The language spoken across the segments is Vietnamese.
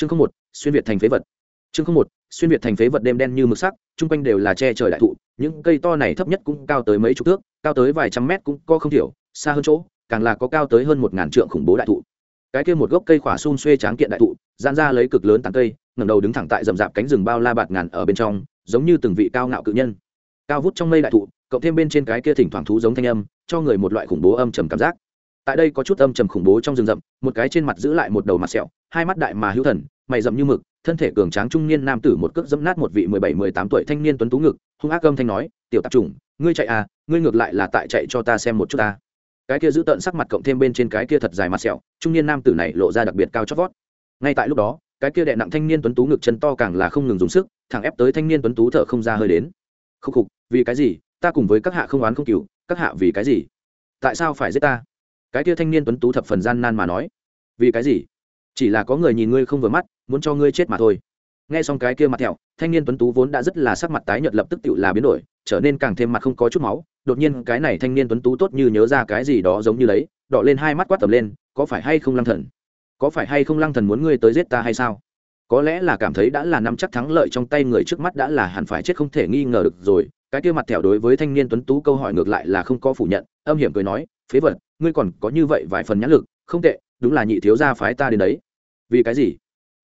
chương không một, xuyên việt thành phế vật. Chương không một, xuyên việt thành phế vật đêm đen như mực sắc, chung quanh đều là che trời đại thụ, những cây to này thấp nhất cũng cao tới mấy chục thước, cao tới vài trăm mét cũng co không thiểu, xa hơn chỗ, càng là có cao tới hơn một ngàn trượng khủng bố đại thụ. Cái kia một gốc cây khỏa xun xuê tráng kiện đại thụ gian ra lấy cực lớn tàn cây, ngẩng đầu đứng thẳng tại rậm rạp cánh rừng bao la bạt ngàn ở bên trong, giống như từng vị cao ngạo cự nhân. Cao vút trong mây đại thụ, cộng thêm bên trên cái kia thỉnh thoảng thú giống thanh âm, cho người một loại khủng bố âm trầm cảm giác tại đây có chút âm trầm khủng bố trong rừng rậm, một cái trên mặt giữ lại một đầu mặt sẹo, hai mắt đại mà hữu thần, mày rậm như mực, thân thể cường tráng trung niên nam tử một cước dẫm nát một vị mười bảy, mười tám tuổi thanh niên tuấn tú ngực, hung ác âm thanh nói, tiểu tạp chủng, ngươi chạy à ngươi ngược lại là tại chạy cho ta xem một chút ta. Cái kia giữ tợn sắc mặt cộng thêm bên trên cái kia thật dài mặt sẹo, trung niên nam tử này lộ ra đặc biệt cao chót vót. Ngay tại lúc đó, cái kia đệ nặng thanh niên tuấn tú ngực chân to càng là không ngừng dùng sức, thẳng ép tới thanh niên tuấn tú thở không ra hơi đến. Khúc khục, vì cái gì? Ta cùng với các hạ không oán không cừu, các hạ vì cái gì? Tại sao phải giết ta? Cái kia thanh niên tuấn tú thập phần gian nan mà nói. Vì cái gì? Chỉ là có người nhìn ngươi không vừa mắt, muốn cho ngươi chết mà thôi. Nghe xong cái kia mặt thẹo, thanh niên tuấn tú vốn đã rất là sắc mặt tái nhợt lập tức tự là biến đổi, trở nên càng thêm mặt không có chút máu. Đột nhiên, cái này thanh niên tuấn tú tốt như nhớ ra cái gì đó giống như lấy đỏ lên hai mắt quát tầm lên, có phải hay không lăng thần? Có phải hay không lăng thần muốn ngươi tới giết ta hay sao? Có lẽ là cảm thấy đã là nắm chắc thắng lợi trong tay người trước mắt đã là hẳn phải chết không thể nghi ngờ được rồi. Cái kia mặt thẹo đối với thanh niên tuấn tú câu hỏi ngược lại là không có phủ nhận, âm hiểm cười nói, phế vật ngươi còn có như vậy vài phần nhãn lực, không tệ, đúng là nhị thiếu gia phái ta đến đấy. Vì cái gì?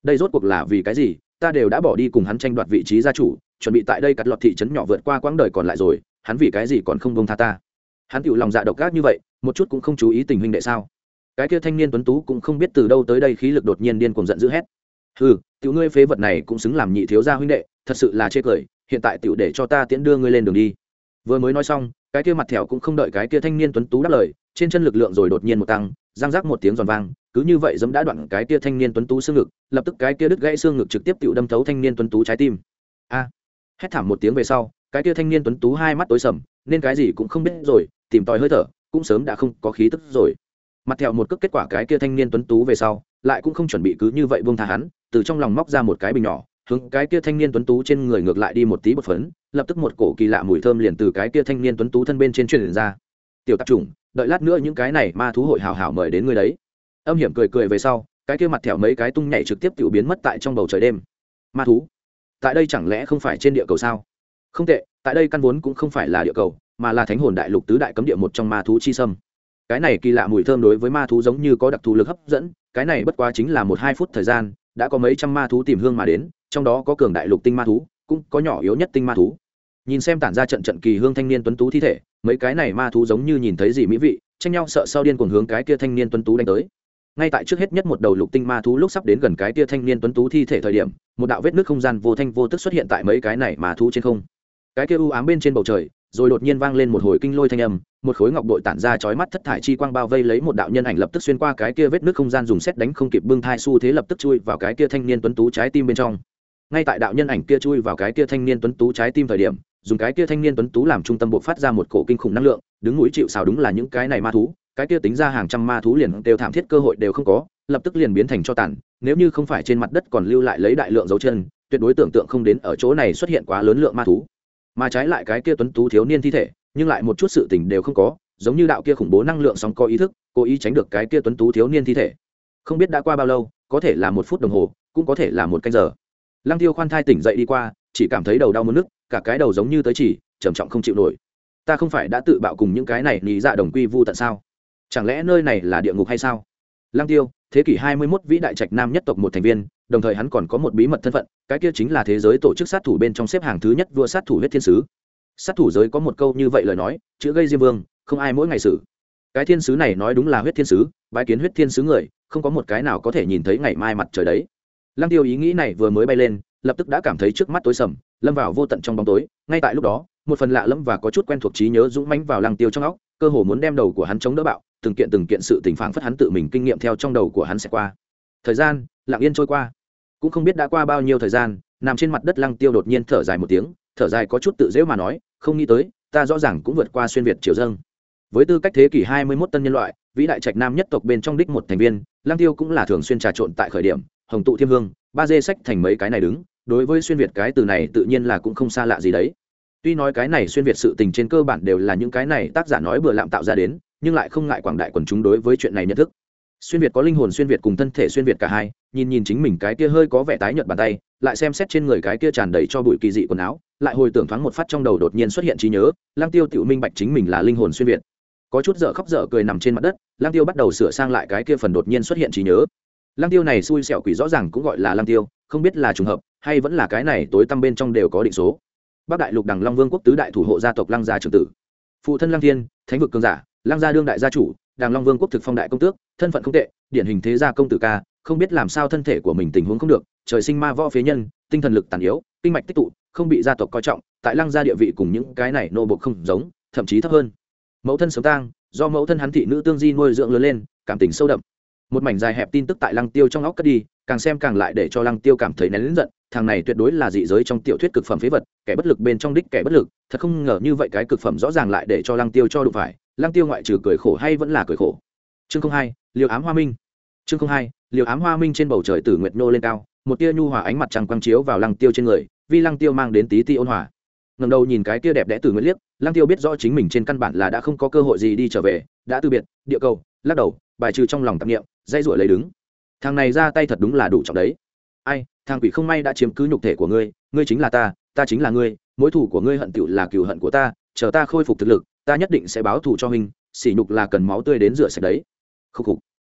Đây rốt cuộc là vì cái gì? Ta đều đã bỏ đi cùng hắn tranh đoạt vị trí gia chủ, chuẩn bị tại đây cắt lọt thị trấn nhỏ vượt qua quãng đời còn lại rồi, hắn vì cái gì còn không bông tha ta? Hắn tự lòng dạ độc ác như vậy, một chút cũng không chú ý tình huynh đệ sao? Cái kia thanh niên tuấn tú cũng không biết từ đâu tới đây khí lực đột nhiên điên cuồng giận dữ hét. Ừ tiểu ngươi phế vật này cũng xứng làm nhị thiếu gia huynh đệ, thật sự là chê cười, hiện tại tiểu để cho ta tiễn đưa ngươi lên đường đi. Vừa mới nói xong, cái kia mặt thẻo cũng không đợi cái kia thanh niên tuấn tú đáp lời trên chân lực lượng rồi đột nhiên một tăng giang rác một tiếng giòn vang, cứ như vậy dẫm đã đoạn cái kia thanh niên tuấn tú xương ngực, lập tức cái kia đứt gãy xương ngực trực tiếp tự đâm thấu thanh niên tuấn tú trái tim. A! Hét thảm một tiếng về sau, cái kia thanh niên tuấn tú hai mắt tối sầm, nên cái gì cũng không biết rồi, tìm tòi hơi thở, cũng sớm đã không có khí tức rồi. Mặt theo một cước kết quả cái kia thanh niên tuấn tú về sau, lại cũng không chuẩn bị cứ như vậy buông tha hắn, từ trong lòng móc ra một cái bình nhỏ, hướng cái kia thanh niên tuấn tú trên người ngược lại đi một tí bột phấn, lập tức một cổ kỳ lạ mùi thơm liền từ cái kia thanh niên tuấn tú thân bên trên truyền ra. Tiểu tạp chủng đợi lát nữa những cái này ma thú hội hào hào mời đến ngươi đấy. Âm hiểm cười cười về sau, cái kia mặt thẻo mấy cái tung nhảy trực tiếp tự biến mất tại trong bầu trời đêm. Ma thú, tại đây chẳng lẽ không phải trên địa cầu sao? Không tệ, tại đây căn vốn cũng không phải là địa cầu, mà là thánh hồn đại lục tứ đại cấm địa một trong ma thú chi sâm. Cái này kỳ lạ mùi thơm đối với ma thú giống như có đặc thù lực hấp dẫn, cái này bất quá chính là một hai phút thời gian, đã có mấy trăm ma thú tìm hương mà đến, trong đó có cường đại lục tinh ma thú, cũng có nhỏ yếu nhất tinh ma thú. Nhìn xem tản ra trận trận kỳ hương thanh niên tuấn tú thi thể mấy cái này ma thú giống như nhìn thấy gì mỹ vị, tranh nhau sợ sau điên cuồng hướng cái kia thanh niên tuấn tú đánh tới. Ngay tại trước hết nhất một đầu lục tinh ma thú lúc sắp đến gần cái kia thanh niên tuấn tú thi thể thời điểm, một đạo vết nước không gian vô thanh vô tức xuất hiện tại mấy cái này ma thú trên không. Cái kia u ám bên trên bầu trời, rồi đột nhiên vang lên một hồi kinh lôi thanh âm, một khối ngọc bội tản ra chói mắt thất thải chi quang bao vây lấy một đạo nhân ảnh lập tức xuyên qua cái kia vết nước không gian dùng xét đánh không kịp bưng thai xu thế lập tức chui vào cái kia thanh niên tuấn tú trái tim bên trong. Ngay tại đạo nhân ảnh kia chui vào cái kia thanh niên tuấn tú trái tim thời điểm dùng cái kia thanh niên tuấn tú làm trung tâm buộc phát ra một cổ kinh khủng năng lượng, đứng núi chịu xào đúng là những cái này ma thú, cái kia tính ra hàng trăm ma thú liền đều thảm thiết cơ hội đều không có, lập tức liền biến thành cho tàn, nếu như không phải trên mặt đất còn lưu lại lấy đại lượng dấu chân, tuyệt đối tưởng tượng không đến ở chỗ này xuất hiện quá lớn lượng ma thú. Mà trái lại cái kia tuấn tú thiếu niên thi thể, nhưng lại một chút sự tình đều không có, giống như đạo kia khủng bố năng lượng sóng có ý thức, cố ý tránh được cái kia tuấn tú thiếu niên thi thể. Không biết đã qua bao lâu, có thể là một phút đồng hồ, cũng có thể là một canh giờ. Lăng tiêu khoan thai tỉnh dậy đi qua, chỉ cảm thấy đầu đau mất nước cả cái đầu giống như tới chỉ, trầm trọng không chịu nổi. Ta không phải đã tự bạo cùng những cái này lý dạ đồng quy vu tận sao? Chẳng lẽ nơi này là địa ngục hay sao? Lăng tiêu, thế kỷ hai mươi 21 vĩ đại trạch nam nhất tộc một thành viên, đồng thời hắn còn có một bí mật thân phận, cái kia chính là thế giới tổ chức sát thủ bên trong xếp hàng thứ nhất vua sát thủ huyết thiên sứ. Sát thủ giới có một câu như vậy lời nói, chữ gây diêm vương, không ai mỗi ngày xử. Cái thiên sứ này nói đúng là huyết thiên sứ, bái kiến huyết thiên sứ người, không có một cái nào có thể nhìn thấy ngày mai mặt trời đấy. Lăng tiêu ý nghĩ này vừa mới bay lên, lập tức đã cảm thấy trước mắt tối sầm lâm vào vô tận trong bóng tối, ngay tại lúc đó, một phần lạ lẫm và có chút quen thuộc trí nhớ dũng mãnh vào lăng tiêu trong óc, cơ hồ muốn đem đầu của hắn chống đỡ bạo, từng kiện từng kiện sự tình phản phất hắn tự mình kinh nghiệm theo trong đầu của hắn sẽ qua. Thời gian, lặng yên trôi qua. Cũng không biết đã qua bao nhiêu thời gian, nằm trên mặt đất lăng tiêu đột nhiên thở dài một tiếng, thở dài có chút tự dễu mà nói, không nghĩ tới, ta rõ ràng cũng vượt qua xuyên việt triều dâng. Với tư cách thế kỷ hai mươi 21 tân nhân loại, vĩ đại trạch nam nhất tộc bên trong đích một thành viên, lăng tiêu cũng là thường xuyên trà trộn tại khởi điểm, hồng tụ thiêm hương, ba dê sách thành mấy cái này đứng đối với xuyên việt cái từ này tự nhiên là cũng không xa lạ gì đấy. Tuy nói cái này xuyên việt sự tình trên cơ bản đều là những cái này tác giả nói bừa lạm tạo ra đến, nhưng lại không ngại quảng đại quần chúng đối với chuyện này nhận thức. Xuyên việt có linh hồn xuyên việt cùng thân thể xuyên việt cả hai, nhìn nhìn chính mình cái kia hơi có vẻ tái nhợt bàn tay, lại xem xét trên người cái kia tràn đầy cho bụi kỳ dị quần áo, lại hồi tưởng thoáng một phát trong đầu đột nhiên xuất hiện trí nhớ lang tiêu tự minh bạch chính mình là linh hồn xuyên việt. Có chút dở khóc dở cười nằm trên mặt đất lang tiêu bắt đầu sửa sang lại cái kia phần đột nhiên xuất hiện trí nhớ. Lăng tiêu này xui xẻo quỷ rõ ràng cũng gọi là lăng tiêu, không biết là trùng hợp, hay vẫn là cái này tối tăm bên trong đều có định số. Bắc đại lục đằng long vương quốc tứ đại thủ hộ gia tộc lăng gia trưởng tử. Phụ thân lăng thiên, thánh vực cường giả, lăng gia đương đại gia chủ đàng long vương quốc thực phong đại công tước, thân phận không tệ, điển hình thế gia công tử ca, không biết làm sao thân thể của mình tình huống không được, trời sinh ma võ phế nhân, tinh thần lực tàn yếu, kinh mạch tích tụ, không bị gia tộc coi trọng, tại lăng gia địa vị cùng những cái này nô bộc không giống, thậm chí thấp hơn. Mẫu thân sống tang, do mẫu thân hắn thị nữ tương di nuôi dưỡng lớn lên, cảm tình sâu đậm một mảnh dài hẹp tin tức tại lăng tiêu trong óc cất đi, càng xem càng lại để cho lăng tiêu cảm thấy nén lớn giận, thằng này tuyệt đối là dị giới trong tiểu thuyết cực phẩm phế vật, kẻ bất lực bên trong đích kẻ bất lực, thật không ngờ như vậy cái cực phẩm rõ ràng lại để cho lăng tiêu cho đụng phải, lăng tiêu ngoại trừ cười khổ hay vẫn là cười khổ. Chương không hai liều ám hoa minh. Chương không hai liều ám hoa minh trên bầu trời tử nguyệt nô lên cao, một tia nhu hòa ánh mặt trăng quang chiếu vào lăng tiêu trên người, vì lăng tiêu mang đến tí ti ôn hòa. Ngầm đầu nhìn cái tia đẹp đẽ tử nguyệt liếc, lăng tiêu biết rõ chính mình trên căn bản là đã không có cơ hội gì đi trở về, đã từ biệt, địa cầu, lắc đầu, bài trừ trong lòng tạp nghiệm dây ruổi lấy đứng. Thằng này ra tay thật đúng là đủ trọng đấy. Ai, thằng quỷ không may đã chiếm cứ nhục thể của ngươi ngươi chính là ta ta chính là ngươi, mối thủ của ngươi hận tựu là cừu hận của ta, chờ ta khôi phục thực lực, ta nhất định sẽ báo thù cho huynh, sỉ nhục là cần máu tươi đến rửa sạch đấy. Khúc khục.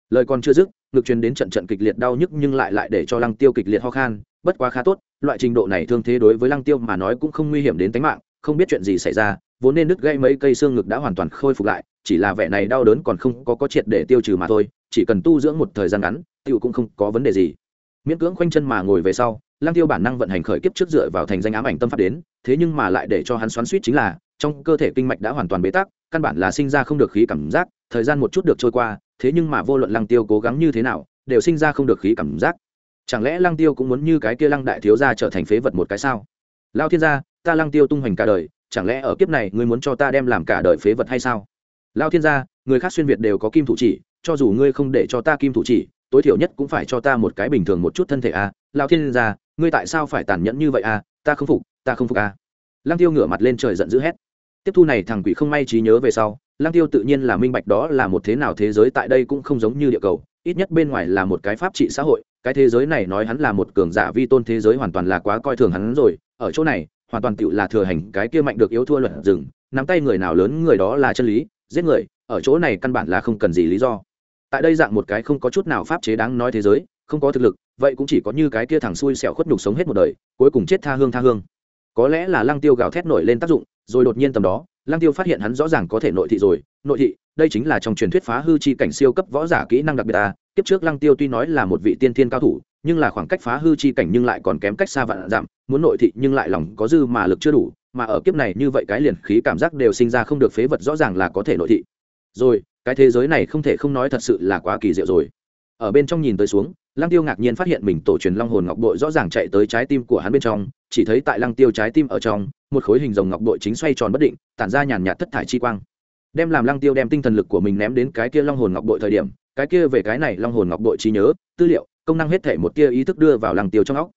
Lời còn chưa dứt, ngực truyền đến trận trận kịch liệt đau nhức nhưng lại lại để cho lăng tiêu kịch liệt ho khan, bất quá khá tốt, loại trình độ này thương thế đối với lăng tiêu mà nói cũng không nguy hiểm đến tính mạng, không biết chuyện gì xảy ra, vốn nên đứt gãy mấy cây xương ngực đã hoàn toàn khôi phục lại, chỉ là vẻ này đau đớn còn không có có triệt để tiêu trừ mà thôi chỉ cần tu dưỡng một thời gian ngắn tiêu cũng không có vấn đề gì. Miễn cưỡng khoanh chân mà ngồi về sau lang tiêu bản năng vận hành khởi kiếp trước dựa vào thành danh ám ảnh tâm pháp đến, thế nhưng mà lại để cho hắn xoắn suýt chính là, trong cơ thể kinh mạch đã hoàn toàn bế tắc, căn bản là sinh ra không được khí cảm giác, thời gian một chút được trôi qua, thế nhưng mà vô luận lang tiêu cố gắng như thế nào, đều sinh ra không được khí cảm giác. Chẳng lẽ lang tiêu cũng muốn như cái kia lăng đại thiếu gia trở thành phế vật một cái sao? Lao thiên gia, ta lang tiêu tung hoành cả đời, chẳng lẽ ở kiếp này ngươi muốn cho ta đem làm cả đời phế vật hay sao? Lao thiên gia, người khác xuyên việt đều có kim thủ chỉ cho dù ngươi không để cho ta kim thủ chỉ, tối thiểu nhất cũng phải cho ta một cái bình thường một chút thân thể a à. lao thiên gia, ngươi tại sao phải tàn nhẫn như vậy a à? ta không phục, ta không phục a à. lăng tiêu ngửa mặt lên trời giận dữ hét tiếp thu này thằng quỷ không may trí nhớ về sau, lăng tiêu tự nhiên là minh bạch đó là một thế nào thế giới tại đây cũng không giống như địa cầu, ít nhất bên ngoài là một cái pháp trị xã hội, cái thế giới này nói hắn là một cường giả vi tôn thế giới hoàn toàn là quá coi thường hắn rồi, ở chỗ này, hoàn toàn tựu là thừa hành cái kia mạnh được yếu thua luật rừng, nắm tay người nào lớn người đó là chân lý, giết người, ở chỗ này căn bản là không cần gì lý do tại đây dạng một cái không có chút nào pháp chế đáng nói thế giới không có thực lực vậy cũng chỉ có như cái kia thằng xui xẻo khuất nhục sống hết một đời cuối cùng chết tha hương tha hương. Có lẽ là lăng tiêu gào thét nổi lên tác dụng rồi đột nhiên tầm đó lăng tiêu phát hiện hắn rõ ràng có thể nội thị rồi nội thị đây chính là trong truyền thuyết phá hư chi cảnh siêu cấp võ giả kỹ năng đặc biệt ta kiếp trước lăng tiêu tuy nói là một vị tiên thiên cao thủ nhưng là khoảng cách phá hư chi cảnh nhưng lại còn kém cách xa vạn dặm, muốn nội thị nhưng lại lòng có dư mà lực chưa đủ mà ở kiếp này như vậy cái liền khí cảm giác đều sinh ra không được phế vật rõ ràng là có thể nội thị. Rồi cái thế giới này không thể không nói thật sự là quá kỳ diệu rồi. Ở bên trong nhìn tới xuống, lăng tiêu ngạc nhiên phát hiện mình tổ truyền long hồn ngọc bội rõ ràng chạy tới trái tim của hắn bên trong, chỉ thấy tại lăng tiêu trái tim ở trong, một khối hình rồng ngọc bội chính xoay tròn bất định, tản ra nhàn nhạt thất thải chi quang. Đem làm lăng tiêu đem tinh thần lực của mình ném đến cái kia long hồn ngọc bội thời điểm, cái kia về cái này long hồn ngọc bội trí nhớ, tư liệu, công năng hết thể một tia ý thức đưa vào lăng tiêu trong óc.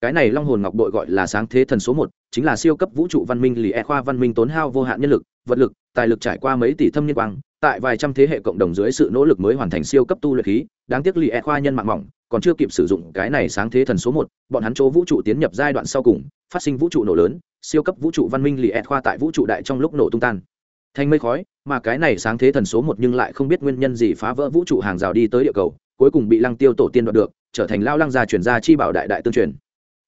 Cái này long hồn ngọc bội gọi là sáng thế thần số một, chính là siêu cấp vũ trụ văn minh lì e khoa văn minh tốn hao vô hạn nhân lực, vật lực, tài lực trải qua mấy tỷ thâm niên quang tại vài trăm thế hệ cộng đồng dưới sự nỗ lực mới hoàn thành siêu cấp tu luyện khí, đáng tiếc lì e khoa nhân mạng mỏng còn chưa kịp sử dụng cái này sáng thế thần số một, bọn hắn chỗ vũ trụ tiến nhập giai đoạn sau cùng, phát sinh vũ trụ nổ lớn, siêu cấp vũ trụ văn minh lì e khoa tại vũ trụ đại trong lúc nổ tung tan. Thành mây khói, mà cái này sáng thế thần số một nhưng lại không biết nguyên nhân gì phá vỡ vũ trụ hàng rào đi tới địa cầu, cuối cùng bị lăng tiêu tổ tiên đoạt được, trở thành lao lăng gia chuyển gia chi bảo đại đại tương truyền.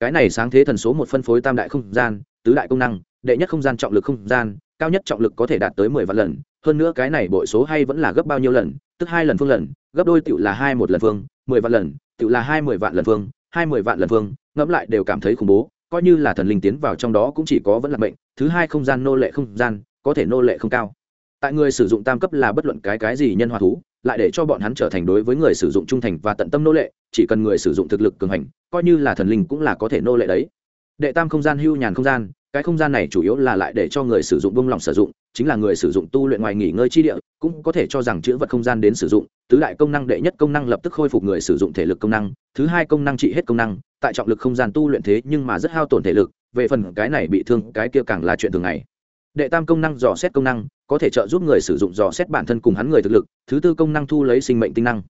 Cái này sáng thế thần số một phân phối tam đại không gian, tứ đại công năng, đệ nhất không gian trọng lực không gian, cao nhất trọng lực có thể đạt tới mười vạn lần hơn nữa cái này bội số hay vẫn là gấp bao nhiêu lần, tức hai lần phương lần, gấp đôi tựu là hai một lần phương, mười vạn lần, tựu là hai mười vạn lần phương, hai mười vạn lần phương, ngẫm lại đều cảm thấy khủng bố, coi như là thần linh tiến vào trong đó cũng chỉ có vẫn là bệnh thứ hai không gian nô lệ không gian, có thể nô lệ không cao. Tại người sử dụng tam cấp là bất luận cái cái gì nhân hòa thú, lại để cho bọn hắn trở thành đối với người sử dụng trung thành và tận tâm nô lệ, chỉ cần người sử dụng thực lực cường hành, coi như là thần linh cũng là có thể nô lệ đấy. Đệ tam không gian hưu nhàn không gian, cái không gian này chủ yếu là lại để cho người sử dụng buông lòng sử dụng chính là người sử dụng tu luyện ngoài nghỉ ngơi chi địa, cũng có thể cho rằng chữ vật không gian đến sử dụng, tứ đại công năng đệ nhất công năng lập tức khôi phục người sử dụng thể lực công năng, thứ hai công năng trị hết công năng, tại trọng lực không gian tu luyện thế nhưng mà rất hao tổn thể lực, về phần cái này bị thương, cái kia càng là chuyện thường ngày. Đệ tam công năng dò xét công năng, có thể trợ giúp người sử dụng dò xét bản thân cùng hắn người thực lực, thứ tư công năng thu lấy sinh mệnh tinh năng.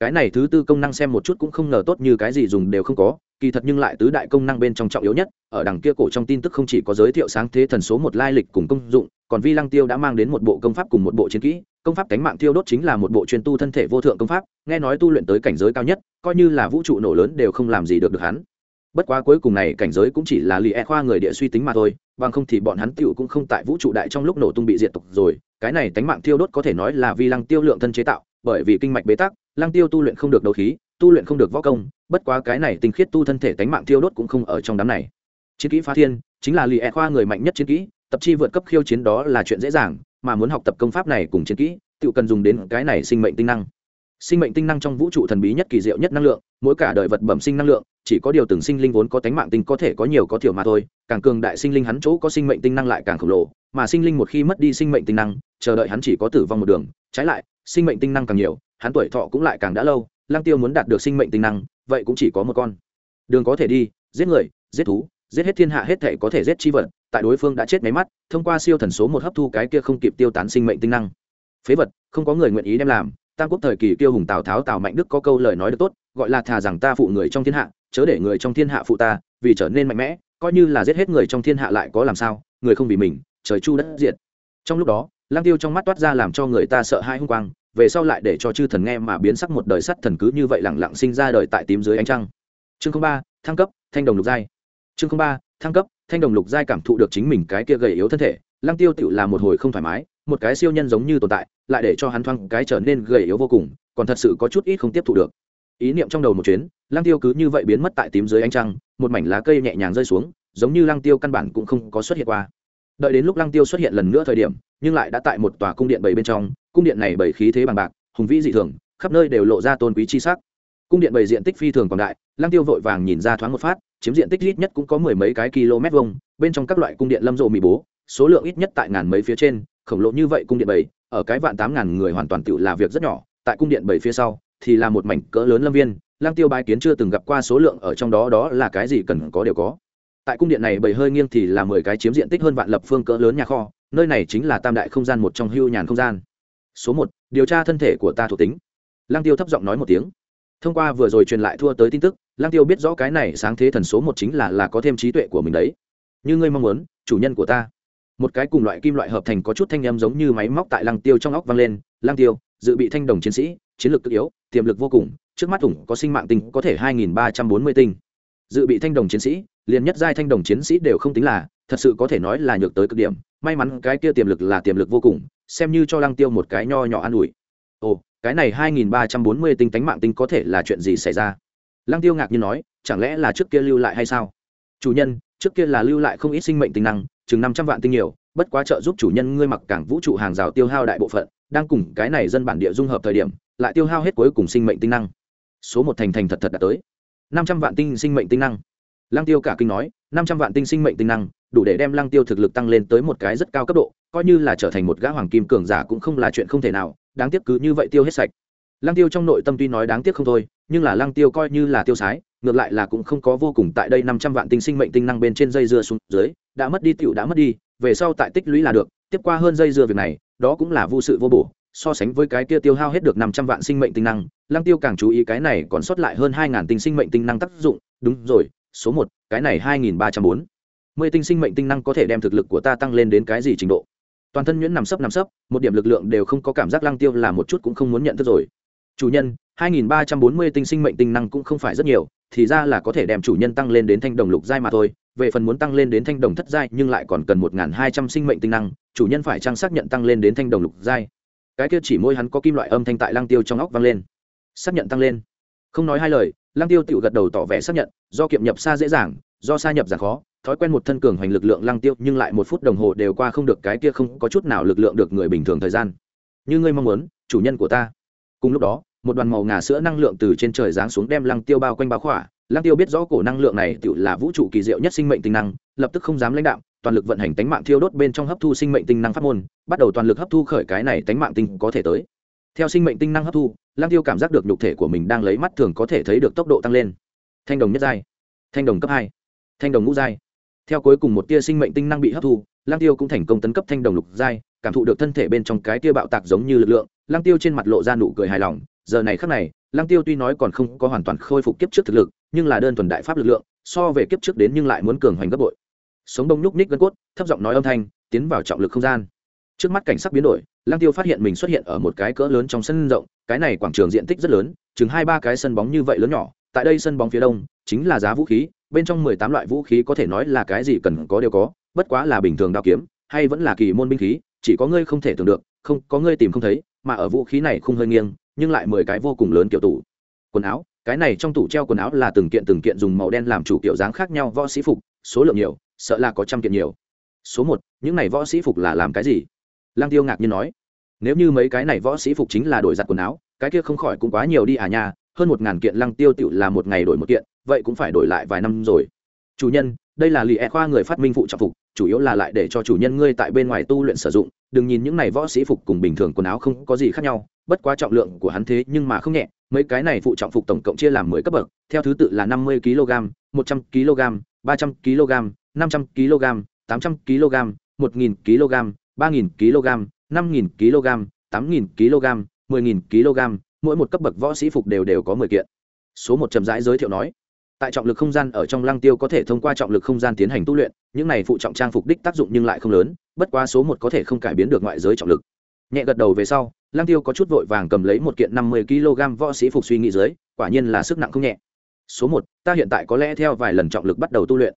Cái này thứ tư công năng xem một chút cũng không ngờ tốt như cái gì dùng đều không có kỳ thật nhưng lại tứ đại công năng bên trong trọng yếu nhất, ở đằng kia cổ trong tin tức không chỉ có giới thiệu sáng thế thần số một lai lịch cùng công dụng, còn vi lăng tiêu đã mang đến một bộ công pháp cùng một bộ chiến kỹ, công pháp cánh mạng tiêu đốt chính là một bộ chuyên tu thân thể vô thượng công pháp, nghe nói tu luyện tới cảnh giới cao nhất, coi như là vũ trụ nổ lớn đều không làm gì được được hắn. Bất quá cuối cùng này cảnh giới cũng chỉ là lì e khoa người địa suy tính mà thôi, bằng không thì bọn hắn tựu cũng không tại vũ trụ đại trong lúc nổ tung bị diệt tục rồi, cái này tánh mạng tiêu đốt có thể nói là vi lăng tiêu lượng thân chế tạo, bởi vì kinh mạch bế tắc, lăng tiêu tu luyện không được đấu khí tu luyện không được võ công, bất quá cái này tinh khiết tu thân thể tánh mạng tiêu đốt cũng không ở trong đám này. Chiến kỹ phá thiên, chính là lì e khoa người mạnh nhất chiến kỹ, tập chi vượt cấp khiêu chiến đó là chuyện dễ dàng, mà muốn học tập công pháp này cùng chiến kỹ tự cần dùng đến cái này sinh mệnh tinh năng. Sinh mệnh tinh năng trong vũ trụ thần bí nhất kỳ diệu nhất năng lượng, mỗi cả đời vật bẩm sinh năng lượng, chỉ có điều từng sinh linh vốn có tánh mạng tinh có thể có nhiều có thiểu mà thôi, càng cường đại sinh linh hắn chỗ có sinh mệnh tinh năng lại càng khổng lồ, mà sinh linh một khi mất đi sinh mệnh tinh năng, chờ đợi hắn chỉ có tử vong một đường, trái lại, sinh mệnh tinh năng càng nhiều, hắn tuổi thọ cũng lại càng đã lâu lang tiêu muốn đạt được sinh mệnh tinh năng, vậy cũng chỉ có một con. Đường có thể đi, giết người, giết thú, giết hết thiên hạ hết thể có thể giết chi vật, tại đối phương đã chết máy mắt, thông qua siêu thần số một hấp thu cái kia không kịp tiêu tán sinh mệnh tinh năng. Phế vật, không có người nguyện ý đem làm, tam quốc thời kỳ tiêu hùng tào tháo tào mạnh đức có câu lời nói được tốt, gọi là thà rằng ta phụ người trong thiên hạ, chớ để người trong thiên hạ phụ ta, vì trở nên mạnh mẽ, coi như là giết hết người trong thiên hạ lại có làm sao, người không vì mình, trời chu đất diệt. Trong lúc đó lang tiêu trong mắt toát ra làm cho người ta sợ hai hung quang về sau lại để cho chư thần nghe mà biến sắc một đời sắt thần cứ như vậy lẳng lặng sinh ra đời tại tím dưới ánh trăng. Chương ba, thăng cấp, thanh đồng lục giai. Chương ba, thăng cấp, thanh đồng lục giai cảm thụ được chính mình cái kia gầy yếu thân thể. Lăng tiêu tự là một hồi không thoải mái, một cái siêu nhân giống như tồn tại, lại để cho hắn thoáng cái trở nên gầy yếu vô cùng, còn thật sự có chút ít không tiếp thụ được. Ý niệm trong đầu một chuyến, lăng tiêu cứ như vậy biến mất tại tím dưới ánh trăng, một mảnh lá cây nhẹ nhàng rơi xuống, giống như lăng tiêu căn bản cũng không có xuất hiện qua. Đợi đến lúc lăng tiêu xuất hiện lần nữa thời điểm nhưng lại đã tại một tòa cung điện bảy bên trong, cung điện này bảy khí thế bằng bạc, hùng vĩ dị thường, khắp nơi đều lộ ra tôn quý chi sắc. Cung điện bảy diện tích phi thường còn đại, lăng tiêu vội vàng nhìn ra thoáng một phát, chiếm diện tích ít nhất cũng có mười mấy cái km vuông, bên trong các loại cung điện lâm rộ mì bố, số lượng ít nhất tại ngàn mấy phía trên, khổng lồ như vậy cung điện bảy, ở cái vạn tám ngàn người hoàn toàn tự là việc rất nhỏ, tại cung điện bảy phía sau thì là một mảnh cỡ lớn lâm viên lang tiêu bái kiến chưa từng gặp qua số lượng ở trong đó đó là cái gì cần có đều có tại cung điện này bầy hơi nghiêng thì là mười cái chiếm diện tích hơn vạn lập phương cỡ lớn nhà kho, nơi này chính là tam đại không gian một trong hưu nhàn không gian. Số một, điều tra thân thể của ta thuộc tính. Lang tiêu thấp giọng nói một tiếng. Thông qua vừa rồi truyền lại thua tới tin tức lang tiêu biết rõ cái này sáng thế thần số một chính là là có thêm trí tuệ của mình đấy. Như ngươi mong muốn, chủ nhân của ta. Một cái cùng loại kim loại hợp thành có chút thanh âm giống như máy móc tại lăng tiêu trong óc vang lên. Lăng tiêu, dự bị thanh đồng chiến sĩ, chiến lược cực yếu, tiềm lực vô cùng, trước mắt ủng có sinh mạng tinh có thể hai nghìn ba trăm bốn mươi tinh dự bị thanh đồng chiến sĩ, liền nhất giai thanh đồng chiến sĩ đều không tính là, thật sự có thể nói là nhược tới cực điểm. May mắn cái kia tiềm lực là tiềm lực vô cùng, xem như cho lăng tiêu một cái nho nhỏ an ủi. Ồ, cái này hai nghìn ba trăm bốn mươi tinh tánh mạng tinh có thể là chuyện gì xảy ra? Lăng tiêu ngạc nhiên nói, chẳng lẽ là trước kia lưu lại hay sao? Chủ nhân, trước kia là lưu lại không ít sinh mệnh tinh năng, chừng năm trăm vạn tinh nhiều, bất quá trợ giúp chủ nhân ngươi mặc cảng vũ trụ hàng rào tiêu hao đại bộ phận, đang cùng cái này dân bản địa dung hợp thời điểm, lại tiêu hao hết cuối cùng sinh mệnh tinh năng. Số một thành thành thật thật đã tới năm trăm vạn tinh sinh mệnh tinh năng. Lăng tiêu cả kinh nói, năm trăm vạn tinh sinh mệnh tinh năng, đủ để đem lăng tiêu thực lực tăng lên tới một cái rất cao cấp độ, coi như là trở thành một gã hoàng kim cường giả cũng không là chuyện không thể nào, đáng tiếc cứ như vậy tiêu hết sạch. Lăng tiêu trong nội tâm tuy nói đáng tiếc không thôi, nhưng là lăng tiêu coi như là tiêu sái, ngược lại là cũng không có vô cùng tại đây năm trăm vạn tinh sinh mệnh tinh năng bên trên dây dưa xuống dưới, đã mất đi tiểu đã mất đi, về sau tại tích lũy là được, tiếp qua hơn dây dưa việc này, đó cũng là vô sự vô bổ so sánh với cái kia tiêu hao hết được năm trăm vạn sinh mệnh tinh năng lăng tiêu càng chú ý cái này còn sót lại hơn hai ngàn tinh sinh mệnh tinh năng tác dụng đúng rồi số một cái này hai nghìn ba trăm bốn mươi tinh sinh mệnh tinh năng có thể đem thực lực của ta tăng lên đến cái gì trình độ toàn thân nhuyễn nằm sấp nằm sấp một điểm lực lượng đều không có cảm giác lăng tiêu là một chút cũng không muốn nhận thức rồi chủ nhân 2340 tinh sinh mệnh tinh năng cũng không phải rất nhiều, thì ra là có thể đem chủ nhân tăng lên đến thanh đồng lục giai mà thôi. Về phần muốn tăng lên đến thanh đồng thất giai, nhưng lại còn cần 1200 sinh mệnh tinh năng, chủ nhân phải trang xác nhận tăng lên đến thanh đồng lục giai. Cái kia chỉ môi hắn có kim loại âm thanh tại Lăng Tiêu trong óc vang lên. Xác nhận tăng lên. Không nói hai lời, Lăng Tiêu tự gật đầu tỏ vẻ xác nhận, do kiệm nhập xa dễ dàng, do xa nhập giả khó, thói quen một thân cường hoành lực lượng Lăng Tiêu, nhưng lại một phút đồng hồ đều qua không được cái kia không có chút nào lực lượng được người bình thường thời gian. Như ngươi mong muốn, chủ nhân của ta. Cùng lúc đó, một đoàn màu ngà sữa năng lượng từ trên trời giáng xuống đem lăng tiêu bao quanh bao khỏa lăng tiêu biết rõ cổ năng lượng này tự là vũ trụ kỳ diệu nhất sinh mệnh tinh năng lập tức không dám lãnh đạo toàn lực vận hành tánh mạng thiêu đốt bên trong hấp thu sinh mệnh tinh năng pháp môn, bắt đầu toàn lực hấp thu khởi cái này tánh mạng tinh có thể tới. Theo sinh mệnh tinh năng hấp thu, lăng tiêu cảm giác được nhục thể của mình đang lấy mắt thường có thể thấy được tốc độ tăng lên. Thanh đồng nhất giai, thanh đồng cấp hai, thanh đồng ngũ giai. Theo cuối cùng một tia sinh mệnh tinh năng bị hấp thu, lăng tiêu cũng thành công tấn cấp thanh đồng lục giai, cảm thụ được thân thể bên trong cái tia bạo tạc giống như lực lượng, lăng tiêu trên mặt lộ ra nụ cười hài lòng. Giờ này khắc này, lăng tiêu tuy nói còn không có hoàn toàn khôi phục kiếp trước thực lực, nhưng là đơn thuần đại pháp lực lượng, so về kiếp trước đến nhưng lại muốn cường hoành gấp bội sống đông nhúc ních gân cốt, thấp giọng nói âm thanh, tiến vào trọng lực không gian. Trước mắt cảnh sắc biến đổi, lăng tiêu phát hiện mình xuất hiện ở một cái cỡ lớn trong sân rộng, cái này quảng trường diện tích rất lớn, chừng hai ba cái sân bóng như vậy lớn nhỏ, tại đây sân bóng phía đông, chính là giá vũ khí, bên trong mười tám loại vũ khí có thể nói là cái gì cần có đều có, bất quá là bình thường đao kiếm, hay vẫn là kỳ môn binh khí, chỉ có ngươi không thể tưởng được, không, có ngươi tìm không thấy, mà ở vũ khí này không hơi nghiêng, nhưng lại mười cái vô cùng lớn kiểu tủ. Quần áo, cái này trong tủ treo quần áo là từng kiện từng kiện dùng màu đen làm chủ kiểu dáng khác nhau, võ sĩ phục, số lượng nhiều sợ là có trăm kiện nhiều. Số một, những này võ sĩ phục là làm cái gì? Lang tiêu ngạc nhiên nói. Nếu như mấy cái này võ sĩ phục chính là đổi giặt quần áo, cái kia không khỏi cũng quá nhiều đi à nha, hơn một ngàn kiện lăng tiêu tựu là một ngày đổi một kiện, vậy cũng phải đổi lại vài năm rồi. Chủ nhân, đây là lì e khoa người phát minh phụ trọng phục, chủ yếu là lại để cho chủ nhân ngươi tại bên ngoài tu luyện sử dụng. Đừng nhìn những này võ sĩ phục cùng bình thường quần áo không có gì khác nhau, bất quá trọng lượng của hắn thế nhưng mà không nhẹ, mấy cái này phụ trọng phục tổng cộng chia làm mười cấp bậc, theo thứ tự là năm mươi kg một trăm kg ba trăm kg năm trăm kg tám trăm kg một nghìn kg 3000 kg, năm nghìn kg tám nghìn kg 10000 kg. mỗi một cấp bậc võ sĩ phục đều đều có mười kiện số một chậm rãi giới thiệu nói tại trọng lực không gian ở trong lăng tiêu có thể thông qua trọng lực không gian tiến hành tu luyện những này phụ trọng trang phục đích tác dụng nhưng lại không lớn bất quá số một có thể không cải biến được ngoại giới trọng lực nhẹ gật đầu về sau lăng tiêu có chút vội vàng cầm lấy một kiện năm mươi kg võ sĩ phục suy nghĩ dưới quả nhiên là sức nặng không nhẹ số một ta hiện tại có lẽ theo vài lần trọng lực bắt đầu tu luyện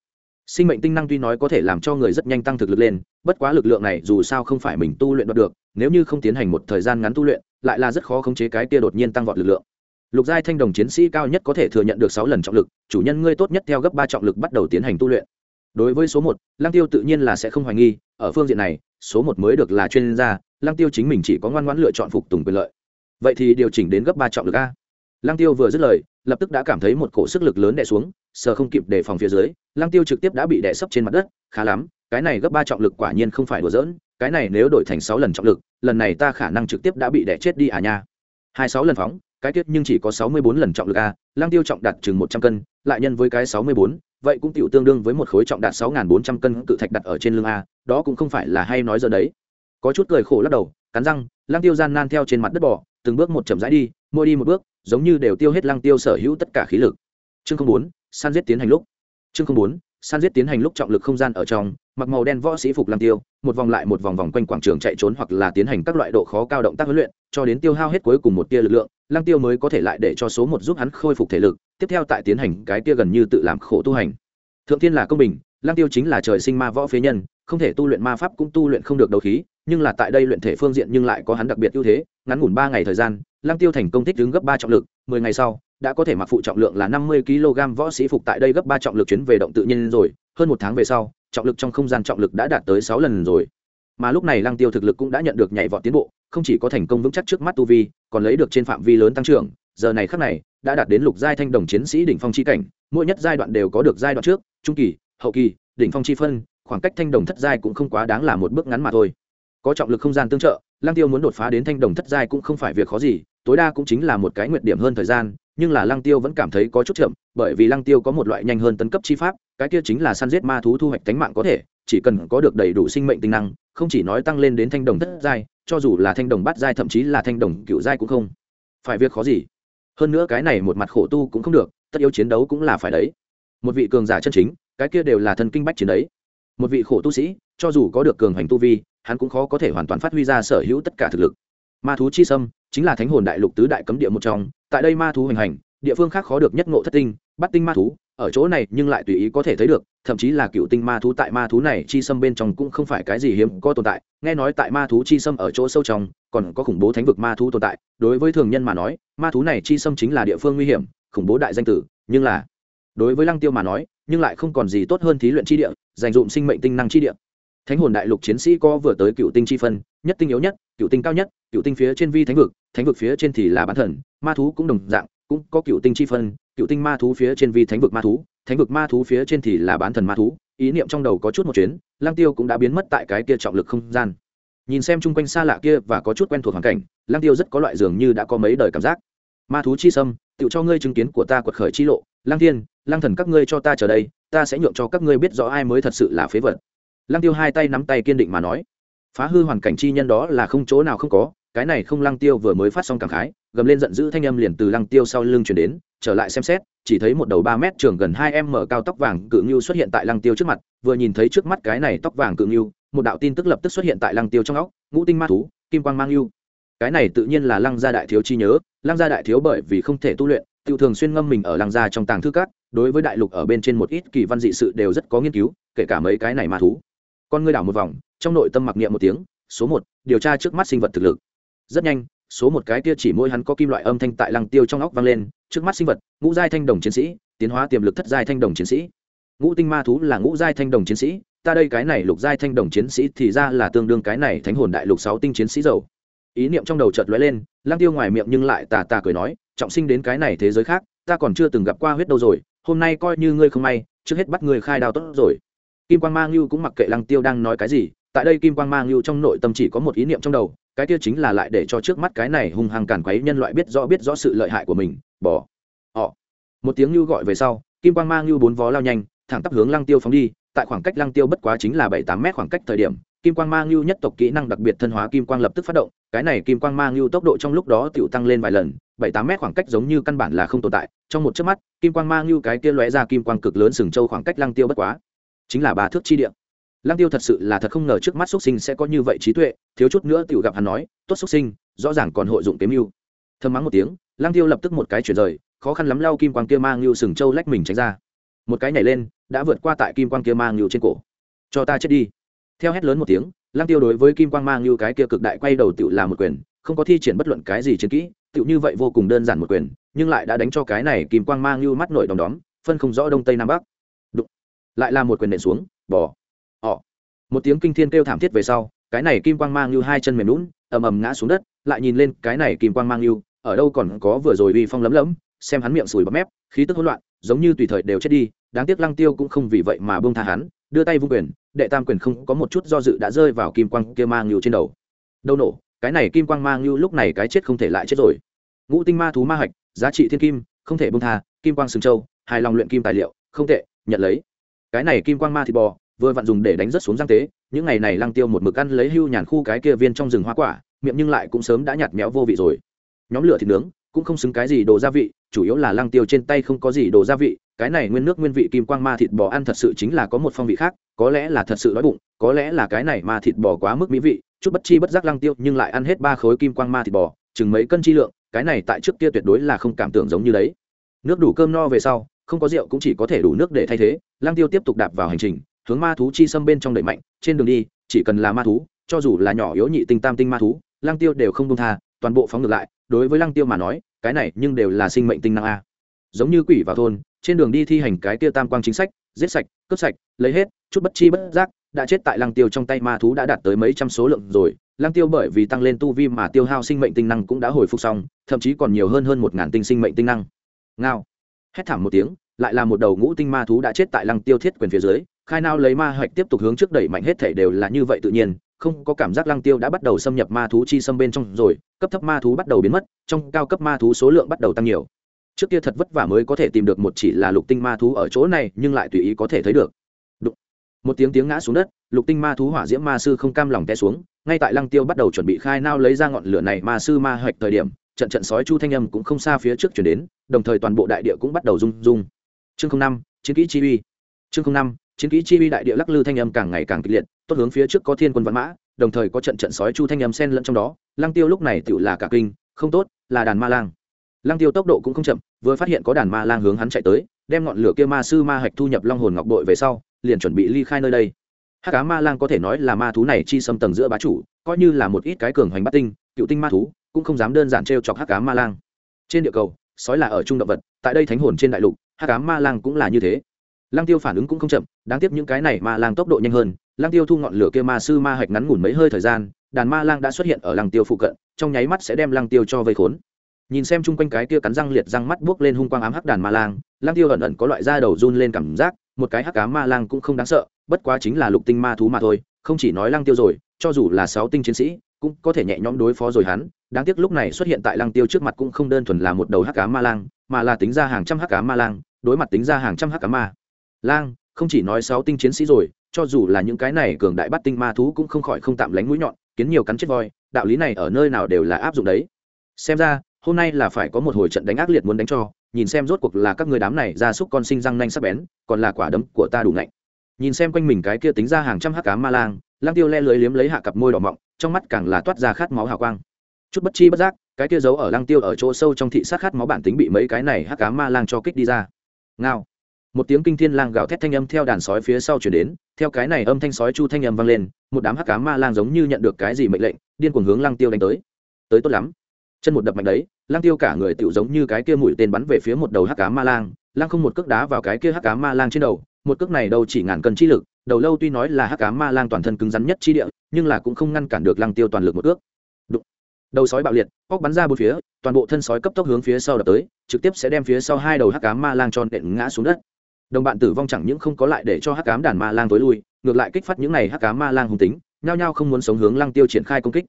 sinh mệnh tinh năng tuy nói có thể làm cho người rất nhanh tăng thực lực lên, bất quá lực lượng này dù sao không phải mình tu luyện đoạt được, nếu như không tiến hành một thời gian ngắn tu luyện, lại là rất khó khống chế cái kia đột nhiên tăng vọt lực lượng. Lục giai thanh đồng chiến sĩ cao nhất có thể thừa nhận được sáu lần trọng lực, chủ nhân ngươi tốt nhất theo gấp ba trọng lực bắt đầu tiến hành tu luyện. Đối với số một lang tiêu tự nhiên là sẽ không hoài nghi, ở phương diện này, số một mới được là chuyên gia lang tiêu chính mình chỉ có ngoan ngoãn lựa chọn phục tùng quyền lợi. Vậy thì điều chỉnh đến gấp ba trọng lực a. Lang tiêu vừa dứt lời lập tức đã cảm thấy một cổ sức lực lớn đè xuống, sờ không kịp đề phòng phía dưới lang tiêu trực tiếp đã bị đè sấp trên mặt đất, khá lắm, cái này gấp ba trọng lực quả nhiên không phải đùa giỡn, cái này nếu đổi thành sáu lần trọng lực, lần này ta khả năng trực tiếp đã bị đè chết đi à nha. Hai sáu lần phóng, cái tiết nhưng chỉ có sáu mươi bốn lần trọng lực à, a lang tiêu trọng đạt chừng một trăm cân, lại nhân với cái sáu mươi bốn, vậy cũng tiểu tương đương với một khối trọng đạt sáu bốn trăm cân cự thạch đặt ở trên lưng a, đó cũng không phải là hay nói giờ đấy. Có chút cười khổ lắc đầu, cắn răng lang tiêu gian nan theo trên mặt đất bỏ từng bước một chậm rãi đi mỗi đi một bước, giống như đều tiêu hết lang tiêu sở hữu tất cả khí lực. Chương không bốn, san giết tiến hành lúc. Chương không bốn, san giết tiến hành lúc trọng lực không gian ở trong, mặc màu đen võ sĩ phục lang tiêu, một vòng lại một vòng vòng quanh quảng trường chạy trốn hoặc là tiến hành các loại độ khó cao động tác huấn luyện, cho đến tiêu hao hết cuối cùng một tia lực lượng lang tiêu mới có thể lại để cho số một giúp hắn khôi phục thể lực, tiếp theo tại tiến hành cái tia gần như tự làm khổ tu hành. Thượng thiên là công bình lang tiêu chính là trời sinh ma võ phế nhân, không thể tu luyện ma pháp cũng tu luyện không được đấu khí nhưng là tại đây luyện thể phương diện nhưng lại có hắn đặc biệt ưu thế, ngắn ngủn ba ngày thời gian lang tiêu thành công thích đứng gấp ba trọng lực, mười ngày sau, đã có thể mặc phụ trọng lượng là năm mươi kg võ sĩ phục tại đây gấp ba trọng lực chuyến về động tự nhiên rồi, hơn một tháng về sau, trọng lực trong không gian trọng lực đã đạt tới sáu lần rồi. Mà lúc này lăng tiêu thực lực cũng đã nhận được nhảy vọt tiến bộ, không chỉ có thành công vững chắc trước mắt tu vi, còn lấy được trên phạm vi lớn tăng trưởng, giờ này khắc này, đã đạt đến lục giai thanh đồng chiến sĩ đỉnh phong chi cảnh, mỗi nhất giai đoạn đều có được giai đoạn trước, trung kỳ, hậu kỳ, đỉnh phong chi phân, khoảng cách thanh đồng thất giai cũng không quá đáng là một bước ngắn mà thôi có trọng lực không gian tương trợ, lăng tiêu muốn đột phá đến thanh đồng thất giai cũng không phải việc khó gì, tối đa cũng chính là một cái nguyện điểm hơn thời gian, nhưng là lăng tiêu vẫn cảm thấy có chút chậm, bởi vì lăng tiêu có một loại nhanh hơn tấn cấp chi pháp, cái kia chính là săn giết ma thú thu hoạch tánh mạng có thể, chỉ cần có được đầy đủ sinh mệnh tinh năng, không chỉ nói tăng lên đến thanh đồng thất giai, cho dù là thanh đồng bát giai thậm chí là thanh đồng cựu giai cũng không phải việc khó gì. Hơn nữa cái này một mặt khổ tu cũng không được, tất yếu chiến đấu cũng là phải đấy. Một vị cường giả chân chính, cái kia đều là thần kinh bách chiến đấy. Một vị khổ tu sĩ, cho dù có được cường hành tu vi hắn cũng khó có thể hoàn toàn phát huy ra sở hữu tất cả thực lực. Ma thú chi sâm chính là thánh hồn đại lục tứ đại cấm địa một trong, tại đây ma thú hành hành, địa phương khác khó được nhất ngộ thất tinh, bắt tinh ma thú, ở chỗ này nhưng lại tùy ý có thể thấy được, thậm chí là cựu tinh ma thú tại ma thú này chi xâm bên trong cũng không phải cái gì hiếm có tồn tại. Nghe nói tại ma thú chi xâm ở chỗ sâu trong, còn có khủng bố thánh vực ma thú tồn tại, đối với thường nhân mà nói, ma thú này chi xâm chính là địa phương nguy hiểm, khủng bố đại danh tử, nhưng là đối với lăng tiêu mà nói, nhưng lại không còn gì tốt hơn thí luyện chi địa, dành dụng sinh mệnh tinh năng chi địa thánh hồn đại lục chiến sĩ có vừa tới cựu tinh chi phân, nhất tinh yếu nhất, cựu tinh cao nhất, cựu tinh phía trên vi thánh vực thánh vực phía trên thì là bán thần, ma thú cũng đồng dạng, cũng có cựu tinh chi phân, cựu tinh ma thú phía trên vi thánh vực ma thú, thánh vực ma thú phía trên thì là bán thần ma thú. Ý niệm trong đầu có chút một chuyến lang tiêu cũng đã biến mất tại cái kia trọng lực không gian. Nhìn xem chung quanh xa lạ kia và có chút quen thuộc hoàn cảnh lang tiêu rất có loại dường như đã có mấy đời cảm giác. Ma thú chi sâm tự cho ngươi chứng kiến của ta quật khởi chi lộ. Lang thiên lang thần các ngươi cho ta chờ đây, ta sẽ nhượng cho các ngươi biết rõ ai mới thật sự là phế vật lang tiêu hai tay nắm tay kiên định mà nói, phá hư hoàn cảnh chi nhân đó là không chỗ nào không có, cái này không lang tiêu vừa mới phát xong cảm khái, gầm lên giận dữ thanh âm liền từ lăng tiêu sau lưng chuyển đến, trở lại xem xét, chỉ thấy một đầu ba mét trường gần hai em mở cao tóc vàng cự ngưu xuất hiện tại lăng tiêu trước mặt, vừa nhìn thấy trước mắt cái này tóc vàng cự ngưu, một đạo tin tức lập tức xuất hiện tại lăng tiêu trong óc, ngũ tinh ma thú, kim quang mang ngưu cái này tự nhiên là lăng gia đại thiếu chi nhớ, lăng gia đại thiếu bởi vì không thể tu luyện, tiêu thường xuyên ngâm mình ở lăng gia trong tàng thư các, đối với đại lục ở bên trên một ít kỳ văn dị sự đều rất có nghiên cứu, kể cả mấy cái này ma thú con ngươi đảo một vòng, trong nội tâm mặc niệm một tiếng, số một, điều tra trước mắt sinh vật thực lực. Rất nhanh, số một cái kia chỉ môi hắn có kim loại âm thanh tại lăng tiêu trong óc vang lên, trước mắt sinh vật, ngũ giai thanh đồng chiến sĩ, tiến hóa tiềm lực thất giai thanh đồng chiến sĩ. Ngũ tinh ma thú là ngũ giai thanh đồng chiến sĩ, ta đây cái này lục giai thanh đồng chiến sĩ thì ra là tương đương cái này thánh hồn đại lục sáu tinh chiến sĩ dầu ý niệm trong đầu chợt lóe lên, lăng tiêu ngoài miệng nhưng lại tà tà cười nói, trọng sinh đến cái này thế giới khác, ta còn chưa từng gặp qua huyết đâu rồi, hôm nay coi như ngươi không may, trước hết bắt ngươi khai đào tốt rồi kim quang mang lưu cũng mặc kệ lăng tiêu đang nói cái gì, tại đây kim quang mang lưu trong nội tâm chỉ có một ý niệm trong đầu, cái kia chính là lại để cho trước mắt cái này hung hăng càn quấy nhân loại biết rõ biết rõ sự lợi hại của mình, bỏ họ. Một tiếng lưu gọi về sau, kim quang mang lưu bốn vó lao nhanh, thẳng tắp hướng lăng tiêu phóng đi, tại khoảng cách lăng tiêu bất quá chính là bảy tám mét khoảng cách thời điểm, kim quang mang lưu nhất tộc kỹ năng đặc biệt thân hóa kim quang lập tức phát động, cái này kim quang mang lưu tốc độ trong lúc đó tiểu tăng lên vài lần, bảy tám mét khoảng cách giống như căn bản là không tồn tại, trong một chớp mắt, kim quang mang lưu cái kia lóe ra kim quang cực lớn sừng châu khoảng cách lăng tiêu bất quá chính là ba thước chi địa. Lăng tiêu thật sự là thật không ngờ trước mắt xuất sinh sẽ có như vậy trí tuệ, thiếu chút nữa tựu gặp hắn nói, tốt xuất sinh, rõ ràng còn hội dụng kiếm lưu thơm mắng một tiếng, lăng tiêu lập tức một cái chuyển rời, khó khăn lắm lao kim quang kia mang lưu sừng châu lách mình tránh ra. Một cái nhảy lên, đã vượt qua tại kim quang kia mang lưu trên cổ. Cho ta chết đi. Theo hét lớn một tiếng, lăng tiêu đối với kim quang mang lưu cái kia cực đại quay đầu tựu là một quyền, không có thi triển bất luận cái gì chiến kỹ, tựu như vậy vô cùng đơn giản một quyền, nhưng lại đã đánh cho cái này kim quang mang lưu mắt nổi đom đóm, phân không rõ đông tây nam bắc lại là một quyền nện xuống bỏ ọ một tiếng kinh thiên kêu thảm thiết về sau, cái này kim quang mang lưu hai chân mềm lún ầm ầm ngã xuống đất, lại nhìn lên cái này kim quang mang lưu, ở đâu còn có vừa rồi uy phong lấm lấm, xem hắn miệng sùi bắp mép, khí tức hỗn loạn, giống như tùy thời đều chết đi, đáng tiếc lăng tiêu cũng không vì vậy mà buông tha hắn, đưa tay vung quyền, đệ tam quyền không có một chút do dự đã rơi vào kim quang kia mang lưu trên đầu. Đâu nổ, cái này kim quang mang lưu lúc này cái chết không thể lại chết rồi. Ngũ tinh ma thú ma hạch, giá trị thiên kim, không thể buông tha, kim quang sừng châu, hài lòng luyện kim tài liệu, không tệ, nhận lấy cái này kim quang ma thịt bò, vừa vặn dùng để đánh rất xuống giang tế, những ngày này lăng tiêu một mực ăn lấy hưu nhàn khu cái kia viên trong rừng hoa quả, miệng nhưng lại cũng sớm đã nhạt méo vô vị rồi. Nhóm lửa thịt nướng, cũng không xứng cái gì đồ gia vị, chủ yếu là lăng tiêu trên tay không có gì đồ gia vị, cái này nguyên nước nguyên vị kim quang ma thịt bò ăn thật sự chính là có một phong vị khác, có lẽ là thật sự đói bụng, có lẽ là cái này ma thịt bò quá mức mỹ vị, chút bất chi bất giác lăng tiêu nhưng lại ăn hết ba khối kim quang ma thịt bò, chừng mấy cân chi lượng, cái này tại trước kia tuyệt đối là không cảm tưởng giống như đấy. Nước đủ cơm no về sau không có rượu cũng chỉ có thể đủ nước để thay thế. Lang tiêu tiếp tục đạp vào hành trình, hướng ma thú chi xâm bên trong đẩy mạnh, trên đường đi, chỉ cần là ma thú, cho dù là nhỏ yếu nhị tinh tam tinh ma thú Lang tiêu đều không công tha, toàn bộ phóng ngược lại. Đối với Lang tiêu mà nói, cái này nhưng đều là sinh mệnh tinh năng a. Giống như quỷ vào thôn, trên đường đi thi hành cái tiêu tam quang chính sách, giết sạch, cướp sạch, lấy hết, chút bất chi bất giác, đã chết tại lăng tiêu trong tay ma thú đã đạt tới mấy trăm số lượng rồi. Lăng tiêu bởi vì tăng lên tu vi mà tiêu hao sinh mệnh tinh năng cũng đã hồi phục xong, thậm chí còn nhiều hơn hơn một ngàn tinh sinh mệnh tinh năng. Ngao hét thảm một tiếng, lại là một đầu ngũ tinh ma thú đã chết tại lăng tiêu thiết quyền phía dưới, khai nao lấy ma hạch tiếp tục hướng trước đẩy mạnh hết thể đều là như vậy tự nhiên, không có cảm giác lăng tiêu đã bắt đầu xâm nhập ma thú chi xâm bên trong rồi, cấp thấp ma thú bắt đầu biến mất, trong cao cấp ma thú số lượng bắt đầu tăng nhiều trước kia thật vất vả mới có thể tìm được một chỉ là lục tinh ma thú ở chỗ này, nhưng lại tùy ý có thể thấy được Đụng. một tiếng tiếng ngã xuống đất, lục tinh ma thú hỏa diễm ma sư không cam lòng té xuống, ngay tại lăng tiêu bắt đầu chuẩn bị khai nao lấy ra ngọn lửa này ma sư ma hạch thời điểm, trận trận sói chu thanh âm cũng không xa phía trước chuyển đến đồng thời toàn bộ đại địa cũng bắt đầu rung rung. Chương năm, chiến kỹ chi uy. Chương năm, chiến kỹ chi uy đại địa lắc lư thanh âm càng ngày càng kịch liệt, tốt hướng phía trước có thiên quân văn mã, đồng thời có trận trận sói chu thanh âm sen lẫn trong đó. Lăng tiêu lúc này tựu là cả kinh, không tốt, là đàn ma lang. Lăng tiêu tốc độ cũng không chậm, vừa phát hiện có đàn ma lang hướng hắn chạy tới, đem ngọn lửa kia ma sư ma hạch thu nhập long hồn ngọc đội về sau, liền chuẩn bị ly khai nơi đây. Hát cá ma lang có thể nói là ma thú này chi xâm tầng giữa bá chủ, coi như là một ít cái cường hoành bắt tinh, cựu tinh ma thú, cũng không dám đơn giản t chọc hát cá ma lang. Trên địa cầu sói là ở trung động vật, tại đây thánh hồn trên đại lục hát cám ma lang cũng là như thế. Lang tiêu phản ứng cũng không chậm, đáng tiếc những cái này ma lang tốc độ nhanh hơn. Lang tiêu thu ngọn lửa kia ma sư ma hạch ngắn ngủn mấy hơi thời gian, đàn ma lang đã xuất hiện ở lang tiêu phụ cận, trong nháy mắt sẽ đem lang tiêu cho vây khốn. Nhìn xem chung quanh cái kia cắn răng liệt răng mắt buốc lên hung quang ám hắc đàn ma lang lang tiêu ẩn ẩn có loại da đầu run lên cảm giác, một cái hắc cá ma lang cũng không đáng sợ, bất quá chính là lục tinh ma thú mà thôi, không chỉ nói lang tiêu rồi, cho dù là sáu tinh chiến sĩ cũng có thể nhẹ nhõm đối phó rồi hắn. Đáng tiếc lúc này xuất hiện tại lăng tiêu trước mặt cũng không đơn thuần là một đầu hắc cá ma lang, mà là tính ra hàng trăm hắc cá ma lang, đối mặt tính ra hàng trăm hắc cá ma. Lang, không chỉ nói sáu tinh chiến sĩ rồi, cho dù là những cái này cường đại bắt tinh ma thú cũng không khỏi không tạm lánh mũi nhọn, kiến nhiều cắn chết voi, đạo lý này ở nơi nào đều là áp dụng đấy. Xem ra, hôm nay là phải có một hồi trận đánh ác liệt muốn đánh cho, nhìn xem rốt cuộc là các người đám này ra súc con sinh răng nanh sắc bén, còn là quả đấm của ta đủ nạnh nhìn xem quanh mình cái kia tính ra hàng trăm hắc cá ma lang lang tiêu le lưới liếm lấy hạ cặp môi đỏ mọng, trong mắt càng là toát ra khát máu hào quang. Chút bất chi bất giác, cái kia giấu ở lang tiêu ở chỗ sâu trong thị sát khát máu bản tính bị mấy cái này hắc cá ma lang cho kích đi ra. Ngao. Một tiếng kinh thiên lang gào thét thanh âm theo đàn sói phía sau chuyển đến, theo cái này âm thanh sói chu thanh âm vang lên, một đám hắc cá ma lang giống như nhận được cái gì mệnh lệnh, điên cuồng hướng lang tiêu đánh tới. Tới tốt lắm. Chân một đập mạnh đấy lang tiêu cả người tựu giống như cái kia mũi tên bắn về phía một đầu hắc cá ma lang lang không một cước đá vào cái kia hắc cá ma lang trên đầu một cước này đâu chỉ ngàn cân chi lực, đầu lâu tuy nói là hắc cá ma lang toàn thân cứng rắn nhất chi địa, nhưng là cũng không ngăn cản được lăng tiêu toàn lực một cước. Đụng. đầu sói bạo liệt, óc bắn ra bốn phía, toàn bộ thân sói cấp tốc hướng phía sau đập tới, trực tiếp sẽ đem phía sau hai đầu hắc cá ma lang tròn đện ngã xuống đất. Đồng bạn tử vong chẳng những không có lại để cho hắc cám đàn ma lang tối lui, ngược lại kích phát những này hắc cám ma lang hung tính, nhao nhao không muốn sống hướng lăng tiêu triển khai công kích.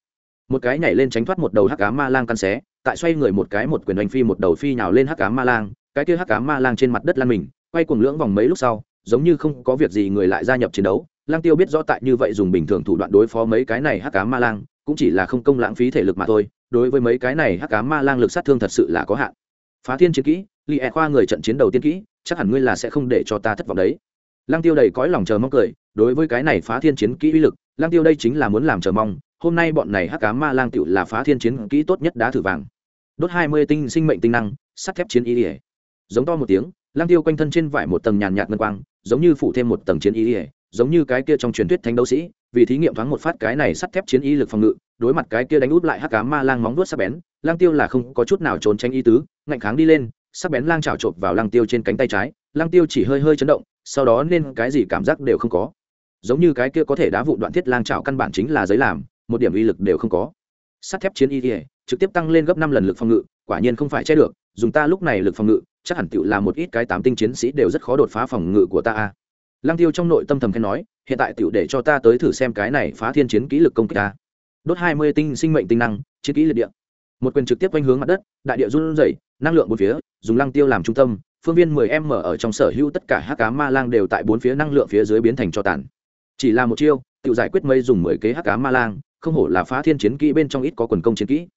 Một cái nhảy lên tránh thoát một đầu hắc cám ma lang căn xé, tại xoay người một cái một quyền đánh phi một đầu phi nhào lên hắc cám ma lang, cái kia hắc cám ma lang trên mặt đất lăn mình, quay cuồng lưỡng vòng mấy lúc sau giống như không có việc gì người lại gia nhập chiến đấu. Lang tiêu biết rõ tại như vậy dùng bình thường thủ đoạn đối phó mấy cái này hắc Cá ma lang, cũng chỉ là không công lãng phí thể lực mà thôi, đối với mấy cái này hắc Cá ma lang lực sát thương thật sự là có hạn. Phá thiên chiến kỹ li e khoa người trận chiến đầu tiên kỹ, chắc hẳn ngươi là sẽ không để cho ta thất vọng đấy. Lang tiêu đầy cõi lòng chờ mong cười, đối với cái này phá thiên chiến kỹ uy lực Lang tiêu đây chính là muốn làm chờ mong, hôm nay bọn này hắc cá ma lang tựu là phá thiên chiến kỹ tốt nhất đá thử vàng. Đốt hai mươi tinh sinh mệnh tinh năng, sắt thép chiến ý ỉa giống to một tiếng Lang tiêu quanh thân trên vải một tầng nhàn nhạt ngân quang giống như phủ thêm một tầng chiến ý ỉa giống như cái kia trong truyền thuyết thánh đấu sĩ, vì thí nghiệm thoáng một phát cái này sắt thép chiến ý lực phòng ngự, đối mặt cái kia đánh út lại hắc cá ma lang móng vuốt sắc bén, lang tiêu là không có chút nào trốn tránh ý tứ, ngạnh kháng đi lên, sắc bén lang trào trộp vào lang tiêu trên cánh tay trái, lang tiêu chỉ hơi hơi chấn động, sau đó nên cái gì cảm giác đều không có. Giống như cái kia có thể đá vụ đoạn thiết lang trào căn bản chính là giấy làm, một điểm uy lực đều không có. Sắt thép chiến y ỉa trực tiếp tăng lên gấp năm lần lực phòng ngự, quả nhiên không phải che được dùng ta lúc này lực phòng ngự, chắc hẳn tựu là một ít cái tám tinh chiến sĩ đều rất khó đột phá phòng ngự của ta a. Lang tiêu trong nội tâm thầm khen nói, hiện tại tựu để cho ta tới thử xem cái này phá thiên chiến kỹ lực công kích ta. Đốt hai mươi tinh sinh mệnh tinh năng, chiến kỹ liệt địa. Một quyền trực tiếp quanh hướng mặt đất, đại địa run rẩy, năng lượng bốn phía, dùng lăng tiêu làm trung tâm, phương viên 10 m ở trong sở hữu tất cả hắc cá ma lang đều tại bốn phía năng lượng phía dưới biến thành cho tàn. Chỉ là một chiêu tự giải quyết mây dùng 10 kế hắc cá ma lang, không hổ là phá thiên chiến kỹ bên trong ít có quần công chiến kỹ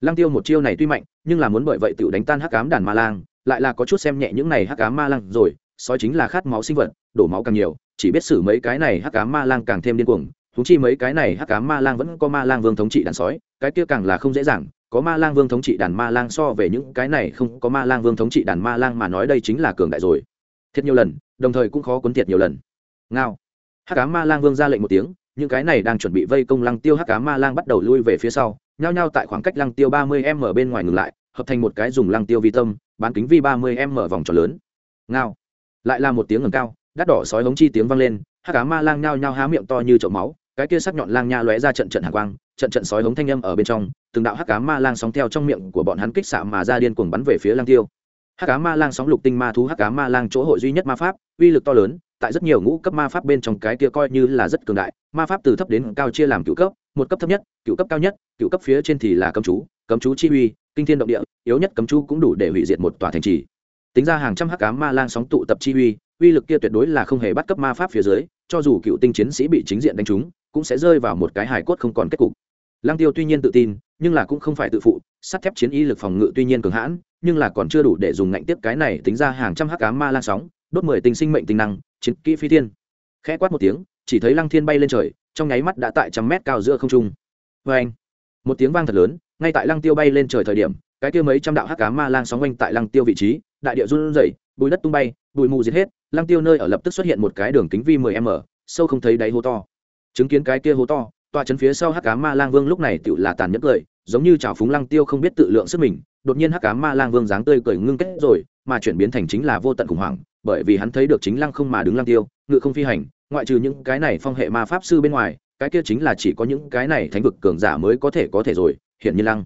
lăng tiêu một chiêu này tuy mạnh, nhưng là muốn bởi vậy tự đánh tan hắc cám đàn ma lang, lại là có chút xem nhẹ những này hắc cám ma lang rồi, sói chính là khát máu sinh vật, đổ máu càng nhiều, chỉ biết xử mấy cái này hắc cám ma lang càng thêm điên cuồng thúng chi mấy cái này hắc cám ma lang vẫn có ma lang vương thống trị đàn sói, cái kia càng là không dễ dàng, có ma lang vương thống trị đàn ma lang so về những cái này không có ma lang vương thống trị đàn ma lang mà nói đây chính là cường đại rồi. Thiệt nhiều lần, đồng thời cũng khó cuốn thiệt nhiều lần. Ngao. Hắc ám ma lang vương ra lệnh một tiếng những cái này đang chuẩn bị vây công lăng tiêu Hắc cá ma lang bắt đầu lui về phía sau, nhao nhao tại khoảng cách lăng tiêu ba mươi m ở bên ngoài ngừng lại, hợp thành một cái dùng lăng tiêu vi tâm, bán kính vi ba mươi m vòng tròn lớn. Ngao. Lại là một tiếng ngầm cao, đắt đỏ sói hống chi tiếng vang lên, Hắc cá ma lang nhao nhao há miệng to như chậu máu, cái kia sắc nhọn lang nha lóe ra trận trận hạ quang, trận trận sói hống thanh âm ở bên trong, từng đạo hắc cá ma lang sóng theo trong miệng của bọn hắn kích xạ mà ra điên cuồng bắn về phía lang tiêu. Hắc cá ma lang sóng lục tinh ma thú hắc cá ma lang chỗ hội duy nhất ma pháp, uy lực to lớn tại rất nhiều ngũ cấp ma pháp bên trong cái kia coi như là rất cường đại ma pháp từ thấp đến cao chia làm cựu cấp một cấp thấp nhất cựu cấp cao nhất cựu cấp phía trên thì là cấm chú cấm chú chi uy kinh thiên động địa yếu nhất cấm chú cũng đủ để hủy diệt một tòa thành trì. Tính ra hàng trăm hắc cá ma lang sóng tụ tập chi uy uy lực kia tuyệt đối là không hề bắt cấp ma pháp phía dưới cho dù cựu tinh chiến sĩ bị chính diện đánh trúng cũng sẽ rơi vào một cái hài cốt không còn kết cục. Lang Tiêu tuy nhiên tự tin, nhưng là cũng không phải tự phụ, sắt thép chiến y lực phòng ngự tuy nhiên cường hãn, nhưng là còn chưa đủ để dùng ngạnh tiếp cái này tính ra hàng trăm hắc ám ma lang sóng, đốt mười tinh sinh mệnh tinh năng, chiến kỹ phi thiên. Khẽ quát một tiếng, chỉ thấy Lăng Thiên bay lên trời, trong nháy mắt đã tại trăm mét cao giữa không trung. Oeng! Một tiếng vang thật lớn, ngay tại Lăng Tiêu bay lên trời thời điểm, cái kia mấy trăm đạo hắc ám ma lang sóng quanh tại Lăng Tiêu vị trí, đại địa run rẩy, bụi đất tung bay, bụi mù diệt hết, Lăng Tiêu nơi ở lập tức xuất hiện một cái đường kính vi 10m, sâu không thấy đáy hố to. Chứng kiến cái kia hố to, tòa chấn phía sau hắc cá ma lang vương lúc này tựu là tàn nhẫn cười giống như trào phúng lăng tiêu không biết tự lượng sức mình đột nhiên hắc cá ma lang vương dáng tươi cười ngưng kết rồi mà chuyển biến thành chính là vô tận khủng hoảng bởi vì hắn thấy được chính lăng không mà đứng lăng tiêu, ngự không phi hành, ngoại trừ những cái này phong hệ ma pháp sư bên ngoài, cái kia chính là chỉ có những cái này thánh vực cường giả mới có thể có thể rồi hiện nhiên lăng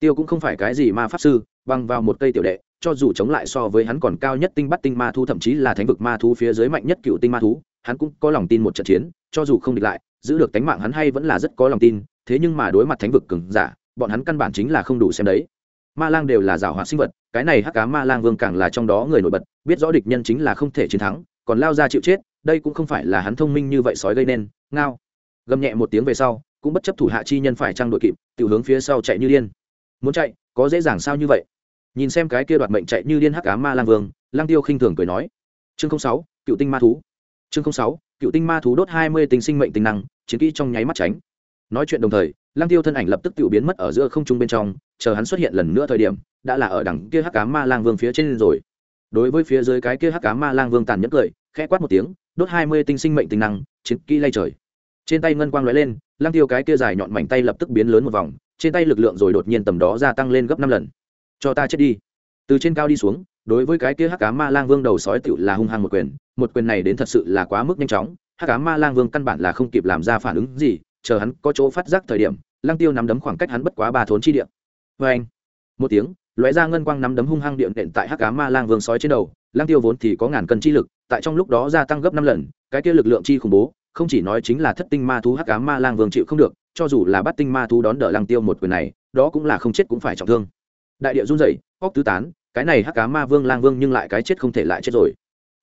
tiêu cũng không phải cái gì ma pháp sư băng vào một cây tiểu đệ, cho dù chống lại so với hắn còn cao nhất tinh bắt tinh ma thú, thậm chí là thánh vực ma thú phía dưới mạnh nhất cựu tinh ma thú, hắn cũng có lòng tin một trận chiến, cho dù không địch lại, giữ được tánh mạng hắn hay vẫn là rất có lòng tin, thế nhưng mà đối mặt thánh vực cường giả, bọn hắn căn bản chính là không đủ xem đấy. Ma lang đều là giảo hoạt sinh vật, cái này hắc cá ma lang vương càng là trong đó người nổi bật biết rõ địch nhân chính là không thể chiến thắng, còn lao ra chịu chết, đây cũng không phải là hắn thông minh như vậy sói gây nên, ngao. Gầm nhẹ một tiếng về sau, cũng bất chấp thủ hạ chi nhân phải trang đội kịp tự hướng phía sau chạy như điên. Muốn chạy, có dễ dàng sao như vậy? Nhìn xem cái kia đoạt mệnh chạy như điên hắc cá ma lang vương lang tiêu khinh thường cười nói. Chương sáu, cựu tinh ma thú. Chương sáu, cựu tinh ma thú đốt hai mươi tinh sinh mệnh tinh năng, chiến kỹ trong nháy mắt tránh. Nói chuyện đồng thời lang tiêu thân ảnh lập tức tự biến mất ở giữa không trung bên trong, chờ hắn xuất hiện lần nữa thời điểm, đã là ở đằng kia hắc cá ma lang vương phía trên rồi đối với phía dưới cái kia hắc cá ma lang vương tàn nhẫn cười, khẽ quát một tiếng, đốt hai mươi tinh sinh mệnh tinh năng, chiến kỹ lay trời. Trên tay ngân quang lóe lên, lang tiêu cái kia dài nhọn mảnh tay lập tức biến lớn một vòng, trên tay lực lượng rồi đột nhiên tầm đó gia tăng lên gấp năm lần. Cho ta chết đi. Từ trên cao đi xuống, đối với cái kia hắc cá ma lang vương đầu sói tựu là hung hăng một quyền một quyền này đến thật sự là quá mức nhanh chóng, hắc cá ma lang vương căn bản là không kịp làm ra phản ứng gì, chờ hắn có chỗ phát giác thời điểm, lang tiêu nắm đấm khoảng cách hắn bất quá ba thốn chi điện vê anh một tiếng lóe ra ngân quang nắm đấm hung hăng điện nện tại hắc cá ma lang vương sói trên đầu lang tiêu vốn thì có ngàn cân chi lực tại trong lúc đó gia tăng gấp năm lần cái kia lực lượng chi khủng bố không chỉ nói chính là thất tinh ma thú hắc cá ma lang vương chịu không được cho dù là bắt tinh ma thú đón đỡ lang tiêu một quyền này đó cũng là không chết cũng phải trọng thương. Đại địa run rẩy óc tứ tán cái này hắc cá ma vương lang vương nhưng lại cái chết không thể lại chết rồi.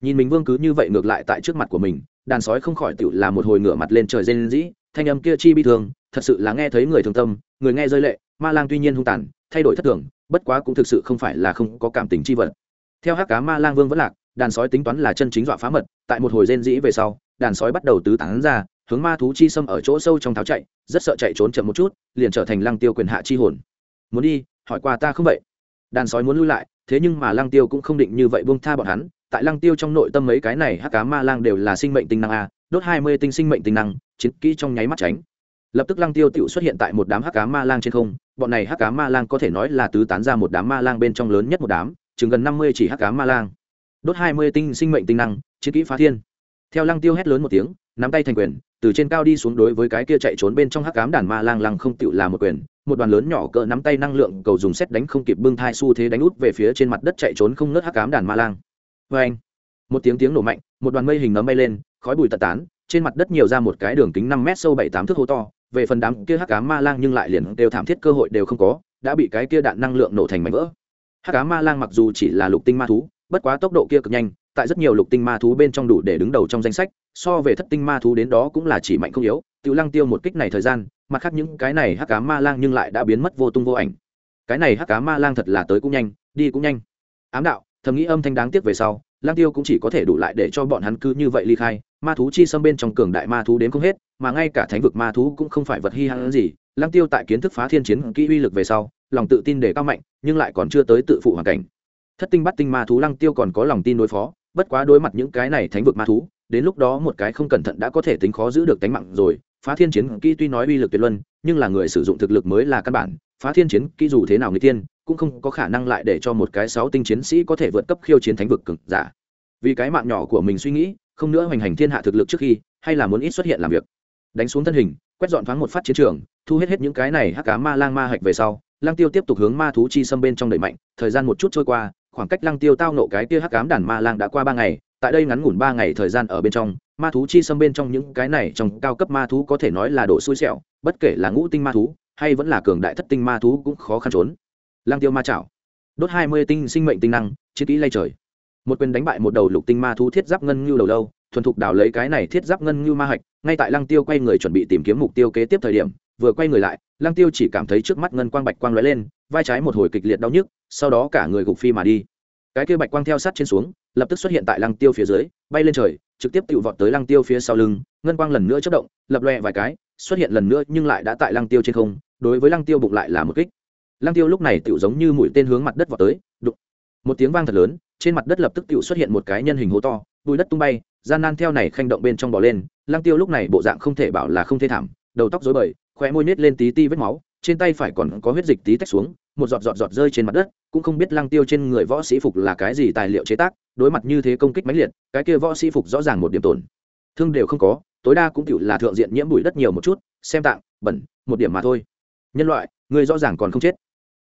Nhìn mình vương cứ như vậy ngược lại tại trước mặt của mình đàn sói không khỏi tựu là một hồi ngửa mặt lên trời rên dĩ, thanh âm kia chi bi thương thật sự là nghe thấy người thương tâm người nghe rơi lệ ma lang tuy nhiên hung tàn thay đổi thất thường bất quá cũng thực sự không phải là không có cảm tình chi vật. Theo hắc cá ma lang vương vẫn lạc, đàn sói tính toán là chân chính dọa phá mật, tại một hồi rên dĩ về sau, đàn sói bắt đầu tứ tán ra, hướng ma thú chi xâm ở chỗ sâu trong tháo chạy, rất sợ chạy trốn chậm một chút, liền trở thành lăng tiêu quyền hạ chi hồn. Muốn đi, hỏi qua ta không vậy? Đàn sói muốn lui lại, thế nhưng mà lăng tiêu cũng không định như vậy buông tha bọn hắn, tại lăng tiêu trong nội tâm mấy cái này hắc cá ma lang đều là sinh mệnh tinh năng a, đốt hai mươi tinh sinh mệnh tinh năng, chiến kỹ trong nháy mắt tránh lập tức lăng tiêu tự xuất hiện tại một đám hắc cá ma lang trên không, bọn này hắc cá ma lang có thể nói là tứ tán ra một đám ma lang bên trong lớn nhất một đám, chừng gần năm mươi chỉ hắc cá ma lang. Đốt hai mươi tinh sinh mệnh tinh năng, chiến kỹ phá thiên. Theo lăng tiêu hét lớn một tiếng, nắm tay thành quyền, từ trên cao đi xuống đối với cái kia chạy trốn bên trong hắc cám đàn ma lang lăng không tựu là một quyền, một đoàn lớn nhỏ cỡ nắm tay năng lượng cầu dùng xét đánh không kịp bưng thai xu thế đánh út về phía trên mặt đất chạy trốn không ngớt hắc cám đàn ma lang. Vê anh một tiếng tiếng nổ mạnh, một đoàn mây hình nấm bay lên, khói bụi tật tán trên mặt đất nhiều ra một cái đường kính năm mét sâu bảy tám thước hố to, về phần đám kia hắc cám ma lang nhưng lại liền đều thảm thiết cơ hội đều không có, đã bị cái kia đạn năng lượng nổ thành mảnh vỡ. Hắc cám ma lang mặc dù chỉ là lục tinh ma thú, bất quá tốc độ kia cực nhanh, tại rất nhiều lục tinh ma thú bên trong đủ để đứng đầu trong danh sách, so về thất tinh ma thú đến đó cũng là chỉ mạnh không yếu tự lăng tiêu một kích này thời gian, mặt khác những cái này hắc cá ma lang nhưng lại đã biến mất vô tung vô ảnh. Cái này hắc cá ma lang thật là tới cũng nhanh, đi cũng nhanh. Ám đạo, thầm nghĩ âm thanh đáng tiếc về sau lang tiêu cũng chỉ có thể đủ lại để cho bọn hắn cứ như vậy ly khai ma thú chi xâm bên trong cường đại ma thú đến không hết, mà ngay cả thánh vực ma thú cũng không phải vật hi hãn gì. Lang tiêu tại kiến thức phá thiên chiến kỹ uy lực về sau, lòng tự tin để cao mạnh, nhưng lại còn chưa tới tự phụ hoàn cảnh. Thất tinh bắt tinh ma thú lăng tiêu còn có lòng tin đối phó, bất quá đối mặt những cái này thánh vực ma thú, đến lúc đó một cái không cẩn thận đã có thể tính khó giữ được tánh mạng rồi. Phá thiên chiến kỹ tuy nói uy lực tuyệt luân, nhưng là người sử dụng thực lực mới là căn bản. Phá thiên chiến kỹ dù thế nào người tiên, cũng không có khả năng lại để cho một cái sáu tinh chiến sĩ có thể vượt cấp khiêu chiến thánh vực cực giả. Vì cái mạng nhỏ của mình suy nghĩ không nữa hoành hành thiên hạ thực lực trước khi, hay là muốn ít xuất hiện làm việc. Đánh xuống thân hình, quét dọn thoáng một phát chiến trường, thu hết hết những cái này hắc cá ma lang ma hạch về sau lang tiêu tiếp tục hướng ma thú chi xâm bên trong đẩy mạnh, thời gian một chút trôi qua, khoảng cách lang tiêu tao nộ cái kia hắc cám đàn ma lang đã qua ba ngày, tại đây ngắn ngủn ba ngày thời gian ở bên trong, ma thú chi xâm bên trong những cái này trong cao cấp ma thú có thể nói là độ xui xẻo, bất kể là ngũ tinh ma thú, hay vẫn là cường đại thất tinh ma thú cũng khó khăn trốn. Lang tiêu ma chảo. Đốt hai mươi tinh sinh mệnh tinh năng, chiến kỹ lay trời một quyền đánh bại một đầu lục tinh ma thú thiết giáp ngân như đầu lâu, thuần thục đào lấy cái này thiết giáp ngân như ma hạch, ngay tại lăng tiêu quay người chuẩn bị tìm kiếm mục tiêu kế tiếp thời điểm, vừa quay người lại, lăng tiêu chỉ cảm thấy trước mắt ngân quang bạch quang lóe lên, vai trái một hồi kịch liệt đau nhức, sau đó cả người gục phi mà đi. Cái kia bạch quang theo sát trên xuống, lập tức xuất hiện tại lăng tiêu phía dưới, bay lên trời, trực tiếp tự vọt tới lăng tiêu phía sau lưng, ngân quang lần nữa chất động, lập loẹ vài cái, xuất hiện lần nữa nhưng lại đã tại lăng tiêu trên không, đối với lăng tiêu bụng lại là một kích. Lăng tiêu lúc này tự giống như mũi tên hướng mặt đất vọt tới một tiếng vang thật lớn, trên mặt đất lập tức tự xuất hiện một cái nhân hình hố to, bùi đất tung bay, gian nan theo này khanh động bên trong bò lên lăng tiêu lúc này bộ dạng không thể bảo là không thê thảm, đầu tóc rối bời, khóe môi nết lên tí ti vết máu, trên tay phải còn có huyết dịch tí tách xuống, một giọt giọt giọt rơi trên mặt đất, cũng không biết lăng tiêu trên người võ sĩ phục là cái gì tài liệu chế tác, đối mặt như thế công kích mãnh liệt, cái kia võ sĩ phục rõ ràng một điểm tổn. Thương đều không có, tối đa cũng chịu là thượng diện nhiễm bụi đất nhiều một chút, xem tạng, bẩn, một điểm mà thôi. Nhân loại, người rõ ràng còn không chết.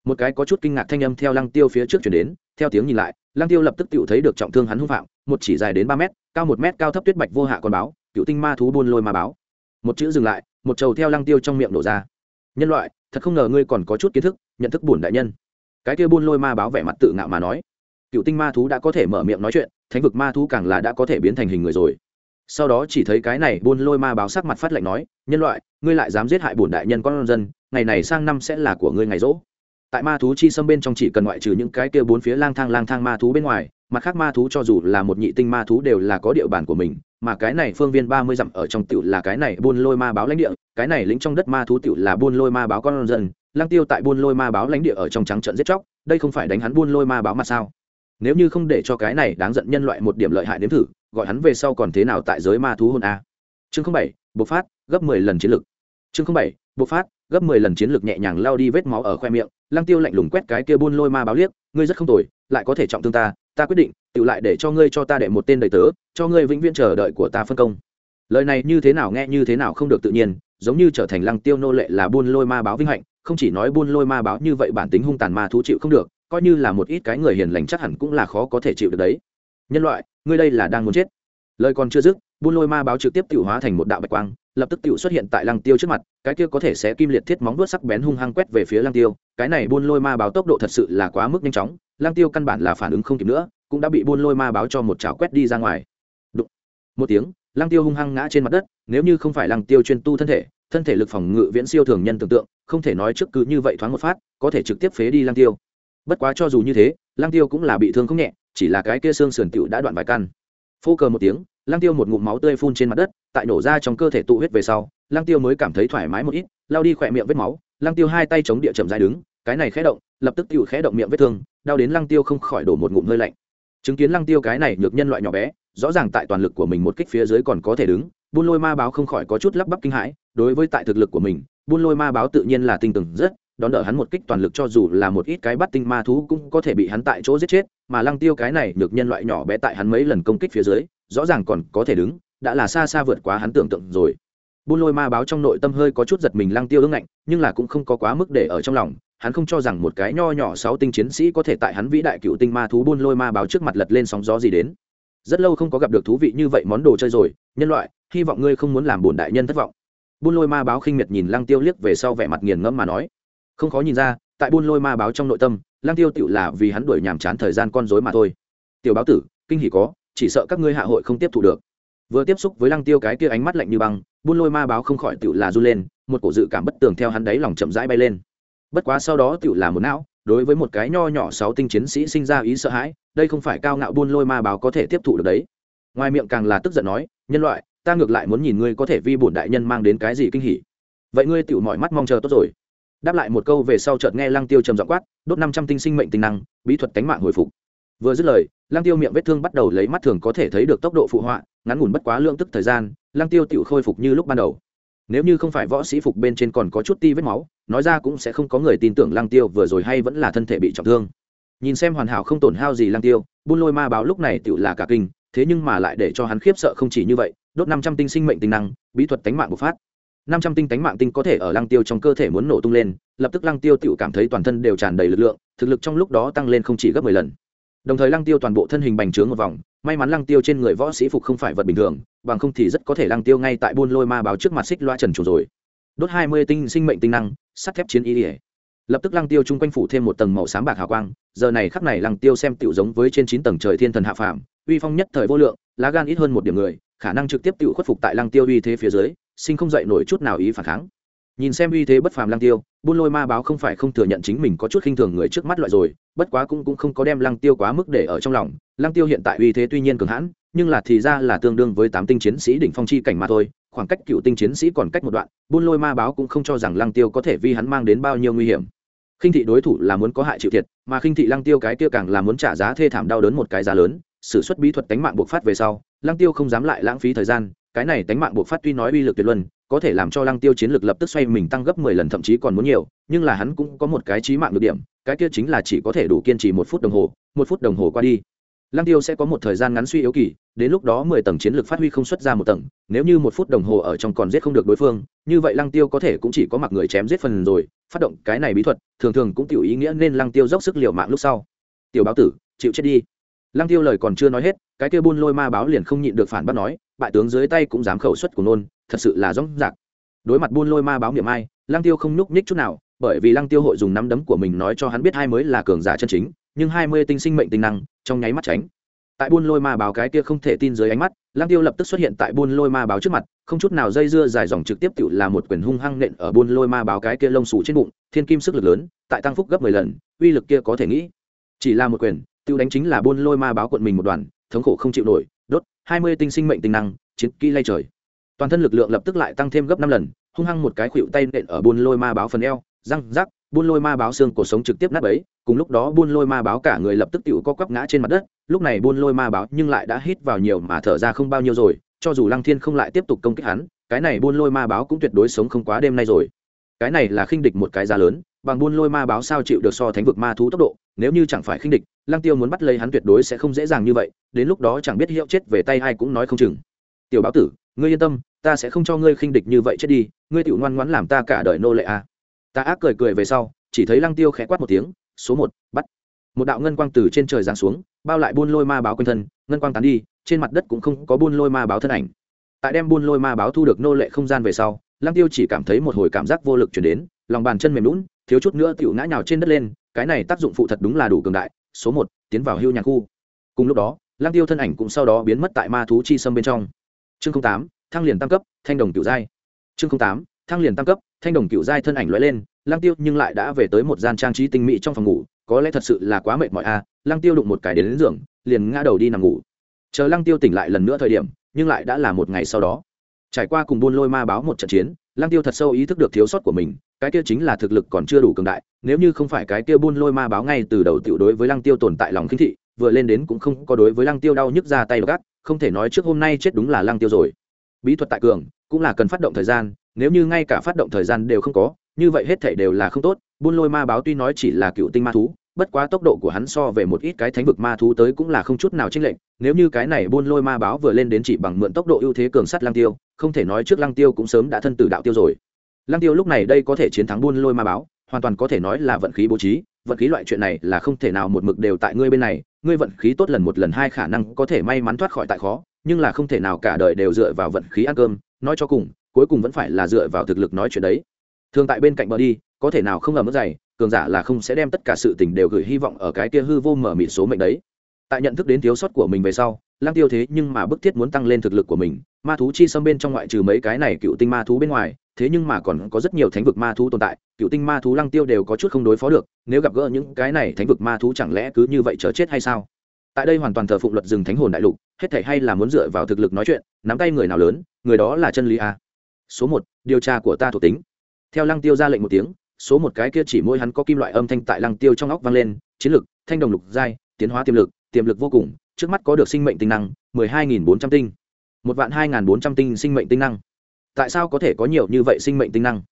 Một cái có chút kinh ngạc thanh âm theo lăng tiêu phía trước chuyển đến theo tiếng nhìn lại Lang tiêu lập tức tự thấy được trọng thương hắn hung phạm, một chỉ dài đến ba mét, cao một mét, cao thấp tuyết bạch vô hạ còn báo cựu tinh ma thú buôn lôi ma báo. Một chữ dừng lại, một trầu theo Lang tiêu trong miệng đổ ra. Nhân loại, thật không ngờ ngươi còn có chút kiến thức, nhận thức bổn đại nhân. Cái kia buôn lôi ma báo vẻ mặt tự ngạo mà nói. Cựu tinh ma thú đã có thể mở miệng nói chuyện, thánh vực ma thú càng là đã có thể biến thành hình người rồi. Sau đó chỉ thấy cái này buôn lôi ma báo sắc mặt phát lạnh nói, nhân loại, ngươi lại dám giết hại bổn đại nhân con dân, ngày này sang năm sẽ là của ngươi ngày rỗ tại ma thú chi xâm bên trong chỉ cần ngoại trừ những cái kia bốn phía lang thang lang thang ma thú bên ngoài, mặt khác ma thú cho dù là một nhị tinh ma thú đều là có địa bàn của mình, mà cái này phương viên ba mươi dặm ở trong tiểu là cái này buôn lôi ma báo lãnh địa, cái này lính trong đất ma thú tiểu là buôn lôi ma báo con dân, lang tiêu tại buôn lôi ma báo lãnh địa ở trong trắng trận giết chóc, đây không phải đánh hắn buôn lôi ma báo mà sao? Nếu như không để cho cái này đáng giận nhân loại một điểm lợi hại nếm thử, gọi hắn về sau còn thế nào tại giới ma thú hôn a? Chương không bảy, bộc phát, gấp mười lần chiến lực chương không bảy, bộc phát gấp mười lần chiến lược nhẹ nhàng lao đi vết máu ở khoe miệng, lăng tiêu lạnh lùng quét cái kia buôn lôi ma báo liếc, ngươi rất không tồi, lại có thể trọng thương ta ta quyết định tự lại để cho ngươi cho ta đệ một tên đầy tớ, cho ngươi vĩnh viễn chờ đợi của ta phân công. Lời này như thế nào nghe như thế nào không được tự nhiên, giống như trở thành lăng tiêu nô lệ là buôn lôi ma báo vinh hạnh, không chỉ nói buôn lôi ma báo như vậy bản tính hung tàn ma thú chịu không được, coi như là một ít cái người hiền lành chắc hẳn cũng là khó có thể chịu được đấy. Nhân loại, ngươi đây là đang muốn chết. Lời còn chưa dứt, buôn lôi ma báo trực tiếp tự hóa thành một đạo bạch quang lập tức tự xuất hiện tại lăng tiêu trước mặt, cái kia có thể sẽ kim liệt thiết móng vuốt sắc bén hung hăng quét về phía lăng tiêu, cái này buôn lôi ma báo tốc độ thật sự là quá mức nhanh chóng, lăng tiêu căn bản là phản ứng không kịp nữa, cũng đã bị buôn lôi ma báo cho một chảo quét đi ra ngoài. Đụng. một tiếng, lăng tiêu hung hăng ngã trên mặt đất, nếu như không phải lăng tiêu chuyên tu thân thể thân thể lực phòng ngự viễn siêu thường nhân tưởng tượng, không thể nói trước cứ như vậy thoáng một phát, có thể trực tiếp phế đi lăng tiêu. Bất quá cho dù như thế, lăng tiêu cũng là bị thương không nhẹ, chỉ là cái kia xương sườn tựu đã đoạn vài căn. Phô cờ một tiếng lăng tiêu một ngụm máu tươi phun trên mặt đất, tại nổ ra trong cơ thể tụ huyết về sau, lăng tiêu mới cảm thấy thoải mái một ít lao đi khỏe miệng vết máu. Lăng tiêu hai tay chống địa chậm dài đứng, cái này khẽ động, lập tức tựu khẽ động miệng vết thương, đau đến lăng tiêu không khỏi đổ một ngụm hơi lạnh. Chứng kiến lăng tiêu cái này nhược nhân loại nhỏ bé, rõ ràng tại toàn lực của mình một kích phía dưới còn có thể đứng, buôn lôi ma báo không khỏi có chút lắp bắp kinh hãi, đối với tại thực lực của mình, buôn lôi ma báo tự nhiên là tinh tường rất, đón đỡ hắn một kích toàn lực cho dù là một ít cái bắt tinh ma thú cũng có thể bị hắn tại chỗ giết chết, mà lăng tiêu cái này được nhân loại nhỏ bé tại hắn mấy lần công kích phía dưới rõ ràng còn có thể đứng, đã là xa xa vượt quá hắn tưởng tượng rồi. Buôn lôi ma báo trong nội tâm hơi có chút giật mình lăng tiêu ưng ngạnh, nhưng là cũng không có quá mức để ở trong lòng, hắn không cho rằng một cái nho nhỏ sáu tinh chiến sĩ có thể tại hắn vĩ đại cựu tinh ma thú buôn lôi ma báo trước mặt lật lên sóng gió gì đến. Rất lâu không có gặp được thú vị như vậy món đồ chơi rồi, nhân loại, hy vọng ngươi không muốn làm bổn đại nhân thất vọng. Buôn lôi ma báo khinh miệt nhìn lăng tiêu liếc về sau vẻ mặt nghiền ngẫm mà nói. Không khó nhìn ra, tại buôn lôi ma báo trong nội tâm, lăng tiêu tựu là vì hắn đuổi nhàm chán thời gian con dối mà thôi. Tiểu báo tử, kinh hỉ có chỉ sợ các ngươi hạ hội không tiếp thu được. Vừa tiếp xúc với lăng tiêu cái kia ánh mắt lạnh như băng, buôn lôi ma báo không khỏi tựu là run lên, một cổ dự cảm bất tường theo hắn đáy lòng chậm rãi bay lên. Bất quá sau đó tựu là một não, đối với một cái nho nhỏ sáu tinh chiến sĩ sinh ra ý sợ hãi, đây không phải cao ngạo buôn lôi ma báo có thể tiếp thụ được đấy. Ngoài miệng càng là tức giận nói, nhân loại, ta ngược lại muốn nhìn ngươi có thể vi bổn đại nhân mang đến cái gì kinh hỉ. Vậy ngươi tựu mọi mắt mong chờ tốt rồi. Đáp lại một câu về sau chợt nghe lăng tiêu trầm dọ quát, đốt năm trăm tinh sinh mệnh tinh năng, bí thuật cánh mạng hồi phục vừa dứt lời, lăng tiêu miệng vết thương bắt đầu lấy mắt thường có thể thấy được tốc độ phụ họa, ngắn ngủn bất quá lượng tức thời gian, lăng tiêu tự khôi phục như lúc ban đầu. Nếu như không phải võ sĩ phục bên trên còn có chút ti vết máu, nói ra cũng sẽ không có người tin tưởng lăng tiêu vừa rồi hay vẫn là thân thể bị trọng thương. Nhìn xem hoàn hảo không tổn hao gì lăng tiêu, buôn lôi ma báo lúc này tự là cả kinh, thế nhưng mà lại để cho hắn khiếp sợ không chỉ như vậy, đốt năm trăm tinh sinh mệnh tinh năng, bí thuật tánh mạng bộc phát. Năm trăm tinh tánh mạng tinh có thể ở lăng tiêu trong cơ thể muốn nổ tung lên, lập tức lăng tiêu tự cảm thấy toàn thân đều tràn đầy lực lượng, thực lực trong lúc đó tăng lên không chỉ gấp mười lần đồng thời lăng tiêu toàn bộ thân hình bành trướng một vòng, may mắn lăng tiêu trên người võ sĩ phục không phải vật bình thường, bằng không thì rất có thể lăng tiêu ngay tại buôn lôi ma báo trước mặt xích loa trần trù rồi. Đốt hai mươi tinh sinh mệnh tinh năng, sắt thép chiến ý ỉa lập tức lăng tiêu chung quanh phủ thêm một tầng màu sáng bạc hào quang, giờ này khắp này lăng tiêu xem tiểu giống với trên chín tầng trời thiên thần hạ phàm, uy phong nhất thời vô lượng, lá gan ít hơn một điểm người, khả năng trực tiếp tiểu khuất phục tại lăng tiêu uy thế phía dưới, sinh không dậy nổi chút nào ý phản kháng nhìn xem uy thế bất phàm lăng tiêu, buôn lôi ma báo không phải không thừa nhận chính mình có chút khinh thường người trước mắt loại rồi, bất quá cũng cũng không có đem lăng tiêu quá mức để ở trong lòng. Lăng tiêu hiện tại uy thế tuy nhiên cường hãn, nhưng là thì ra là tương đương với tám tinh chiến sĩ đỉnh phong chi cảnh mà thôi, khoảng cách cựu tinh chiến sĩ còn cách một đoạn, buôn lôi ma báo cũng không cho rằng lăng tiêu có thể vi hắn mang đến bao nhiêu nguy hiểm. Khinh thị đối thủ là muốn có hại chịu thiệt, mà khinh thị lăng tiêu cái kia càng là muốn trả giá thê thảm đau đớn một cái giá lớn, sử xuất bí thuật tánh mạng buộc phát về sau, lăng tiêu không dám lại lãng phí thời gian, cái này tánh mạng buộc phát tuy nói uy lực tuyệt luân có thể làm cho lăng tiêu chiến lực lập tức xoay mình tăng gấp mười lần, thậm chí còn muốn nhiều, nhưng là hắn cũng có một cái trí mạng được điểm, cái kia chính là chỉ có thể đủ kiên trì một phút đồng hồ, một phút đồng hồ qua đi. Lăng tiêu sẽ có một thời gian ngắn suy yếu kỳ, đến lúc đó mười tầng chiến lược phát huy không xuất ra một tầng, nếu như một phút đồng hồ ở trong còn giết không được đối phương, như vậy lăng tiêu có thể cũng chỉ có mặc người chém giết phần rồi, phát động cái này bí thuật, thường thường cũng tiểu ý nghĩa nên lăng tiêu dốc sức liều mạng lúc sau. Tiểu báo tử, chịu chết đi. Lăng tiêu lời còn chưa nói hết, cái kia buôn lôi ma báo liền không nhịn được phản bác nói bại tướng dưới tay cũng dám khẩu xuất của nôn, thật sự là rõ rạc. Đối mặt buôn lôi ma báo niệm ai, lăng tiêu không nhúc nhích chút nào, bởi vì lăng tiêu hội dùng nắm đấm của mình nói cho hắn biết hai mới là cường giả chân chính, nhưng hai mươi tinh sinh mệnh tinh năng, trong nháy mắt tránh. Tại buôn lôi ma báo cái kia không thể tin dưới ánh mắt lang tiêu lập tức xuất hiện tại buôn lôi ma báo trước mặt, không chút nào dây dưa dài dòng trực tiếp tự là một quyền hung hăng nện ở buôn lôi ma báo cái kia lông sủ trên bụng, thiên kim sức lực lớn, tại tăng phúc gấp mười lần, uy lực kia có thể nghĩ. Chỉ là một quyền tiêu đánh chính là buôn lôi ma báo quận mình một đoàn, thống khổ không chịu nổi đốt, hai mươi tinh sinh mệnh tinh năng, chiến kỹ lay trời. Toàn thân lực lượng lập tức lại tăng thêm gấp năm lần, hung hăng một cái khuỵu tay nện ở buôn lôi ma báo phần eo, răng rắc, buôn lôi ma báo xương cổ sống trực tiếp nát ấy cùng lúc đó buôn lôi ma báo cả người lập tức tựu co quắp ngã trên mặt đất, lúc này buôn lôi ma báo nhưng lại đã hít vào nhiều mà thở ra không bao nhiêu rồi, cho dù lăng thiên không lại tiếp tục công kích hắn, cái này buôn lôi ma báo cũng tuyệt đối sống không quá đêm nay rồi. Cái này là khinh địch một cái giá lớn, bằng buôn lôi ma báo sao chịu được so thánh vực ma thú tốc độ nếu như chẳng phải khinh địch, lăng tiêu muốn bắt lấy hắn tuyệt đối sẽ không dễ dàng như vậy, đến lúc đó chẳng biết hiệu chết về tay ai cũng nói không chừng. Tiểu báo tử, ngươi yên tâm, ta sẽ không cho ngươi khinh địch như vậy chết đi, ngươi tiểu ngoan ngoãn làm ta cả đời nô lệ a à. ta ác cười cười về sau, chỉ thấy lăng tiêu khẽ quát một tiếng, số một, bắt. Một đạo ngân quang từ trên trời giáng xuống, bao lại buôn lôi ma báo quanh thân, ngân quang tán đi, trên mặt đất cũng không có buôn lôi ma báo thân ảnh. Tại đem buôn lôi ma báo thu được nô lệ không gian về sau, lăng tiêu chỉ cảm thấy một hồi cảm giác vô lực chuyển đến, lòng bàn chân mềm lún thiếu chút nữa tiểu ngã nhào trên đất lên cái này tác dụng phụ thật đúng là đủ cường đại. Số một tiến vào hưu nhạc khu. Cùng lúc đó lăng tiêu thân ảnh cũng sau đó biến mất tại ma thú chi sâm bên trong. Chương tám thăng liền tăng cấp thanh đồng cựu giai. Chương tám thăng liền tăng cấp thanh đồng cựu giai thân ảnh lóe lên. Lăng tiêu nhưng lại đã về tới một gian trang trí tinh mỹ trong phòng ngủ. Có lẽ thật sự là quá mệt mỏi a à. lăng tiêu đụng một cái đến, đến giường liền ngã đầu đi nằm ngủ. Chờ lăng tiêu tỉnh lại lần nữa thời điểm nhưng lại đã là một ngày sau đó. Trải qua cùng buôn lôi ma báo một trận chiến lăng tiêu thật sâu ý thức được thiếu sót của mình cái kia chính là thực lực còn chưa đủ cường đại, nếu như không phải cái kia buôn lôi ma báo ngay từ đầu tiểu đối với lăng tiêu tồn tại lòng khinh thị, vừa lên đến cũng không có đối với lăng tiêu đau nhức ra tay gắt, không thể nói trước hôm nay chết đúng là lăng tiêu rồi. Bí thuật tại cường, cũng là cần phát động thời gian, nếu như ngay cả phát động thời gian đều không có, như vậy hết thể đều là không tốt, buôn lôi ma báo tuy nói chỉ là cựu tinh ma thú, bất quá tốc độ của hắn so về một ít cái thánh vực ma thú tới cũng là không chút nào chênh lệch, nếu như cái này buôn lôi ma báo vừa lên đến chỉ bằng mượn tốc độ ưu thế cường sắt lăng tiêu, không thể nói trước lăng tiêu cũng sớm đã thân tử đạo tiêu rồi lăng tiêu lúc này đây có thể chiến thắng buôn lôi ma báo, hoàn toàn có thể nói là vận khí bố trí, vận khí loại chuyện này là không thể nào một mực đều tại ngươi bên này, ngươi vận khí tốt lần một lần hai khả năng có thể may mắn thoát khỏi tại khó, nhưng là không thể nào cả đời đều dựa vào vận khí ăn cơm, nói cho cùng, cuối cùng vẫn phải là dựa vào thực lực nói chuyện đấy. Thường tại bên cạnh bờ đi, có thể nào không ở mức dày, cường giả là không sẽ đem tất cả sự tình đều gửi hy vọng ở cái kia hư vô mở mịt số mệnh đấy. Tại nhận thức đến thiếu sót của mình về sau Lang tiêu thế nhưng mà bức thiết muốn tăng lên thực lực của mình, ma thú chi xâm bên trong ngoại trừ mấy cái này cựu tinh ma thú bên ngoài, thế nhưng mà còn có rất nhiều thánh vực ma thú tồn tại, cựu tinh ma thú lăng tiêu đều có chút không đối phó được, nếu gặp gỡ những cái này thánh vực ma thú chẳng lẽ cứ như vậy chờ chết hay sao? Tại đây hoàn toàn thờ phụng luật rừng thánh hồn đại lục, hết thể hay là muốn dựa vào thực lực nói chuyện, nắm tay người nào lớn, người đó là chân lý a. Số một, điều tra của ta thuộc tính. Theo lăng tiêu ra lệnh một tiếng, số một cái kia chỉ môi hắn có kim loại âm thanh tại lăng tiêu trong óc vang lên, chiến lực, thanh đồng lục giai, tiến hóa tiềm lực tiềm lực vô cùng trước mắt có được sinh mệnh tinh năng, mười hai nghìn bốn trăm tinh. Một vạn hai nghìn bốn trăm tinh sinh mệnh tinh năng. Tại sao có thể có nhiều như vậy sinh mệnh tinh năng?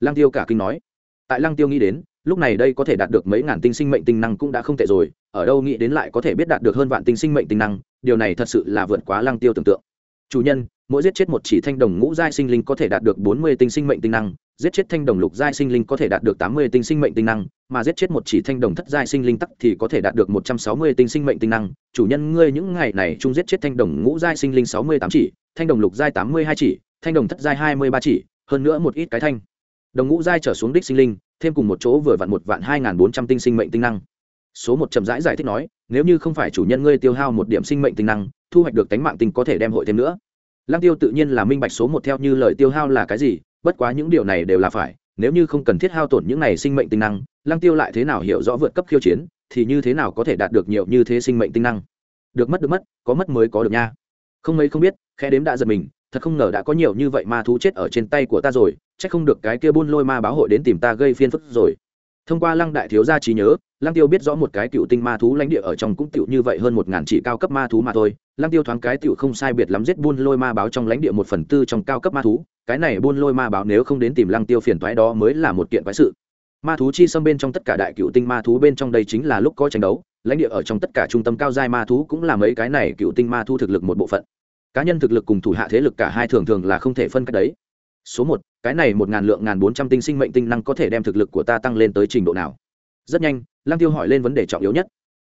Lăng tiêu cả kinh nói. Tại lăng tiêu nghĩ đến, lúc này đây có thể đạt được mấy ngàn tinh sinh mệnh tinh năng cũng đã không tệ rồi, ở đâu nghĩ đến lại có thể biết đạt được hơn vạn tinh sinh mệnh tinh năng, điều này thật sự là vượt quá lăng tiêu tưởng tượng. Chủ nhân mỗi giết chết một chỉ thanh đồng ngũ giai sinh linh có thể đạt được bốn mươi tinh sinh mệnh tinh năng, giết chết thanh đồng lục giai sinh linh có thể đạt được tám mươi tinh sinh mệnh tinh năng, mà giết chết một chỉ thanh đồng thất giai sinh linh tắc thì có thể đạt được một trăm sáu mươi tinh sinh mệnh tinh năng. Chủ nhân ngươi những ngày này chung giết chết thanh đồng ngũ giai sinh linh sáu mươi tám chỉ, thanh đồng lục giai tám mươi hai chỉ, thanh đồng thất giai hai mươi ba chỉ, hơn nữa một ít cái thanh. Đồng ngũ giai trở xuống đích sinh linh, thêm cùng một chỗ vừa vặn một vạn hai bốn trăm tinh sinh mệnh tinh năng. Số một chậm rãi giải thích nói, nếu như không phải chủ nhân ngươi tiêu hao một điểm sinh mệnh tinh năng, thu hoạch được tánh mạng tinh có thể đem hội thêm nữa lăng tiêu tự nhiên là minh bạch số một theo như lời tiêu hao là cái gì, bất quá những điều này đều là phải, nếu như không cần thiết hao tổn những này sinh mệnh tinh năng, lăng tiêu lại thế nào hiểu rõ vượt cấp khiêu chiến, thì như thế nào có thể đạt được nhiều như thế sinh mệnh tinh năng? Được mất được mất, có mất mới có được nha. Không mấy không biết khe đếm đã giật mình, thật không ngờ đã có nhiều như vậy ma thú chết ở trên tay của ta rồi, chắc không được cái kia buôn lôi ma báo hội đến tìm ta gây phiên phức rồi thông qua lăng đại thiếu gia trí nhớ, lăng tiêu biết rõ một cái cựu tinh ma thú lãnh địa ở trong cũng tiểu như vậy hơn một ngàn chỉ cao cấp ma thú mà thôi. Lăng tiêu thoáng cái tiểu không sai biệt lắm giết buôn lôi ma báo trong lãnh địa một phần tư trong cao cấp ma thú. Cái này buôn lôi ma báo nếu không đến tìm lăng tiêu phiền toái đó mới là một kiện quái sự. Ma thú chi xâm bên trong tất cả đại cựu tinh ma thú bên trong đây chính là lúc có tranh đấu. Lãnh địa ở trong tất cả trung tâm cao giai ma thú cũng là mấy cái này cựu tinh ma thú thực lực một bộ phận. Cá nhân thực lực cùng thủ hạ thế lực cả hai thường thường là không thể phân cách đấy số một, cái này một ngàn lượng ngàn bốn trăm tinh sinh mệnh tinh năng có thể đem thực lực của ta tăng lên tới trình độ nào? Rất nhanh, lăng tiêu hỏi lên vấn đề trọng yếu nhất.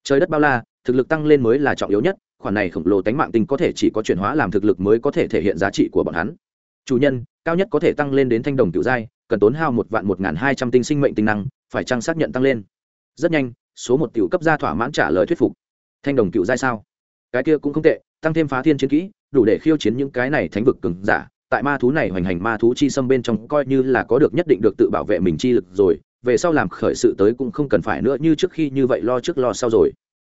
Trời đất bao la, thực lực tăng lên mới là trọng yếu nhất, khoản này khổng lồ tánh mạng tinh có thể chỉ có chuyển hóa làm thực lực mới có thể thể hiện giá trị của bọn hắn. Chủ nhân, cao nhất có thể tăng lên đến thanh đồng tiểu giai, cần tốn hao một vạn một ngàn hai trăm tinh sinh mệnh tinh năng, phải trăng xác nhận tăng lên? Rất nhanh, số một tiểu cấp gia thỏa mãn trả lời thuyết phục. Thanh đồng cựu giai sao? Cái kia cũng không tệ, tăng thêm phá thiên chiến kỹ, đủ để khiêu chiến những cái này thánh vực cường giả tại ma thú này hoành hành ma thú chi xâm bên trong coi như là có được nhất định được tự bảo vệ mình chi lực rồi, về sau làm khởi sự tới cũng không cần phải nữa như trước khi như vậy lo trước lo sau rồi.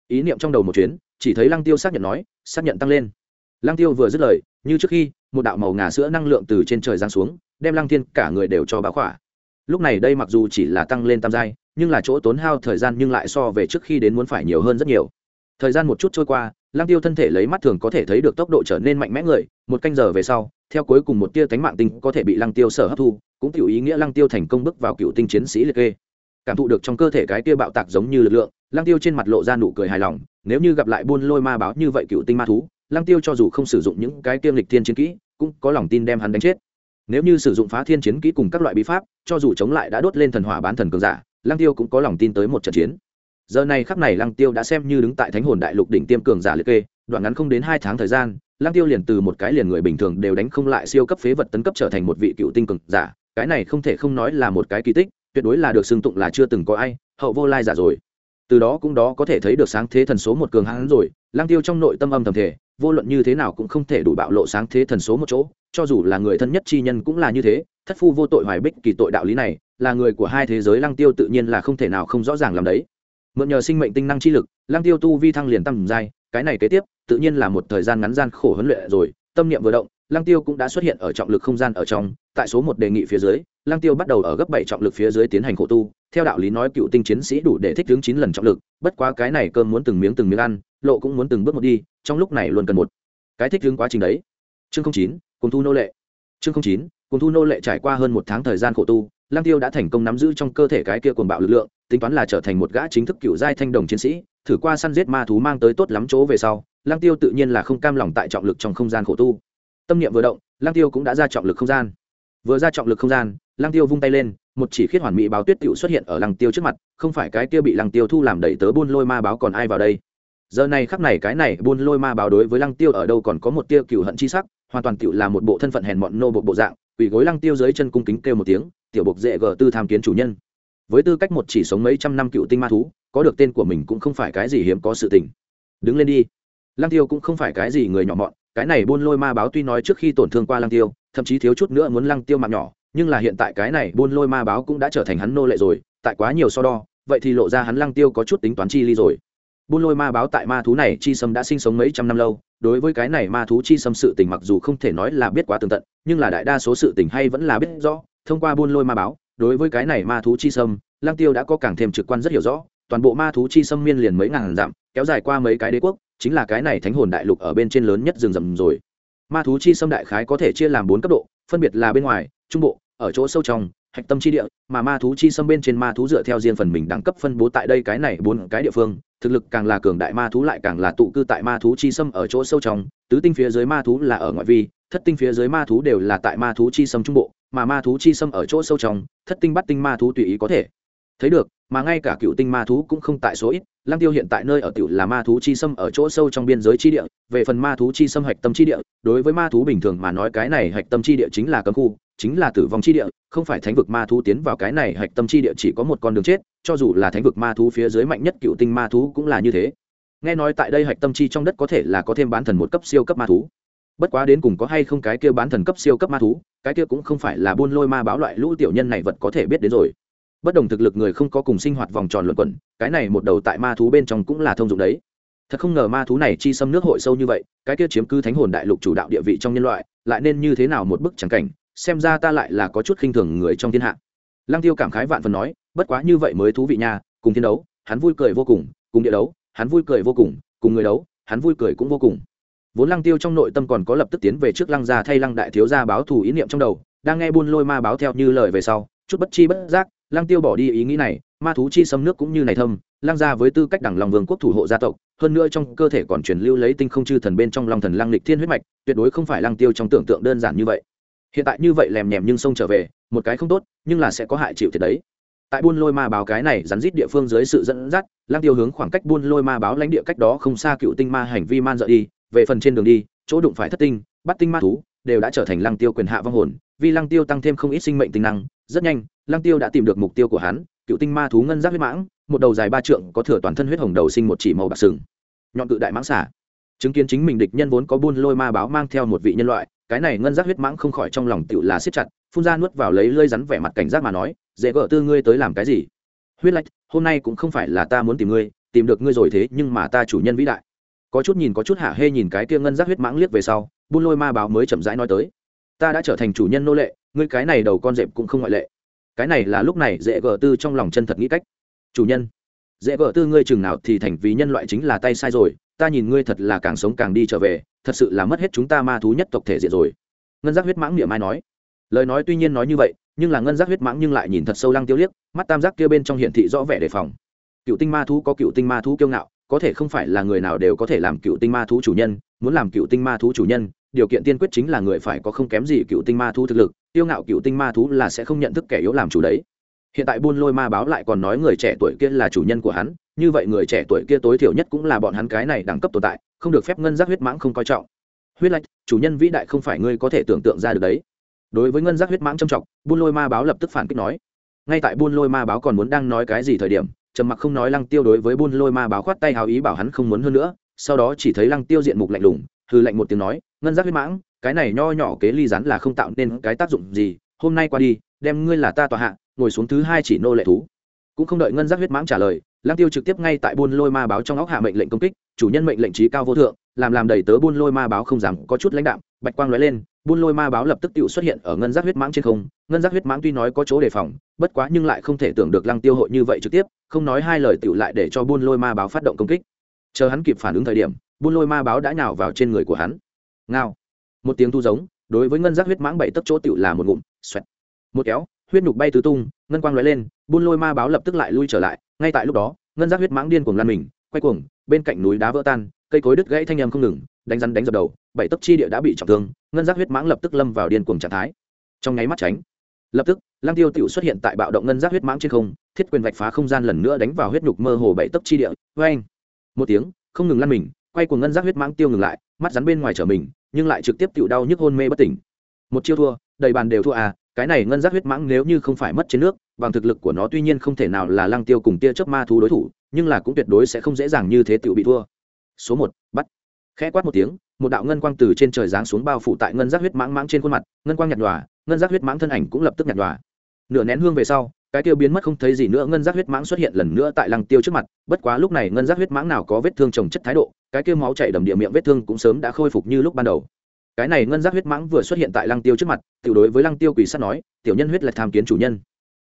Ý niệm trong đầu một chuyến, chỉ thấy lăng tiêu xác nhận nói, xác nhận tăng lên. Lăng tiêu vừa dứt lời, như trước khi, một đạo màu ngà sữa năng lượng từ trên trời giáng xuống, đem lăng thiên cả người đều cho báo khỏa. Lúc này đây mặc dù chỉ là tăng lên tam giai, nhưng là chỗ tốn hao thời gian nhưng lại so về trước khi đến muốn phải nhiều hơn rất nhiều. Thời gian một chút trôi qua, lăng tiêu thân thể lấy mắt thường có thể thấy được tốc độ trở nên mạnh mẽ người, một canh giờ về sau theo cuối cùng một tia tánh mạng tinh có thể bị lăng tiêu sở hấp thu, cũng tiểu ý nghĩa lăng tiêu thành công bước vào cựu tinh chiến sĩ liệt kê. Cảm thụ được trong cơ thể cái tia bạo tạc giống như lực lượng, lăng tiêu trên mặt lộ ra nụ cười hài lòng, nếu như gặp lại buôn lôi ma báo như vậy cựu tinh ma thú, lăng tiêu cho dù không sử dụng những cái tiêm lịch thiên chiến kỹ, cũng có lòng tin đem hắn đánh chết. Nếu như sử dụng phá thiên chiến kỹ cùng các loại bí pháp, cho dù chống lại đã đốt lên thần hỏa bán thần cường giả, lăng tiêu cũng có lòng tin tới một trận chiến. Giờ này khắc này lăng tiêu đã xem như đứng tại thánh hồn đại lục đỉnh tiêm cường giả liệt kê, đoạn ngắn không đến hai tháng thời gian Lang tiêu liền từ một cái liền người bình thường đều đánh không lại siêu cấp phế vật tấn cấp trở thành một vị cựu tinh cường giả, cái này không thể không nói là một cái kỳ tích, tuyệt đối là được xưng tụng là chưa từng có ai, hậu vô lai giả rồi. Từ đó cũng đó có thể thấy được sáng thế thần số một cường hãn rồi Lang tiêu trong nội tâm âm thầm thể vô luận như thế nào cũng không thể đủ bạo lộ sáng thế thần số một chỗ, cho dù là người thân nhất chi nhân cũng là như thế, thất phu vô tội hoài bích kỳ tội đạo lý này, là người của hai thế giới Lang tiêu tự nhiên là không thể nào không rõ ràng làm đấy. Mượn nhờ sinh mệnh tinh năng chi lực Lang tiêu tu vi thăng liền tăng dài, cái này kế tiếp tự nhiên là một thời gian ngắn gian khổ huấn luyện rồi, tâm niệm vừa động, lăng tiêu cũng đã xuất hiện ở trọng lực không gian ở trong, tại số một đề nghị phía dưới, lăng tiêu bắt đầu ở gấp bảy trọng lực phía dưới tiến hành khổ tu, theo đạo lý nói cựu tinh chiến sĩ đủ để thích ứng chín lần trọng lực, bất quá cái này cơm muốn từng miếng từng miếng ăn, lộ cũng muốn từng bước một đi, trong lúc này luôn cần một cái thích ứng quá trình đấy. Chương chín, cùng thu nô lệ. Chương chín, cùng thu nô lệ trải qua hơn một tháng thời gian khổ tu, lăng tiêu đã thành công nắm giữ trong cơ thể cái kia cuồng bạo lực lượng, tính toán là trở thành một gã chính thức cựu giai thanh đồng chiến sĩ, thử qua săn giết ma thú mang tới tốt lắm chỗ về sau lăng tiêu tự nhiên là không cam lòng tại trọng lực trong không gian khổ tu. Tâm niệm vừa động, lăng tiêu cũng đã ra trọng lực không gian. Vừa ra trọng lực không gian, lăng tiêu vung tay lên, một chỉ khiết hoàn mỹ báo tuyết tiểu xuất hiện ở lăng tiêu trước mặt, không phải cái kia bị lăng tiêu thu làm đẩy tớ buôn lôi ma báo còn ai vào đây. Giờ này khắp này cái này buôn lôi ma báo đối với lăng tiêu ở đâu còn có một tia cựu hận chi sắc, hoàn toàn tiểu là một bộ thân phận hèn mọn nô bộ bộ dạng, quỳ gối lăng tiêu dưới chân cung kính kêu một tiếng, tiểu bộc dễ gờ tư tham kiến chủ nhân. Với tư cách một chỉ sống mấy trăm năm cựu tinh ma thú, có được tên của mình cũng không phải cái gì hiếm có sự tình. Đứng lên đi lăng tiêu cũng không phải cái gì người nhỏ mọn, cái này buôn lôi ma báo tuy nói trước khi tổn thương qua lăng tiêu, thậm chí thiếu chút nữa muốn lăng tiêu mạng nhỏ, nhưng là hiện tại cái này buôn lôi ma báo cũng đã trở thành hắn nô lệ rồi, tại quá nhiều so đo, vậy thì lộ ra hắn lăng tiêu có chút tính toán chi ly rồi. Buôn lôi ma báo tại ma thú này chi sâm đã sinh sống mấy trăm năm lâu, đối với cái này ma thú chi sâm sự tình mặc dù không thể nói là biết quá tường tận, nhưng là đại đa số sự tình hay vẫn là biết rõ, thông qua buôn lôi ma báo, đối với cái này ma thú chi sâm lang tiêu đã có càng thêm trực quan rất hiểu rõ, toàn bộ ma thú chi sâm miên liền mấy ngàn dặm, kéo dài qua mấy cái đế quốc chính là cái này thánh hồn đại lục ở bên trên lớn nhất rừng rậm rồi ma thú chi xâm đại khái có thể chia làm bốn cấp độ phân biệt là bên ngoài trung bộ ở chỗ sâu trong hạch tâm chi địa mà ma thú chi xâm bên trên ma thú dựa theo riêng phần mình đẳng cấp phân bố tại đây cái này bốn cái địa phương thực lực càng là cường đại ma thú lại càng là tụ cư tại ma thú chi xâm ở chỗ sâu trong tứ tinh phía dưới ma thú là ở ngoại vi thất tinh phía dưới ma thú đều là tại ma thú chi xâm trung bộ mà ma thú chi xâm ở chỗ sâu trong thất tinh bắt tinh ma thú tùy ý có thể thấy được mà ngay cả cựu tinh ma thú cũng không tại số ít lăng tiêu hiện tại nơi ở tiểu là ma thú chi sâm ở chỗ sâu trong biên giới chi địa, về phần ma thú chi sâm hạch tâm chi địa, đối với ma thú bình thường mà nói cái này hạch tâm chi địa chính là cấm khu, chính là tử vong chi địa, không phải thánh vực ma thú tiến vào cái này hạch tâm chi địa chỉ có một con đường chết, cho dù là thánh vực ma thú phía dưới mạnh nhất cựu tinh ma thú cũng là như thế. Nghe nói tại đây hạch tâm chi trong đất có thể là có thêm bán thần một cấp siêu cấp ma thú. Bất quá đến cùng có hay không cái kia bán thần cấp siêu cấp ma thú, cái kia cũng không phải là buôn lôi ma báo loại lũ tiểu nhân này vật có thể biết đến rồi bất đồng thực lực người không có cùng sinh hoạt vòng tròn luận quẩn, cái này một đầu tại ma thú bên trong cũng là thông dụng đấy. Thật không ngờ ma thú này chi xâm nước hội sâu như vậy, cái kia chiếm cứ thánh hồn đại lục chủ đạo địa vị trong nhân loại, lại nên như thế nào một bức trắng cảnh, xem ra ta lại là có chút khinh thường người trong thiên hạ. Lăng tiêu cảm khái vạn phần nói, bất quá như vậy mới thú vị nha, cùng thiên đấu, hắn vui cười vô cùng cùng địa đấu, hắn vui cười vô cùng cùng người đấu, hắn vui cười cũng vô cùng. Vốn lăng tiêu trong nội tâm còn có lập tức tiến về trước lăng gia thay lăng đại thiếu gia báo thù ý niệm trong đầu, đang nghe buôn lôi ma báo theo như lời về sau, chút bất chi bất giác lăng tiêu bỏ đi ý nghĩ này, ma thú chi xâm nước cũng như này thâm, lăng gia với tư cách đẳng lòng vương quốc thủ hộ gia tộc, hơn nữa trong cơ thể còn truyền lưu lấy tinh không chư thần bên trong long thần lăng lịch thiên huyết mạch, tuyệt đối không phải lăng tiêu trong tưởng tượng đơn giản như vậy. Hiện tại như vậy lèm nhèm nhưng sông trở về, một cái không tốt, nhưng là sẽ có hại chịu thiệt đấy. Tại buôn lôi ma báo cái này rắn rít địa phương dưới sự dẫn dắt, lăng tiêu hướng khoảng cách buôn lôi ma báo lãnh địa cách đó không xa cựu tinh ma hành vi man dợ đi, về phần trên đường đi, chỗ đụng phải thất tinh, bắt tinh ma thú, đều đã trở thành lăng tiêu quyền hạ vong hồn, vì lăng tiêu tăng thêm không ít sinh mệnh tinh năng rất nhanh, lăng tiêu đã tìm được mục tiêu của hắn, cựu tinh ma thú ngân giác huyết mãng, một đầu dài ba trượng, có thừa toàn thân huyết hồng đầu sinh một chỉ màu bạc sừng. Nhọn cự đại mãng xả chứng kiến chính mình địch nhân vốn có buôn lôi ma báo mang theo một vị nhân loại, cái này ngân giác huyết mãng không khỏi trong lòng tựu là siết chặt, phun ra nuốt vào lấy lơi rắn vẻ mặt cảnh giác mà nói, dễ gỡ tư ngươi tới làm cái gì? Huyết lạch, hôm nay cũng không phải là ta muốn tìm ngươi, tìm được ngươi rồi thế nhưng mà ta chủ nhân vĩ đại. Có chút nhìn có chút hạ hê nhìn cái kia ngân giác huyết mãng liếc về sau, buôn lôi ma báo mới chậm rãi nói tới ta đã trở thành chủ nhân nô lệ, ngươi cái này đầu con rệp cũng không ngoại lệ. Cái này là lúc này dễ gỡ tư trong lòng chân thật nghĩ cách. Chủ nhân, dễ gỡ tư ngươi chừng nào thì thành vì nhân loại chính là tay sai rồi, ta nhìn ngươi thật là càng sống càng đi trở về, thật sự là mất hết chúng ta ma thú nhất tộc thể diện rồi. Ngân giác huyết mãng niệm mai nói? Lời nói tuy nhiên nói như vậy, nhưng là ngân giác huyết mãng nhưng lại nhìn thật sâu lăng tiêu liếc, mắt tam giác kia bên trong hiển thị rõ vẻ đề phòng. Cựu tinh ma thú có cựu tinh ma thú kiêu ngạo, có thể không phải là người nào đều có thể làm cựu tinh ma thú chủ nhân, muốn làm cựu tinh ma thú chủ nhân điều kiện tiên quyết chính là người phải có không kém gì cựu tinh ma thú thực lực, tiêu ngạo cựu tinh ma thú là sẽ không nhận thức kẻ yếu làm chủ đấy. Hiện tại buôn lôi ma báo lại còn nói người trẻ tuổi kia là chủ nhân của hắn, như vậy người trẻ tuổi kia tối thiểu nhất cũng là bọn hắn cái này đẳng cấp tồn tại, không được phép ngân giác huyết mãng không coi trọng. Huyết lạch, chủ nhân vĩ đại không phải ngươi có thể tưởng tượng ra được đấy. Đối với ngân giác huyết mãng trầm trọng, buôn lôi ma báo lập tức phản kích nói. Ngay tại buôn lôi ma báo còn muốn đang nói cái gì thời điểm, trầm mặc không nói lăng tiêu đối với buôn lôi ma báo khoát tay hào ý bảo hắn không muốn hơn nữa, sau đó chỉ thấy lăng tiêu diện mục lạnh lùng hư lạnh một tiếng nói, ngân giác huyết mãng, cái này nho nhỏ kế ly rắn là không tạo nên cái tác dụng gì, hôm nay qua đi, đem ngươi là ta tòa hạ, ngồi xuống thứ hai chỉ nô lệ thú. Cũng không đợi ngân giác huyết mãng trả lời, lăng tiêu trực tiếp ngay tại buôn lôi ma báo trong óc hạ mệnh lệnh công kích, chủ nhân mệnh lệnh trí cao vô thượng, làm làm đầy tớ buôn lôi ma báo không dám, có chút lãnh đạm, bạch quang lóe lên, buôn lôi ma báo lập tức tự xuất hiện ở ngân giác huyết mãng trên không. Ngân giác huyết mãng tuy nói có chỗ đề phòng, bất quá nhưng lại không thể tưởng được lăng tiêu hội như vậy trực tiếp, không nói hai lời tự lại để cho buôn lôi ma báo phát động công kích. Chờ hắn kịp phản ứng thời điểm buôn lôi ma báo đã nhào vào trên người của hắn. Ngao. Một tiếng thu giống, đối với ngân giác huyết mãng bảy tấc chỗ tự là một ngụm, xoẹt. Một kéo, huyết nhục bay tứ tung, ngân quang lóe lên, buôn lôi ma báo lập tức lại lui trở lại. Ngay tại lúc đó, ngân giác huyết mãng điên cuồng lan mình, quay cuồng, bên cạnh núi đá vỡ tan, cây cối đứt gãy thanh âm không ngừng, đánh rắn đánh dập đầu, bảy tấc chi địa đã bị trọng thương, ngân giác huyết mãng lập tức lâm vào điên cuồng trạng thái. Trong nháy mắt tránh, lập tức lang tiêu tiểu xuất hiện tại bạo động ngân giác huyết mãng trên không, thiết quyền vạch phá không gian lần nữa đánh vào huyết nhục mơ hồ bảy tấc chi địa. Vê anh một tiếng, không ngừng lăn mình quay cuồng ngân giác huyết mãng tiêu ngừng lại, mắt rắn bên ngoài trở mình, nhưng lại trực tiếp tiểu đau nhức hôn mê bất tỉnh. Một chiêu thua, đầy bàn đều thua à cái này ngân giác huyết mãng nếu như không phải mất trên nước, bằng thực lực của nó tuy nhiên không thể nào là lăng tiêu cùng tia chớp ma thú đối thủ, nhưng là cũng tuyệt đối sẽ không dễ dàng như thế tự bị thua. Số một, bắt. Khẽ quát một tiếng, một đạo ngân quang từ trên trời giáng xuống bao phủ tại ngân giác huyết mãng mãng trên khuôn mặt, ngân quang nhạt nhòa, ngân giác huyết mãng thân ảnh cũng lập tức nhạt nhòa. Nửa nén hương về sau cái tiêu biến mất không thấy gì nữa, ngân giác huyết mãng xuất hiện lần nữa tại lăng tiêu trước mặt, bất quá lúc này ngân giác huyết mãng nào có vết thương trồng chất thái độ, cái tiêu máu chảy đầm địa miệng vết thương cũng sớm đã khôi phục như lúc ban đầu. Cái này ngân giác huyết mãng vừa xuất hiện tại lăng tiêu trước mặt, tiểu đối với lăng tiêu quỷ sát nói, tiểu nhân huyết là tham kiến chủ nhân.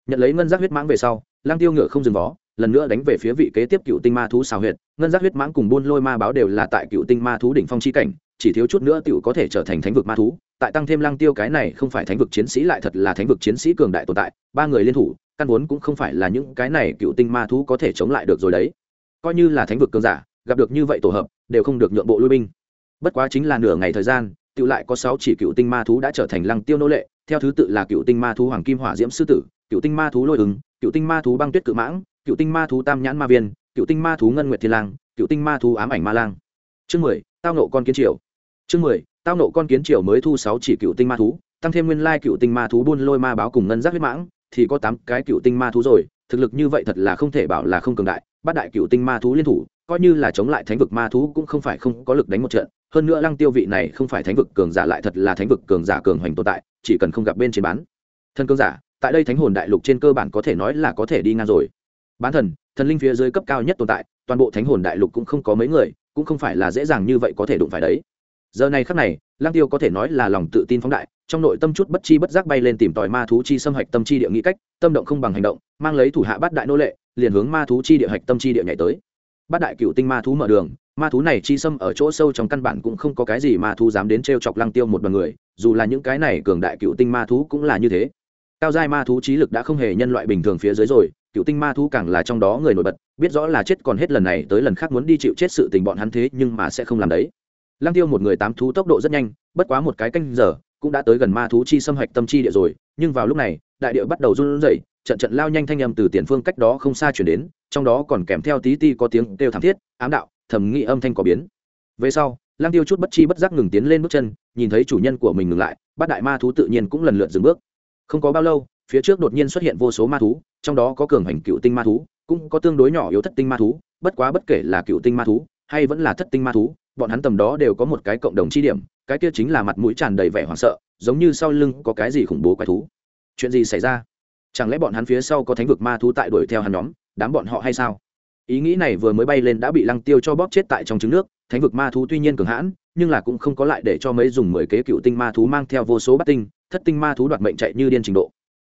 Nhận lấy ngân giác huyết mãng về sau, lăng tiêu ngựa không dừng vó, lần nữa đánh về phía vị kế tiếp cựu tinh ma thú xào huyệt. Ngân giác huyết mãng cùng buôn lôi ma báo đều là tại cựu tinh ma thú đỉnh phong chi cảnh, chỉ thiếu chút nữa tiểu có thể trở thành thánh vực ma thú tại tăng thêm lăng tiêu cái này không phải thánh vực chiến sĩ lại thật là thánh vực chiến sĩ cường đại tồn tại, ba người liên thủ, căn vốn cũng không phải là những cái này cựu tinh ma thú có thể chống lại được rồi đấy. Coi như là thánh vực cường giả, gặp được như vậy tổ hợp, đều không được nhượng bộ lui binh. Bất quá chính là nửa ngày thời gian tự lại có sáu chỉ cựu tinh ma thú đã trở thành lăng tiêu nô lệ, theo thứ tự là cựu tinh ma thú hoàng kim hỏa diễm sư tử, cựu tinh ma thú lôi ứng, cựu tinh ma thú băng tuyết cự mãng, cựu tinh ma thú tam nhãn ma viên, cựu tinh ma thú ngân nguyệt thiên lang, cựu tinh ma thú ám ảnh ma lang. Chương mười, tao nộ con kiến triều. Chương mười tao nộ con kiến triều mới thu sáu chỉ cựu tinh ma thú, tăng thêm nguyên lai cựu tinh ma thú buôn lôi ma báo cùng ngân giác huyết mãng, thì có tám cái cựu tinh ma thú rồi, thực lực như vậy thật là không thể bảo là không cường đại, bát đại cựu tinh ma thú liên thủ, coi như là chống lại thánh vực ma thú cũng không phải không có lực đánh một trận, hơn nữa lăng tiêu vị này không phải thánh vực cường giả lại thật là thánh vực cường giả cường hoành tồn tại, chỉ cần không gặp bên trên bán. Thân cường giả, tại đây thánh hồn đại lục trên cơ bản có thể nói là có thể đi ngang rồi. Bán thần thần linh phía dưới cấp cao nhất tồn tại, toàn bộ thánh hồn đại lục cũng không có mấy người, cũng không phải là dễ dàng như vậy có thể đụng phải đấy giờ này khắc này lang tiêu có thể nói là lòng tự tin phóng đại, trong nội tâm chút bất chi bất giác bay lên tìm tòi ma thú chi xâm hạch tâm chi địa nghĩ cách, tâm động không bằng hành động, mang lấy thủ hạ bát đại nô lệ, liền hướng ma thú chi địa hạch tâm chi địa nhảy tới. Bát đại cựu tinh ma thú mở đường, ma thú này chi xâm ở chỗ sâu trong căn bản cũng không có cái gì ma thú dám đến t chọc lăng tiêu một bằng người, dù là những cái này cường đại cựu tinh ma thú cũng là như thế. Cao giai ma thú trí lực đã không hề nhân loại bình thường phía dưới rồi, cựu tinh ma thú càng là trong đó người nổi bật, biết rõ là chết còn hết lần này tới lần khác muốn đi chịu chết sự tình bọn hắn thế nhưng mà sẽ không làm đấy. Lang tiêu một người tám thú tốc độ rất nhanh, bất quá một cái canh giờ, cũng đã tới gần ma thú chi xâm hạch tâm chi địa rồi. Nhưng vào lúc này, đại địa bắt đầu run rẩy, trận trận lao nhanh thanh âm từ tiền phương cách đó không xa chuyển đến, trong đó còn kèm theo tí ti có tiếng kêu thảm thiết, ám đạo thẩm nghị âm thanh có biến. Về sau lang tiêu chút bất chi bất giác ngừng tiến lên bước chân, nhìn thấy chủ nhân của mình ngừng lại bát đại ma thú tự nhiên cũng lần lượt dừng bước. Không có bao lâu, phía trước đột nhiên xuất hiện vô số ma thú, trong đó có cường hành cựu tinh ma thú, cũng có tương đối nhỏ yếu thất tinh ma thú, bất quá bất kể là cựu tinh ma thú, hay vẫn là thất tinh ma thú bọn hắn tầm đó đều có một cái cộng đồng chi điểm, cái kia chính là mặt mũi tràn đầy vẻ hoảng sợ, giống như sau lưng có cái gì khủng bố quái thú. Chuyện gì xảy ra? Chẳng lẽ bọn hắn phía sau có thánh vực ma thú tại đuổi theo hắn nhóm, đám bọn họ hay sao? Ý nghĩ này vừa mới bay lên đã bị lăng tiêu cho bóp chết tại trong trứng nước, thánh vực ma thú tuy nhiên cường hãn, nhưng là cũng không có lại để cho mấy dùng mười kế cựu tinh ma thú mang theo vô số bắt tinh, thất tinh ma thú đoạt mệnh chạy như điên trình độ.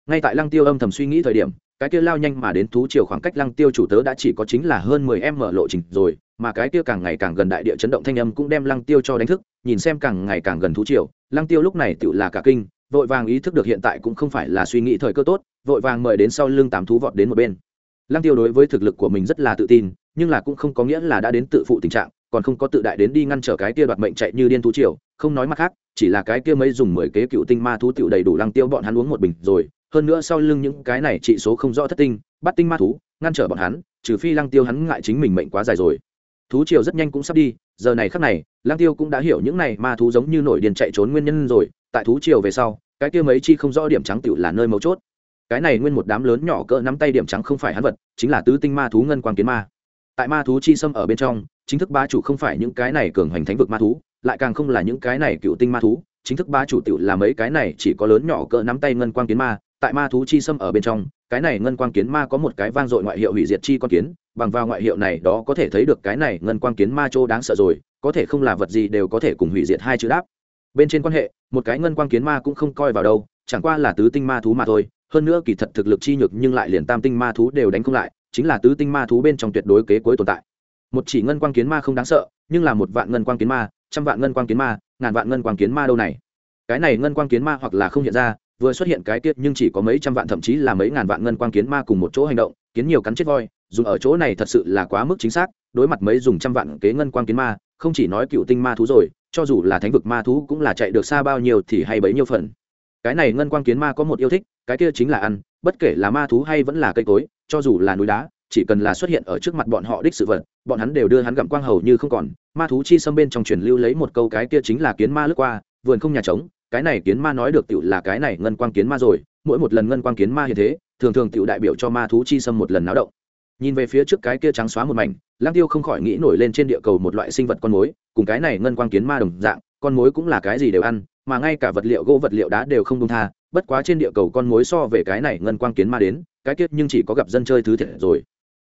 Ngay tại lăng tiêu âm thầm suy nghĩ thời điểm, cái kia lao nhanh mà đến thú chiều khoảng cách lăng tiêu chủ tớ đã chỉ có chính là hơn mười em mở lộ trình rồi mà cái kia càng ngày càng gần đại địa chấn động thanh âm cũng đem lăng tiêu cho đánh thức, nhìn xem càng ngày càng gần thú triều, lăng tiêu lúc này tự là cả kinh, vội vàng ý thức được hiện tại cũng không phải là suy nghĩ thời cơ tốt, vội vàng mời đến sau lưng tám thú vọt đến một bên. Lăng tiêu đối với thực lực của mình rất là tự tin, nhưng là cũng không có nghĩa là đã đến tự phụ tình trạng, còn không có tự đại đến đi ngăn trở cái kia đoạt mệnh chạy như điên thú triều, không nói mặt khác, chỉ là cái kia mấy dùng mười kế cựu tinh ma thú tiểu đầy đủ lăng tiêu bọn hắn uống một bình rồi, hơn nữa sau lưng những cái này trị số không rõ thất tinh, bắt tinh ma thú, ngăn trở bọn hắn, trừ phi lăng tiêu hắn ngại chính mình mệnh quá dài rồi thú triều rất nhanh cũng sắp đi, giờ này khắc này, Lang tiêu cũng đã hiểu những này ma thú giống như nổi điên chạy trốn nguyên nhân rồi, tại thú triều về sau, cái kia mấy chi không rõ điểm trắng tựu là nơi mấu chốt. Cái này nguyên một đám lớn nhỏ cỡ nắm tay điểm trắng không phải hắn vật, chính là tứ tinh ma thú ngân quang kiến ma. Tại ma thú chi xâm ở bên trong, chính thức ba chủ không phải những cái này cường hoành thánh vực ma thú, lại càng không là những cái này cựu tinh ma thú, chính thức ba chủ tựu là mấy cái này chỉ có lớn nhỏ cỡ nắm tay ngân quang kiến ma, tại ma thú chi xâm ở bên trong cái này ngân quang kiến ma có một cái vang dội ngoại hiệu hủy diệt chi con kiến, bằng vào ngoại hiệu này đó có thể thấy được cái này ngân quang kiến ma châu đáng sợ rồi, có thể không là vật gì đều có thể cùng hủy diệt hai chữ đáp. Bên trên quan hệ, một cái ngân quang kiến ma cũng không coi vào đâu, chẳng qua là tứ tinh ma thú mà thôi, hơn nữa kỳ thật thực lực chi nhược nhưng lại liền tam tinh ma thú đều đánh không lại, chính là tứ tinh ma thú bên trong tuyệt đối kế cuối tồn tại. Một chỉ ngân quang kiến ma không đáng sợ, nhưng là một vạn ngân quang kiến ma, trăm vạn ngân quang kiến ma, ngàn vạn ngân quang kiến ma đâu này? Cái này ngân quang kiến ma hoặc là không hiện ra vừa xuất hiện cái tiết nhưng chỉ có mấy trăm vạn, thậm chí là mấy ngàn vạn ngân quang kiến ma cùng một chỗ hành động, kiến nhiều cắn chết voi, dùng ở chỗ này thật sự là quá mức chính xác, đối mặt mấy dùng trăm vạn kế ngân quang kiến ma, không chỉ nói cựu tinh ma thú rồi, cho dù là thánh vực ma thú cũng là chạy được xa bao nhiêu thì hay bấy nhiêu phần. Cái này ngân quang kiến ma có một yêu thích, cái kia chính là ăn, bất kể là ma thú hay vẫn là cây cối, cho dù là núi đá, chỉ cần là xuất hiện ở trước mặt bọn họ đích sự vật, bọn hắn đều đưa hắn gặm quang hầu như không còn. Ma thú chi xâm bên trong truyền lưu lấy một câu cái kia chính là kiến ma lướt qua, vườn không nhà trống cái này kiến ma nói được tựu là cái này ngân quang kiến ma rồi, mỗi một lần ngân quang kiến ma như thế, thường thường tựu đại biểu cho ma thú chi xâm một lần náo động. Nhìn về phía trước cái kia trắng xóa một mảnh lang tiêu không khỏi nghĩ nổi lên trên địa cầu một loại sinh vật con mối, cùng cái này ngân quang kiến ma đồng dạng, con mối cũng là cái gì đều ăn, mà ngay cả vật liệu gỗ vật liệu đá đều không đông tha, bất quá trên địa cầu con mối so về cái này ngân quang kiến ma đến, cái kiết nhưng chỉ có gặp dân chơi thứ thiệt rồi.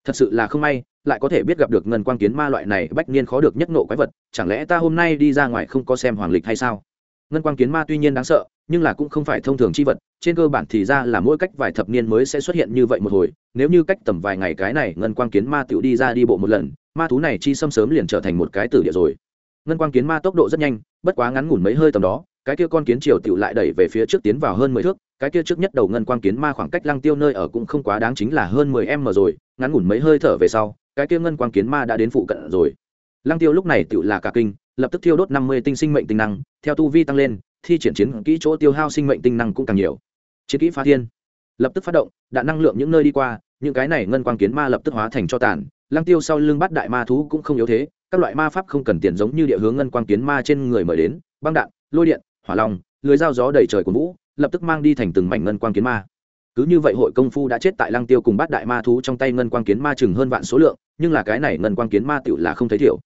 Thật sự là không may, lại có thể biết gặp được ngân quang kiến ma loại này bách niên khó được nhất nộ quái vật, chẳng lẽ ta hôm nay đi ra ngoài không có xem hoàng lịch hay sao? Ngân quang kiến ma tuy nhiên đáng sợ, nhưng là cũng không phải thông thường chi vật, trên cơ bản thì ra là mỗi cách vài thập niên mới sẽ xuất hiện như vậy một hồi, nếu như cách tầm vài ngày cái này ngân quang kiến ma tựu đi ra đi bộ một lần, ma thú này chi xâm sớm liền trở thành một cái tử địa rồi. Ngân quang kiến ma tốc độ rất nhanh, bất quá ngắn ngủn mấy hơi tầm đó, cái kia con kiến triều tựu lại đẩy về phía trước tiến vào hơn mười thước, cái kia trước nhất đầu ngân quang kiến ma khoảng cách lăng tiêu nơi ở cũng không quá đáng chính là hơn mười m rồi, ngắn ngủn mấy hơi thở về sau, cái kia ngân quang kiến ma đã đến phụ cận rồi. Lăng tiêu lúc này tựu là cả kinh lập tức thiêu đốt năm mươi tinh sinh mệnh tinh năng, theo tu vi tăng lên, thi triển chiến kỹ chỗ tiêu hao sinh mệnh tinh năng cũng càng nhiều. Chiến kỹ phá thiên, lập tức phát động, đạn năng lượng những nơi đi qua, những cái này ngân quang kiến ma lập tức hóa thành cho tàn. Lăng tiêu sau lưng bắt đại ma thú cũng không yếu thế, các loại ma pháp không cần tiền giống như địa hướng ngân quang kiến ma trên người mời đến, băng đạn, lôi điện, hỏa long, lưới dao gió đầy trời của vũ, lập tức mang đi thành từng mảnh ngân quang kiến ma. Cứ như vậy hội công phu đã chết tại lăng tiêu cùng bát đại ma thú trong tay ngân quang kiến ma chừng hơn vạn số lượng, nhưng là cái này ngân quang kiến ma tựu là không thấy thiểu.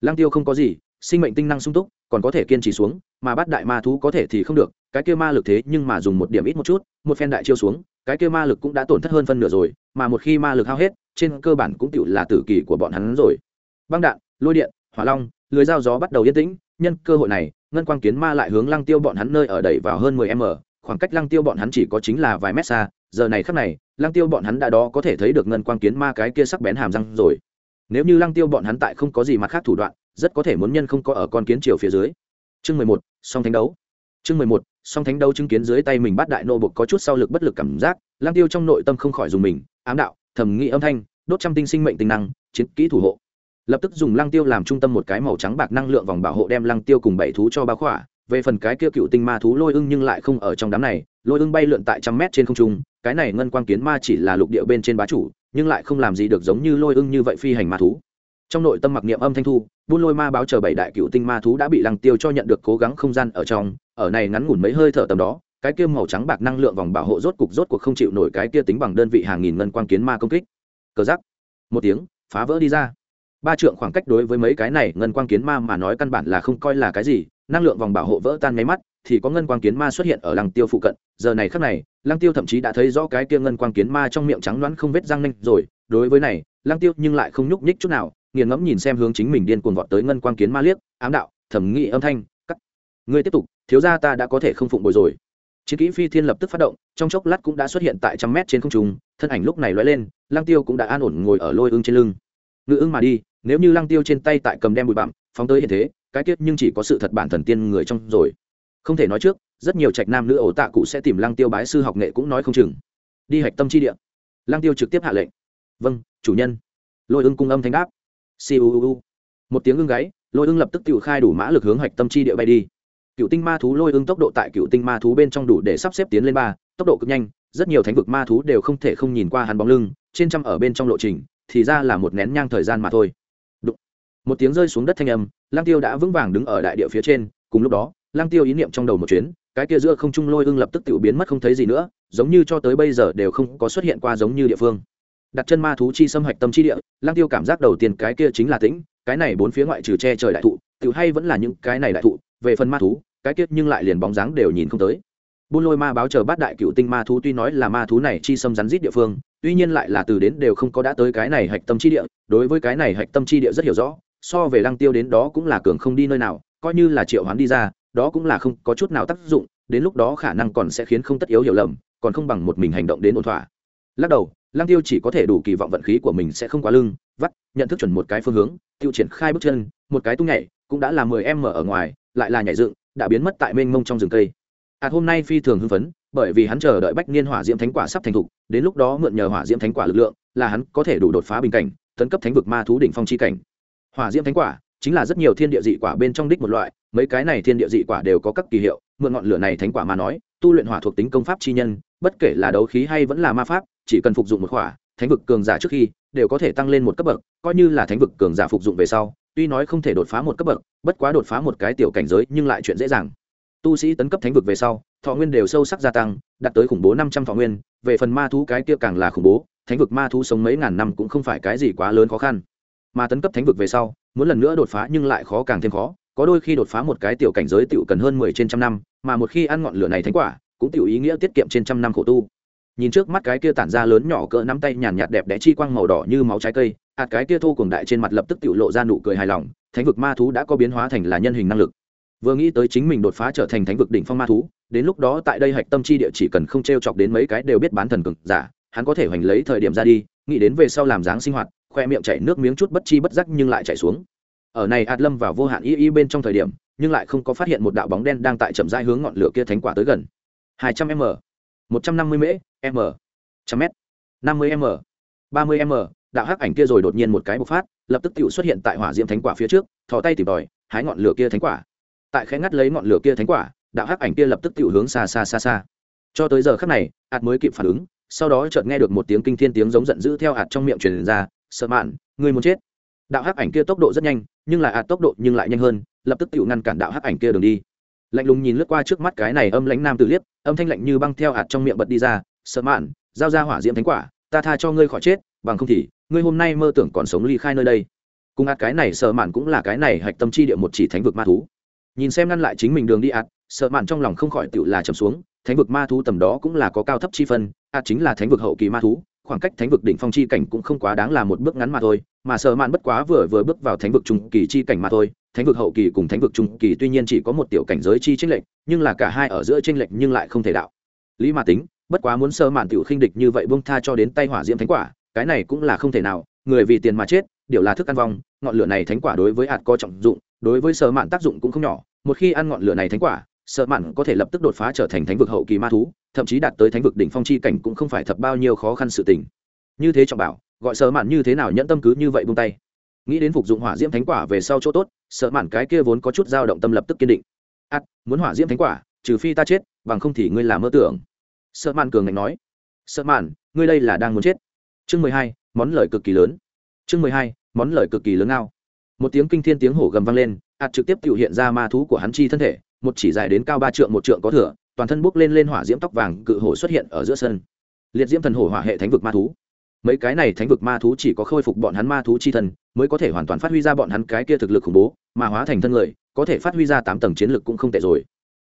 Lăng tiêu không có gì sinh mệnh tinh năng sung túc, còn có thể kiên trì xuống, mà bắt đại ma thú có thể thì không được, cái kia ma lực thế nhưng mà dùng một điểm ít một chút, một phen đại chiêu xuống, cái kia ma lực cũng đã tổn thất hơn phân nửa rồi, mà một khi ma lực hao hết, trên cơ bản cũng tựu là tử kỳ của bọn hắn rồi. Băng đạn, lôi điện, hỏa long, lưới dao gió bắt đầu yên tĩnh, nhân cơ hội này, ngân quang kiến ma lại hướng lăng tiêu bọn hắn nơi ở đẩy vào hơn mười m, khoảng cách lăng tiêu bọn hắn chỉ có chính là vài mét xa, giờ này khắc này, lăng tiêu bọn hắn đã đó có thể thấy được ngân quang kiến ma cái kia sắc bén hàm răng rồi nếu như lăng tiêu bọn hắn tại không có gì mặt khác thủ đoạn, rất có thể muốn nhân không có ở con kiến triều phía dưới. Chương mười một, song thánh đấu. Chương mười một, song thánh đấu chứng kiến dưới tay mình bắt đại nô bục có chút sau lực bất lực cảm giác, lăng tiêu trong nội tâm không khỏi dùng mình, ám đạo thẩm nghĩ âm thanh, đốt trăm tinh sinh mệnh tinh năng, chiến kỹ thủ hộ. Lập tức dùng lăng tiêu làm trung tâm một cái màu trắng bạc năng lượng vòng bảo hộ đem lăng tiêu cùng bảy thú cho bao khỏa, về phần cái kia cựu tinh ma thú lôi ưng nhưng lại không ở trong đám này, lôi ưng bay lượn tại trăm mét trên không trung, cái này ngân quang kiến ma chỉ là lục địa bên trên bá chủ nhưng lại không làm gì được giống như lôi ưng như vậy phi hành ma thú. Trong nội tâm mặc niệm âm thanh thu, buôn lôi ma báo chờ bảy đại cựu tinh ma thú đã bị lăng tiêu cho nhận được cố gắng không gian ở trong, ở này ngắn ngủn mấy hơi thở tầm đó, cái kia màu trắng bạc năng lượng vòng bảo hộ rốt cục rốt cuộc không chịu nổi cái kia tính bằng đơn vị hàng nghìn ngân quang kiến ma công kích. Cờ giắc một tiếng, phá vỡ đi ra. Ba trượng khoảng cách đối với mấy cái này ngân quang kiến ma mà nói căn bản là không coi là cái gì, năng lượng vòng bảo hộ vỡ tan nháy mắt, thì có ngân quang kiến ma xuất hiện ở lăng tiêu phụ cận, giờ này khắc này lăng tiêu thậm chí đã thấy rõ cái kia ngân quang kiến ma trong miệng trắng loãng không vết răng nanh rồi, đối với này, lăng tiêu nhưng lại không nhúc nhích chút nào, nghiền ngẫm nhìn xem hướng chính mình điên cuồng vọt tới ngân quang kiến ma liếc, ám đạo, thẩm nghị âm thanh, cắt. Ngươi tiếp tục, thiếu gia ta đã có thể không phụng bồi rồi. Chiến kỹ phi thiên lập tức phát động, trong chốc lát cũng đã xuất hiện tại trăm mét trên không trung, thân ảnh lúc này lóe lên, lăng tiêu cũng đã an ổn ngồi ở lôi ưng trên lưng. Ngự ưng mà đi, nếu như lăng tiêu trên tay tại cầm đem bụi bặm, phóng tới hiện thế, cái tiết nhưng chỉ có sự thật bản thần tiên người trong rồi. Không thể nói trước rất nhiều trạch nam nữ ổ tạ cụ sẽ tìm lăng tiêu bái sư học nghệ cũng nói không chừng. Đi hạch tâm chi địa. Lăng tiêu trực tiếp hạ lệnh. Vâng chủ nhân. Lôi ưng cung âm thanh đáp. Siêu một tiếng ưng gáy, lôi ưng lập tức tự khai đủ mã lực hướng hạch tâm chi địa bay đi. Cựu tinh ma thú lôi ưng tốc độ tại cựu tinh ma thú bên trong đủ để sắp xếp tiến lên ba, tốc độ cực nhanh, rất nhiều thánh vực ma thú đều không thể không nhìn qua hắn bóng lưng, trên trăm ở bên trong lộ trình, thì ra là một nén nhang thời gian mà thôi. Đụng. một tiếng rơi xuống đất thanh âm lang tiêu đã vững vàng đứng ở đại địa phía trên, cùng lúc đó lang tiêu ý niệm trong đầu một chuyến cái kia giữa không trung lôi ưng lập tức tự biến mất không thấy gì nữa, giống như cho tới bây giờ đều không có xuất hiện qua giống như địa phương. Đặt chân ma thú chi xâm hạch tâm chi địa lang tiêu cảm giác đầu tiên cái kia chính là tĩnh, cái này bốn phía ngoại trừ che trời đại thụ tự hay vẫn là những cái này đại thụ, về phần ma thú, cái kia nhưng lại liền bóng dáng đều nhìn không tới. Buôn lôi ma báo chờ bát đại cựu tinh ma thú tuy nói là ma thú này chi xâm rắn rít địa phương, tuy nhiên lại là từ đến đều không có đã tới cái này hạch tâm chi địa, đối với cái này hạch tâm chi địa rất hiểu rõ, so về lăng tiêu đến đó cũng là cường không đi nơi nào, coi như là triệu hoán đi ra đó cũng là không có chút nào tác dụng, đến lúc đó khả năng còn sẽ khiến không tất yếu hiểu lầm, còn không bằng một mình hành động đến ổn thỏa. Lắc đầu, lăng tiêu chỉ có thể đủ kỳ vọng vận khí của mình sẽ không quá lưng, vắt, nhận thức chuẩn một cái phương hướng, tiêu triển khai bước chân, một cái tung nhảy, cũng đã là mười em mở ở ngoài, lại là nhảy dựng, đã biến mất tại mênh mông trong rừng cây. Hạt hôm nay phi thường hưng phấn, bởi vì hắn chờ đợi bách niên hỏa diễm thánh quả sắp thành thục, đến lúc đó mượn nhờ hỏa diễm thánh quả lực lượng, là hắn có thể đủ đột phá bình cảnh, tấn cấp thánh vực ma thú đỉnh phong chi cảnh. Hỏa diễm thánh quả chính là rất nhiều thiên địa dị quả bên trong đích một loại, mấy cái này thiên địa dị quả đều có các kỳ hiệu, mượn ngọn lửa này thánh quả mà nói, tu luyện hỏa thuộc tính công pháp chi nhân, bất kể là đấu khí hay vẫn là ma pháp, chỉ cần phục dụng một hỏa thánh vực cường giả trước khi, đều có thể tăng lên một cấp bậc, coi như là thánh vực cường giả phục dụng về sau, tuy nói không thể đột phá một cấp bậc, bất quá đột phá một cái tiểu cảnh giới nhưng lại chuyện dễ dàng. Tu sĩ tấn cấp thánh vực về sau, thọ nguyên đều sâu sắc gia tăng, đạt tới khủng bố năm trăm thọ nguyên, về phần ma thú cái kia càng là khủng bố, thánh vực ma thú sống mấy ngàn năm cũng không phải cái gì quá lớn khó khăn mà tấn cấp thánh vực về sau, muốn lần nữa đột phá nhưng lại khó càng thêm khó. Có đôi khi đột phá một cái tiểu cảnh giới tiểu cần hơn mười trên trăm năm, mà một khi ăn ngọn lửa này thánh quả, cũng tiểu ý nghĩa tiết kiệm trên trăm năm khổ tu. Nhìn trước mắt cái kia tản ra lớn nhỏ cỡ nắm tay nhàn nhạt đẹp đẽ chi quang màu đỏ như máu trái cây, hạt cái kia thô cường đại trên mặt lập tức tự lộ ra nụ cười hài lòng, thánh vực ma thú đã có biến hóa thành là nhân hình năng lực. Vừa nghĩ tới chính mình đột phá trở thành thánh vực đỉnh phong ma thú, đến lúc đó tại đây hạch tâm chi địa chỉ cần không t r e o chọc đến mấy cái đều biết bán thần cực giả, hắn có thể hoành lấy thời điểm ra đi, nghĩ đến về sau làm dáng sinh hoạt khoe miệng chảy nước miếng chút bất chi bất giác nhưng lại chảy xuống. Ở này ạt lâm vào vô hạn y y bên trong thời điểm, nhưng lại không có phát hiện một đạo bóng đen đang tại chậm rãi hướng ngọn lửa kia thánh quả tới gần. Hai trăm m, một trăm năm mươi m m, trăm m năm mươi m, ba mươi m. Đạo hắc ảnh kia rồi đột nhiên một cái bộc phát, lập tức tiểu xuất hiện tại hỏa diễm thánh quả phía trước, thò tay tìm đòi hái ngọn lửa kia thánh quả. Tại khẽ ngắt lấy ngọn lửa kia thánh quả, đạo hắc ảnh kia lập tức tiểu hướng xa xa xa xa. Cho tới giờ khắc này ạt mới kịp phản ứng, sau đó chợt nghe được một tiếng kinh thiên tiếng giống giận dữ theo ạt trong miệng truyền ra sợ mạn người muốn chết. Đạo hắc ảnh kia tốc độ rất nhanh, nhưng lại ạt tốc độ nhưng lại nhanh hơn, lập tức tự ngăn cản đạo hắc ảnh kia đường đi. Lạnh lùng nhìn lướt qua trước mắt cái này âm lãnh nam tử liếc, âm thanh lạnh như băng theo ạt trong miệng bật đi ra, sợ mạn, giao ra hỏa diễm thánh quả, ta tha cho ngươi khỏi chết, bằng không thì, ngươi hôm nay mơ tưởng còn sống ly khai nơi đây. Cùng ạt cái này sợ mạn cũng là cái này hạch tâm chi địa một chỉ thánh vực ma thú. Nhìn xem ngăn lại chính mình đường đi ạt sợ mạn trong lòng không khỏi tự là trầm xuống, thánh vực ma thú tầm đó cũng là có cao thấp chi phân ạt chính là thánh vực hậu kỳ ma thú khoảng cách thánh vực đỉnh phong chi cảnh cũng không quá đáng là một bước ngắn mà thôi, mà sợ mạn bất quá vừa vừa bước vào thánh vực trung kỳ chi cảnh mà thôi. Thánh vực hậu kỳ cùng thánh vực trung kỳ tuy nhiên chỉ có một tiểu cảnh giới chi tranh lệch, nhưng là cả hai ở giữa tranh lệch nhưng lại không thể đạo. Lý mà tính, bất quá muốn sơ mạn tiểu khinh địch như vậy bông tha cho đến tay hỏa diễm thánh quả, cái này cũng là không thể nào. Người vì tiền mà chết, điều là thức ăn vong, ngọn lửa này thánh quả đối với hạt có trọng dụng, đối với sơ mạn tác dụng cũng không nhỏ. Một khi ăn ngọn lửa này thánh quả sợ mạn có thể lập tức đột phá trở thành thánh vực hậu kỳ ma thú, thậm chí đạt tới thánh vực đỉnh phong chi cảnh cũng không phải thập bao nhiêu khó khăn sự tình. Như thế trọng bảo, gọi sợ mạn như thế nào nhẫn tâm cứ như vậy buông tay. Nghĩ đến phục dụng hỏa diễm thánh quả về sau chỗ tốt, sợ mạn cái kia vốn có chút dao động tâm lập tức kiên định. Ắt muốn hỏa diễm thánh quả, trừ phi ta chết, bằng không thì ngươi là mơ tưởng. Sợ mạn cường ngạnh nói. Sợ mạn, ngươi đây là đang muốn chết. Chương mười hai, món lời cực kỳ lớn. Chương mười hai, món lời cực kỳ lớn nào một tiếng kinh thiên tiếng hổ gầm vang lên ạt trực tiếp tự hiện ra ma thú của hắn chi thân thể một chỉ dài đến cao ba trượng, một trượng có thửa. toàn thân bốc lên lên hỏa diễm tóc vàng cự hổ xuất hiện ở giữa sân liệt diễm thần hổ hỏa hệ thánh vực ma thú mấy cái này thánh vực ma thú chỉ có khôi phục bọn hắn ma thú chi thần mới có thể hoàn toàn phát huy ra bọn hắn cái kia thực lực khủng bố, mà hóa thành thân người, có thể phát huy ra tám tầng chiến lực cũng không tệ rồi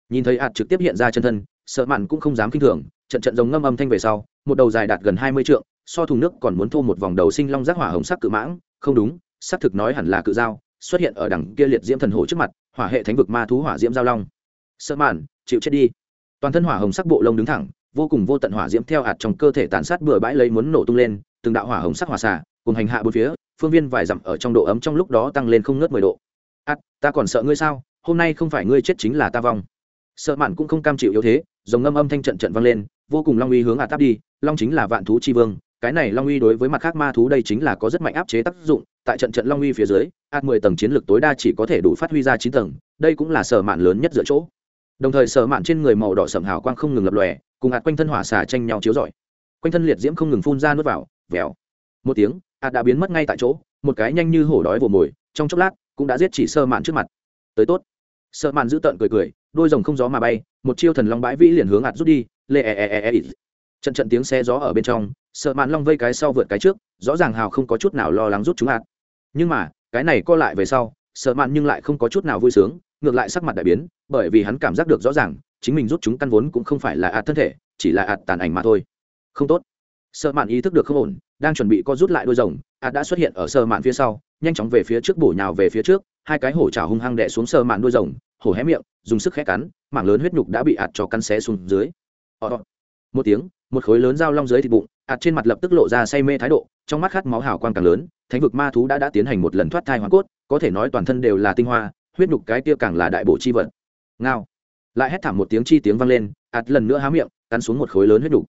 nhìn thấy ạt trực tiếp hiện ra chân thân, sợ mặn cũng không dám kinh thường, trận trận giống ngâm âm thanh về sau, một đầu dài đạt gần hai mươi trượng, so thùng nước còn muốn thô một vòng đầu sinh long giác hỏa hồng sắc cự mãng, không đúng, xác thực nói hẳn là cự dao, xuất hiện ở đằng kia liệt diễm thần hổ trước mặt hỏa hệ thánh vực ma thú hỏa diễm giao long. Sợ mạn, chịu chết đi. Toàn thân hỏa hồng sắc bộ lông đứng thẳng, vô cùng vô tận hỏa diễm theo hạt trong cơ thể tàn sát bừa bãi lấy muốn nổ tung lên, từng đạo hỏa hồng sắc hỏa xả cùng hành hạ bốn phía, phương viên vài dặm ở trong độ ấm trong lúc đó tăng lên không ngớt mười độ. Ắt ta còn sợ ngươi sao? Hôm nay không phải ngươi chết chính là ta vong. Sợ mạn cũng không cam chịu yếu thế dòng ngâm âm thanh trận trận vang lên, vô cùng long uy hướng ạt táp đi, long chính là vạn thú chi vương, cái này long uy đối với mặt khác ma thú đây chính là có rất mạnh áp chế tác dụng tại trận trận long uy phía dưới ạt mười tầng chiến lược tối đa chỉ có thể đủ phát huy ra chín tầng, đây cũng là sở mạn lớn nhất giữa chỗ. Đồng thời sở mạn trên người màu đỏ sầm hào quang không ngừng lập lòe, cùng ạt quanh thân hỏa xả tranh nhau chiếu rọi. Quanh thân liệt diễm không ngừng phun ra nước vào, vèo. Một tiếng, ạt đã biến mất ngay tại chỗ, một cái nhanh như hổ đói vồ mồi, trong chốc lát cũng đã giết chỉ sơ mạn trước mặt. Tới tốt. Sợ mạn giữ tợn cười cười, đôi rồng không gió mà bay, một chiêu thần long bãi vĩ liền hướng ạt rút đi, lê e e e e, e. trận trận tiếng xe gió ở bên trong sợ mạn long vây cái sau vượt cái trước, rõ ràng hào không có chút nào lo lắng rút chúng ạt nhưng mà, cái này co lại về sau, sợ mạn nhưng lại không có chút nào vui sướng, ngược lại sắc mặt đại biến, bởi vì hắn cảm giác được rõ ràng, chính mình rút chúng căn vốn cũng không phải là ạt thân thể, chỉ là ạt tàn ảnh mà thôi. Không tốt. Sợ mạn ý thức được không ổn, đang chuẩn bị co rút lại đôi rồng, ạt đã xuất hiện ở sợ mạn phía sau, nhanh chóng về phía trước bổ nhào về phía trước, hai cái hổ trào hung hăng đè xuống sợ mạn đôi rồng, hổ hé miệng, dùng sức khẽ cắn, mảng lớn huyết nhục đã bị ạt cho căn xé xuống dưới. Ờ. Một tiếng, một khối lớn dao long dưới thịt bụng, ạt trên mặt lập tức lộ ra say mê thái độ trong mắt khát máu hào quang càng lớn thánh vực ma thú đã đã tiến hành một lần thoát thai hoàn cốt có thể nói toàn thân đều là tinh hoa huyết nhục cái kia càng là đại bổ chi vật. Ngao. Lại hét thảm một tiếng chi tiếng vang lên ạt lần nữa há miệng cắn xuống một khối lớn huyết nhục.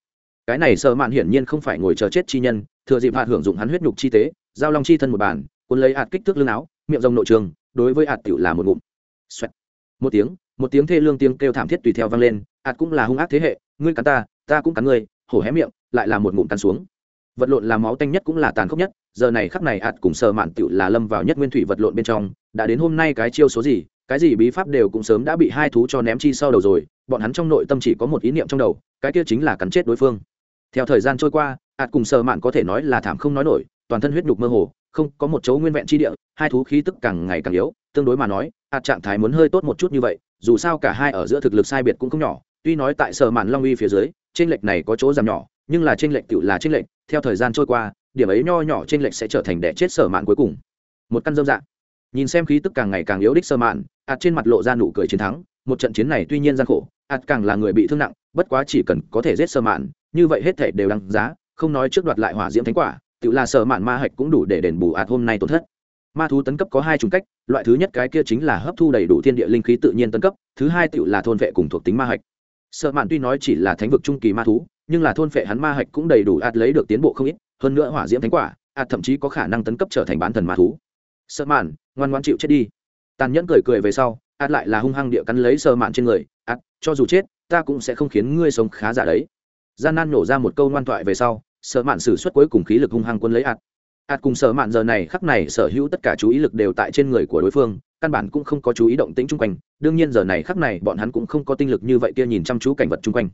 Cái này sợ mạn hiển nhiên không phải ngồi chờ chết chi nhân thừa dịp hạt hưởng dụng hắn huyết nhục chi tế giao long chi thân một bản, cuốn lấy hạt kích thước lưng áo miệng rồng nội trường đối với hạt tiểu là một ngụm. Xoẹt. một tiếng một tiếng thê lương tiếng kêu thảm thiết tùy theo vang lên hạt cũng là hung ác thế hệ ngươi cắn ta ta cũng cắn ngươi hổ hé miệng lại là một ngụm cắn xuống vật lộn là máu tanh nhất cũng là tàn khốc nhất, giờ này khắc này ạt cùng sợ mạn tựu là lâm vào nhất nguyên thủy vật lộn bên trong, đã đến hôm nay cái chiêu số gì, cái gì bí pháp đều cũng sớm đã bị hai thú cho ném chi sau đầu rồi, bọn hắn trong nội tâm chỉ có một ý niệm trong đầu, cái kia chính là cắn chết đối phương. Theo thời gian trôi qua, ạt cùng sợ mạn có thể nói là thảm không nói nổi, toàn thân huyết nhục mơ hồ, không, có một chỗ nguyên vẹn chi địa, hai thú khí tức càng ngày càng yếu, tương đối mà nói, ạt trạng thái muốn hơi tốt một chút như vậy, dù sao cả hai ở giữa thực lực sai biệt cũng không nhỏ, tuy nói tại sở mạn long uy phía dưới trên lệch này có chỗ giảm nhỏ nhưng là trên lệnh tựu là trên lệnh theo thời gian trôi qua, điểm ấy nho nhỏ trên lệnh sẽ trở thành đẻ chết sở mạn cuối cùng. Một căn dâm dạng. Nhìn xem khí tức càng ngày càng yếu đích sơ mạn, ạt trên mặt lộ ra nụ cười chiến thắng, một trận chiến này tuy nhiên gian khổ, ạt càng là người bị thương nặng, bất quá chỉ cần có thể giết sơ mạn, như vậy hết thể đều đăng giá, không nói trước đoạt lại hỏa diễm thánh quả tự là sở mạn ma hạch cũng đủ để đền bù ạt hôm nay tổn thất. Ma thú tấn cấp có hai chủng cách, loại thứ nhất cái kia chính là hấp thu đầy đủ thiên địa linh khí tự nhiên tấn cấp, thứ hai tự là thôn vệ cùng thuộc tính ma hạch. Sợ mạn tuy nói chỉ là thánh vực trung kỳ ma thú nhưng là thôn phệ hắn ma hạch cũng đầy đủ ạt lấy được tiến bộ không ít, hơn nữa hỏa diễm thánh quả, ạt thậm chí có khả năng tấn cấp trở thành bán thần ma thú. Sợ mạn, ngoan ngoan chịu chết đi. Tàn nhẫn cười cười về sau, ạt lại là hung hăng địa cắn lấy sợ mạn trên người, ạt, cho dù chết, ta cũng sẽ không khiến ngươi sống khá giả đấy. Gian nan nổ ra một câu ngoan thoại về sau, sợ mạn xử suất cuối cùng khí lực hung hăng quân lấy ạt. Ạt cùng sợ mạn giờ này khắc này sở hữu tất cả chú ý lực đều tại trên người của đối phương, căn bản cũng không có chú ý động tĩnh chung quanh, đương nhiên giờ này khắc này bọn hắn cũng không có tinh lực như vậy kia nhìn chăm chú cảnh vật chung quanh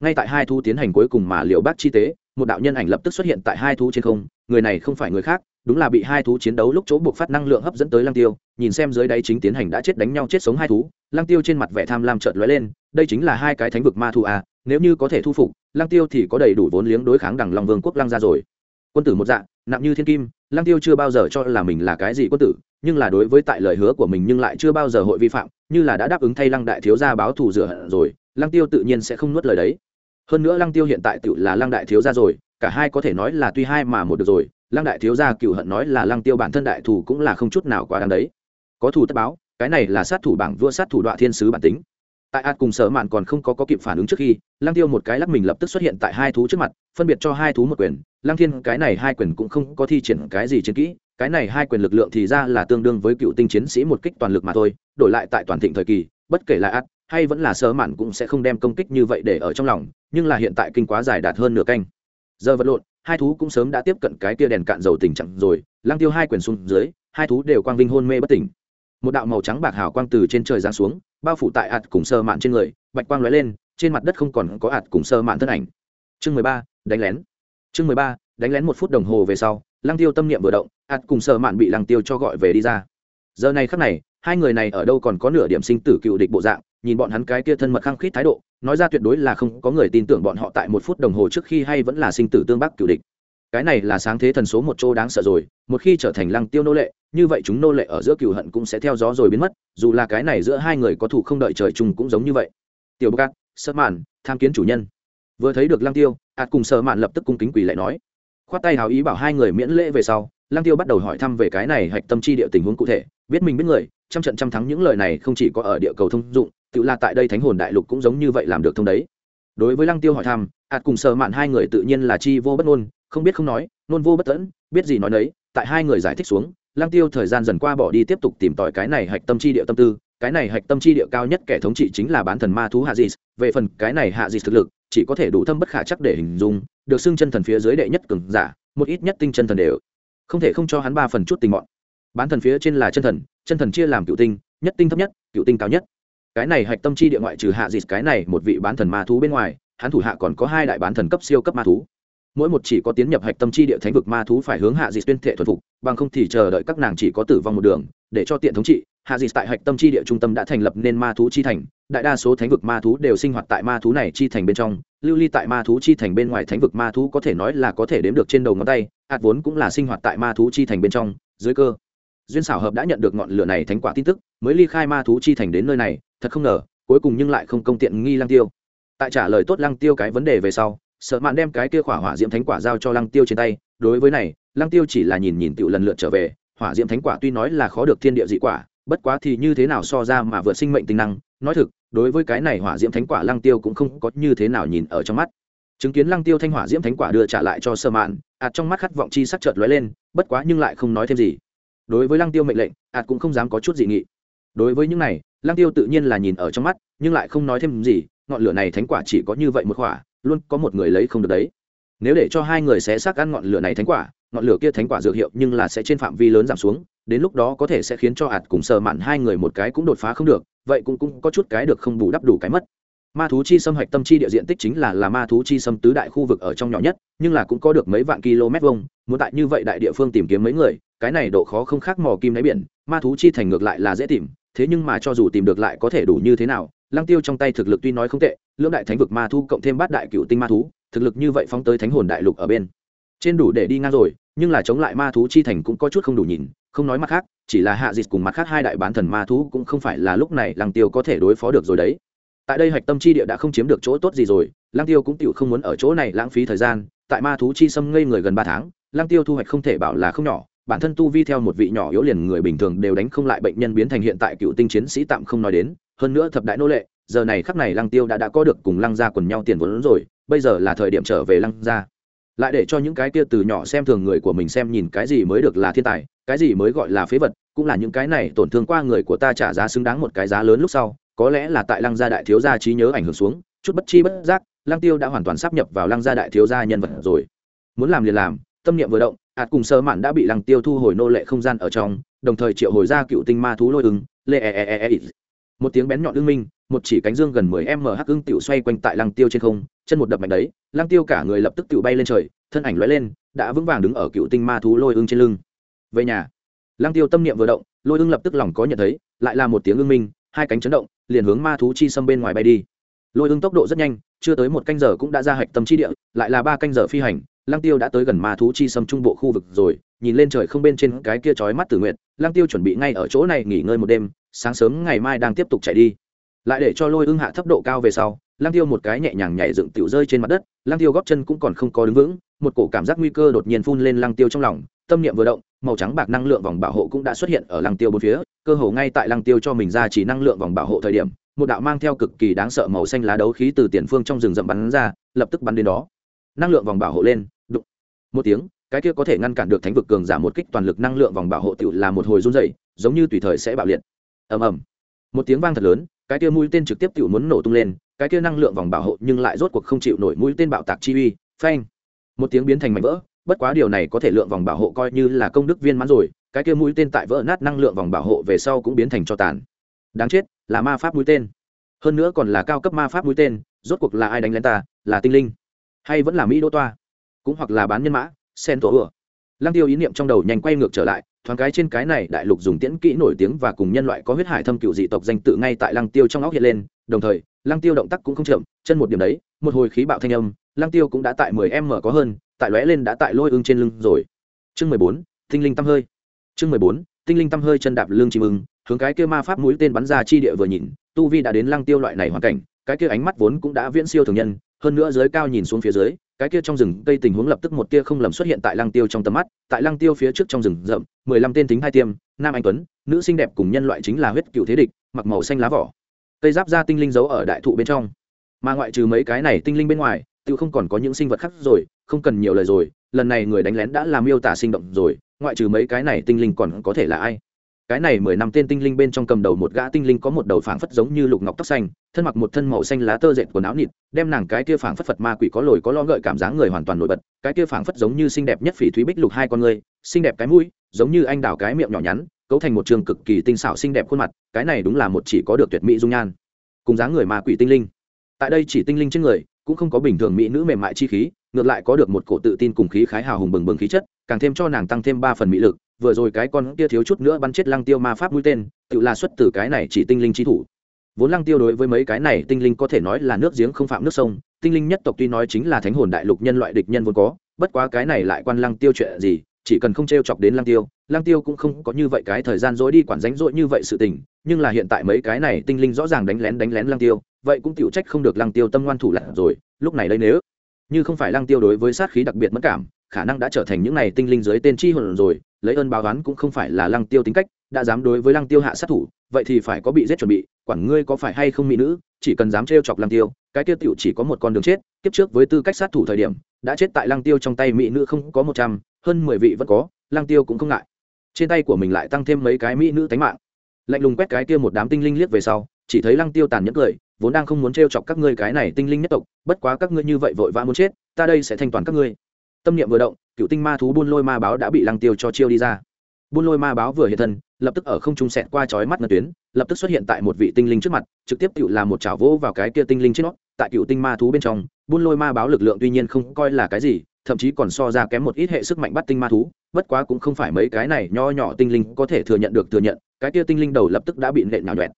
ngay tại hai thú tiến hành cuối cùng mà liệu bác chi tế, một đạo nhân ảnh lập tức xuất hiện tại hai thú trên không, người này không phải người khác, đúng là bị hai thú chiến đấu lúc chỗ buộc phát năng lượng hấp dẫn tới lăng tiêu, nhìn xem dưới đáy chính tiến hành đã chết đánh nhau chết sống hai thú, lăng tiêu trên mặt vẻ tham lam trợn lóe lên, đây chính là hai cái thánh vực ma thú à nếu như có thể thu phục, lăng tiêu thì có đầy đủ vốn liếng đối kháng đằng lòng vương quốc lăng ra rồi. Quân tử một dạng, nặng như thiên kim, lăng tiêu chưa bao giờ cho là mình là cái gì quân tử, nhưng là đối với tại lời hứa của mình nhưng lại chưa bao giờ hội vi phạm, như là đã đáp ứng thay lăng đại thiếu gia báo thù rửa hận rồi, lăng tiêu tự nhiên sẽ không nuốt lời đấy hơn nữa lăng tiêu hiện tại tự là lăng đại thiếu gia rồi cả hai có thể nói là tuy hai mà một được rồi lăng đại thiếu gia cựu hận nói là lăng tiêu bản thân đại thù cũng là không chút nào quá đáng đấy. Có thù tất báo cái này là sát thủ bảng vua sát thủ đoạn thiên sứ bản tính. Tại ạt cùng sở mạn còn không có, có kịp phản ứng trước khi lăng tiêu một cái lắc mình lập tức xuất hiện tại hai thú trước mặt phân biệt cho hai thú một quyền. Lăng thiên cái này hai quyền cũng không có thi triển cái gì chiến kỹ cái này hai quyền lực lượng thì ra là tương đương với cựu tinh chiến sĩ một kích toàn lực mà thôi đổi lại tại toàn thịnh thời kỳ bất kể là ạt hay vẫn là sở mạn cũng sẽ không đem công kích như vậy để ở trong lòng nhưng là hiện tại kinh quá dài đạt hơn nửa canh. Giờ vật lộn, hai thú cũng sớm đã tiếp cận cái kia đèn cạn dầu tình trạng rồi, lăng tiêu hai quyền xuống dưới, hai thú đều quang vinh hôn mê bất tỉnh. Một đạo màu trắng bạc hào quang từ trên trời giáng xuống, bao phủ tại ạt cùng sơ mạn trên người, bạch quang lóe lên, trên mặt đất không còn có ạt cùng sơ mạn thân ảnh. Chương mười ba, đánh lén. Chương mười ba, đánh lén một phút đồng hồ về sau, lăng tiêu tâm niệm vừa động, ạt cùng sơ mạn bị lăng tiêu cho gọi về đi ra. Giờ này khắc này, hai người này ở đâu còn có nửa điểm sinh tử cựu địch bộ dạng nhìn bọn hắn cái kia thân mật khăng khít thái độ, nói ra tuyệt đối là không có người tin tưởng bọn họ tại một phút đồng hồ trước khi hay vẫn là sinh tử tương bắc cựu địch. Cái này là sáng thế thần số một chỗ đáng sợ rồi, một khi trở thành lăng tiêu nô lệ, như vậy chúng nô lệ ở giữa cựu hận cũng sẽ theo gió rồi biến mất, dù là cái này giữa hai người có thủ không đợi trời chung cũng giống như vậy. Tiểu bác sợ mạn, tham kiến chủ nhân. Vừa thấy được lăng tiêu ạt cùng sợ mạn lập tức cung kính quỳ lại nói. Khoát tay hào ý bảo hai người miễn lễ về sau, lăng tiêu bắt đầu hỏi thăm về cái này hạch tâm chi địa tình huống cụ thể, biết mình biết người, trăm trận trăm thắng những lời này không chỉ có ở địa cầu thông dụng tự là tại đây thánh hồn đại lục cũng giống như vậy làm được thông đấy. Đối với lăng tiêu hỏi thăm, ạt cùng sợ mạn hai người tự nhiên là chi vô bất ngôn, không biết không nói nôn vô bất tẫn, biết gì nói đấy tại hai người giải thích xuống, lăng tiêu thời gian dần qua bỏ đi tiếp tục tìm tòi cái này hạch tâm chi địa tâm tư, cái này hạch tâm chi địa cao nhất kẻ thống trị chính là bán thần ma thú hạ dị về phần cái này hạ dị thực lực, chỉ có thể đủ thâm bất khả chắc để hình dung, được xưng chân thần phía dưới đệ nhất cường giả, một ít nhất tinh chân thần đều. Không thể không cho hắn ba phần chút tình bọn. Bán thần phía trên là chân thần chân thần chia làm cựu tinh, nhất tinh thấp nhất, cựu tinh cao nhất cái này hạch tâm chi địa ngoại trừ hạ dịt cái này một vị bán thần ma thú bên ngoài, hắn thủ hạ còn có hai đại bán thần cấp siêu cấp ma thú. Mỗi một chỉ có tiến nhập hạch tâm chi địa thánh vực ma thú phải hướng hạ dịt tuyên thệ thuần phục, bằng không thì chờ đợi các nàng chỉ có tử vong một đường, để cho tiện thống trị, hạ dịt tại hạch tâm chi địa trung tâm đã thành lập nên ma thú chi thành, đại đa số thánh vực ma thú đều sinh hoạt tại ma thú này chi thành bên trong, lưu ly tại ma thú chi thành bên ngoài thánh vực ma thú có thể nói là có thể đếm được trên đầu ngón tay, hạt vốn cũng là sinh hoạt tại ma thú chi thành bên trong, dưới cơ. Duyên xảo hợp đã nhận được ngọn lửa này thánh quả tin tức, mới ly khai ma thú chi thành đến nơi này thật không ngờ, cuối cùng nhưng lại không công tiện nghi lăng tiêu. Tại trả lời tốt lăng tiêu cái vấn đề về sau, sợ mạn đem cái kia khỏa hỏa diễm thánh quả giao cho lăng tiêu trên tay. Đối với này, lăng tiêu chỉ là nhìn nhìn tựu lần lượt trở về, hỏa diễm thánh quả tuy nói là khó được thiên địa dị quả, bất quá thì như thế nào so ra mà vượt sinh mệnh tính năng, nói thực, đối với cái này hỏa diễm thánh quả lăng tiêu cũng không có như thế nào nhìn ở trong mắt. Chứng kiến lăng tiêu thanh hỏa diễm thánh quả đưa trả lại cho sơ mạn, ạt trong mắt khát vọng chi sắc chợt lóe lên, bất quá nhưng lại không nói thêm gì. Đối với lăng tiêu mệnh lệnh, ạt cũng không dám có chút dị nghị. Đối với những này lăng tiêu tự nhiên là nhìn ở trong mắt, nhưng lại không nói thêm gì, ngọn lửa này thánh quả chỉ có như vậy một quả, luôn có một người lấy không được đấy. Nếu để cho hai người xé xác ăn ngọn lửa này thánh quả, ngọn lửa kia thánh quả dược hiệu nhưng là sẽ trên phạm vi lớn giảm xuống, đến lúc đó có thể sẽ khiến cho ạt cùng sờ mạn hai người một cái cũng đột phá không được, vậy cũng cũng có chút cái được không bù đắp đủ cái mất. Ma thú chi xâm hạch tâm chi địa diện tích chính là là ma thú chi xâm tứ đại khu vực ở trong nhỏ nhất, nhưng là cũng có được mấy vạn km vuông, muốn tại như vậy đại địa phương tìm kiếm mấy người, cái này độ khó không khác mò kim đáy biển, ma thú chi thành ngược lại là dễ tìm thế nhưng mà cho dù tìm được lại có thể đủ như thế nào, lăng tiêu trong tay thực lực tuy nói không tệ, lưỡng đại thánh vực ma thú cộng thêm bát đại cựu tinh ma thú, thực lực như vậy phóng tới thánh hồn đại lục ở bên. Trên đủ để đi ngang rồi, nhưng là chống lại ma thú chi thành cũng có chút không đủ nhìn, không nói mặt khác, chỉ là hạ dịch cùng mặt khác hai đại bán thần ma thú cũng không phải là lúc này lăng tiêu có thể đối phó được rồi đấy. Tại đây hạch tâm chi địa đã không chiếm được chỗ tốt gì rồi, lăng tiêu cũng tự không muốn ở chỗ này lãng phí thời gian, tại ma thú chi xâm ngây người gần ba tháng, lăng tiêu thu hoạch không thể bảo là không nhỏ bản thân tu vi theo một vị nhỏ yếu liền người bình thường đều đánh không lại bệnh nhân biến thành hiện tại cựu tinh chiến sĩ tạm không nói đến, hơn nữa thập đại nô lệ, giờ này khắc này lăng tiêu đã đã có được cùng lăng gia quần nhau tiền vốn rồi, bây giờ là thời điểm trở về lăng gia. Lại để cho những cái kia từ nhỏ xem thường người của mình xem nhìn cái gì mới được là thiên tài, cái gì mới gọi là phế vật, cũng là những cái này tổn thương qua người của ta trả giá xứng đáng một cái giá lớn lúc sau, có lẽ là tại lăng gia đại thiếu gia trí nhớ ảnh hưởng xuống, chút bất chi bất giác, lăng tiêu đã hoàn toàn sắp nhập vào lăng gia đại thiếu gia nhân vật rồi. Muốn làm liền làm, tâm niệm vừa động ạt cùng sơ mạn đã bị lăng tiêu thu hồi nô lệ không gian ở trong, đồng thời triệu hồi ra cựu tinh ma thú lôi ứng, lê e, e e e e một tiếng bén nhọn ưng minh, một chỉ cánh dương gần mười m hắc ưng tiểu xoay quanh tại lăng tiêu trên không, chân một đập mạnh đấy, lăng tiêu cả người lập tức tiểu bay lên trời, thân ảnh lóe lên, đã vững vàng đứng ở cựu tinh ma thú lôi ưng trên lưng. Về nhà, lăng tiêu tâm niệm vừa động, lôi ưng lập tức lòng có nhận thấy, lại là một tiếng ưng minh, hai cánh chấn động, liền hướng ma thú chi xâm bên ngoài bay đi. Lôi ưng tốc độ rất nhanh, chưa tới một canh giờ cũng đã ra hạch tâm chi địa, lại là ba canh giờ phi hành lăng tiêu đã tới gần ma thú chi xâm trung bộ khu vực rồi, nhìn lên trời không bên trên cái kia chói mắt tử nguyện lăng tiêu chuẩn bị ngay ở chỗ này nghỉ ngơi một đêm, sáng sớm ngày mai đang tiếp tục chạy đi. Lại để cho lôi ưng hạ thấp độ cao về sau, lăng tiêu một cái nhẹ nhàng nhảy dựng tiểu rơi trên mặt đất, lăng tiêu góp chân cũng còn không có đứng vững, một cổ cảm giác nguy cơ đột nhiên phun lên lăng tiêu trong lòng, tâm niệm vừa động, màu trắng bạc năng lượng vòng bảo hộ cũng đã xuất hiện ở lăng tiêu bốn phía, cơ hồ ngay tại lăng tiêu cho mình ra chỉ năng lượng vòng bảo hộ thời điểm, một đạo mang theo cực kỳ đáng sợ màu xanh lá đấu khí từ tiền phương trong rừng rậm bắn ra, lập tức bắn đến đó. Năng lượng vòng bảo hộ lên một tiếng, cái kia có thể ngăn cản được thánh vực cường giảm một kích toàn lực năng lượng vòng bảo hộ tựu là một hồi run dày giống như tùy thời sẽ bạo liệt. Ầm ầm. Một tiếng vang thật lớn, cái kia mũi tên trực tiếp tựu muốn nổ tung lên, cái kia năng lượng vòng bảo hộ nhưng lại rốt cuộc không chịu nổi mũi tên bạo tạc chi uy, phanh. Một tiếng biến thành mảnh vỡ, bất quá điều này có thể lượng vòng bảo hộ coi như là công đức viên mãn rồi, cái kia mũi tên tại vỡ nát năng lượng vòng bảo hộ về sau cũng biến thành cho tàn. Đáng chết, là ma pháp mũi tên. Hơn nữa còn là cao cấp ma pháp mũi tên, rốt cuộc là ai đánh lén ta, là tinh linh, hay vẫn là mỹ đô toa? Cũng hoặc là bán nhân mã, sen tổ ừa lăng tiêu ý niệm trong đầu nhanh quay ngược trở lại, thoáng cái trên cái này đại lục dùng tiễn kỹ nổi tiếng và cùng nhân loại có huyết hải thâm cựu dị tộc danh tự ngay tại lăng tiêu trong óc hiện lên, đồng thời, lăng tiêu động tác cũng không chậm, chân một điểm đấy, một hồi khí bạo thanh âm, lăng tiêu cũng đã tại mười m có hơn, tại lóe lên đã tại lôi ưng trên lưng rồi. Chương mười bốn, tinh linh tăm hơi. Chương mười bốn, tinh linh tăm hơi chân đạp lưng chim ưng, hướng cái kia ma pháp mũi tên bắn ra chi địa vừa nhìn, tu vi đã đến lăng tiêu loại này hoàn cảnh, cái kia ánh mắt vốn cũng đã viễn siêu thường nhân, hơn nữa dưới cao nhìn xuống phía dưới cái kia trong rừng cây tình huống lập tức một tia không lầm xuất hiện tại lăng tiêu trong tầm mắt, tại lăng tiêu phía trước trong rừng rậm, mười lăm tên tính hai tiêm, nam anh tuấn, nữ xinh đẹp cùng nhân loại chính là huyết cựu thế địch, mặc màu xanh lá vỏ. Cây giáp da tinh linh giấu ở đại thụ bên trong. Mà ngoại trừ mấy cái này tinh linh bên ngoài tự không còn có những sinh vật khác rồi, không cần nhiều lời rồi, lần này người đánh lén đã làm miêu tả sinh động rồi, ngoại trừ mấy cái này tinh linh còn có thể là ai? Cái này mười năm tên tinh linh bên trong cầm đầu một gã tinh linh có một đầu phảng phất giống như lục ngọc tóc xanh, thân mặc một thân màu xanh lá tơ dệt quần áo nịt, đem nàng cái kia phảng phất phật ma quỷ có lồi có lo gợi cảm giác người hoàn toàn nổi bật, cái kia phảng phất giống như xinh đẹp nhất phỉ thúy bích lục hai con người, xinh đẹp cái mũi, giống như anh đào cái miệng nhỏ nhắn, cấu thành một trường cực kỳ tinh xảo xinh đẹp khuôn mặt, cái này đúng là một chỉ có được tuyệt mỹ dung nhan. Cùng dáng người ma quỷ tinh linh. Tại đây chỉ tinh linh trên người, cũng không có bình thường mỹ nữ mềm mại chi khí, ngược lại có được một cổ tự tin cùng khí khái hào hùng bừng bừng khí chất, càng thêm cho nàng tăng thêm ba phần mỹ lực vừa rồi cái con kia thiếu chút nữa bắn chết lăng tiêu ma pháp mũi tên, tự là xuất từ cái này chỉ tinh linh chi thủ. Vốn lăng tiêu đối với mấy cái này tinh linh có thể nói là nước giếng không phạm nước sông, tinh linh nhất tộc tuy nói chính là thánh hồn đại lục nhân loại địch nhân vốn có, bất quá cái này lại quan lăng tiêu chuyện gì, chỉ cần không t r e o chọc đến lăng tiêu lăng tiêu cũng không có như vậy cái thời gian dối đi quản ránh rỗi như vậy sự tình, nhưng là hiện tại mấy cái này tinh linh rõ ràng đánh lén đánh lén lăng tiêu, vậy cũng chịu trách không được lăng tiêu tâm ngoan thủ lặn rồi, lúc này đây nếu như không phải lăng tiêu đối với sát khí đặc biệt mất cảm, khả năng đã trở thành những này tinh linh dưới tên chi hồn rồi lấy ơn báo oán cũng không phải là lăng tiêu tính cách, đã dám đối với lăng tiêu hạ sát thủ, vậy thì phải có bị giết chuẩn bị, quản ngươi có phải hay không mỹ nữ, chỉ cần dám trêu chọc lăng tiêu, cái tiêu tiểu chỉ có một con đường chết, kiếp trước với tư cách sát thủ thời điểm, đã chết tại lăng tiêu trong tay mỹ nữ không có một trăm, hơn mười vị vẫn có, lăng tiêu cũng không ngại. Trên tay của mình lại tăng thêm mấy cái mỹ nữ tánh mạng. Lạnh lùng quét cái kia một đám tinh linh liếc về sau, chỉ thấy lăng tiêu tàn nhẫn cười, vốn đang không muốn trêu chọc các ngươi cái này tinh linh nhất tộc, bất quá các ngươi như vậy vội vã muốn chết, ta đây sẽ thanh toán các ngươi. Tâm niệm vừa động cựu tinh ma thú buôn lôi ma báo đã bị lăng tiêu cho chiêu đi ra. Buôn lôi ma báo vừa hiện thân, lập tức ở không trung sẹt qua chói mắt ngân tuyến, lập tức xuất hiện tại một vị tinh linh trước mặt, trực tiếp cựu là một chảo vỗ vào cái kia tinh linh trên nó. Tại cựu tinh ma thú bên trong, buôn lôi ma báo lực lượng tuy nhiên không coi là cái gì, thậm chí còn so ra kém một ít hệ sức mạnh bắt tinh ma thú, bất quá cũng không phải mấy cái này nho nhỏ tinh linh có thể thừa nhận được thừa nhận, cái kia tinh linh đầu lập tức đã bị nện nhào nhuẹn.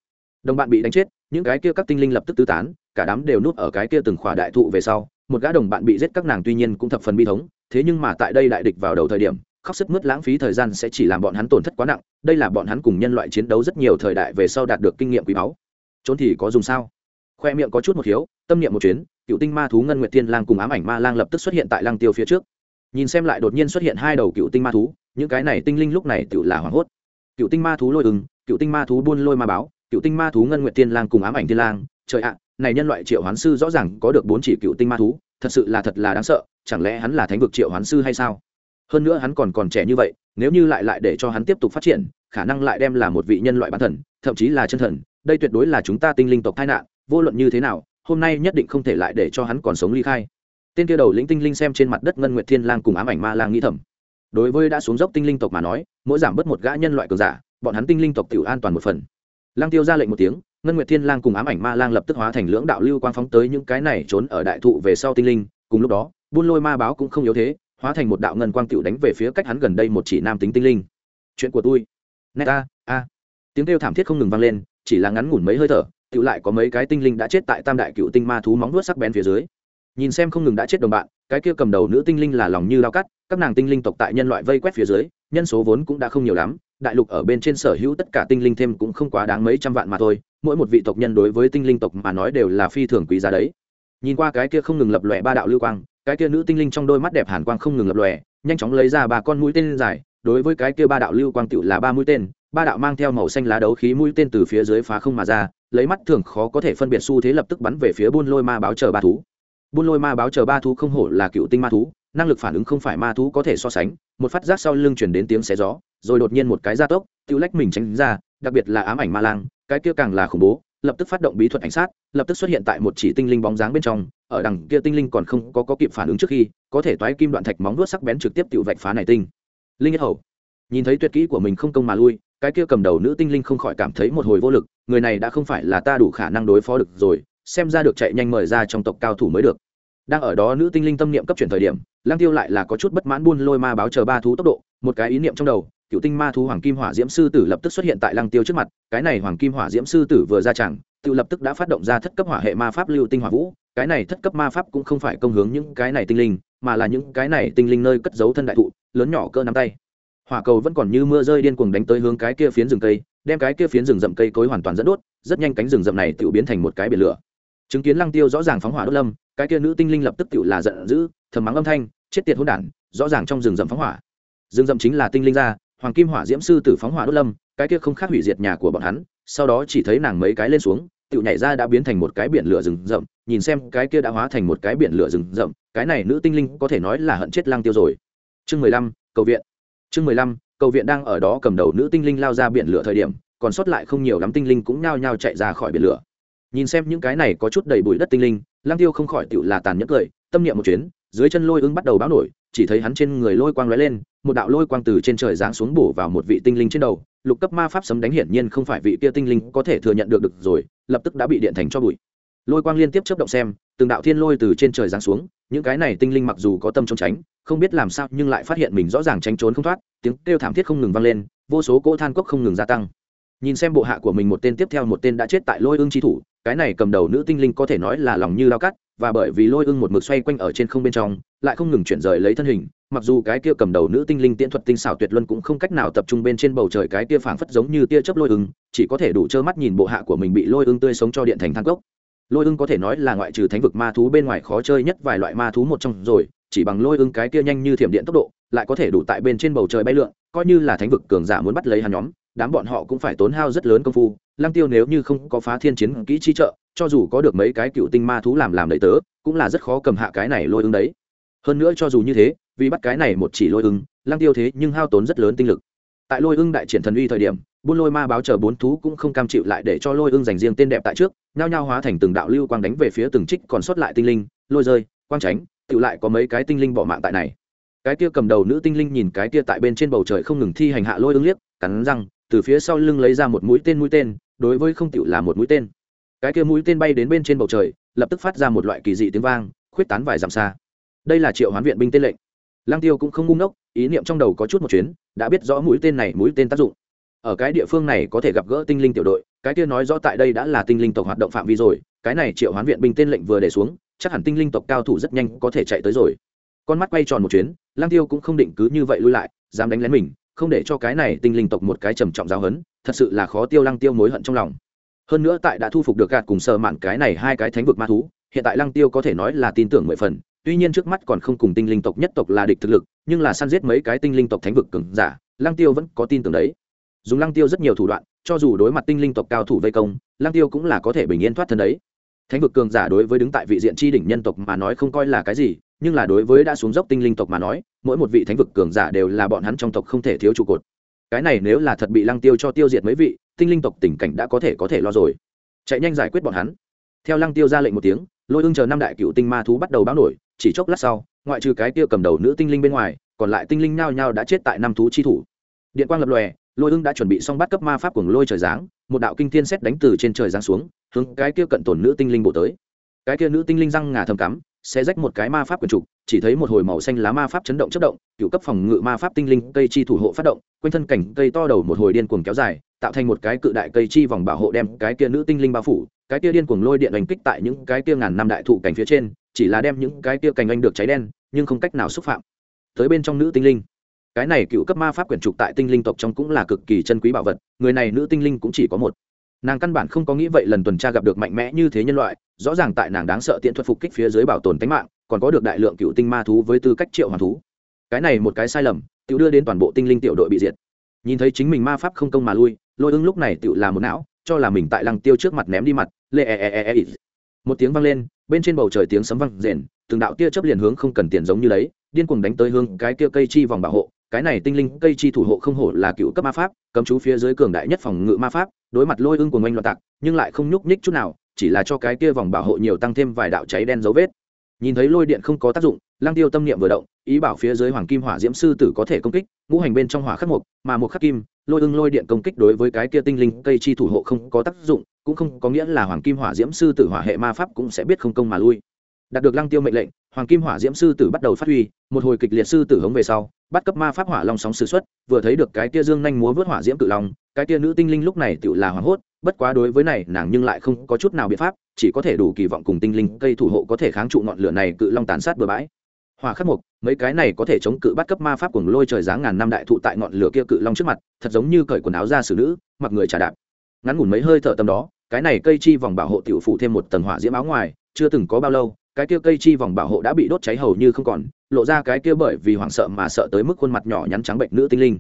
Đồng bạn bị đánh chết, những cái kia các tinh linh lập tức tứ tán, cả đám đều núp ở cái kia từng khỏa đại thụ về sau, một gã đồng bạn bị giết các nàng tuy nhiên cũng thập phần bi thống thế nhưng mà tại đây đại địch vào đầu thời điểm, khóc sức mướt lãng phí thời gian sẽ chỉ làm bọn hắn tổn thất quá nặng, đây là bọn hắn cùng nhân loại chiến đấu rất nhiều thời đại về sau đạt được kinh nghiệm quý báu. Trốn thì có dùng sao? Khoe miệng có chút một hiếu tâm niệm một chuyến, cựu tinh ma thú ngân nguyệt thiên lang cùng ám ảnh ma lang lập tức xuất hiện tại lang tiêu phía trước. Nhìn xem lại đột nhiên xuất hiện hai đầu cựu tinh ma thú, những cái này tinh linh lúc này tự là hoảng hốt. Cựu tinh ma thú lôi ưng, cựu tinh ma thú buôn lôi ma báo, cựu tinh ma thú ngân nguyệt thiên lang cùng ám ảnh thiên lang, trời ạ, này nhân loại triệu hoán sư rõ ràng có được bốn chỉ cựu tinh ma thú, thật sự là thật là đáng sợ chẳng lẽ hắn là thánh vực triệu hoán sư hay sao? Hơn nữa hắn còn còn trẻ như vậy, nếu như lại lại để cho hắn tiếp tục phát triển, khả năng lại đem là một vị nhân loại bán thần, thậm chí là chân thần, đây tuyệt đối là chúng ta tinh linh tộc tai nạn, vô luận như thế nào, hôm nay nhất định không thể lại để cho hắn còn sống ly khai. Tên kia đầu lĩnh tinh linh xem trên mặt đất ngân nguyệt thiên lang cùng ám ảnh ma lang nghĩ thầm. Đối với đã xuống dốc tinh linh tộc mà nói, mỗi giảm bớt một gã nhân loại cường giả, bọn hắn tinh linh tộc tiểu an toàn một phần. Lang tiêu ra lệnh một tiếng, ngân nguyệt thiên lang cùng ám ảnh ma lang lập tức hóa thành lưỡng đạo lưu quang phóng tới những cái này trốn ở đại thụ về sau tinh linh, cùng lúc đó buôn lôi ma báo cũng không yếu thế, hóa thành một đạo ngân quang tựu đánh về phía cách hắn gần đây một chỉ nam tính tinh linh. Chuyện của tôi. Nét a a. Tiếng kêu thảm thiết không ngừng vang lên, chỉ là ngắn ngủn mấy hơi thở, tựu lại có mấy cái tinh linh đã chết tại tam đại cựu tinh ma thú móng vuốt sắc bén phía dưới. Nhìn xem không ngừng đã chết đồng bạn, cái kia cầm đầu nữ tinh linh là lòng như lao cắt, các nàng tinh linh tộc tại nhân loại vây quét phía dưới, nhân số vốn cũng đã không nhiều lắm, đại lục ở bên trên sở hữu tất cả tinh linh thêm cũng không quá đáng mấy trăm vạn mà thôi, mỗi một vị tộc nhân đối với tinh linh tộc mà nói đều là phi thường quý giá đấy. Nhìn qua cái kia không ngừng lập lòe ba đạo lưu quang cái kia nữ tinh linh trong đôi mắt đẹp hàn quang không ngừng lập lòe, nhanh chóng lấy ra ba con mũi tên dài, đối với cái kia ba đạo lưu quang tựu là ba mũi tên, ba đạo mang theo màu xanh lá đấu khí mũi tên từ phía dưới phá không mà ra, lấy mắt thường khó có thể phân biệt xu thế lập tức bắn về phía buôn lôi ma báo chờ ba thú. Buôn lôi ma báo chờ ba thú không hổ là cựu tinh ma thú, năng lực phản ứng không phải ma thú có thể so sánh, một phát giác sau lưng chuyển đến tiếng xé gió, rồi đột nhiên một cái gia tốc tự lách mình tránh ra, đặc biệt là ám ảnh ma lang, cái kia càng là khủng bố lập tức phát động bí thuật ảnh sát lập tức xuất hiện tại một chỉ tinh linh bóng dáng bên trong ở đằng kia tinh linh còn không có, có kịp phản ứng trước khi có thể toái kim đoạn thạch móng vuốt sắc bén trực tiếp tự vạch phá này tinh. Linh nhất hầu. Nhìn thấy tuyệt kỹ của mình không công mà lui cái kia cầm đầu nữ tinh linh không khỏi cảm thấy một hồi vô lực người này đã không phải là ta đủ khả năng đối phó được rồi xem ra được chạy nhanh mời ra trong tộc cao thủ mới được. Đang ở đó nữ tinh linh tâm niệm cấp chuyển thời điểm lang tiêu lại là có chút bất mãn buôn lôi ma báo chờ ba thú tốc độ một cái ý niệm trong đầu cựu tinh ma thú hoàng kim hỏa diễm sư tử lập tức xuất hiện tại lang tiêu trước mặt, cái này hoàng kim hỏa diễm sư tử vừa ra chẳng, tự lập tức đã phát động ra thất cấp hỏa hệ ma pháp lưu tinh hỏa vũ, cái này thất cấp ma pháp cũng không phải công hướng những cái này tinh linh, mà là những cái này tinh linh nơi cất giấu thân đại thụ, lớn nhỏ cỡ nắm tay. Hỏa cầu vẫn còn như mưa rơi điên cuồng đánh tới hướng cái kia phiến rừng cây, đem cái kia phiến rừng rậm cây cối hoàn toàn dẫn đốt, rất nhanh cánh rừng rậm này tự biến thành một cái biển lửa. Chứng kiến lăng tiêu rõ ràng phóng hỏa đốt lâm, cái kia nữ tinh linh lập tức tự là giận dữ, thầm mắng âm thanh, chết tiệt hỗn đản, rõ ràng trong rừng rậm phóng hỏa. Rừng rậm chính là tinh linh ra hoàng kim hỏa diễm sư tử phóng hỏa đốt lâm, cái kia không khác hủy diệt nhà của bọn hắn, sau đó chỉ thấy nàng mấy cái lên xuống tự nhảy ra đã biến thành một cái biển lửa rừng rậm, nhìn xem cái kia đã hóa thành một cái biển lửa rừng rậm, cái này nữ tinh linh có thể nói là hận chết lang tiêu rồi. Chương mười lăm, cầu viện. Chương mười lăm, cầu viện đang ở đó cầm đầu nữ tinh linh lao ra biển lửa thời điểm, còn sót lại không nhiều lắm tinh linh cũng nhao nhao chạy ra khỏi biển lửa. Nhìn xem những cái này có chút đầy bụi đất tinh linh, lang tiêu không khỏi tựu là tàn nhẫn cười, tâm niệm một chuyến, dưới chân lôi ưng bắt đầu báo nổi chỉ thấy hắn trên người lôi quang lóe lên, một đạo lôi quang từ trên trời giáng xuống bổ vào một vị tinh linh trên đầu, lục cấp ma pháp sấm đánh hiển nhiên không phải vị kia tinh linh có thể thừa nhận được được rồi, lập tức đã bị điện thành cho bụi. Lôi quang liên tiếp chớp động xem, từng đạo thiên lôi từ trên trời giáng xuống, những cái này tinh linh mặc dù có tâm trốn tránh, không biết làm sao nhưng lại phát hiện mình rõ ràng tránh trốn không thoát, tiếng kêu thảm thiết không ngừng vang lên, vô số cỗ than cốc không ngừng gia tăng. Nhìn xem bộ hạ của mình một tên tiếp theo một tên đã chết tại lôi ương chi thủ, cái này cầm đầu nữ tinh linh có thể nói là lòng như lao cắt và bởi vì lôi ưng một mực xoay quanh ở trên không bên trong, lại không ngừng chuyển rời lấy thân hình, mặc dù cái kia cầm đầu nữ tinh linh tiễn thuật tinh xảo tuyệt luân cũng không cách nào tập trung bên trên bầu trời cái kia phảng phất giống như tia chớp lôi ưng, chỉ có thể đủ trơ mắt nhìn bộ hạ của mình bị lôi ưng tươi sống cho điện thành thang cốc. Lôi ưng có thể nói là ngoại trừ thánh vực ma thú bên ngoài khó chơi nhất vài loại ma thú một trong rồi, chỉ bằng lôi ưng cái kia nhanh như thiểm điện tốc độ, lại có thể đủ tại bên trên bầu trời bay lượn, coi như là thánh vực cường giả muốn bắt lấy hắn nhóm, đám bọn họ cũng phải tốn hao rất lớn công phu, lăng tiêu nếu như không có phá thiên chiến kỹ chi trợ cho dù có được mấy cái cựu tinh ma thú làm làm đầy tớ, cũng là rất khó cầm hạ cái này lôi ưng đấy. Hơn nữa cho dù như thế, vì bắt cái này một chỉ lôi ưng lăng tiêu thế nhưng hao tốn rất lớn tinh lực. Tại lôi ưng đại triển thần uy thời điểm, buôn lôi ma báo chờ bốn thú cũng không cam chịu lại để cho lôi ưng dành riêng tên đẹp tại trước, nhao nhao hóa thành từng đạo lưu quang đánh về phía từng trích còn sót lại tinh linh, lôi rơi, quang tránh tự lại có mấy cái tinh linh bỏ mạng tại này. Cái kia cầm đầu nữ tinh linh nhìn cái kia tại bên trên bầu trời không ngừng thi hành hạ lôi ưng liếc, cắn răng, từ phía sau lưng lấy ra một mũi tên mũi tên, đối với không tựu là một mũi tên cái kia mũi tên bay đến bên trên bầu trời, lập tức phát ra một loại kỳ dị tiếng vang, khuyết tán vài dặm xa. Đây là triệu hoán viện binh tên lệnh. Lang tiêu cũng không ngu ngốc, ý niệm trong đầu có chút một chuyến, đã biết rõ mũi tên này mũi tên tác dụng. Ở cái địa phương này có thể gặp gỡ tinh linh tiểu đội, cái kia nói rõ tại đây đã là tinh linh tộc hoạt động phạm vi rồi, cái này triệu hoán viện binh tên lệnh vừa để xuống, chắc hẳn tinh linh tộc cao thủ rất nhanh có thể chạy tới rồi. Con mắt quay tròn một chuyến lang tiêu cũng không định cứ như vậy lui lại, dám đánh lén mình, không để cho cái này tinh linh tộc một cái trầm trọng giáo hấn thật sự là khó tiêu Lang tiêu mối hận trong lòng hơn nữa tại đã thu phục được gạt cùng sợ mạn cái này hai cái thánh vực ma thú, hiện tại lăng tiêu có thể nói là tin tưởng mười phần. Tuy nhiên trước mắt còn không cùng tinh linh tộc nhất tộc là địch thực lực, nhưng là săn giết mấy cái tinh linh tộc thánh vực cường giả, lăng tiêu vẫn có tin tưởng đấy. Dùng lăng tiêu rất nhiều thủ đoạn, cho dù đối mặt tinh linh tộc cao thủ vây công, lăng tiêu cũng là có thể bình yên thoát thân đấy. Thánh vực cường giả đối với đứng tại vị diện tri đỉnh nhân tộc mà nói không coi là cái gì, nhưng là đối với đã xuống dốc tinh linh tộc mà nói, mỗi một vị thánh vực cường giả đều là bọn hắn trong tộc không thể thiếu trụ cột cái này nếu là thật bị lăng tiêu cho tiêu diệt mấy vị, tinh linh tộc tình cảnh đã có thể có thể lo rồi. Chạy nhanh giải quyết bọn hắn. Theo lăng tiêu ra lệnh một tiếng, lôi ưng chờ năm đại cựu tinh ma thú bắt đầu báo nổi, chỉ chốc lát sau, ngoại trừ cái kia cầm đầu nữ tinh linh bên ngoài, còn lại tinh linh nhao nhao đã chết tại năm thú chi thủ. Điện quang lập lòe, lôi ưng đã chuẩn bị xong bắt cấp ma pháp cùng lôi trời giáng, một đạo kinh thiên xét đánh từ trên trời giáng xuống, hướng cái kia cận tổn nữ tinh linh bổ tới. Cái kia nữ tinh linh răng ngà thầm cắm sẽ rách một cái ma pháp quyền trục, chỉ thấy một hồi màu xanh lá ma pháp chấn động chất động, cựu cấp phòng ngự ma pháp tinh linh cây chi thủ hộ phát động, quanh thân cảnh cây to đầu một hồi điên cuồng kéo dài, tạo thành một cái cự đại cây chi vòng bảo hộ đem cái kia nữ tinh linh bao phủ, cái kia điên cuồng lôi điện đánh kích tại những cái kia ngàn năm đại thụ cảnh phía trên, chỉ là đem những cái kia cành anh được cháy đen, nhưng không cách nào xúc phạm. Tới bên trong nữ tinh linh, cái này cựu cấp ma pháp quyển trục tại tinh linh tộc trong cũng là cực kỳ chân quý bảo vật, người này nữ tinh linh cũng chỉ có một nàng căn bản không có nghĩ vậy lần tuần tra gặp được mạnh mẽ như thế nhân loại, rõ ràng tại nàng đáng sợ tiện thuật phục kích phía dưới bảo tồn tính mạng, còn có được đại lượng cựu tinh ma thú với tư cách triệu hoàn thú. Cái này một cái sai lầm tự đưa đến toàn bộ tinh linh tiểu đội bị diệt. Nhìn thấy chính mình ma pháp không công mà lui, lôi ưng lúc này tự làm một não, cho là mình tại lăng tiêu trước mặt ném đi mặt, lê e e e e. Một tiếng vang lên, bên trên bầu trời tiếng sấm vang rền, từng đạo tia chớp liền hướng không cần tiền giống như lấy, điên cuồng đánh tới hướng cái kia cây chi vòng bảo hộ cái này tinh linh cây chi thủ hộ không hổ là cựu cấp ma pháp, cấm chú phía dưới cường đại nhất phòng ngự ma pháp, đối mặt lôi ưng của ngoanh loạn tạc, nhưng lại không nhúc nhích chút nào, chỉ là cho cái kia vòng bảo hộ nhiều tăng thêm vài đạo cháy đen dấu vết. Nhìn thấy lôi điện không có tác dụng, lăng tiêu tâm niệm vừa động, ý bảo phía dưới hoàng kim hỏa diễm sư tử có thể công kích, ngũ hành bên trong hỏa khắc mục, mà một khắc kim, lôi ưng lôi điện công kích đối với cái kia tinh linh cây chi thủ hộ không có tác dụng, cũng không có nghĩa là hoàng kim hỏa diễm sư tử hỏa hệ ma pháp cũng sẽ biết không công mà lui. Đạt được lăng tiêu mệnh lệnh, hoàng kim hỏa diễm sư tử bắt đầu phát huy, một hồi kịch liệt sư tử hống về sau bắt cấp ma pháp hỏa long sóng s ử x u ấ t vừa thấy được cái tia dương nhanh múa vớt hỏa diễm cự long, cái tia nữ tinh linh lúc này tự là hoảng hốt, bất quá đối với này nàng nhưng lại không có chút nào biện pháp, chỉ có thể đủ kỳ vọng cùng tinh linh cây thủ hộ có thể kháng trụ ngọn lửa này cự long tàn sát bừa bãi. Hỏa khắc mục, mấy cái này có thể chống cự bắt cấp ma pháp cùng lôi trời dáng ngàn năm đại thụ tại ngọn lửa kia cự long trước mặt, thật giống như cởi quần áo ra xử nữ, mặc người trả đạp. Ngắn ngủn mấy hơi thở tâm đó, cái này cây chi vòng bảo hộ tiểu phụ thêm một tầng hỏa diễm áo ngoài, chưa từng có bao lâu, cái kia cây chi vòng bảo hộ đã bị đốt cháy hầu như không còn lộ ra cái kia bởi vì hoảng sợ mà sợ tới mức khuôn mặt nhỏ nhắn trắng bệnh nữ tinh linh.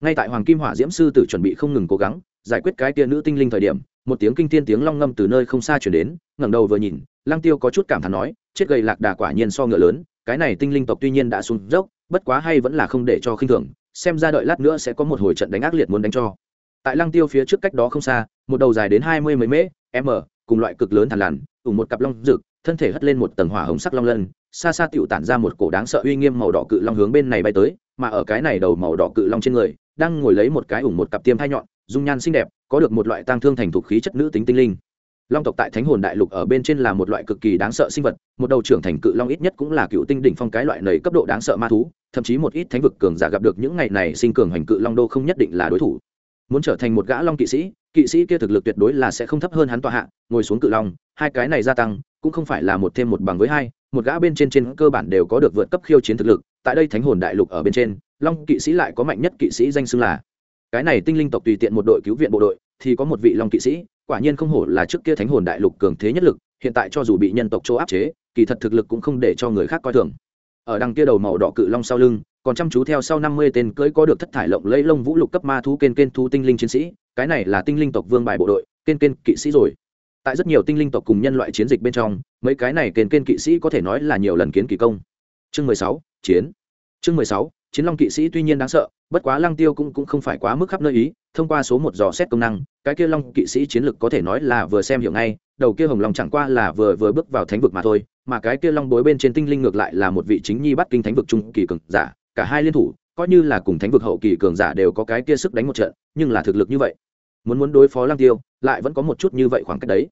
Ngay tại hoàng kim hỏa diễm sư tử chuẩn bị không ngừng cố gắng, giải quyết cái kia nữ tinh linh thời điểm, một tiếng kinh thiên tiếng long ngâm từ nơi không xa chuyển đến, ngẩng đầu vừa nhìn, lăng tiêu có chút cảm thán nói, chết gầy lạc đà quả nhiên so ngựa lớn, cái này tinh linh tộc tuy nhiên đã xuống dốc, bất quá hay vẫn là không để cho khinh thường, xem ra đợi lát nữa sẽ có một hồi trận đánh ác liệt muốn đánh cho. Tại lăng tiêu phía trước cách đó không xa, một đầu dài đến hai mươi mấy mễ m, cùng loại cực lớn thằn lằn, ủng một cặp long rực, thân thể hất lên một tầng hỏa hồng sắc long lân xa xa tựu tản ra một cổ đáng sợ uy nghiêm màu đỏ cự long hướng bên này bay tới, mà ở cái này đầu màu đỏ cự long trên người, đang ngồi lấy một cái ủng một cặp tiêm hai nhọn, dung nhan xinh đẹp, có được một loại tang thương thành thục khí chất nữ tính tinh linh. Long tộc tại thánh hồn đại lục ở bên trên là một loại cực kỳ đáng sợ sinh vật, một đầu trưởng thành cự long ít nhất cũng là cựu tinh đỉnh phong cái loại nầy cấp độ đáng sợ ma thú, thậm chí một ít thánh vực cường giả gặp được những ngày này sinh cường hành cự long đô không nhất định là đối thủ. Muốn trở thành một gã long kỵ sĩ kỵ sĩ kia thực lực tuyệt đối là sẽ không thấp hơn hắn tọa hạ, ngồi xuống cự long, hai cái này gia tăng cũng không phải là một thêm một bằng với hai, một gã bên trên trên cơ bản đều có được vượt cấp khiêu chiến thực lực, tại đây thánh hồn đại lục ở bên trên, long kỵ sĩ lại có mạnh nhất kỵ sĩ danh xưng là. Cái này tinh linh tộc tùy tiện một đội cứu viện bộ đội, thì có một vị long kỵ sĩ, quả nhiên không hổ là trước kia thánh hồn đại lục cường thế nhất lực, hiện tại cho dù bị nhân tộc chỗ áp chế, kỳ thật thực lực cũng không để cho người khác coi thường. Ở đằng kia đầu màu đỏ cự long sau lưng, còn chăm chú theo sau năm mươi tên cưỡi có được thất thải lộng lẫy lông vũ lục cấp ma thú kên kên thu tinh linh chiến sĩ, cái này là tinh linh tộc vương bài bộ đội kên kên kỵ sĩ rồi tại rất nhiều tinh linh tộc cùng nhân loại chiến dịch bên trong mấy cái này kền kên kỵ sĩ có thể nói là nhiều lần kiến kỳ công. Chương mười sáu chiến. Chương mười sáu chiến long kỵ sĩ tuy nhiên đáng sợ bất quá lăng tiêu cũng, cũng không phải quá mức khắp nơi ý thông qua số một dò xét công năng cái kia long kỵ sĩ chiến lực có thể nói là vừa xem hiểu ngay đầu kia hồng long chẳng qua là vừa vừa bước vào thánh vực mà thôi mà cái kia long bối bên trên tinh linh ngược lại là một vị chính nhi bắt kinh thánh vực trung kỳ cường giả cả hai liên thủ coi như là cùng thánh vực hậu kỳ cường giả đều có cái kia sức đánh một trận nhưng là thực lực như vậy. Muốn muốn đối phó lăng tiêu lại vẫn có một chút như vậy khoảng cách đấy.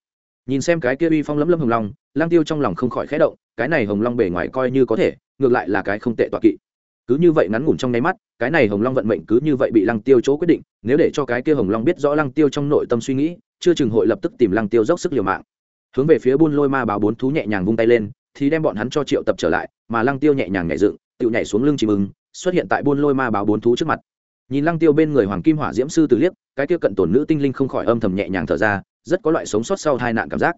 Nhìn xem cái kia uy phong lấm lấm hồng long, lang tiêu trong lòng không khỏi khẽ động, cái này hồng long bề ngoài coi như có thể, ngược lại là cái không tệ tọa kỵ. Cứ như vậy ngắn ngủn trong nháy mắt, cái này hồng long vận mệnh cứ như vậy bị lăng tiêu chỗ quyết định, nếu để cho cái kia hồng long biết rõ lăng tiêu trong nội tâm suy nghĩ, chưa chừng hội lập tức tìm lăng tiêu dốc sức liều mạng. Hướng về phía buôn lôi ma báo bốn thú nhẹ nhàng vung tay lên, thì đem bọn hắn cho triệu tập trở lại, mà lăng tiêu nhẹ nhàng nhảy dựng, tự nhảy xuống lưng chìm ưng, xuất hiện tại buôn lôi ma báo bốn thú trước mặt. Nhìn lăng tiêu bên người hoàng kim hỏa diễm sư từ liếc cái kia cận tổn nữ tinh linh không khỏi âm thầm nhẹ nhàng thở ra, rất có loại sống sót sau hai nạn cảm giác.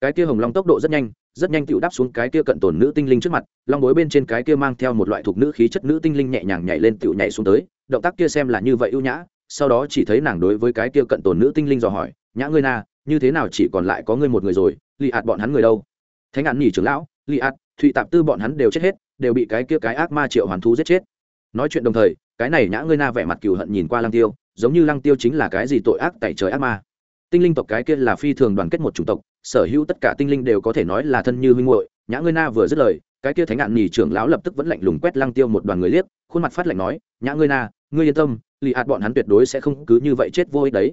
Cái kia hồng long tốc độ rất nhanh rất nhanh tựu đáp xuống cái kia cận tổn nữ tinh linh trước mặt, long bối bên trên cái kia mang theo một loại thuộc nữ khí chất nữ tinh linh nhẹ nhàng nhảy lên tựu nhảy xuống tới, động tác kia xem là như vậy ưu nhã, sau đó chỉ thấy nàng đối với cái kia cận tổn nữ tinh linh dò hỏi, nhã ngươi na, như thế nào chỉ còn lại có ngươi một người rồi lì ạt bọn hắn người đâu? Thánh ngạn nhỉ trưởng lão lì ạt, thụy tạp tư bọn hắn đều chết hết, đều bị cái kia cái ác ma triệu hoàn thú giết chết. Nói chuyện đồng thời, cái này nhã ngươi na vẻ mặt cừu hận nhìn qua lang tiêu giống như lăng tiêu chính là cái gì tội ác tại trời ác ma. Tinh linh tộc cái kia là phi thường đoàn kết một chủng tộc, sở hữu tất cả tinh linh đều có thể nói là thân như huynh hội nhã ngươi na vừa dứt lời, cái kia thánh ngạn nhì trưởng lão lập tức vẫn lạnh lùng quét lăng tiêu một đoàn người liếc, khuôn mặt phát lạnh nói, nhã ngươi na, ngươi yên tâm, lì hạt bọn hắn tuyệt đối sẽ không cứ như vậy chết vô ích đấy.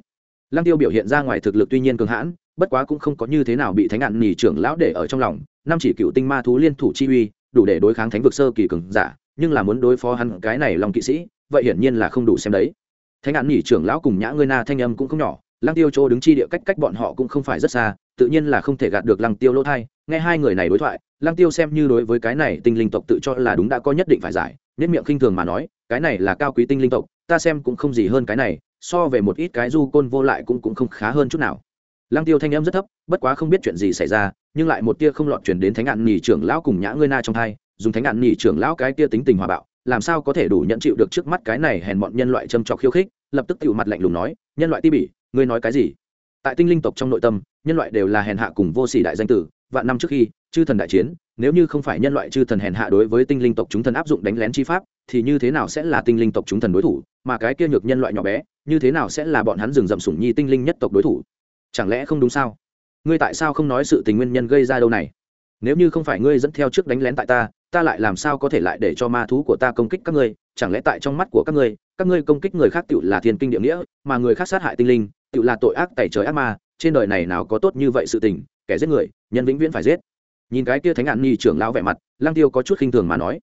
Lăng tiêu biểu hiện ra ngoài thực lực tuy nhiên cường hãn, bất quá cũng không có như thế nào bị thánh ngạn nhì trưởng lão để ở trong lòng. Năm chỉ cựu tinh ma thú liên thủ chi uy, đủ để đối kháng thánh vực sơ kỳ cường giả, nhưng là muốn đối phó hắn cái này lòng kỵ sĩ, vậy hiển nhiên là không đủ xem đấy thánh ngạn Nhỉ trưởng lão cùng nhã ngươi na thanh âm cũng không nhỏ, lăng tiêu chỗ đứng chi địa cách cách bọn họ cũng không phải rất xa, tự nhiên là không thể gạt được lăng tiêu lỗ thai. Nghe hai người này đối thoại, lăng tiêu xem như đối với cái này tinh linh tộc tự cho là đúng đã có nhất định phải giải, nhất miệng khinh thường mà nói, cái này là cao quý tinh linh tộc, ta xem cũng không gì hơn cái này, so về một ít cái du côn vô lại cũng cũng không khá hơn chút nào. Lăng tiêu thanh âm rất thấp, bất quá không biết chuyện gì xảy ra, nhưng lại một tia không lọt chuyển đến thánh ngạn nhì trưởng lão cùng nhã ngươi na trong thai, dùng thánh ngạn nhì trưởng lão cái tia tính tình hòa bạo làm sao có thể đủ nhận chịu được trước mắt cái này hèn bọn nhân loại châm trọc khiêu khích, lập tức tựu mặt lạnh lùng nói, nhân loại ti bỉ, ngươi nói cái gì? Tại tinh linh tộc trong nội tâm, nhân loại đều là hèn hạ cùng vô sỉ đại danh tử, vạn năm trước khi, chư thần đại chiến, nếu như không phải nhân loại chư thần hèn hạ đối với tinh linh tộc chúng thần áp dụng đánh lén chi pháp, thì như thế nào sẽ là tinh linh tộc chúng thần đối thủ, mà cái kia nhược nhân loại nhỏ bé, như thế nào sẽ là bọn hắn rừng rậm sủng nhi tinh linh nhất tộc đối thủ? Chẳng lẽ không đúng sao? Ngươi tại sao không nói sự tình nguyên nhân gây ra đâu này? Nếu như không phải ngươi dẫn theo trước đánh lén tại ta ta lại làm sao có thể lại để cho ma thú của ta công kích các ngươi? Chẳng lẽ tại trong mắt của các ngươi các ngươi công kích người khác tự là thiên kinh địa nghĩa, mà người khác sát hại tinh linh tự là tội ác tẩy trời ác ma? Trên đời này nào có tốt như vậy sự tình, kẻ giết người, nhân vĩnh viễn phải giết. Nhìn cái kia thánh ngạn nhì trưởng lao vẻ mặt Lang tiêu có chút khinh thường mà nói.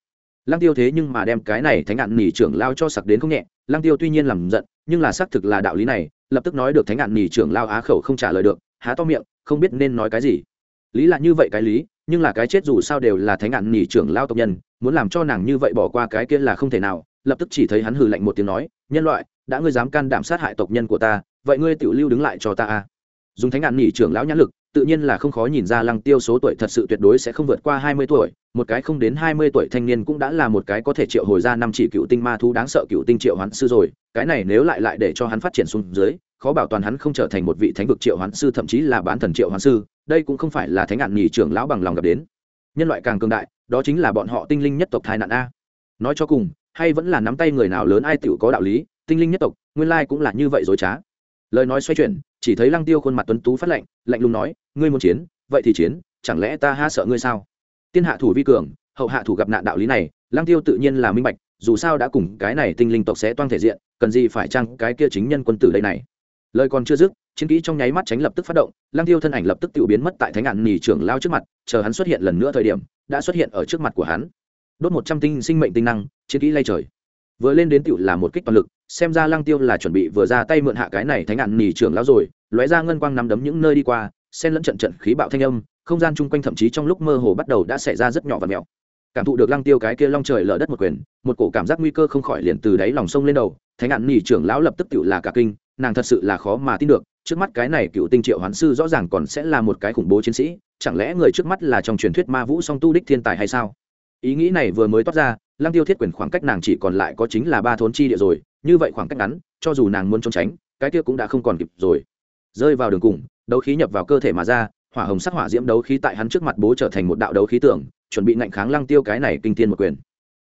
Lang tiêu thế nhưng mà đem cái này thánh ngạn nhì trưởng lao cho sặc đến không nhẹ. Lang tiêu tuy nhiên làm giận, nhưng là xác thực là đạo lý này, lập tức nói được thánh ngạn nhì trưởng lao á khẩu không trả lời được, há to miệng, không biết nên nói cái gì. Lý là như vậy cái lý nhưng là cái chết dù sao đều là thánh ngạn nhì trưởng lão tộc nhân, muốn làm cho nàng như vậy bỏ qua cái kia là không thể nào, lập tức chỉ thấy hắn hừ lạnh một tiếng nói, nhân loại, đã ngươi dám can đảm sát hại tộc nhân của ta, vậy ngươi tự lưu đứng lại cho ta a. Dùng thánh ngạn nhị trưởng lão nhãn lực, tự nhiên là không khó nhìn ra lăng tiêu số tuổi thật sự tuyệt đối sẽ không vượt qua hai mươi tuổi, một cái không đến hai mươi tuổi thanh niên cũng đã là một cái có thể triệu hồi ra năm chỉ cựu tinh ma thú đáng sợ cựu tinh triệu hoán sư rồi, cái này nếu lại lại để cho hắn phát triển xuống dưới, khó bảo toàn hắn không trở thành một vị thánh vực triệu hoán sư, thậm chí là bán thần triệu hoán sư đây cũng không phải là thánh ngạn nhì trưởng lão bằng lòng gặp đến. Nhân loại càng cường đại, đó chính là bọn họ tinh linh nhất tộc thai nạn a. Nói cho cùng, hay vẫn là nắm tay người nào lớn ai tựu có đạo lý, tinh linh nhất tộc, nguyên lai cũng là như vậy rồi trá. Lời nói xoay chuyển, chỉ thấy lăng tiêu khuôn mặt tuấn tú phát lạnh lạnh lùng nói, ngươi muốn chiến, vậy thì chiến, chẳng lẽ ta ha sợ ngươi sao? Tiên hạ thủ vi cường, hậu hạ thủ gặp nạn đạo lý này, lăng tiêu tự nhiên là minh bạch, dù sao đã cùng cái này tinh linh tộc sẽ toan thể diện, cần gì phải chăng cái kia chính nhân quân tử đây này. Lời còn chưa dứt chiến kỹ trong nháy mắt tránh lập tức phát động lang tiêu thân ảnh lập tức tự biến mất tại thánh ngạn nỉ trưởng lao trước mặt, chờ hắn xuất hiện lần nữa thời điểm, đã xuất hiện ở trước mặt của hắn. Đốt một trăm tinh sinh mệnh tinh năng, chiến kỹ lay trời. Vừa lên đến tựu là một kích toàn lực, xem ra lăng tiêu là chuẩn bị vừa ra tay mượn hạ cái này thánh ngạn nỉ trưởng lão rồi, lóe ra ngân quang nắm đấm những nơi đi qua, xen lẫn trận trận khí bạo thanh âm, không gian chung quanh thậm chí trong lúc mơ hồ bắt đầu đã xảy ra rất nhỏ và mèo cảm thụ được lăng tiêu cái kia long trời lở đất một quyền, một cổ cảm giác nguy cơ không khỏi liền từ đáy lòng sông lên đầu, thánh ngạn nỉ trưởng lão lập tức tựu là cả kinh, nàng thật sự là khó mà tin được trước mắt cái này cựu tinh triệu hoán sư rõ ràng còn sẽ là một cái khủng bố chiến sĩ, chẳng lẽ người trước mắt là trong truyền thuyết ma vũ song tu đích thiên tài hay sao? Ý nghĩ này vừa mới toát ra, lăng tiêu thiết quyền khoảng cách nàng chỉ còn lại có chính là ba thốn chi địa rồi, như vậy khoảng cách ngắn, cho dù nàng muốn trốn tránh, cái kia cũng đã không còn kịp rồi. Rơi vào đường cùng, đấu khí nhập vào cơ thể mà ra, hỏa hồng sắc hỏa diễm đấu khí tại hắn trước mặt bố trở thành một đạo đấu khí tưởng chuẩn bị ngạnh kháng lăng tiêu cái này kinh tiên một quyền.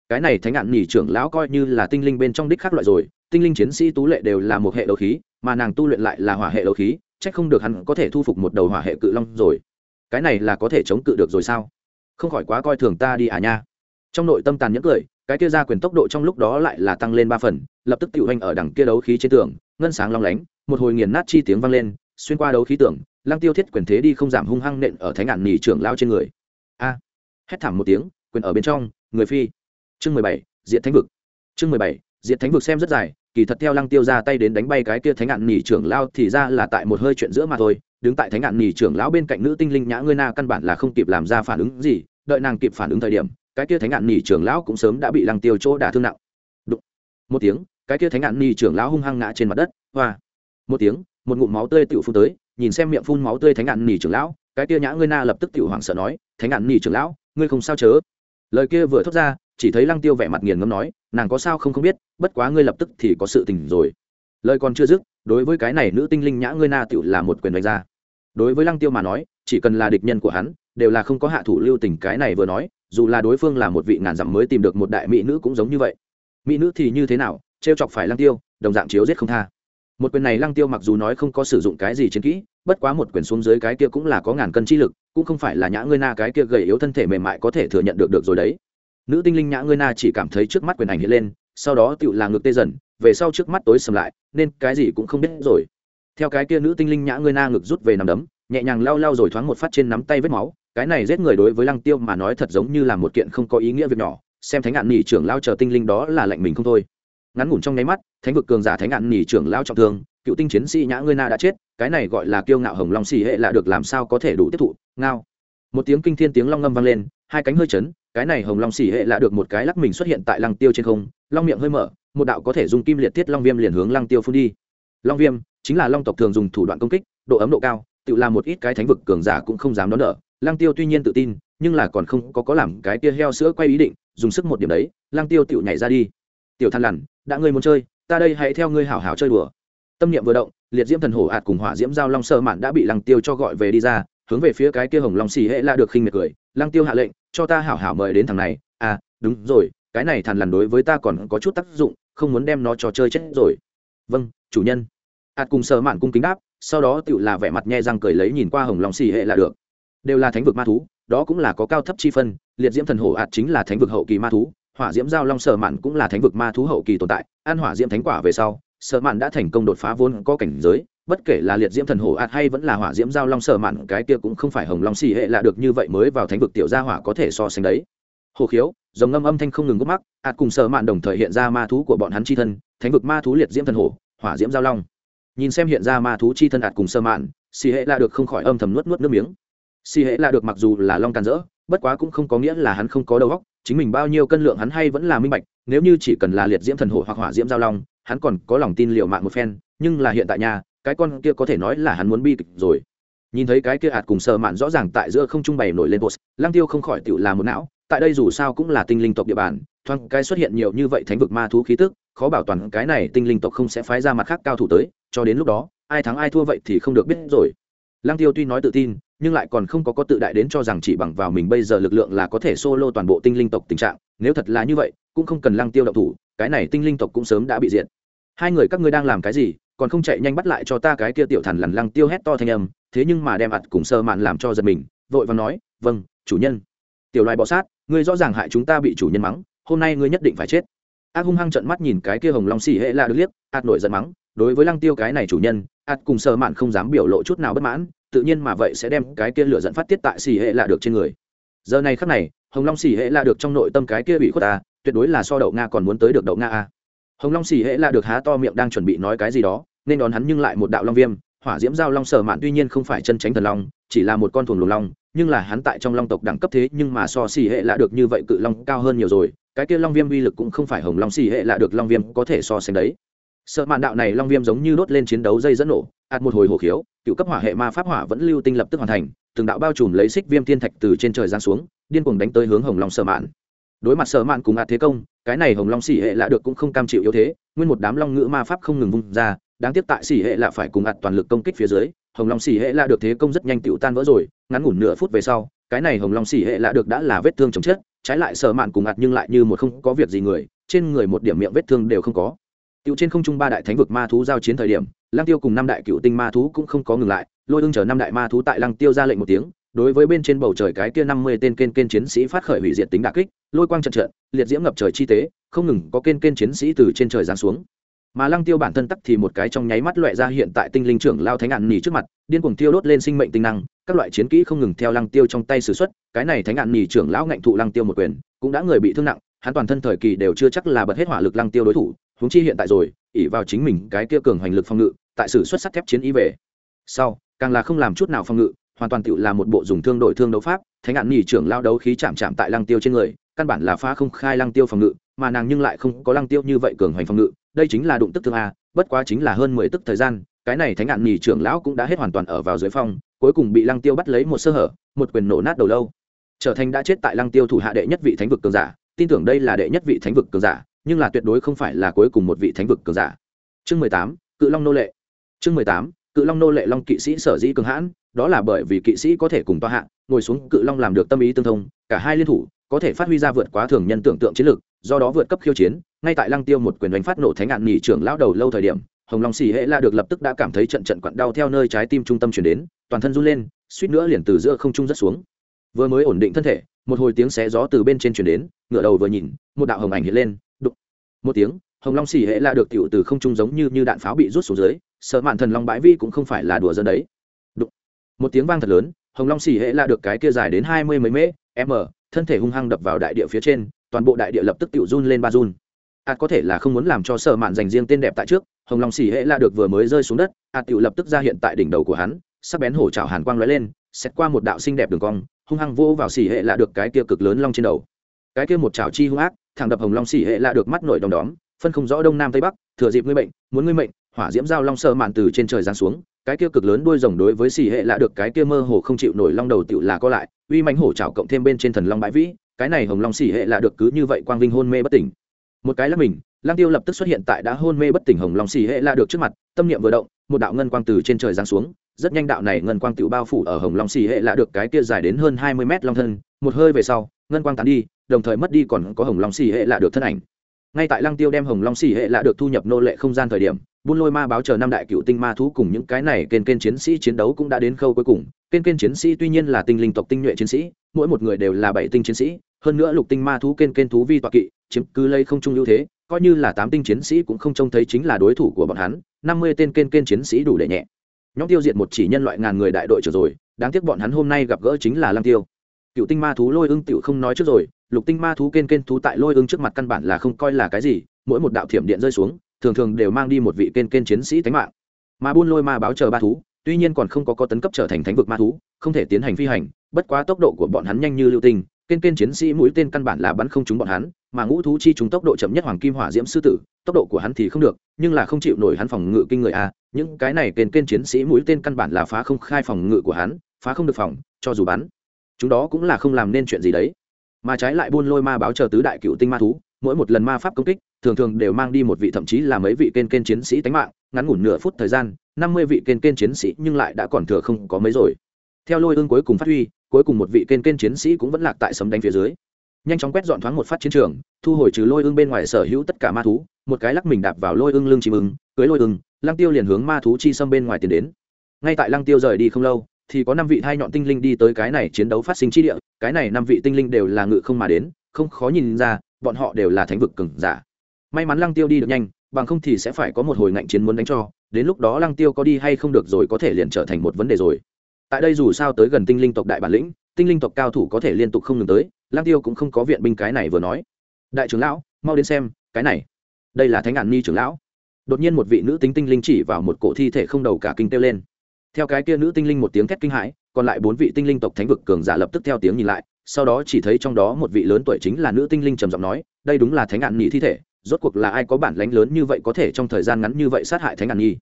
Cái này thánh ngạn nhỉ trưởng lão coi như là tinh linh bên trong đích khác loại rồi, tinh linh chiến sĩ tú lệ đều là một hệ đấu khí mà nàng tu luyện lại là hỏa hệ đấu khí, chắc không được hắn có thể thu phục một đầu hỏa hệ cự long rồi. Cái này là có thể chống cự được rồi sao? Không khỏi quá coi thường ta đi à nha. Trong nội tâm tàn nhẫn cười, cái kia ra quyền tốc độ trong lúc đó lại là tăng lên ba phần, lập tức tiểu hành ở đằng kia đấu khí trên tường, ngân sáng long lánh, một hồi nghiền nát chi tiếng vang lên, xuyên qua đấu khí tưởng lăng tiêu thiết quyền thế đi không giảm hung hăng nện ở thánh ngạn nỉ trưởng lao trên người. A! Hét thảm một tiếng, quyền ở bên trong, người phi. Chương mười bảy diện thánh vực. Chương mười bảy diện thánh vực xem rất dài kỳ thật theo lăng tiêu ra tay đến đánh bay cái kia thánh ngạn nỉ trưởng lao thì ra là tại một hơi chuyện giữa mà thôi, đứng tại thánh ngạn nỉ trưởng lão bên cạnh nữ tinh linh nhã ngươi na căn bản là không kịp làm ra phản ứng gì, đợi nàng kịp phản ứng thời điểm, cái kia thánh ngạn nỉ trưởng lão cũng sớm đã bị lăng tiêu chỗ đả thương nặng. Đụng. một tiếng, cái kia thánh ngạn nỉ trưởng lão hung hăng ngã trên mặt đất, hoa. Một tiếng, một ngụm máu tươi tựu phun tới, nhìn xem miệng phun máu tươi thánh ngạn nỉ trưởng lão, cái kia nhã ngươi na lập tức tựu hoảng sợ nói, thánh ngạn nỉ trưởng lão, ngươi không sao chớ? Lời kia vừa thốt ra, chỉ thấy lăng tiêu vẻ mặt nghiền ngâm nói nàng có sao không không biết, bất quá ngươi lập tức thì có sự tình rồi. Lời còn chưa dứt, đối với cái này nữ tinh linh nhã ngươi na tựu là một quyền đánh ra. Đối với lăng tiêu mà nói, chỉ cần là địch nhân của hắn, đều là không có hạ thủ lưu tình cái này vừa nói, dù là đối phương là một vị ngàn dặm mới tìm được một đại mỹ nữ cũng giống như vậy. Mỹ nữ thì như thế nào t r e o chọc phải lăng tiêu, đồng dạng chiếu giết không tha. Một quyền này lăng tiêu mặc dù nói không có sử dụng cái gì chiến kỹ, bất quá một quyền xuống dưới cái kia cũng là có ngàn cân chi lực, cũng không phải là nhã ngươi na cái kia gầy yếu thân thể mềm mại có thể thừa nhận được được rồi đấy nữ tinh linh nhã ngươi na chỉ cảm thấy trước mắt quyền ảnh hiện lên, sau đó tựu là ngược tê dần, về sau trước mắt tối sầm lại, nên cái gì cũng không biết rồi. Theo cái kia nữ tinh linh nhã ngươi na ngực rút về nằm đấm, nhẹ nhàng lao lao rồi thoáng một phát trên nắm tay vết máu, cái này giết người đối với lăng tiêu mà nói thật giống như là một kiện không có ý nghĩa việc nhỏ, xem thánh ngạn nỉ trưởng lao chờ tinh linh đó là lạnh mình không thôi. Ngắn ngủn trong nháy mắt, thánh vực cường giả thánh ngạn nỉ trưởng lao trọng thương, cựu tinh chiến sĩ nhã ngươi na đã chết, cái này gọi là kiêu ngạo hồng long xì hệ là được làm sao có thể đủ tiếp thụ, ngao. Một tiếng kinh thiên tiếng long ngâm vang lên, hai cánh hơi chấn cái này hồng long xỉ hệ là được một cái lắc mình xuất hiện tại lăng tiêu trên không long miệng hơi mở một đạo có thể dùng kim liệt thiết long viêm liền hướng lăng tiêu phun đi long viêm chính là long tộc thường dùng thủ đoạn công kích độ ấm độ cao tự làm một ít cái thánh vực cường giả cũng không dám đón đỡ Lăng Tiêu tuy nhiên tự tin, nhưng là còn không có có làm cái kia heo sữa quay ý định, dùng sức một điểm đấy, Lăng Tiêu tiểu nhảy ra đi. Tiểu Than Lằn, đã ngươi muốn chơi, ta đây hãy theo ngươi hảo hảo chơi đùa. Tâm niệm vừa động, liệt diễm thần hổ ạt cùng hỏa diễm giao long sơ mạn đã bị Lăng Tiêu cho gọi về đi ra, hướng về phía cái kia hồng long xì hệ là được khinh miệt cười. Lăng Tiêu hạ lệnh, cho ta hảo hảo mời đến thằng này. À, đúng rồi, cái này thằn lằn đối với ta còn có chút tác dụng, không muốn đem nó cho chơi chết rồi. Vâng, chủ nhân. ạt cùng sơ mạn cung kính đáp, sau đó tựu là vẻ mặt nhe răng cười lấy nhìn qua hồng lòng xì hệ là được đều là thánh vực ma thú đó cũng là có cao thấp chi phân liệt diễm thần hổ ạt chính là thánh vực hậu kỳ ma thú hỏa diễm giao long sở mạn cũng là thánh vực ma thú hậu kỳ tồn tại an hỏa diễm thánh quả về sau sở mạn đã thành công đột phá vốn có cảnh giới bất kể là liệt diễm thần hổ ạt hay vẫn là hỏa diễm giao long sở mạn, cái kia cũng không phải hồng long xì hệ là được như vậy mới vào thánh vực tiểu gia hỏa có thể so sánh đấy. Hồ khiếu, dòng ngâm âm thanh không ngừng gốc mắc, ạt cùng sở mạn đồng thời hiện ra ma thú của bọn hắn chi thân, thánh vực ma thú liệt diễm thần hổ, hỏa diễm giao long. Nhìn xem hiện ra ma thú chi thân ạt cùng sơ mạn, xì hệ là được không khỏi âm thầm nuốt nuốt nước miếng. Xì hệ là được mặc dù là long càn rỡ, bất quá cũng không có nghĩa là hắn không có đầu óc, chính mình bao nhiêu cân lượng hắn hay vẫn là minh bạch, nếu như chỉ cần là liệt diễm thần hổ hoặc hỏa diễm giao long, hắn còn có lòng tin liệu mạng một phen, nhưng là hiện tại nhà cái con kia có thể nói là hắn muốn bi kịch rồi. Nhìn thấy cái kia ạt cùng sợ mạn rõ ràng tại giữa không trung bày nổi lên post lang tiêu không khỏi tự làm một não, tại đây dù sao cũng là tinh linh tộc địa bàn, thoáng cái xuất hiện nhiều như vậy thánh vực ma thú khí tức, khó bảo toàn cái này tinh linh tộc không sẽ phái ra mặt khác cao thủ tới, cho đến lúc đó, ai thắng ai thua vậy thì không được biết rồi. Lang tiêu tuy nói tự tin, nhưng lại còn không có có tự đại đến cho rằng chỉ bằng vào mình bây giờ lực lượng là có thể solo toàn bộ tinh linh tộc tình trạng, nếu thật là như vậy, cũng không cần lang tiêu động thủ, cái này tinh linh tộc cũng sớm đã bị diệt. Hai người các ngươi đang làm cái gì còn không chạy nhanh bắt lại cho ta cái kia tiểu thần lằn lăng tiêu hét to thanh âm, thế nhưng mà đem ặt cùng sơ mạn làm cho giật mình, vội và nói vâng chủ nhân. Tiểu loài bọ sát, ngươi rõ ràng hại chúng ta bị chủ nhân mắng, hôm nay ngươi nhất định phải chết. Ác hung hăng trận mắt nhìn cái kia hồng long xỉ hệ là được liếc, ạt nổi giận mắng, đối với lăng tiêu cái này chủ nhân, ạt cùng sơ mạn không dám biểu lộ chút nào bất mãn, tự nhiên mà vậy sẽ đem cái kia lửa dẫn phát tiết tại xỉ hệ là được trên người. Giờ này khắc này, hồng long xỉ hệ là được trong nội tâm cái kia bị khuất ta, tuyệt đối là so đậu nga còn muốn tới được đậu nga a. Hồng long xỉ hệ là được há to miệng đang chuẩn bị nói cái gì đó nên đón hắn nhưng lại một đạo long viêm, hỏa diễm giao long sở mạn tuy nhiên không phải chân tránh thần long, chỉ là một con thuồng luồng long, nhưng là hắn tại trong long tộc đẳng cấp thế nhưng mà so xì hệ lạ được như vậy cự long cao hơn nhiều rồi, cái kia long viêm uy lực cũng không phải hồng long xì hệ lạ được long viêm có thể so sánh đấy. Sợ mạn đạo này long viêm giống như đốt lên chiến đấu dây dẫn nổ, ạt một hồi hổ khiếu, cựu cấp hỏa hệ ma pháp hỏa vẫn lưu tinh lập tức hoàn thành, từng đạo bao trùm lấy xích viêm thiên thạch từ trên trời giáng xuống, điên cuồng đánh tới hướng hồng long sợ mạn. Đối mặt sợ mạn cùng ạt thế công, cái này hồng long xì hệ lạ được cũng không cam chịu yếu thế, nguyên một đám long ngữ ma pháp không ngừng vung ra đáng tiếc tại xỉ hệ là phải cùng ạt toàn lực công kích phía dưới hồng long xỉ hệ là được thế công rất nhanh tựu tan vỡ rồi ngắn ngủn nửa phút về sau cái này hồng long xỉ hệ là được đã là vết thương chồng chết trái lại sợ mạn cùng ạt nhưng lại như một không có việc gì người trên người một điểm miệng vết thương đều không có tựu trên không trung ba đại thánh vực ma thú giao chiến thời điểm, Lăng Tiêu cùng năm đại cựu tinh ma thú cũng không có ngừng lại, lôi ưng chờ năm đại ma thú tại Lăng Tiêu ra lệnh một tiếng, đối với bên trên bầu trời cái kia năm mươi tên kên kên chiến sĩ phát khởi hủy diệt tính đả kích, lôi quang trận trận, liệt diễm ngập trời chi tế, không ngừng có kên kên chiến sĩ từ trên trời giáng xuống. Mà Lăng Tiêu bản thân tắc thì một cái trong nháy mắt loẹ ra hiện tại tinh linh trưởng lao thánh ngạn nỉ trước mặt, điên cuồng tiêu đốt lên sinh mệnh tinh năng, các loại chiến kỹ không ngừng theo Lăng Tiêu trong tay sử xuất, cái này thánh ngạn nỉ trưởng lão ngạnh thụ Lăng Tiêu một quyền, cũng đã người bị thương nặng, hắn toàn thân thời kỳ đều chưa chắc là bật hết hỏa lực Lăng Tiêu đối thủ, huống chi hiện tại rồi, ỉ vào chính mình cái kia cường hoành lực phòng ngự, tại sử xuất sắt thép chiến ý về. Sau, càng là không làm chút nào phòng ngự, hoàn toàn tự là một bộ dùng thương đội thương đấu pháp, thánh ngạn nỉ trưởng lao đấu khí chạm chạm tại Lăng Tiêu trên người, căn bản là phá không khai Lăng Tiêu phòng ngự, mà nàng nhưng lại không có Lăng Tiêu như vậy cường hoành phòng ngự, đây chính là đụng tức thương a, bất quá chính là hơn mười tức thời gian, cái này thánh ngạn nhì trưởng lão cũng đã hết hoàn toàn ở vào dưới phong, cuối cùng bị Lăng Tiêu bắt lấy một sơ hở, một quyền nổ nát đầu lâu, trở thành đã chết tại Lăng Tiêu thủ hạ đệ nhất vị thánh vực cường giả, tin tưởng đây là đệ nhất vị thánh vực cường giả, nhưng là tuyệt đối không phải là cuối cùng một vị thánh vực cường giả. Chương mười tám, Cự Long nô lệ. Chương mười tám, Cự Long nô lệ Long kỵ sĩ sở dĩ cường hãn, đó là bởi vì kỵ sĩ có thể cùng toa hạ, ngồi xuống Cự Long làm được tâm ý tương thông, cả hai liên thủ, có thể phát huy ra vượt quá thường nhân tưởng tượng chiến lược, do đó vượt cấp khiêu chiến, ngay tại Lăng Tiêu một quyền đánh phát nổ thánh ngạn nhị trưởng lão đầu lâu thời điểm, Hồng Long xì hệ la được lập tức đã cảm thấy trận trận quặn đau theo nơi trái tim trung tâm truyền đến, toàn thân run lên, suýt nữa liền từ giữa không trung rất xuống. Vừa mới ổn định thân thể, một hồi tiếng xé gió từ bên trên truyền đến, ngửa đầu vừa nhìn, một đạo hồng ảnh hiện lên, đục. Một tiếng, Hồng Long xì hệ la được tiểu từ không trung giống như như đạn pháo bị rút xuống dưới, sợ mạn thần long bãi vi cũng không phải là đùa giỡn đấy. Đục. Một tiếng vang thật lớn, Hồng Long xì hệ la được cái kia dài đến hai mươi mấy mễ, m, thân thể hung hăng đập vào đại địa phía trên, toàn bộ đại địa lập tức tự run lên ba run. Ạt có thể là không muốn làm cho sở mạn dành riêng tên đẹp tại trước hồng long xỉ hệ la được vừa mới rơi xuống đất ạt tự lập tức ra hiện tại đỉnh đầu của hắn sắc bén hổ trào hàn quang lóe lên xét qua một đạo xinh đẹp đường cong hung hăng vô vào xỉ hệ la được cái kia cực lớn long trên đầu. Cái kia một trào chi hung ác thẳng đập hồng long xỉ hệ la được mắt nổi đom đóm phân không rõ đông nam tây bắc thừa dịp ngươi bệnh muốn ngươi mệnh hỏa diễm giao long sơ mạn từ trên trời giáng xuống cái kia cực lớn đuôi rồng đối với xỉ hệ lạ được cái kia mơ hồ không chịu nổi long đầu tựu là có lại uy mãnh hổ trảo cộng thêm bên trên thần long bãi vĩ, cái này hồng long xỉ hệ lạ được cứ như vậy quang vinh hôn mê bất tỉnh. Một cái là mình lang tiêu lập tức xuất hiện tại đã hôn mê bất tỉnh hồng long xỉ hệ lạ được trước mặt, tâm niệm vừa động, một đạo ngân quang từ trên trời giáng xuống, rất nhanh đạo này ngân quang tựu bao phủ ở hồng long xỉ hệ lạ được cái kia dài đến hơn hai mươi mét long thân, một hơi về sau, ngân quang tán đi, đồng thời mất đi còn có hồng long xỉ hệ lạ được thân ảnh. Ngay tại lăng tiêu đem hồng long xỉ hệ lạ được thu nhập nô lệ không gian thời điểm buôn lôi ma báo chờ năm đại cựu tinh ma thú cùng những cái này kênh kênh chiến sĩ chiến đấu cũng đã đến khâu cuối cùng. Kênh kênh chiến sĩ tuy nhiên là tinh linh tộc tinh nhuệ chiến sĩ, mỗi một người đều là bảy tinh chiến sĩ, hơn nữa lục tinh ma thú kênh kênh thú vi tọa kỵ, chiếm cứ lây không trung ưu thế, coi như là tám tinh chiến sĩ cũng không trông thấy chính là đối thủ của bọn hắn. Năm mươi tên kênh kênh chiến sĩ đủ để nhẹ. Nhóm tiêu diệt một chỉ nhân loại ngàn người đại đội trở rồi, đáng tiếc bọn hắn hôm nay gặp gỡ chính là lăng tiêu. Cựu tinh ma thú lôi ưng tiểu không nói trước rồi, lục tinh ma thú kên kên thú tại lôi ưng trước mặt căn bản là không coi là cái gì, mỗi một đạo thiểm điện rơi xuống thường thường đều mang đi một vị kên kên chiến sĩ tánh mạng. Mà buôn lôi ma báo chờ ba thú, tuy nhiên còn không có có tấn cấp trở thành thánh vực ma thú, không thể tiến hành phi hành, bất quá tốc độ của bọn hắn nhanh như lưu tinh, kên kên chiến sĩ mũi tên căn bản là bắn không trúng bọn hắn, mà ngũ thú chi chúng tốc độ chậm nhất hoàng kim hỏa diễm sư tử, tốc độ của hắn thì không được, nhưng là không chịu nổi hắn phòng ngự kinh người a, những cái này kên kên chiến sĩ mũi tên căn bản là phá không khai phòng ngự của hắn, phá không được phòng, cho dù bắn, chúng đó cũng là không làm nên chuyện gì đấy. Mà trái lại buôn lôi ma báo chờ tứ đại cựu tinh ma thú mỗi một lần ma pháp công kích, thường thường đều mang đi một vị thậm chí là mấy vị kên kên chiến sĩ tánh mạng, ngắn ngủn nửa phút thời gian, năm mươi vị kên kên chiến sĩ nhưng lại đã còn thừa không có mấy rồi. Theo lôi ương cuối cùng phát huy, cuối cùng một vị kên kên chiến sĩ cũng vẫn lạc tại sấm đánh phía dưới. Nhanh chóng quét dọn thoáng một phát chiến trường, thu hồi trừ lôi ương bên ngoài sở hữu tất cả ma thú, một cái lắc mình đạp vào lôi ương lưng chim ưng, cưới lôi ương, lăng tiêu liền hướng ma thú chi xâm bên ngoài tiến đến. Ngay tại lăng tiêu rời đi không lâu, thì có năm vị thai nhọn tinh linh đi tới cái này chiến đấu phát sinh chi địa, cái này năm vị tinh linh đều là ngự không mà đến, không khó nhìn ra bọn họ đều là thánh vực cường giả. May mắn lăng tiêu đi được nhanh, bằng không thì sẽ phải có một hồi ngạnh chiến muốn đánh cho, đến lúc đó lăng tiêu có đi hay không được rồi có thể liền trở thành một vấn đề rồi. Tại đây dù sao tới gần tinh linh tộc đại bản lĩnh, tinh linh tộc cao thủ có thể liên tục không ngừng tới, lăng tiêu cũng không có viện binh cái này vừa nói. Đại trưởng lão, mau đến xem, cái này, đây là thánh ngạn ni trưởng lão. Đột nhiên một vị nữ tính tinh linh chỉ vào một cổ thi thể không đầu cả kinh kêu lên. Theo cái kia nữ tinh linh một tiếng thét kinh hãi, còn lại bốn vị tinh linh tộc thánh vực cường giả lập tức theo tiếng nhìn lại sau đó chỉ thấy trong đó một vị lớn tuổi chính là nữ tinh linh trầm giọng nói, đây đúng là thánh ngạn nhị thi thể, rốt cuộc là ai có bản lánh lớn như vậy có thể trong thời gian ngắn như vậy sát hại thánh ngạn nhi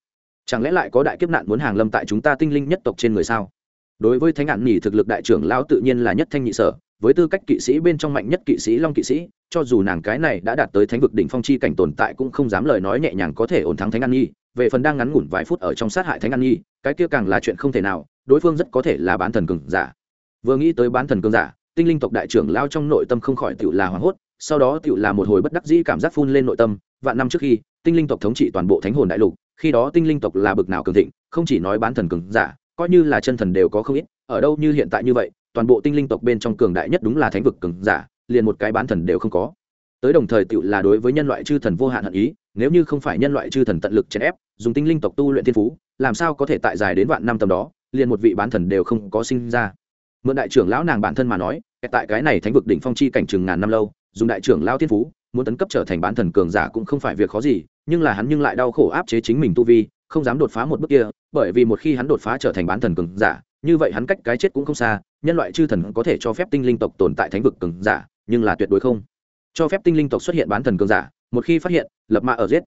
chẳng lẽ lại có đại kiếp nạn muốn hàng lâm tại chúng ta tinh linh nhất tộc trên người sao? Đối với thánh ngạn nhị thực lực đại trưởng lão tự nhiên là nhất thanh nhị sở, với tư cách kỵ sĩ bên trong mạnh nhất kỵ sĩ long kỵ sĩ, cho dù nàng cái này đã đạt tới thánh vực đỉnh phong chi cảnh tồn tại cũng không dám lời nói nhẹ nhàng có thể ổn thắng thánh an nhi về phần đang ngắn ngủn vài phút ở trong sát hại thánh an nhi cái kia càng là chuyện không thể nào, đối phương rất có thể là bán thần cường giả. Vừa nghĩ tới bán thần cường giả tinh linh tộc đại trưởng lao trong nội tâm không khỏi tựu là hoảng hốt, sau đó tựu là một hồi bất đắc dĩ cảm giác phun lên nội tâm, vạn năm trước khi, tinh linh tộc thống trị toàn bộ thánh hồn đại lục, khi đó tinh linh tộc là bực nào cường thịnh, không chỉ nói bán thần cường giả, coi như là chân thần đều có không ít, ở đâu như hiện tại như vậy, toàn bộ tinh linh tộc bên trong cường đại nhất đúng là thánh vực cường giả, liền một cái bán thần đều không có. Tới đồng thời tựu là đối với nhân loại chư thần vô hạn hận ý, nếu như không phải nhân loại chư thần tận lực chèn ép, dùng tinh linh tộc tu luyện thiên phú, làm sao có thể tại dài đến vạn năm tầm đó, liền một vị bán thần đều không có sinh ra mượn đại trưởng lão nàng bản thân mà nói tại cái này thánh vực đỉnh phong chi cảnh chừng ngàn năm lâu, dùng đại trưởng lão thiên phú, muốn tấn cấp trở thành bán thần cường giả cũng không phải việc khó gì, nhưng là hắn nhưng lại đau khổ áp chế chính mình tu vi, không dám đột phá một bước kia, bởi vì một khi hắn đột phá trở thành bán thần cường giả, như vậy hắn cách cái chết cũng không xa, nhân loại chư thần có thể cho phép tinh linh tộc tồn tại thánh vực cường giả, nhưng là tuyệt đối không. Cho phép tinh linh tộc xuất hiện bán thần cường giả, một khi phát hiện, lập mạ ở giết.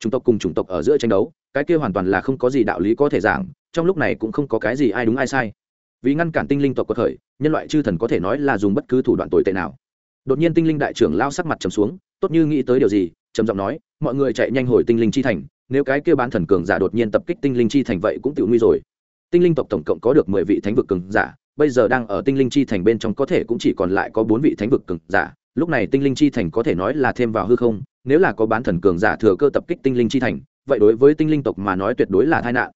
Chủng tộc cùng chủng tộc ở giữa tranh đấu, cái kia hoàn toàn là không có gì đạo lý có thể giảng, trong lúc này cũng không có cái gì ai đúng ai sai vì ngăn cản tinh linh tộc quật thời nhân loại chư thần có thể nói là dùng bất cứ thủ đoạn tồi tệ nào. Đột nhiên tinh linh đại trưởng lao sắc mặt trầm xuống, tốt như nghĩ tới điều gì, trầm giọng nói, mọi người chạy nhanh hồi tinh linh chi thành, nếu cái kia bán thần cường giả đột nhiên tập kích tinh linh chi thành vậy cũng tự nguy rồi. Tinh linh tộc tổng cộng có được mười vị thánh vực cường giả, bây giờ đang ở tinh linh chi thành bên trong có thể cũng chỉ còn lại có bốn vị thánh vực cường giả, lúc này tinh linh chi thành có thể nói là thêm vào hư không, nếu là có bán thần cường giả thừa cơ tập kích tinh linh chi thành, vậy đối với tinh linh tộc mà nói tuyệt đối là tai nạn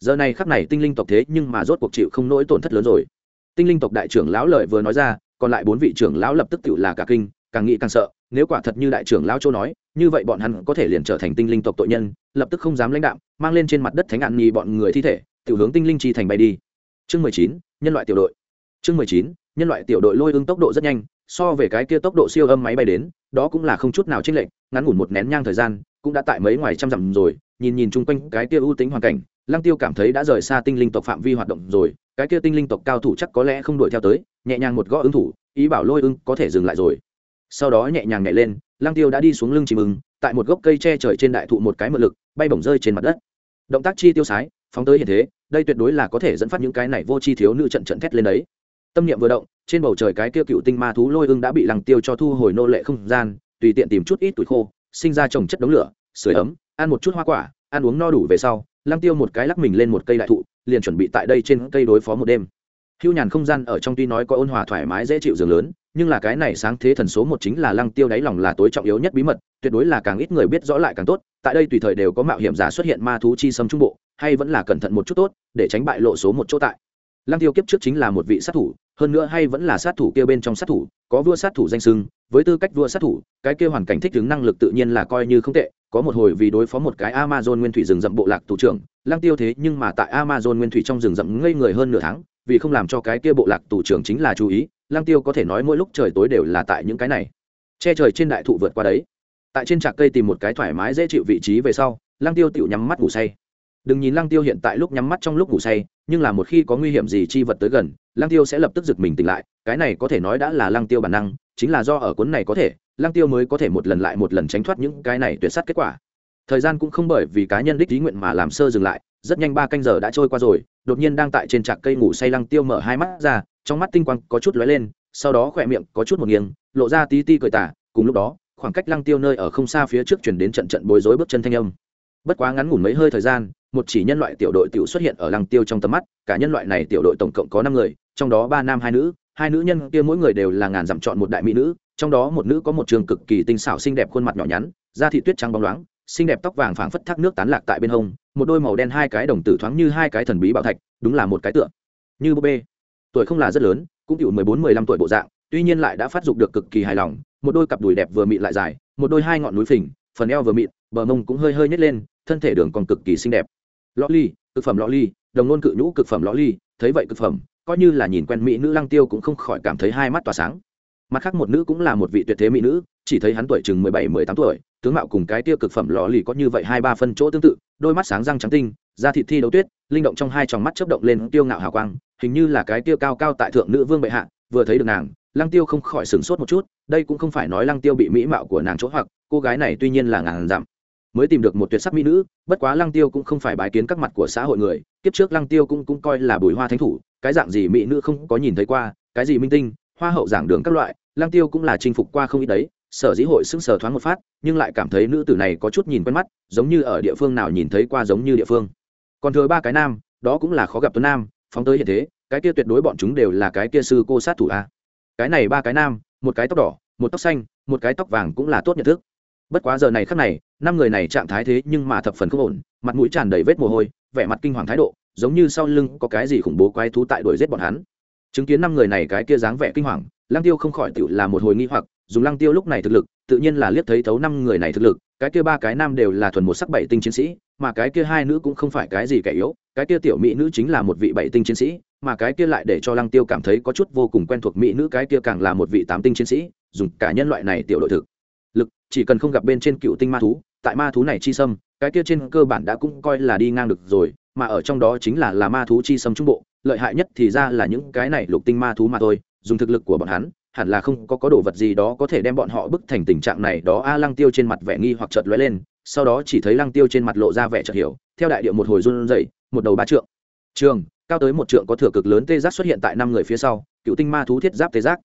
giờ này khắc này tinh linh tộc thế nhưng mà rốt cuộc chịu không nỗi tổn thất lớn rồi. Tinh linh tộc đại trưởng lão lợi vừa nói ra, còn lại bốn vị trưởng lão lập tức tự là cả kinh, càng nghĩ càng sợ, nếu quả thật như đại trưởng lão châu nói, như vậy bọn hắn có thể liền trở thành tinh linh tộc tội nhân, lập tức không dám lãnh đạo mang lên trên mặt đất thánh ngạn nghi bọn người thi thể tiểu hướng tinh linh chi thành bay đi. Chương mười chín, nhân loại tiểu đội. Chương mười chín, nhân loại tiểu đội lôi ưng tốc độ rất nhanh, so về cái kia tốc độ siêu âm máy bay đến, đó cũng là không chút nào chênh lệch, ngắn ngủn một nén nhang thời gian, cũng đã tại mấy ngoài trăm dặm rồi, nhìn nhìn chung quanh cái kia ưu tính hoàn cảnh lăng tiêu cảm thấy đã rời xa tinh linh tộc phạm vi hoạt động rồi, cái kia tinh linh tộc cao thủ chắc có lẽ không đuổi theo tới, nhẹ nhàng một gõ ứng thủ, ý bảo lôi ưng có thể dừng lại rồi. Sau đó nhẹ nhàng nhảy lên, lăng tiêu đã đi xuống lưng chìm ưng, tại một gốc cây che trời trên đại thụ một cái mượn lực, bay bổng rơi trên mặt đất. Động tác chi tiêu sái, phóng tới hiện thế, đây tuyệt đối là có thể dẫn phát những cái này vô chi thiếu nữ trận trận thét lên đấy. Tâm niệm vừa động, trên bầu trời cái kia cựu tinh ma thú lôi ưng đã bị lăng tiêu cho thu hồi nô lệ không gian, tùy tiện tìm chút ít tuổi khô, sinh ra trồng chất đống lửa, sưởi ấm, ăn một chút hoa quả, ăn uống no đủ về sau lăng tiêu một cái lắc mình lên một cây đại thụ, liền chuẩn bị tại đây trên cây đối phó một đêm. Hưu nhàn không gian ở trong tuy nói có ôn hòa thoải mái dễ chịu giường lớn, nhưng là cái này sáng thế thần số một chính là lăng tiêu đáy lòng là tối trọng yếu nhất bí mật, tuyệt đối là càng ít người biết rõ lại càng tốt, tại đây tùy thời đều có mạo hiểm giả xuất hiện ma thú chi sâm trung bộ, hay vẫn là cẩn thận một chút tốt, để tránh bại lộ số một chỗ tại lăng tiêu kiếp trước chính là một vị sát thủ, hơn nữa hay vẫn là sát thủ kia bên trong sát thủ, có vua sát thủ danh sưng, với tư cách vua sát thủ, cái kia hoàn cảnh thích ứng năng lực tự nhiên là coi như không tệ, có một hồi vì đối phó một cái amazon nguyên thủy rừng rậm bộ lạc thủ trưởng, lăng tiêu thế nhưng mà tại amazon nguyên thủy trong rừng rậm ngây người hơn nửa tháng, vì không làm cho cái kia bộ lạc thủ trưởng chính là chú ý, lăng tiêu có thể nói mỗi lúc trời tối đều là tại những cái này. Che trời trên đại thụ vượt qua đấy. Tại trên trạc cây tìm một cái thoải mái dễ chịu vị trí về sau, lăng tiêu tự nhắm mắt ngủ say. Đừng nhìn lăng tiêu hiện tại lúc nhắm mắt trong lúc ngủ say nhưng là một khi có nguy hiểm gì chi vật tới gần, lăng tiêu sẽ lập tức giật mình tỉnh lại, cái này có thể nói đã là lăng tiêu bản năng, chính là do ở cuốn này có thể, lăng tiêu mới có thể một lần lại một lần tránh thoát những cái này tuyệt sát kết quả. Thời gian cũng không bởi vì cá nhân đích ý nguyện mà làm sơ dừng lại, rất nhanh ba canh giờ đã trôi qua rồi, đột nhiên đang tại trên trạc cây ngủ say lăng tiêu mở hai mắt ra, trong mắt tinh quang có chút lóe lên, sau đó khỏe miệng có chút một nghiêng, lộ ra tí ti cười tả cùng lúc đó, khoảng cách lăng tiêu nơi ở không xa phía trước chuyển đến trận trận bối rối bước chân thanh âm. Bất quá ngắn ngủn mấy hơi thời gian một chỉ nhân loại tiểu đội tiểu xuất hiện ở lăng tiêu trong tầm mắt, cả nhân loại này tiểu đội tổng cộng có năm người, trong đó ba nam hai nữ hai nữ nhân kia mỗi người đều là ngàn dặm chọn một đại mỹ nữ, trong đó một nữ có một trường cực kỳ tinh xảo xinh đẹp khuôn mặt nhỏ nhắn, da thị tuyết trắng bóng loáng, xinh đẹp tóc vàng phảng phất thác nước tán lạc tại bên hông, một đôi màu đen hai cái đồng tử thoáng như hai cái thần bí bảo thạch, đúng là một cái tượng như búp bê. Tuổi không là rất lớn, cũng chỉ mười bốn, mười lăm tuổi bộ dạng, tuy nhiên lại đã phát dục được cực kỳ hài lòng, một đôi cặp đùi đẹp vừa mịn lại dài, một đôi hai ngọn núi phình, phần eo vừa mịn, bờ mông cũng hơi hơi nhét lên, thân thể đường còn cực kỳ xinh đẹp lõ ly, cực phẩm lõ ly, đồng nôn cự nhũ cực phẩm lõ ly, thấy vậy cực phẩm, coi như là nhìn quen mỹ nữ lăng tiêu cũng không khỏi cảm thấy hai mắt tỏa sáng. Mặt khác một nữ cũng là một vị tuyệt thế mỹ nữ, chỉ thấy hắn tuổi chừng mười bảy, mười tám tuổi, tướng mạo cùng cái tiêu cực phẩm lò lì có như vậy hai ba phân chỗ tương tự, đôi mắt sáng răng trắng tinh, da thịt thi đấu tuyết, linh động trong hai tròng mắt chớp động lên tiêu ngạo hào quang, hình như là cái tiêu cao cao tại thượng nữ vương bệ hạ, vừa thấy được nàng, lăng tiêu không khỏi sửng sốt một chút, đây cũng không phải nói lăng tiêu bị mỹ mạo của nàng chỗ hoặc, cô gái này tuy nhiên là ngàn dặm mới tìm được một tuyệt sắc mỹ nữ, bất quá lăng tiêu cũng không phải bài kiến các mặt của xã hội người, kiếp trước lăng tiêu cũng cũng coi là bùi hoa thánh thủ, cái dạng gì mỹ nữ không có nhìn thấy qua, cái gì minh tinh, hoa hậu giảng đường các loại, lăng tiêu cũng là chinh phục qua không ít đấy, sở dĩ hội sững sờ thoáng một phát, nhưng lại cảm thấy nữ tử này có chút nhìn quen mắt, giống như ở địa phương nào nhìn thấy qua giống như địa phương. Còn thừa ba cái nam, đó cũng là khó gặp tuấn nam, phóng tới hiện thế, cái kia tuyệt đối bọn chúng đều là cái kia sư cô sát thủ a. Cái này ba cái nam, một cái tóc đỏ, một tóc xanh, một cái tóc vàng cũng là tốt nhận thức bất quá giờ này khắc này, năm người này trạng thái thế nhưng mà thập phần không ổn, mặt mũi tràn đầy vết mồ hôi, vẻ mặt kinh hoàng thái độ, giống như sau lưng có cái gì khủng bố quái thú tại đuổi giết bọn hắn. Chứng kiến năm người này cái kia dáng vẻ kinh hoàng, lăng tiêu không khỏi tự là một hồi nghi hoặc, dùng lăng tiêu lúc này thực lực, tự nhiên là liếc thấy thấu năm người này thực lực, cái kia ba cái nam đều là thuần một sắc bảy tinh chiến sĩ, mà cái kia hai nữ cũng không phải cái gì kẻ yếu, cái kia tiểu mỹ nữ chính là một vị bảy tinh chiến sĩ, mà cái kia lại để cho lăng tiêu cảm thấy có chút vô cùng quen thuộc mỹ nữ cái kia càng là một vị tám tinh chiến sĩ, dùng cả nhân loại này tiểu đội thực chỉ cần không gặp bên trên cựu tinh ma thú, tại ma thú này chi sâm, cái kia trên cơ bản đã cũng coi là đi ngang được rồi, mà ở trong đó chính là là ma thú chi sâm trung bộ, lợi hại nhất thì ra là những cái này lục tinh ma thú mà thôi, dùng thực lực của bọn hắn, hẳn là không có có đồ vật gì đó có thể đem bọn họ bức thành tình trạng này đó. A lăng tiêu trên mặt vẻ nghi hoặc chợt lóe lên, sau đó chỉ thấy lăng tiêu trên mặt lộ ra vẻ chợt hiểu, theo đại điệu một hồi run rẩy, một đầu ba trượng. Trường, cao tới một trượng có thừa cực lớn tê giác xuất hiện tại năm người phía sau, cựu tinh ma thú thiết giáp tê giác.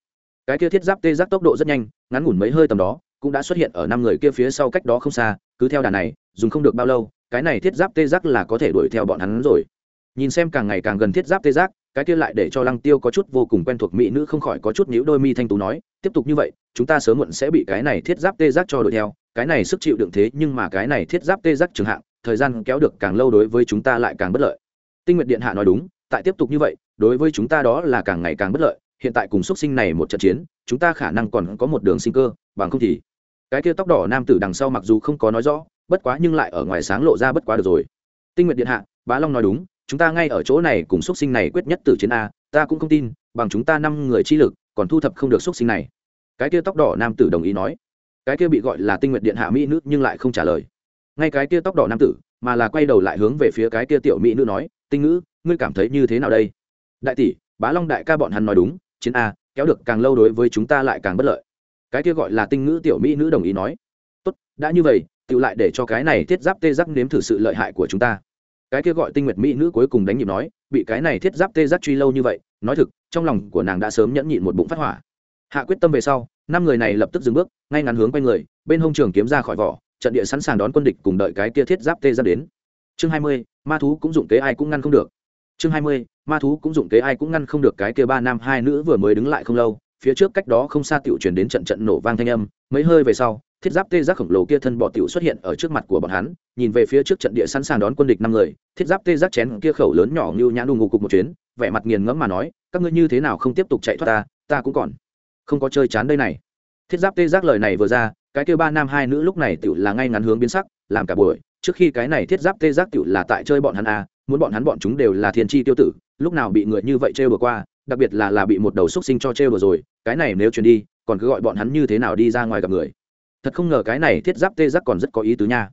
Cái kia thiết giáp tê giác tốc độ rất nhanh, ngắn ngủn mấy hơi tầm đó cũng đã xuất hiện ở năm người kia phía sau cách đó không xa, cứ theo đà này, dùng không được bao lâu, cái này thiết giáp tê giác là có thể đuổi theo bọn hắn rồi. Nhìn xem càng ngày càng gần thiết giáp tê giác, cái kia lại để cho lăng tiêu có chút vô cùng quen thuộc mỹ nữ không khỏi có chút nhíu đôi mi thanh tú nói, tiếp tục như vậy, chúng ta sớm muộn sẽ bị cái này thiết giáp tê giác cho đuổi theo, cái này sức chịu đựng thế nhưng mà cái này thiết giáp tê giác trường hạng, thời gian kéo được càng lâu đối với chúng ta lại càng bất lợi. Tinh nguyện điện hạ nói đúng, tại tiếp tục như vậy, đối với chúng ta đó là càng ngày càng bất lợi, hiện tại cùng xuất sinh này một trận chiến, chúng ta khả năng còn có một đường sinh cơ, bằng không thì cái kia tóc đỏ nam tử đằng sau mặc dù không có nói rõ, bất quá nhưng lại ở ngoài sáng lộ ra bất quá được rồi. Tinh nguyện điện hạ, bá long nói đúng, chúng ta ngay ở chỗ này cùng xuất sinh này quyết nhất từ chiến a, ta cũng không tin, bằng chúng ta năm người chi lực, còn thu thập không được xuất sinh này. Cái kia tóc đỏ nam tử đồng ý nói. Cái kia bị gọi là tinh nguyện điện hạ mỹ nữ nhưng lại không trả lời. Ngay cái kia tóc đỏ nam tử, mà là quay đầu lại hướng về phía cái kia tiểu mỹ nữ nói, tinh ngữ, ngươi cảm thấy như thế nào đây? Đại tỷ, bá long đại ca bọn hắn nói đúng, chiến a, kéo được càng lâu đối với chúng ta lại càng bất lợi cái kia gọi là tinh ngữ tiểu mỹ nữ đồng ý nói. Tốt, đã như vậy, tự lại để cho cái này thiết giáp tê giác nếm thử sự lợi hại của chúng ta. Cái kia gọi tinh nguyệt mỹ nữ cuối cùng đánh nhịp nói, bị cái này thiết giáp tê giác truy lâu như vậy, nói thực, trong lòng của nàng đã sớm nhẫn nhịn một bụng phát hỏa. Hạ quyết tâm về sau, năm người này lập tức dừng bước, ngay ngắn hướng quanh người, bên hông trường kiếm ra khỏi vỏ, trận địa sẵn sàng đón quân địch cùng đợi cái kia thiết giáp tê giác đến. Chương hai mươi, ma thú cũng dụng kế ai cũng ngăn không được. Chương hai mươi, ma thú cũng dụng kế ai cũng ngăn không được cái kia ba nam hai nữ vừa mới đứng lại không lâu phía trước cách đó không xa tiểu truyền đến trận trận nổ vang thanh âm, mấy hơi về sau, thiết giáp tê giác khổng lồ kia thân bò tiểu xuất hiện ở trước mặt của bọn hắn, nhìn về phía trước trận địa sẵn sàng đón quân địch năm người, thiết giáp tê giác chén kia khẩu lớn nhỏ như nhãn đu ngục cục một chuyến, vẻ mặt nghiền ngẫm mà nói, các ngươi như thế nào không tiếp tục chạy thoát ta ta cũng còn không có chơi chán đây này. Thiết giáp tê giác lời này vừa ra, cái kia ba nam hai nữ lúc này tiểu là ngay ngắn hướng biến sắc, làm cả buổi, trước khi cái này thiết giáp tê giác tiểu là tại chơi bọn hắn à muốn bọn hắn bọn chúng đều là thiên chi tiêu tử, lúc nào bị người như vậy trêu đùa qua, đặc biệt là là bị một đầu xúc sinh cho trêu đùa rồi cái này nếu chuyển đi, còn cứ gọi bọn hắn như thế nào đi ra ngoài gặp người. Thật không ngờ cái này thiết giáp tê giác còn rất có ý tứ nha.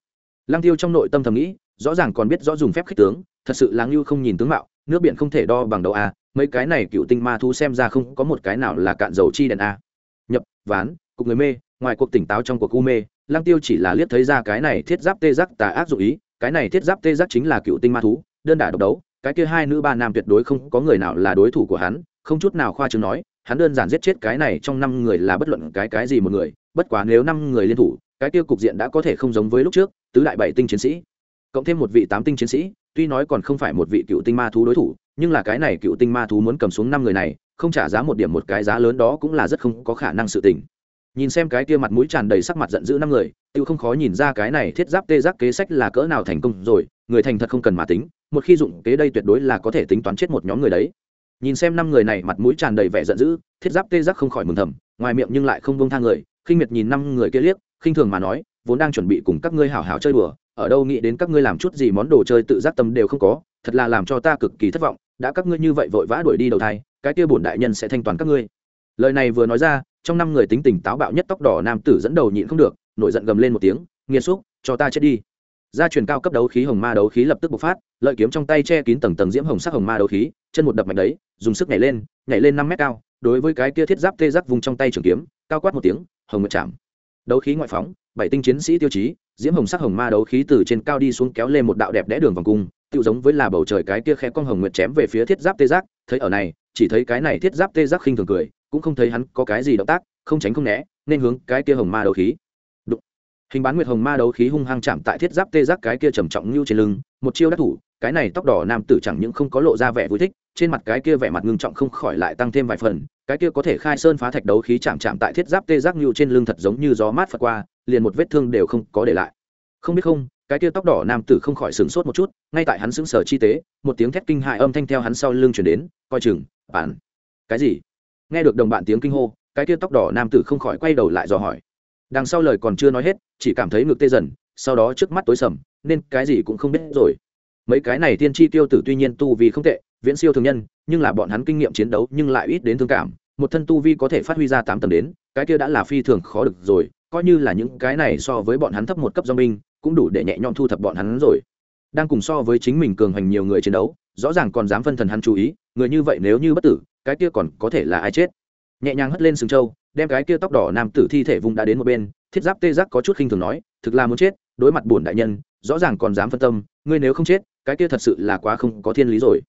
Lăng tiêu trong nội tâm thầm nghĩ, rõ ràng còn biết rõ dùng phép khích tướng, thật sự là ngưu không nhìn tướng mạo, nước biển không thể đo bằng đầu a, mấy cái này cựu tinh ma thú xem ra không có một cái nào là cạn dầu chi đèn a. Nhập, ván, cục người mê, ngoài cuộc tỉnh táo trong cuộc u mê, lăng tiêu chỉ là liếc thấy ra cái này thiết giáp tê giác tà ác dụ ý, cái này thiết giáp tê giác chính là cựu tinh ma thú, đơn đả độc đấu, cái kia hai nữ ba nam tuyệt đối không có người nào là đối thủ của hắn, không chút nào khoa chứng nói hắn đơn giản giết chết cái này trong năm người là bất luận cái cái gì một người, bất quá nếu năm người liên thủ, cái kia cục diện đã có thể không giống với lúc trước, tứ đại bảy tinh chiến sĩ, cộng thêm một vị tám tinh chiến sĩ, tuy nói còn không phải một vị cựu tinh ma thú đối thủ, nhưng là cái này cựu tinh ma thú muốn cầm xuống năm người này, không trả giá một điểm một cái giá lớn đó cũng là rất không có khả năng sự tình. Nhìn xem cái kia mặt mũi tràn đầy sắc mặt giận dữ năm người tự không khó nhìn ra cái này thiết giáp tê giác kế sách là cỡ nào thành công rồi, người thành thật không cần mà tính, một khi dụng kế đây tuyệt đối là có thể tính toán chết một nhóm người đấy nhìn xem năm người này mặt mũi tràn đầy vẻ giận dữ, thiết giáp tê giác không khỏi mừng thầm, ngoài miệng nhưng lại không bông thang người, khinh miệt nhìn năm người kia liếc, khinh thường mà nói, vốn đang chuẩn bị cùng các ngươi hảo hảo chơi đùa, ở đâu nghĩ đến các ngươi làm chút gì món đồ chơi tự giác tâm đều không có, thật là làm cho ta cực kỳ thất vọng, đã các ngươi như vậy vội vã đuổi đi đầu thai, cái kia bổn đại nhân sẽ thanh toán các ngươi. Lời này vừa nói ra, trong năm người tính tình táo bạo nhất tóc đỏ nam tử dẫn đầu nhịn không được, nổi giận gầm lên một tiếng, nghiệt xúc, cho ta chết đi. Gia truyền cao cấp đấu khí hồng ma đấu khí lập tức bộc phát, lợi kiếm trong tay che kín tầng tầng diễm hồng sắc hồng ma đấu khí chân một đập mạnh đấy, dùng sức nhảy lên nhảy lên năm mét cao, đối với cái kia thiết giáp tê giác vùng trong tay trường kiếm, cao quát một tiếng, hồng nguyệt chạm đấu khí ngoại phóng, bảy tinh chiến sĩ tiêu chí, diễm hồng sắc hồng ma đấu khí từ trên cao đi xuống kéo lên một đạo đẹp đẽ đường vòng cung tự giống với là bầu trời cái kia khe con hồng nguyệt chém về phía thiết giáp tê giác, thấy ở này, chỉ thấy cái này thiết giáp tê giác khinh thường cười, cũng không thấy hắn có cái gì động tác, không tránh không né, nên hướng cái kia hồng ma đấu khí Đụng. hình bán nguyệt hồng ma đấu khí hung hăng chạm tại thiết giáp tê giác cái kia trầm trọng như trên lưng một chiêu đắc thủ cái này tóc đỏ nam tử chẳng những không có lộ ra vẻ vui thích trên mặt cái kia vẻ mặt ngưng trọng không khỏi lại tăng thêm vài phần cái kia có thể khai sơn phá thạch đấu khí chạm chạm tại thiết giáp tê giác nhu trên lưng thật giống như gió mát phật qua liền một vết thương đều không có để lại. Không biết không cái kia tóc đỏ nam tử không khỏi sửng sốt một chút ngay tại hắn sững sờ chi tế một tiếng thét kinh hại âm thanh theo hắn sau lưng chuyển đến coi chừng bạn, cái gì? Nghe được đồng bạn tiếng kinh hô cái kia tóc đỏ nam tử không khỏi quay đầu lại dò hỏi. Đằng sau lời còn chưa nói hết chỉ cảm thấy ngực tê dần sau đó trước mắt tối sầm nên cái gì cũng không biết rồi. Mấy cái này tiên tri tiêu tử tuy nhiên tu vì không tệ, viễn siêu thường nhân, nhưng là bọn hắn kinh nghiệm chiến đấu nhưng lại ít đến thương cảm. Một thân tu vi có thể phát huy ra tám tầng đến, cái kia đã là phi thường khó được rồi, coi như là những cái này so với bọn hắn thấp một cấp do binh, cũng đủ để nhẹ nhõm thu thập bọn hắn rồi. Đang cùng so với chính mình cường hành nhiều người chiến đấu, rõ ràng còn dám phân thần hắn chú ý, người như vậy nếu như bất tử, cái kia còn có thể là ai chết? Nhẹ nhàng hất lên sừng trâu, đem cái kia tóc đỏ nam tử thi thể vùng đã đến một bên, thiết giáp tê giác có chút khinh thường nói, thực là muốn chết, đối mặt bổn đại nhân rõ ràng còn dám phân tâm, ngươi nếu không chết, cái kia thật sự là quá không có thiên lý rồi.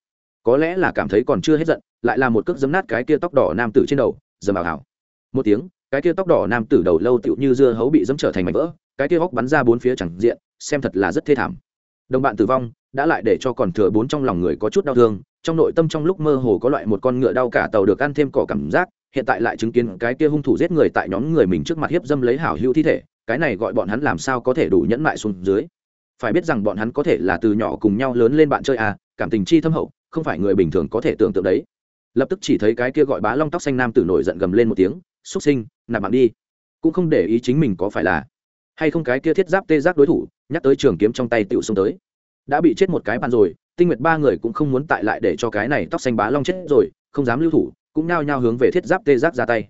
Có lẽ là cảm thấy còn chưa hết giận, lại là một cước giấm nát cái kia tóc đỏ nam tử trên đầu, dầm bảo hảo một tiếng, cái kia tóc đỏ nam tử đầu lâu tựu như dưa hấu bị dẫm trở thành mảnh vỡ, cái kia hốc bắn ra bốn phía chẳng diện, xem thật là rất thê thảm. Đồng bạn tử vong, đã lại để cho còn thừa bốn trong lòng người có chút đau thương, trong nội tâm trong lúc mơ hồ có loại một con ngựa đau cả tàu được ăn thêm cỏ cảm giác, hiện tại lại chứng kiến cái kia hung thủ giết người tại nhóm người mình trước mặt hiếp dâm lấy hảo hữu thi thể, cái này gọi bọn hắn làm sao có thể đủ nhẫn mại xuống dưới phải biết rằng bọn hắn có thể là từ nhỏ cùng nhau lớn lên bạn chơi à cảm tình chi thâm hậu, không phải người bình thường có thể tưởng tượng đấy. Lập tức chỉ thấy cái kia gọi bá long tóc xanh nam tử nổi giận gầm lên một tiếng, xúc sinh, nạp mạng đi. Cũng không để ý chính mình có phải là hay không cái kia thiết giáp tê giác đối thủ, nhắc tới trường kiếm trong tay tựu xông tới. Đã bị chết một cái bàn rồi, tinh nguyệt ba người cũng không muốn tại lại để cho cái này tóc xanh bá long chết rồi, không dám lưu thủ, cũng nao nhao hướng về thiết giáp tê giác ra tay.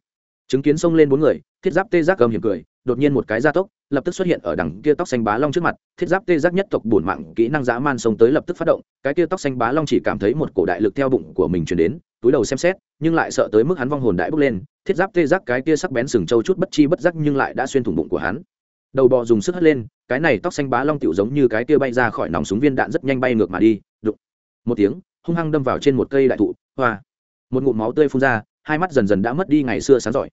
Chứng kiến xông lên bốn người, thiết giáp tê giác gầm hiểm cười, đột nhiên một cái gia tốc lập tức xuất hiện ở đằng kia tóc xanh bá long trước mặt, thiết giáp tê giác nhất tộc bổn mạng kỹ năng dã man sống tới lập tức phát động, cái kia tóc xanh bá long chỉ cảm thấy một cổ đại lực theo bụng của mình chuyển đến, túi đầu xem xét, nhưng lại sợ tới mức hắn vong hồn đại bốc lên, thiết giáp tê giác cái kia sắc bén sừng trâu chút bất chi bất giác nhưng lại đã xuyên thủng bụng của hắn. Đầu bò dùng sức hất lên, cái này tóc xanh bá long tiểu giống như cái kia bay ra khỏi nòng súng viên đạn rất nhanh bay ngược mà đi, đụng. Một tiếng, hung hăng đâm vào trên một cây đại thụ, hoa. Một ngụm máu tươi phun ra, hai mắt dần dần đã mất đi ngày xưa sáng giỏi.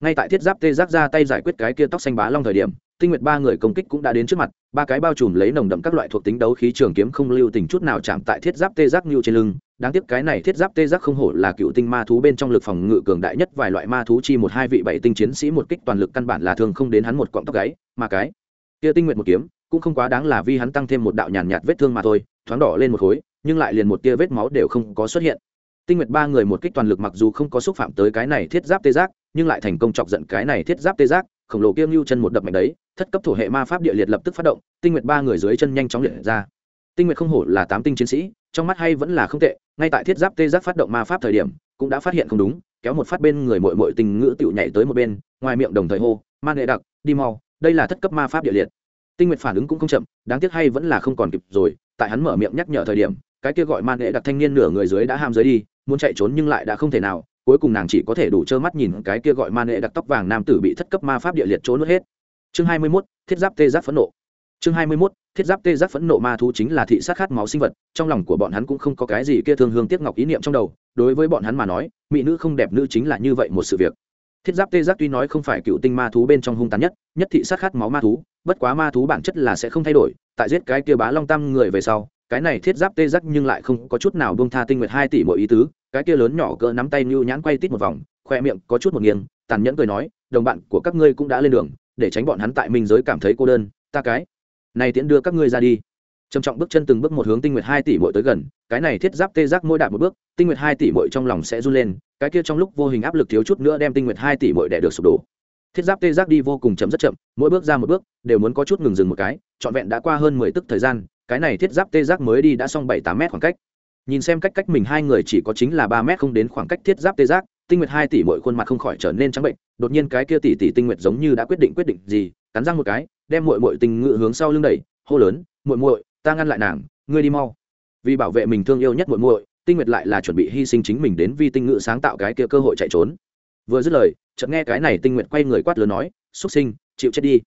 Ngay tại thiết giáp tê giác ra tay giải quyết cái kia tóc xanh bá long thời điểm tinh nguyệt ba người công kích cũng đã đến trước mặt ba cái bao trùm lấy nồng đậm các loại thuộc tính đấu khí trường kiếm không lưu tình chút nào chạm tại thiết giáp tê giác như trên lưng. Đáng tiếc cái này thiết giáp tê giác không hổ là cựu tinh ma thú bên trong lực phòng ngự cường đại nhất vài loại ma thú chi một hai vị bảy tinh chiến sĩ một kích toàn lực căn bản là thường không đến hắn một cọng tóc gáy mà cái kia tinh nguyện một kiếm cũng không quá đáng là vì hắn tăng thêm một đạo nhàn nhạt, vết thương mà thôi thoáng đỏ lên một khối nhưng lại liền một tia vết máu đều không có xuất hiện. Tinh nguyệt ba người một kích toàn lực mặc dù không có xúc phạm tới cái này thiết giáp tê giác nhưng lại thành công chọc giận cái này thiết giáp tê giác khổng lồ kia lưu chân một đập mạnh đấy, thất cấp thổ hệ ma pháp địa liệt lập tức phát động, tinh nguyệt ba người dưới chân nhanh chóng liệt ra. Tinh nguyệt không hổ là tám tinh chiến sĩ, trong mắt hay vẫn là không tệ, ngay tại thiết giáp tê giác phát động ma pháp thời điểm, cũng đã phát hiện không đúng, kéo một phát bên người mội mội tình ngữ tựu nhảy tới một bên, ngoài miệng đồng thời hô man nghệ đặc, đi mau, đây là thất cấp ma pháp địa liệt. Tinh nguyệt phản ứng cũng không chậm, đáng tiếc hay vẫn là không còn kịp rồi, tại hắn mở miệng nhắc nhở thời điểm, cái kia gọi man nghệ đặc thanh niên nửa người dưới đã ham dưới đi, muốn chạy trốn nhưng lại đã không thể nào cuối cùng nàng chỉ có thể đủ trơ mắt nhìn cái kia gọi ma nệ đặc tóc vàng nam tử bị thất cấp ma pháp địa liệt trốn nuốt hết. Chương hai mươi 21, thiết giáp tê giác phẫn nộ. Chương hai mươi 21, thiết giáp tê giác phẫn nộ ma thú chính là thị sát khát máu sinh vật trong lòng của bọn hắn cũng không có cái gì kia thương hương tiếc ngọc ý niệm trong đầu đối với bọn hắn mà nói mỹ nữ không đẹp nữ chính là như vậy một sự việc. Thiết giáp tê giác tuy nói không phải cựu tinh ma thú bên trong hung tàn nhất nhất thị sát khát máu ma thú bất quá ma thú bản chất là sẽ không thay đổi tại giết cái kia bá long tam người về sau cái này thiết giáp tê giác nhưng lại không có chút nào buông tha tinh nguyệt hai tỷ mỗi ý tứ cái kia lớn nhỏ cỡ nắm tay nhu nhãn quay tít một vòng, khoe miệng có chút một nghiêng, tàn nhẫn cười nói, đồng bạn của các ngươi cũng đã lên đường, để tránh bọn hắn tại minh giới cảm thấy cô đơn, ta cái này tiễn đưa các ngươi ra đi. Trầm trọng bước chân từng bước một hướng tinh nguyệt hai tỷ mỗi tới gần, cái này thiết giáp tê giác mỗi đạp một bước, tinh nguyệt hai tỷ mỗi trong lòng sẽ run lên, cái kia trong lúc vô hình áp lực thiếu chút nữa đem tinh nguyệt hai tỷ mỗi đẻ được sụp đổ. Thiết giáp tê giác đi vô cùng chậm rất chậm, mỗi bước ra một bước, đều muốn có chút ngừng dừng một cái, trọn vẹn đã qua hơn mười tức thời gian, cái này thiết giáp tê giác mới đi đã xong bảy tám mét khoảng cách nhìn xem cách cách mình hai người chỉ có chính là ba mét không đến khoảng cách thiết giáp tê giác, tinh nguyệt hai tỷ mỗi khuôn mặt không khỏi trở nên trắng bệnh, đột nhiên cái kia tỷ tỷ tinh nguyệt giống như đã quyết định quyết định gì, cắn răng một cái, đem muội muội tình ngự hướng sau lưng đẩy, hô lớn, muội muội, ta ngăn lại nàng, ngươi đi mau. Vì bảo vệ mình thương yêu nhất muội muội, tinh nguyệt lại là chuẩn bị hy sinh chính mình đến vi tinh ngự sáng tạo cái kia cơ hội chạy trốn. Vừa dứt lời, chợt nghe cái này tinh nguyệt quay người quát lớn nói xuất sinh, chịu chết đi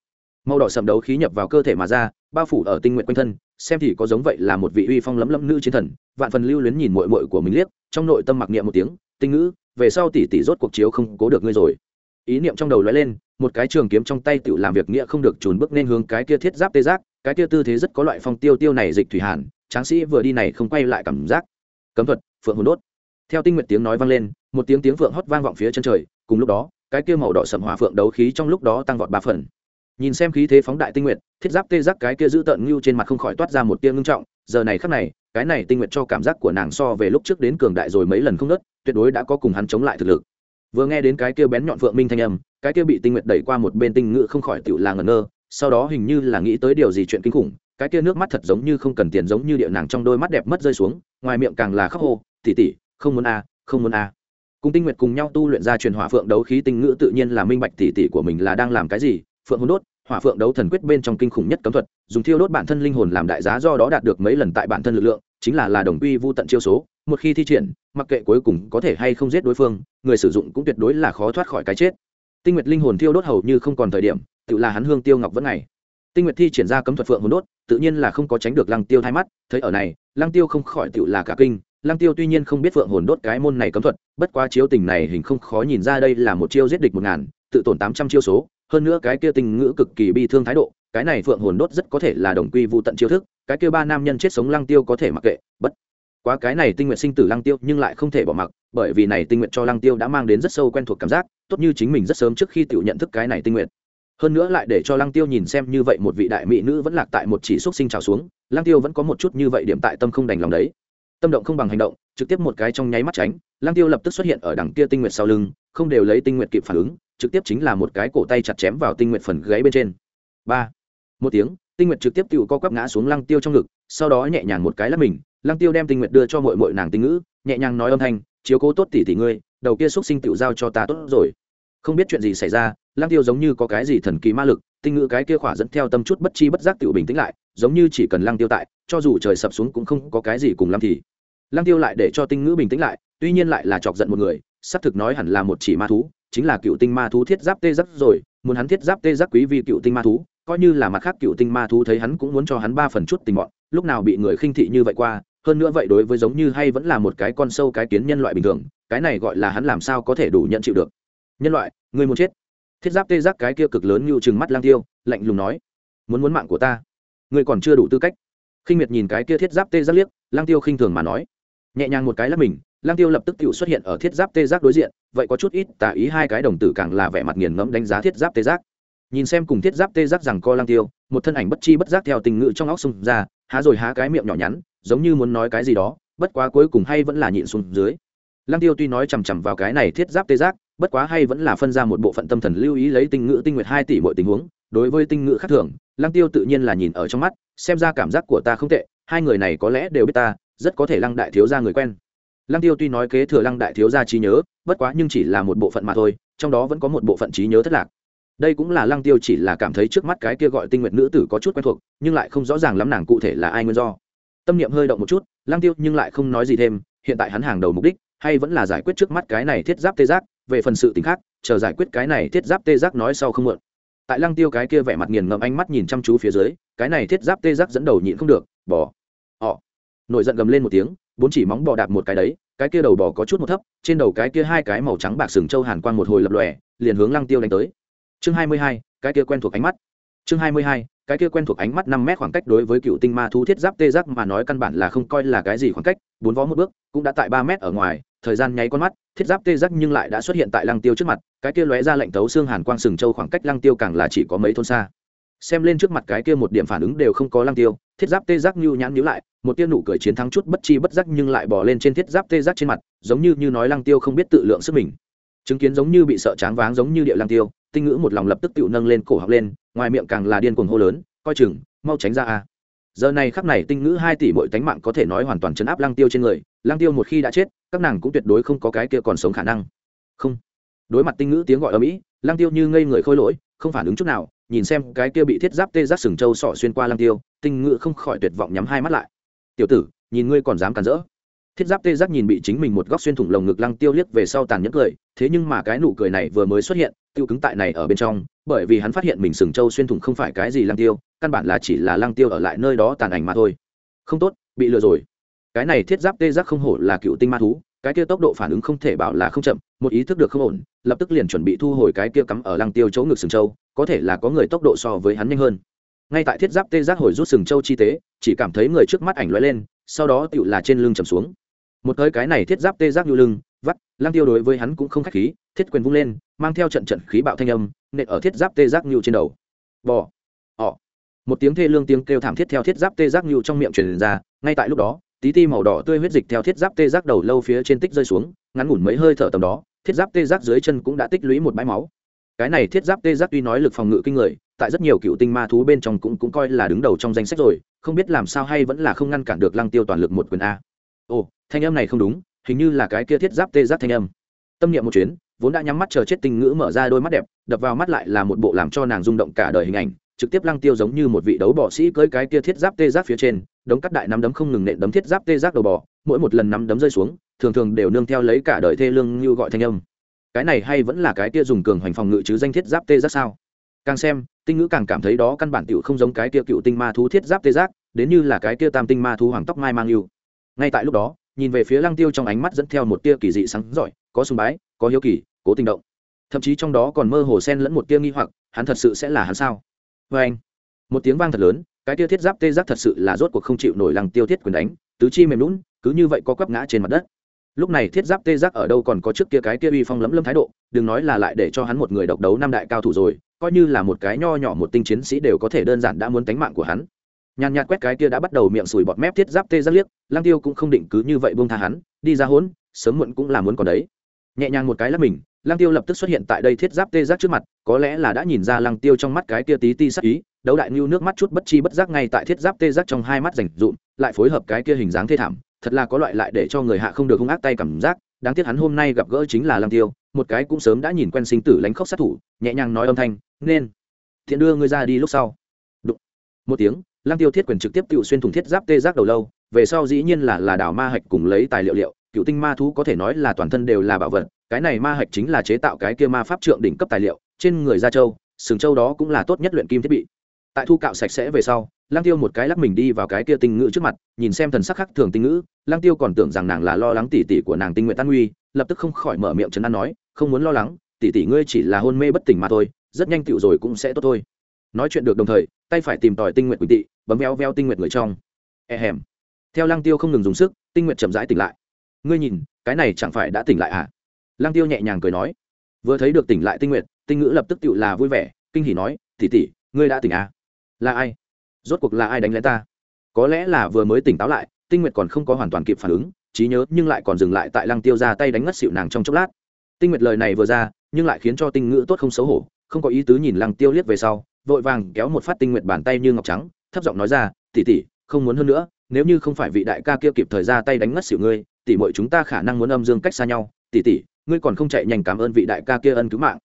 màu đỏ sầm đấu khí nhập vào cơ thể mà ra, bao phủ ở tinh nguyện quanh thân, xem thì có giống vậy là một vị uy phong lấm lấm nữ chiến thần, vạn phần lưu luyến nhìn muội muội của mình liếc, trong nội tâm mặc niệm một tiếng, tinh ngữ, về sau tỷ tỷ rốt cuộc chiếu không cố được ngươi rồi. Ý niệm trong đầu lóe lên, một cái trường kiếm trong tay tự làm việc nghĩa không được trùn bước nên hướng cái kia thiết giáp tê giác, cái kia tư thế rất có loại phong tiêu tiêu này dịch thủy hàn, tráng sĩ vừa đi này không quay lại cảm giác. Cấm thuật, phượng hồn đốt. Theo tinh nguyện tiếng nói vang lên, một tiếng tiếng phượng hót vang vọng phía chân trời, cùng lúc đó, cái kia màu đỏ sầm hỏa phượng đấu khí trong lúc đó tăng vọt ba phần nhìn xem khí thế phóng đại tinh nguyện thiết giáp tê giác cái kia giữ tợn ngưu trên mặt không khỏi toát ra một tia ngưng trọng, giờ này khắc này, cái này tinh nguyện cho cảm giác của nàng so về lúc trước đến cường đại rồi mấy lần không nớt tuyệt đối đã có cùng hắn chống lại thực lực. Vừa nghe đến cái kia bén nhọn phượng minh thanh âm, cái kia bị tinh nguyện đẩy qua một bên tinh ngự không khỏi tựu là ngẩn ngơ, sau đó hình như là nghĩ tới điều gì chuyện kinh khủng, cái kia nước mắt thật giống như không cần tiền giống như địa nàng trong đôi mắt đẹp mất rơi xuống, ngoài miệng càng là khóc hô tỉ tỉ không muốn a, không muốn a. Cùng tinh nguyệt cùng nhau tu luyện ra truyền hỏa phượng đấu khí tinh ngữ tự nhiên là minh bạch tỉ tỉ của mình là đang làm cái gì phượng hồn đốt, hỏa phượng đấu thần quyết bên trong kinh khủng nhất cấm thuật, dùng thiêu đốt bản thân linh hồn làm đại giá do đó đạt được mấy lần tại bản thân lực lượng, chính là là đồng quy vô tận chiêu số, một khi thi triển, mặc kệ cuối cùng có thể hay không giết đối phương, người sử dụng cũng tuyệt đối là khó thoát khỏi cái chết. Tinh nguyệt linh hồn thiêu đốt hầu như không còn thời điểm, tự là hắn hương tiêu ngọc vẫn ngày. Tinh nguyệt thi triển ra cấm thuật phượng hồn đốt, tự nhiên là không có tránh được lăng tiêu thay mắt, thấy ở này, lăng tiêu không khỏi tự là cả kinh, lăng tiêu tuy nhiên không biết phượng hồn đốt cái môn này cấm thuật, bất quá chiếu tình này hình không khó nhìn ra đây là một chiêu giết địch một ngàn, tự tổn tám trăm chiêu số hơn nữa cái kia tình ngữ cực kỳ bi thương thái độ, cái này phượng hồn đốt rất có thể là đồng quy vụ tận chiêu thức, cái kia ba nam nhân chết sống lăng tiêu có thể mặc kệ, bất quá cái này tinh nguyện sinh tử lăng tiêu nhưng lại không thể bỏ mặc, bởi vì này tinh nguyện cho lăng tiêu đã mang đến rất sâu quen thuộc cảm giác, tốt như chính mình rất sớm trước khi tự nhận thức cái này tinh nguyện hơn nữa lại để cho lăng tiêu nhìn xem như vậy một vị đại mỹ nữ vẫn lạc tại một chỉ xúc sinh trào xuống, lăng tiêu vẫn có một chút như vậy điểm tại tâm không đành lòng đấy. Tâm động không bằng hành động, trực tiếp một cái trong nháy mắt tránh, lăng tiêu lập tức xuất hiện ở đằng kia tinh nguyện sau lưng, không đều lấy tinh nguyện kịp phản ứng trực tiếp chính là một cái cổ tay chặt chém vào tinh nguyện phần gáy bên trên. Ba. Một tiếng, tinh nguyện trực tiếp tự co quắp ngã xuống lăng tiêu trong ngực, sau đó nhẹ nhàng một cái là mình, lăng tiêu đem tinh nguyện đưa cho mội mội nàng tinh ngữ, nhẹ nhàng nói âm thanh, chiếu cố tốt tỷ tỷ ngươi, đầu kia xúc sinh tự giao cho ta tốt rồi. Không biết chuyện gì xảy ra, lăng tiêu giống như có cái gì thần kỳ ma lực, tinh ngữ cái kia khỏa dẫn theo tâm chút bất chi bất giác tự bình tĩnh lại, giống như chỉ cần lăng tiêu tại, cho dù trời sập xuống cũng không có cái gì cùng lăng thì. Lăng tiêu lại để cho tinh ngữ bình tĩnh lại, tuy nhiên lại là chọc giận một người, xác thực nói hẳn là một chỉ ma thú chính là cựu tinh ma thú thiết giáp tê giác rồi, muốn hắn thiết giáp tê giác quý vi cựu tinh ma thú, coi như là mặt khác cựu tinh ma thú thấy hắn cũng muốn cho hắn ba phần chút tình bọn, lúc nào bị người khinh thị như vậy qua, hơn nữa vậy đối với giống như hay vẫn là một cái con sâu cái kiến nhân loại bình thường, cái này gọi là hắn làm sao có thể đủ nhận chịu được. Nhân loại, người muốn chết. Thiết giáp tê giác cái kia cực lớn như chừng mắt lang tiêu, lạnh lùng nói, muốn muốn mạng của ta. Ngươi còn chưa đủ tư cách. Khinh miệt nhìn cái kia thiết giáp tê giác liếc, lang tiêu khinh thường mà nói, nhẹ nhàng một cái lắp mình, lang tiêu lập tức tự xuất hiện ở thiết giáp tê giác đối diện vậy có chút ít tả ý hai cái đồng tử càng là vẻ mặt nghiền ngẫm đánh giá thiết giáp tê giác. Nhìn xem cùng thiết giáp tê giác rằng co lang tiêu, một thân ảnh bất chi bất giác theo tình ngự trong óc xung ra, há rồi há cái miệng nhỏ nhắn, giống như muốn nói cái gì đó, bất quá cuối cùng hay vẫn là nhịn xuống dưới. Lăng tiêu tuy nói chằm chằm vào cái này thiết giáp tê giác, bất quá hay vẫn là phân ra một bộ phận tâm thần lưu ý lấy tinh ngữ tinh nguyệt hai tỷ mọi tình huống, đối với tinh ngữ khác thường, lăng tiêu tự nhiên là nhìn ở trong mắt, xem ra cảm giác của ta không tệ, hai người này có lẽ đều biết ta, rất có thể lăng đại thiếu gia người quen lăng tiêu tuy nói kế thừa lăng đại thiếu gia trí nhớ, bất quá nhưng chỉ là một bộ phận mà thôi, trong đó vẫn có một bộ phận trí nhớ thất lạc. Đây cũng là lăng tiêu chỉ là cảm thấy trước mắt cái kia gọi tinh nguyện nữ tử có chút quen thuộc, nhưng lại không rõ ràng lắm nàng cụ thể là ai nguyên do. Tâm niệm hơi động một chút, lăng tiêu nhưng lại không nói gì thêm, hiện tại hắn hàng đầu mục đích, hay vẫn là giải quyết trước mắt cái này thiết giáp tê giác, về phần sự tình khác, chờ giải quyết cái này thiết giáp tê giác nói sau không mượn tại lăng tiêu cái kia vẻ mặt nghiền ngẫm ánh mắt nhìn chăm chú phía dưới, cái này thiết giáp tê giác dẫn đầu nhịn không được, bỏ. Họ. Nổi giận gầm lên một tiếng bốn chỉ móng bò đạp một cái đấy, cái kia đầu bò có chút một thấp, trên đầu cái kia hai cái màu trắng bạc sừng châu hàn quang một hồi lập lòe, liền hướng lăng tiêu đánh tới. Chương hai mươi hai, cái kia quen thuộc ánh mắt. Chương hai mươi hai, cái kia quen thuộc ánh mắt năm mét khoảng cách đối với cựu tinh ma thú thiết giáp tê giác mà nói căn bản là không coi là cái gì khoảng cách, bốn vó một bước, cũng đã tại ba mét ở ngoài, thời gian nháy con mắt, thiết giáp tê giác nhưng lại đã xuất hiện tại lăng tiêu trước mặt, cái kia lóe ra lệnh tấu xương hàn quang sừng châu khoảng cách lăng tiêu càng là chỉ có mấy thôn xa xem lên trước mặt cái kia một điểm phản ứng đều không có lăng tiêu, thiết giáp tê giác nhu nhãn nhíu lại, một tia nụ cười chiến thắng chút bất chi bất giác nhưng lại bỏ lên trên thiết giáp tê giác trên mặt, giống như như nói lăng tiêu không biết tự lượng sức mình. Chứng kiến giống như bị sợ tráng váng giống như điệu lăng tiêu, tinh ngữ một lòng lập tức tự nâng lên cổ học lên, ngoài miệng càng là điên cuồng hô lớn, coi chừng, mau tránh ra a. Giờ này khắc này tinh ngữ hai tỷ mỗi tánh mạng có thể nói hoàn toàn chấn áp lăng tiêu trên người, lăng tiêu một khi đã chết, các nàng cũng tuyệt đối không có cái kia còn sống khả năng. Không. Đối mặt tinh ngữ tiếng gọi ở mỹ lăng tiêu như ngây người khôi lỗi, không phản ứng chút nào nhìn xem cái kia bị thiết giáp tê giác sừng châu sọ xuyên qua lăng tiêu, tinh ngự không khỏi tuyệt vọng nhắm hai mắt lại. Tiểu tử, nhìn ngươi còn dám cản rỡ. Thiết giáp tê giác nhìn bị chính mình một góc xuyên thủng lồng ngực lăng tiêu liếc về sau tàn nhẫn cười, thế nhưng mà cái nụ cười này vừa mới xuất hiện, tiêu cứng tại này ở bên trong, bởi vì hắn phát hiện mình sừng châu xuyên thủng không phải cái gì lăng tiêu, căn bản là chỉ là lăng tiêu ở lại nơi đó tàn ảnh mà thôi. Không tốt, bị lừa rồi. Cái này thiết giáp tê giác không hổ là cựu tinh ma thú, cái kia tốc độ phản ứng không thể bảo là không chậm, một ý thức được không ổn, lập tức liền chuẩn bị thu hồi cái kia cắm ở lăng tiêu chỗ ngực sừng châu có thể là có người tốc độ so với hắn nhanh hơn. Ngay tại thiết giáp tê giác hồi rút sừng châu chi tế, chỉ cảm thấy người trước mắt ảnh lóe lên, sau đó tựu là trên lưng trầm xuống. Một hơi cái này thiết giáp tê giác nhu lưng, vắt, lăng tiêu đối với hắn cũng không khách khí, thiết quyền vung lên, mang theo trận trận khí bạo thanh âm, nện ở thiết giáp tê giác nhu trên đầu. Bò họ một tiếng thê lương tiếng kêu thảm thiết theo thiết giáp tê giác nhu trong miệng truyền ra, ngay tại lúc đó, tí ti màu đỏ tươi huyết dịch theo thiết giáp tê giác đầu lâu phía trên tích rơi xuống, ngắn ngủn mấy hơi thở tầm đó, thiết giáp tê giác dưới chân cũng đã tích lũy một bãi máu cái này thiết giáp tê giác tuy nói lực phòng ngự kinh người, tại rất nhiều cựu tinh ma thú bên trong cũng cũng coi là đứng đầu trong danh sách rồi, không biết làm sao hay vẫn là không ngăn cản được lăng tiêu toàn lực một quyền a. Ồ, thanh âm này không đúng, hình như là cái kia thiết giáp tê giác thanh âm. Tâm niệm một chuyến, vốn đã nhắm mắt chờ chết tinh ngữ mở ra đôi mắt đẹp, đập vào mắt lại là một bộ làm cho nàng rung động cả đời hình ảnh, trực tiếp lăng tiêu giống như một vị đấu bỏ sĩ cưới cái kia thiết giáp tê giác phía trên, đống cắt đại nắm đấm không ngừng nện đấm thiết giáp tê giác đầu bò mỗi một lần nắm đấm rơi xuống, thường thường đều nương theo lấy cả đời thê lương như gọi thanh âm cái này hay vẫn là cái kia dùng cường hoành phòng ngự chứ danh thiết giáp tê giác sao? Càng xem, tinh ngữ càng cảm thấy đó căn bản tiểu không giống cái kia cựu tinh ma thú thiết giáp tê giác, đến như là cái kia tam tinh ma thú hoàng tóc mai mang yêu. Ngay tại lúc đó, nhìn về phía lăng tiêu trong ánh mắt dẫn theo một tia kỳ dị sáng giỏi, có sùng bái, có hiếu kỳ, cố tình động. Thậm chí trong đó còn mơ hồ sen lẫn một tia nghi hoặc, hắn thật sự sẽ là hắn sao? Vê anh, một tiếng vang thật lớn, cái tia thiết giáp tê giác thật sự là rốt cuộc không chịu nổi lăng tiêu thiết quyền đánh, tứ chi mềm lún cứ như vậy có quắp ngã trên mặt đất lúc này thiết giáp tê giác ở đâu còn có trước kia cái kia uy phong lấm lâm thái độ đừng nói là lại để cho hắn một người độc đấu năm đại cao thủ rồi coi như là một cái nho nhỏ một tinh chiến sĩ đều có thể đơn giản đã muốn tánh mạng của hắn. Nhàn nhạt quét cái kia đã bắt đầu miệng sùi bọt mép thiết giáp tê giác liếc lang tiêu cũng không định cứ như vậy buông tha hắn đi ra hốn, sớm muộn cũng là muốn còn đấy. Nhẹ nhàng một cái là mình lang tiêu lập tức xuất hiện tại đây thiết giáp tê giác trước mặt có lẽ là đã nhìn ra lang tiêu trong mắt cái kia tí ti sắc ý đấu đại nhu nước mắt chút bất chi bất giác ngay tại thiết giáp tê giác trong hai mắt rảnh rụm lại phối hợp cái kia hình dáng thê thảm thật là có loại lại để cho người hạ không được hung ác tay cảm giác, đáng tiếc hắn hôm nay gặp gỡ chính là lang tiêu, một cái cũng sớm đã nhìn quen sinh tử lánh khóc sát thủ, nhẹ nhàng nói âm thanh, nên, thiện đưa ngươi ra đi lúc sau Đụng. một tiếng lang tiêu thiết quyền trực tiếp tự xuyên thủng thiết giáp tê giác đầu lâu, về sau dĩ nhiên là là đảo ma hạch cùng lấy tài liệu liệu, cựu tinh ma thú có thể nói là toàn thân đều là bảo vật, cái này ma hạch chính là chế tạo cái kia ma pháp trượng đỉnh cấp tài liệu, trên người gia châu sừng châu đó cũng là tốt nhất luyện kim thiết bị tại thu cạo sạch sẽ về sau lang tiêu một cái lắc mình đi vào cái kia tinh ngữ trước mặt, nhìn xem thần sắc khắc thường tinh ngữ lang tiêu còn tưởng rằng nàng là lo lắng tỉ tỉ của nàng tinh nguyện tan nguy lập tức không khỏi mở miệng chấn an nói, không muốn lo lắng, tỉ tỉ ngươi chỉ là hôn mê bất tỉnh mà thôi, rất nhanh tựu rồi cũng sẽ tốt thôi. Nói chuyện được đồng thời, tay phải tìm tòi tinh nguyện quỳnh tị, bấm veo veo tinh nguyện người trong. E hèm. Theo lang tiêu không ngừng dùng sức, tinh nguyện chậm rãi tỉnh lại. Ngươi nhìn, cái này chẳng phải đã tỉnh lại à? Lang tiêu nhẹ nhàng cười nói. Vừa thấy được tỉnh lại tinh nguyện, tinh ngữ lập tức tựu là vui vẻ, kinh hỉ nói, tỉ tỉ, ngươi đã tỉnh à? Là ai? Rốt cuộc là ai đánh lén ta? Có lẽ là vừa mới tỉnh táo lại, tinh nguyệt còn không có hoàn toàn kịp phản ứng, trí nhớ nhưng lại còn dừng lại tại lăng tiêu ra tay đánh ngất xịu nàng trong chốc lát. Tinh nguyệt lời này vừa ra, nhưng lại khiến cho tinh ngữ tốt không xấu hổ, không có ý tứ nhìn lăng tiêu liếc về sau, vội vàng kéo một phát tinh nguyệt bàn tay như ngọc trắng, thấp giọng nói ra tỉ tỉ không muốn hơn nữa, nếu như không phải vị đại ca kia kịp thời ra tay đánh ngất xỉu ngươi tỉ mọi chúng ta khả năng muốn âm dương cách xa nhau. Tỉ tỉ ngươi còn không chạy nhanh cảm ơn vị đại ca kia ân cứu mạng.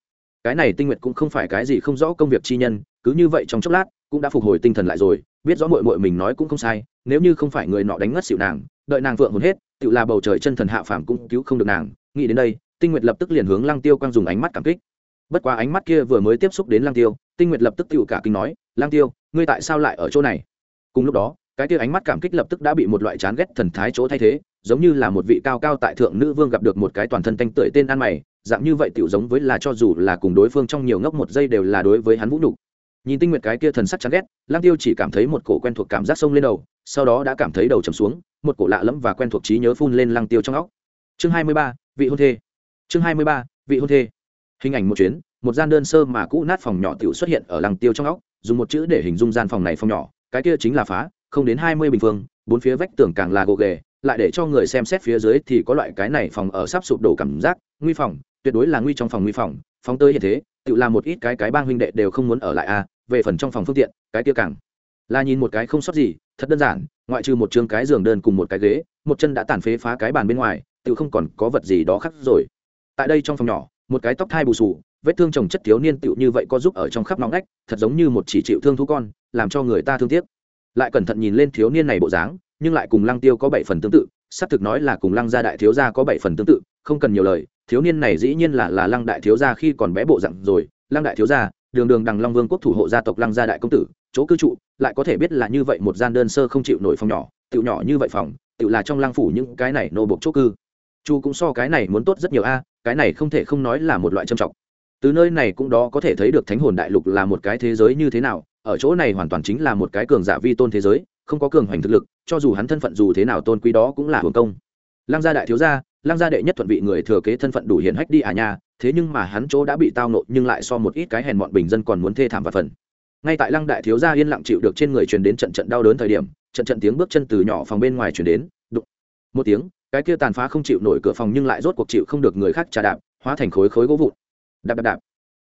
Cái này tinh nguyệt cũng không phải cái gì không rõ công việc chi nhân, cứ như vậy trong chốc lát cũng đã phục hồi tinh thần lại rồi, biết rõ mội mội mình nói cũng không sai, nếu như không phải người nọ đánh ngất xỉu nàng, đợi nàng vượng hồn hết tự là bầu trời chân thần hạ phàm cũng cứu không được nàng. Nghĩ đến đây, tinh nguyệt lập tức liền hướng lăng tiêu quang dùng ánh mắt cảm kích. Bất quá ánh mắt kia vừa mới tiếp xúc đến lăng tiêu, tinh nguyệt lập tức tự cả kinh nói, lăng tiêu, ngươi tại sao lại ở chỗ này? Cùng lúc đó, cái kia ánh mắt cảm kích lập tức đã bị một loại chán ghét thần thái chỗ thay thế, giống như là một vị cao cao tại thượng nữ vương gặp được một cái toàn thân tanh tưởi tên ăn mày, dạng như vậy tiểu giống với là cho dù là cùng đối phương trong nhiều ngốc một giây đều là đối với hắn vũ nhục nhìn tinh nguyệt cái kia thần sắc chán ghét lang tiêu chỉ cảm thấy một cổ quen thuộc cảm giác sông lên đầu, sau đó đã cảm thấy đầu trầm xuống, một cổ lạ lẫm và quen thuộc trí nhớ phun lên lang tiêu trong óc. Chương hai mươi ba, vị hôn thê. Chương hai mươi ba, vị hôn thê. Hình ảnh một chuyến, một gian đơn sơ mà cũ nát phòng nhỏ tiểu xuất hiện ở lang tiêu trong óc, dùng một chữ để hình dung gian phòng này phòng nhỏ, cái kia chính là phá, không đến hai mươi bình phương, bốn phía vách tường càng là gỗ ghề, lại để cho người xem xét phía dưới thì có loại cái này phòng ở sắp sụp đổ cảm giác, nguy phòng, tuyệt đối là nguy trong phòng nguy phòng, phóng tới hiện thế tự làm một ít cái cái bang huynh đệ đều không muốn ở lại a à, về phần trong phòng phương tiện cái kia càng là nhìn một cái không sót gì thật đơn giản ngoại trừ một chương cái giường đơn cùng một cái ghế một chân đã tàn phế phá cái bàn bên ngoài tự không còn có vật gì đó khác rồi. Tại đây trong phòng nhỏ một cái tóc thai bù sù vết thương chồng chất thiếu niên tựu như vậy có giúp ở trong khắp nóng ngách thật giống như một chỉ chịu thương thú con làm cho người ta thương tiếc. Lại cẩn thận nhìn lên thiếu niên này bộ dáng nhưng lại cùng lăng tiêu có bảy phần tương tự xác thực nói là cùng lăng gia đại thiếu gia có bảy phần tương tự không cần nhiều lời thiếu niên này dĩ nhiên là là lăng đại thiếu gia khi còn bé bộ dặn rồi. Lăng đại thiếu gia, đường đường đằng long vương quốc thủ hộ gia tộc lăng gia đại công tử, chỗ cư trụ, lại có thể biết là như vậy một gian đơn sơ không chịu nổi phòng nhỏ tiểu nhỏ như vậy phòng tiểu là trong lăng phủ những cái này nô buộc chỗ cư. Chu cũng so cái này muốn tốt rất nhiều a, cái này không thể không nói là một loại trầm trọng. Từ nơi này cũng đó có thể thấy được thánh hồn đại lục là một cái thế giới như thế nào, ở chỗ này hoàn toàn chính là một cái cường giả vi tôn thế giới, không có cường hoành thực lực, cho dù hắn thân phận dù thế nào tôn quý đó cũng là hưởng công lăng gia đại thiếu gia, lăng gia đệ nhất thuận vị người thừa kế thân phận đủ hiển hách đi à nha, thế nhưng mà hắn chỗ đã bị tao nộ nhưng lại so một ít cái hèn mọn bình dân còn muốn thê thảm và phần. Ngay tại lăng đại thiếu gia yên lặng chịu được trên người truyền đến trận trận đau đớn thời điểm, trận trận tiếng bước chân từ nhỏ phòng bên ngoài truyền đến, đụng. Một tiếng, cái kia tàn phá không chịu nổi cửa phòng nhưng lại rốt cuộc chịu không được người khác trà đạp, hóa thành khối khối gỗ vụn. Đạp đạp đạp.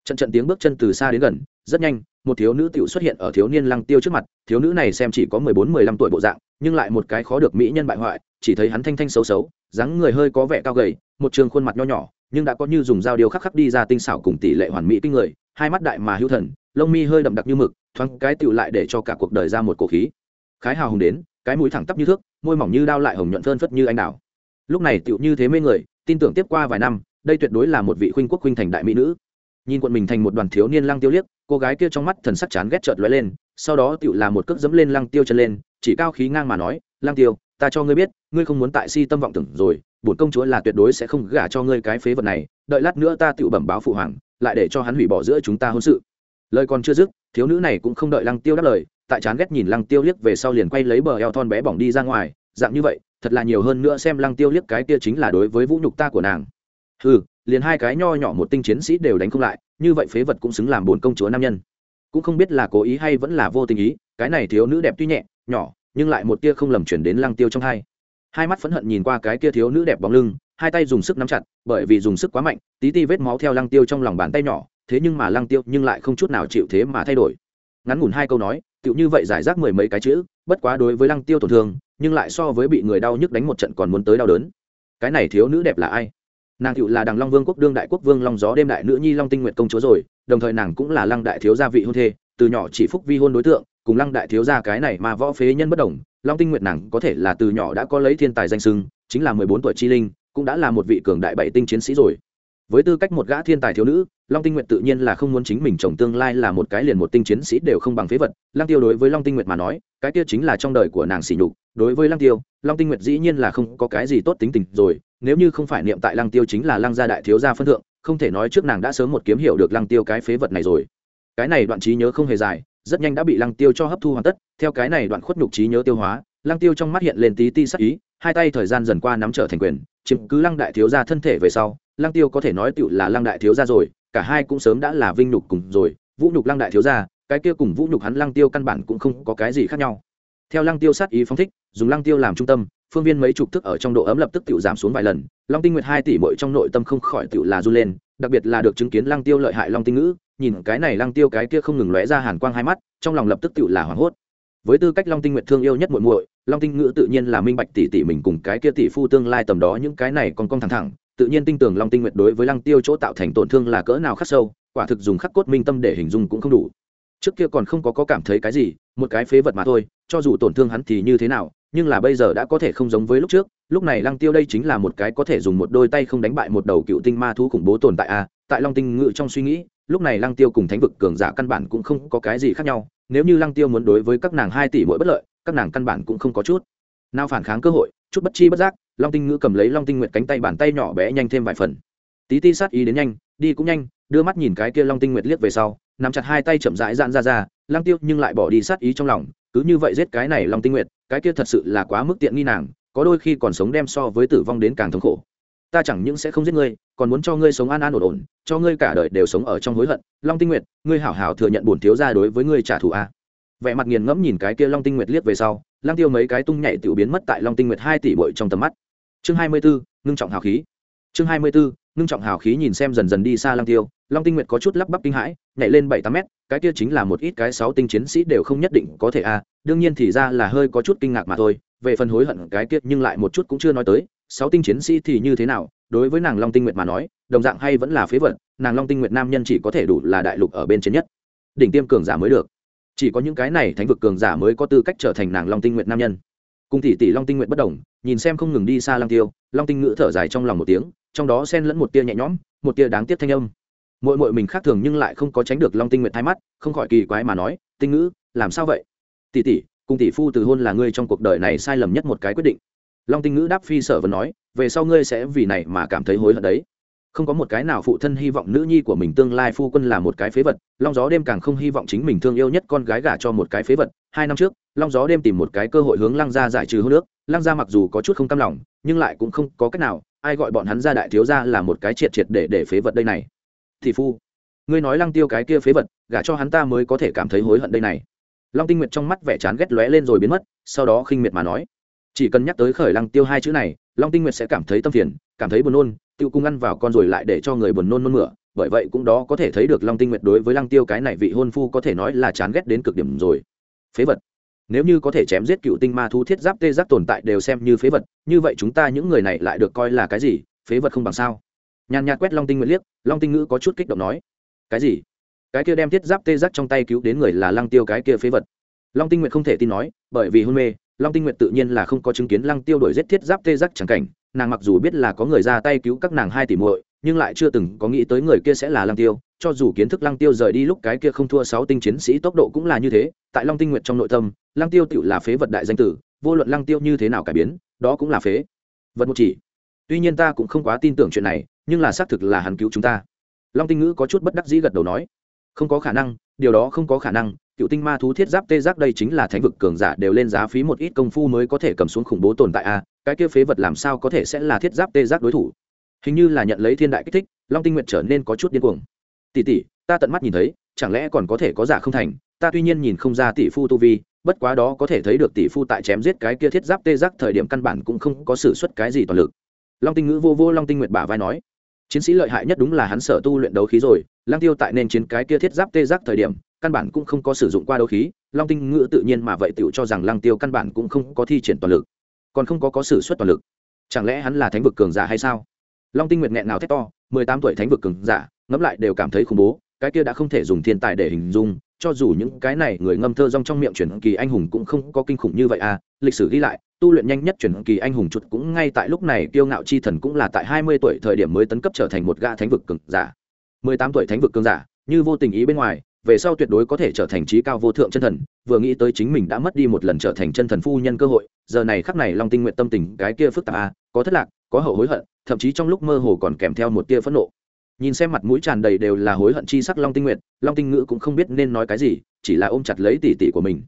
Trận trận tiếng bước chân từ xa đến gần, rất nhanh, một thiếu nữ tiểu xuất hiện ở thiếu niên lăng tiêu trước mặt, thiếu nữ này xem chỉ có mười bốn, mười lăm tuổi bộ dạng, nhưng lại một cái khó được mỹ nhân bại hoại chỉ thấy hắn thanh thanh xấu xấu, dáng người hơi có vẻ cao gầy, một trường khuôn mặt nho nhỏ, nhưng đã có như dùng dao điều khắc khắc đi ra tinh xảo cùng tỷ lệ hoàn mỹ kinh người, hai mắt đại mà hữu thần, lông mi hơi đậm đặc như mực, thoáng cái tựu lại để cho cả cuộc đời ra một cổ khí. Khái hào hùng đến, cái mũi thẳng tắp như thước, môi mỏng như đao lại hồng nhuận phơn phất như anh đào. Lúc này tựu như thế mê người, tin tưởng tiếp qua vài năm, đây tuyệt đối là một vị khuynh quốc khuynh thành đại mỹ nữ. Nhìn quận mình thành một đoàn thiếu niên lăng tiêu liếc, cô gái kia trong mắt thần sắc chán ghét chợt lóe lên, sau đó tựu là một cước dẫm lên lăng tiêu chân lên, chỉ cao khí ngang mà nói, lăng tiêu ta cho ngươi biết, ngươi không muốn tại si tâm vọng tưởng rồi, bổn công chúa là tuyệt đối sẽ không gả cho ngươi cái phế vật này, đợi lát nữa ta tựu bẩm báo phụ hoàng, lại để cho hắn hủy bỏ giữa chúng ta hôn sự. Lời còn chưa dứt, thiếu nữ này cũng không đợi lăng tiêu đáp lời, tại chán ghét nhìn lăng tiêu liếc về sau liền quay lấy bờ eo thon bé bỏng đi ra ngoài, dạng như vậy, thật là nhiều hơn nữa xem lăng tiêu liếc cái kia chính là đối với vũ nhục ta của nàng. Ừ liền hai cái nho nhỏ một tinh chiến sĩ đều đánh không lại, như vậy phế vật cũng xứng làm bổn công chúa nam nhân. Cũng không biết là cố ý hay vẫn là vô tình ý, cái này thiếu nữ đẹp tuy nhẹ, nhỏ nhưng lại một tia không lầm chuyển đến lăng tiêu trong hai. Hai mắt phẫn hận nhìn qua cái kia thiếu nữ đẹp bóng lưng, hai tay dùng sức nắm chặt, bởi vì dùng sức quá mạnh, tí ti vết máu theo lăng tiêu trong lòng bàn tay nhỏ, thế nhưng mà lăng tiêu nhưng lại không chút nào chịu thế mà thay đổi. Ngắn ngủn hai câu nói, tựu như vậy giải rác mười mấy cái chữ, bất quá đối với lăng tiêu tổn thương, nhưng lại so với bị người đau nhức đánh một trận còn muốn tới đau đớn. Cái này thiếu nữ đẹp là ai? Nàng cựu là đằng long vương quốc đương đại quốc vương long gió đêm đại nữ nhi long tinh nguyệt công chúa rồi, đồng thời nàng cũng là lăng đại thiếu gia vị hôn thê, từ nhỏ chỉ phúc vi hôn đối tượng cùng lăng đại thiếu gia cái này mà võ phế nhân bất đồng, long tinh nguyệt nàng có thể là từ nhỏ đã có lấy thiên tài danh sưng chính là mười bốn tuổi chi linh, cũng đã là một vị cường đại bảy tinh chiến sĩ rồi. Với tư cách một gã thiên tài thiếu nữ, long tinh nguyệt tự nhiên là không muốn chính mình chồng tương lai là một cái liền một tinh chiến sĩ đều không bằng phế vật. Lăng tiêu đối với long tinh nguyệt mà nói, cái kia chính là trong đời của nàng sỉ nhục. Đối với lăng tiêu, long tinh nguyệt dĩ nhiên là không có cái gì tốt tính tình rồi. Nếu như không phải niệm tại lăng tiêu chính là lăng gia đại thiếu gia phân thượng, không thể nói trước nàng đã sớm một kiếm hiểu được lăng tiêu cái phế vật này rồi. Cái này đoạn trí nhớ không hề dài rất nhanh đã bị lăng tiêu cho hấp thu hoàn tất, theo cái này đoạn khuất nhục trí nhớ tiêu hóa, lăng tiêu trong mắt hiện lên tí ti sắc ý, hai tay thời gian dần qua nắm trở thành quyền, chiếm cứ lăng đại thiếu gia thân thể về sau, lăng tiêu có thể nói tựu là lăng đại thiếu gia rồi, cả hai cũng sớm đã là vinh nhục cùng rồi, vũ nhục lăng đại thiếu gia, cái kia cùng vũ nhục hắn lăng tiêu căn bản cũng không có cái gì khác nhau. Theo lăng tiêu sát ý phóng thích, dùng lăng tiêu làm trung tâm, phương viên mấy chục thức ở trong độ ấm lập tức tự giảm xuống vài lần, long tinh nguyệt hai tỷ mỗi trong nội tâm không khỏi tự là run lên đặc biệt là được chứng kiến lăng tiêu lợi hại long tinh ngữ nhìn cái này lăng tiêu cái kia không ngừng lóe ra hàn quang hai mắt trong lòng lập tức tự là hoảng hốt. Với tư cách long tinh nguyệt thương yêu nhất muội muội long tinh ngữ tự nhiên là minh bạch tỷ tỷ mình cùng cái kia tỷ phu tương lai tầm đó những cái này còn cong thẳng thẳng tự nhiên tin tưởng long tinh nguyệt đối với lăng tiêu chỗ tạo thành tổn thương là cỡ nào khắc sâu quả thực dùng khắc cốt minh tâm để hình dung cũng không đủ. Trước kia còn không có, có cảm thấy cái gì một cái phế vật mà thôi cho dù tổn thương hắn thì như thế nào nhưng là bây giờ đã có thể không giống với lúc trước lúc này lăng tiêu đây chính là một cái có thể dùng một đôi tay không đánh bại một đầu cựu tinh ma thú khủng bố tồn tại a, tại long tinh ngự trong suy nghĩ, lúc này lăng tiêu cùng thánh vực cường giả căn bản cũng không có cái gì khác nhau. Nếu như lăng tiêu muốn đối với các nàng hai tỷ mỗi bất lợi, các nàng căn bản cũng không có chút nào phản kháng cơ hội, chút bất chi bất giác, long tinh ngữ cầm lấy long tinh nguyệt cánh tay bàn tay nhỏ bé nhanh thêm vài phần. Tí ti sát ý đến nhanh, đi cũng nhanh, đưa mắt nhìn cái kia long tinh nguyệt liếc về sau, nắm chặt hai tay chậm rãi dạn ra ra, lăng tiêu nhưng lại bỏ đi sát ý trong lòng, cứ như vậy giết cái này long tinh nguyệt, cái kia thật sự là quá mức tiện nghi nàng có đôi khi còn sống đem so với tử vong đến càng thống khổ. Ta chẳng những sẽ không giết ngươi, còn muốn cho ngươi sống an an ổn ổn, cho ngươi cả đời đều sống ở trong hối hận. Long tinh nguyệt, ngươi hảo hảo thừa nhận bổn thiếu ra đối với ngươi trả thù a. Vẻ mặt nghiền ngẫm nhìn cái kia long tinh nguyệt liếc về sau lang tiêu mấy cái tung nhảy tự biến mất tại long tinh nguyệt hai tỷ bội trong tầm mắt. Chương hai mươi bốn ngưng trọng hào khí. Chương hai mươi bốn ngưng trọng hào khí nhìn xem dần dần đi xa lang tiêu, long tinh nguyệt có chút lắp bắp kinh hãi, nhảy lên bảy tám mét, cái kia chính là một ít cái sáu tinh chiến sĩ đều không nhất định có thể a, đương nhiên thì ra là hơi có chút kinh ngạc mà thôi về phần hối hận cái kia nhưng lại một chút cũng chưa nói tới, sáu tinh chiến sĩ thì như thế nào, đối với nàng long tinh nguyệt mà nói, đồng dạng hay vẫn là phế vật, nàng long tinh nguyệt nam nhân chỉ có thể đủ là đại lục ở bên trên nhất. Đỉnh tiêm cường giả mới được. Chỉ có những cái này thánh vực cường giả mới có tư cách trở thành nàng long tinh nguyệt nam nhân. Cùng tỷ tỷ long tinh nguyệt bất đồng, nhìn xem không ngừng đi xa lang tiêu, long tinh ngữ thở dài trong lòng một tiếng, trong đó xen lẫn một tia nhẹ nhõm, một tia đáng tiếc thanh âm. Mỗi mỗi mình khác thường nhưng lại không có tránh được long tinh nguyệt thay mắt, không khỏi kỳ quái mà nói, tinh ngữ, làm sao vậy? Tỷ tỷ cùng tỷ phu từ hôn là ngươi trong cuộc đời này sai lầm nhất một cái quyết định. Long tinh ngữ đáp phi sở vẫn nói, về sau ngươi sẽ vì này mà cảm thấy hối hận đấy. Không có một cái nào phụ thân hy vọng nữ nhi của mình tương lai phu quân là một cái phế vật, long gió đêm càng không hy vọng chính mình thương yêu nhất con gái gả cho một cái phế vật. Hai năm trước, long gió đêm tìm một cái cơ hội hướng lăng gia giải trừ hô nước lăng gia mặc dù có chút không cam lòng, nhưng lại cũng không có cách nào, ai gọi bọn hắn ra đại thiếu gia là một cái triệt triệt để để phế vật đây này. Thì phu, ngươi nói lăng tiêu cái kia phế vật, gả cho hắn ta mới có thể cảm thấy hối hận đây này long tinh nguyệt trong mắt vẻ chán ghét lóe lên rồi biến mất, sau đó khinh miệt mà nói, chỉ cần nhắc tới khởi lăng tiêu hai chữ này, long tinh nguyệt sẽ cảm thấy tâm phiền, cảm thấy buồn nôn, tiêu cung ăn vào con rồi lại để cho người buồn nôn nôn mửa, bởi vậy cũng đó có thể thấy được long tinh nguyệt đối với lăng tiêu cái này vị hôn phu có thể nói là chán ghét đến cực điểm rồi. Phế vật. Nếu như có thể chém giết cựu tinh ma thú thiết giáp tê giác tồn tại đều xem như phế vật, như vậy chúng ta những người này lại được coi là cái gì? Phế vật không bằng sao? Nhàn nhạt quét long tinh nguyệt liếc, long tinh ngữ có chút kích động nói. Cái gì? Cái kia đem thiết giáp tê giác trong tay cứu đến người là lăng tiêu cái kia phế vật. Long tinh nguyệt không thể tin nói, bởi vì hôn mê, long tinh nguyệt tự nhiên là không có chứng kiến lăng tiêu đổi giết thiết giáp tê giác chẳng cảnh. Nàng mặc dù biết là có người ra tay cứu các nàng hai tỷ muội, nhưng lại chưa từng có nghĩ tới người kia sẽ là lăng tiêu. Cho dù kiến thức lăng tiêu rời đi lúc cái kia không thua sáu tinh chiến sĩ tốc độ cũng là như thế, tại long tinh nguyệt trong nội tâm, lăng tiêu tự là phế vật đại danh tử, vô luận lăng tiêu như thế nào cải biến, đó cũng là phế vật một chỉ. Tuy nhiên ta cũng không quá tin tưởng chuyện này, nhưng là xác thực là hắn cứu chúng ta. Long tinh ngữ có chút bất đắc dĩ gật đầu nói không có khả năng, điều đó không có khả năng, cựu tinh ma thú thiết giáp tê giác đây chính là thánh vực cường giả đều lên giá phí một ít công phu mới có thể cầm xuống khủng bố tồn tại a, cái kia phế vật làm sao có thể sẽ là thiết giáp tê giác đối thủ? Hình như là nhận lấy thiên đại kích thích, long tinh nguyện trở nên có chút điên cuồng. Tỷ tỷ, ta tận mắt nhìn thấy, chẳng lẽ còn có thể có giả không thành? Ta tuy nhiên nhìn không ra tỷ phu tu vi, bất quá đó có thể thấy được tỷ phu tại chém giết cái kia thiết giáp tê giác thời điểm căn bản cũng không có sự xuất cái gì toàn lực. Long tinh ngữ vô vô long tinh nguyệt bả vai nói chiến sĩ lợi hại nhất đúng là hắn sở tu luyện đấu khí rồi lang tiêu tại nên chiến cái kia thiết giáp tê giác thời điểm, căn bản cũng không có sử dụng qua đấu khí, long tinh ngữ tự nhiên mà vậy tựu cho rằng lang tiêu căn bản cũng không có thi triển toàn lực, còn không có có sử xuất toàn lực. Chẳng lẽ hắn là thánh vực cường giả hay sao? Long tinh nguyệt nghẹn nào thét to, mười tám tuổi thánh vực cường giả, ngẫm lại đều cảm thấy khủng bố, cái kia đã không thể dùng thiên tài để hình dung, cho dù những cái này người ngâm thơ rong trong miệng chuyển kỳ anh hùng cũng không có kinh khủng như vậy à lịch sử ghi lại tu luyện nhanh nhất chuyển kỳ anh hùng chuột cũng ngay tại lúc này, kiêu ngạo chi thần cũng là tại hai mươi tuổi thời điểm mới tấn cấp trở thành một gã thánh vực cường giả. mười tám tuổi thánh vực cường giả, như vô tình ý bên ngoài, về sau tuyệt đối có thể trở thành trí cao vô thượng chân thần, vừa nghĩ tới chính mình đã mất đi một lần trở thành chân thần phu nhân cơ hội, giờ này khắc này long tinh nguyện tâm tình cái kia phức tạp à có thất lạc, có hậu hối hận, thậm chí trong lúc mơ hồ còn kèm theo một tia phẫn nộ. Nhìn xem mặt mũi tràn đầy đều là hối hận chi sắc long tinh nguyện, long tinh ngữ cũng không biết nên nói cái gì, chỉ là ôm chặt lấy tỷ tỷ của mình.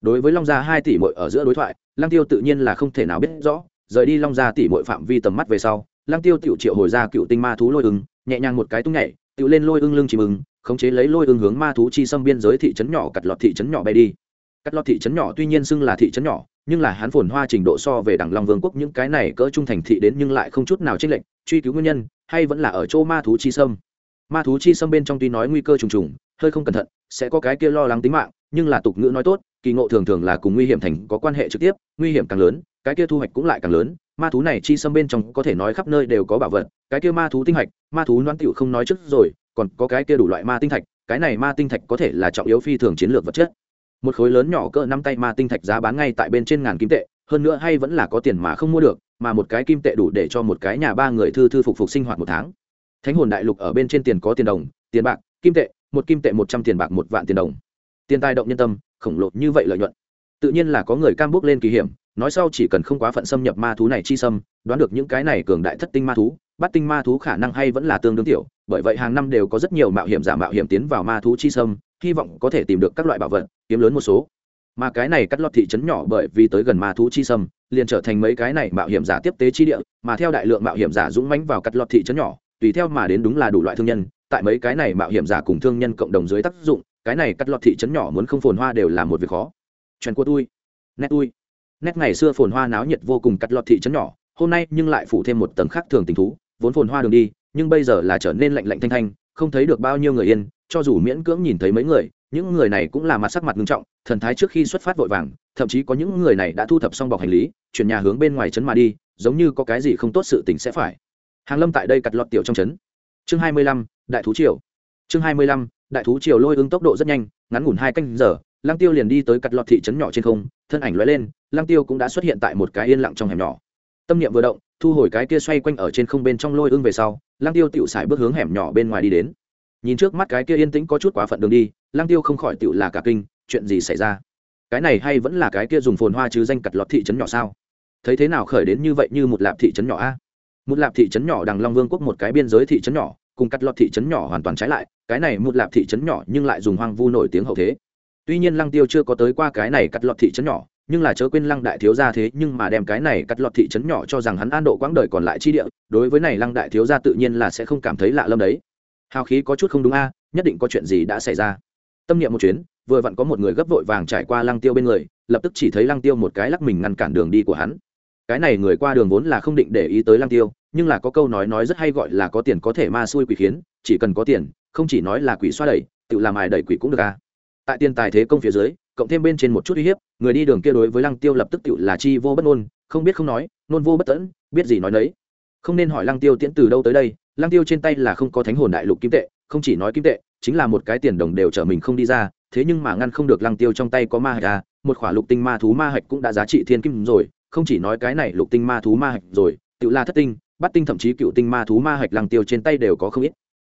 Đối với long gia hai tỷ muội ở giữa đối thoại lăng tiêu tự nhiên là không thể nào biết rõ, rời đi long gia tỷ mọi phạm vi tầm mắt về sau, lăng tiêu tiểu triệu hồi ra cựu tinh ma thú lôi ưng, nhẹ nhàng một cái tung nhảy tiểu lên lôi ưng lưng chìm ưng, khống chế lấy lôi ưng hướng ma thú chi xâm biên giới thị trấn nhỏ cặt lọt thị trấn nhỏ bay đi. Cắt lọt thị trấn nhỏ tuy nhiên xưng là thị trấn nhỏ, nhưng là hắn phồn hoa trình độ so về đẳng long vương quốc những cái này cỡ trung thành thị đến nhưng lại không chút nào chênh lệch, truy cứu nguyên nhân, hay vẫn là ở chỗ ma thú chi sâm ma thú chi sâm bên trong tuy nói nguy cơ trùng trùng, hơi không cẩn thận, sẽ có cái kia lo lắng tính mạng, nhưng là tục ngữ nói tốt kỳ ngộ thường thường là cùng nguy hiểm thành có quan hệ trực tiếp, nguy hiểm càng lớn, cái kia thu hoạch cũng lại càng lớn. Ma thú này chi xâm bên trong có thể nói khắp nơi đều có bảo vật, cái kia ma thú tinh hạch, ma thú noan tiểu không nói trước rồi, còn có cái kia đủ loại ma tinh thạch, cái này ma tinh thạch có thể là trọng yếu phi thường chiến lược vật chất. Một khối lớn nhỏ cỡ năm tay ma tinh thạch giá bán ngay tại bên trên ngàn kim tệ, hơn nữa hay vẫn là có tiền mà không mua được, mà một cái kim tệ đủ để cho một cái nhà ba người thư thư phục phục sinh hoạt một tháng. Thánh hồn đại lục ở bên trên tiền có tiền đồng, tiền bạc, kim tệ, một kim tệ một trăm tiền bạc một vạn tiền đồng. Tiền tài động nhân tâm khổng lồ như vậy lợi nhuận. Tự nhiên là có người cam bước lên kỳ hiểm, nói sau chỉ cần không quá phận xâm nhập ma thú này chi xâm, đoán được những cái này cường đại thất tinh ma thú, bắt tinh ma thú khả năng hay vẫn là tương đương tiểu, bởi vậy hàng năm đều có rất nhiều mạo hiểm giả mạo hiểm tiến vào ma thú chi xâm, hy vọng có thể tìm được các loại bảo vật, kiếm lớn một số. Mà cái này cắt lọt thị trấn nhỏ bởi vì tới gần ma thú chi xâm, liền trở thành mấy cái này mạo hiểm giả tiếp tế chi địa, mà theo đại lượng mạo hiểm giả dũng mãnh vào cắt lọt thị trấn nhỏ, tùy theo mà đến đúng là đủ loại thương nhân, tại mấy cái này mạo hiểm giả cùng thương nhân cộng đồng dưới tác dụng cái này cắt lọt thị trấn nhỏ muốn không phồn hoa đều là một việc khó. Trần của tôi, nét tôi. Nét ngày xưa phồn hoa náo nhiệt vô cùng cắt lọt thị trấn nhỏ, hôm nay nhưng lại phủ thêm một tầng khác thường tình thú, vốn phồn hoa đường đi, nhưng bây giờ là trở nên lạnh lạnh thanh thanh, không thấy được bao nhiêu người yên, cho dù miễn cưỡng nhìn thấy mấy người, những người này cũng là mặt sắc mặt nghiêm trọng, thần thái trước khi xuất phát vội vàng, thậm chí có những người này đã thu thập xong bọc hành lý, chuyển nhà hướng bên ngoài trấn mà đi, giống như có cái gì không tốt sự tình sẽ phải. Hàng lâm tại đây cặt lọt tiểu trong trấn. Chương hai mươi lăm, đại thú triều. Chương hai mươi lăm đại thú triều lôi ứng tốc độ rất nhanh, ngắn ngủn hai canh giờ, lăng tiêu liền đi tới cặt lọt thị trấn nhỏ trên không, thân ảnh lóe lên, lăng tiêu cũng đã xuất hiện tại một cái yên lặng trong hẻm nhỏ. Tâm niệm vừa động, thu hồi cái kia xoay quanh ở trên không bên trong lôi ương về sau, lăng tiêu tựu xài bước hướng hẻm nhỏ bên ngoài đi đến. Nhìn trước mắt cái kia yên tĩnh có chút quá phận đường đi, lăng tiêu không khỏi tựu là cả kinh, chuyện gì xảy ra? Cái này hay vẫn là cái kia dùng phồn hoa chứ danh cặt lọt thị trấn nhỏ sao? Thấy thế nào khởi đến như vậy như một lạp thị trấn nhỏ a? Một lạp thị trấn nhỏ đằng long vương quốc một cái biên giới thị trấn nhỏ cùng cắt lọt thị trấn nhỏ hoàn toàn trái lại, cái này một lạp thị trấn nhỏ nhưng lại dùng hoang vu nổi tiếng hậu thế. Tuy nhiên lăng tiêu chưa có tới qua cái này cắt lọt thị trấn nhỏ, nhưng là chớ quên lăng đại thiếu gia thế nhưng mà đem cái này cắt lọt thị trấn nhỏ cho rằng hắn an độ quãng đời còn lại chi địa, đối với này lăng đại thiếu gia tự nhiên là sẽ không cảm thấy lạ lâm đấy. Hào khí có chút không đúng a, nhất định có chuyện gì đã xảy ra. Tâm niệm một chuyến, vừa vặn có một người gấp vội vàng trải qua lăng tiêu bên người, lập tức chỉ thấy lăng tiêu một cái lắc mình ngăn cản đường đi của hắn cái này người qua đường vốn là không định để ý tới lăng tiêu nhưng là có câu nói nói rất hay gọi là có tiền có thể ma xui quỷ khiến chỉ cần có tiền không chỉ nói là quỷ xoa đẩy tự làm ai đẩy quỷ cũng được à? tại tiền tài thế công phía dưới cộng thêm bên trên một chút uy hiếp người đi đường kia đối với lăng tiêu lập tức tự là chi vô bất ngôn, không biết không nói nôn vô bất tẫn biết gì nói nấy không nên hỏi lăng tiêu tiễn từ đâu tới đây lăng tiêu trên tay là không có thánh hồn đại lục kim tệ không chỉ nói kim tệ chính là một cái tiền đồng đều trở mình không đi ra thế nhưng mà ngăn không được lăng tiêu trong tay có ma hạch à một khỏa lục tinh ma thú ma hạch cũng đã giá trị thiên kim rồi không chỉ nói cái này lục tinh ma thú ma hạch rồi tự la thất tinh bắt tinh thậm chí cựu tinh ma thú ma hạch lăng tiêu trên tay đều có không ít.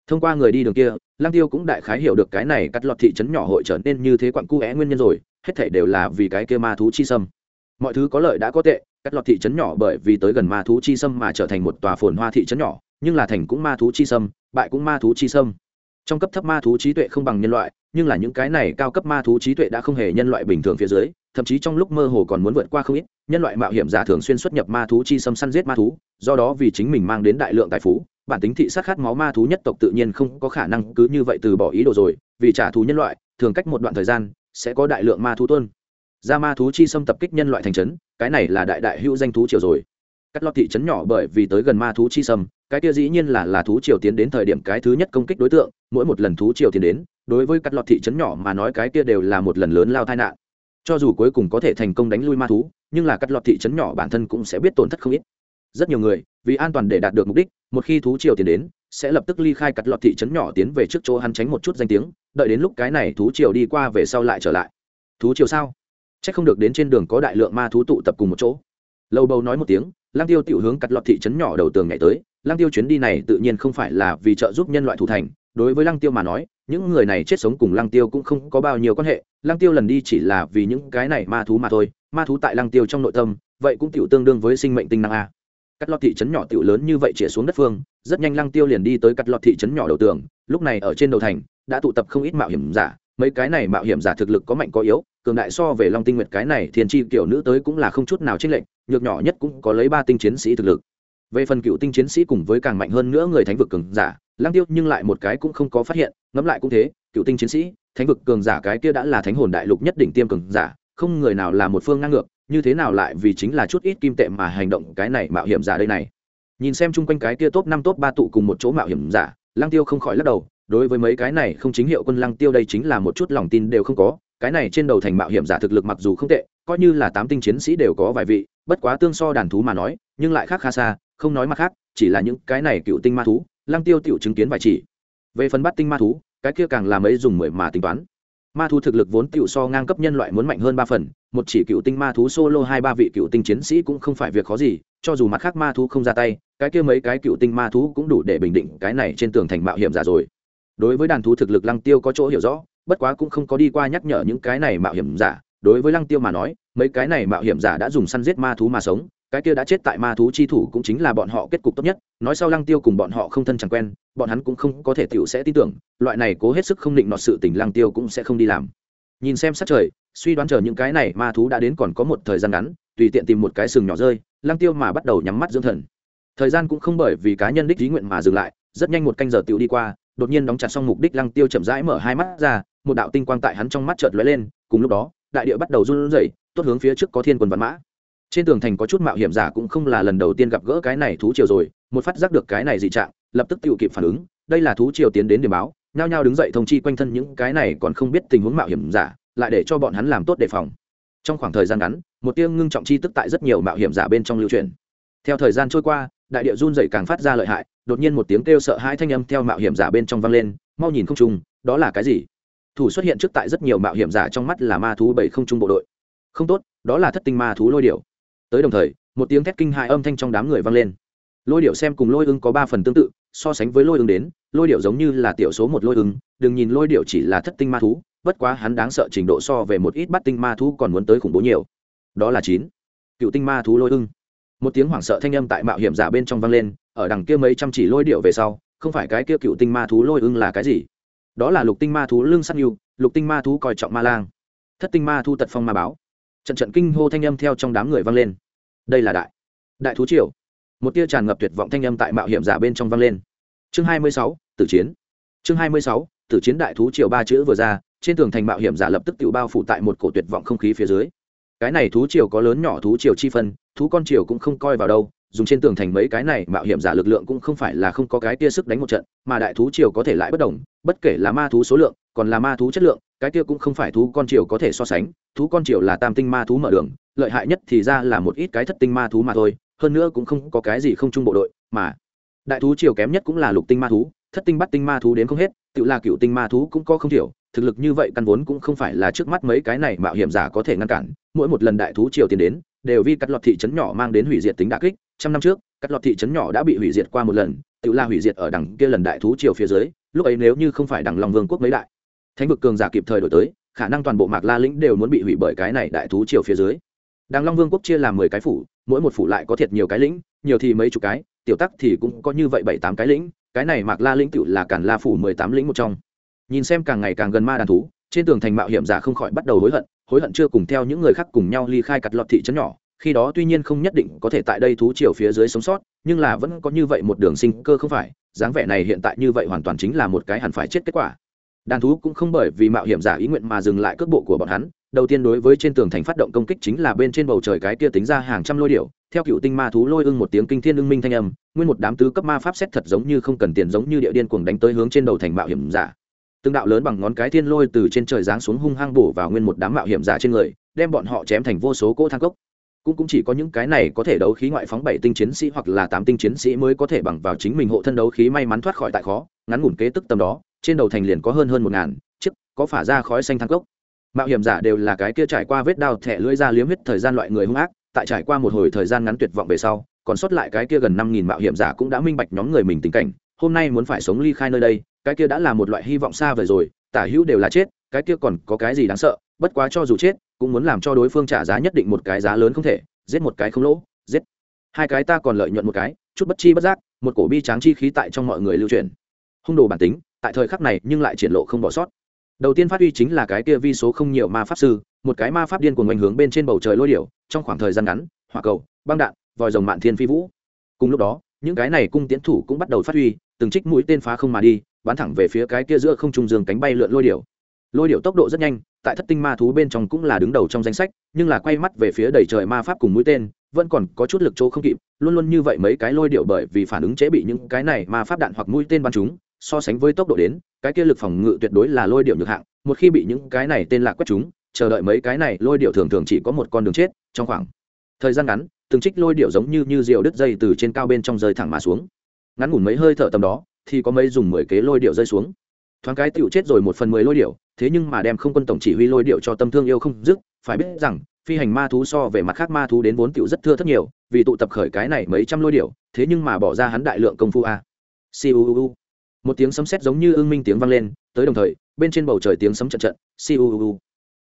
Thông qua người đi đường kia, lăng tiêu cũng đại khái hiểu được cái này cắt lọt thị trấn nhỏ hội trở nên như thế quặn cu é nguyên nhân rồi, hết thể đều là vì cái kia ma thú chi sâm. Mọi thứ có lợi đã có tệ, cắt lọt thị trấn nhỏ bởi vì tới gần ma thú chi sâm mà trở thành một tòa phồn hoa thị trấn nhỏ, nhưng là thành cũng ma thú chi sâm, bại cũng ma thú chi sâm trong cấp thấp ma thú trí tuệ không bằng nhân loại, nhưng là những cái này cao cấp ma thú trí tuệ đã không hề nhân loại bình thường phía dưới, thậm chí trong lúc mơ hồ còn muốn vượt qua không ít, nhân loại mạo hiểm giả thường xuyên xuất nhập ma thú chi xâm săn giết ma thú, do đó vì chính mình mang đến đại lượng tài phú, bản tính thị sát khát máu ma thú nhất tộc tự nhiên không có khả năng cứ như vậy từ bỏ ý đồ rồi, vì trả thù nhân loại, thường cách một đoạn thời gian, sẽ có đại lượng ma thú tuân ra ma thú chi xâm tập kích nhân loại thành trấn, cái này là đại đại hữu danh thú triều rồi. Cắt lọt thị trấn nhỏ bởi vì tới gần ma thú chi xâm cái kia dĩ nhiên là là thú triều tiến đến thời điểm cái thứ nhất công kích đối tượng, mỗi một lần thú triều tiến đến, đối với các lọt thị trấn nhỏ mà nói cái kia đều là một lần lớn lao tai nạn. Cho dù cuối cùng có thể thành công đánh lui ma thú, nhưng là các lọt thị trấn nhỏ bản thân cũng sẽ biết tổn thất không ít. Rất nhiều người, vì an toàn để đạt được mục đích, một khi thú triều tiến đến, sẽ lập tức ly khai cắt lọt thị trấn nhỏ tiến về trước chỗ hắn tránh một chút danh tiếng, đợi đến lúc cái này thú triều đi qua về sau lại trở lại. Thú triều sao? C h ắ c không được đến trên đường có đại lượng ma thú tụ tập cùng một chỗ. Lâu bầu nói một tiếng lang tiêu tiểu hướng cắt lọt thị trấn nhỏ đầu tường nhảy tới lang tiêu chuyến đi này tự nhiên không phải là vì trợ giúp nhân loại thủ thành, đối với lăng tiêu mà nói, những người này chết sống cùng lăng tiêu cũng không có bao nhiêu quan hệ, lăng tiêu lần đi chỉ là vì những cái này ma thú mà thôi, ma thú tại lăng tiêu trong nội tâm, vậy cũng tiểu tương đương với sinh mệnh tinh năng a. Cắt lọt thị trấn nhỏ tiểu lớn như vậy chĩa xuống đất phương, rất nhanh lăng tiêu liền đi tới cắt lọt thị trấn nhỏ đầu tường, lúc này ở trên đầu thành, đã tụ tập không ít mạo hiểm giả, mấy cái này mạo hiểm giả thực lực có mạnh có yếu cường đại so về long tinh nguyệt cái này thiên chi kiểu nữ tới cũng là không chút nào chênh lệch, nhược nhỏ nhất cũng có lấy ba tinh chiến sĩ thực lực. Về phần cựu tinh chiến sĩ cùng với càng mạnh hơn nữa người thánh vực cường giả lang tiêu nhưng lại một cái cũng không có phát hiện, ngẫm lại cũng thế, cựu tinh chiến sĩ, thánh vực cường giả cái kia đã là thánh hồn đại lục nhất đỉnh tiêm cường giả, không người nào là một phương ngang ngược, như thế nào lại vì chính là chút ít kim tệ mà hành động cái này mạo hiểm giả đây này? Nhìn xem chung quanh cái kia top năm, top ba tụ cùng một chỗ mạo hiểm giả lang tiêu không khỏi lắc đầu, đối với mấy cái này không chính hiệu quân lăng tiêu đây chính là một chút lòng tin đều không có cái này trên đầu thành mạo hiểm giả thực lực mặc dù không tệ, coi như là tám tinh chiến sĩ đều có vài vị, bất quá tương so đàn thú mà nói, nhưng lại khác khá xa, không nói mặt khác, chỉ là những cái này cựu tinh ma thú, lăng tiêu tiểu chứng kiến vài chỉ. Về phần bắt tinh ma thú, cái kia càng là mấy dùng mười mà tính toán. Ma thú thực lực vốn tiểu so ngang cấp nhân loại muốn mạnh hơn ba phần, một chỉ cựu tinh ma thú solo hai ba vị cựu tinh chiến sĩ cũng không phải việc khó gì, cho dù mặt khác ma thú không ra tay, cái kia mấy cái cựu tinh ma thú cũng đủ để bình định cái này trên tường thành mạo hiểm giả rồi. Đối với đàn thú thực lực lăng tiêu có chỗ hiểu rõ bất quá cũng không có đi qua nhắc nhở những cái này mạo hiểm giả, đối với lăng tiêu mà nói, mấy cái này mạo hiểm giả đã dùng săn giết ma thú mà sống, cái kia đã chết tại ma thú chi thủ cũng chính là bọn họ kết cục tốt nhất, nói sau lăng tiêu cùng bọn họ không thân chẳng quen, bọn hắn cũng không có thể tiểu sẽ tin tưởng, loại này cố hết sức không định nọt sự tình lăng tiêu cũng sẽ không đi làm. Nhìn xem sát trời, suy đoán chờ những cái này ma thú đã đến còn có một thời gian ngắn, tùy tiện tìm một cái sừng nhỏ rơi, lăng tiêu mà bắt đầu nhắm mắt dưỡng thần. Thời gian cũng không bởi vì cá nhân đích lý nguyện mà dừng lại, rất nhanh một canh giờ tiểu đi qua, đột nhiên đóng chặt xong mục đích lăng tiêu chậm rãi mở hai mắt ra một đạo tinh quang tại hắn trong mắt chợt lóe lên, cùng lúc đó, đại địa bắt đầu run rẩy, tốt hướng phía trước có thiên quân văn mã. Trên tường thành có chút mạo hiểm giả cũng không là lần đầu tiên gặp gỡ cái này thú triều rồi, một phát giác được cái này dị trạng, lập tức tự kịp phản ứng, đây là thú triều tiến đến điểm báo, nhao nhao đứng dậy thông chi quanh thân những cái này còn không biết tình huống mạo hiểm giả, lại để cho bọn hắn làm tốt đề phòng. Trong khoảng thời gian ngắn, một tiếng ngưng trọng chi tức tại rất nhiều mạo hiểm giả bên trong lưu truyền. Theo thời gian trôi qua, đại địa run dậy càng phát ra lợi hại, đột nhiên một tiếng kêu sợ hãi thanh âm theo mạo hiểm giả bên trong vang lên, mau nhìn không trùng đó là cái gì? Thủ xuất hiện trước tại rất nhiều mạo hiểm giả trong mắt là ma thú bảy không trung bộ đội. Không tốt, đó là thất tinh ma thú lôi điệu tới đồng thời, một tiếng thét kinh hại âm thanh trong đám người vang lên. Lôi điệu xem cùng lôi ưng có ba phần tương tự, so sánh với lôi ưng đến, lôi điệu giống như là tiểu số một lôi ưng đừng nhìn lôi điệu chỉ là thất tinh ma thú, bất quá hắn đáng sợ trình độ so về một ít bắt tinh ma thú còn muốn tới khủng bố nhiều. Đó là chín. Cựu tinh ma thú lôi ưng một tiếng hoảng sợ thanh âm tại mạo hiểm giả bên trong vang lên, ở đằng kia mấy trăm chỉ lôi điệu về sau, không phải cái kia cựu tinh ma thú lôi ưng là cái gì? Đó là lục tinh ma thú lưng sắt yêu, lục tinh ma thú coi trọng ma lang. Thất tinh ma thu tật phong ma báo. Trận trận kinh hô thanh âm theo trong đám người vang lên. Đây là đại đại thú triều. Một tia tràn ngập tuyệt vọng thanh âm tại mạo hiểm giả bên trong vang lên. Chương hai mươi sáu tử chiến. Chương hai mươi sáu tử chiến đại thú triều ba chữ vừa ra trên tường thành mạo hiểm giả lập tức tự bao phủ tại một cổ tuyệt vọng không khí phía dưới. Cái này thú triều có lớn nhỏ thú triều chi phân thú con triều cũng không coi vào đâu dùng trên tường thành mấy cái này, mạo hiểm giả lực lượng cũng không phải là không có cái tia sức đánh một trận, mà đại thú triều có thể lại bất đồng, bất kể là ma thú số lượng, còn là ma thú chất lượng, cái tia cũng không phải thú con triều có thể so sánh, thú con triều là tam tinh ma thú mở đường, lợi hại nhất thì ra là một ít cái thất tinh ma thú mà thôi, hơn nữa cũng không có cái gì không chung bộ đội, mà đại thú triều kém nhất cũng là lục tinh ma thú, thất tinh bắt tinh ma thú đến không hết, tự là cựu tinh ma thú cũng có không thiểu, thực lực như vậy căn vốn cũng không phải là trước mắt mấy cái này mạo hiểm giả có thể ngăn cản, mỗi một lần đại thú triều tiến đến, đều vì cắt lọt thị trấn nhỏ mang đến hủy diệt tính đà kích trăm năm trước, các lọt thị trấn nhỏ đã bị hủy diệt qua một lần, tự la hủy diệt ở đằng kia lần đại thú triều phía dưới, lúc ấy nếu như không phải đằng long vương quốc mấy đại thánh vực cường giả kịp thời đổi tới, khả năng toàn bộ mạc la lĩnh đều muốn bị hủy bởi cái này đại thú triều phía dưới. Đằng long vương quốc chia làm mười cái phủ, mỗi một phủ lại có thiệt nhiều cái lĩnh, nhiều thì mấy chục cái, tiểu tắc thì cũng có như vậy bảy tám cái lĩnh, cái này mạc la lĩnh tự là cản la phủ mười tám lĩnh một trong. Nhìn xem càng ngày càng gần ma đàn thú, trên tường thành mạo hiểm giả không khỏi bắt đầu hối hận hối hận chưa cùng theo những người khác cùng nhau ly khai cặt lọt thị trấn nhỏ khi đó tuy nhiên không nhất định có thể tại đây thú chiều phía dưới sống sót, nhưng là vẫn có như vậy một đường sinh cơ không phải, dáng vẻ này hiện tại như vậy hoàn toàn chính là một cái hẳn phải chết kết quả. Đàn thú cũng không bởi vì mạo hiểm giả ý nguyện mà dừng lại cước bộ của bọn hắn, đầu tiên đối với trên tường thành phát động công kích chính là bên trên bầu trời cái kia tính ra hàng trăm lôi điệu theo cựu tinh ma thú lôi ưng một tiếng kinh thiên ưng minh thanh âm, nguyên một đám tứ cấp ma pháp xét thật giống như không cần tiền giống như địa điên cuồng đánh tới hướng trên đầu thành mạo hiểm giả. Từng đạo lớn bằng ngón cái thiên lôi từ trên trời giáng xuống hung hăng bổ vào nguyên một đám mạo hiểm giả trên người, đem bọn họ chém thành vô số cỗ thang cốc cũng cũng chỉ có những cái này có thể đấu khí ngoại phóng bảy tinh chiến sĩ hoặc là tám tinh chiến sĩ mới có thể bằng vào chính mình hộ thân đấu khí may mắn thoát khỏi tại khó, ngắn ngủn kế tức tầm đó, trên đầu thành liền có hơn hơn một ngàn, chiếc, có phả ra khói xanh thang cốc. Mạo hiểm giả đều là cái kia trải qua vết đao thẻ lưỡi ra liếm huyết thời gian loại người hung ác, tại trải qua một hồi thời gian ngắn tuyệt vọng về sau, còn sót lại cái kia gần năm nghìn mạo hiểm giả cũng đã minh bạch nhóm người mình tình cảnh, hôm nay muốn phải sống ly khai nơi đây, cái kia đã là một loại hy vọng xa vời rồi, tả hữu đều là chết, cái kia còn có cái gì đáng sợ, bất quá cho dù chết cũng muốn làm cho đối phương trả giá nhất định một cái giá lớn không thể, giết một cái không lỗ, giết. Hai cái ta còn lợi nhuận một cái, chút bất chi bất giác, một cổ bi tráng chi khí tại trong mọi người lưu truyền. Hung đồ bản tính, tại thời khắc này nhưng lại triển lộ không bỏ sót. Đầu tiên phát huy chính là cái kia vi số không nhiều ma pháp sư, một cái ma pháp điên cuồng ảnh hướng bên trên bầu trời lôi điểu, trong khoảng thời gian ngắn, hỏa cầu, băng đạn, vòi rồng mạn thiên phi vũ. Cùng lúc đó, những cái này cung tiến thủ cũng bắt đầu phát huy, từng trích mũi tên phá không mà đi, bắn thẳng về phía cái kia giữa không trung dương cánh bay lượn lôi điểu. Lôi điểu tốc độ rất nhanh tại thất tinh ma thú bên trong cũng là đứng đầu trong danh sách, nhưng là quay mắt về phía đầy trời ma pháp cùng mũi tên, vẫn còn có chút lực chỗ không kịp, luôn luôn như vậy mấy cái lôi điệu bởi vì phản ứng chế bị những cái này ma pháp đạn hoặc mũi tên bắn chúng, so sánh với tốc độ đến, cái kia lực phòng ngự tuyệt đối là lôi điệu nhược hạng, một khi bị những cái này tên lạc quét chúng, chờ đợi mấy cái này lôi điệu thường thường chỉ có một con đường chết, trong khoảng thời gian ngắn, từng trích lôi điệu giống như như rượu đứt dây từ trên cao bên trong rơi thẳng mà xuống. Ngắn ngủn mấy hơi thở tầm đó, thì có mấy dùng mười kế lôi điệu rơi xuống. Thoáng cái tựu chết rồi một phần mười lôi điệu thế nhưng mà đem không quân tổng chỉ huy lôi điệu cho tâm thương yêu không dứt, phải biết rằng, phi hành ma thú so về mặt khác ma thú đến vốn tựu rất thưa thất nhiều, vì tụ tập khởi cái này mấy trăm lôi điệu, thế nhưng mà bỏ ra hắn đại lượng công phu a. Siêu một tiếng sấm sét giống như ưng minh tiếng vang lên, tới đồng thời, bên trên bầu trời tiếng sấm trận trận siêu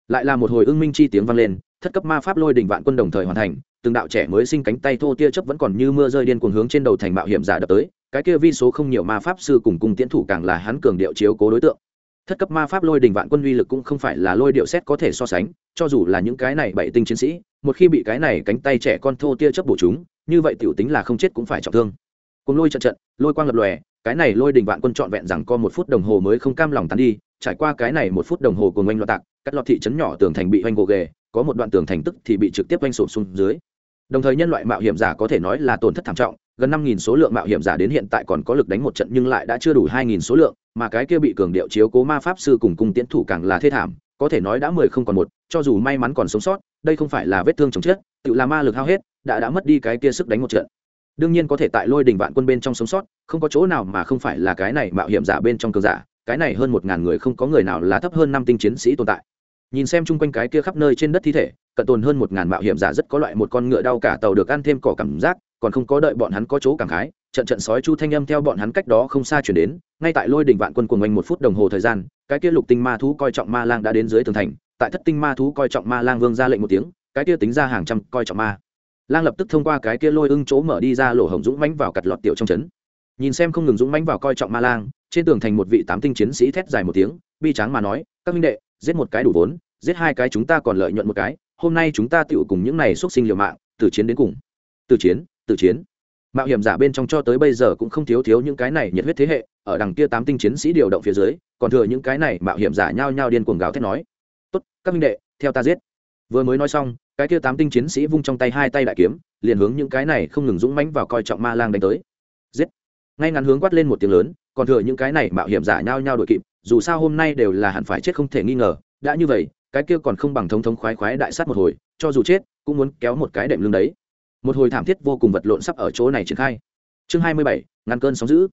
lại là một hồi ưng minh chi tiếng vang lên, thất cấp ma pháp lôi đỉnh vạn quân đồng thời hoàn thành, từng đạo trẻ mới sinh cánh tay thô tia chớp vẫn còn như mưa rơi điên cuồng hướng trên đầu thành mạo hiểm giả đập tới, cái kia vi số không nhiều ma pháp sư cùng cung tiễn thủ càng là hắn cường điệu chiếu cố đối tượng thất cấp ma pháp lôi đình vạn quân uy lực cũng không phải là lôi điệu xét có thể so sánh, cho dù là những cái này bảy tinh chiến sĩ, một khi bị cái này cánh tay trẻ con thô tia chấp bổ chúng, như vậy tiểu tính là không chết cũng phải trọng thương. Cùng lôi trận trận, lôi quang lập lòe, cái này lôi đình vạn quân trọn vẹn rằng có một phút đồng hồ mới không cam lòng tán đi, trải qua cái này một phút đồng hồ cùng oanh loạt tạc các lọt thị trấn nhỏ tường thành bị oanh gồ ghề, có một đoạn tường thành tức thì bị trực tiếp oanh sụp xuống dưới. Đồng thời nhân loại mạo hiểm giả có thể nói là tổn thất thảm trọng, gần năm nghìn số lượng mạo hiểm giả đến hiện tại còn có lực đánh một trận nhưng lại đã chưa đủ hai nghìn số lượng mà cái kia bị cường điệu chiếu cố ma pháp sư cùng cung tiến thủ càng là thê thảm, có thể nói đã mười không còn một, cho dù may mắn còn sống sót, đây không phải là vết thương chồng chết, tự là ma lực hao hết, đã đã mất đi cái kia sức đánh một trận. Đương nhiên có thể tại lôi đình vạn quân bên trong sống sót, không có chỗ nào mà không phải là cái này mạo hiểm giả bên trong cường giả, cái này hơn một ngàn người không có người nào là thấp hơn năm tinh chiến sĩ tồn tại. Nhìn xem chung quanh cái kia khắp nơi trên đất thi thể, cận tồn hơn một ngàn mạo hiểm giả rất có loại một con ngựa đau cả tàu được ăn thêm cỏ cảm giác còn không có đợi bọn hắn có chỗ cảm khái, trận trận sói chu thanh âm theo bọn hắn cách đó không xa chuyển đến, ngay tại lôi đình vạn quân cuồng oanh một phút đồng hồ thời gian, cái kia lục tinh ma thú coi trọng ma lang đã đến dưới tường thành, tại thất tinh ma thú coi trọng ma lang vương ra lệnh một tiếng, cái kia tính ra hàng trăm coi trọng ma. Lang lập tức thông qua cái kia lôi ưng chỗ mở đi ra lỗ hổng dũng mánh vào cặt lọt tiểu trong trấn. Nhìn xem không ngừng dũng mánh vào coi trọng ma lang, trên tường thành một vị tám tinh chiến sĩ thét dài một tiếng, bi tráng mà nói, các minh đệ, giết một cái đủ vốn, giết hai cái chúng ta còn lợi nhuận một cái, hôm nay chúng ta tựu cùng những này xuất sinh liều mạng từ chiến đến cùng. Từ chiến tử chiến. Mạo hiểm giả bên trong cho tới bây giờ cũng không thiếu thiếu những cái này nhiệt huyết thế hệ, ở đằng kia tám tinh chiến sĩ điều động phía dưới, còn thừa những cái này mạo hiểm giả nhao nhao điên cuồng gào thét nói, tốt, các minh đệ, theo ta giết. Vừa mới nói xong, cái kia tám tinh chiến sĩ vung trong tay hai tay đại kiếm, liền hướng những cái này không ngừng dũng mãnh vào coi trọng ma lang đánh tới. Giết. Ngay ngắn hướng quát lên một tiếng lớn, còn thừa những cái này mạo hiểm giả nhao nhao đội kịp, dù sao hôm nay đều là hẳn phải chết không thể nghi ngờ, đã như vậy, cái kia còn không bằng thống thống khoái khoái đại sát một hồi, cho dù chết, cũng muốn kéo một cái đệm lưng đấy một hồi thảm thiết vô cùng vật lộn sắp ở chỗ này triển khai. Chương hai mươi bảy, ngăn cơn sóng giữ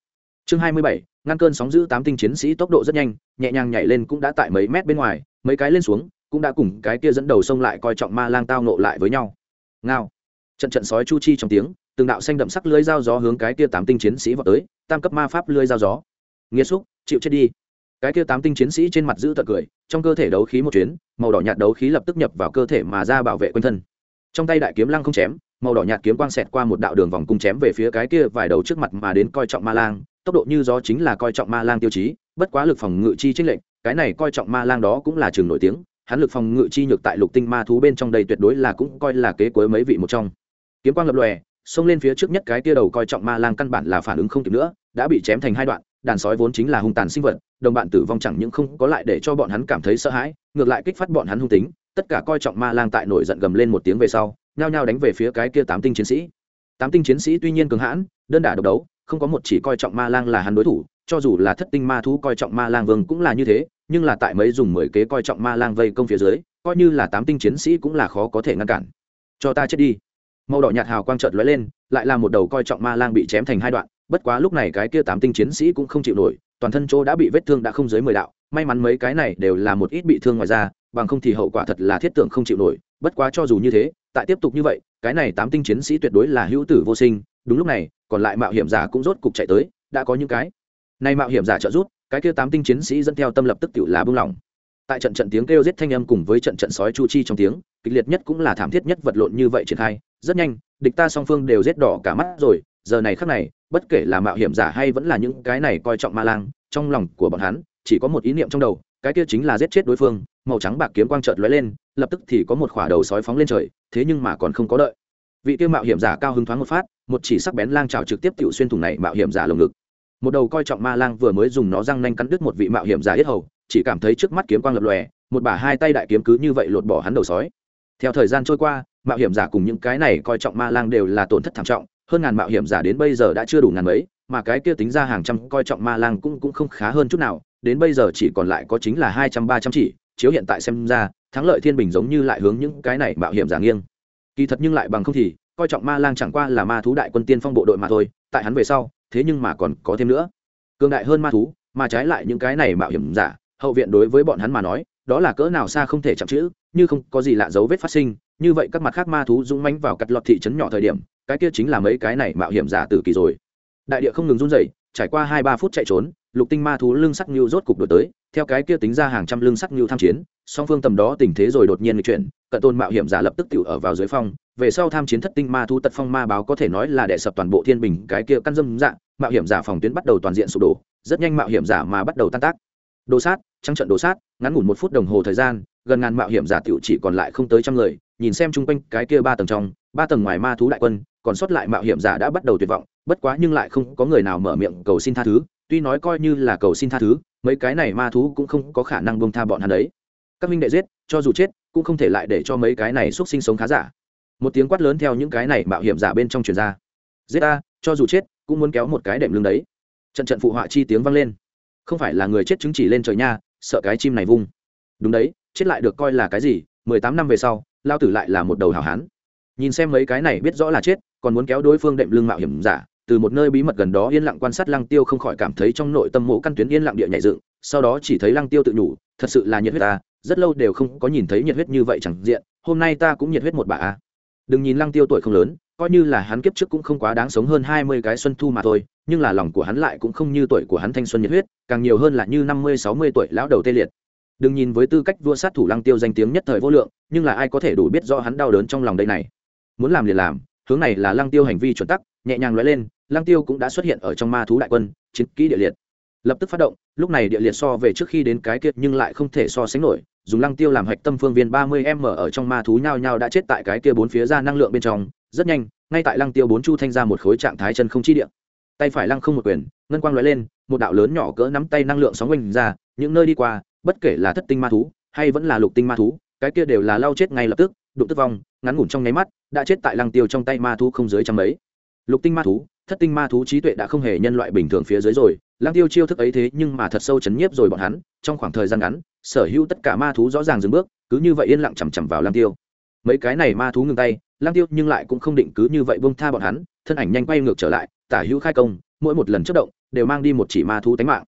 chương hai mươi bảy, ngăn cơn sóng giữ tám tinh chiến sĩ tốc độ rất nhanh, nhẹ nhàng nhảy lên cũng đã tại mấy mét bên ngoài, mấy cái lên xuống, cũng đã cùng cái kia dẫn đầu sông lại coi trọng ma lang tao nộ lại với nhau. Ngao. Trận trận sói chu chi trong tiếng, từng đạo xanh đậm sắc lưới dao gió hướng cái kia tám tinh chiến sĩ vào tới, tam cấp ma pháp lưới dao gió. Nghĩa xúc, chịu chết đi. Cái kia tám tinh chiến sĩ trên mặt giữ tật cười, trong cơ thể đấu khí một chuyến, màu đỏ nhạt đấu khí lập tức nhập vào cơ thể mà ra bảo vệ quanh thân. Trong tay đại kiếm lăng không chém màu đỏ nhạt kiếm quang xẹt qua một đạo đường vòng cung chém về phía cái kia vài đầu trước mặt mà đến coi trọng ma lang, tốc độ như gió chính là coi trọng ma lang tiêu chí, bất quá lực phòng ngự chi trích lệnh cái này coi trọng ma lang đó cũng là trường nổi tiếng, hắn lực phòng ngự chi nhược tại lục tinh ma thú bên trong đây tuyệt đối là cũng coi là kế cuối mấy vị một trong. Kiếm quang lập lòe, xông lên phía trước nhất cái kia đầu coi trọng ma lang căn bản là phản ứng không kịp nữa, đã bị chém thành hai đoạn, đàn sói vốn chính là hung tàn sinh vật, đồng bạn tử vong chẳng những không có lại để cho bọn hắn cảm thấy sợ hãi, ngược lại kích phát bọn hắn hung tính, tất cả coi trọng ma lang tại nổi giận gầm lên một tiếng về sau nhao nhao đánh về phía cái kia tám tinh chiến sĩ. Tám tinh chiến sĩ tuy nhiên cường hãn, đơn đả độc đấu, không có một chỉ coi trọng ma lang là hắn đối thủ, cho dù là thất tinh ma thú coi trọng ma lang vương cũng là như thế, nhưng là tại mấy dùng mười kế coi trọng ma lang vây công phía dưới, coi như là tám tinh chiến sĩ cũng là khó có thể ngăn cản. Cho ta chết đi. Màu đỏ nhạt hào quang trợt lóe lên, lại là một đầu coi trọng ma lang bị chém thành hai đoạn, bất quá lúc này cái kia tám tinh chiến sĩ cũng không chịu nổi, toàn thân chỗ đã bị vết thương đã không dưới mười đạo, may mắn mấy cái này đều là một ít bị thương ngoài ra bằng không thì hậu quả thật là thiết tưởng không chịu nổi bất quá cho dù như thế, tại tiếp tục như vậy, cái này tám tinh chiến sĩ tuyệt đối là hữu tử vô sinh, đúng lúc này, còn lại mạo hiểm giả cũng rốt cục chạy tới, đã có những cái. Này mạo hiểm giả trợ giúp, cái kia tám tinh chiến sĩ dẫn theo tâm lập tức tự là bưng lỏng tại trận trận tiếng kêu giết thanh âm cùng với trận trận sói chu chi trong tiếng, kịch liệt nhất cũng là thảm thiết nhất vật lộn như vậy triển khai, rất nhanh, địch ta song phương đều giết đỏ cả mắt rồi, giờ này khắc này, bất kể là mạo hiểm giả hay vẫn là những cái này coi trọng ma lang, trong lòng của bọn hắn, chỉ có một ý niệm trong đầu, cái kia chính là giết chết đối phương màu trắng bạc kiếm quang chợt lóe lên, lập tức thì có một khỏa đầu sói phóng lên trời, thế nhưng mà còn không có đợi. Vị kia mạo hiểm giả cao hứng thoáng một phát, một chỉ sắc bén lang chảo trực tiếp tiểu xuyên thủng này mạo hiểm giả lồng ngực. Một đầu coi trọng ma lang vừa mới dùng nó răng nanh cắn đứt một vị mạo hiểm giả yết hầu, chỉ cảm thấy trước mắt kiếm quang lập lòe, một bả hai tay đại kiếm cứ như vậy lột bỏ hắn đầu sói. Theo thời gian trôi qua, mạo hiểm giả cùng những cái này coi trọng ma lang đều là tổn thất thảm trọng, hơn ngàn mạo hiểm giả đến bây giờ đã chưa đủ ngàn mấy, mà cái kia tính ra hàng trăm coi trọng ma lang cũng cũng không khá hơn chút nào, đến bây giờ chỉ còn lại có chính là hai trăm ba trăm chỉ chiếu hiện tại xem ra, thắng lợi thiên bình giống như lại hướng những cái này mạo hiểm giả nghiêng. Kỳ thật nhưng lại bằng không thì, coi trọng ma lang chẳng qua là ma thú đại quân tiên phong bộ đội mà thôi, tại hắn về sau, thế nhưng mà còn có thêm nữa. Cường đại hơn ma thú, mà trái lại những cái này mạo hiểm giả, hậu viện đối với bọn hắn mà nói, đó là cỡ nào xa không thể chạm chữ như không có gì lạ dấu vết phát sinh, như vậy các mặt khác ma thú dũng mánh vào cắt lọt thị trấn nhỏ thời điểm, cái kia chính là mấy cái này mạo hiểm giả tử kỳ rồi. Đại địa không ngừng run rẩy, trải qua hai ba phút chạy trốn, lục tinh ma thú lưng sắc như rốt cục đổi tới theo cái kia tính ra hàng trăm lương sắc như tham chiến, song phương tầm đó tình thế rồi đột nhiên chuyển, cận tôn mạo hiểm giả lập tức tiểu ở vào dưới phong, về sau tham chiến thất tinh ma thu tật phong ma báo có thể nói là đệ sập toàn bộ thiên bình, cái kia căn dâm dạng, mạo hiểm giả phòng tuyến bắt đầu toàn diện sụp đổ, rất nhanh mạo hiểm giả mà bắt đầu tan tác. Đồ sát trăng trận đồ sát, ngắn ngủn một phút đồng hồ thời gian, gần ngàn mạo hiểm giả tiểu chỉ còn lại không tới trăm người, nhìn xem chung quanh cái kia ba tầng trong, ba tầng ngoài ma thú đại quân, còn sót lại mạo hiểm giả đã bắt đầu tuyệt vọng, bất quá nhưng lại không có người nào mở miệng cầu xin tha thứ, tuy nói coi như là cầu xin tha thứ mấy cái này ma thú cũng không có khả năng bông tha bọn hắn đấy. Các minh đệ giết, cho dù chết, cũng không thể lại để cho mấy cái này x sinh sống khá giả. Một tiếng quát lớn theo những cái này mạo hiểm giả bên trong truyền ra. Giết ta, cho dù chết, cũng muốn kéo một cái đệm lưng đấy. Trận trận phụ họa chi tiếng vang lên. Không phải là người chết chứng chỉ lên trời nha, sợ cái chim này vung. Đúng đấy, chết lại được coi là cái gì, mười tám năm về sau, lao tử lại là một đầu hảo hán. Nhìn xem mấy cái này biết rõ là chết, còn muốn kéo đối phương đệm lưng mạo hiểm giả từ một nơi bí mật gần đó yên lặng quan sát lăng tiêu không khỏi cảm thấy trong nội tâm mộ căn tuyến yên lặng địa nhảy dựng, sau đó chỉ thấy lăng tiêu tự nhủ, thật sự là nhiệt huyết ta, rất lâu đều không có nhìn thấy nhiệt huyết như vậy chẳng diện, hôm nay ta cũng nhiệt huyết một bà a. Đừng nhìn lăng tiêu tuổi không lớn, coi như là hắn kiếp trước cũng không quá đáng sống hơn hai mươi cái xuân thu mà thôi, nhưng là lòng của hắn lại cũng không như tuổi của hắn thanh xuân nhiệt huyết, càng nhiều hơn là như năm mươi, sáu mươi tuổi lão đầu tê liệt. Đừng nhìn với tư cách vua sát thủ lăng tiêu danh tiếng nhất thời vô lượng, nhưng là ai có thể đủ biết rõ hắn đau đớn trong lòng đây này. Muốn làm liền làm, hướng này là lăng tiêu hành vi chuẩn tắc nhẹ nhàng lóe lên, lăng tiêu cũng đã xuất hiện ở trong ma thú đại quân, chiến kỹ địa liệt lập tức phát động, lúc này địa liệt so về trước khi đến cái kiệt nhưng lại không thể so sánh nổi, dùng lăng tiêu làm hạch tâm phương viên ba mươi m ở trong ma thú nhao nhao đã chết tại cái kia bốn phía ra năng lượng bên trong, rất nhanh, ngay tại lăng tiêu bốn chu thanh ra một khối trạng thái chân không chi địa. tay phải lăng không một quyền, ngân quang lóe lên, một đạo lớn nhỏ cỡ nắm tay năng lượng sóng quanh ra, những nơi đi qua, bất kể là thất tinh ma thú, hay vẫn là lục tinh ma thú, cái kia đều là lao chết ngay lập tức, đụng tức vong, ngắn ngủn trong nháy mắt, đã chết tại lăng tiêu trong tay ma thú không dưới trăm mấy lục tinh ma thú, thất tinh ma thú trí tuệ đã không hề nhân loại bình thường phía dưới rồi. Lang tiêu chiêu thức ấy thế nhưng mà thật sâu chấn nhiếp rồi bọn hắn, trong khoảng thời gian ngắn, sở hữu tất cả ma thú rõ ràng dừng bước, cứ như vậy yên lặng chằm chằm vào lang tiêu. Mấy cái này ma thú ngừng tay lang tiêu nhưng lại cũng không định cứ như vậy buông tha bọn hắn, thân ảnh nhanh quay ngược trở lại, tả hữu khai công, mỗi một lần chất động, đều mang đi một chỉ ma thú tánh mạng.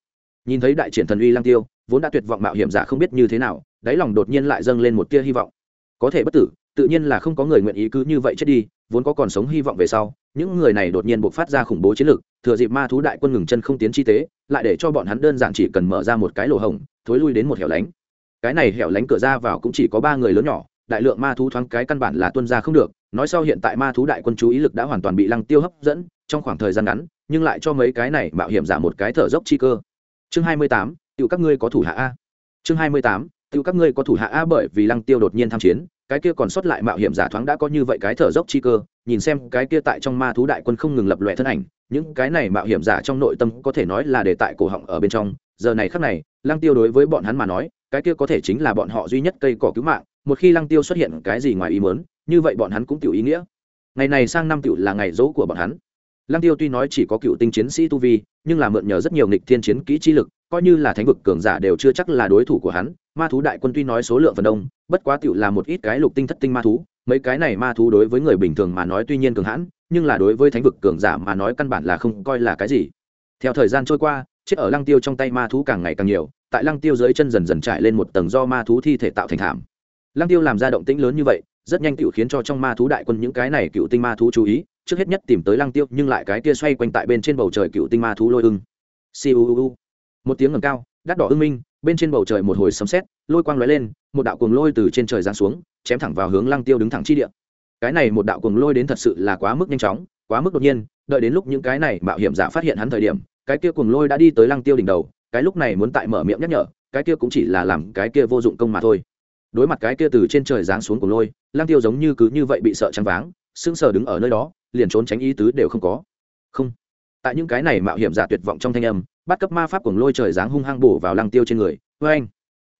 Nhìn thấy đại triển thần uy lang tiêu, vốn đã tuyệt vọng mạo hiểm giả không biết như thế nào, đáy lòng đột nhiên lại dâng lên một tia hy vọng. Có thể bất tử, tự nhiên là không có người nguyện ý cứ như vậy chết đi vốn có còn sống hy vọng về sau, những người này đột nhiên buộc phát ra khủng bố chiến lược, thừa dịp ma thú đại quân ngừng chân không tiến chi tế, lại để cho bọn hắn đơn giản chỉ cần mở ra một cái lỗ hổng, thối lui đến một hẻo lánh. Cái này hẻo lánh cửa ra vào cũng chỉ có ba người lớn nhỏ, đại lượng ma thú thoáng cái căn bản là tuân ra không được, nói sau hiện tại ma thú đại quân chú ý lực đã hoàn toàn bị lăng tiêu hấp dẫn, trong khoảng thời gian ngắn, nhưng lại cho mấy cái này mạo hiểm giả một cái thở dốc chi cơ. Chương hai mươi tám tự các ngươi có thủ hạ a. Chương hai mươi tám tự các ngươi có thủ hạ a bởi vì lăng tiêu đột nhiên tham chiến cái kia còn sót lại mạo hiểm giả thoáng đã có như vậy cái thở dốc chi cơ, nhìn xem cái kia tại trong ma thú đại quân không ngừng lập lòe thân ảnh, những cái này mạo hiểm giả trong nội tâm có thể nói là để tại cổ họng ở bên trong. Giờ này khắc này, lăng tiêu đối với bọn hắn mà nói, cái kia có thể chính là bọn họ duy nhất cây cỏ cứu mạng, một khi lăng tiêu xuất hiện cái gì ngoài ý muốn, như vậy bọn hắn cũng tiểu ý nghĩa. Ngày này sang năm tiểu là ngày dỗ của bọn hắn. Lăng tiêu tuy nói chỉ có cựu tinh chiến sĩ tu vi, nhưng là mượn nhờ rất nhiều nghịch thiên chiến kỹ chi lực, coi như là thánh vực cường giả đều chưa chắc là đối thủ của hắn ma thú đại quân tuy nói số lượng phần đông, bất quá tiểu là một ít cái lục tinh thất tinh ma thú, mấy cái này ma thú đối với người bình thường mà nói tuy nhiên cường hãn, nhưng là đối với thánh vực cường giả mà nói căn bản là không coi là cái gì. Theo thời gian trôi qua, chết ở lăng tiêu trong tay ma thú càng ngày càng nhiều, tại lăng tiêu dưới chân dần dần trải lên một tầng do ma thú thi thể tạo thành thảm. Lăng tiêu làm ra động tĩnh lớn như vậy, rất nhanh tiểu khiến cho trong ma thú đại quân những cái này cựu tinh ma thú chú ý, trước hết nhất tìm tới lăng tiêu, nhưng lại cái kia xoay quanh tại bên trên bầu trời cựu tinh ma thú lôi ưng. Siêu một tiếng ngầm cao, đắt đỏ ưng minh bên trên bầu trời một hồi sấm sét, lôi quang lóe lên, một đạo cuồng lôi từ trên trời giáng xuống, chém thẳng vào hướng lăng tiêu đứng thẳng chi địa. Cái này một đạo cuồng lôi đến thật sự là quá mức nhanh chóng, quá mức đột nhiên, đợi đến lúc những cái này mạo hiểm giả phát hiện hắn thời điểm, cái kia cuồng lôi đã đi tới lăng tiêu đỉnh đầu, cái lúc này muốn tại mở miệng nhắc nhở, cái kia cũng chỉ là làm cái kia vô dụng công mà thôi. Đối mặt cái kia từ trên trời giáng xuống cuồng lôi, lăng tiêu giống như cứ như vậy bị sợ trắng váng, sững sờ đứng ở nơi đó, liền trốn tránh ý tứ đều không có. Không. Tại những cái này mạo hiểm giả tuyệt vọng trong thanh âm bắt cấp ma pháp cuồng lôi trời dáng hung hăng bổ vào lăng tiêu trên người. Vê anh,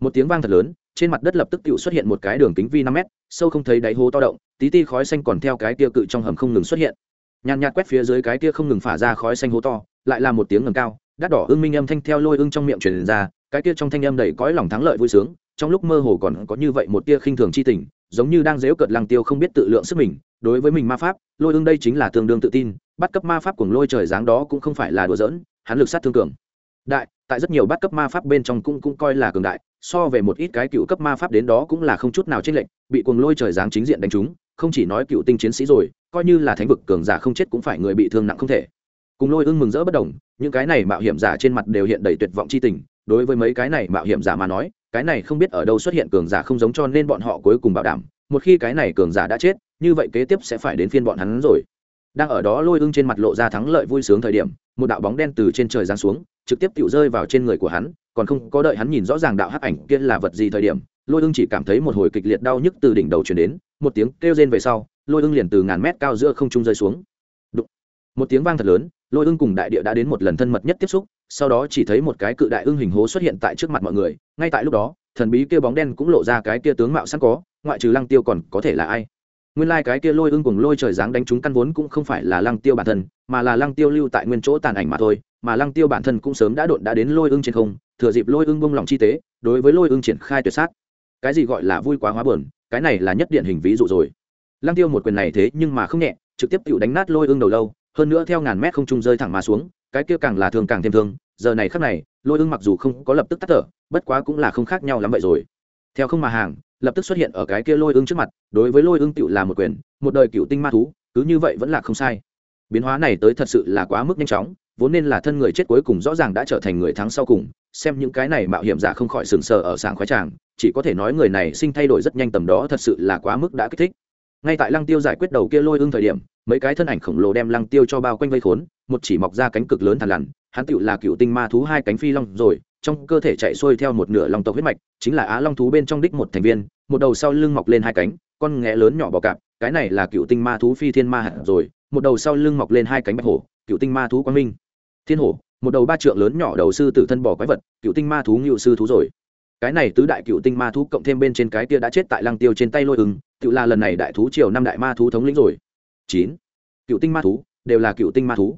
một tiếng vang thật lớn, trên mặt đất lập tức tự xuất hiện một cái đường kính vi năm mét, sâu không thấy đáy hố to động, tí ti khói xanh còn theo cái kia cự trong hầm không ngừng xuất hiện. Nhàn nhạt quét phía dưới cái kia không ngừng phả ra khói xanh hố to, lại là một tiếng ngầm cao, đắt đỏ ưng minh âm thanh theo lôi ưng trong miệng truyền ra, cái kia trong thanh âm đầy cõi lòng thắng lợi vui sướng, trong lúc mơ hồ còn có như vậy một tia khinh thường chi tình, giống như đang dếu cợt lăng tiêu không biết tự lượng sức mình. Đối với mình ma pháp, lôi ưng đây chính là tương đương tự tin, bắt cấp ma pháp cùng lôi trời dáng đó cũng không phải là đùa giỡn hắn lực sát thương cường. Đại, tại rất nhiều bát cấp ma pháp bên trong cũng cũng coi là cường đại, so về một ít cái cựu cấp ma pháp đến đó cũng là không chút nào chênh lệch, bị cuồng lôi trời giáng chính diện đánh trúng, không chỉ nói cựu tinh chiến sĩ rồi, coi như là thánh vực cường giả không chết cũng phải người bị thương nặng không thể. Cùng lôi ưng mừng rỡ bất đồng những cái này mạo hiểm giả trên mặt đều hiện đầy tuyệt vọng chi tình, đối với mấy cái này mạo hiểm giả mà nói, cái này không biết ở đâu xuất hiện cường giả không giống cho nên bọn họ cuối cùng bảo đảm, một khi cái này cường giả đã chết, như vậy kế tiếp sẽ phải đến phiên bọn hắn rồi. Đang ở đó lôi ưng trên mặt lộ ra thắng lợi vui sướng thời điểm một đạo bóng đen từ trên trời giáng xuống, trực tiếp tự rơi vào trên người của hắn, còn không có đợi hắn nhìn rõ ràng đạo hắc ảnh kia là vật gì thời điểm, lôi ưng chỉ cảm thấy một hồi kịch liệt đau nhức từ đỉnh đầu chuyển đến, một tiếng kêu rên về sau, lôi ưng liền từ ngàn mét cao giữa không trung rơi xuống Đụng. một tiếng vang thật lớn, lôi ưng cùng đại địa đã đến một lần thân mật nhất tiếp xúc, sau đó chỉ thấy một cái cự đại ưng hình hố xuất hiện tại trước mặt mọi người, ngay tại lúc đó, thần bí kia bóng đen cũng lộ ra cái kia tướng mạo sẵn có, ngoại trừ lăng tiêu còn có thể là ai nguyên lai、like、cái kia lôi ưng cùng lôi trời dáng đánh trúng căn vốn cũng không phải là lăng tiêu bản thân, mà là lăng tiêu lưu tại nguyên chỗ tàn ảnh mà thôi, mà lăng tiêu bản thân cũng sớm đã độn đã đến lôi ưng trên không, thừa dịp lôi ưng bông lòng chi tế, đối với lôi ưng triển khai tuyệt sát. Cái gì gọi là vui quá hóa bờn cái này là nhất điển hình ví dụ rồi. Lăng tiêu một quyền này thế nhưng mà không nhẹ, trực tiếp tự đánh nát lôi ưng đầu lâu, hơn nữa theo ngàn mét không trung rơi thẳng mà xuống, cái kia càng là thường càng thêm thương, giờ này khắc này, lôi ưng mặc dù không có lập tức tắt thở, bất quá cũng là không khác nhau lắm vậy rồi. Theo không mà hàng lập tức xuất hiện ở cái kia lôi ưng trước mặt, đối với lôi ưng tựu là một quyền, một đời cựu tinh ma thú, cứ như vậy vẫn là không sai. Biến hóa này tới thật sự là quá mức nhanh chóng, vốn nên là thân người chết cuối cùng rõ ràng đã trở thành người thắng sau cùng, xem những cái này mạo hiểm giả không khỏi sừng sờ ở sảng khoái tràng, chỉ có thể nói người này sinh thay đổi rất nhanh tầm đó thật sự là quá mức đã kích thích. Ngay tại lăng tiêu giải quyết đầu kia lôi ưng thời điểm, mấy cái thân ảnh khổng lồ đem lăng tiêu cho bao quanh vây khốn, một chỉ mọc ra cánh cực lớn thằn lằn, hắn tựu là cựu tinh ma thú hai cánh phi long rồi trong cơ thể chạy xuôi theo một nửa long tộc huyết mạch, chính là á long thú bên trong đích một thành viên, một đầu sau lưng mọc lên hai cánh, con nghé lớn nhỏ bò cạp, cái này là cựu tinh ma thú phi thiên ma hạt rồi, một đầu sau lưng mọc lên hai cánh bạch hổ, cựu tinh ma thú quang minh. Thiên hổ, một đầu ba trượng lớn nhỏ đầu sư tử thân bò quái vật, cựu tinh ma thú ngự sư thú rồi. Cái này tứ đại cựu tinh ma thú cộng thêm bên trên cái kia đã chết tại lăng tiêu trên tay lôi ứng, tự là lần này đại thú triều năm đại ma thú thống lĩnh rồi. Chín, cựu tinh ma thú, đều là cựu tinh ma thú.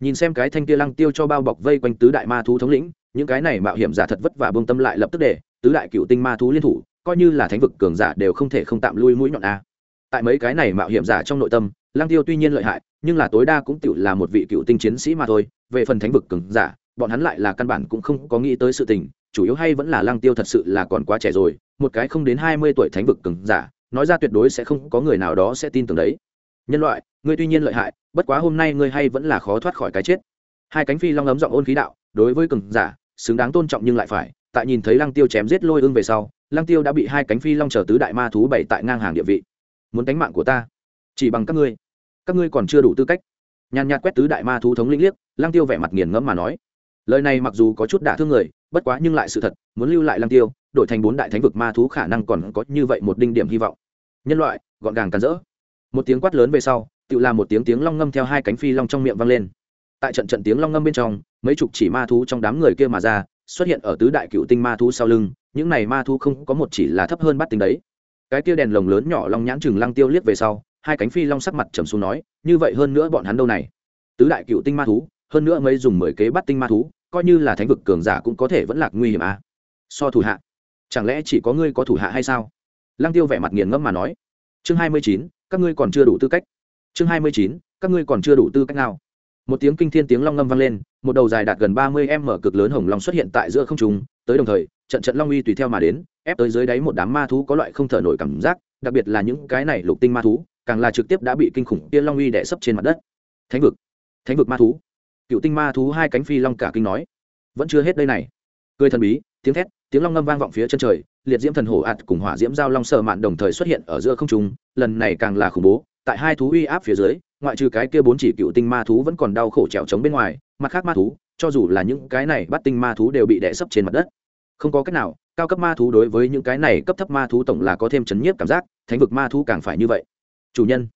Nhìn xem cái thanh kia lăng tiêu cho bao bọc vây quanh tứ đại ma thú thống lĩnh những cái này mạo hiểm giả thật vất vả bông tâm lại lập tức để tứ đại cựu tinh ma thú liên thủ, coi như là thánh vực cường giả đều không thể không tạm lui mũi nhọn a. Tại mấy cái này mạo hiểm giả trong nội tâm lang tiêu tuy nhiên lợi hại, nhưng là tối đa cũng tự là một vị cựu tinh chiến sĩ mà thôi. Về phần thánh vực cường giả, bọn hắn lại là căn bản cũng không có nghĩ tới sự tình, chủ yếu hay vẫn là lang tiêu thật sự là còn quá trẻ rồi, một cái không đến hai mươi tuổi thánh vực cường giả, nói ra tuyệt đối sẽ không có người nào đó sẽ tin tưởng đấy. Nhân loại, ngươi tuy nhiên lợi hại, bất quá hôm nay ngươi hay vẫn là khó thoát khỏi cái chết. Hai cánh phi long ấm giọng ôn khí đạo, đối với cường giả xứng đáng tôn trọng nhưng lại phải, tại nhìn thấy lăng tiêu chém giết lôi ưng về sau, lăng tiêu đã bị hai cánh phi long chờ tứ đại ma thú bảy tại ngang hàng địa vị. Muốn đánh mạng của ta? Chỉ bằng các ngươi. Các ngươi còn chưa đủ tư cách. Nhàn nhạt quét tứ đại ma thú thống linh liếc, lăng tiêu vẻ mặt nghiền ngẫm mà nói. Lời này mặc dù có chút đả thương người, bất quá nhưng lại sự thật, muốn lưu lại lăng tiêu, đổi thành bốn đại thánh vực ma thú khả năng còn có như vậy một đinh điểm hy vọng. Nhân loại, gọn gàng cắn rỡ. Một tiếng quát lớn về sau tự làm một tiếng tiếng long ngâm theo hai cánh phi long trong miệng vang lên tại trận trận tiếng long ngâm bên trong, mấy chục chỉ ma thú trong đám người kia mà ra, xuất hiện ở tứ đại cựu tinh ma thú sau lưng, những này ma thú không có một chỉ là thấp hơn bắt tính đấy. Cái tia đèn lồng lớn nhỏ long nhãn chừng lăng tiêu liếc về sau, hai cánh phi long sắc mặt trầm xuống nói, như vậy hơn nữa bọn hắn đâu này? Tứ đại cựu tinh ma thú, hơn nữa mấy dùng mười kế bắt tinh ma thú, coi như là thánh vực cường giả cũng có thể vẫn lạc nguy hiểm à? So thủ hạ, chẳng lẽ chỉ có ngươi có thủ hạ hay sao? Lăng tiêu vẻ mặt nghiền ngẫm mà nói. Chương hai mươi chín, các ngươi còn chưa đủ tư cách. Chương hai mươi chín, các ngươi còn chưa đủ tư cách nào một tiếng kinh thiên tiếng long ngâm vang lên, một đầu dài đạt gần ba mươi m cực lớn hồng long xuất hiện tại giữa không trung, tới đồng thời, trận trận long uy tùy theo mà đến, ép tới dưới đáy một đám ma thú có loại không thở nổi cảm giác, đặc biệt là những cái này lục tinh ma thú, càng là trực tiếp đã bị kinh khủng kia long uy đè sấp trên mặt đất. Thánh vực thánh vực ma thú. Cựu tinh ma thú hai cánh phi long cả kinh nói. Vẫn chưa hết đây này. Cười thần bí, tiếng thét, tiếng long ngâm vang vọng phía chân trời, liệt diễm thần hổ ạt cùng hỏa diễm giao long sợ mạn đồng thời xuất hiện ở giữa không trung, lần này càng là khủng bố, tại hai thú uy áp phía dưới ngoại trừ cái kia bốn chỉ cựu tinh ma thú vẫn còn đau khổ trèo trống bên ngoài, mặt khác ma thú, cho dù là những cái này bắt tinh ma thú đều bị đè sấp trên mặt đất. Không có cách nào, cao cấp ma thú đối với những cái này cấp thấp ma thú tổng là có thêm chấn nhiếp cảm giác, thánh vực ma thú càng phải như vậy. Chủ nhân,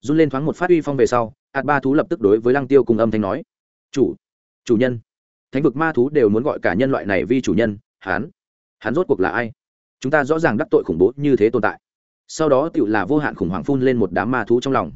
run lên thoáng một phát uy phong về sau, ạt ba thú lập tức đối với lăng tiêu cùng âm thanh nói, chủ chủ nhân. Thánh vực ma thú đều muốn gọi cả nhân loại này vi chủ nhân hán hắn rốt cuộc là ai? Chúng ta rõ ràng đắc tội khủng bố như thế tồn tại. Sau đó tựu là vô hạn khủng hoảng phun lên một đám ma thú trong lòng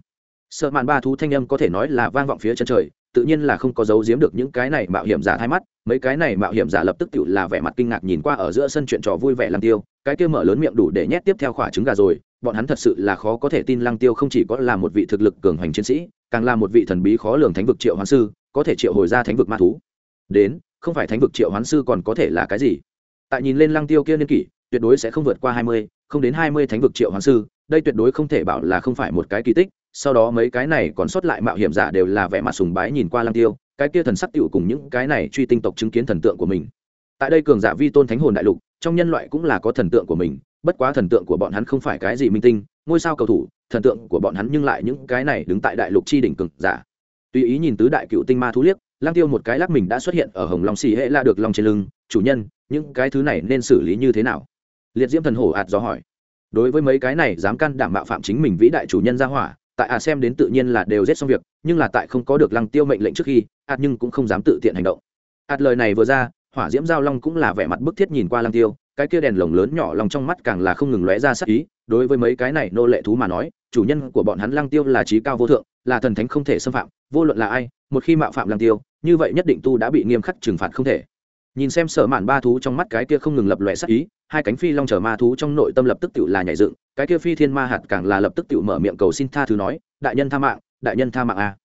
sợ mạn ba thú thanh âm có thể nói là vang vọng phía chân trời, tự nhiên là không có giấu giếm được những cái này mạo hiểm giả hai mắt, mấy cái này mạo hiểm giả lập tức tự là vẻ mặt kinh ngạc nhìn qua ở giữa sân chuyện trò vui vẻ lăng tiêu, cái kia mở lớn miệng đủ để nhét tiếp theo khỏa trứng gà rồi, bọn hắn thật sự là khó có thể tin lăng tiêu không chỉ có là một vị thực lực cường hoành chiến sĩ, càng là một vị thần bí khó lường thánh vực triệu hoán sư, có thể triệu hồi ra thánh vực ma thú. Đến, không phải thánh vực triệu hoán sư còn có thể là cái gì? Tại nhìn lên lăng tiêu kia niên kỷ, tuyệt đối sẽ không vượt qua hai mươi, không đến hai mươi thánh vực triệu hoán sư, đây tuyệt đối không thể bảo là không phải một cái kỳ tích sau đó mấy cái này còn sót lại mạo hiểm giả đều là vẻ mặt sùng bái nhìn qua lăng tiêu, cái kia thần sắc tựu cùng những cái này truy tinh tộc chứng kiến thần tượng của mình. Tại đây cường giả vi tôn thánh hồn đại lục, trong nhân loại cũng là có thần tượng của mình, bất quá thần tượng của bọn hắn không phải cái gì minh tinh, ngôi sao cầu thủ, thần tượng của bọn hắn nhưng lại những cái này đứng tại đại lục chi đỉnh cường giả. Tùy ý nhìn tứ đại cựu tinh ma thú liếc lang tiêu một cái lắc mình đã xuất hiện ở hồng long xì hệ la được long trên lưng, chủ nhân, những cái thứ này nên xử lý như thế nào? Liệt diễm thần hổ ạt do hỏi. Đối với mấy cái này dám can đảm bạo phạm chính mình vĩ đại chủ nhân ra hỏa tại à xem đến tự nhiên là đều giết xong việc, nhưng là tại không có được lăng tiêu mệnh lệnh trước khi, ạt nhưng cũng không dám tự tiện hành động. Ạt lời này vừa ra, hỏa diễm giao long cũng là vẻ mặt bức thiết nhìn qua lăng tiêu, cái kia đèn lồng lớn nhỏ lòng trong mắt càng là không ngừng lóe ra sắc ý, đối với mấy cái này nô lệ thú mà nói, chủ nhân của bọn hắn lăng tiêu là trí cao vô thượng, là thần thánh không thể xâm phạm, vô luận là ai, một khi mạo phạm lăng tiêu, như vậy nhất định tu đã bị nghiêm khắc trừng phạt không thể nhìn xem sở mạn ba thú trong mắt cái kia không ngừng lập lòe sắc ý, hai cánh phi long chở ma thú trong nội tâm lập tức tự là nhảy dựng, cái kia phi thiên ma hạt càng là lập tức tự mở miệng cầu xin tha thứ nói, đại nhân tha mạng, đại nhân tha mạng a.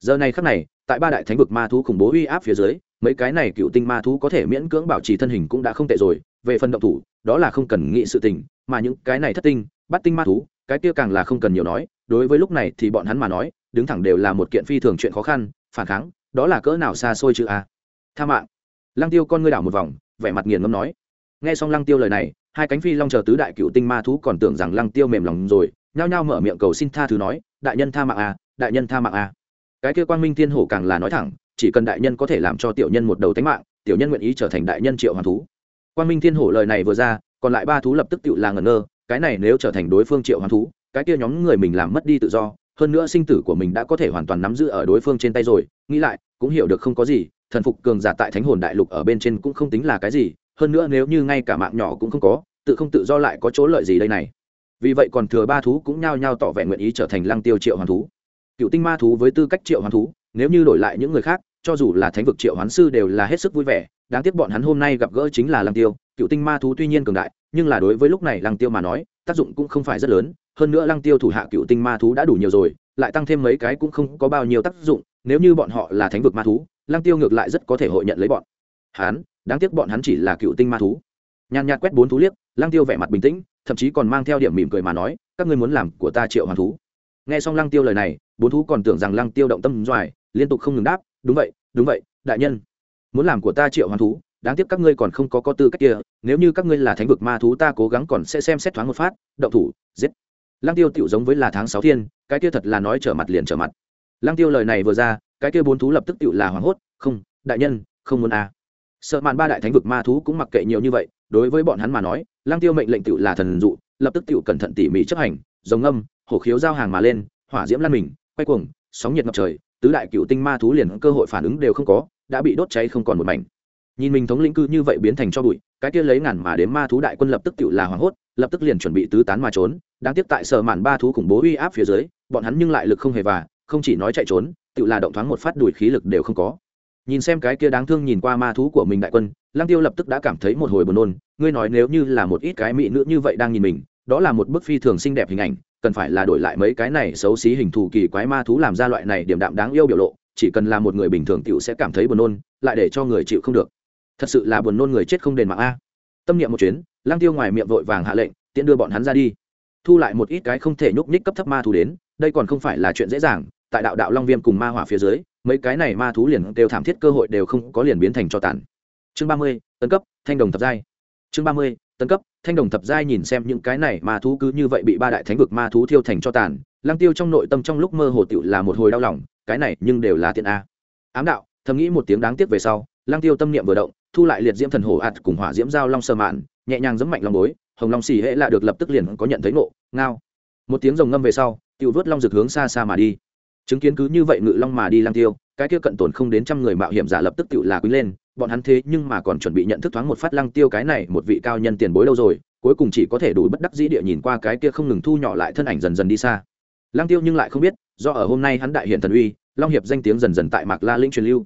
Giờ này khắc này, tại ba đại thánh vực ma thú khủng bố uy áp phía dưới, mấy cái này cựu tinh ma thú có thể miễn cưỡng bảo trì thân hình cũng đã không tệ rồi, về phần động thủ, đó là không cần nghĩ sự tình, mà những cái này thất tinh bắt tinh ma thú, cái kia càng là không cần nhiều nói, đối với lúc này thì bọn hắn mà nói, đứng thẳng đều là một kiện phi thường chuyện khó khăn, phản kháng, đó là cỡ nào xa xôi chứ a. Tha mạng lăng tiêu con ngươi đảo một vòng, vẻ mặt nghiền ngâm nói. Nghe xong lăng tiêu lời này, hai cánh phi long chờ tứ đại cựu tinh ma thú còn tưởng rằng lăng tiêu mềm lòng rồi, nhao nhao mở miệng cầu xin tha thứ nói, đại nhân tha mạng a đại nhân tha mạng a cái kia quang minh thiên hổ càng là nói thẳng, chỉ cần đại nhân có thể làm cho tiểu nhân một đầu tánh mạng, tiểu nhân nguyện ý trở thành đại nhân triệu hoàn thú. Quang minh thiên hổ lời này vừa ra, còn lại ba thú lập tức tựu là ngẩn ngơ, cái này nếu trở thành đối phương triệu hoàn thú, cái kia nhóm người mình làm mất đi tự do, hơn nữa sinh tử của mình đã có thể hoàn toàn nắm giữ ở đối phương trên tay rồi, nghĩ lại, cũng hiểu được không có gì thần phục cường giả tại thánh hồn đại lục ở bên trên cũng không tính là cái gì, hơn nữa nếu như ngay cả mạng nhỏ cũng không có, tự không tự do lại có chỗ lợi gì đây này. Vì vậy còn thừa ba thú cũng nhao nhao tỏ vẻ nguyện ý trở thành lăng tiêu triệu hoàn thú. Cựu tinh ma thú với tư cách triệu hoàn thú, nếu như đổi lại những người khác, cho dù là thánh vực triệu hoán sư đều là hết sức vui vẻ, đáng tiếc bọn hắn hôm nay gặp gỡ chính là lăng tiêu. Cựu tinh ma thú tuy nhiên cường đại, nhưng là đối với lúc này lăng tiêu mà nói, tác dụng cũng không phải rất lớn, hơn nữa lăng tiêu thủ hạ cựu tinh ma thú đã đủ nhiều rồi, lại tăng thêm mấy cái cũng không có bao nhiêu tác dụng, nếu như bọn họ là thánh vực ma thú lăng tiêu ngược lại rất có thể hội nhận lấy bọn. Hắn đáng tiếc bọn hắn chỉ là cựu tinh ma thú. Nhàn nhạt quét bốn thú liếc, lăng tiêu vẻ mặt bình tĩnh, thậm chí còn mang theo điểm mỉm cười mà nói, các ngươi muốn làm của ta triệu hoàn thú. Nghe xong lăng tiêu lời này, bốn thú còn tưởng rằng lăng tiêu động tâm doài, liên tục không ngừng đáp, đúng vậy đúng vậy, đại nhân. Muốn làm của ta triệu hoàn thú, đáng tiếc các ngươi còn không có có tư cách kia, nếu như các ngươi là thánh vực ma thú ta cố gắng còn sẽ xem xét thoáng một phát, động thủ, giết. Lăng tiêu tựu giống với là tháng sáu thiên, cái kia thật là nói trở mặt liền trở mặt. Lăng tiêu lời này vừa ra cái kia bốn thú lập tức tựu là hoảng hốt, không, đại nhân, không muốn à. sợ màn ba đại thánh vực ma thú cũng mặc kệ nhiều như vậy, đối với bọn hắn mà nói Lang tiêu mệnh lệnh tựu là thần dụ, lập tức tựu cẩn thận tỉ mỉ chấp hành dòng âm hổ khiếu giao hàng mà lên, hỏa diễm lan mình, quay cuồng, sóng nhiệt ngập trời, tứ đại cựu tinh ma thú liền cơ hội phản ứng đều không có, đã bị đốt cháy không còn một mảnh nhìn mình thống lĩnh cư như vậy biến thành cho bụi, cái kia lấy ngàn mà đến ma thú đại quân lập tức tựu là hoảng hốt, lập tức liền chuẩn bị tứ tán mà trốn đang tiếp tại sở mạn ba thú khủng bố uy áp phía dưới, bọn hắn nhưng lại lực không hề và không chỉ nói chạy trốn, tự là động thoáng một phát đuổi khí lực đều không có. Nhìn xem cái kia đáng thương nhìn qua ma thú của mình đại quân, lăng tiêu lập tức đã cảm thấy một hồi buồn nôn, ngươi nói nếu như là một ít cái mỹ nữ như vậy đang nhìn mình, đó là một bức phi thường xinh đẹp hình ảnh, cần phải là đổi lại mấy cái này xấu xí hình thù kỳ quái ma thú làm ra loại này điểm đạm đáng yêu biểu lộ, chỉ cần là một người bình thường tiểu sẽ cảm thấy buồn nôn, lại để cho người chịu không được. Thật sự là buồn nôn người chết không đền mạng a. Tâm niệm một chuyến lang tiêu ngoài miệng vội vàng hạ lệnh tiện đưa bọn hắn ra đi. Thu lại một ít cái không thể nhúc nhích cấp thấp ma thú đến, đây còn không phải là chuyện dễ dàng tại đạo đạo long viêm cùng ma hỏa phía dưới, mấy cái này ma thú liền đều thảm thiết cơ hội đều không có liền biến thành cho tàn. Chương ba mươi, tấn cấp, thanh đồng thập giai. Chương ba mươi, tấn cấp, thanh đồng thập giai nhìn xem những cái này ma thú cứ như vậy bị ba đại thánh vực ma thú thiêu thành cho tàn, lăng tiêu trong nội tâm trong lúc mơ hồ tựu là một hồi đau lòng, cái này nhưng đều là tiện a. Ám đạo, thầm nghĩ một tiếng đáng tiếc về sau, lăng tiêu tâm niệm vừa động, thu lại liệt diễm thần hổ ạt cùng hỏa diễm giao long sơ mạn, nhẹ nhàng giẫm mạnh long bối hồng long xì hệ là được lập tức liền có nhận thấy ngộ, ngao. Một tiếng rồng ngâm về sau tiểu vớt long rực hướng xa xa mà đi chứng kiến cứ như vậy ngự long mà đi lang tiêu, cái kia cận tồn không đến trăm người mạo hiểm giả lập tức tự là quý lên, bọn hắn thế nhưng mà còn chuẩn bị nhận thức thoáng một phát lăng tiêu cái này một vị cao nhân tiền bối lâu rồi, cuối cùng chỉ có thể đủ bất đắc dĩ địa nhìn qua cái kia không ngừng thu nhỏ lại thân ảnh dần dần đi xa. Lăng tiêu nhưng lại không biết, do ở hôm nay hắn đại hiện thần uy, long hiệp danh tiếng dần dần tại mạc la linh truyền lưu.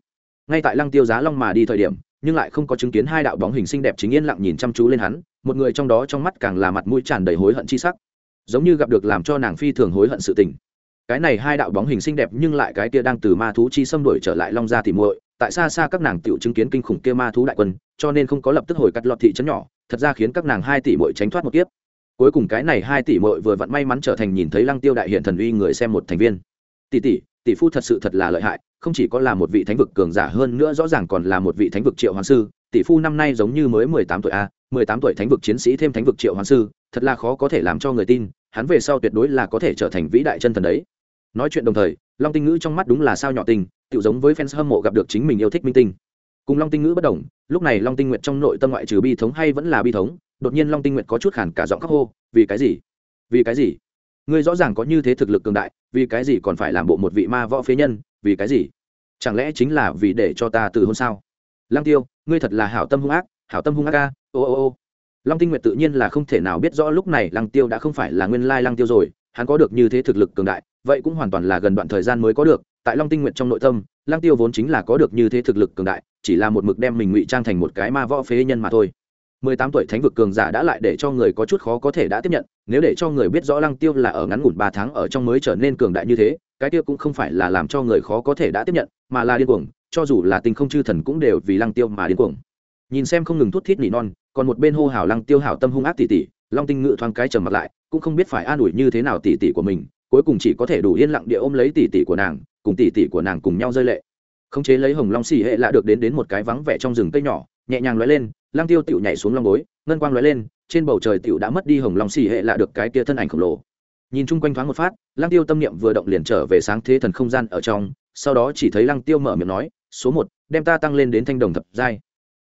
Ngay tại lăng tiêu giá long mà đi thời điểm, nhưng lại không có chứng kiến hai đạo bóng hình xinh đẹp chính yên lặng nhìn chăm chú lên hắn, một người trong đó trong mắt càng là mặt mũi tràn đầy hối hận chi sắc. Giống như gặp được làm cho nàng phi thường hối hận sự tình cái này hai đạo bóng hình xinh đẹp nhưng lại cái kia đang từ ma thú chi xâm đuổi trở lại long gia thì muội, tại xa xa các nàng tiểu chứng kiến kinh khủng kia ma thú đại quân, cho nên không có lập tức hồi cắt lọt thị trấn nhỏ, thật ra khiến các nàng hai tỷ muội tránh thoát một kiếp. Cuối cùng cái này hai tỷ muội vừa vặn may mắn trở thành nhìn thấy lăng tiêu đại hiện thần uy người xem một thành viên. Tỷ tỷ tỷ phu thật sự thật là lợi hại, không chỉ có là một vị thánh vực cường giả hơn nữa rõ ràng còn là một vị thánh vực triệu hoàng sư, tỷ phu năm nay giống như mới mười tám tuổi a, mười tám tuổi thánh vực chiến sĩ thêm thánh vực triệu hoàng sư, thật là khó có thể làm cho người tin, hắn về sau tuyệt đối là có thể trở thành vĩ đại chân thần đấy nói chuyện đồng thời, long tinh ngữ trong mắt đúng là sao nhỏ tình tự giống với fans hâm mộ gặp được chính mình yêu thích minh tinh. Cùng long tinh ngữ bất đồng, lúc này long tinh nguyệt trong nội tâm ngoại trừ bi thống hay vẫn là bi thống, đột nhiên long tinh nguyệt có chút khản cả giọng khóc hô, vì cái gì? Vì cái gì? Ngươi rõ ràng có như thế thực lực cường đại, vì cái gì còn phải làm bộ một vị ma võ phế nhân, vì cái gì? Chẳng lẽ chính là vì để cho ta từ hôn sao? Lăng tiêu, ngươi thật là hảo tâm hung ác, hảo tâm hung ác ca ô ô ô. Long tinh nguyệt tự nhiên là không thể nào biết rõ lúc này lăng tiêu đã không phải là nguyên lai lăng tiêu rồi hắn có được như thế thực lực cường đại, vậy cũng hoàn toàn là gần đoạn thời gian mới có được, tại long tinh nguyệt trong nội tâm, lăng tiêu vốn chính là có được như thế thực lực cường đại, chỉ là một mực đem mình ngụy trang thành một cái ma võ phế nhân mà thôi. Mười tám tuổi thánh vực cường giả đã lại để cho người có chút khó có thể đã tiếp nhận, nếu để cho người biết rõ lăng tiêu là ở ngắn ngủn ba tháng ở trong mới trở nên cường đại như thế, cái kia cũng không phải là làm cho người khó có thể đã tiếp nhận, mà là điên cuồng, cho dù là tình không chư thần cũng đều vì lăng tiêu mà điên cuồng. Nhìn xem không ngừng thút thít nỉ non, còn một bên hô hào lăng tiêu hảo tâm hung ác tỉ tỉ long tinh ngự thoáng cái trầm mặt lại, cũng không biết phải an ủi như thế nào tỉ tỉ của mình, cuối cùng chỉ có thể đủ yên lặng địa ôm lấy tỉ tỉ của nàng, cùng tỉ tỉ của nàng cùng nhau rơi lệ. Khống chế lấy hồng long xỉ hệ lạ được đến đến một cái vắng vẻ trong rừng cây nhỏ, nhẹ nhàng lóe lên lang tiêu tựu nhảy xuống long bối ngân quang lóe lên, trên bầu trời tựu đã mất đi hồng long xỉ hệ lạ được cái kia thân ảnh khổng lồ. Nhìn chung quanh thoáng một phát lang tiêu tâm niệm vừa động liền trở về sáng thế thần không gian ở trong, sau đó chỉ thấy lang tiêu mở miệng nói, số một, đem ta tăng lên đến thanh đồng thập giai.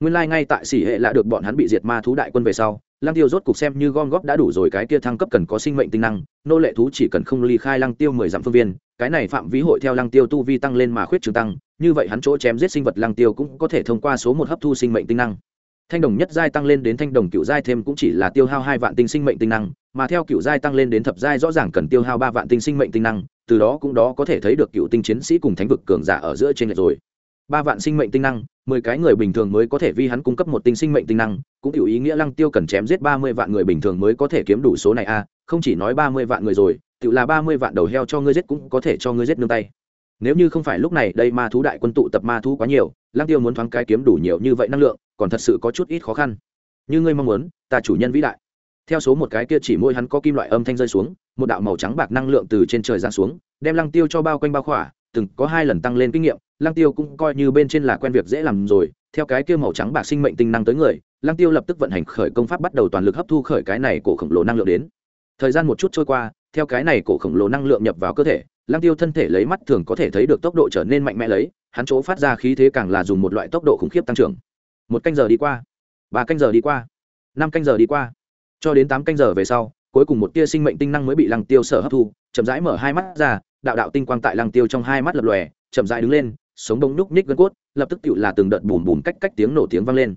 Nguyên lai ngay tại xỉ hệ lạ được bọn hắn bị diệt ma thú đại quân về sau lăng tiêu rốt cục xem như gom góp đã đủ rồi, cái kia thăng cấp cần có sinh mệnh tinh năng, nô lệ thú chỉ cần không ly khai lăng tiêu mười dặm phương viên, cái này phạm vi hội theo lăng tiêu tu vi tăng lên mà khuyết trường tăng, như vậy hắn chỗ chém giết sinh vật lăng tiêu cũng có thể thông qua số một hấp thu sinh mệnh tinh năng. Thanh đồng nhất giai tăng lên đến thanh đồng cựu giai thêm cũng chỉ là tiêu hao hai vạn tinh sinh mệnh tinh năng, mà theo cựu giai tăng lên đến thập giai rõ ràng cần tiêu hao ba vạn tinh sinh mệnh tinh năng, từ đó cũng đó có thể thấy được cựu tinh chiến sĩ cùng thánh vực cường giả ở giữa trên lệch rồi. Ba vạn sinh mệnh tinh năng mười cái người bình thường mới có thể vi hắn cung cấp một tinh sinh mệnh tinh năng, cũng hiểu ý nghĩa lăng tiêu cần chém giết ba mươi vạn người bình thường mới có thể kiếm đủ số này a, không chỉ nói ba mươi vạn người rồi tự là ba mươi vạn đầu heo cho ngươi giết cũng có thể cho ngươi giết nương tay. Nếu như không phải lúc này đây ma thú đại quân tụ tập ma thú quá nhiều, lăng tiêu muốn thoáng cái kiếm đủ nhiều như vậy năng lượng, còn thật sự có chút ít khó khăn. Như ngươi mong muốn, ta chủ nhân vĩ đại. Theo số một cái kia chỉ môi hắn có kim loại âm thanh rơi xuống, một đạo màu trắng bạc năng lượng từ trên trời giáng xuống, đem lăng tiêu cho bao quanh bao khỏa, từng có hai lần tăng lên kinh nghiệm lăng tiêu cũng coi như bên trên là quen việc dễ làm rồi, theo cái kia màu trắng bạc sinh mệnh tinh năng tới người, lăng tiêu lập tức vận hành khởi công pháp bắt đầu toàn lực hấp thu khởi cái này cổ khổng lồ năng lượng đến. Thời gian một chút trôi qua, theo cái này cổ khổng lồ năng lượng nhập vào cơ thể, lăng tiêu thân thể lấy mắt thường có thể thấy được tốc độ trở nên mạnh mẽ lấy, hắn chỗ phát ra khí thế càng là dùng một loại tốc độ khủng khiếp tăng trưởng. Một canh giờ đi qua, ba canh giờ đi qua, năm canh giờ đi qua, cho đến tám canh giờ về sau, cuối cùng một tia sinh mệnh tinh năng mới bị lăng tiêu sở hấp thu, chậm rãi mở hai mắt ra, đạo đạo tinh quang tại lăng tiêu trong hai mắt lập lòe, chậm rãi đứng lên sống đông núc ních gân cốt, lập tức tự là từng đợt bùm bùm cách cách tiếng nổ tiếng vang lên.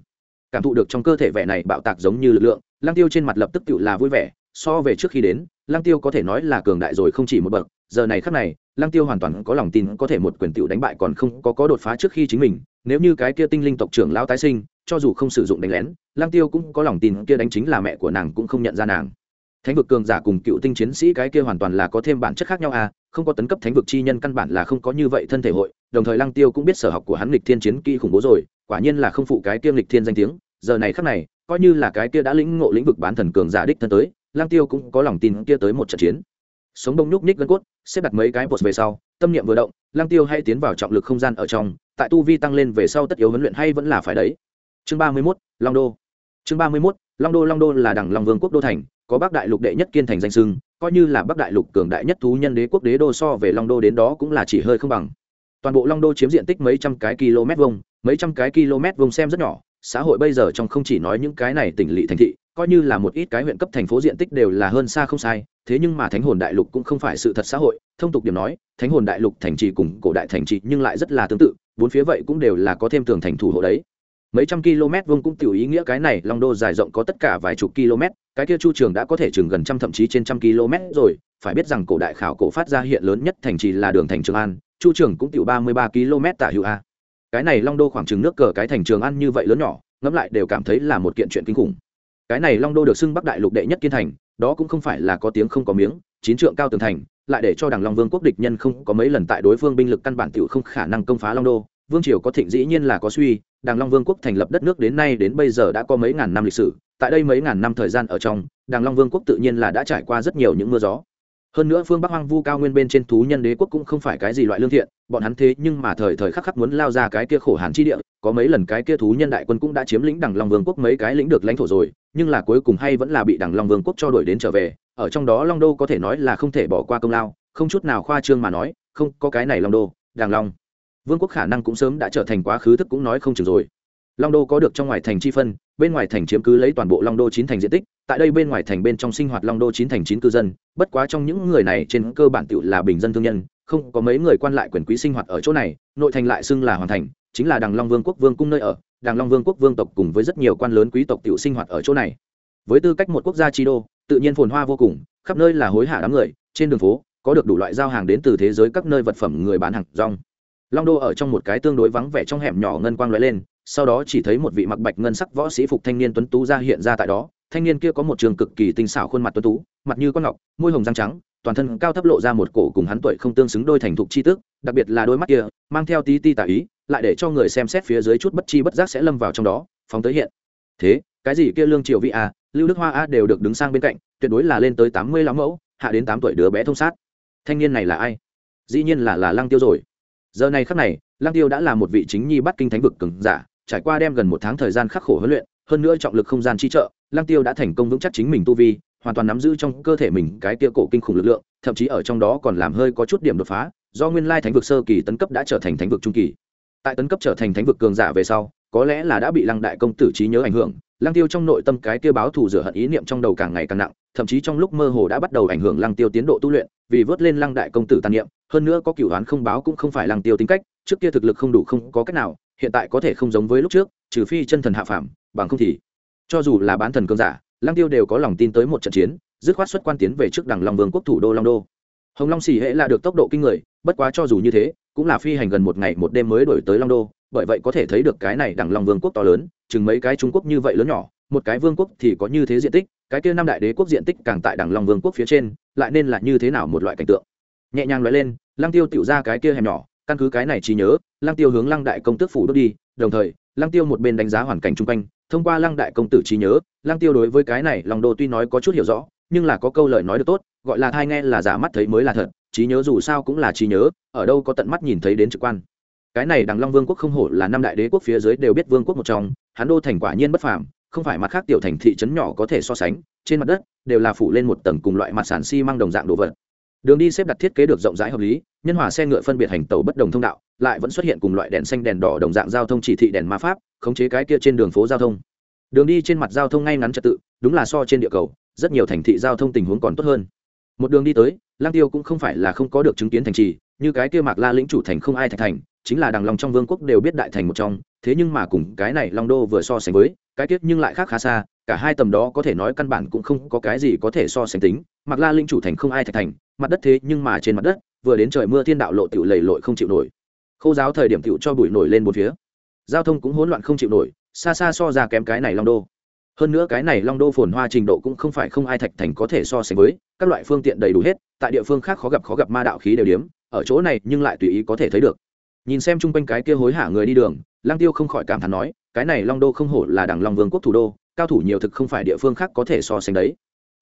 Cảm thụ được trong cơ thể vẻ này bạo tạc giống như lực lượng, lăng tiêu trên mặt lập tức tự là vui vẻ, so về trước khi đến, lăng tiêu có thể nói là cường đại rồi không chỉ một bậc, giờ này khắc này, lăng tiêu hoàn toàn có lòng tin có thể một quyền tựu đánh bại còn không có có đột phá trước khi chính mình, nếu như cái kia tinh linh tộc trưởng lão tái sinh, cho dù không sử dụng đánh lén, lăng tiêu cũng có lòng tin kia đánh chính là mẹ của nàng cũng không nhận ra nàng. Thánh vực cường giả cùng cựu tinh chiến sĩ cái kia hoàn toàn là có thêm bản chất khác nhau à không có tấn cấp thánh vực chi nhân căn bản là không có như vậy thân thể hội đồng thời lăng tiêu cũng biết sở học của hắn lịch thiên chiến kỹ khủng bố rồi quả nhiên là không phụ cái kia lịch thiên danh tiếng. Giờ này khắc này coi như là cái kia đã lĩnh ngộ lĩnh vực bán thần cường giả đích thân tới lăng tiêu cũng có lòng tin kia tới một trận chiến. Sống đông nhúc nhích gân cốt xếp đặt mấy cái bột về sau tâm niệm vừa động lăng tiêu hay tiến vào trọng lực không gian ở trong tại tu vi tăng lên về sau tất yếu huấn luyện hay vẫn là phải đấy. Chương ba mươi 31, long đô. Chương ba mươi 31, long đô long đô là đẳng long vương quốc đô thành có bắc đại lục đệ nhất kiên thành danh sưng coi như là bắc đại lục cường đại nhất thú nhân đế quốc đế đô so về long đô đến đó cũng là chỉ hơi không bằng toàn bộ long đô chiếm diện tích mấy trăm cái km vuông, mấy trăm cái km vuông xem rất nhỏ, xã hội bây giờ trong không chỉ nói những cái này tỉnh lỵ thành thị, coi như là một ít cái huyện cấp thành phố diện tích đều là hơn xa không sai, thế nhưng mà thánh hồn đại lục cũng không phải sự thật xã hội, thông tục điểm nói, thánh hồn đại lục thành trì cùng cổ đại thành trì nhưng lại rất là tương tự, bốn phía vậy cũng đều là có thêm tường thành thủ hộ đấy. Mấy trăm km vuông cũng tiểu ý nghĩa cái này, long đô dài rộng có tất cả vài chục km, cái kia chu trường đã có thể chừng gần trăm thậm chí trên trăm km rồi, phải biết rằng cổ đại khảo cổ phát ra hiện lớn nhất thành trì là đường thành trường an chu trường cũng tiểu ba mươi ba km tả hữu a. Cái này long đô khoảng chừng nước cờ cái thành trường ăn như vậy lớn nhỏ, ngẫm lại đều cảm thấy là một kiện chuyện kinh khủng. Cái này long đô được xưng bắc đại lục đệ nhất kiên thành, đó cũng không phải là có tiếng không có miếng, chín trượng cao tường thành, lại để cho đảng long vương quốc địch nhân không có mấy lần tại đối phương binh lực căn bản tiểu không khả năng công phá long đô. Vương triều có thịnh dĩ nhiên là có suy đảng long vương quốc thành lập đất nước đến nay đến bây giờ đã có mấy ngàn năm lịch sử, tại đây mấy ngàn năm thời gian ở trong đảng long vương quốc tự nhiên là đã trải qua rất nhiều những mưa gió hơn nữa phương bắc hoang vu cao nguyên bên trên thú nhân đế quốc cũng không phải cái gì loại lương thiện, bọn hắn thế nhưng mà thời thời khắc khắc muốn lao ra cái kia khổ hàn chi địa, có mấy lần cái kia thú nhân đại quân cũng đã chiếm lĩnh đằng long vương quốc mấy cái lĩnh được lãnh thổ rồi, nhưng là cuối cùng hay vẫn là bị đằng long vương quốc cho đuổi đến trở về, ở trong đó long đô có thể nói là không thể bỏ qua công lao, không chút nào khoa trương mà nói, không có cái này long đô đàng long vương quốc khả năng cũng sớm đã trở thành quá khứ thức cũng nói không chừng rồi. Long đô có được trong ngoài thành chi phân, bên ngoài thành chiếm cứ lấy toàn bộ long đô chín thành diện tích tại đây bên ngoài thành bên trong sinh hoạt long đô chín thành chín cư dân, bất quá trong những người này trên cơ bản tự là bình dân thương nhân, không có mấy người quan lại quyền quý sinh hoạt ở chỗ này, nội thành lại xưng là hoàn thành, chính là đằng long vương quốc vương cung nơi ở. Đằng long vương quốc vương tộc cùng với rất nhiều quan lớn quý tộc tự sinh hoạt ở chỗ này. Với tư cách một quốc gia chi đô, tự nhiên phồn hoa vô cùng, khắp nơi là hối hả đám người, trên đường phố, có được đủ loại giao hàng đến từ thế giới các nơi vật phẩm người bán hàng rong. Long đô ở trong một cái tương đối vắng vẻ trong hẻm nhỏ ngân quang lóe lên, sau đó chỉ thấy một vị mặc bạch ngân sắc võ sĩ phục thanh niên tuấn tú ra hiện ra tại đó thanh niên kia có một trường cực kỳ tinh xảo khuôn mặt tuấn tú, mặt như con ngọc, môi hồng răng trắng, toàn thân cao thấp lộ ra một cổ cùng hắn tuổi không tương xứng đôi thành thục chi tức đặc biệt là đôi mắt kia, mang theo tí ti tả ý, lại để cho người xem xét phía dưới chút bất chi bất giác sẽ lâm vào trong đó, phóng tới hiện. Thế, cái gì kia lương triều vị a, lưu đức hoa a đều được đứng sang bên cạnh, tuyệt đối là lên tới tám mươi lắm mẫu, hạ đến tám tuổi đứa bé thông sát. Thanh niên này là ai? Dĩ nhiên là là lăng tiêu rồi. Giờ này khắc này, lăng tiêu đã là một vị chính nhi bắt kinh thánh vực cứng giả, trải qua đem gần một tháng thời gian khắc khổ huấn luyện, hơn nữa trọng lực không gian chi trợ lăng tiêu đã thành công vững chắc chính mình tu vi, hoàn toàn nắm giữ trong cơ thể mình cái tia cổ kinh khủng lực lượng, thậm chí ở trong đó còn làm hơi có chút điểm đột phá, do nguyên lai thánh vực sơ kỳ tấn cấp đã trở thành thánh vực trung kỳ. Tại tấn cấp trở thành thánh vực cường giả về sau, có lẽ là đã bị lăng đại công tử trí nhớ ảnh hưởng, lăng tiêu trong nội tâm cái kia báo thù rửa hận ý niệm trong đầu càng ngày càng nặng, thậm chí trong lúc mơ hồ đã bắt đầu ảnh hưởng lăng tiêu tiến độ tu luyện, vì vớt lên lăng đại công tử tàn niệm, hơn nữa có cửu đoán không báo cũng không phải lăng tiêu tính cách, trước kia thực lực không đủ không có cách nào, hiện tại có thể không giống với lúc trước, trừ phi chân thần hạ phàm, bằng không thì cho dù là bán thần cường giả, lăng tiêu đều có lòng tin tới một trận chiến, dứt khoát xuất quan tiến về trước đằng long vương quốc thủ đô long đô. Hồng long xì hễ là được tốc độ kinh người, bất quá cho dù như thế, cũng là phi hành gần một ngày một đêm mới đổi tới long đô, bởi vậy có thể thấy được cái này đằng long vương quốc to lớn, chừng mấy cái trung quốc như vậy lớn nhỏ, một cái vương quốc thì có như thế diện tích, cái kia năm đại đế quốc diện tích càng tại đằng long vương quốc phía trên, lại nên là như thế nào một loại cảnh tượng. Nhẹ nhàng nói lên, lăng tiêu tiểu ra cái kia hẻm nhỏ, căn cứ cái này trí nhớ, lăng tiêu hướng lăng đại công tước phủ đốt đi, đồng thời, lăng tiêu một bên đánh giá hoàn cảnh chung quanh thông qua lăng đại công tử trí nhớ, lăng tiêu đối với cái này lòng đô tuy nói có chút hiểu rõ, nhưng là có câu lời nói được tốt, gọi là thai nghe là giả mắt thấy mới là thật, trí nhớ dù sao cũng là trí nhớ, ở đâu có tận mắt nhìn thấy đến trực quan. Cái này đằng long vương quốc không hổ là năm đại đế quốc phía dưới đều biết vương quốc một trong, hắn đô thành quả nhiên bất phàm, không phải mặt khác tiểu thành thị trấn nhỏ có thể so sánh, trên mặt đất đều là phủ lên một tầng cùng loại mặt sản xi măng đồng dạng đồ vật đường đi xếp đặt thiết kế được rộng rãi hợp lý, nhân hòa xe ngựa phân biệt hành tàu bất đồng thông đạo, lại vẫn xuất hiện cùng loại đèn xanh đèn đỏ đồng dạng giao thông chỉ thị đèn ma pháp, khống chế cái kia trên đường phố giao thông. Đường đi trên mặt giao thông ngay ngắn trật tự, đúng là so trên địa cầu, rất nhiều thành thị giao thông tình huống còn tốt hơn. Một đường đi tới, lang tiêu cũng không phải là không có được chứng kiến thành trì, như cái kia mạc la lĩnh chủ thành không ai thành thành, chính là đằng lòng trong vương quốc đều biết đại thành một trong, thế nhưng mà cùng cái này long đô vừa so sánh với, cái tiết nhưng lại khác khá xa, cả hai tầm đó có thể nói căn bản cũng không có cái gì có thể so sánh tính mặc la linh chủ thành không ai thạch thành, mặt đất thế nhưng mà trên mặt đất, vừa đến trời mưa thiên đạo lộ tiểu lầy lội không chịu nổi. Khô giáo thời điểm tiểu cho bụi nổi lên một phía. Giao thông cũng hỗn loạn không chịu nổi, xa xa so ra kém cái này long đô. Hơn nữa cái này long đô phồn hoa trình độ cũng không phải không ai thạch thành có thể so sánh với, các loại phương tiện đầy đủ hết, tại địa phương khác khó gặp khó gặp ma đạo khí đều điếm, ở chỗ này nhưng lại tùy ý có thể thấy được. Nhìn xem chung quanh cái kia hối hả người đi đường lang tiêu không khỏi cảm thán nói, cái này long đô không hổ là đảng long vương quốc thủ đô, cao thủ nhiều thực không phải địa phương khác có thể so sánh đấy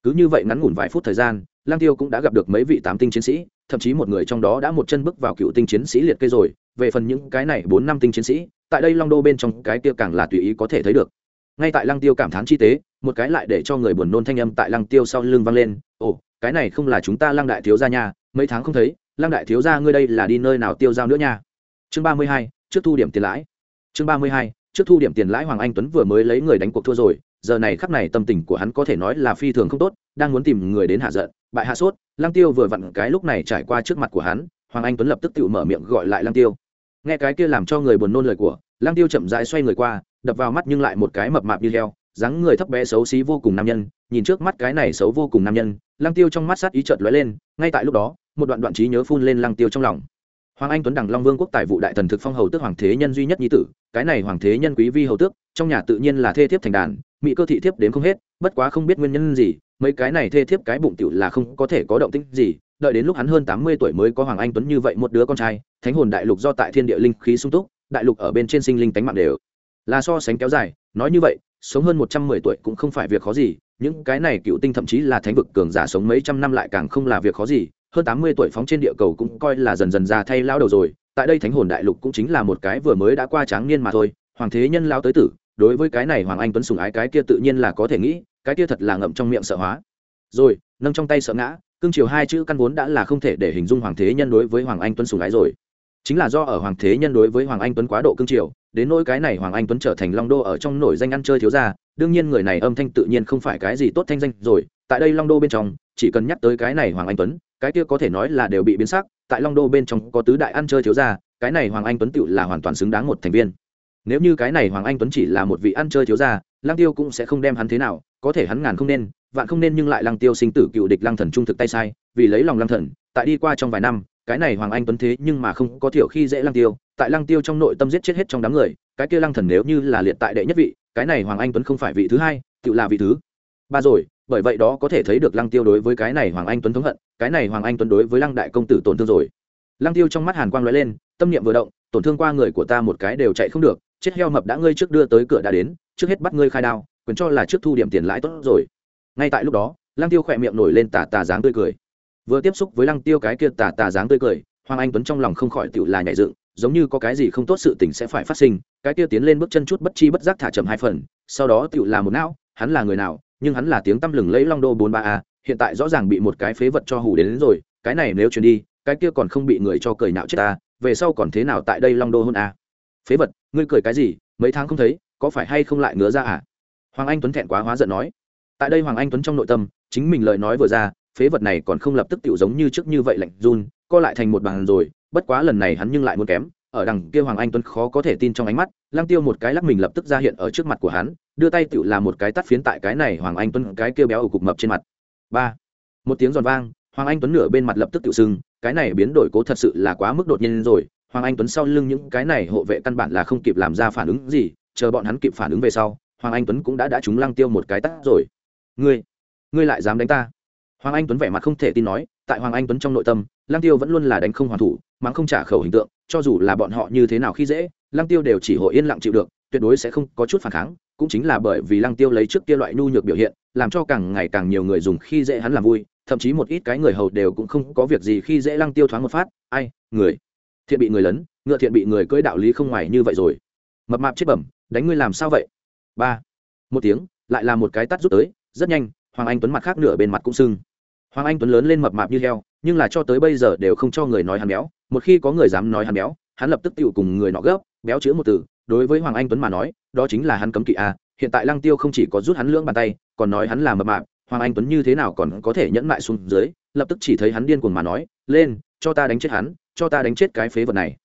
cứ như vậy ngắn ngủn vài phút thời gian, lang tiêu cũng đã gặp được mấy vị tám tinh chiến sĩ, thậm chí một người trong đó đã một chân bước vào cựu tinh chiến sĩ liệt kê rồi. Về phần những cái này bốn năm tinh chiến sĩ, tại đây long đô bên trong cái tiêu càng là tùy ý có thể thấy được. Ngay tại lăng tiêu cảm thán chi tế, một cái lại để cho người buồn nôn thanh âm tại lăng tiêu sau lưng vang lên. Ồ, cái này không là chúng ta lăng đại thiếu gia nha, mấy tháng không thấy lăng đại thiếu gia ngươi đây là đi nơi nào tiêu giao nữa nha? Chương ba mươi hai, trước thu điểm tiền lãi. Chương ba mươi hai, trước thu điểm tiền lãi hoàng anh tuấn vừa mới lấy người đánh cuộc thua rồi giờ này khắc này tâm tình của hắn có thể nói là phi thường không tốt, đang muốn tìm người đến hạ giận. Bại hạ sốt lang tiêu vừa vặn cái lúc này trải qua trước mặt của hắn, hoàng anh tuấn lập tức tự mở miệng gọi lại lang tiêu. Nghe cái kia làm cho người buồn nôn lời của lang tiêu chậm rãi xoay người qua, đập vào mắt nhưng lại một cái mập mạp như heo, dáng người thấp bé xấu xí vô cùng nam nhân, nhìn trước mắt cái này xấu vô cùng nam nhân lang tiêu trong mắt sát ý chợt lóe lên, ngay tại lúc đó, một đoạn đoạn trí nhớ phun lên lang tiêu trong lòng. Hoàng anh tuấn đằng long vương quốc tài vụ đại thần thực phong hầu tước hoàng thế nhân duy nhất nhi tử, cái này hoàng thế nhân quý vi hầu tước, trong nhà tự nhiên là thê thiếp thành đàn mỹ cơ thị thiếp đến không hết, bất quá không biết nguyên nhân gì, mấy cái này thê thiếp cái bụng tiểu là không có thể có động tĩnh gì. Đợi đến lúc hắn hơn tám mươi tuổi mới có hoàng anh tuấn như vậy một đứa con trai, thánh hồn đại lục do tại thiên địa linh khí sung túc, đại lục ở bên trên sinh linh tánh mạng đều là so sánh kéo dài. Nói như vậy, sống hơn một trăm mười tuổi cũng không phải việc khó gì, những cái này cựu tinh thậm chí là thánh vực cường giả sống mấy trăm năm lại càng không là việc khó gì. Hơn tám mươi tuổi phóng trên địa cầu cũng coi là dần dần già thay lao đầu rồi, tại đây thánh hồn đại lục cũng chính là một cái vừa mới đã qua tráng niên mà thôi. Hoàng thế nhân lao tới tử đối với cái này hoàng anh tuấn sùng ái cái kia tự nhiên là có thể nghĩ, cái kia thật là ngậm trong miệng sợ hóa. Rồi, nâng trong tay sợ ngã, cương triều hai chữ căn vốn đã là không thể để hình dung hoàng thế nhân đối với hoàng anh tuấn sùng ái rồi. Chính là do ở hoàng thế nhân đối với hoàng anh tuấn quá độ cương triều, đến nỗi cái này hoàng anh tuấn trở thành long đô ở trong nổi danh ăn chơi thiếu gia, đương nhiên người này âm thanh tự nhiên không phải cái gì tốt thanh danh rồi, tại đây long đô bên trong, chỉ cần nhắc tới cái này hoàng anh tuấn, cái kia có thể nói là đều bị biến sắc, tại long đô bên trong có tứ đại ăn chơi thiếu gia, cái này hoàng anh tuấn tự là hoàn toàn xứng đáng một thành viên nếu như cái này hoàng anh tuấn chỉ là một vị ăn chơi thiếu gia, lăng tiêu cũng sẽ không đem hắn thế nào, có thể hắn ngàn không nên, vạn không nên nhưng lại lăng tiêu sinh tử cựu địch lăng thần trung thực tay sai, vì lấy lòng lăng thần, tại đi qua trong vài năm, cái này hoàng anh tuấn thế nhưng mà không có thiểu khi dễ lăng tiêu, tại lăng tiêu trong nội tâm giết chết hết trong đám người, cái kia lăng thần nếu như là liệt tại đệ nhất vị, cái này hoàng anh tuấn không phải vị thứ hai, tự là vị thứ ba rồi, bởi vậy đó có thể thấy được lăng tiêu đối với cái này hoàng anh tuấn thống hận, cái này hoàng anh tuấn đối với lăng đại công tử tổn thương rồi. Lăng tiêu trong mắt hàn quang lóe lên, tâm niệm vừa động, tổn thương qua người của ta một cái đều chạy không được chết heo mập đã ngươi trước đưa tới cửa đã đến trước hết bắt ngươi khai đao quyền cho là trước thu điểm tiền lãi tốt rồi. Ngay tại lúc đó lăng tiêu khỏe miệng nổi lên tà tà dáng tươi cười. Vừa tiếp xúc với lăng tiêu cái kia tà tà dáng tươi cười hoàng anh tuấn trong lòng không khỏi tựu là nhảy dựng giống như có cái gì không tốt sự tình sẽ phải phát sinh cái kia tiến lên bước chân chút bất chi bất giác thả chậm hai phần sau đó tựu là một não hắn là người nào nhưng hắn là tiếng tăm lừng lấy long đô bốn ba a hiện tại rõ ràng bị một cái phế vật cho hủ đến, đến rồi cái này nếu chuyển đi cái kia còn không bị người cho cười nạo chết ta về sau còn thế nào tại đây long đô hôn a? Phế vật, ngươi cười cái gì? Mấy tháng không thấy, có phải hay không lại ngứa ra à? Hoàng anh tuấn thẹn quá hóa giận nói. Tại đây hoàng anh tuấn trong nội tâm, chính mình lời nói vừa ra, phế vật này còn không lập tức tiểu giống như trước như vậy lạnh run, co lại thành một bàn rồi, bất quá lần này hắn nhưng lại muốn kém, ở đằng kia hoàng anh tuấn khó có thể tin trong ánh mắt lang tiêu một cái lắc mình lập tức ra hiện ở trước mặt của hắn, đưa tay tựu là một cái tắt phiến tại cái này hoàng anh tuấn cái kia béo ở cục mập trên mặt. Ba. Một tiếng giòn vang, hoàng anh tuấn nửa bên mặt lập tức tự sưng, cái này biến đổi cố thật sự là quá mức đột nhiên rồi hoàng anh tuấn sau lưng những cái này hộ vệ căn bản là không kịp làm ra phản ứng gì, chờ bọn hắn kịp phản ứng về sau, hoàng anh tuấn cũng đã đã trúng lăng tiêu một cái tắt rồi. Ngươi ngươi lại dám đánh ta? Hoàng anh tuấn vẻ mặt không thể tin nói, tại hoàng anh tuấn trong nội tâm, lăng tiêu vẫn luôn là đánh không hoàn thủ mắng không trả khẩu hình tượng, cho dù là bọn họ như thế nào khi dễ, lăng tiêu đều chỉ hội yên lặng chịu được, tuyệt đối sẽ không có chút phản kháng, cũng chính là bởi vì lăng tiêu lấy trước kia loại nhu nhược biểu hiện, làm cho càng ngày càng nhiều người dùng khi dễ hắn làm vui, thậm chí một ít cái người hầu đều cũng không có việc gì khi dễ lăng tiêu thoáng một phát, ai, người? Thiện bị người lấn, ngựa thiện bị người cưỡi đạo lý không ngoài như vậy rồi. Mập mạp chết bẩm, đánh ngươi làm sao vậy? Ba. Một tiếng, lại là một cái tắt rút tới, rất nhanh, hoàng anh tuấn mặt khác nửa bên mặt cũng sưng. Hoàng anh tuấn lớn lên mập mạp như heo, nhưng là cho tới bây giờ đều không cho người nói hắn béo. Một khi có người dám nói hắn béo, hắn lập tức tựu cùng người nọ gấp, béo chữ một từ. Đối với hoàng anh tuấn mà nói, đó chính là hắn cấm kỵ a. Hiện tại lăng tiêu không chỉ có rút hắn lưỡng bàn tay, còn nói hắn là mập mạp. Hoàng anh tuấn như thế nào còn có thể nhẫn mại xuống dưới, lập tức chỉ thấy hắn điên cuồng mà nói, lên cho ta đánh chết hắn, cho ta đánh chết cái phế vật này.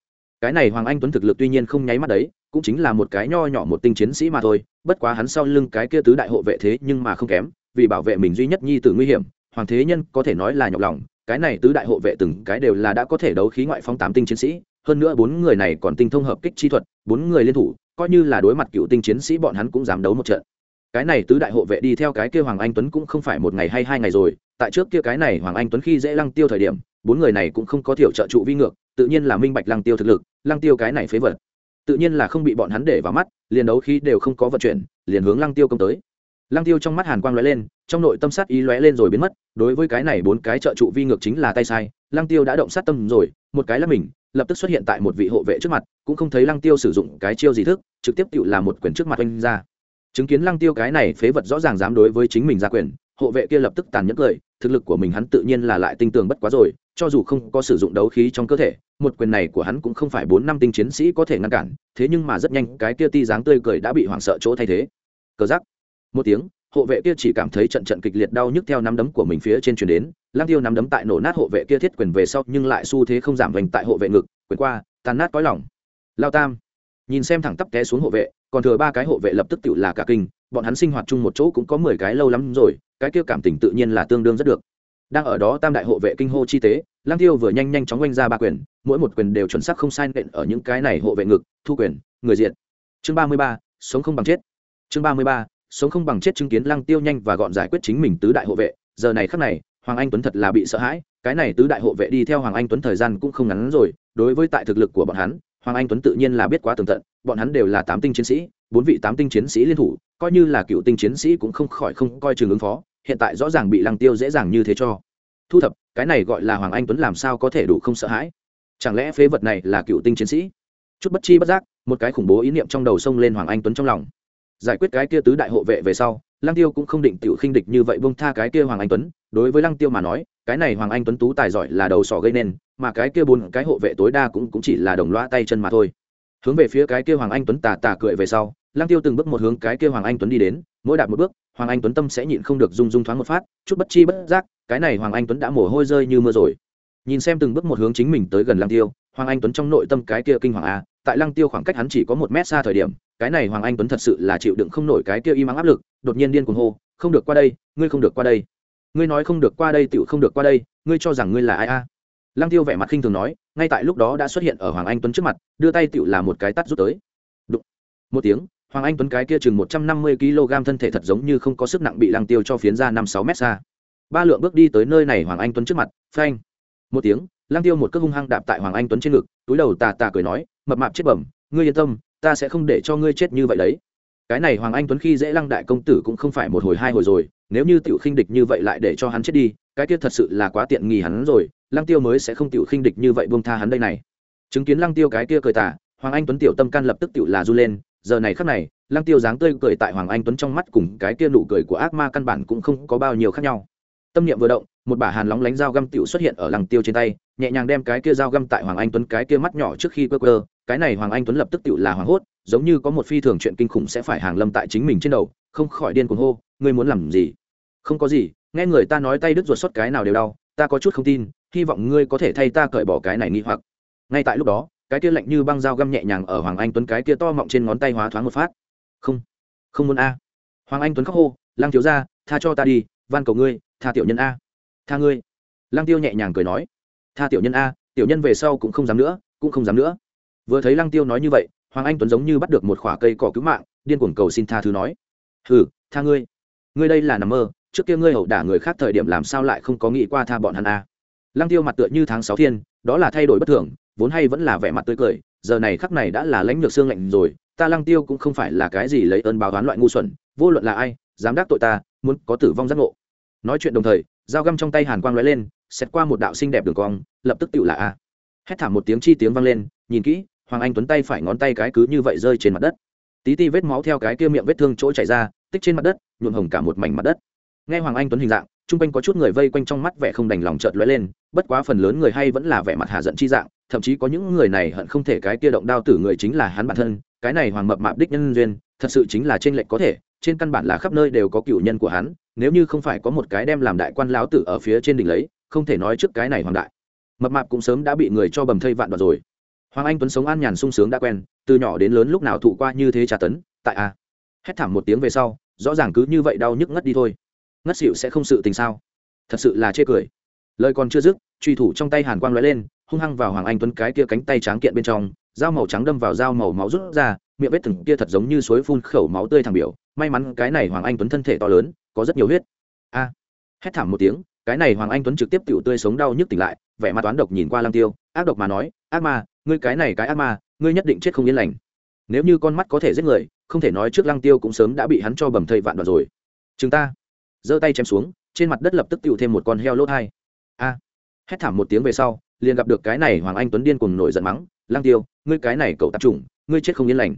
Cái này hoàng anh tuấn thực lực tuy nhiên không nháy mắt đấy, cũng chính là một cái nho nhỏ một tinh chiến sĩ mà thôi, bất quá hắn sau lưng cái kia tứ đại hộ vệ thế nhưng mà không kém, vì bảo vệ mình duy nhất nhi tử nguy hiểm, hoàng thế nhân có thể nói là nhọc lòng, cái này tứ đại hộ vệ từng cái đều là đã có thể đấu khí ngoại phong tám tinh chiến sĩ, hơn nữa bốn người này còn tinh thông hợp kích chi thuật, bốn người liên thủ, coi như là đối mặt cựu tinh chiến sĩ bọn hắn cũng dám đấu một trận. Cái này tứ đại hộ vệ đi theo cái kia hoàng anh tuấn cũng không phải một ngày hay hai ngày rồi, tại trước kia cái này hoàng anh tuấn khi dễ lăng tiêu thời điểm bốn người này cũng không có thiểu trợ trụ vi ngược, tự nhiên là minh bạch lăng tiêu thực lực, lăng tiêu cái này phế vật, tự nhiên là không bị bọn hắn để vào mắt, liền đấu khí đều không có vận chuyển, liền hướng lăng tiêu công tới. Lăng tiêu trong mắt hàn quang lóe lên, trong nội tâm sát ý lóe lên rồi biến mất, đối với cái này bốn cái trợ trụ vi ngược chính là tay sai, lăng tiêu đã động sát tâm rồi, một cái là mình, lập tức xuất hiện tại một vị hộ vệ trước mặt, cũng không thấy lăng tiêu sử dụng cái chiêu gì thức, trực tiếp tự làm một quyền trước mặt anh ra. Chứng kiến lăng tiêu cái này phế vật rõ ràng dám đối với chính mình ra quyền, hộ vệ kia lập tức tàn nhẫn cười, thực lực của mình hắn tự nhiên là lại tinh tường bất quá rồi cho dù không có sử dụng đấu khí trong cơ thể, một quyền này của hắn cũng không phải bốn năm tinh chiến sĩ có thể ngăn cản, thế nhưng mà rất nhanh, cái kia ti dáng tươi cười đã bị hoảng sợ chỗ thay thế. Cờ giắc một tiếng, hộ vệ kia chỉ cảm thấy trận trận kịch liệt đau nhức theo nắm đấm của mình phía trên chuyển đến lang tiêu nắm đấm tại nổ nát hộ vệ kia thiết quyền về sau, nhưng lại xu thế không giảm vành tại hộ vệ ngực, quyền qua tàn nát cõi lòng. Lao tam. Nhìn xem thẳng tắp té xuống hộ vệ, còn thừa ba cái hộ vệ lập tức tự là cả kinh, bọn hắn sinh hoạt chung một chỗ cũng có mười cái lâu lắm rồi, cái kia cảm tình tự nhiên là tương đương rất được đang ở đó tam đại hộ vệ kinh hô chi tế lang tiêu vừa nhanh nhanh chóng quanh ra ba quyền, mỗi một quyền đều chuẩn xác không sai nện ở những cái này hộ vệ ngực, thu quyền, người diện chương ba mươi ba, sống không bằng chết. Chương ba mươi ba, sống không bằng chết chứng kiến lang tiêu nhanh và gọn giải quyết chính mình tứ đại hộ vệ. Giờ này khắc này, hoàng anh tuấn thật là bị sợ hãi, cái này tứ đại hộ vệ đi theo hoàng anh tuấn thời gian cũng không ngắn rồi, đối với tại thực lực của bọn hắn, hoàng anh tuấn tự nhiên là biết quá tường tận, bọn hắn đều là tám tinh chiến sĩ, bốn vị tám tinh chiến sĩ liên thủ, coi như là cựu tinh chiến sĩ cũng không khỏi không coi chừng ứng phó hiện tại rõ ràng bị lăng tiêu dễ dàng như thế cho. Thu thập, cái này gọi là hoàng anh tuấn làm sao có thể đủ không sợ hãi? Chẳng lẽ phế vật này là cựu tinh chiến sĩ? Chút bất chi bất giác, một cái khủng bố ý niệm trong đầu sông lên hoàng anh tuấn trong lòng. Giải quyết cái kia tứ đại hộ vệ về sau, lăng tiêu cũng không định tiểu khinh địch như vậy bông tha cái kia hoàng anh tuấn. Đối với lăng tiêu mà nói, cái này hoàng anh tuấn tú tài giỏi là đầu sỏ gây nên, mà cái kia bốn cái hộ vệ tối đa cũng cũng chỉ là đồng loa tay chân mà thôi. Hướng về phía cái kia hoàng anh tuấn tà tà cười về sau, lăng tiêu từng bước một hướng cái kia hoàng anh tuấn đi đến mỗi đạt một bước, hoàng anh tuấn tâm sẽ nhịn không được rung rung thoáng một phát, chút bất chi bất giác, cái này hoàng anh tuấn đã mồ hôi rơi như mưa rồi. Nhìn xem từng bước một hướng chính mình tới gần lăng tiêu, hoàng anh tuấn trong nội tâm cái kia kinh hoàng a, tại lăng tiêu khoảng cách hắn chỉ có một mét xa thời điểm, cái này hoàng anh tuấn thật sự là chịu đựng không nổi cái kia y mắng áp lực, đột nhiên điên cuồng hô, không được qua đây, ngươi không được qua đây. Ngươi nói không được qua đây tựu không được qua đây, ngươi cho rằng ngươi là ai a? Lăng tiêu vẻ mặt khinh thường nói, ngay tại lúc đó đã xuất hiện ở hoàng anh tuấn trước mặt, đưa tay tựu là một cái tắt rút tới. Đụng. một tiếng hoàng anh tuấn cái kia chừng một trăm năm mươi kg thân thể thật giống như không có sức nặng bị lăng tiêu cho phiến ra năm sáu mét xa. Ba lượng bước đi tới nơi này hoàng anh tuấn trước mặt, phanh. Một tiếng, lăng tiêu một cước hung hăng đạp tại hoàng anh tuấn trên ngực, túi đầu tà tà cười nói, mập mạp chết bẩm, ngươi yên tâm, ta sẽ không để cho ngươi chết như vậy đấy. Cái này hoàng anh tuấn khi dễ lăng đại công tử cũng không phải một hồi hai hồi rồi, nếu như tiểu khinh địch như vậy lại để cho hắn chết đi, cái kia thật sự là quá tiện nghi hắn rồi, lăng tiêu mới sẽ không tiểu khinh địch như vậy buông tha hắn đây này. Chứng kiến lăng tiêu cái kia cười tả hoàng anh tuấn tiểu tâm can lập tức tiểu là du lên giờ này khắc này, lăng tiêu dáng tươi cười tại hoàng anh tuấn trong mắt cùng cái kia nụ cười của ác ma căn bản cũng không có bao nhiêu khác nhau. Tâm niệm vừa động, một bả hàn lóng lánh dao găm tiểu xuất hiện ở lăng tiêu trên tay, nhẹ nhàng đem cái kia dao găm tại hoàng anh tuấn cái kia mắt nhỏ trước khi quơ quơ, cái này hoàng anh tuấn lập tức tiểu là hoàng hốt, giống như có một phi thường chuyện kinh khủng sẽ phải hàng lâm tại chính mình trên đầu, không khỏi điên cuồng hô, ngươi muốn làm gì? Không có gì, nghe người ta nói tay đứt ruột xuất cái nào đều đau, ta có chút không tin, hy vọng ngươi có thể thay ta cởi bỏ cái này nghi hoặc. Ngay tại lúc đó cái kia lạnh như băng dao găm nhẹ nhàng ở hoàng anh tuấn cái kia to mọng trên ngón tay hóa thoáng một phát. Không không muốn a. Hoàng anh tuấn khóc hô, lăng thiếu ra tha cho ta đi, van cầu ngươi, tha tiểu nhân a. Tha ngươi? Lăng tiêu nhẹ nhàng cười nói. Tha tiểu nhân a, tiểu nhân về sau cũng không dám nữa, cũng không dám nữa. Vừa thấy lăng tiêu nói như vậy, hoàng anh tuấn giống như bắt được một khoả cây cỏ cứu mạng, điên cuồng cầu xin tha thứ nói. Hừ, tha ngươi. Ngươi đây là nằm mơ, trước kia ngươi hậu đả người khác thời điểm làm sao lại không có nghĩ qua tha bọn hắn a? Lăng tiêu mặt tựa như tháng sáu thiên, đó là thay đổi bất thường vốn hay vẫn là vẻ mặt tươi cười, giờ này khắc này đã là lãnh lược xương lạnh rồi, ta lăng tiêu cũng không phải là cái gì lấy ơn báo toán loại ngu xuẩn, vô luận là ai, dám đắc tội ta, muốn có tử vong giác ngộ. Nói chuyện đồng thời, dao găm trong tay hàn quang lóe lên xét qua một đạo xinh đẹp đường cong, lập tức tựu là a. Hét thảm một tiếng chi tiếng vang lên, nhìn kỹ, hoàng anh tuấn tay phải ngón tay cái cứ như vậy rơi trên mặt đất. Tí ti vết máu theo cái kia miệng vết thương chỗ chảy ra, tích trên mặt đất, nhuộm hồng cả một mảnh mặt đất. Nghe hoàng anh tuấn hình dạng, chung quanh có chút người vây quanh trong mắt vẻ không đành lòng chợt lóe lên, bất quá phần lớn người hay vẫn là vẻ mặt hạ giận chi dạng thậm chí có những người này hận không thể cái kia động đao tử người chính là hắn bản thân, cái này hoàng mập mạp đích nhân duyên, thật sự chính là trên lệnh có thể, trên căn bản là khắp nơi đều có cựu nhân của hắn, nếu như không phải có một cái đem làm đại quan lão tử ở phía trên đỉnh lấy, không thể nói trước cái này hoàng đại. Mập mạp cũng sớm đã bị người cho bầm thây vạn đoạt rồi. Hoàng anh tuấn sống an nhàn sung sướng đã quen, từ nhỏ đến lớn lúc nào thụ qua như thế trà tấn, tại a. Hét thảm một tiếng về sau, rõ ràng cứ như vậy đau nhức ngất đi thôi. Ngất xỉu sẽ không sự tình sao? Thật sự là chê cười lời còn chưa dứt, truy thủ trong tay hàn quang lóe lên, hung hăng vào hoàng anh tuấn cái kia cánh tay tráng kiện bên trong, dao màu trắng đâm vào dao màu máu rút ra, miệng vết thừng kia thật giống như suối phun khẩu máu tươi thẳng biểu, may mắn cái này hoàng anh tuấn thân thể to lớn, có rất nhiều huyết. A! Hét thảm một tiếng, cái này hoàng anh tuấn trực tiếp tiểu tươi sống đau nhức tỉnh lại, vẻ mặt toán độc nhìn qua Lang tiêu, ác độc mà nói, ác ma, ngươi cái này cái ác ma, ngươi nhất định chết không yên lành. Nếu như con mắt có thể giết người, không thể nói trước Lang tiêu cũng sớm đã bị hắn cho bầm thây vạn đoạn rồi. Chúng ta. Giơ tay chém xuống, trên mặt đất lập tức tựu thêm một con heo lốt hai a. Hét thảm một tiếng về sau, liền gặp được cái này hoàng anh tuấn điên cùng nổi giận mắng Lang tiêu, ngươi cái này cậu tạp chủng, ngươi chết không yên lành.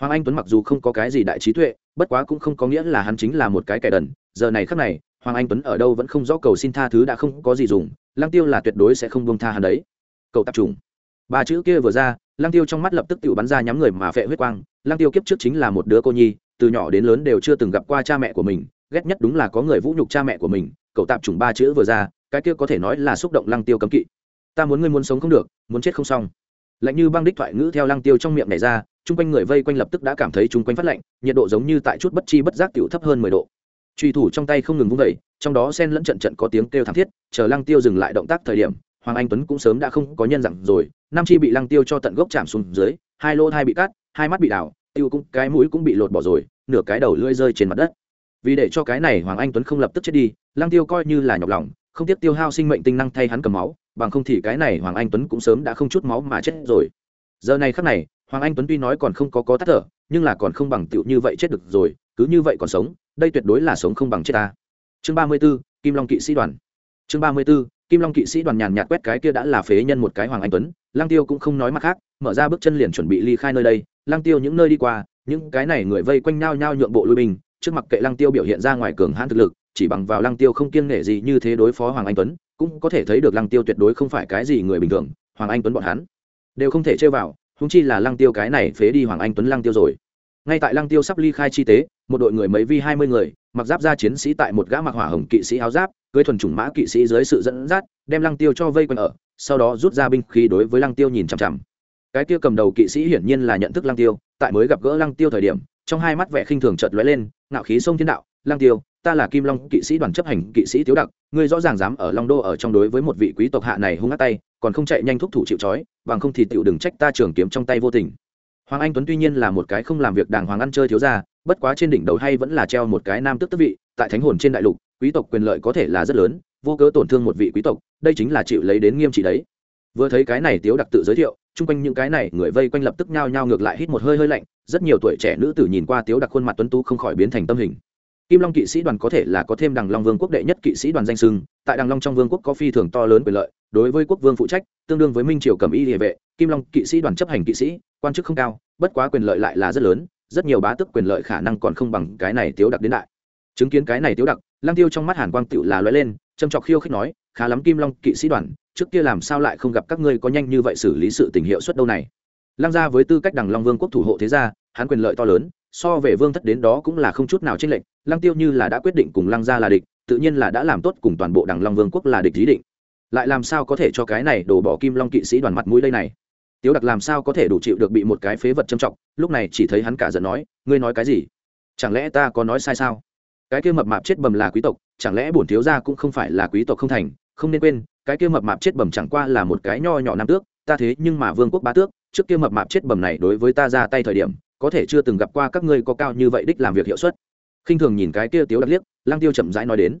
Hoàng anh tuấn mặc dù không có cái gì đại trí tuệ, bất quá cũng không có nghĩa là hắn chính là một cái kẻ đần. Giờ này khắc này, hoàng anh tuấn ở đâu vẫn không rõ cầu xin tha thứ đã không có gì dùng Lang tiêu là tuyệt đối sẽ không buông tha hắn đấy. Cậu tạp trùng ba chữ kia vừa ra Lang tiêu trong mắt lập tức tự bắn ra nhắm người mà phệ huyết quang. Lang tiêu kiếp trước chính là một đứa cô nhi, từ nhỏ đến lớn đều chưa từng gặp qua cha mẹ của mình, ghét nhất đúng là có người vũ nhục cha mẹ của mình. Cậu tạp chủng ba chữ vừa ra cái kia có thể nói là xúc động lăng tiêu cấm kỵ. Ta muốn ngươi muốn sống không được, muốn chết không xong. Lạnh như băng đích thoại ngữ theo lăng tiêu trong miệng này ra, chung quanh người vây quanh lập tức đã cảm thấy chung quanh phát lạnh, nhiệt độ giống như tại chút bất chi bất giác tiểu thấp hơn mười độ. Truy thủ trong tay không ngừng vung vẩy trong đó sen lẫn trận trận có tiếng kêu thảm thiết, chờ lăng tiêu dừng lại động tác thời điểm, hoàng anh tuấn cũng sớm đã không có nhân dặn rồi nam chi bị lăng tiêu cho tận gốc chạm xuống dưới, hai lô hai bị cắt, hai mắt bị đảo, tiêu cũng, cái mũi cũng bị lột bỏ rồi, nửa cái đầu lưỡi rơi trên mặt đất. Vì để cho cái này hoàng anh tuấn không lập tức chết đi, lăng tiêu coi như là nhọc lòng không tiếp tiêu hao sinh mệnh tinh năng thay hắn cầm máu bằng không thì cái này hoàng anh tuấn cũng sớm đã không chút máu mà chết rồi. Giờ này khắc này hoàng anh tuấn tuy nói còn không có có tắt thở nhưng là còn không bằng tựu như vậy chết được rồi cứ như vậy còn sống đây tuyệt đối là sống không bằng chết ta. Chương ba mươi 34, kim long kỵ sĩ đoàn. Chương ba mươi 34, kim long kỵ sĩ đoàn nhàn nhạt quét cái kia đã là phế nhân một cái hoàng anh tuấn lang tiêu cũng không nói mặt khác mở ra bước chân liền chuẩn bị ly khai nơi đây. Lang tiêu những nơi đi qua những cái này người vây quanh nhau nhau nhượng bộ lui binh trước mặt kệ lang tiêu biểu hiện ra ngoài cường hãn thực lực chỉ bằng vào lăng tiêu không kiêng nể gì như thế đối phó hoàng anh tuấn, cũng có thể thấy được lăng tiêu tuyệt đối không phải cái gì người bình thường, hoàng anh tuấn bọn hắn đều không thể chơi vào húng chi là lăng tiêu cái này phế đi hoàng anh tuấn lăng tiêu rồi. Ngay tại lăng tiêu sắp ly khai chi tế, một đội người mấy vi hai mươi người, mặc giáp ra chiến sĩ tại một gã mặc hỏa hồng kỵ sĩ áo giáp, cưới thuần chủng mã kỵ sĩ dưới sự dẫn dắt, đem lăng tiêu cho vây quanh ở, sau đó rút ra binh khí đối với lăng tiêu nhìn chằm chằm. Cái tiêu cầm đầu kỵ sĩ hiển nhiên là nhận thức lăng tiêu, tại mới gặp gỡ lăng tiêu thời điểm, trong hai mắt vẻ khinh thường chợt lóe lên, ngạo khí sông thiên đạo, lăng tiêu ta là kim long, kỵ sĩ đoàn chấp hành, kỵ sĩ tiếu đặc, ngươi rõ ràng dám ở long đô ở trong đối với một vị quý tộc hạ này hung hát tay, còn không chạy nhanh thúc thủ chịu trói, bằng không thì tựu đừng trách ta trường kiếm trong tay vô tình. Hoàng anh tuấn tuy nhiên là một cái không làm việc đàng hoàng ăn chơi thiếu ra bất quá trên đỉnh đầu hay vẫn là treo một cái nam tước tước vị, tại thánh hồn trên đại lục, quý tộc quyền lợi có thể là rất lớn, vô cớ tổn thương một vị quý tộc, đây chính là chịu lấy đến nghiêm trị đấy. Vừa thấy cái này tiếu đặc tự giới thiệu, chung quanh những cái này người vây quanh lập tức nhao nhao ngược lại hít một hơi hơi lạnh, rất nhiều tuổi trẻ nữ tử nhìn qua tiếu đặc khuôn mặt tuấn tú không khỏi biến thành tâm hình kim long kỵ sĩ đoàn có thể là có thêm đằng long vương quốc đệ nhất kỵ sĩ đoàn danh sưng, tại đằng long trong vương quốc có phi thường to lớn quyền lợi, đối với quốc vương phụ trách, tương đương với minh triều cầm y địa vệ, kim long kỵ sĩ đoàn chấp hành kỵ sĩ, quan chức không cao, bất quá quyền lợi lại là rất lớn, rất nhiều bá tước quyền lợi khả năng còn không bằng cái này tiếu đặc đến đại. Chứng kiến cái này tiếu đặc lang tiêu trong mắt hàn quang tựu là lóe lên, châm trọc khiêu khích nói, khá lắm kim long kỵ sĩ đoàn, trước kia làm sao lại không gặp các ngươi có nhanh như vậy xử lý sự tình hiệu suất đâu này? Lăng gia với tư cách đằng long vương quốc thủ hộ thế gia hắn quyền lợi to lớn, so về vương thất đến đó cũng là không chút nào chênh lệch, lăng tiêu như là đã quyết định cùng lăng gia là địch, tự nhiên là đã làm tốt cùng toàn bộ đằng long vương quốc là địch ý định. Lại làm sao có thể cho cái này đổ bỏ kim long kỵ sĩ đoàn mặt mũi đây này? Tiếu đặc làm sao có thể đủ chịu được bị một cái phế vật châm trọng, lúc này chỉ thấy hắn cả giận nói, ngươi nói cái gì? Chẳng lẽ ta có nói sai sao? Cái kia mập mạp chết bầm là quý tộc, chẳng lẽ bổn thiếu gia cũng không phải là quý tộc không thành? Không nên quên, cái kia mập mạp chết bầm chẳng qua là một cái nho nhỏ nam tước, ta thế nhưng mà vương quốc bá tước, trước kia mập mạp chết bầm này đối với ta ra tay thời điểm có thể chưa từng gặp qua các ngươi có cao như vậy đích làm việc hiệu suất. Khinh thường nhìn cái kia tiếu đặc liếc, lăng tiêu chậm rãi nói đến.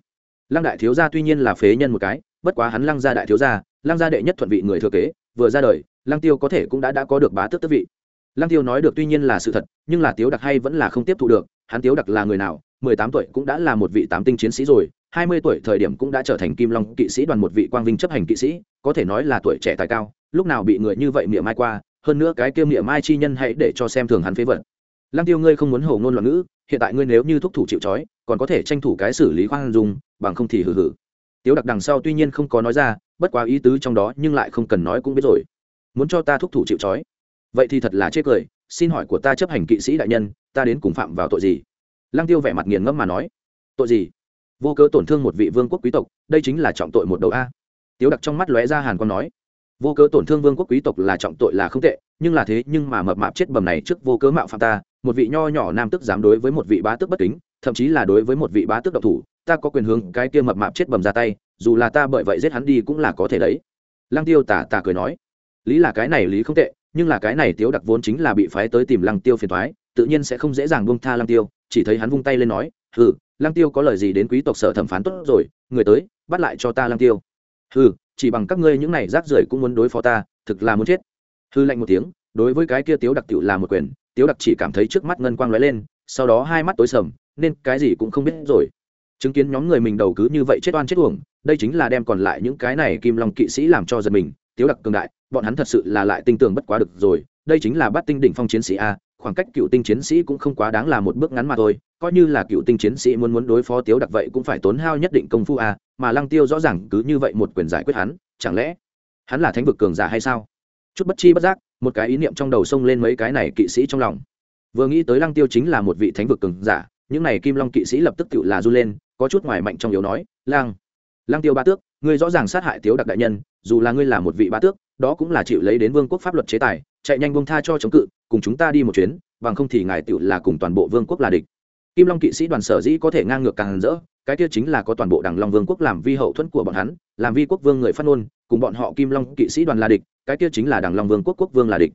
Lăng đại thiếu gia tuy nhiên là phế nhân một cái, bất quá hắn lăng gia đại thiếu gia, lăng gia đệ nhất thuận vị người thừa kế, vừa ra đời, lăng tiêu có thể cũng đã đã có được bá tước tước vị. Lăng tiêu nói được tuy nhiên là sự thật, nhưng là tiếu đặc hay vẫn là không tiếp thu được, hắn tiếu đặc là người nào, mười tám tuổi cũng đã là một vị tám tinh chiến sĩ rồi, hai mươi tuổi thời điểm cũng đã trở thành kim long kỵ sĩ đoàn một vị quang vinh chấp hành kỵ sĩ, có thể nói là tuổi trẻ tài cao, lúc nào bị người như vậy miệng mai qua hơn nữa cái kiêm niệm mai chi nhân hãy để cho xem thường hắn phế vật. Lăng tiêu, ngươi không muốn hầu ngôn loạn ngữ, hiện tại ngươi nếu như thúc thủ chịu trói, còn có thể tranh thủ cái xử lý khoan dung, bằng không thì hử hử tiếu đặc đằng sau tuy nhiên không có nói ra, bất quá ý tứ trong đó nhưng lại không cần nói cũng biết rồi. Muốn cho ta thúc thủ chịu trói? Vậy thì thật là chết cười, xin hỏi của ta chấp hành kỵ sĩ đại nhân, ta đến cùng phạm vào tội gì? Lăng tiêu vẻ mặt nghiền ngẫm mà nói. Tội gì? Vô cớ tổn thương một vị vương quốc quý tộc, đây chính là trọng tội một đầu a. Tiếu đặc trong mắt lóe ra hàn con nói vô cớ tổn thương vương quốc quý tộc là trọng tội là không tệ, nhưng là thế nhưng mà mập mạp chết bầm này trước vô cớ mạo phạm ta, một vị nho nhỏ nam tức dám đối với một vị bá tước bất kính, thậm chí là đối với một vị bá tước độc thủ, ta có quyền hướng cái kia mập mạp chết bầm ra tay, dù là ta bởi vậy giết hắn đi cũng là có thể đấy. Lăng tiêu tả tả cười nói. Lý là cái này lý không tệ, nhưng là cái này tiếu đặc vốn chính là bị phái tới tìm lăng tiêu phiền thoái tự nhiên sẽ không dễ dàng buông tha lăng tiêu, chỉ thấy hắn vung tay lên nói, hừ, lăng tiêu có lời gì đến quý tộc sở thẩm phán tốt rồi, người tới, bắt lại cho ta lăng tiêu. Hừ chỉ bằng các ngươi những này rác rưởi cũng muốn đối phó ta, thực là muốn chết. Hư lạnh một tiếng, đối với cái kia tiếu đặc tiệu là một quyền, tiếu đặc chỉ cảm thấy trước mắt ngân quang lóe lên, sau đó hai mắt tối sầm, nên cái gì cũng không biết rồi. Chứng kiến nhóm người mình đầu cứ như vậy chết oan chết uổng, đây chính là đem còn lại những cái này kim long kỵ sĩ làm cho giật mình. Tiếu đặc cường đại, bọn hắn thật sự là lại tinh tường bất quá được rồi, đây chính là bắt tinh đỉnh phong chiến sĩ a khoảng cách cựu tinh chiến sĩ cũng không quá đáng là một bước ngắn mà thôi, coi như là cựu tinh chiến sĩ muốn muốn đối phó tiếu đặc vậy cũng phải tốn hao nhất định công phu à? mà lăng tiêu rõ ràng cứ như vậy một quyền giải quyết hắn, chẳng lẽ hắn là thánh vực cường giả hay sao chút bất chi bất giác, một cái ý niệm trong đầu xông lên mấy cái này kỵ sĩ trong lòng vừa nghĩ tới lăng tiêu chính là một vị thánh vực cường giả, những này kim long kỵ sĩ lập tức tự là r u lên, có chút ngoài mạnh trong yếu nói lang lang tiêu ba tước, ngươi rõ ràng sát hại tiếu đặc đại nhân, dù là ngươi là một vị ba tước, đó cũng là chịu lấy đến vương quốc pháp luật chế tài, chạy nhanh bông tha cho chống cự cùng chúng ta đi một chuyến, bằng không thì ngài tựu là cùng toàn bộ vương quốc là địch. Kim long kỵ sĩ đoàn sở dĩ có thể ngang ngược càng rỡ, cái kia chính là có toàn bộ đảng long vương quốc làm vi hậu thuẫn của bọn hắn, làm vi quốc vương người phát ngôn, cùng bọn họ kim long kỵ sĩ đoàn là địch, cái kia chính là đảng long vương quốc quốc vương là địch.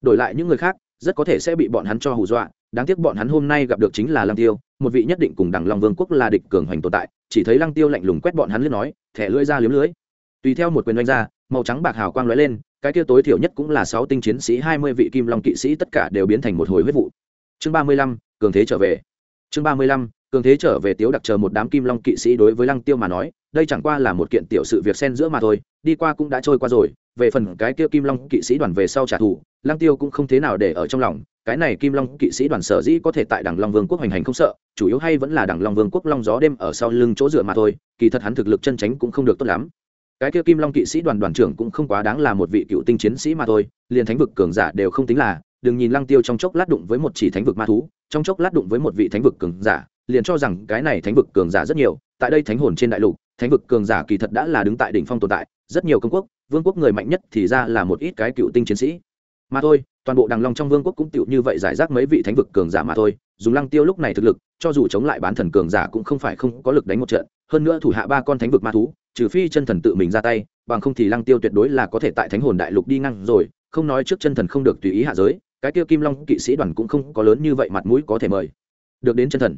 Đổi lại những người khác, rất có thể sẽ bị bọn hắn cho hù dọa, đáng tiếc bọn hắn hôm nay gặp được chính là lăng tiêu, một vị nhất định cùng đảng long vương quốc là địch cường hoành tồn tại, chỉ thấy lăng tiêu lạnh lùng quét bọn hắn lên nói, thẻ lưỡi ra liếm lưới. Tùy theo một quyền đánh ra, màu trắng bạc hào quang lóe lên cái kia tối thiểu nhất cũng là sáu tinh chiến sĩ, hai mươi vị kim long kỵ sĩ tất cả đều biến thành một hồi huyết vụ. Chương ba mươi lăm, cường thế trở về. Chương ba mươi lăm, cường thế trở về tiếu đặc chờ một đám kim long kỵ sĩ đối với lăng tiêu mà nói, đây chẳng qua là một kiện tiểu sự việc xen giữa mà thôi, đi qua cũng đã trôi qua rồi, về phần cái kia kim long kỵ sĩ đoàn về sau trả thù, lăng tiêu cũng không thế nào để ở trong lòng, cái này kim long kỵ sĩ đoàn sở dĩ có thể tại đảng long vương quốc hành hành không sợ, chủ yếu hay vẫn là đảng long vương quốc long gió đêm ở sau lưng chỗ dựa mà thôi, kỳ thật hắn thực lực chân tránh cũng không được tốt lắm cái kia kim long kỵ sĩ đoàn đoàn trưởng cũng không quá đáng là một vị cựu tinh chiến sĩ mà thôi, liền thánh vực cường giả đều không tính là, đừng nhìn lăng tiêu trong chốc lát đụng với một chỉ thánh vực ma thú, trong chốc lát đụng với một vị thánh vực cường giả, liền cho rằng cái này thánh vực cường giả rất nhiều, tại đây thánh hồn trên đại lục, thánh vực cường giả kỳ thật đã là đứng tại đỉnh phong tồn tại, rất nhiều công quốc, vương quốc người mạnh nhất thì ra là một ít cái cựu tinh chiến sĩ. Mà thôi, toàn bộ đằng long trong vương quốc cũng tựu như vậy giải rác mấy vị thánh vực cường giả mà thôi, dùng lăng tiêu lúc này thực lực, cho dù chống lại bán thần cường giả cũng không phải không có lực đánh một trận, hơn nữa thủ hạ ba con thánh vực ma thú trừ phi chân thần tự mình ra tay, bằng không thì lăng tiêu tuyệt đối là có thể tại thánh hồn đại lục đi ngang rồi, không nói trước chân thần không được tùy ý hạ giới, cái kia kim long kỵ sĩ đoàn cũng không có lớn như vậy mặt mũi có thể mời. Được đến chân thần.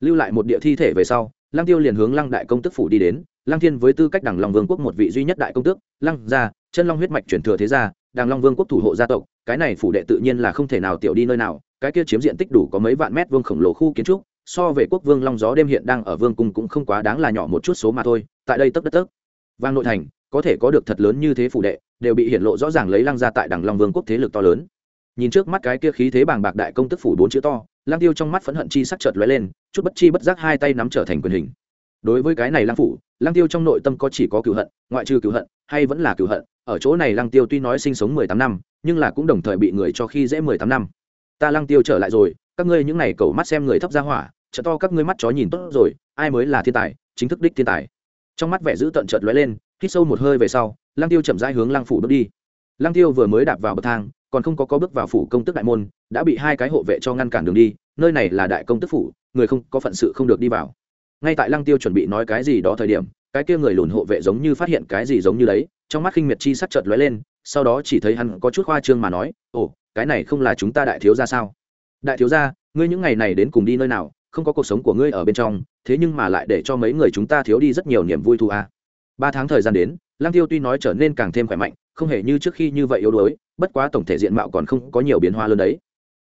Lưu lại một địa thi thể về sau, lăng tiêu liền hướng lăng đại công tức phủ đi đến, lăng thiên với tư cách đảng long vương quốc một vị duy nhất đại công tước, lăng gia, chân long huyết mạch chuyển thừa thế gia đảng long vương quốc thủ hộ gia tộc, cái này phủ đệ tự nhiên là không thể nào tiểu đi nơi nào, cái kia chiếm diện tích đủ có mấy vạn mét vuông khổng lồ khu kiến trúc so về quốc vương long gió đêm hiện đang ở vương cung cũng không quá đáng là nhỏ một chút số mà thôi, tại đây tấp đất tấp. Vang nội thành, có thể có được thật lớn như thế phủ đệ, đều bị hiện lộ rõ ràng lấy lăng ra tại đằng long vương quốc thế lực to lớn. Nhìn trước mắt cái kia khí thế bàng bạc đại công tức phủ bốn chữ to lang tiêu trong mắt phẫn hận chi sắc chợt lóe lên, chút bất chi bất giác hai tay nắm trở thành quyền hình. Đối với cái này lang phủ lang tiêu trong nội tâm có chỉ có cựu hận, ngoại trừ cựu hận, hay vẫn là cựu hận. Ở chỗ này lang tiêu tuy nói sinh sống mười tám năm, nhưng là cũng đồng thời bị người cho khi dễ mười tám năm ta lang tiêu trở lại rồi, các ngươi những này cầu mắt xem người thấp ra hỏa, trợ to các ngươi mắt chó nhìn tốt rồi, ai mới là thiên tài, chính thức đích thiên tài. Trong mắt vẻ giữ tận chợt lóe lên, hít sâu một hơi về sau lang tiêu chậm rãi hướng lang phủ bước đi. Lang tiêu vừa mới đạp vào bậc thang, còn không có có bước vào phủ công tức đại môn, đã bị hai cái hộ vệ cho ngăn cản đường đi, nơi này là đại công tức phủ, người không, có phận sự không được đi vào. Ngay tại lăng tiêu chuẩn bị nói cái gì đó thời điểm, cái kia người lùn hộ vệ giống như phát hiện cái gì giống như đấy, trong mắt khinh miệt chi sắc chợt lóe lên, sau đó chỉ thấy hắn có chút khoa trương mà nói, ồ cái này không là chúng ta đại thiếu gia sao? Đại thiếu gia, ngươi những ngày này đến cùng đi nơi nào, không có cuộc sống của ngươi ở bên trong, thế nhưng mà lại để cho mấy người chúng ta thiếu đi rất nhiều niềm vui thu à. ba tháng thời gian đến, lăng tiêu tuy nói trở nên càng thêm khỏe mạnh, không hề như trước khi như vậy yếu đuối, bất quá tổng thể diện mạo còn không có nhiều biến hóa lớn đấy.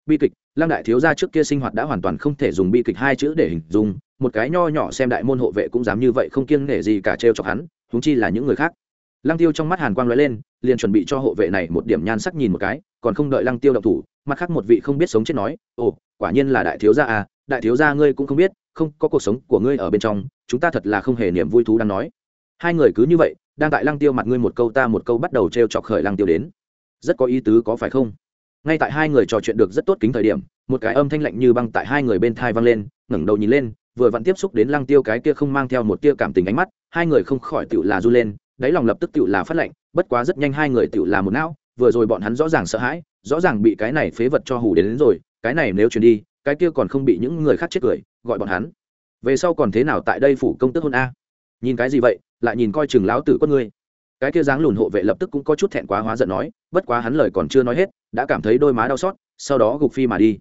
Bi kịch, lăng đại thiếu gia trước kia sinh hoạt đã hoàn toàn không thể dùng bi kịch hai chữ để hình dung, một cái nho nhỏ xem đại môn hộ vệ cũng dám như vậy không kiêng nể gì cả trêu chọc hắn, huống chi là những người khác lăng tiêu trong mắt hàn quang lóe lên, liền chuẩn bị cho hộ vệ này một điểm nhan sắc nhìn một cái, còn không đợi lăng tiêu động thủ, mặt khác một vị không biết sống chết nói, ồ, quả nhiên là đại thiếu gia à đại thiếu gia ngươi cũng không biết, không có cuộc sống của ngươi ở bên trong, chúng ta thật là không hề niềm vui thú đang nói. Hai người cứ như vậy, đang tại lăng tiêu mặt ngươi một câu ta một câu bắt đầu trêu chọc khởi lăng tiêu đến. Rất có ý tứ có phải không? Ngay tại hai người trò chuyện được rất tốt kính thời điểm, một cái âm thanh lạnh như băng tại hai người bên thai vang lên, ngẩng đầu nhìn lên, vừa vặn tiếp xúc đến lăng tiêu cái kia không mang theo một tia cảm tình ánh mắt, hai người không khỏi tựu là du lên đáy lòng lập tức tựu là phát lệnh, bất quá rất nhanh hai người tựu là một não vừa rồi bọn hắn rõ ràng sợ hãi rõ ràng bị cái này phế vật cho hủ đến, đến rồi cái này nếu truyền đi cái kia còn không bị những người khác chết cười gọi bọn hắn. Về sau còn thế nào tại đây phủ công tức hôn a? Nhìn cái gì vậy lại nhìn coi chừng lão tử con ngươi. Cái kia dáng lùn hộ vệ lập tức cũng có chút thẹn quá hóa giận nói bất quá hắn lời còn chưa nói hết đã cảm thấy đôi má đau xót sau đó gục phi mà đi.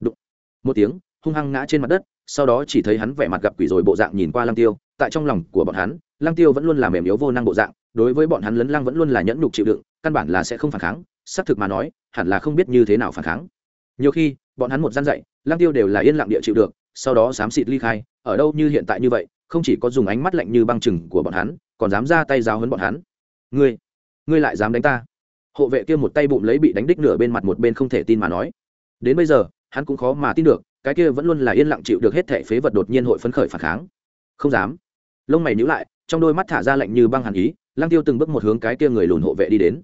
Đụng. một tiếng hung hăng ngã trên mặt đất sau đó chỉ thấy hắn vẻ mặt gặp quỷ rồi bộ dạng nhìn qua lăng tiêu tại trong lòng của bọn hắn lăng tiêu vẫn luôn là mềm yếu vô năng bộ dạng, đối với bọn hắn lấn lăng vẫn luôn là nhẫn nhục chịu đựng, căn bản là sẽ không phản kháng, xác thực mà nói, hẳn là không biết như thế nào phản kháng. Nhiều khi, bọn hắn một gian dạy, lăng tiêu đều là yên lặng địa chịu được, sau đó xám xịt ly khai, ở đâu như hiện tại như vậy, không chỉ có dùng ánh mắt lạnh như băng chừng của bọn hắn, còn dám ra tay giáo hấn bọn hắn. Ngươi ngươi lại dám đánh ta? Hộ vệ kia một tay bụng lấy bị đánh đích nửa bên mặt một bên không thể tin mà nói. Đến bây giờ, hắn cũng khó mà tin được, cái kia vẫn luôn là yên lặng chịu được hết thảy phế vật đột nhiên hội phấn khởi phản kháng. Không dám. Lông mày nhíu lại trong đôi mắt thả ra lạnh như băng hàn ý, lăng tiêu từng bước một hướng cái kia người lùn hộ vệ đi đến.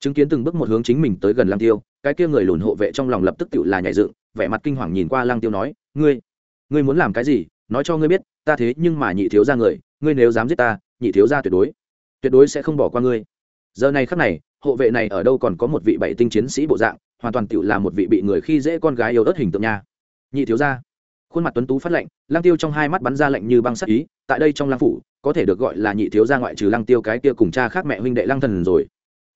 Chứng kiến từng bước một hướng chính mình tới gần lăng tiêu, cái kia người lùn hộ vệ trong lòng lập tức tự là nhảy dựng, vẻ mặt kinh hoàng nhìn qua lăng tiêu nói, ngươi ngươi muốn làm cái gì? Nói cho ngươi biết, ta thế nhưng mà nhị thiếu ra người, ngươi nếu dám giết ta, nhị thiếu ra tuyệt đối tuyệt đối sẽ không bỏ qua ngươi. Giờ này khắc này, hộ vệ này ở đâu còn có một vị bảy tinh chiến sĩ bộ dạng, hoàn toàn tự là một vị bị người khi dễ con gái yêu ớt hình tượng nha. Nhị thiếu ra khuôn mặt tuấn tú phát lệnh Lang tiêu trong hai mắt bắn ra lệnh như băng sắc ý, tại đây trong Lang phủ, có thể được gọi là nhị thiếu gia ngoại trừ Lang tiêu cái kia cùng cha khác mẹ huynh đệ Lang thần rồi.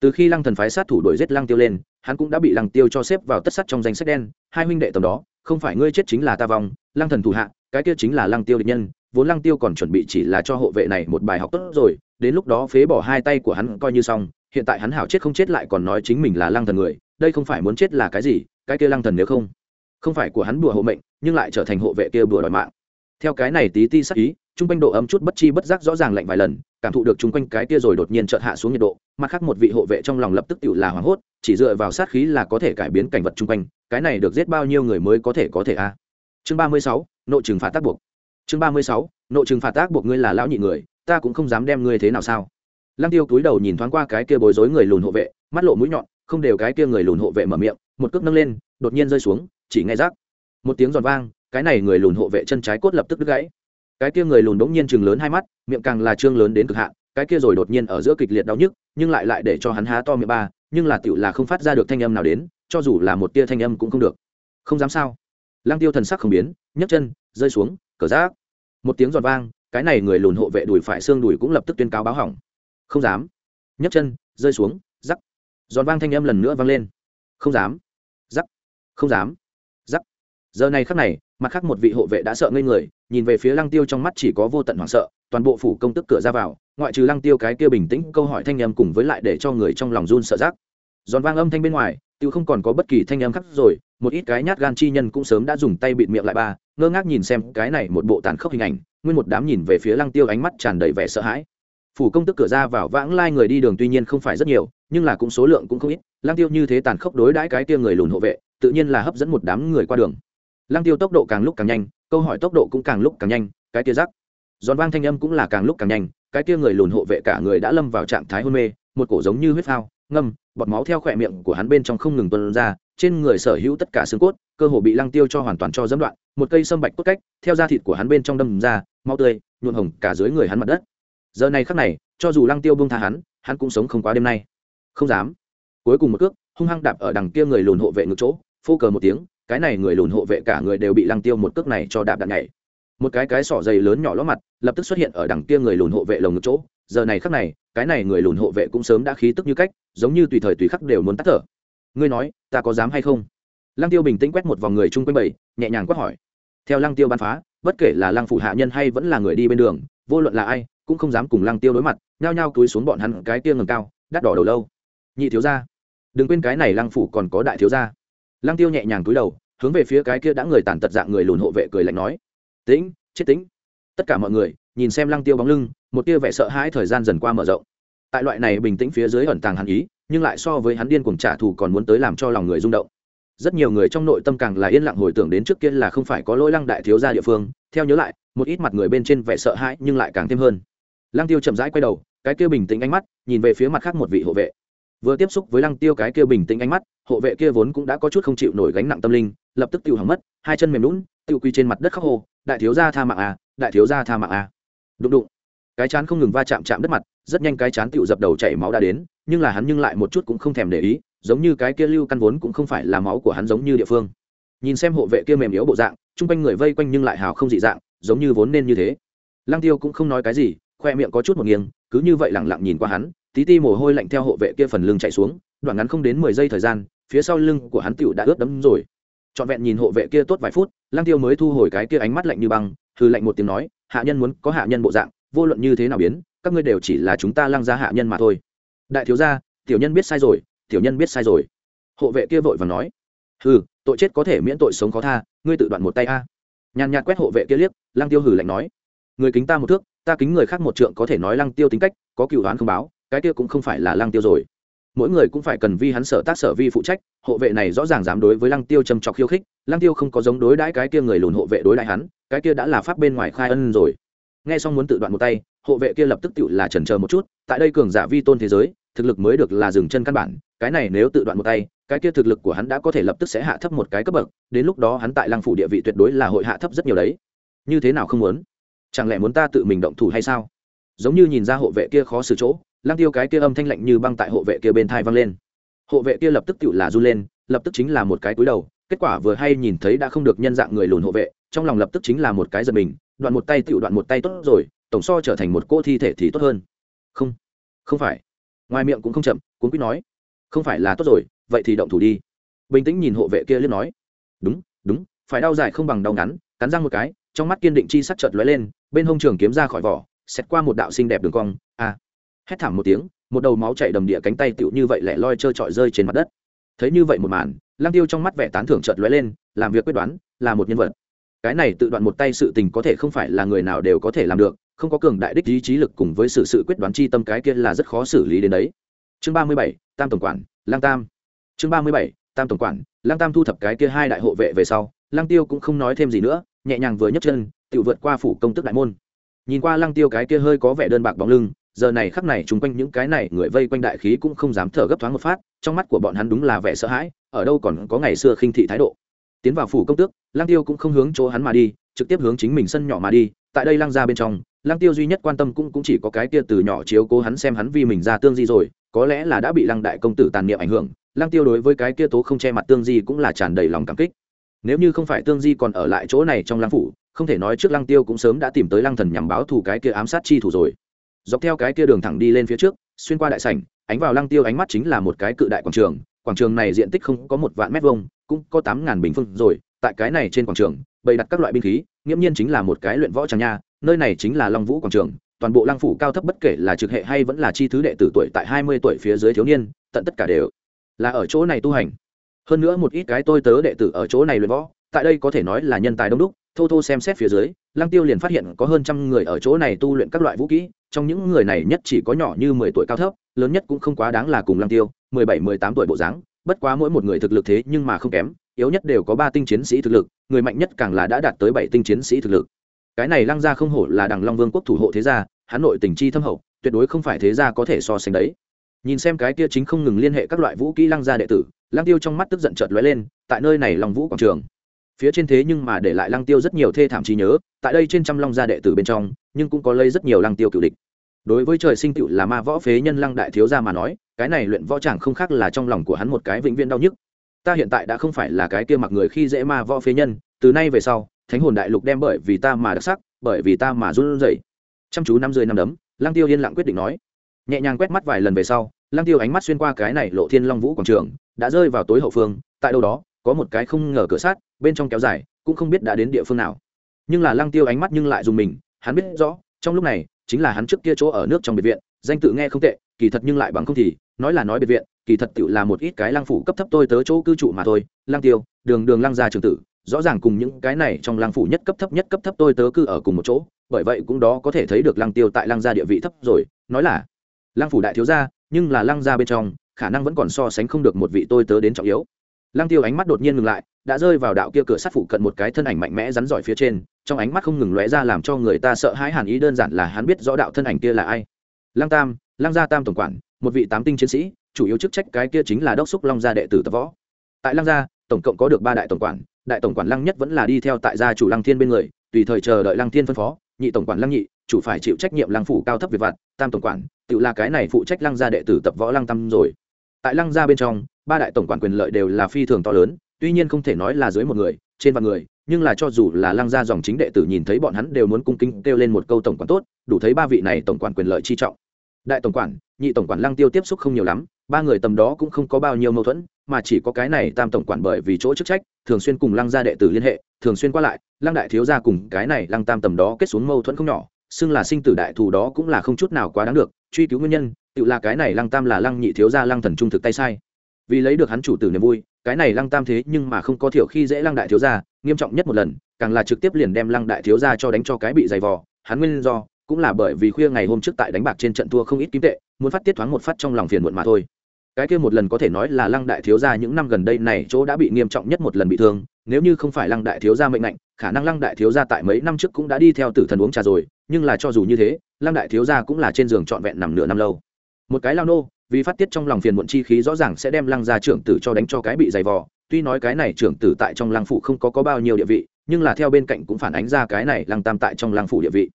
Từ khi Lang thần phái sát thủ đuổi giết Lang tiêu lên, hắn cũng đã bị Lang tiêu cho xếp vào tất sắt trong danh sách đen, hai huynh đệ tầm đó, không phải ngươi chết chính là ta vong Lang thần thủ hạ, cái kia chính là Lang tiêu địch nhân, vốn Lang tiêu còn chuẩn bị chỉ là cho hộ vệ này một bài học tốt rồi, đến lúc đó phế bỏ hai tay của hắn coi như xong, hiện tại hắn hảo chết không chết lại còn nói chính mình là Lang thần người, đây không phải muốn chết là cái gì, cái kia Lang thần nếu không không phải của hắn bùa hộ mệnh, nhưng lại trở thành hộ vệ kia bùa đòi mạng. Theo cái này tí ti sắc ý chung quanh độ ấm chút bất chi bất giác rõ ràng lạnh vài lần, cảm thụ được chung quanh cái kia rồi đột nhiên chợt hạ xuống nhiệt độ, mặt khác một vị hộ vệ trong lòng lập tức tự là hoảng hốt, chỉ dựa vào sát khí là có thể cải biến cảnh vật chung quanh, cái này được giết bao nhiêu người mới có thể có thể a? Chương ba mươi sáu, nội trừng phạt tác buộc. Chương ba mươi sáu, nội trừng phạt tác buộc ngươi là lão nhị người, ta cũng không dám đem ngươi thế nào sao? Lăng tiêu cúi đầu nhìn thoáng qua cái kia bối rối người lùn hộ vệ, mắt lộ mũi nhọn, không đều cái kia người lùn hộ vệ mở miệng, một cước nâng lên, đột nhiên rơi xuống chỉ nghe rác. Một tiếng giòn vang, cái này người lùn hộ vệ chân trái cốt lập tức đứt gãy. Cái kia người lùn đống nhiên chừng lớn hai mắt, miệng càng là trương lớn đến cực hạn, cái kia rồi đột nhiên ở giữa kịch liệt đau nhức, nhưng lại lại để cho hắn há to miệng ba, nhưng là tựu là không phát ra được thanh âm nào đến, cho dù là một tia thanh âm cũng không được. Không dám sao? Lăng tiêu thần sắc không biến, nhấc chân, rơi xuống cờ rác. Một tiếng giòn vang, cái này người lùn hộ vệ đùi phải xương đùi cũng lập tức tuyên cáo báo hỏng. Không dám. Nhấc chân, rơi xuống, rắc. Giòn vang thanh âm lần nữa vang lên. Không dám. Rắc. Không dám giờ này khắc này, mặt khác một vị hộ vệ đã sợ ngây người, nhìn về phía lăng tiêu trong mắt chỉ có vô tận hoảng sợ, toàn bộ phủ công tức cửa ra vào, ngoại trừ lăng tiêu cái kia bình tĩnh câu hỏi thanh âm cùng với lại để cho người trong lòng run sợ rác. Giòn vang âm thanh bên ngoài, tiêu không còn có bất kỳ thanh âm khác rồi, một ít cái nhát gan chi nhân cũng sớm đã dùng tay bịt miệng lại ba, ngơ ngác nhìn xem cái này một bộ tàn khốc hình ảnh, nguyên một đám nhìn về phía lăng tiêu ánh mắt tràn đầy vẻ sợ hãi. Phủ công tức cửa ra vào vãng lai người đi đường tuy nhiên không phải rất nhiều, nhưng là cũng số lượng cũng không ít, lăng tiêu như thế tàn khốc đối đãi cái kia người lùn hộ vệ, tự nhiên là hấp dẫn một đám người qua đường lăng tiêu tốc độ càng lúc càng nhanh, câu hỏi tốc độ cũng càng lúc càng nhanh, cái kia rắc. Giòn vang thanh âm cũng là càng lúc càng nhanh, cái kia người lùn hộ vệ cả người đã lâm vào trạng thái hôn mê, một cổ giống như huyết phao, ngâm, bọt máu theo khỏe miệng của hắn bên trong không ngừng tuân ra, trên người sở hữu tất cả xương cốt, cơ hồ bị lăng tiêu cho hoàn toàn cho dẫm đoạn, một cây sâm bạch cốt cách, theo da thịt của hắn bên trong đâm ra, máu tươi, nhuộm hồng cả dưới người hắn mặt đất. Giờ này khắc này, cho dù lăng tiêu buông tha hắn hắn cũng sống không quá đêm nay. Không dám. Cuối cùng một cước, hung hăng đạp ở đằng kia người lùn hộ vệ ngực chỗ, phô cờ một tiếng cái này người lùn hộ vệ cả người đều bị lăng tiêu một cước này cho đạp đạn nhảy. Một cái cái sỏ dày lớn nhỏ ló mặt, lập tức xuất hiện ở đằng kia người lùn hộ vệ lồng ngực chỗ. Giờ này khắc này, cái này người lùn hộ vệ cũng sớm đã khí tức như cách, giống như tùy thời tùy khắc đều muốn tắt thở. Ngươi nói, ta có dám hay không? Lăng tiêu bình tĩnh quét một vòng người chung quanh bảy, nhẹ nhàng quát hỏi. Theo lăng tiêu ban phá, bất kể là lăng phủ hạ nhân hay vẫn là người đi bên đường, vô luận là ai, cũng không dám cùng lăng tiêu đối mặt, nhao nhao túi xuống bọn hắn cái kia ngầm cao, đắt đỏ đầu lâu. Nhị thiếu gia, đừng quên cái này lăng phủ còn có đại thiếu gia lăng tiêu nhẹ nhàng túi đầu, hướng về phía cái kia đã người tàn tật dạng người lùn hộ vệ cười lạnh nói, tĩnh, chết tĩnh. Tất cả mọi người nhìn xem lăng tiêu bóng lưng, một tia vẻ sợ hãi thời gian dần qua mở rộng. Tại loại này bình tĩnh phía dưới ẩn tàng hắn ý, nhưng lại so với hắn điên cuồng trả thù còn muốn tới làm cho lòng người rung động. Rất nhiều người trong nội tâm càng là yên lặng hồi tưởng đến trước kia là không phải có lỗi lăng đại thiếu gia địa phương, theo nhớ lại, một ít mặt người bên trên vẻ sợ hãi nhưng lại càng thêm hơn. Lăng tiêu chậm rãi quay đầu, cái kia bình tĩnh ánh mắt nhìn về phía mặt khác một vị hộ vệ. Vừa tiếp xúc với lăng tiêu cái kia bình tĩnh ánh mắt hộ vệ kia vốn cũng đã có chút không chịu nổi gánh nặng tâm linh lập tức tiêu hỏng mất hai chân mềm lún tiêu quy trên mặt đất khóc hô, đại thiếu gia tha mạng à đại thiếu gia tha mạng à. Đụng đụng. Cái chán không ngừng va chạm chạm đất mặt rất nhanh cái chán tiêu dập đầu chảy máu đã đến nhưng là hắn nhưng lại một chút cũng không thèm để ý giống như cái kia lưu căn vốn cũng không phải là máu của hắn giống như địa phương. Nhìn xem hộ vệ kia mềm yếu bộ dạng chung quanh người vây quanh nhưng lại hào không dị dạng giống như vốn nên như thế. Lăng tiêu cũng không nói cái gì khoe miệng có chút một nghiêng cứ như vậy lẳng lặng nhìn qua hắn tí ti mồ hôi lạnh theo hộ vệ kia phần lưng chạy xuống đoạn ngắn không đến mười giây thời gian phía sau lưng của hắn tựu đã ướt đẫm rồi. Trọn vẹn nhìn hộ vệ kia tốt vài phút, lăng tiêu mới thu hồi cái kia ánh mắt lạnh như băng hư lạnh một tiếng nói, hạ nhân muốn có hạ nhân bộ dạng, vô luận như thế nào biến, các ngươi đều chỉ là chúng ta lăng ra hạ nhân mà thôi. Đại thiếu gia, tiểu nhân biết sai rồi, tiểu nhân biết sai rồi. Hộ vệ kia vội và nói, hừ, tội chết có thể miễn tội sống khó tha, ngươi tự đoạn một tay a. Nhàn nhạt quét hộ vệ kia liếc, lăng tiêu hừ lạnh nói, người kính ta một thước, ta kính người khác một trượng có thể nói lăng tiêu tính cách, có cựu đoán không báo, cái kia cũng không phải là lăng tiêu rồi mỗi người cũng phải cần vi hắn sở tác sở vi phụ trách, hộ vệ này rõ ràng dám đối với lăng tiêu trầm trọc khiêu khích, lăng tiêu không có giống đối đãi cái kia người lùn hộ vệ đối đãi hắn, cái kia đã là pháp bên ngoài khai ân rồi. Nghe xong muốn tự đoạn một tay, hộ vệ kia lập tức tự là chần chờ một chút, tại đây cường giả vi tôn thế giới, thực lực mới được là dừng chân căn bản, cái này nếu tự đoạn một tay, cái kia thực lực của hắn đã có thể lập tức sẽ hạ thấp một cái cấp bậc, đến lúc đó hắn tại lăng phủ địa vị tuyệt đối là hội hạ thấp rất nhiều đấy. Như thế nào không muốn? Chẳng lẽ muốn ta tự mình động thủ hay sao? Giống như nhìn ra hộ vệ kia khó xử chỗ lang tiêu cái kia âm thanh lạnh như băng tại hộ vệ kia bên thai văng lên. Hộ vệ kia lập tức tự là run lên, lập tức chính là một cái cúi đầu, kết quả vừa hay nhìn thấy đã không được nhân dạng người lùn hộ vệ, trong lòng lập tức chính là một cái giật mình, đoạn một tay tự đoạn một tay tốt rồi, tổng so trở thành một cô thi thể thì tốt hơn. Không không phải. Ngoài miệng cũng không chậm cũng quyết nói. Không phải là tốt rồi, vậy thì động thủ đi. Bình tĩnh nhìn hộ vệ kia liên nói. Đúng đúng, phải đau dài không bằng đau ngắn, cắn răng một cái, trong mắt kiên định chi sắc chợt lóe lên, bên hông trường kiếm ra khỏi vỏ xét qua một đạo xinh đẹp đường cong hét thảm một tiếng, một đầu máu chảy đầm địa cánh tay tựu như vậy lẻ loi trơ trọi rơi trên mặt đất. Thấy như vậy một màn lang tiêu trong mắt vẻ tán thưởng chợt lóe lên, làm việc quyết đoán, là một nhân vật. Cái này tự đoạn một tay sự tình có thể không phải là người nào đều có thể làm được, không có cường đại đích ý chí lực cùng với sự sự quyết đoán chi tâm cái kia là rất khó xử lý đến đấy. Chương ba mươi bảy, tam tổng quản lang tam. Chương ba mươi bảy, tam tổng quản lang tam thu thập cái kia hai đại hộ vệ về sau lang tiêu cũng không nói thêm gì nữa, nhẹ nhàng vừa nhấc chân tự vượt qua phủ công tức đại môn. Nhìn qua lang tiêu cái kia hơi có vẻ đơn bạc bóng lưng giờ này khắc này chung quanh những cái này người vây quanh đại khí cũng không dám thở gấp thoáng một phát, trong mắt của bọn hắn đúng là vẻ sợ hãi, ở đâu còn có ngày xưa khinh thị thái độ. Tiến vào phủ công tước lang tiêu cũng không hướng chỗ hắn mà đi, trực tiếp hướng chính mình sân nhỏ mà đi, tại đây lang ra bên trong lang tiêu duy nhất quan tâm cũng cũng chỉ có cái kia từ nhỏ chiếu cố hắn xem hắn vì mình ra tương di rồi, có lẽ là đã bị lăng đại công tử tàn niệm ảnh hưởng lang tiêu đối với cái kia tố không che mặt tương di cũng là tràn đầy lòng cảm kích. Nếu như không phải tương di còn ở lại chỗ này trong lang phủ, không thể nói trước lang tiêu cũng sớm đã tìm tới lang thần nhằm báo thù cái kia ám sát chi thủ rồi dọc theo cái kia đường thẳng đi lên phía trước, xuyên qua đại sảnh, ánh vào lăng tiêu ánh mắt chính là một cái cự đại quảng trường. Quảng trường này diện tích không có một vạn mét vuông, cũng có tám ngàn bình phương rồi. Tại cái này trên quảng trường, bày đặt các loại binh khí, nghiễm nhiên chính là một cái luyện võ tràng nha, nơi này chính là long vũ quảng trường. Toàn bộ lăng phủ cao thấp bất kể là trực hệ hay vẫn là chi thứ đệ tử tuổi tại hai mươi tuổi phía dưới thiếu niên, tận tất cả đều là ở chỗ này tu hành. Hơn nữa một ít cái tôi tớ đệ tử ở chỗ này luyện võ, tại đây có thể nói là nhân tài đông đúc thô thô xem xét phía dưới, lăng tiêu liền phát hiện có hơn trăm người ở chỗ này tu luyện các loại vũ kỹ, trong những người này nhất chỉ có nhỏ như mười tuổi cao thấp, lớn nhất cũng không quá đáng là cùng lăng tiêu, mười bảy, mười tám tuổi bộ dáng, bất quá mỗi một người thực lực thế nhưng mà không kém, yếu nhất đều có ba tinh chiến sĩ thực lực, người mạnh nhất càng là đã đạt tới bảy tinh chiến sĩ thực lực. Cái này lăng gia không hổ là đằng long vương quốc thủ hộ thế gia, hắn nội tình chi thâm hậu, tuyệt đối không phải thế gia có thể so sánh đấy. Nhìn xem cái kia chính không ngừng liên hệ các loại vũ kỹ lăng gia đệ tử, lăng tiêu trong mắt tức giận chợt lóe lên, tại nơi này long vũ quảng trường phía trên thế nhưng mà để lại lăng tiêu rất nhiều thê thảm trí nhớ, tại đây trên trăm long gia đệ tử bên trong, nhưng cũng có lấy rất nhiều lăng tiêu cựu địch. Đối với trời sinh cựu là ma võ phế nhân lăng đại thiếu gia mà nói, cái này luyện võ chẳng không khác là trong lòng của hắn một cái vĩnh viễn đau nhức. Ta hiện tại đã không phải là cái kia mặc người khi dễ ma võ phế nhân, từ nay về sau, thánh hồn đại lục đem bởi vì ta mà đặc sắc, bởi vì ta mà run rẩy. Chăm chú năm rơi năm đấm, lăng tiêu yên lặng quyết định nói. Nhẹ nhàng quét mắt vài lần về sau, lăng tiêu ánh mắt xuyên qua cái này lộ thiên long vũ quảng trường, đã rơi vào tối hậu phương, tại đâu đó, có một cái không ngờ cửa sát bên trong kéo dài, cũng không biết đã đến địa phương nào. Nhưng là lang tiêu ánh mắt nhưng lại dùng mình, hắn biết rõ, trong lúc này, chính là hắn trước kia chỗ ở nước trong biệt viện, danh tự nghe không tệ, kỳ thật nhưng lại bằng không thì, nói là nói biệt viện, kỳ thật tự là một ít cái lang phủ cấp thấp tôi tớ chỗ cư trụ mà thôi. Lang tiêu, đường đường lang gia trường tử, rõ ràng cùng những cái này trong lang phủ nhất cấp thấp nhất cấp thấp tôi tớ cư ở cùng một chỗ, bởi vậy cũng đó có thể thấy được lang tiêu tại lang gia địa vị thấp rồi. Nói là lang phủ đại thiếu gia, nhưng là lang gia bên trong, khả năng vẫn còn so sánh không được một vị tôi tớ đến trọng yếu. Lang tiêu ánh mắt đột nhiên ngừng lại đã rơi vào đạo kia cửa sát phụ cận một cái thân ảnh mạnh mẽ rắn giỏi phía trên, trong ánh mắt không ngừng lóe ra làm cho người ta sợ hãi hàn ý đơn giản là hắn biết rõ đạo thân ảnh kia là ai. Lang tam lang gia tam tổng quản, một vị tám tinh chiến sĩ, chủ yếu chức trách cái kia chính là đốc xúc long gia đệ tử tập võ. Tại lang gia, tổng cộng có được ba đại tổng quản, đại tổng quản lăng nhất vẫn là đi theo tại gia chủ lăng thiên bên người, tùy thời chờ đợi lăng thiên phân phó, nhị tổng quản lăng nhị, chủ phải chịu trách nhiệm lăng phủ cao thấp về vặt, tam tổng quản, tự là cái này phụ trách lăng gia đệ tử tập võ lăng Tam rồi. Tại lăng gia bên trong, ba đại tổng quản quyền lợi đều là phi thường to lớn tuy nhiên không thể nói là dưới một người, trên vạn người, nhưng là cho dù là lăng gia dòng chính đệ tử nhìn thấy bọn hắn đều muốn cung kính kêu lên một câu tổng quản tốt, đủ thấy ba vị này tổng quản quyền lợi chi trọng. Đại tổng quản, nhị tổng quản lăng tiêu tiếp xúc không nhiều lắm, ba người tầm đó cũng không có bao nhiêu mâu thuẫn, mà chỉ có cái này tam tổng quản bởi vì chỗ chức trách, thường xuyên cùng lăng gia đệ tử liên hệ, thường xuyên qua lại, lăng đại thiếu gia cùng cái này lăng tam tầm đó kết xuống mâu thuẫn không nhỏ, xưng là sinh tử đại thù đó cũng là không chút nào quá đáng được, truy cứu nguyên nhân, tự là cái này lăng tam là lăng nhị thiếu gia lăng thần trung thực tay sai. Vì lấy được hắn chủ tử niềm vui cái này lăng tam thế nhưng mà không có thiểu khi dễ lăng đại thiếu gia, nghiêm trọng nhất một lần, càng là trực tiếp liền đem lăng đại thiếu gia cho đánh cho cái bị dày vò. Hắn nguyên do cũng là bởi vì khuya ngày hôm trước tại đánh bạc trên trận thua không ít kim tệ, muốn phát tiết thoáng một phát trong lòng phiền muộn mà thôi. Cái kia một lần có thể nói là lăng đại thiếu gia những năm gần đây này chỗ đã bị nghiêm trọng nhất một lần bị thương, nếu như không phải lăng đại thiếu gia mệnh lệnh, khả năng lăng đại thiếu gia tại mấy năm trước cũng đã đi theo tử thần uống trà rồi, nhưng là cho dù như thế, lăng đại thiếu gia cũng là trên giường trọn vẹn nằm nửa năm lâu. Một cái lao nô vì phát tiết trong lòng phiền muộn chi khí rõ ràng sẽ đem lăng gia trưởng tử cho đánh cho cái bị dày vò. Tuy nói cái này trưởng tử tại trong lăng phụ không có, có bao nhiêu địa vị nhưng là theo bên cạnh cũng phản ánh ra cái này lăng tam tại trong lăng phủ địa vị.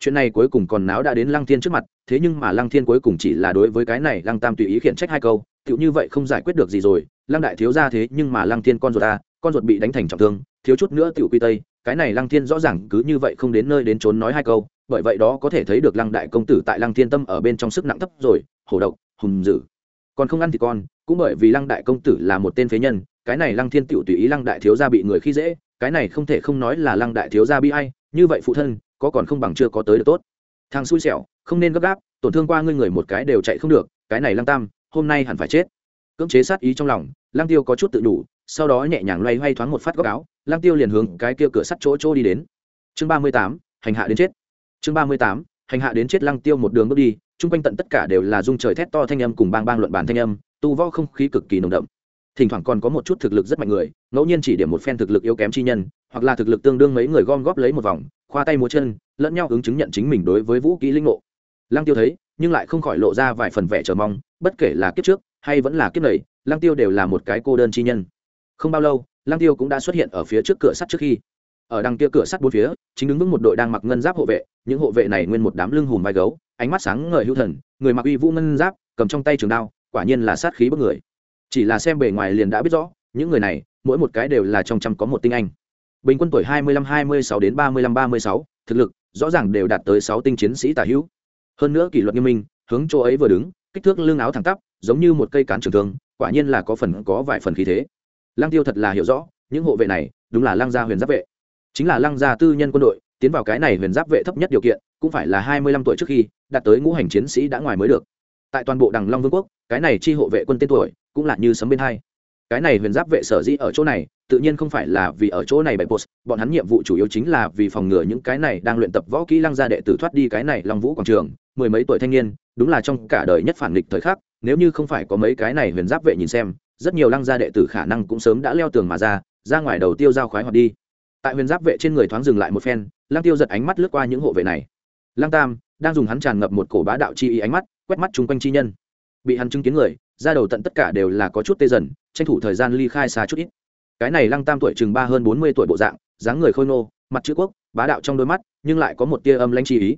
Chuyện này cuối cùng còn náo đã đến lăng thiên trước mặt thế nhưng mà lăng thiên cuối cùng chỉ là đối với cái này lăng tam tùy ý khiển trách hai câu tựu như vậy không giải quyết được gì rồi. Lăng đại thiếu ra thế nhưng mà lăng thiên con ruột ta con ruột bị đánh thành trọng thương thiếu chút nữa tựu quy tây. Cái này lăng thiên rõ ràng cứ như vậy không đến nơi đến trốn nói hai câu bởi vậy đó có thể thấy được lăng đại công tử tại lăng thiên tâm ở bên trong sức nặng thấp rồi hổ độc hùng dữ. Còn không ăn thì con, cũng bởi vì lăng đại công tử là một tên phế nhân, cái này lăng thiên tựu tùy ý lăng đại thiếu gia bị người khi dễ, cái này không thể không nói là lăng đại thiếu gia bi ai, như vậy phụ thân, có còn không bằng chưa có tới được tốt. Thằng xui xẻo, không nên gấp gáp, tổn thương qua ngươi người một cái đều chạy không được, cái này lăng tam, hôm nay hẳn phải chết. Cưỡng chế sát ý trong lòng, lăng tiêu có chút tự đủ, sau đó nhẹ nhàng loay hoay thoáng một phát góc áo, lăng tiêu liền hướng cái kia cửa sắt chỗ chỗ đi đến. Chương ba mươi tám, hành hạ đến chết. Chương ba mươi tám hành hạ đến chết lăng tiêu một đường bước đi, chung quanh tận tất cả đều là dung trời thét to thanh âm cùng bang bang luận bàn thanh âm, tu võ không khí cực kỳ nồng đậm. Thỉnh thoảng còn có một chút thực lực rất mạnh người, ngẫu nhiên chỉ điểm một phen thực lực yếu kém chi nhân, hoặc là thực lực tương đương mấy người gom góp lấy một vòng, khoa tay múa chân, lẫn nhau ứng chứng nhận chính mình đối với vũ kỹ linh ngộ. Lăng tiêu thấy, nhưng lại không khỏi lộ ra vài phần vẻ chờ mong, bất kể là kiếp trước, hay vẫn là kiếp này, lăng tiêu đều là một cái cô đơn chi nhân. Không bao lâu, lăng tiêu cũng đã xuất hiện ở phía trước cửa sắt trước khi. Ở đằng kia cửa sắt bốn phía chính đứng vững một đội đang mặc ngân giáp hộ vệ, những hộ vệ này nguyên một đám lưng hùm vai gấu, ánh mắt sáng ngời hữu thần, người mặc uy vũ ngân giáp, cầm trong tay trường đao, quả nhiên là sát khí bất người. Chỉ là xem bề ngoài liền đã biết rõ, những người này, mỗi một cái đều là trong trăm có một tinh anh. Bình quân tuổi hai mươi lăm, hai mươi sáu đến ba mươi lăm, ba mươi sáu, thực lực, rõ ràng đều đạt tới sáu tinh chiến sĩ tả hữu. Hơn nữa kỷ luật nghiêm minh, hướng chỗ ấy vừa đứng, kích thước lưng áo thẳng tắp, giống như một cây cán trường thương, quả nhiên là có phần có vài phần khí thế. Lăng tiêu thật là hiểu rõ, những hộ vệ này, đúng là lăng gia huyền giáp vệ chính là lăng gia tư nhân quân đội, tiến vào cái này huyền giáp vệ thấp nhất điều kiện, cũng phải là hai mươi lăm tuổi trước khi, đạt tới ngũ hành chiến sĩ đã ngoài mới được. Tại toàn bộ đằng long vương quốc, cái này chi hộ vệ quân tên tuổi, cũng là như sấm bên hai. Cái này huyền giáp vệ sở dĩ ở chỗ này, tự nhiên không phải là vì ở chỗ này bày post bọn hắn nhiệm vụ chủ yếu chính là vì phòng ngừa những cái này đang luyện tập võ kỹ lăng gia đệ tử thoát đi cái này long vũ quảng trường, mười mấy tuổi thanh niên, đúng là trong cả đời nhất phản nghịch thời khắc, nếu như không phải có mấy cái này huyền giáp vệ nhìn xem, rất nhiều lăng gia đệ tử khả năng cũng sớm đã leo tường mà ra ra ngoài đầu tiêu giao khoái hoạt đi tại huyền giáp vệ trên người thoáng dừng lại một phen, lăng tiêu giật ánh mắt lướt qua những hộ vệ này. Lăng tam, đang dùng hắn tràn ngập một cổ bá đạo chi ý ánh mắt, quét mắt chung quanh chi nhân. Bị hắn chứng kiến người, ra đầu tận tất cả đều là có chút tê dần, tranh thủ thời gian ly khai xa chút ít. Cái này lăng tam tuổi chừng ba hơn bốn mươi tuổi bộ dạng, dáng người khôi nô mặt chữ quốc, bá đạo trong đôi mắt, nhưng lại có một tia âm lãnh chi ý.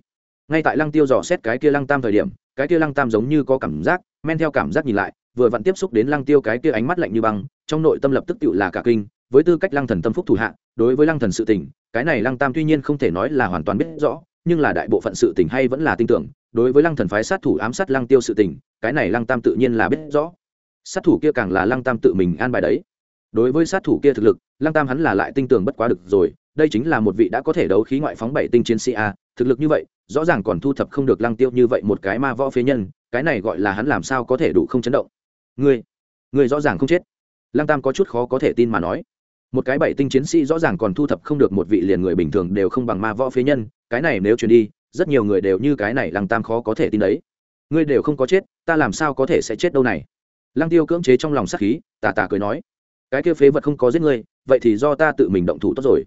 Ngay tại lăng tiêu dò xét cái kia lăng tam thời điểm, cái kia lăng tam giống như có cảm giác, men theo cảm giác nhìn lại, vừa vặn tiếp xúc đến lăng tiêu cái kia ánh mắt lạnh như băng, trong nội tâm lập tức tự là cả kinh với tư cách lăng thần tâm phúc thủ hạ, đối với lăng thần sự tình, cái này lăng tam tuy nhiên không thể nói là hoàn toàn biết rõ, nhưng là đại bộ phận sự tình hay vẫn là tin tưởng, đối với lăng thần phái sát thủ ám sát lăng tiêu sự tình, cái này lăng tam tự nhiên là biết rõ. Sát thủ kia càng là lăng tam tự mình an bài đấy. Đối với sát thủ kia thực lực, lăng tam hắn là lại tin tưởng bất quá được rồi, đây chính là một vị đã có thể đấu khí ngoại phóng bảy tinh chiến sĩ a, thực lực như vậy, rõ ràng còn thu thập không được lăng tiêu như vậy một cái ma võ phế nhân, cái này gọi là hắn làm sao có thể đủ không chấn động. Ngươi ngươi rõ ràng không chết. Lăng tam có chút khó có thể tin mà nói một cái bảy tinh chiến sĩ rõ ràng còn thu thập không được một vị liền người bình thường đều không bằng ma võ phế nhân, cái này nếu truyền đi, rất nhiều người đều như cái này lăng tam khó có thể tin đấy. Ngươi đều không có chết, ta làm sao có thể sẽ chết đâu này? Lăng tiêu cưỡng chế trong lòng sắc khí, tà tà cười nói, cái kia phế vật không có giết ngươi, vậy thì do ta tự mình động thủ tốt rồi.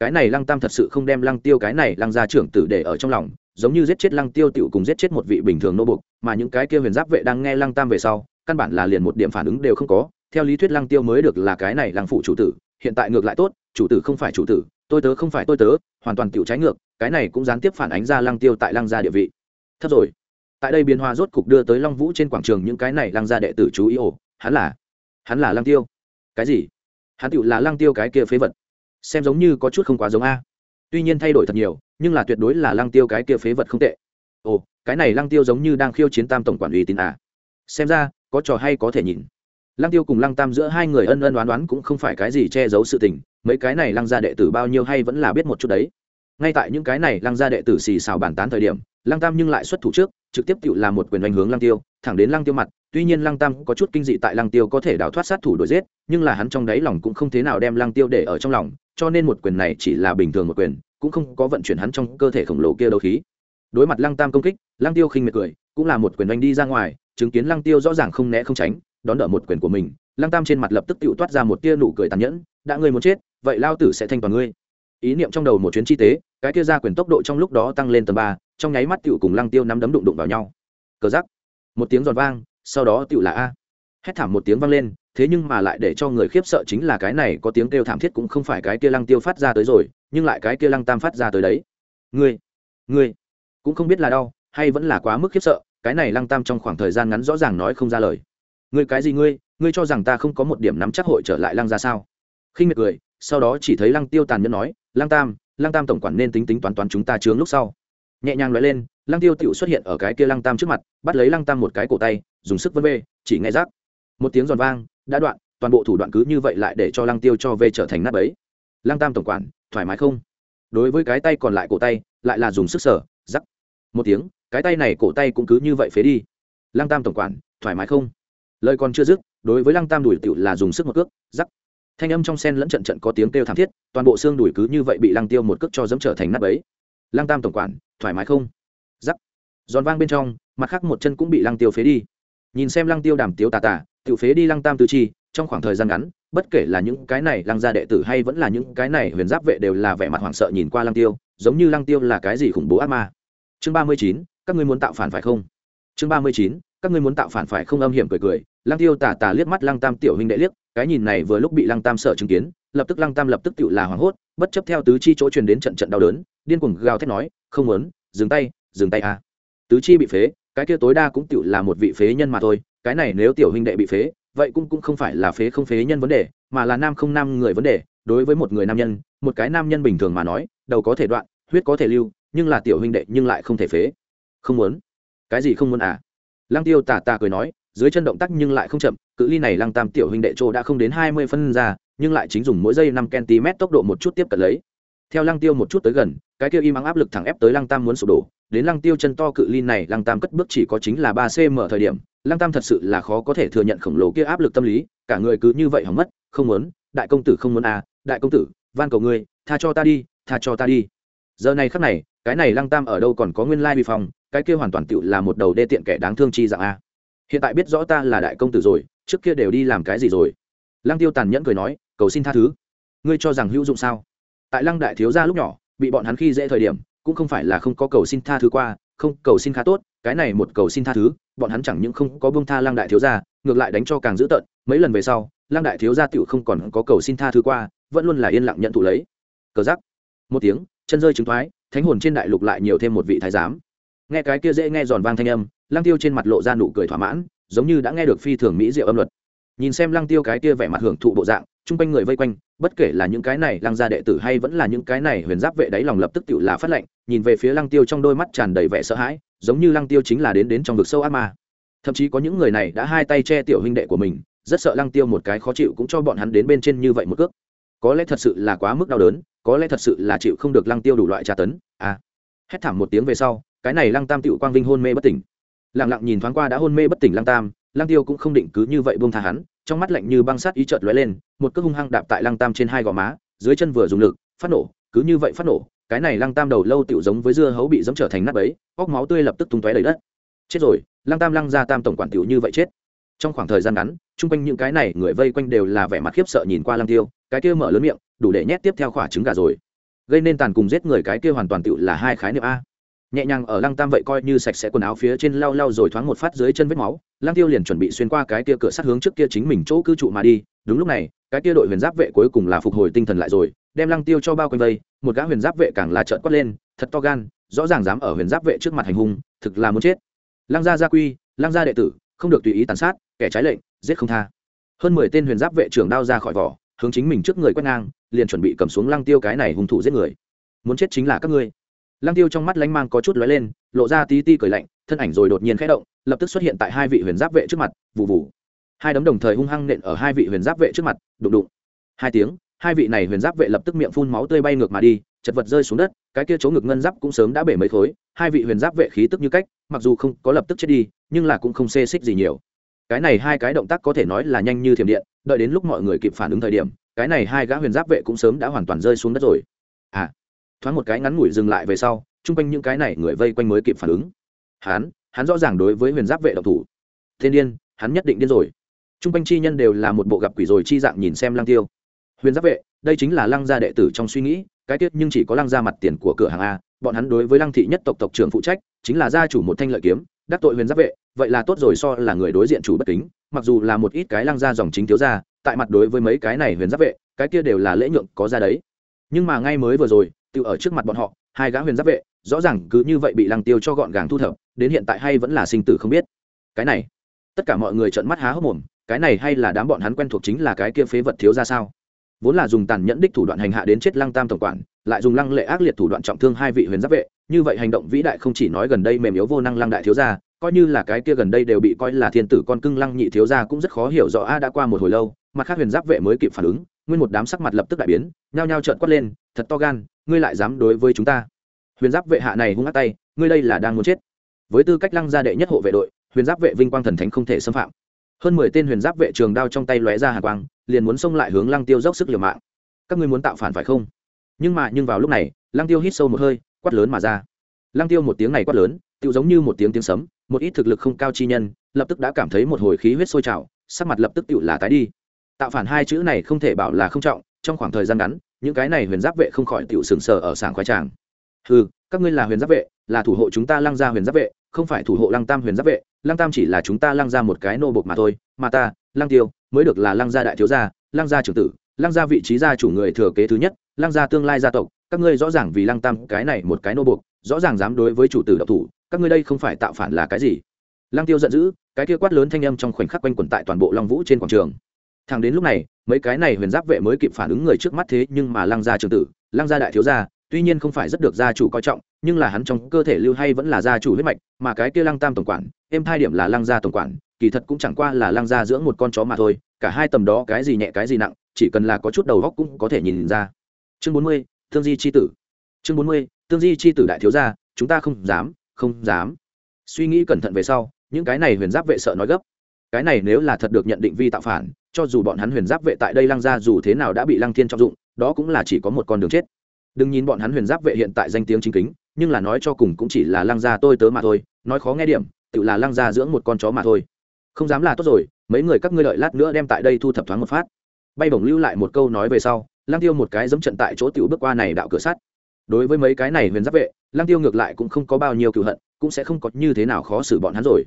Cái này lăng tam thật sự không đem lăng tiêu cái này lăng gia trưởng tử để ở trong lòng, giống như giết chết lăng tiêu tiểu cùng giết chết một vị bình thường nô bục mà những cái kia huyền giáp vệ đang nghe lăng tam về sau, căn bản là liền một điểm phản ứng đều không có. Theo lý thuyết lăng tiêu mới được là cái này lăng phụ chủ tử hiện tại ngược lại tốt, chủ tử không phải chủ tử, tôi tớ không phải tôi tớ, hoàn toàn tiểu trái ngược, cái này cũng gián tiếp phản ánh ra lăng tiêu tại lăng gia địa vị. Thấp rồi. Tại đây biến hoa rốt cục đưa tới long vũ trên quảng trường những cái này lăng gia đệ tử chú ý ồ, hắn là hắn là lăng tiêu. Cái gì? Hắn tựu là lăng tiêu cái kia phế vật. Xem giống như có chút không quá giống a. Tuy nhiên thay đổi thật nhiều, nhưng là tuyệt đối là lăng tiêu cái kia phế vật không tệ. Ồ, cái này lăng tiêu giống như đang khiêu chiến tam tổng quản uy tín à xem ra, có trò hay có thể nhìn lăng tiêu cùng lăng tam giữa hai người ân ân đoán đoán cũng không phải cái gì che giấu sự tình, mấy cái này lăng gia đệ tử bao nhiêu hay vẫn là biết một chút đấy. Ngay tại những cái này lăng gia đệ tử xì xào bàn tán thời điểm, lăng tam nhưng lại xuất thủ trước, trực tiếp tự làm một quyền đánh hướng lăng tiêu, thẳng đến lăng tiêu mặt. Tuy nhiên lăng tam có chút kinh dị tại lăng tiêu có thể đào thoát sát thủ đuổi giết, nhưng là hắn trong đáy lòng cũng không thế nào đem lăng tiêu để ở trong lòng, cho nên một quyền này chỉ là bình thường một quyền, cũng không có vận chuyển hắn trong cơ thể khổng lồ kia đấu khí. Đối mặt lăng tam công kích, lăng tiêu khinh miệt cười, cũng là một quyền đánh đi ra ngoài, chứng kiến lăng tiêu rõ ràng không né không tránh đón đỡ một quyền của mình, lăng tam trên mặt lập tức tự toát ra một tia nụ cười tàn nhẫn, đã ngươi muốn chết, vậy lao tử sẽ thanh toàn ngươi. Ý niệm trong đầu một chuyến chi tế, cái kia ra quyền tốc độ trong lúc đó tăng lên tầm ba, trong nháy mắt tựu cùng lăng tiêu nắm đấm đụng đụng vào nhau. Cờ giắc một tiếng giòn vang, sau đó tựu là a. Hét thảm một tiếng vang lên, thế nhưng mà lại để cho người khiếp sợ chính là cái này có tiếng kêu thảm thiết cũng không phải cái kia lăng tiêu phát ra tới rồi, nhưng lại cái kia lăng tam phát ra tới đấy. Ngươi ngươi, cũng không biết là đau, hay vẫn là quá mức khiếp sợ, cái này lăng tam trong khoảng thời gian ngắn rõ ràng nói không ra lời ngươi cái gì ngươi? Ngươi cho rằng ta không có một điểm nắm chắc hội trở lại lăng ra sao? Khinh miệt cười, sau đó chỉ thấy lăng tiêu tàn nhẫn nói, lăng tam lăng tam tổng quản nên tính tính toán toán chúng ta chướng lúc sau. Nhẹ nhàng nói lên, lăng tiêu tựu xuất hiện ở cái kia lăng tam trước mặt, bắt lấy lăng tam một cái cổ tay, dùng sức vân vê, chỉ nghe rác một tiếng giòn vang, đã đoạn, toàn bộ thủ đoạn cứ như vậy lại để cho lăng tiêu cho vê trở thành nắp ấy lăng tam tổng quản, thoải mái không? Đối với cái tay còn lại cổ tay, lại là dùng sức sở, rắc. Một tiếng, cái tay này cổ tay cũng cứ như vậy phế đi. Lăng tam tổng quản, thoải mái không? Lời còn chưa dứt, đối với lăng tam đùi tựu là dùng sức một cước giắc thanh âm trong sen lẫn trận trận có tiếng kêu thảm thiết, toàn bộ xương đùi cứ như vậy bị lăng tiêu một cước cho dẫm trở thành nắp ấy lăng tam tổng quản, thoải mái không? Giắc giòn vang bên trong, mặt khác một chân cũng bị lăng tiêu phế đi. Nhìn xem lăng tiêu đàm tiếu tà tà tự phế đi lăng tam tư chi, trong khoảng thời gian ngắn, bất kể là những cái này lăng gia đệ tử hay vẫn là những cái này huyền giáp vệ đều là vẻ mặt hoảng sợ nhìn qua lăng tiêu, giống như lăng tiêu là cái gì khủng bố ác ma. Chương ba mươi chín, các ngươi muốn tạo phản phải không? Chương ba mươi chín, các ngươi muốn tạo phản phải không? Âm hiểm cười cười lăng tiêu tà tà liếc mắt lăng tam tiểu huynh đệ liếc, cái nhìn này vừa lúc bị lăng tam sợ chứng kiến, lập tức lăng tam lập tức tự là hoảng hốt, bất chấp theo tứ chi chỗ truyền đến trận trận đau đớn, điên cuồng gào thét nói, không muốn, dừng tay dừng tay à. Tứ chi bị phế, cái kia tối đa cũng tự là một vị phế nhân mà thôi, cái này nếu tiểu huynh đệ bị phế, vậy cũng cũng không phải là phế không phế nhân vấn đề, mà là nam không nam người vấn đề, đối với một người nam nhân, một cái nam nhân bình thường mà nói, đầu có thể đoạn, huyết có thể lưu, nhưng là tiểu huynh đệ nhưng lại không thể phế. Không muốn. Cái gì không muốn à? Lăng tiêu tà tà cười nói dưới chân động tác nhưng lại không chậm, cự ly này lăng tam tiểu huynh đệ chỗ đã không đến hai mươi phân ra, nhưng lại chính dùng mỗi giây năm cm tốc độ một chút tiếp cận lấy. Theo lăng tiêu một chút tới gần, cái kia im ắng áp lực thẳng ép tới lăng tam muốn sụp đổ, đến lăng tiêu chân to cự ly này lăng tam cất bước chỉ có chính là ba cm thời điểm, lăng tam thật sự là khó có thể thừa nhận khổng lồ kia áp lực tâm lý, cả người cứ như vậy hỏng mất, không muốn, đại công tử không muốn à đại công tử, van cầu ngươi, tha cho ta đi, tha cho ta đi. Giờ này khắc này, cái này lăng tam ở đâu còn có nguyên lai vi phong cái kia hoàn toàn tựu là một đầu đê tiện kẻ đáng thương chi dạng a hiện tại biết rõ ta là đại công tử rồi, trước kia đều đi làm cái gì rồi? Lăng tiêu tàn nhẫn cười nói, cầu xin tha thứ. Ngươi cho rằng hữu dụng sao? Tại lăng đại thiếu gia lúc nhỏ, bị bọn hắn khi dễ thời điểm, cũng không phải là không có cầu xin tha thứ qua, không, cầu xin khá tốt, cái này một cầu xin tha thứ, bọn hắn chẳng những không có bông tha lăng đại thiếu gia, ngược lại đánh cho càng dữ tợn. Mấy lần về sau, lăng đại thiếu gia tựu không còn có cầu xin tha thứ qua, vẫn luôn là yên lặng nhận thụ lấy. Cờ giắc một tiếng, chân rơi trứng thoái, thánh hồn trên đại lục lại nhiều thêm một vị thái giám. Nghe cái kia dễ nghe giòn vang thanh âm lăng tiêu trên mặt lộ ra nụ cười thỏa mãn, giống như đã nghe được phi thường mỹ diệu âm luật. Nhìn xem lăng tiêu cái kia vẻ mặt hưởng thụ bộ dạng, chung quanh người vây quanh, bất kể là những cái này lăng gia đệ tử hay vẫn là những cái này huyền giáp vệ đáy lòng lập tức tự là phát lệnh, nhìn về phía lăng tiêu trong đôi mắt tràn đầy vẻ sợ hãi, giống như lăng tiêu chính là đến đến trong vực sâu ác ma. Thậm chí có những người này đã hai tay che tiểu huynh đệ của mình, rất sợ lăng tiêu một cái khó chịu cũng cho bọn hắn đến bên trên như vậy một cước. Có lẽ thật sự là quá mức đau đớn, có lẽ thật sự là chịu không được lăng tiêu đủ loại tra tấn à. Hét thảm một tiếng về sau, cái này lăng tam tiểu quang vinh hôn mê bất tỉnh lặng lặng nhìn thoáng qua đã hôn mê bất tỉnh lăng tam, lăng tiêu cũng không định cứ như vậy buông tha hắn, trong mắt lạnh như băng sắt ý chợt lóe lên, một cước hung hăng đạp tại lăng tam trên hai gò má, dưới chân vừa dùng lực, phát nổ, cứ như vậy phát nổ, cái này lăng tam đầu lâu tựu giống với dưa hấu bị dẫm trở thành nắp ấy óc máu tươi lập tức tung tóe đầy đất. Chết rồi, lăng tam lăng ra tam tổng quản tiểu như vậy chết. Trong khoảng thời gian ngắn, chung quanh những cái này người vây quanh đều là vẻ mặt khiếp sợ nhìn qua lăng tiêu, cái kia mở lớn miệng, đủ để nhét tiếp theo khỏa trứng gà rồi. Gây nên tàn cùng giết người cái kia hoàn toàn tựu là hai khái niệm a nhẹ nhàng ở lăng tam vậy coi như sạch sẽ quần áo phía trên lau lau rồi thoáng một phát dưới chân vết máu, lăng tiêu liền chuẩn bị xuyên qua cái kia cửa sát hướng trước kia chính mình chỗ cư trụ mà đi, đúng lúc này, cái kia đội huyền giáp vệ cuối cùng là phục hồi tinh thần lại rồi, đem lăng tiêu cho bao quanh vây, một gã huyền giáp vệ càng là trợn quát lên, thật to gan, rõ ràng dám ở huyền giáp vệ trước mặt hành hung, thực là muốn chết. Lăng gia gia quy, lăng gia đệ tử, không được tùy ý tàn sát, kẻ trái lệnh, giết không tha. Hơn mười tên huyền giáp vệ trưởng đao ra khỏi vỏ, hướng chính mình trước người quét ngang, liền chuẩn bị cầm xuống lăng tiêu cái này hung thủ giết người. Muốn chết chính là các ngươi lăng tiêu trong mắt lánh mang có chút lóe lên, lộ ra tí ti cười lạnh, thân ảnh rồi đột nhiên khẽ động, lập tức xuất hiện tại hai vị huyền giáp vệ trước mặt vụ vụ hai đấm đồng thời hung hăng nện ở hai vị huyền giáp vệ trước mặt, đụng đụng. Hai tiếng, hai vị này huyền giáp vệ lập tức miệng phun máu tươi bay ngược mà đi, chật vật rơi xuống đất, cái kia chỗ ngực ngân giáp cũng sớm đã bể mấy khối, hai vị huyền giáp vệ khí tức như cách, mặc dù không có lập tức chết đi, nhưng là cũng không xê xích gì nhiều. Cái này hai cái động tác có thể nói là nhanh như thiểm điện, đợi đến lúc mọi người kịp phản ứng thời điểm, cái này hai gã huyền giáp vệ cũng sớm đã hoàn toàn rơi xuống đất rồi. À thoáng một cái ngắn ngủi dừng lại về sau, chung quanh những cái này người vây quanh mới kịp phản ứng. Hắn hắn rõ ràng đối với huyền giáp vệ độc thủ. Thiên điên, hắn nhất định điên rồi. Chung quanh chi nhân đều là một bộ gặp quỷ rồi chi dạng nhìn xem lăng tiêu. Huyền giáp vệ, đây chính là lăng gia đệ tử trong suy nghĩ, cái tiết nhưng chỉ có lăng gia mặt tiền của cửa hàng a, bọn hắn đối với lăng thị nhất tộc tộc trưởng phụ trách, chính là gia chủ một thanh lợi kiếm, đắc tội huyền giáp vệ, vậy là tốt rồi so là người đối diện chủ bất kính, mặc dù là một ít cái lăng gia dòng chính thiếu gia, tại mặt đối với mấy cái này huyền giáp vệ, cái kia đều là lễ nhượng có ra đấy. Nhưng mà ngay mới vừa rồi tự ở trước mặt bọn họ, hai gã huyền giáp vệ, rõ ràng cứ như vậy bị lăng tiêu cho gọn gàng thu thập, đến hiện tại hay vẫn là sinh tử không biết. Cái này, tất cả mọi người trợn mắt há hốc mồm, cái này hay là đám bọn hắn quen thuộc chính là cái kia phế vật thiếu ra sao? Vốn là dùng tàn nhẫn đích thủ đoạn hành hạ đến chết lăng tam tổng quản, lại dùng lăng lệ ác liệt thủ đoạn trọng thương hai vị huyền giáp vệ, như vậy hành động vĩ đại không chỉ nói gần đây mềm yếu vô năng lăng đại thiếu gia, coi như là cái kia gần đây đều bị coi là thiên tử con cưng lăng nhị thiếu gia cũng rất khó hiểu rõ a, đã qua một hồi lâu, mặt khác huyền giáp vệ mới kịp phản ứng, nguyên một đám sắc mặt lập tức đại biến, nhao nhao trợn quát lên, thật to gan ngươi lại dám đối với chúng ta. Huyền giáp vệ hạ này hung hát tay, ngươi đây là đang muốn chết. Với tư cách lăng gia đệ nhất hộ vệ đội, huyền giáp vệ vinh quang thần thánh không thể xâm phạm. Hơn mười tên huyền giáp vệ trường đao trong tay lóe ra hà quang, liền muốn xông lại hướng lăng tiêu dốc sức liều mạng. Các ngươi muốn tạo phản phải không? Nhưng mà, nhưng vào lúc này, lăng tiêu hít sâu một hơi, quát lớn mà ra. Lăng tiêu một tiếng này quát lớn tự giống như một tiếng tiếng sấm, một ít thực lực không cao chi nhân, lập tức đã cảm thấy một hồi khí huyết sôi trào, sắc mặt lập tức tự là tái đi. Tạo phản hai chữ này không thể bảo là không trọng, trong khoảng thời gian ngắn những cái này huyền giáp vệ không khỏi tiểu sừng sờ ở sảng khoái tràng. Ừ các ngươi là huyền giáp vệ, là thủ hộ chúng ta lăng gia huyền giáp vệ, không phải thủ hộ lăng tam huyền giáp vệ. Lăng tam chỉ là chúng ta lăng ra một cái nô bộc mà thôi, mà ta, lăng tiêu, mới được là lăng gia đại thiếu gia, lăng gia trưởng tử, lăng gia vị trí gia chủ người thừa kế thứ nhất, lăng gia tương lai gia tộc. Các ngươi rõ ràng vì lăng tam cái này một cái nô bộc, rõ ràng dám đối với chủ tử độc thủ, các ngươi đây không phải tạo phản là cái gì? Lăng tiêu giận dữ, cái kia quát lớn thanh âm trong khoảnh khắc quanh quẩn tại toàn bộ long vũ trên quảng trường. Thằng đến lúc này mấy cái này huyền giáp vệ mới kịp phản ứng người trước mắt thế nhưng mà lăng gia trưởng tử, lăng gia đại thiếu gia, tuy nhiên không phải rất được gia chủ coi trọng, nhưng là hắn trong cơ thể lưu hay vẫn là gia chủ huyết mạch, mà cái kia lăng tam tổng quản, em thai điểm là lăng gia tổng quản, kỳ thật cũng chẳng qua là lăng gia dưỡng một con chó mà thôi, cả hai tầm đó cái gì nhẹ cái gì nặng, chỉ cần là có chút đầu góc cũng có thể nhìn ra. Chương bốn mươi, thương di c h i tử. Chương bốn mươi di c h i tử đại thiếu gia, chúng ta không dám không dám. Suy nghĩ cẩn thận về sau, những cái này huyền giáp vệ sợ nói gấp. Cái này nếu là thật được nhận định vi tạo phản cho dù bọn hắn huyền giáp vệ tại đây lăng gia dù thế nào đã bị lăng thiên trọng dụng, đó cũng là chỉ có một con đường chết. Đừng nhìn bọn hắn huyền giáp vệ hiện tại danh tiếng chính kính, nhưng là nói cho cùng cũng chỉ là lăng gia tôi tớ mà thôi, nói khó nghe điểm, tự là lăng gia dưỡng một con chó mà thôi. Không dám là tốt rồi, mấy người các ngươi đợi lát nữa đem tại đây thu thập thoáng một phát. Bay bổng lưu lại một câu nói về sau, lăng tiêu một cái dẫm trận tại chỗ tiểu bước qua này đạo cửa sắt. Đối với mấy cái này huyền giáp vệ, lăng tiêu ngược lại cũng không có bao nhiêu cựu hận, cũng sẽ không có như thế nào khó xử bọn hắn rồi.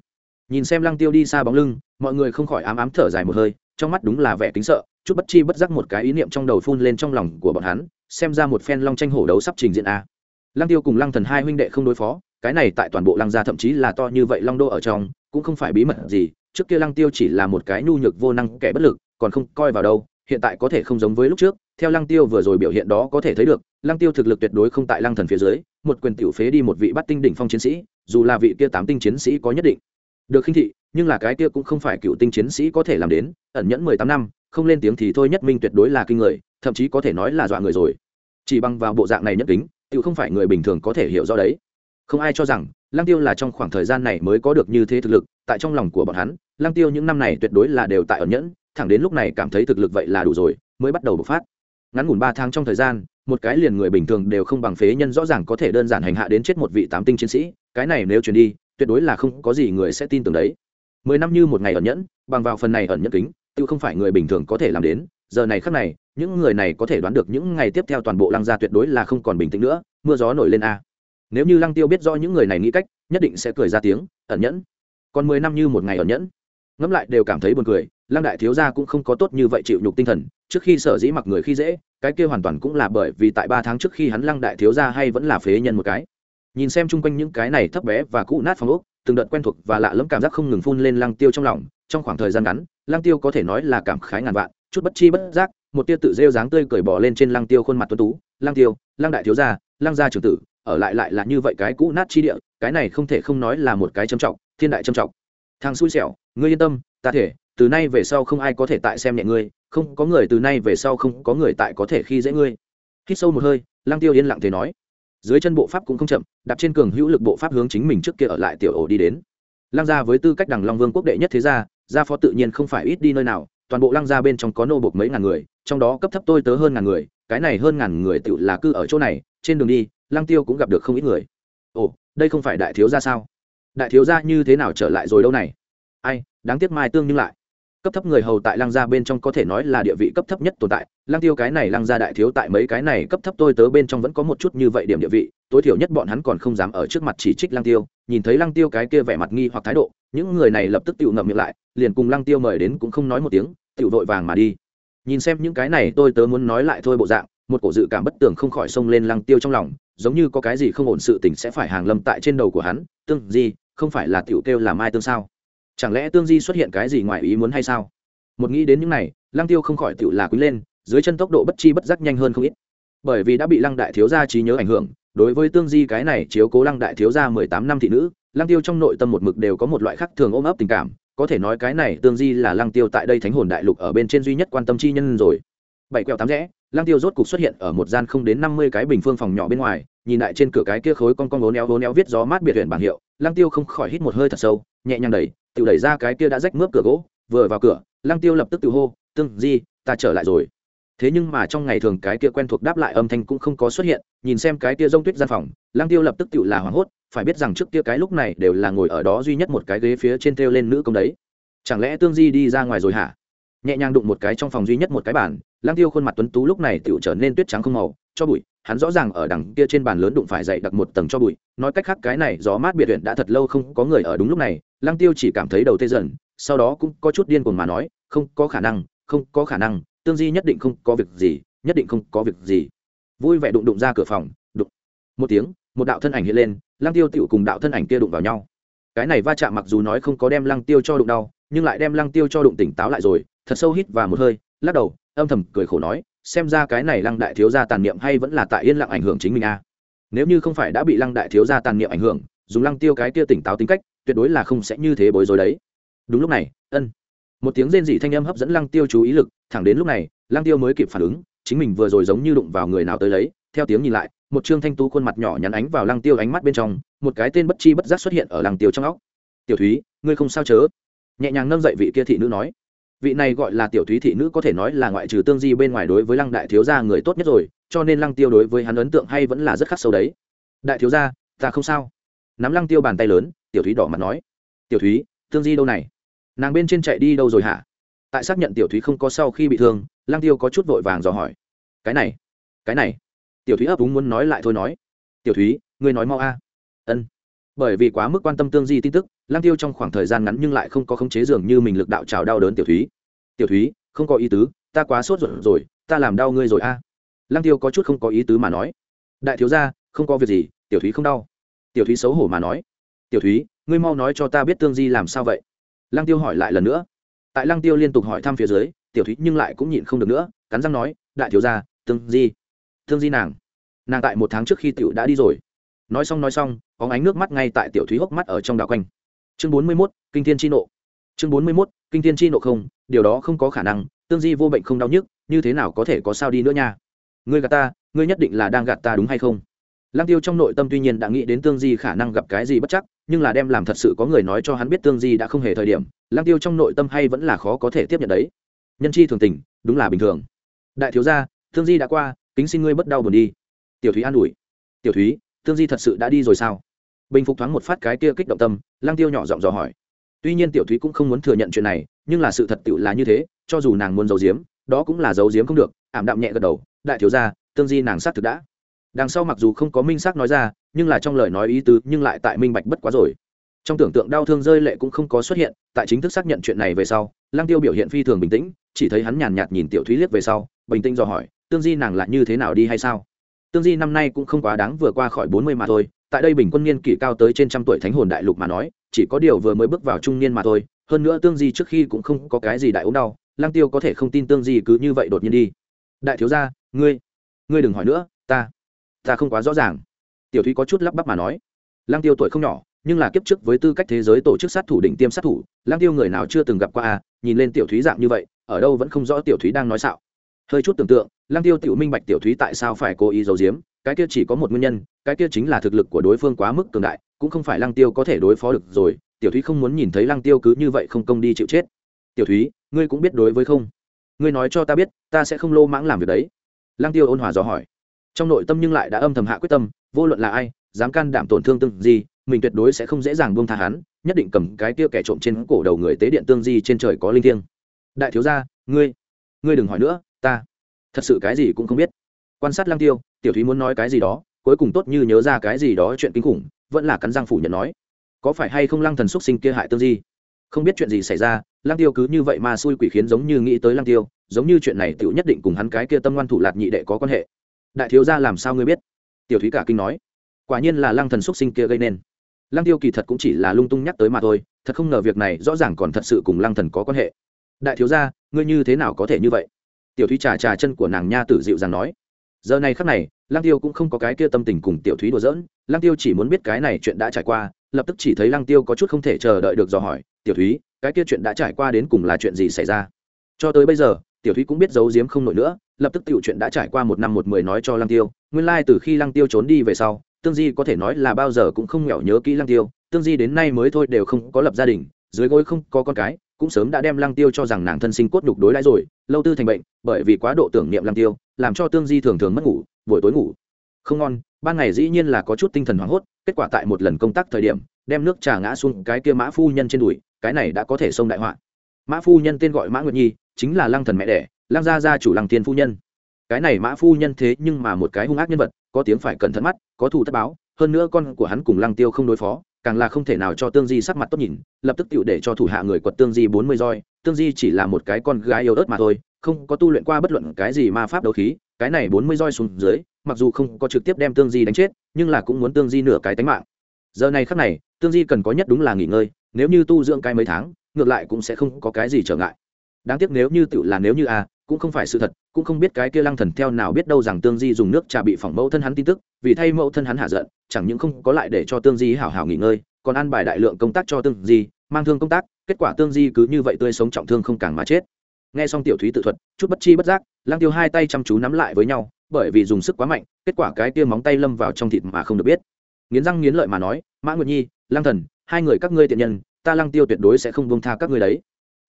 Nhìn xem lăng tiêu đi xa bóng lưng mọi người không khỏi ám ám thở dài một hơi, trong mắt đúng là vẻ kính sợ, chút bất chi bất giác một cái ý niệm trong đầu phun lên trong lòng của bọn hắn, xem ra một phen long tranh hổ đấu sắp trình diện a. Lăng tiêu cùng lăng thần hai huynh đệ không đối phó, cái này tại toàn bộ lăng gia thậm chí là to như vậy long đô ở trong, cũng không phải bí mật gì, trước kia lăng tiêu chỉ là một cái nhu nhược vô năng kẻ bất lực, còn không coi vào đâu, hiện tại có thể không giống với lúc trước, theo lăng tiêu vừa rồi biểu hiện đó có thể thấy được, lăng tiêu thực lực tuyệt đối không tại lăng thần phía dưới, một quyền tiểu phế đi một vị bắt tinh đỉnh phong chiến sĩ, dù là vị kia tám tinh chiến sĩ có nhất định. Được khinh thị nhưng là cái kia cũng không phải cựu tinh chiến sĩ có thể làm đến, ẩn nhẫn mười tám năm, không lên tiếng thì thôi nhất minh tuyệt đối là kinh người, thậm chí có thể nói là dọa người rồi. Chỉ bằng vào bộ dạng này nhất tính tự không phải người bình thường có thể hiểu do đấy. Không ai cho rằng, lăng tiêu là trong khoảng thời gian này mới có được như thế thực lực, tại trong lòng của bọn hắn, lăng tiêu những năm này tuyệt đối là đều tại ẩn nhẫn, thẳng đến lúc này cảm thấy thực lực vậy là đủ rồi, mới bắt đầu bộc phát. Ngắn ngủn ba tháng trong thời gian, một cái liền người bình thường đều không bằng phế nhân rõ ràng có thể đơn giản hành hạ đến chết một vị tám tinh chiến sĩ, cái này nếu truyền đi, tuyệt đối là không có gì người sẽ tin tưởng đấy mười năm như một ngày ẩn nhẫn, bằng vào phần này ẩn nhẫn kính, tự không phải người bình thường có thể làm đến. Giờ này khắc này, những người này có thể đoán được những ngày tiếp theo toàn bộ lăng gia tuyệt đối là không còn bình tĩnh nữa, mưa gió nổi lên a. Nếu như lăng tiêu biết do những người này nghĩ cách, nhất định sẽ cười ra tiếng, ẩn nhẫn. Còn mười năm như một ngày ẩn nhẫn. Ngẫm lại đều cảm thấy buồn cười, lăng đại thiếu gia cũng không có tốt như vậy chịu nhục tinh thần, trước khi sở dĩ mặc người khi dễ, cái kia hoàn toàn cũng là bởi vì tại ba tháng trước khi hắn lăng đại thiếu gia hay vẫn là phế nhân một cái. Nhìn xem chung quanh những cái này thấp bé và cũ nát phòng ốc từng đợt quen thuộc và lạ lẫm cảm giác không ngừng phun lên lăng tiêu trong lòng, trong khoảng thời gian ngắn, lăng tiêu có thể nói là cảm khái ngàn vạn, chút bất chi bất giác, một tia tự rêu dáng tươi cởi bỏ lên trên lăng tiêu khuôn mặt tuấn tú, lăng tiêu, lăng đại thiếu gia, lăng gia trưởng tử, ở lại lại là như vậy cái cũ nát chi địa, cái này không thể không nói là một cái trầm trọng, thiên đại trầm trọng. Thằng xui xẻo, ngươi yên tâm, ta thể, từ nay về sau không ai có thể tại xem nhẹ ngươi, không có người từ nay về sau không có người tại có thể khi dễ ngươi. Hít sâu một hơi, lăng tiêu yên lặng thế nói dưới chân bộ pháp cũng không chậm, đạp trên cường hữu lực bộ pháp hướng chính mình trước kia ở lại tiểu ổ đi đến. Lăng gia với tư cách đằng long vương quốc đệ nhất thế gia gia phó tự nhiên không phải ít đi nơi nào, toàn bộ lăng gia bên trong có nô bộc mấy ngàn người, trong đó cấp thấp tôi tớ hơn ngàn người, cái này hơn ngàn người tự là cư ở chỗ này, trên đường đi, lăng tiêu cũng gặp được không ít người. Ồ, đây không phải đại thiếu gia sao? Đại thiếu gia như thế nào trở lại rồi đâu này? Ai, đáng tiếc mai tương nhưng lại cấp thấp người hầu tại lăng gia bên trong có thể nói là địa vị cấp thấp nhất tồn tại. Lăng tiêu cái này lăng gia đại thiếu tại mấy cái này cấp thấp tôi tớ bên trong vẫn có một chút như vậy điểm địa vị tối thiểu nhất bọn hắn còn không dám ở trước mặt chỉ trích lăng tiêu. Nhìn thấy lăng tiêu cái kia vẻ mặt nghi hoặc thái độ những người này lập tức tự ngậm miệng lại liền cùng lăng tiêu mời đến cũng không nói một tiếng tự vội vàng mà đi. Nhìn xem những cái này tôi tớ muốn nói lại thôi bộ dạng một cổ dự cảm bất tường không khỏi xông lên lăng tiêu trong lòng giống như có cái gì không ổn sự tình sẽ phải hàng lâm tại trên đầu của hắn. Tương gì, không phải là tiểu kêu làm ai tương sao? Chẳng lẽ tương di xuất hiện cái gì ngoài ý muốn hay sao? Một nghĩ đến những này, lăng tiêu không khỏi tự là quý lên, dưới chân tốc độ bất chi bất giác nhanh hơn không ít. Bởi vì đã bị lăng đại thiếu gia trí nhớ ảnh hưởng, đối với tương di cái này chiếu cố lăng đại thiếu gia mười tám năm thị nữ, lăng tiêu trong nội tâm một mực đều có một loại khác thường ôm ấp tình cảm, có thể nói cái này tương di là lăng tiêu tại đây thánh hồn đại lục ở bên trên duy nhất quan tâm chi nhân rồi. Bảy quẹo tám rẽ, lăng tiêu rốt cục xuất hiện ở một gian không đến năm mươi cái bình phương phòng nhỏ bên ngoài, nhìn lại trên cửa cái kia khối con con vốn éo vốn éo viết gió mát biệt huyện bảng hiệu, lăng tiêu không khỏi hít một hơi thật sâu, nhẹ nhàng đẩy tự đẩy ra cái kia đã rách mướp cửa gỗ, vừa vào cửa, lăng tiêu lập tức tự hô, tương di, ta trở lại rồi. Thế nhưng mà trong ngày thường cái kia quen thuộc đáp lại âm thanh cũng không có xuất hiện, nhìn xem cái kia rông tuyết gian phòng, lăng tiêu lập tức tự là hoảng hốt, phải biết rằng trước kia cái lúc này đều là ngồi ở đó duy nhất một cái ghế phía trên theo lên nữ công đấy. Chẳng lẽ tương di đi ra ngoài rồi hả? Nhẹ nhàng đụng một cái trong phòng duy nhất một cái bàn lang tiêu khuôn mặt tuấn tú lúc này tựu trở nên tuyết trắng không màu, cho bụi, hắn rõ ràng ở đằng kia trên bàn lớn đụng phải dậy đặt một tầng cho bụi, nói cách khác cái này gió mát biệt huyện đã thật lâu không có người ở đúng lúc này lang tiêu chỉ cảm thấy đầu tê dần, sau đó cũng có chút điên cuồng mà nói, không có khả năng, không có khả năng, tương di nhất định không có việc gì, nhất định không có việc gì. Vui vẻ đụng đụng ra cửa phòng, đụng. Một tiếng, một đạo thân ảnh hiện lên lang tiêu tựu cùng đạo thân ảnh kia đụng vào nhau. Cái này va chạm mặc dù nói không có đem lăng tiêu cho đụng đau, nhưng lại đem lăng tiêu cho đụng tỉnh táo lại rồi, thật sâu hít và một hơi, lắc đầu, âm thầm cười khổ nói, xem ra cái này lăng đại thiếu gia tàn niệm hay vẫn là tại yên lặng ảnh hưởng chính mình a. À. nếu như không phải đã bị lăng đại thiếu gia tàn niệm ảnh hưởng, dùng lăng tiêu cái kia tỉnh táo tính cách tuyệt đối là không sẽ như thế bối rối đấy. Đúng lúc này, ân. Một tiếng rên rỉ thanh âm hấp dẫn lăng tiêu chú ý lực, thẳng đến lúc này, lăng tiêu mới kịp phản ứng, chính mình vừa rồi giống như đụng vào người nào tới lấy, theo tiếng nhìn lại, một trương thanh tú khuôn mặt nhỏ nhắn ánh vào lăng tiêu ánh mắt bên trong, một cái tên bất chi bất giác xuất hiện ở lăng tiêu trong óc. Tiểu thúy, ngươi không sao chớ? Nhẹ nhàng nâng dậy vị kia thị nữ nói. Vị này gọi là tiểu thúy thị nữ có thể nói là ngoại trừ tương di bên ngoài đối với lăng đại thiếu gia người tốt nhất rồi, cho nên lăng tiêu đối với hắn ấn tượng hay vẫn là rất khắc sâu đấy. Đại thiếu gia, ta không sao. Nắm lăng tiêu bàn tay lớn tiểu thúy đỏ mặt nói. Tiểu thúy, Thương di đâu này? Nàng bên trên chạy đi đâu rồi hả? Tại xác nhận tiểu thúy không có sau khi bị thương Lang tiêu có chút vội vàng dò hỏi. Cái này cái này. Tiểu thúy ấp úng muốn nói lại thôi nói. Tiểu thúy, ngươi nói mau a. Ân. Bởi vì quá mức quan tâm tương di tin tức lang tiêu trong khoảng thời gian ngắn nhưng lại không có khống chế dường như mình lực đạo trào đau đớn tiểu thúy. Tiểu thúy, không có ý tứ, ta quá sốt ruột rồi, ta làm đau ngươi rồi a. À. lang tiêu có chút không có ý tứ mà nói. Đại thiếu gia, không có việc gì, tiểu thúy không đau. Tiểu thúy xấu hổ mà nói tiểu thúy, ngươi mau nói cho ta biết tương di làm sao vậy? Lang tiêu hỏi lại lần nữa. Tại lang tiêu liên tục hỏi thăm phía dưới, tiểu thúy nhưng lại cũng nhịn không được nữa, cắn răng nói, đại thiếu gia, tương di tương di nàng nàng tại một tháng trước khi tiểu đã đi rồi. Nói xong nói xong, có ánh nước mắt ngay tại tiểu thúy hốc mắt ở trong đảo quanh. Chương bốn mươi mốt, kinh thiên chi nộ. Chương bốn mươi mốt, kinh thiên chi nộ không, điều đó không có khả năng, tương di vô bệnh không đau nhức, như thế nào có thể có sao đi nữa nha? Ngươi gạt ta, ngươi nhất định là đang gạt ta đúng hay không? Lăng tiêu trong nội tâm tuy nhiên đã nghĩ đến tương di khả năng gặp cái gì bất chắc, nhưng là đem làm thật sự có người nói cho hắn biết tương di đã không hề thời điểm, lăng tiêu trong nội tâm hay vẫn là khó có thể tiếp nhận đấy. Nhân chi thường tình, đúng là bình thường. Đại thiếu gia, tương di đã qua, kính xin ngươi bất đau buồn đi. Tiểu thúy an ủi. Tiểu thúy, tương di thật sự đã đi rồi sao? Bình phục thoáng một phát cái kia kích động tâm, lăng tiêu nhỏ giọng dò hỏi. Tuy nhiên tiểu thúy cũng không muốn thừa nhận chuyện này, nhưng là sự thật tự là như thế, cho dù nàng muốn giấu giếm, đó cũng là giấu giếm không được, ảm đạm nhẹ gật đầu. Đại thiếu gia, tương di nàng xác thực đã đằng sau mặc dù không có minh xác nói ra, nhưng là trong lời nói ý tứ, nhưng lại tại minh bạch bất quá rồi. Trong tưởng tượng đau thương rơi lệ cũng không có xuất hiện, tại chính thức xác nhận chuyện này về sau, lăng tiêu biểu hiện phi thường bình tĩnh, chỉ thấy hắn nhàn nhạt nhìn tiểu thúy liếc về sau, bình tĩnh dò hỏi, tương di nàng lại như thế nào đi hay sao? Tương di năm nay cũng không quá đáng vừa qua khỏi bốn mươi mà thôi, tại đây bình quân niên kỷ cao tới trên trăm tuổi thánh hồn đại lục mà nói, chỉ có điều vừa mới bước vào trung niên mà thôi, hơn nữa tương di trước khi cũng không có cái gì đại ốm đau lang tiêu có thể không tin tương di cứ như vậy đột nhiên đi. Đại thiếu gia, ngươi ngươi đừng hỏi nữa, ta ta không quá rõ ràng. Tiểu thúy có chút lắp bắp mà nói. Lang tiêu tuổi không nhỏ, nhưng là kiếp trước với tư cách thế giới tổ chức sát thủ đỉnh tiêm sát thủ lang tiêu người nào chưa từng gặp qua à nhìn lên tiểu thúy dạng như vậy, ở đâu vẫn không rõ tiểu thúy đang nói xạo. Hơi chút tưởng tượng lang tiêu tiểu minh bạch tiểu thúy tại sao phải cố ý giấu giếm, cái kia chỉ có một nguyên nhân, cái kia chính là thực lực của đối phương quá mức cường đại, cũng không phải lăng tiêu có thể đối phó được rồi, tiểu thúy không muốn nhìn thấy lăng tiêu cứ như vậy không công đi chịu chết. Tiểu thúy, ngươi cũng biết đối với không? Ngươi nói cho ta biết, ta sẽ không lô mãng làm việc đấy. Lăng tiêu ôn hòa dò hỏi trong nội tâm nhưng lại đã âm thầm hạ quyết tâm, vô luận là ai, dám can đảm tổn thương tương gì mình tuyệt đối sẽ không dễ dàng buông tha hắn, nhất định cầm cái kia kẻ trộm trên cổ đầu người tế điện tương di trên trời có linh thiêng. Đại thiếu gia, ngươi ngươi đừng hỏi nữa, ta, thật sự cái gì cũng không biết. Quan sát lang tiêu, tiểu thúy muốn nói cái gì đó, cuối cùng tốt như nhớ ra cái gì đó chuyện kinh khủng, vẫn là cắn răng phủ nhận nói. Có phải hay không lăng thần xúc sinh kia hại tương di? Không biết chuyện gì xảy ra lang tiêu cứ như vậy mà xui quỷ khiến giống như nghĩ tới lang tiêu, giống như chuyện này tựu nhất định cùng hắn cái kia tâm ngoan thủ lạt nhị đệ có quan hệ đại thiếu gia làm sao ngươi biết? Tiểu thúy cả kinh nói. Quả nhiên là lăng thần xuất sinh kia gây nên. Lăng tiêu kỳ thật cũng chỉ là lung tung nhắc tới mà thôi, thật không ngờ việc này rõ ràng còn thật sự cùng lăng thần có quan hệ. Đại thiếu gia, ngươi như thế nào có thể như vậy? Tiểu thúy trà trà chân của nàng nha tử dịu dàng nói. Giờ này khắc này, lăng tiêu cũng không có cái kia tâm tình cùng tiểu thúy đùa giỡn, lăng tiêu chỉ muốn biết cái này chuyện đã trải qua, lập tức chỉ thấy lăng tiêu có chút không thể chờ đợi được dò hỏi, tiểu thúy, cái kia chuyện đã trải qua đến cùng là chuyện gì xảy ra? Cho tới bây giờ, tiểu thúy cũng biết giấu giếm không nổi nữa lập tức tiểu chuyện đã trải qua một năm một mười nói cho lăng tiêu, nguyên lai từ khi lăng tiêu trốn đi về sau, tương di có thể nói là bao giờ cũng không nghèo nhớ kỹ lăng tiêu, tương di đến nay mới thôi đều không có lập gia đình, dưới gối không có con cái, cũng sớm đã đem lăng tiêu cho rằng nàng thân sinh cốt đục đối đãi rồi, lâu tư thành bệnh, bởi vì quá độ tưởng niệm lăng tiêu, làm cho tương di thường thường mất ngủ, buổi tối ngủ không ngon, ban ngày dĩ nhiên là có chút tinh thần hoảng hốt, kết quả tại một lần công tác thời điểm, đem nước trà ngã xuống cái kia mã phu nhân trên đùi, cái này đã có thể xông đại họa. Mã phu nhân tên gọi mã nguyệt nhi, chính là lăng thần mẹ đẻ lăng gia gia chủ lăng tiên phu nhân. Cái này mã phu nhân thế nhưng mà một cái hung ác nhân vật, có tiếng phải cẩn thận mắt, có thủ thất báo, hơn nữa con của hắn cùng lăng tiêu không đối phó, càng là không thể nào cho tương di sắc mặt tốt nhìn, lập tức tựu để cho thủ hạ người quật tương di bốn mươi roi, tương di chỉ là một cái con gái yếu ớt mà thôi, không có tu luyện qua bất luận cái gì ma pháp đấu khí, cái này bốn mươi roi xuống dưới, mặc dù không có trực tiếp đem tương di đánh chết, nhưng là cũng muốn tương di nửa cái tánh mạng. Giờ này khắc này, tương di cần có nhất đúng là nghỉ ngơi, nếu như tu dưỡng cái mấy tháng, ngược lại cũng sẽ không có cái gì trở ngại. Đáng tiếc nếu như tựu là nếu như a cũng không phải sự thật, cũng không biết cái kia lăng thần theo nào biết đâu rằng tương di dùng nước trà bị phỏng mẫu thân hắn tin tức, vì thay mẫu thân hắn hạ giận, chẳng những không có lại để cho tương di hảo hảo nghỉ ngơi, còn ăn bài đại lượng công tác cho tương di, mang thương công tác, kết quả tương di cứ như vậy tươi sống trọng thương không càng mà chết. Nghe xong tiểu thúy tự thuật, chút bất chi bất giác, lăng tiêu hai tay chăm chú nắm lại với nhau, bởi vì dùng sức quá mạnh, kết quả cái kia móng tay lâm vào trong thịt mà không được biết. Nghiến răng nghiến lợi mà nói, mã nguyệt nhi, lăng thần, hai người các ngươi tiện nhân, ta lăng tiêu tuyệt đối sẽ không buông tha các ngươi đấy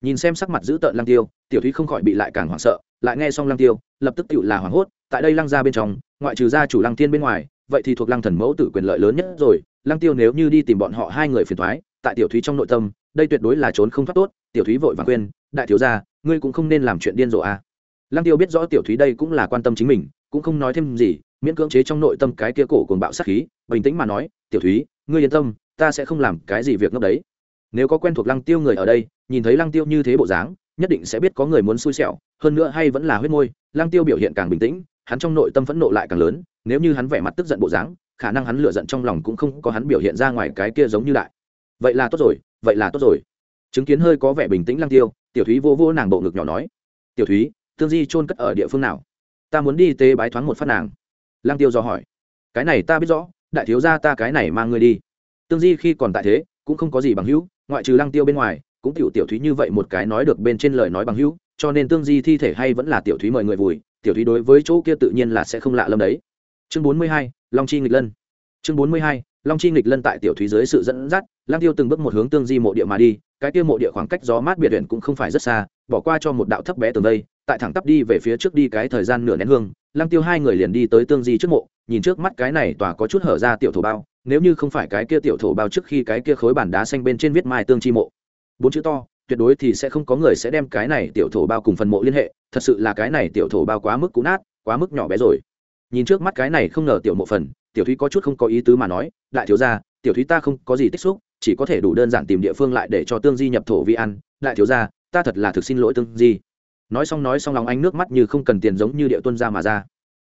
nhìn xem sắc mặt dữ tợn lăng tiêu, tiểu thúy không khỏi bị lại càng hoảng sợ, lại nghe xong lăng tiêu, lập tức tự là hoảng hốt, tại đây lăng ra bên trong, ngoại trừ gia chủ lăng tiên bên ngoài, vậy thì thuộc lăng thần mẫu tử quyền lợi lớn nhất rồi, lăng tiêu nếu như đi tìm bọn họ hai người phiền thoái tại tiểu thúy trong nội tâm, đây tuyệt đối là trốn không thoát tốt, tiểu thúy vội vàng khuyên, đại thiếu gia, ngươi cũng không nên làm chuyện điên rồ à. lăng tiêu biết rõ tiểu thúy đây cũng là quan tâm chính mình, cũng không nói thêm gì, miễn cưỡng chế trong nội tâm cái kia cổ cuồng bạo sát khí, bình tĩnh mà nói, tiểu thúy, ngươi yên tâm, ta sẽ không làm cái gì việc ngốc đấy nếu có quen thuộc lăng tiêu người ở đây nhìn thấy lăng tiêu như thế bộ dáng, nhất định sẽ biết có người muốn xui xẻo, hơn nữa hay vẫn là huyết môi, lăng tiêu biểu hiện càng bình tĩnh, hắn trong nội tâm phẫn nộ lại càng lớn, nếu như hắn vẻ mặt tức giận bộ dáng, khả năng hắn lựa giận trong lòng cũng không có hắn biểu hiện ra ngoài cái kia giống như đại. Vậy là tốt rồi, vậy là tốt rồi. Chứng kiến hơi có vẻ bình tĩnh lăng tiêu, tiểu thúy vô vô nàng bộ ngực nhỏ nói, tiểu thúy, tương di chôn cất ở địa phương nào? Ta muốn đi tế bái thoáng một phát nàng. Lăng tiêu do hỏi, cái này ta biết rõ, đại thiếu gia ta cái này mang ngươi đi. Tương di khi còn tại thế, cũng không có gì bằng hữu, ngoại trừ lăng tiêu bên ngoài cũng tiểu tiểu thúy như vậy một cái nói được bên trên lời nói bằng hữu, cho nên tương di thi thể hay vẫn là tiểu thúy mời người vùi, tiểu thúy đối với chỗ kia tự nhiên là sẽ không lạ lâm đấy. Chương bốn mươi hai, long chi nghịch lân. Chương bốn mươi hai, long chi nghịch lân tại tiểu thúy dưới sự dẫn dắt lang tiêu từng bước một hướng tương di mộ địa mà đi, cái kia mộ địa khoảng cách gió mát biệt huyện cũng không phải rất xa, bỏ qua cho một đạo thấp bé tường đây tại thẳng tắp đi về phía trước đi cái thời gian nửa nén hương lang tiêu hai người liền đi tới tương di trước mộ, nhìn trước mắt cái này tòa có chút hở ra tiểu thổ bao, nếu như không phải cái kia tiểu thổ bao trước khi cái kia khối bản đá xanh bên trên viết mai tương chi mộ bốn chữ to, tuyệt đối thì sẽ không có người sẽ đem cái này tiểu thổ bao cùng phần mộ liên hệ, thật sự là cái này tiểu thổ bao quá mức cũ nát, quá mức nhỏ bé rồi. Nhìn trước mắt cái này không ngờ tiểu mộ phần, tiểu thúy có chút không có ý tứ mà nói, đại thiếu gia, tiểu thúy ta không có gì tích xúc, chỉ có thể đủ đơn giản tìm địa phương lại để cho tương di nhập thổ vi ăn. Đại thiếu gia, ta thật là thực xin lỗi tương di. Nói xong nói xong lòng anh nước mắt như không cần tiền giống như địa tuân ra mà ra.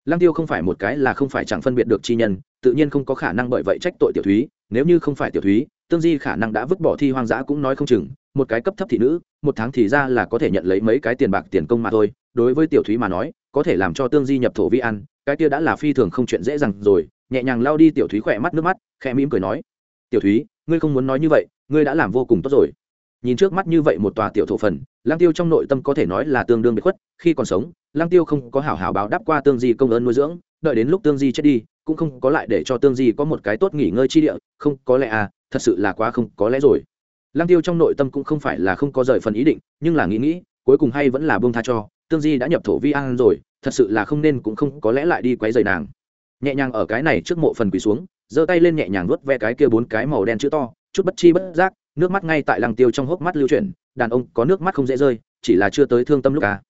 Lăng tiêu không phải một cái là không phải chẳng phân biệt được chi nhân, tự nhiên không có khả năng bởi vậy trách tội tiểu thúy, nếu như không phải tiểu thúy tương di khả năng đã vứt bỏ thi hoang dã cũng nói không chừng, một cái cấp thấp thị nữ, một tháng thì ra là có thể nhận lấy mấy cái tiền bạc tiền công mà thôi. Đối với tiểu thúy mà nói, có thể làm cho tương di nhập thổ vi ăn, cái kia đã là phi thường không chuyện dễ dàng rồi. Nhẹ nhàng lao đi tiểu thúy khỏe mắt nước mắt, khẽ mỉm cười nói, tiểu thúy, ngươi không muốn nói như vậy, ngươi đã làm vô cùng tốt rồi. Nhìn trước mắt như vậy một tòa tiểu thổ phần lang tiêu trong nội tâm có thể nói là tương đương bị khuất, khi còn sống lang tiêu không có hảo hảo báo đáp qua tương di công ơn nuôi dưỡng, đợi đến lúc tương di chết đi, cũng không có lại để cho tương di có một cái tốt nghỉ ngơi chi địa, không, có lẽ à thật sự là quá không có lẽ rồi. Lang tiêu trong nội tâm cũng không phải là không có rời phần ý định, nhưng là nghĩ nghĩ, cuối cùng hay vẫn là buông tha cho, tương di đã nhập thổ vi an rồi, thật sự là không nên cũng không có lẽ lại đi quấy rầy nàng. Nhẹ nhàng ở cái này trước mộ phần quỳ xuống, giơ tay lên nhẹ nhàng nuốt ve cái kia bốn cái màu đen chữ to, chút bất chi bất giác, nước mắt ngay tại lăng tiêu trong hốc mắt lưu chuyển, đàn ông có nước mắt không dễ rơi, chỉ là chưa tới thương tâm lúc cả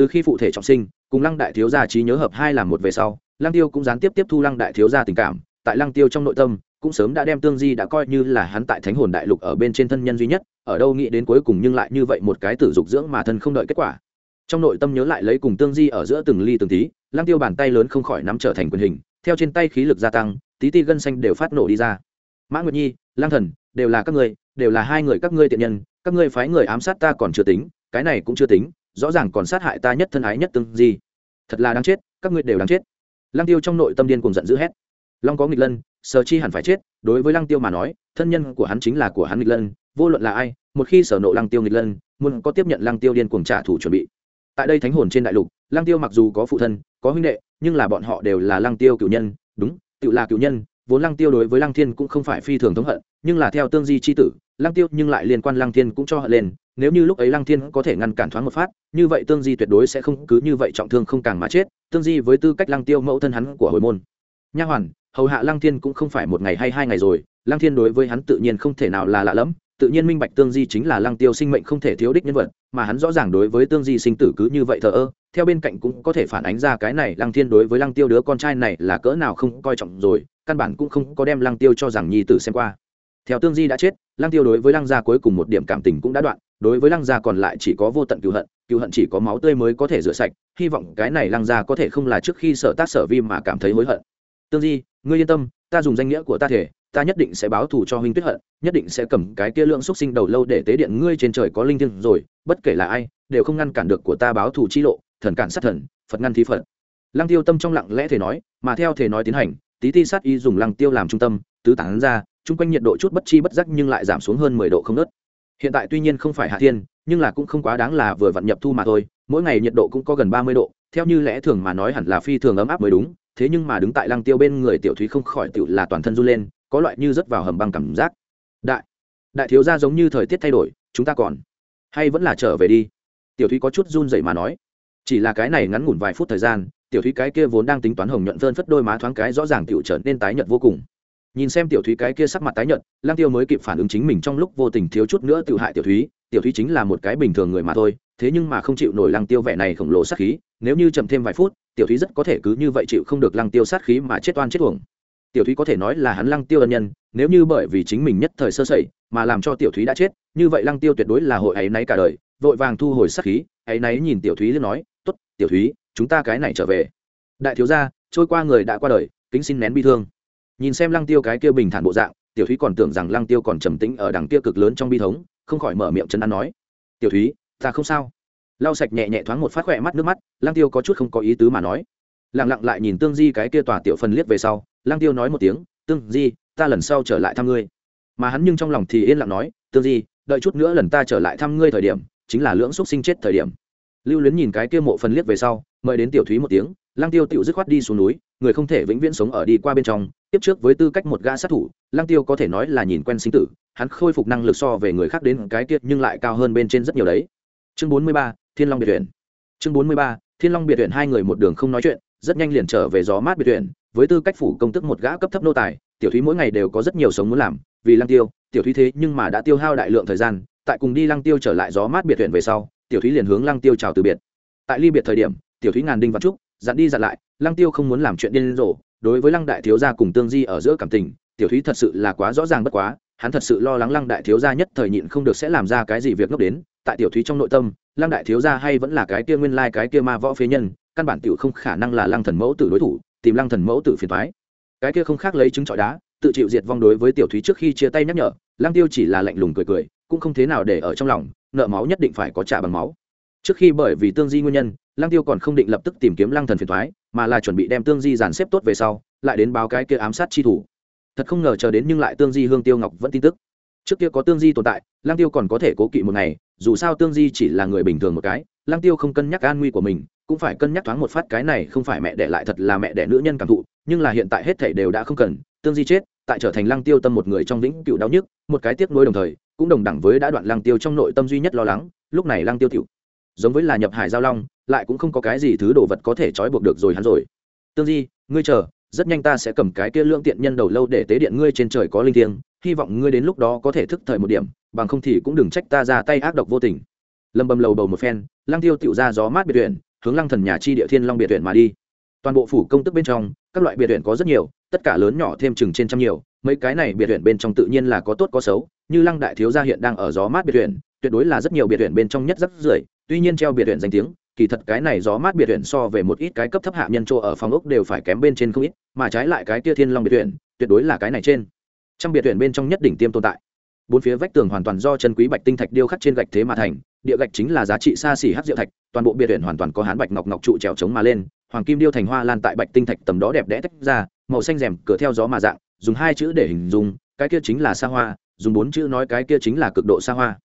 từ khi phụ thể trọng sinh, cùng lăng đại thiếu gia trí nhớ hợp hai làm một về sau, lăng tiêu cũng gián tiếp tiếp thu lăng đại thiếu gia tình cảm, tại lăng tiêu trong nội tâm cũng sớm đã đem tương di đã coi như là hắn tại thánh hồn đại lục ở bên trên thân nhân duy nhất, ở đâu nghĩ đến cuối cùng nhưng lại như vậy một cái tử dục dưỡng mà thân không đợi kết quả. Trong nội tâm nhớ lại lấy cùng tương di ở giữa từng ly từng tí, lăng tiêu bàn tay lớn không khỏi nắm trở thành quyền hình, theo trên tay khí lực gia tăng, tí ti gân xanh đều phát nổ đi ra. Mã nguyệt nhi lang thần, đều là các ngươi, đều là hai người các ngươi tiện nhân, các ngươi phái người ám sát ta còn chưa tính, cái này cũng chưa tính, rõ ràng còn sát hại ta nhất thân ái nhất tương di. Thật là đáng chết, các ngươi đều đáng chết. Lăng tiêu trong nội tâm điên cùng giận dữ hét long có nghịch lân, sở chi hẳn phải chết, đối với lăng tiêu mà nói, thân nhân của hắn chính là của hắn nghịch lân, vô luận là ai, một khi sở nộ lăng tiêu nghịch lân, muốn có tiếp nhận lăng tiêu điên cuồng trả thù chuẩn bị. Tại đây thánh hồn trên đại lục, lăng tiêu mặc dù có phụ thân, có huynh đệ, nhưng là bọn họ đều là lăng tiêu cựu nhân, đúng, tự là cựu nhân, vốn lăng tiêu đối với lăng thiên cũng không phải phi thường thống hận, nhưng là theo tương di c h i tử, lăng tiêu nhưng lại liên quan lăng thiên cũng cho hận lên, nếu như lúc ấy lăng thiên có thể ngăn cản thoáng một phát, như vậy tương di tuyệt đối sẽ không cứ như vậy trọng thương không càng mà chết, tương di với tư cách lăng tiêu mẫu thân hắn của hồi môn. Nha hoàn hầu hạ lăng thiên cũng không phải một ngày hay hai ngày rồi, lăng thiên đối với hắn tự nhiên không thể nào là lạ lẫm, tự nhiên minh bạch tương di chính là lăng tiêu sinh mệnh không thể thiếu đích nhân vật, mà hắn rõ ràng đối với tương di sinh tử cứ như vậy thờ ơ, theo bên cạnh cũng có thể phản ánh ra cái này lăng thiên đối với lăng tiêu đứa con trai này là cỡ nào không coi trọng rồi, căn bản cũng không có đem lăng tiêu cho rằng nhi tử xem qua. Theo tương di đã chết, lăng tiêu đối với lăng gia cuối cùng một điểm cảm tình cũng đã đoạn, đối với lăng gia còn lại chỉ có vô tận cựu hận cựu hận chỉ có máu tươi mới có thể rửa sạch, hy vọng cái này lăng gia có thể không là trước khi sở tác sở vi mà cảm thấy hối hận. Tương di ngươi yên tâm, ta dùng danh nghĩa của ta thể, ta nhất định sẽ báo thù cho huynh tuyết hận, nhất định sẽ cầm cái kia lượng xúc sinh đầu lâu để tế điện ngươi trên trời có linh thiêng rồi, bất kể là ai, đều không ngăn cản được của ta báo thù chi lộ, thần cản sát thần, phật ngăn thí phật. Lăng tiêu tâm trong lặng lẽ thể nói, mà theo thể nói tiến hành, tí ti sát y dùng lăng tiêu làm trung tâm, tứ tán ra, chung quanh nhiệt độ chút bất chi bất giác nhưng lại giảm xuống hơn mười độ không nớt. Hiện tại tuy nhiên không phải hạ thiên, nhưng là cũng không quá đáng là vừa vặn nhập thu mà thôi, mỗi ngày nhiệt độ cũng có gần ba mươi độ, theo như lẽ thường mà nói hẳn là phi thường ấm áp mới đúng thế nhưng mà đứng tại lăng tiêu bên người tiểu thúy không khỏi tiểu là toàn thân run lên, có loại như rớt vào hầm băng cảm giác. Đại đại thiếu gia giống như thời tiết thay đổi, chúng ta còn hay vẫn là trở về đi. Tiểu thúy có chút run dậy mà nói. Chỉ là cái này ngắn ngủn vài phút thời gian, tiểu thúy cái kia vốn đang tính toán hồng nhuận phơn phất đôi má thoáng cái rõ ràng tiểu trở nên tái nhợt vô cùng. Nhìn xem tiểu thúy cái kia sắc mặt tái nhợt lang tiêu mới kịp phản ứng chính mình trong lúc vô tình thiếu chút nữa tự hại tiểu thúy tiểu thúy chính là một cái bình thường người mà thôi, thế nhưng mà không chịu nổi lăng tiêu vẻ này khổng lồ sát khí, nếu như chậm thêm vài phút tiểu thúy rất có thể cứ như vậy chịu không được lăng tiêu sát khí mà chết oan chết uổng. Tiểu thúy có thể nói là hắn lăng tiêu ân nhân, nếu như bởi vì chính mình nhất thời sơ sẩy, mà làm cho tiểu thúy đã chết, như vậy lăng tiêu tuyệt đối là hội ấy náy cả đời, vội vàng thu hồi sát khí, ấy náy nhìn tiểu thúy liền nói, tốt, tiểu thúy, chúng ta cái này trở về. Đại thiếu gia, trôi qua người đã qua đời, kính xin nén bi thương. Nhìn xem lăng tiêu cái kia bình thản bộ dạng, tiểu thúy còn tưởng rằng lăng tiêu còn trầm tĩnh ở đằng kia cực lớn trong bi thống, không khỏi mở miệng chân ăn nói, tiểu thúy, ta không sao lau sạch nhẹ nhẹ thoáng một phát khỏe mắt nước mắt Lang tiêu có chút không có ý tứ mà nói. Lặng lặng lại nhìn tương di cái kia tòa tiểu phần liếc về sau Lang tiêu nói một tiếng tương di ta lần sau trở lại thăm ngươi. Mà hắn nhưng trong lòng thì yên lặng nói tương di đợi chút nữa lần ta trở lại thăm ngươi thời điểm chính là lưỡng xúc sinh chết thời điểm. Lưu luyến nhìn cái kia mộ phần liếc về sau mời đến tiểu thúy một tiếng Lang tiêu tựu dứt khoát đi xuống núi người không thể vĩnh viễn sống ở đi qua bên trong tiếp trước với tư cách một gã sát thủ Lang tiêu có thể nói là nhìn quen sinh tử hắn khôi phục năng lực so về người khác đến cái kia nhưng lại cao hơn bên trên rất nhiều đấy. Chương bốn mươi ba, thiên long biệt tuyển chương bốn mươi ba, thiên long biệt tuyển hai người một đường không nói chuyện rất nhanh liền trở về gió mát biệt tuyển với tư cách phủ công tức một gã cấp thấp nô tài tiểu thúy mỗi ngày đều có rất nhiều sống muốn làm vì lăng tiêu tiểu thúy thế nhưng mà đã tiêu hao đại lượng thời gian tại cùng đi lăng tiêu trở lại gió mát biệt tuyển về sau tiểu thúy liền hướng lăng tiêu chào từ biệt. Tại ly biệt thời điểm tiểu thúy ngàn đinh văn trúc dặn đi dặn lại lăng tiêu không muốn làm chuyện điên rồ đối với lăng đại thiếu gia cùng tương di ở giữa cảm tình tiểu thúy thật sự là quá rõ ràng bất quá hắn thật sự lo lắng lăng đại thiếu gia nhất thời nhịn không được sẽ làm ra cái gì việc ngốc đến tại tiểu thúy trong nội tâm, lăng đại thiếu gia hay vẫn là cái kia nguyên lai cái kia ma võ phế nhân, căn bản tiểu không khả năng là lăng thần mẫu tử đối thủ, tìm lăng thần mẫu tử phiền thoái cái kia không khác lấy trứng trọi đá, tự chịu diệt vong đối với tiểu thúy trước khi chia tay nhắc nhở, lăng tiêu chỉ là lạnh lùng cười cười, cũng không thế nào để ở trong lòng, nợ máu nhất định phải có trả bằng máu. Trước khi bởi vì tương di nguyên nhân, lăng tiêu còn không định lập tức tìm kiếm lăng thần phiền thoái mà là chuẩn bị đem tương di dàn xếp tốt về sau, lại đến báo cái kia ám sát chi thủ. Thật không ngờ chờ đến nhưng lại tương di hương tiêu ngọc vẫn tin tức. Trước kia có tương di tồn tại, lăng tiêu còn có thể cố kỵ một ngày dù sao tương di chỉ là người bình thường một cái lang tiêu không cân nhắc an nguy của mình, cũng phải cân nhắc thoáng một phát cái này không phải mẹ đẻ lại thật là mẹ đẻ nữ nhân cảm thụ, nhưng là hiện tại hết thảy đều đã không cần, tương di chết, tại trở thành lăng tiêu tâm một người trong vĩnh cựu đau nhức, một cái tiếc nuối đồng thời, cũng đồng đẳng với đã đoạn lăng tiêu trong nội tâm duy nhất lo lắng, lúc này lăng tiêu tiểu, giống với là nhập hải giao long, lại cũng không có cái gì thứ đồ vật có thể trói buộc được rồi hắn rồi. Tương di, ngươi chờ, rất nhanh ta sẽ cầm cái kia lương tiện nhân đầu lâu để tế điện ngươi trên trời có linh thiêng, hy vọng ngươi đến lúc đó có thể thức thời một điểm bằng không thì cũng đừng trách ta ra tay ác độc vô tình. Lâm bầm lầu bầu một phen, lăng tiêu tựu ra gió mát biệt tuyển, hướng lăng thần nhà chi địa thiên long biệt tuyển mà đi. Toàn bộ phủ công tức bên trong, các loại biệt tuyển có rất nhiều, tất cả lớn nhỏ thêm chừng trên trăm nhiều, mấy cái này biệt tuyển bên trong tự nhiên là có tốt có xấu, như lăng đại thiếu gia hiện đang ở gió mát biệt tuyển, tuyệt đối là rất nhiều biệt tuyển bên trong nhất rất rưởi, tuy nhiên treo biệt tuyển danh tiếng, kỳ thật cái này gió mát biệt tuyển so về một ít cái cấp thấp hạ nhân chỗ ở phòng ốc đều phải kém bên trên không ít, mà trái lại cái tia thiên long biệt tuyển, tuyệt đối là cái này trên. Trong biệt tuyển bên trong nhất đỉnh tiêm tồn tại bốn phía vách tường hoàn toàn do chân quý bạch tinh thạch điêu khắc trên gạch thế mà thành, địa gạch chính là giá trị xa xỉ hắc diệu thạch, toàn bộ biệt huyện hoàn toàn có hán bạch ngọc ngọc trụ trèo trống mà lên, hoàng kim điêu thành hoa lan tại bạch tinh thạch tầm đó đẹp đẽ tách ra, màu xanh rèm cửa theo gió mà dạng, dùng hai chữ để hình dung, cái kia chính là xa hoa, dùng bốn chữ nói cái kia chính là cực độ xa hoa.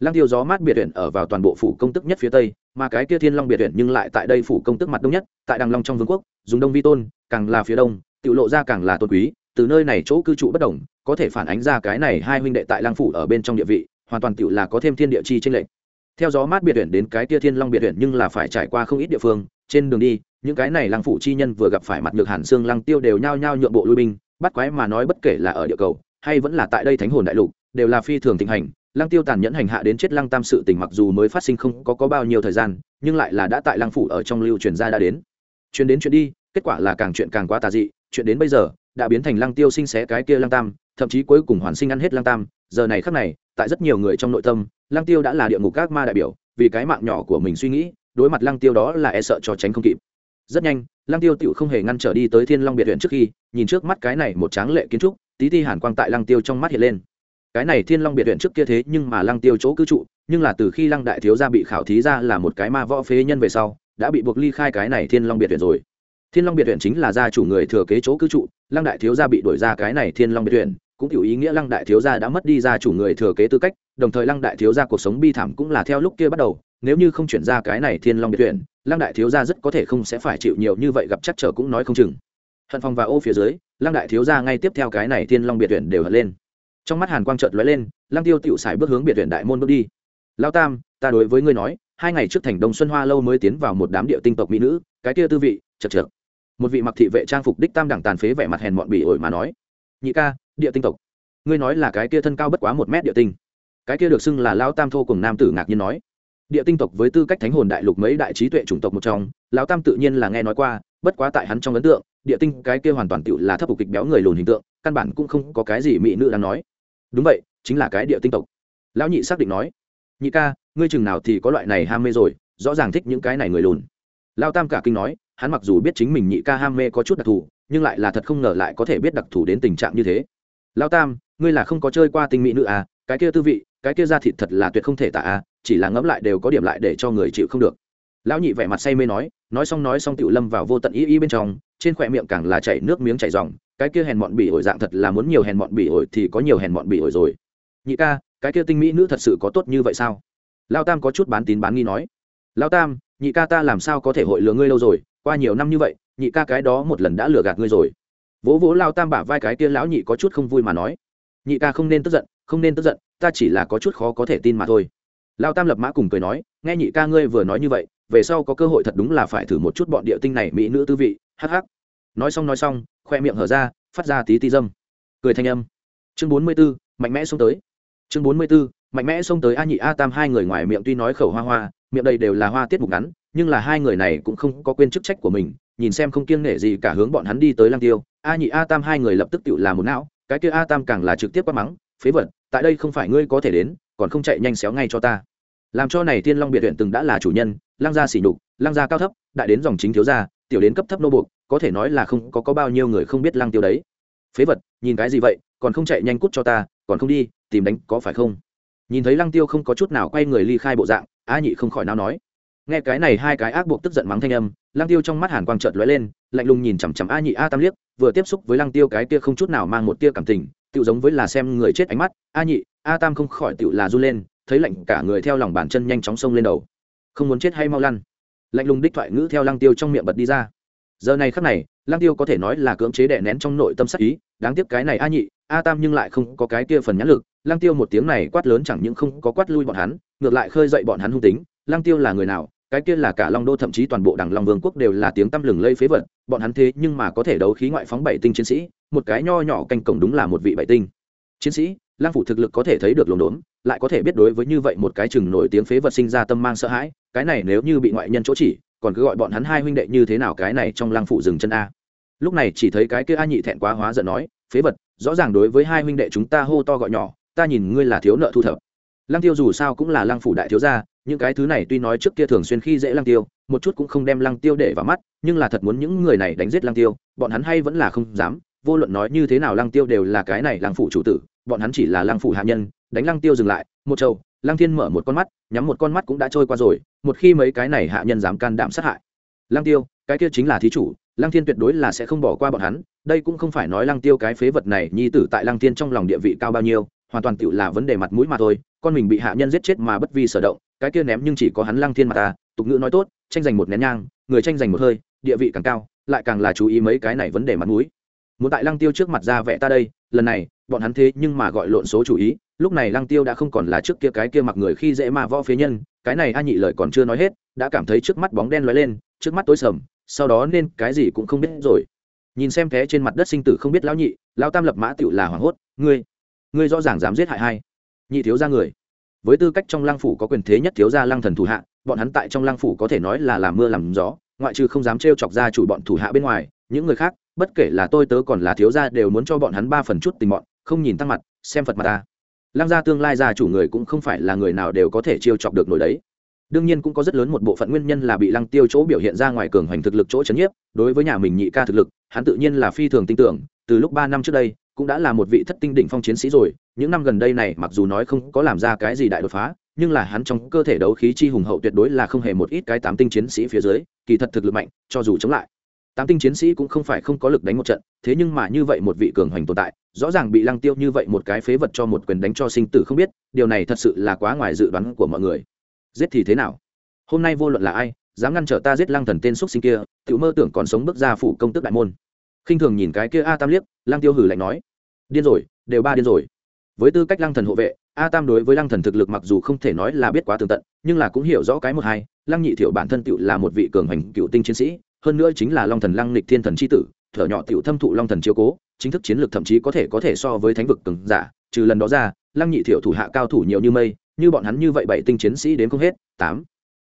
Lăng tiêu gió mát biệt huyện ở vào toàn bộ phủ công tức nhất phía tây, mà cái kia thiên long biệt huyện nhưng lại tại đây phủ công tức mặt đông nhất, tại đằng long trong vương quốc, dùng đông vi tôn, càng là phía đông, tự lộ ra càng là tôn quý từ nơi này chỗ cư trụ bất đồng có thể phản ánh ra cái này hai huynh đệ tại lang phủ ở bên trong địa vị hoàn toàn tựu là có thêm thiên địa chi tranh lệch. Theo gió mát biệt huyện đến cái tia thiên long biệt huyện nhưng là phải trải qua không ít địa phương trên đường đi những cái này lang phủ chi nhân vừa gặp phải mặt nhược hàn xương lăng tiêu đều nhao nhao nhượng bộ lui binh bắt quái mà nói bất kể là ở địa cầu hay vẫn là tại đây thánh hồn đại lục đều là phi thường thịnh hành. Lăng tiêu tàn nhẫn hành hạ đến chết lăng tam sự tình mặc dù mới phát sinh không có, có bao nhiêu thời gian nhưng lại là đã tại lăng phủ ở trong lưu truyền ra đã đến. Truyền đến chuyện đi kết quả là càng chuyện càng quá tà dị chuyện đến bây giờ đã biến thành lăng tiêu sinh xé cái kia lăng tam, thậm chí cuối cùng hoàn sinh ăn hết lăng tam. Giờ này khắc này, tại rất nhiều người trong nội tâm, lăng tiêu đã là địa ngục các ma đại biểu, vì cái mạng nhỏ của mình suy nghĩ, đối mặt lăng tiêu đó là e sợ cho tránh không kịp. Rất nhanh, lăng tiêu tựu không hề ngăn trở đi tới thiên long biệt huyện trước khi, nhìn trước mắt cái này một tráng lệ kiến trúc, tí ti hàn quang tại lăng tiêu trong mắt hiện lên. Cái này thiên long biệt huyện trước kia thế nhưng mà lăng tiêu chỗ cư trụ, nhưng là từ khi lăng đại thiếu gia bị khảo thí ra là một cái ma võ phế nhân về sau, đã bị buộc ly khai cái này thiên long biệt huyện rồi thiên long biệt huyện chính là gia chủ người thừa kế chỗ cư trụ, lăng đại thiếu gia bị đuổi ra cái này thiên long biệt huyện cũng hiểu ý nghĩa lăng đại thiếu gia đã mất đi gia chủ người thừa kế tư cách, đồng thời lăng đại thiếu gia cuộc sống bi thảm cũng là theo lúc kia bắt đầu. Nếu như không chuyển ra cái này thiên long biệt huyện lăng đại thiếu gia rất có thể không sẽ phải chịu nhiều như vậy gặp chắc trở cũng nói không chừng. Hận phòng và ô phía dưới, lăng đại thiếu gia ngay tiếp theo cái này thiên long biệt huyện đều hận lên. Trong mắt hàn quang trợt lóe lên, lăng tiêu tiểu xài bước hướng biệt huyện đại môn bước đi. Lao tam, ta đối với ngươi nói, hai ngày trước thành đông xuân hoa lâu mới tiến vào một đám địa tinh tộc mỹ nữ, cái kia tư vị, chật chật một vị mặc thị vệ trang phục đích tam đẳng tàn phế vẻ mặt hèn mọn bỉ ổi mà nói, nhị ca, địa tinh tộc. Ngươi nói là cái kia thân cao bất quá một mét địa tinh. Cái kia được xưng là lao tam thô cùng nam tử ngạc nhiên nói, địa tinh tộc với tư cách thánh hồn đại lục mấy đại trí tuệ chủng tộc một trong, lão tam tự nhiên là nghe nói qua, bất quá tại hắn trong ấn tượng, địa tinh cái kia hoàn toàn tựu là thấp phục kịch béo người lùn hình tượng, căn bản cũng không có cái gì mỹ nữ đang nói. Đúng vậy, chính là cái địa tinh tộc. Lão nhị xác định nói, nhị ca, ngươi chừng nào thì có loại này ham mê rồi, rõ ràng thích những cái này người lùn. Lao tam cả kinh nói hắn mặc dù biết chính mình nhị ca ham mê có chút đặc thù, nhưng lại là thật không ngờ lại có thể biết đặc thù đến tình trạng như thế. Lao tam, ngươi là không có chơi qua tinh mỹ nữ à? Cái kia tư vị, cái kia ra thịt thật là tuyệt không thể tả à? Chỉ là ngẫm lại đều có điểm lại để cho người chịu không được. Lão nhị vẻ mặt say mê nói nói xong nói xong tiểu lâm vào vô tận y y bên trong, trên khỏe miệng càng là chảy nước miếng chảy ròng cái kia hèn mọn bỉ ổi dạng thật là muốn nhiều hèn mọn bỉ ổi thì có nhiều hèn mọn bỉ ổi rồi. Nhị ca, cái kia tinh mỹ nữ thật sự có tốt như vậy sao? Lao tam có chút bán tín bán nghi nói lao tam, nhị ca ta làm sao có thể hội lừa ngươi lâu rồi? Qua nhiều năm như vậy, nhị ca cái đó một lần đã lừa gạt ngươi rồi. Vỗ vỗ lao tam bả vai cái kia lão nhị có chút không vui mà nói. Nhị ca không nên tức giận, không nên tức giận, ta chỉ là có chút khó có thể tin mà thôi. Lao tam lập mã cùng cười nói, nghe nhị ca ngươi vừa nói như vậy, về sau có cơ hội thật đúng là phải thử một chút bọn địa tinh này mỹ nữ tư vị, hắc hắc. Nói xong nói xong, khoe miệng hở ra, phát ra tí tí dâm. Cười thanh âm. Chương bốn mươi b ố mạnh mẽ xông tới. Chương bốn mươi b ố mạnh mẽ xông tới a nhị a tam hai người ngoài miệng tuy nói khẩu hoa hoa, miệng đây đều là hoa tiết mục ngắn nhưng là hai người này cũng không có quên chức trách của mình nhìn xem không kiêng nể gì cả hướng bọn hắn đi tới lang tiêu. A nhị a tam hai người lập tức tự làm một não cái kia a tam càng là trực tiếp quát mắng phế vật tại đây không phải ngươi có thể đến còn không chạy nhanh xéo ngay cho ta. Làm cho này thiên long biệt huyện từng đã là chủ nhân lang gia xỉ nhục lang gia cao thấp đại đến dòng chính thiếu gia tiểu đến cấp thấp nô buộc có thể nói là không có, có bao nhiêu người không biết lang tiêu đấy. Phế vật nhìn cái gì vậy còn không chạy nhanh cút cho ta còn không đi tìm đánh có phải không? Nhìn thấy lăng tiêu không có chút nào quay người ly khai bộ dạng a nhị không khỏi nào nói nghe cái này hai cái ác buộc tức giận mắng thanh âm, lăng tiêu trong mắt hàn quang trợt lóe lên, lạnh lùng nhìn chằm chằm a nhị a tam liếc, vừa tiếp xúc với lăng tiêu cái kia không chút nào mang một tia cảm tình tự giống với là xem người chết ánh mắt, a nhị, a tam không khỏi tự là run lên, thấy lạnh cả người theo lòng bàn chân nhanh chóng xông lên đầu. Không muốn chết hay mau lăn. Lạnh lùng đích thoại ngữ theo lăng tiêu trong miệng bật đi ra. Giờ này khắc này, lăng tiêu có thể nói là cưỡng chế đè nén trong nội tâm sắc ý, đáng tiếc cái này a nhị, a tam nhưng lại không có cái kia phần nhãn lực, lăng tiêu một tiếng này quát lớn chẳng những không có quát lui bọn hắn, ngược lại khơi dậy bọn hắn hung tính lăng tiêu là người nào, cái kia là cả long đô, thậm chí toàn bộ đảng long vương quốc đều là tiếng tăm lừng lây phế vật, bọn hắn thế nhưng mà có thể đấu khí ngoại phóng bảy tinh chiến sĩ, một cái nho nhỏ canh cổng đúng là một vị bảy tinh. Chiến sĩ lang phủ thực lực có thể thấy được lồn đốn, lại có thể biết đối với như vậy một cái chừng nổi tiếng phế vật sinh ra tâm mang sợ hãi, cái này nếu như bị ngoại nhân chỗ chỉ, còn cứ gọi bọn hắn hai huynh đệ như thế nào cái này trong lang phủ dừng chân a. Lúc này chỉ thấy cái kia a nhị thẹn quá hóa giận nói, phế vật, rõ ràng đối với hai huynh đệ chúng ta hô to gọi nhỏ, ta nhìn ngươi là thiếu nợ thu thập. Lăng tiêu dù sao cũng là lăng phủ đại thiếu gia những cái thứ này tuy nói trước kia thường xuyên khi dễ lăng tiêu, một chút cũng không đem lăng tiêu để vào mắt, nhưng là thật muốn những người này đánh giết lăng tiêu, bọn hắn hay vẫn là không dám. Vô luận nói như thế nào lăng tiêu đều là cái này lăng phủ chủ tử, bọn hắn chỉ là lăng phủ hạ nhân, đánh lăng tiêu dừng lại, một trâu lăng thiên mở một con mắt, nhắm một con mắt cũng đã trôi qua rồi, một khi mấy cái này hạ nhân dám can đảm sát hại. Lăng tiêu, cái kia chính là thí chủ, lăng thiên tuyệt đối là sẽ không bỏ qua bọn hắn, đây cũng không phải nói lăng tiêu cái phế vật này, nhi tử tại lăng thiên trong lòng địa vị cao bao nhiêu, hoàn toàn tựu là vấn đề mặt mũi mà thôi, con mình bị hạ nhân giết chết mà bất vi sở động cái kia ném nhưng chỉ có hắn lăng thiên mà ta, tục ngữ nói tốt, tranh giành một nén nhang, người tranh giành một hơi, địa vị càng cao, lại càng là chú ý mấy cái này vấn đề mặt mũi. Muốn tại lăng tiêu trước mặt ra vẻ ta đây, lần này, bọn hắn thế nhưng mà gọi lộn số chủ ý, lúc này lăng tiêu đã không còn là trước kia cái kia mặc người khi dễ mà võ phế nhân, cái này a nhị lời còn chưa nói hết, đã cảm thấy trước mắt bóng đen lóe lên, trước mắt tối sầm, sau đó nên cái gì cũng không biết rồi. Nhìn xem thế trên mặt đất sinh tử không biết lão nhị, lão tam lập mã tựu là hoảng hốt, ngươi ngươi rõ ràng dám giết hại hai nhị thiếu gia người với tư cách trong lăng phủ có quyền thế nhất thiếu gia lăng thần thủ hạ, bọn hắn tại trong lăng phủ có thể nói là làm mưa làm gió, ngoại trừ không dám trêu chọc ra chủ bọn thủ hạ bên ngoài, những người khác, bất kể là tôi tớ còn là thiếu gia đều muốn cho bọn hắn ba phần chút tình bọn, không nhìn tăng mặt, xem phật mặt ta. Lăng gia tương lai gia chủ người cũng không phải là người nào đều có thể trêu chọc được nổi đấy. Đương nhiên cũng có rất lớn một bộ phận nguyên nhân là bị lăng tiêu chỗ biểu hiện ra ngoài cường hoành thực lực chỗ chấn nhiếp, đối với nhà mình nhị ca thực lực, hắn tự nhiên là phi thường tin tưởng, từ lúc ba năm trước đây cũng đã là một vị thất tinh đỉnh phong chiến sĩ rồi, những năm gần đây này mặc dù nói không có làm ra cái gì đại đột phá, nhưng là hắn trong cơ thể đấu khí chi hùng hậu tuyệt đối là không hề một ít cái tám tinh chiến sĩ phía dưới, kỳ thật thực lực mạnh, cho dù chống lại. Tám tinh chiến sĩ cũng không phải không có lực đánh một trận, thế nhưng mà như vậy một vị cường hoành tồn tại, rõ ràng bị lăng tiêu như vậy một cái phế vật cho một quyền đánh cho sinh tử không biết, điều này thật sự là quá ngoài dự đoán của mọi người. Giết thì thế nào? Hôm nay vô luận là ai, dám ngăn trở ta giết lăng thần tên x sinh kia tự mơ tưởng còn sống bước ra phủ công tước đại môn khinh thường nhìn cái kia a tam liếc, lăng tiêu hử lạnh nói, điên rồi, đều ba điên rồi. Với tư cách lăng thần hộ vệ, a tam đối với lăng thần thực lực mặc dù không thể nói là biết quá tường tận, nhưng là cũng hiểu rõ cái một hai, lăng nhị thiệu bản thân tựu là một vị cường hành cựu tinh chiến sĩ, hơn nữa chính là long thần lăng lịch thiên thần c h i tử, thở nhỏ tựu thâm thụ long thần chiếu cố, chính thức chiến lược thậm chí có thể có thể so với thánh vực cường giả, trừ lần đó ra, lăng nhị thiệu thủ hạ cao thủ nhiều như mây, như bọn hắn như vậy bảy tinh chiến sĩ đến không hết, tám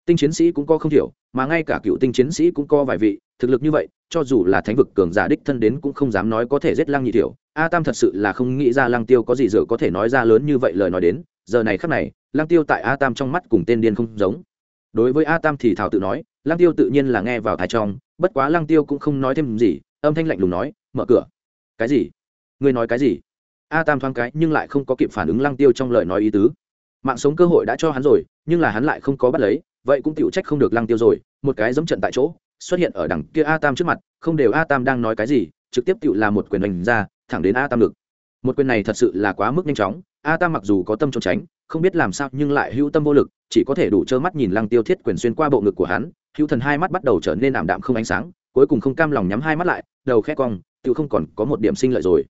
tinh chiến sĩ cũng có không thiểu mà ngay cả cựu tinh chiến sĩ cũng có vài vị, thực lực như vậy, cho dù là thánh vực cường giả đích thân đến cũng không dám nói có thể giết lăng nhị thiểu a tam thật sự là không nghĩ ra lăng tiêu có gì dựa có thể nói ra lớn như vậy lời nói đến. Giờ này khắc này, lăng tiêu tại a tam trong mắt cùng tên điên không giống. Đối với a tam thì thảo tự nói, lăng tiêu tự nhiên là nghe vào thái trong, bất quá lăng tiêu cũng không nói thêm gì, âm thanh lạnh lùng nói, mở cửa. Cái gì? Ngươi nói cái gì? A tam thoáng cái nhưng lại không có kịp phản ứng lăng tiêu trong lời nói ý tứ. Mạng sống cơ hội đã cho hắn rồi, nhưng là hắn lại không có bắt lấy vậy cũng tiểu trách không được lăng tiêu rồi, một cái giống trận tại chỗ, xuất hiện ở đằng kia a tam trước mặt, không đều a tam đang nói cái gì, trực tiếp tiểu là một quyền đánh ra, thẳng đến a tam ngực. Một quyền này thật sự là quá mức nhanh chóng, a tam mặc dù có tâm trốn tránh, không biết làm sao nhưng lại hữu tâm vô lực, chỉ có thể đủ trơ mắt nhìn lăng tiêu thiết quyền xuyên qua bộ ngực của hắn, hữu thần hai mắt bắt đầu trở nên ảm đạm không ánh sáng, cuối cùng không cam lòng nhắm hai mắt lại, đầu khét cong tự không còn có một điểm sinh lợi rồi.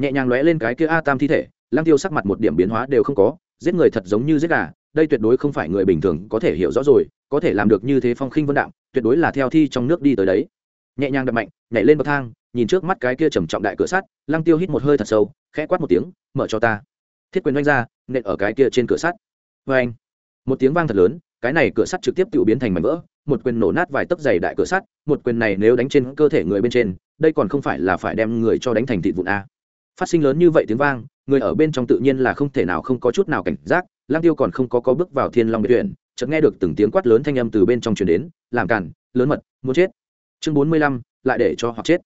Nhẹ nhàng lóe lên cái kia a tam thi thể, lăng tiêu sắc mặt một điểm biến hóa đều không có, giết người thật giống như giết gà đây tuyệt đối không phải người bình thường có thể hiểu rõ rồi, có thể làm được như thế phong khinh vân đạm, tuyệt đối là theo thi trong nước đi tới đấy. Nhẹ nhàng đập mạnh, nhảy lên bậc thang, nhìn trước mắt cái kia trầm trọng đại cửa sắt, lăng tiêu hít một hơi thật sâu, khẽ quát một tiếng, mở cho ta. Thiết quyền oanh ra, nện ở cái kia trên cửa sắt. Vê anh một tiếng vang thật lớn, cái này cửa sắt trực tiếp tự biến thành mảnh vỡ, một quyền nổ nát vài tấc dày đại cửa sắt, một quyền này nếu đánh trên cơ thể người bên trên, đây còn không phải là phải đem người cho đánh thành thịt vụn a phát sinh lớn như vậy tiếng vang, người ở bên trong tự nhiên là không thể nào không có chút nào cảnh giác lang tiêu còn không có có bước vào thiên long biệt tuyển chợt nghe được từng tiếng quát lớn thanh âm từ bên trong truyền đến, làm cản lớn mật, muốn chết. Chương bốn mươi lăm, lại để cho hoặc chết.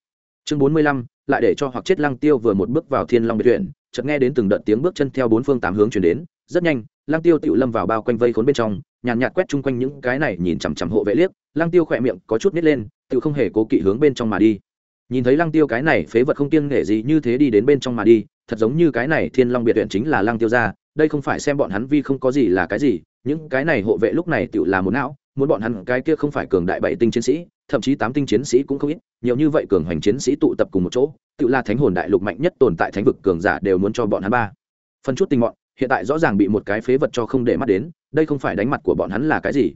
Chương bốn mươi lăm, lại để cho hoặc chết, lăng tiêu vừa một bước vào thiên long biệt tuyển chợt nghe đến từng đợt tiếng bước chân theo bốn phương tám hướng truyền đến, rất nhanh, lăng tiêu tự lâm vào bao quanh vây khốn bên trong, nhàn nhạt quét chung quanh những cái này, nhìn chằm chằm hộ vệ liếc, lăng tiêu khỏe miệng có chút nít lên tự không hề cố kỵ hướng bên trong mà đi. Nhìn thấy lăng tiêu cái này phế vật không kiêng nể gì như thế đi đến bên trong mà đi thật giống như cái này thiên long biệt viện chính là lăng tiêu gia, đây không phải xem bọn hắn vi không có gì là cái gì những cái này hộ vệ lúc này tự là một não muốn bọn hắn cái kia không phải cường đại bảy tinh chiến sĩ thậm chí tám tinh chiến sĩ cũng không ít nhiều như vậy cường hoành chiến sĩ tụ tập cùng một chỗ tự là thánh hồn đại lục mạnh nhất tồn tại thánh vực cường giả đều muốn cho bọn hắn ba. Phân chút tinh bọn hiện tại rõ ràng bị một cái phế vật cho không để mắt đến đây không phải đánh mặt của bọn hắn là cái gì?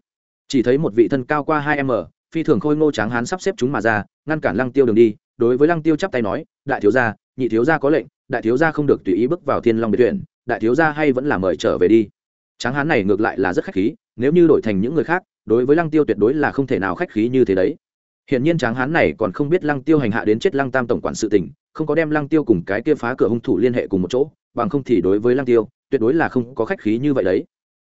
Chỉ thấy một vị thân cao qua hai m phi thường khôi ngô tráng hán sắp xếp chúng mà ra ngăn cản lăng tiêu đường đi đối với lăng tiêu chắp tay nói đại thiếu gia nhị thiếu gia có lệnh đại thiếu gia không được tùy ý bước vào thiên long biệt tuyển đại thiếu gia hay vẫn là mời trở về đi. Tráng hán này ngược lại là rất khách khí nếu như đổi thành những người khác đối với lăng tiêu tuyệt đối là không thể nào khách khí như thế đấy. Hiện nhiên tráng hán này còn không biết Lăng Tiêu hành hạ đến chết Lăng Tam tổng quản sự tình, không có đem lăng tiêu cùng cái kia phá cửa hung thủ liên hệ cùng một chỗ bằng không thì đối với lăng tiêu tuyệt đối là không có khách khí như vậy đấy.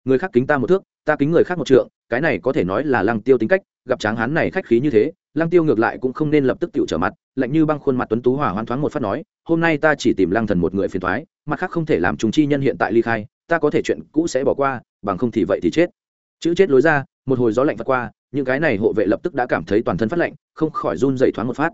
Người khác kính ta một thước ta kính người khác một trượng cái này có thể nói là lăng tiêu tính cách gặp tráng hán này khách khí như thế lăng tiêu ngược lại cũng không nên lập tức tự trở mặt, lạnh như băng khuôn mặt tuấn tú hỏa hoan thoáng một phát nói, hôm nay ta chỉ tìm lăng thần một người phiền thoái mặt khác không thể làm chúng chi nhân hiện tại ly khai, ta có thể chuyện cũ sẽ bỏ qua, bằng không thì vậy thì chết. Chữ chết lối ra, một hồi gió lạnh vượt qua, những cái này hộ vệ lập tức đã cảm thấy toàn thân phát lạnh, không khỏi run dậy thoáng một phát.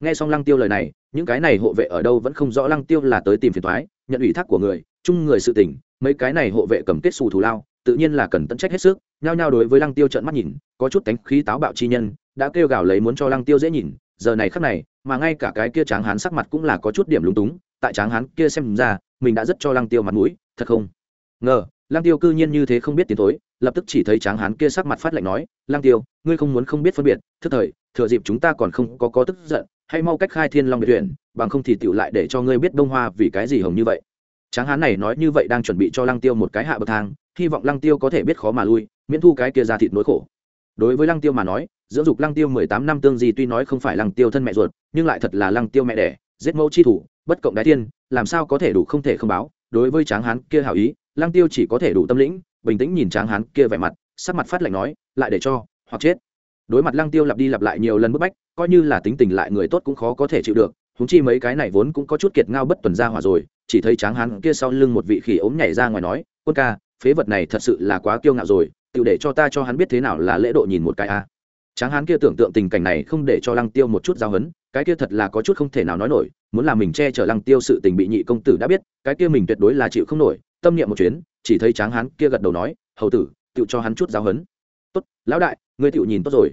Nghe xong lăng tiêu lời này, những cái này hộ vệ ở đâu vẫn không rõ lăng tiêu là tới tìm phiền thoái nhận ủy thác của người, chung người sự tình, mấy cái này hộ vệ cầm kết xù thù lao tự nhiên là cần tận trách hết sức, nhao nhao đối với lăng tiêu trợn mắt nhìn, có chút cánh khí táo bạo chi nhân, đã kêu gào lấy muốn cho lăng tiêu dễ nhìn, giờ này khắc này, mà ngay cả cái kia tráng hán sắc mặt cũng là có chút điểm lúng túng, tại tráng hán kia xem ra, mình đã rất cho lăng tiêu mặt mũi, thật không? Ngờ, lăng tiêu cư nhiên như thế không biết tiến tối lập tức chỉ thấy tráng hán kia sắc mặt phát lạnh nói, lăng tiêu, ngươi không muốn không biết phân biệt, thức thời, thừa dịp chúng ta còn không có có tức giận hay mau cách khai thiên long biệt tuyển bằng không thì tựu lại để cho ngươi biết đông hoa vì cái gì hồng như vậy. Tráng hán này nói như vậy đang chuẩn bị cho lăng tiêu một cái hạ bậc thang hy vọng lăng tiêu có thể biết khó mà lui, miễn thu cái kia ra thịt nỗi khổ. Đối với lăng tiêu mà nói, dưỡng dục lăng tiêu mười tám năm tương gì tuy nói không phải lăng tiêu thân mẹ ruột, nhưng lại thật là lăng tiêu mẹ đẻ, giết mẫu chi thủ, bất cộng đái thiên làm sao có thể đủ không thể không báo. Đối với tráng hán kia hảo ý, lăng tiêu chỉ có thể đủ tâm lĩnh, bình tĩnh nhìn tráng hán kia vẻ mặt, sắc mặt phát lạnh nói, lại để cho, hoặc chết. Đối mặt lăng tiêu lặp đi lặp lại nhiều lần bức bách, coi như là tính tình lại người tốt cũng khó có thể chịu được húng chi mấy cái này vốn cũng có chút kiệt ngao bất tuần ra hỏa rồi, chỉ thấy tráng hán kia sau lưng một vị khỉ ốm nhảy ra ngoài nói, quân ca phế vật này thật sự là quá kiêu ngạo rồi tự để cho ta cho hắn biết thế nào là lễ độ nhìn một cái a. Tráng hán kia tưởng tượng tình cảnh này không để cho lăng tiêu một chút giao hấn, cái kia thật là có chút không thể nào nói nổi, muốn làm mình che chở lăng tiêu sự tình bị nhị công tử đã biết, cái kia mình tuyệt đối là chịu không nổi, tâm niệm một chuyến, chỉ thấy tráng hán kia gật đầu nói, hầu tử tự cho hắn chút giao hấn. Tốt, lão đại, ngươi tự nhìn tốt rồi.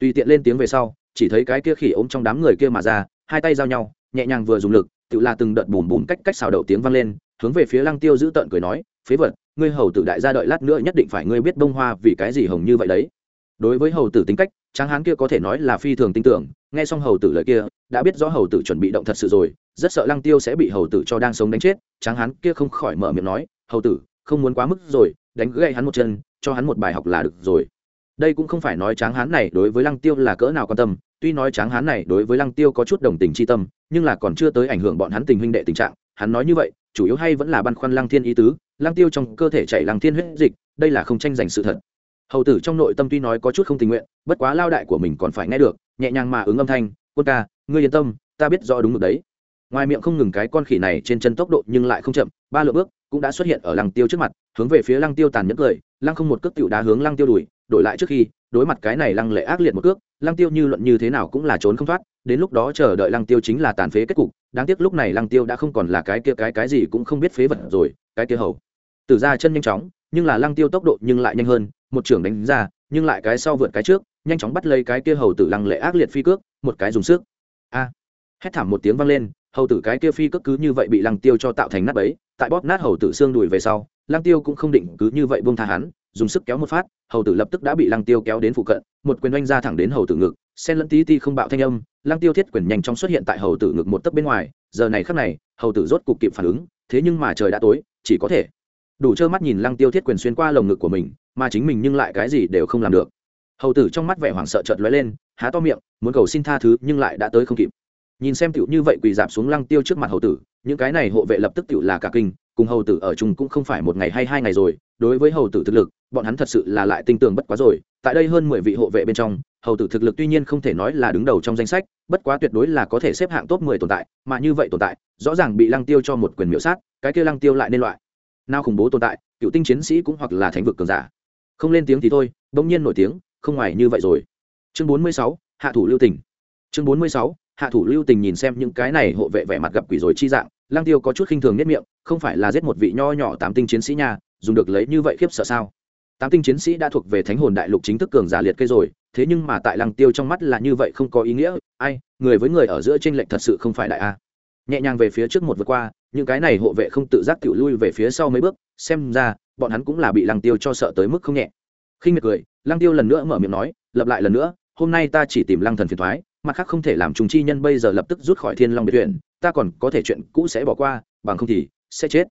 Tùy tiện lên tiếng về sau, chỉ thấy cái kia khỉ ốm trong đám người kia mà ra, hai tay giao nhau, nhẹ nhàng vừa dùng lực tự là từng đợt bùm bùm cách cách xào đậu tiếng vang lên, hướng về phía lăng tiêu giữ tợn cười nói, phế vật ngươi hầu tử đại gia đợi lát nữa nhất định phải ngươi biết bông hoa vì cái gì hồng như vậy đấy. Đối với hầu tử tính cách, tráng hán kia có thể nói là phi thường tin tưởng, nghe xong hầu tử lời kia, đã biết rõ hầu tử chuẩn bị động thật sự rồi, rất sợ lăng tiêu sẽ bị hầu tử cho đang sống đánh chết, tráng hán kia không khỏi mở miệng nói, hầu tử, không muốn quá mức rồi, đánh gãy hắn một chân, cho hắn một bài học là được rồi. Đây cũng không phải nói tráng hán này đối với lăng tiêu là cỡ nào quan tâm, tuy nói tráng hán này đối với lăng tiêu có chút đồng tình chi tâm, nhưng là còn chưa tới ảnh hưởng bọn hắn tình huynh đệ tình trạng, hắn nói như vậy chủ yếu hay vẫn là băn khoăn lăng thiên ý tứ, lăng tiêu trong cơ thể chảy lăng thiên huyết dịch, đây là không tranh giành sự thật. Hầu tử trong nội tâm tuy nói có chút không tình nguyện, bất quá lao đại của mình còn phải nghe được, nhẹ nhàng mà ứng âm thanh, quân ca, ngươi yên tâm, ta biết rõ đúng được đấy. Ngoài miệng không ngừng cái con khỉ này trên chân tốc độ nhưng lại không chậm, ba lượng bước cũng đã xuất hiện ở lăng tiêu trước mặt, hướng về phía lăng tiêu tàn nhẫn cười, lăng không một cước tiểu đá hướng lăng tiêu đuổi, đổi lại trước khi, đối mặt cái này lăng lệ ác liệt một cước, lăng tiêu như luận như thế nào cũng là trốn không thoát, đến lúc đó chờ đợi lăng tiêu chính là tàn phế kết cục đáng tiếc lúc này lăng tiêu đã không còn là cái kia cái cái gì cũng không biết phế vật rồi, cái kia hầu. Tử ra chân nhanh chóng, nhưng là lăng tiêu tốc độ nhưng lại nhanh hơn, một trưởng đánh ra, nhưng lại cái sau vượt cái trước, nhanh chóng bắt lấy cái kia hầu tử lăng lệ ác liệt phi cước, một cái dùng sức. A! Hét thảm một tiếng vang lên, hầu tử cái kia phi cước cứ như vậy bị lăng tiêu cho tạo thành nát bấy, tại bóp nát hầu tử xương đùi về sau, lăng tiêu cũng không định cứ như vậy buông tha hắn dùng sức kéo một phát, hầu tử lập tức đã bị lăng tiêu kéo đến phụ cận, một quyền oanh ra thẳng đến hầu tử ngực. Sen lẫn tí ti không bạo thanh âm, lăng tiêu thiết quyền nhanh chóng xuất hiện tại hầu tử ngực một tấc bên ngoài. Giờ này khắc này, hầu tử rốt cục kịp phản ứng, thế nhưng mà trời đã tối, chỉ có thể đủ trơ mắt nhìn lăng tiêu thiết quyền xuyên qua lồng ngực của mình, mà chính mình nhưng lại cái gì đều không làm được. Hầu tử trong mắt vẻ hoảng sợ chợt lóe lên, há to miệng, muốn cầu xin tha thứ, nhưng lại đã tới không kịp. Nhìn xem tiểu như vậy quỳ dạp xuống lăng tiêu trước mặt hầu tử, những cái này hộ vệ lập tức tiểu là cả kinh cùng hầu tử ở chung cũng không phải một ngày hay hai ngày rồi, đối với hầu tử thực lực, bọn hắn thật sự là lại tinh tường bất quá rồi. Tại đây hơn mười vị hộ vệ bên trong, hầu tử thực lực tuy nhiên không thể nói là đứng đầu trong danh sách, bất quá tuyệt đối là có thể xếp hạng top mười tồn tại, mà như vậy tồn tại, rõ ràng bị lăng tiêu cho một quyền miễu sát, cái kia lăng tiêu lại nên loại. Nào khủng bố tồn tại, cựu tinh chiến sĩ cũng hoặc là thánh vực cường giả. Không lên tiếng thì thôi, bỗng nhiên nổi tiếng, không ngoài như vậy rồi. Chương bốn mươi sáu, hạ thủ lưu tình. Chương bốn mươi sáu, hạ thủ lưu tình nhìn xem những cái này hộ vệ vẻ mặt gặp quỷ rồi chi dạng lang tiêu có chút khinh thường nhất miệng, không phải là giết một vị nho nhỏ tám tinh chiến sĩ nha, dùng được lấy như vậy khiếp sợ sao? Tám tinh chiến sĩ đã thuộc về thánh hồn đại lục chính thức cường giả liệt kê rồi, thế nhưng mà tại lăng tiêu trong mắt là như vậy không có ý nghĩa, ai, người với người ở giữa tranh lệch thật sự không phải đại a. Nhẹ nhàng về phía trước một vượt qua, những cái này hộ vệ không tự giác tự lui về phía sau mấy bước, xem ra, bọn hắn cũng là bị lăng tiêu cho sợ tới mức không nhẹ. Khinh miệt cười, lăng tiêu lần nữa mở miệng nói, lặp lại lần nữa, hôm nay ta chỉ tìm lăng thần phiền thoái, mặt khác không thể làm chúng chi nhân bây giờ lập tức rút khỏi thiên long biệt tuyển ta còn có thể chuyện cũ sẽ bỏ qua, bằng không thì sẽ chết.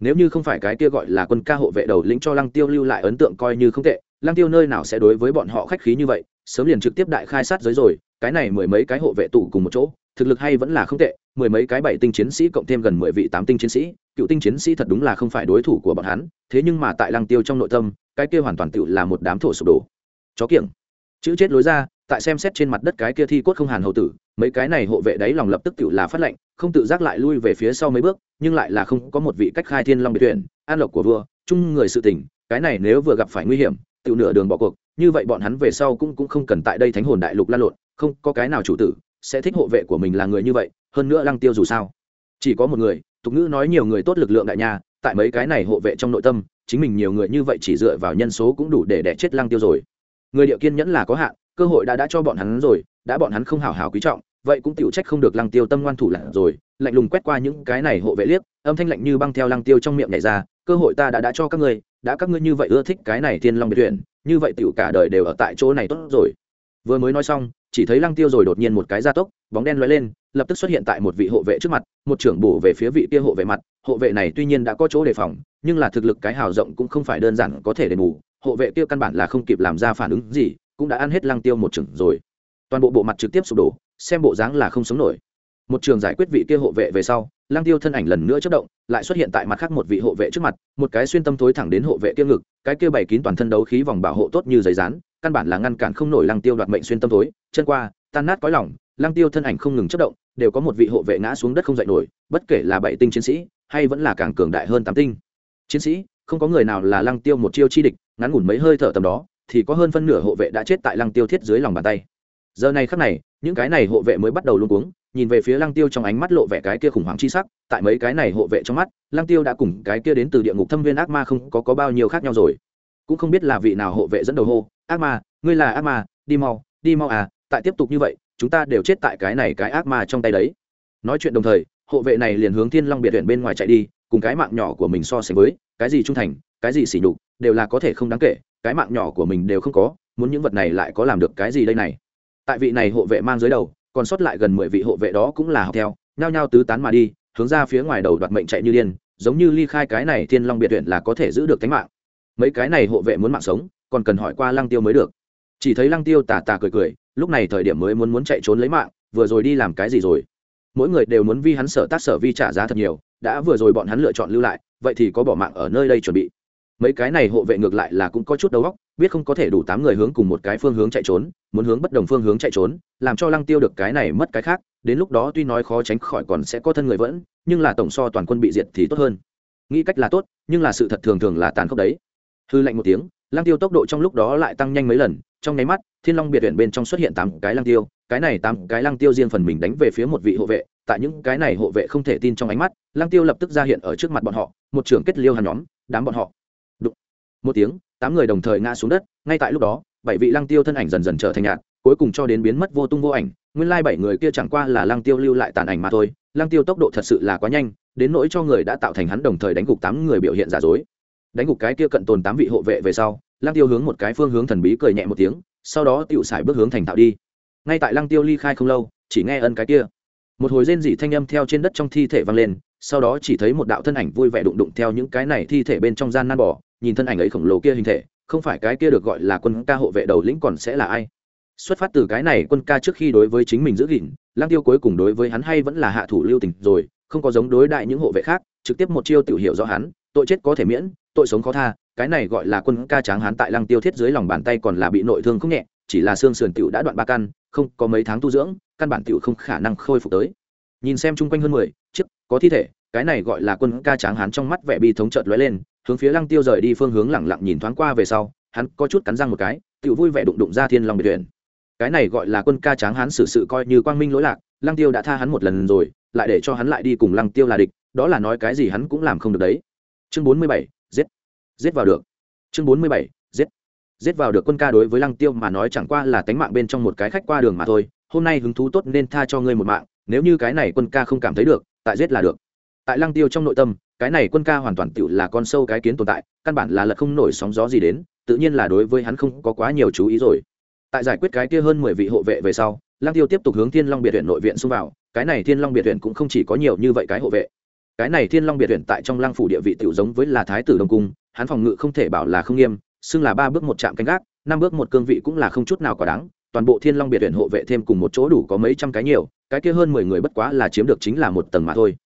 Nếu như không phải cái kia gọi là quân ca hộ vệ đầu lĩnh cho lăng tiêu lưu lại ấn tượng coi như không tệ, lăng tiêu nơi nào sẽ đối với bọn họ khách khí như vậy, sớm liền trực tiếp đại khai sát giới rồi, cái này mười mấy cái hộ vệ tụ cùng một chỗ, thực lực hay vẫn là không tệ, mười mấy cái bảy tinh chiến sĩ cộng thêm gần mười vị tám tinh chiến sĩ, cựu tinh chiến sĩ thật đúng là không phải đối thủ của bọn hắn, thế nhưng mà tại lăng tiêu trong nội tâm, cái kia hoàn toàn tự là một đám thổ sụp đổ. Chó kiểng. Chữ chết lối ra, tại xem xét trên mặt đất cái kia thi cốt không hàn hậu tử, mấy cái này hộ vệ đấy lòng lập tức tự là phát lệnh không tự giác lại lui về phía sau mấy bước, nhưng lại là không có một vị cách khai thiên long biệt tuyển, an lộc của vua, chung người sự tình, cái này nếu vừa gặp phải nguy hiểm tự nửa đường bỏ cuộc, như vậy bọn hắn về sau cũng cũng không cần tại đây thánh hồn đại lục lan lộn, không có cái nào chủ tử, sẽ thích hộ vệ của mình là người như vậy, hơn nữa lăng tiêu dù sao. Chỉ có một người, tục ngữ nói nhiều người tốt lực lượng đại nhà tại mấy cái này hộ vệ trong nội tâm, chính mình nhiều người như vậy chỉ dựa vào nhân số cũng đủ để đẻ chết lăng tiêu rồi. Người địa kiên nhẫn là có hạn, cơ hội đã đã cho bọn hắn rồi, đã bọn hắn không hào hào quý trọng vậy cũng tiểu trách không được lăng tiêu tâm ngoan thủ lặn rồi, lạnh lùng quét qua những cái này hộ vệ liếc, âm thanh lạnh như băng theo lăng tiêu trong miệng nhảy ra, cơ hội ta đã đã cho các ngươi, đã các ngươi như vậy ưa thích cái này thiên long biệt tuyển như vậy tiểu cả đời đều ở tại chỗ này tốt rồi. Vừa mới nói xong, chỉ thấy lăng tiêu rồi đột nhiên một cái gia tốc, bóng đen lóe lên, lập tức xuất hiện tại một vị hộ vệ trước mặt, một trưởng bổ về phía vị kia hộ vệ mặt. Hộ vệ này tuy nhiên đã có chỗ đề phòng, nhưng là thực lực cái hào rộng cũng không phải đơn giản có thể đền bù, hộ vệ kia căn bản là không kịp làm ra phản ứng gì, cũng đã ăn hết lăng tiêu một trưởng rồi. Toàn bộ bộ mặt trực tiếp sụp đổ xem bộ dáng là không sống nổi. Một trường giải quyết vị kia hộ vệ về sau, lăng tiêu thân ảnh lần nữa chất động, lại xuất hiện tại mặt khác một vị hộ vệ trước mặt, một cái xuyên tâm thối thẳng đến hộ vệ kia ngực, cái kia bày kín toàn thân đấu khí vòng bảo hộ tốt như giấy rán căn bản là ngăn cản không nổi lăng tiêu đoạt mệnh xuyên tâm thối, chân qua, tan nát cõi lỏng lăng tiêu thân ảnh không ngừng chất động, đều có một vị hộ vệ ngã xuống đất không dậy nổi, bất kể là bảy tinh chiến sĩ, hay vẫn là càng cường đại hơn tám tinh. Chiến sĩ, không có người nào là lăng tiêu một chiêu chi địch, ngắn ngủn mấy hơi thở tầm đó, thì có hơn phân nửa hộ vệ đã chết tại lăng tiêu thiết dưới lòng bàn tay. Giờ này khắc này những cái này hộ vệ mới bắt đầu luôn cuống, nhìn về phía lăng tiêu trong ánh mắt lộ vẻ cái kia khủng hoảng chi sắc, tại mấy cái này hộ vệ trong mắt, lăng tiêu đã cùng cái kia đến từ địa ngục thâm viên ác ma không có có bao nhiêu khác nhau rồi. Cũng không biết là vị nào hộ vệ dẫn đầu hô, ác ma, ngươi là ác ma, đi mau đi mau à tại tiếp tục như vậy, chúng ta đều chết tại cái này cái ác ma trong tay đấy. Nói chuyện đồng thời, hộ vệ này liền hướng thiên long biệt huyện bên ngoài chạy đi, cùng cái mạng nhỏ của mình so sánh với, cái gì trung thành, cái gì sỉ nhục, đều là có thể không đáng kể, cái mạng nhỏ của mình đều không có, muốn những vật này lại có làm được cái gì đây này? Tại vị này hộ vệ mang dưới đầu, còn sót lại gần mười vị hộ vệ đó cũng là học theo, nhao nhao tứ tán mà đi, hướng ra phía ngoài đầu đoạt mệnh chạy như điên, giống như ly khai cái này thiên long biệt huyện là có thể giữ được tính mạng. Mấy cái này hộ vệ muốn mạng sống, còn cần hỏi qua lăng tiêu mới được. Chỉ thấy lăng tiêu tà tà cười cười, lúc này thời điểm mới muốn muốn chạy trốn lấy mạng, vừa rồi đi làm cái gì rồi? Mỗi người đều muốn vi hắn sở tác sở vi trả giá thật nhiều, đã vừa rồi bọn hắn lựa chọn lưu lại, vậy thì có bỏ mạng ở nơi đây chuẩn bị mấy cái này hộ vệ ngược lại là cũng có chút đầu óc, biết không có thể đủ tám người hướng cùng một cái phương hướng chạy trốn, muốn hướng bất đồng phương hướng chạy trốn, làm cho lăng tiêu được cái này mất cái khác, đến lúc đó tuy nói khó tránh khỏi còn sẽ có thân người vẫn, nhưng là tổng so toàn quân bị diệt thì tốt hơn. Nghĩ cách là tốt, nhưng là sự thật thường thường là tàn khốc đấy. Hư lạnh một tiếng, lăng tiêu tốc độ trong lúc đó lại tăng nhanh mấy lần, trong nháy mắt, thiên long biệt viện bên trong xuất hiện tám cái lăng tiêu, cái này tám cái lăng tiêu riêng phần mình đánh về phía một vị hộ vệ, tại những cái này hộ vệ không thể tin trong ánh mắt, lăng tiêu lập tức ra hiện ở trước mặt bọn họ, một trưởng kết liêu hàn nhóm, đám bọn họ một tiếng, tám người đồng thời ngã xuống đất, ngay tại lúc đó, bảy vị lăng tiêu thân ảnh dần dần trở thành nhạt, cuối cùng cho đến biến mất vô tung vô ảnh, nguyên lai bảy người kia chẳng qua là lăng tiêu lưu lại tàn ảnh mà thôi, lăng tiêu tốc độ thật sự là quá nhanh, đến nỗi cho người đã tạo thành hắn đồng thời đánh gục tám người biểu hiện giả dối. Đánh gục cái kia cận tồn tám vị hộ vệ về sau, lăng tiêu hướng một cái phương hướng thần bí cười nhẹ một tiếng, sau đó tựu xài bước hướng thành thạo đi. Ngay tại lăng tiêu ly khai không lâu, chỉ nghe ân cái kia. Một hồi rên rỉ thanh âm theo trên đất trong thi thể vang lên, sau đó chỉ thấy một đạo thân ảnh vui vẻ đụng đụng theo những cái này thi thể bên trong gian nan bỏ nhìn thân ảnh ấy khổng lồ kia hình thể, không phải cái kia được gọi là quân ca hộ vệ đầu lĩnh còn sẽ là ai? Xuất phát từ cái này, quân ca trước khi đối với chính mình giữ gìn lang tiêu cuối cùng đối với hắn hay vẫn là hạ thủ lưu tình rồi, không có giống đối đại những hộ vệ khác, trực tiếp một chiêu tự hiểu rõ hắn, tội chết có thể miễn, tội sống khó tha, cái này gọi là quân ca tráng hắn tại lăng tiêu thiết dưới lòng bàn tay còn là bị nội thương không nhẹ, chỉ là xương sườn tiểu đã đoạn ba căn, không có mấy tháng tu dưỡng, căn bản tiểu không khả năng khôi phục tới. Nhìn xem chung quanh hơn mười, chiếc, có thi thể, cái này gọi là quân ca tráng hắn trong mắt vẻ bi thống chợt lóe lên hướng phía lăng tiêu rời đi phương hướng lẳng lặng nhìn thoáng qua về sau, hắn có chút cắn răng một cái tự vui vẻ đụng đụng ra thiên long biệt tuyển cái này gọi là quân ca tráng hắn xử sự coi như quang minh lỗi lạc, lăng tiêu đã tha hắn một lần rồi, lại để cho hắn lại đi cùng lăng tiêu là địch, đó là nói cái gì hắn cũng làm không được đấy. Chương bốn mươi bảy, giết. Giết vào được. Chương bốn mươi bảy, giết. Giết vào được quân ca đối với lăng tiêu mà nói chẳng qua là tánh mạng bên trong một cái khách qua đường mà thôi, hôm nay hứng thú tốt nên tha cho ngươi một mạng, nếu như cái này quân ca không cảm thấy được, tại giết là được. Tại lăng tiêu trong nội tâm cái này quân ca hoàn toàn tựu là con sâu cái kiến tồn tại, căn bản là lật không nổi sóng gió gì đến, tự nhiên là đối với hắn không có quá nhiều chú ý rồi. Tại giải quyết cái kia hơn mười vị hộ vệ về sau lang tiêu tiếp tục hướng thiên long biệt huyện nội viện xung vào, cái này thiên long biệt huyện cũng không chỉ có nhiều như vậy cái hộ vệ. Cái này thiên long biệt huyện tại trong lang phủ địa vị tiểu giống với là thái tử đông cung, hắn phòng ngự không thể bảo là không nghiêm, xưng là ba bước một trạm canh gác, năm bước một cương vị cũng là không chút nào quả đáng, toàn bộ thiên long biệt huyện hộ vệ thêm cùng một chỗ đủ có mấy trăm cái nhiều, cái kia hơn mười người bất quá là chiếm được chính là một tầng mà thôi.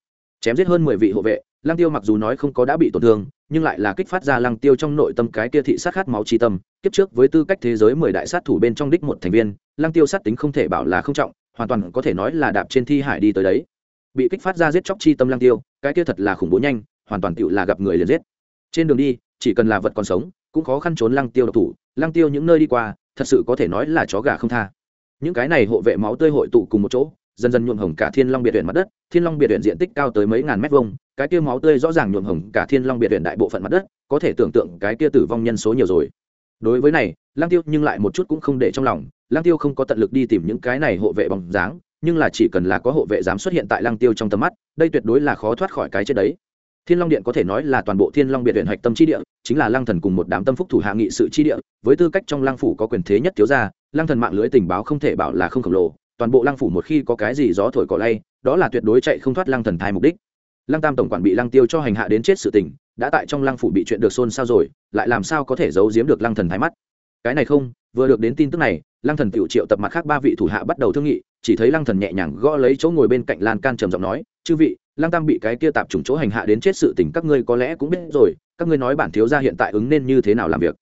Chém giết hơn mười vị hộ vệ lăng tiêu mặc dù nói không có đã bị tổn thương, nhưng lại là kích phát ra lăng tiêu trong nội tâm cái kia thị sát khát máu chi tâm, kiếp trước với tư cách thế giới mười đại sát thủ bên trong đích một thành viên, lăng tiêu sát tính không thể bảo là không trọng, hoàn toàn có thể nói là đạp trên thi hải đi tới đấy. Bị kích phát ra giết chóc chi tâm lăng tiêu, cái kia thật là khủng bố nhanh, hoàn toàn tựu là gặp người liền giết. Trên đường đi, chỉ cần là vật còn sống, cũng khó khăn trốn lăng tiêu độc thủ, lăng tiêu những nơi đi qua, thật sự có thể nói là chó gà không tha. Những cái này hộ vệ máu tươi hội tụ cùng một chỗ dần dần nhuộm hồng cả thiên long biệt huyện mặt đất, thiên long biệt huyện diện tích cao tới mấy ngàn mét vuông, cái kia máu tươi rõ ràng nhuộm hồng cả thiên long biệt huyện đại bộ phận mặt đất, có thể tưởng tượng cái kia tử vong nhân số nhiều rồi. Đối với này lang tiêu nhưng lại một chút cũng không để trong lòng lang tiêu không có tận lực đi tìm những cái này hộ vệ bằng dáng, nhưng là chỉ cần là có hộ vệ dám xuất hiện tại lang tiêu trong tầm mắt, đây tuyệt đối là khó thoát khỏi cái chết đấy. Thiên long điện có thể nói là toàn bộ thiên long biệt huyện hạch tâm chi địa, chính là lang thần cùng một đám tâm phúc thủ hạ nghị sự chi địa, với tư cách trong lang phủ có quyền thế nhất thiếu gia lang thần mạng lưới tình báo không thể bảo là không khổng lồ toàn bộ lang phủ một khi có cái gì gió thổi cỏ lay, đó là tuyệt đối chạy không thoát lang thần thai mục đích. Lang tam tổng quản bị lang tiêu cho hành hạ đến chết sự tình, đã tại trong lang phủ bị chuyện được xôn xao rồi, lại làm sao có thể giấu giếm được lang thần thái mắt? Cái này không, vừa được đến tin tức này lang thần tiểu triệu tập mặt khác ba vị thủ hạ bắt đầu thương nghị, chỉ thấy lang thần nhẹ nhàng gõ lấy chỗ ngồi bên cạnh lan can trầm giọng nói, chư vị lang tam bị cái kia tạp trùng chỗ hành hạ đến chết sự tình các ngươi có lẽ cũng biết rồi, các ngươi nói bản thiếu gia hiện tại ứng nên như thế nào làm việc?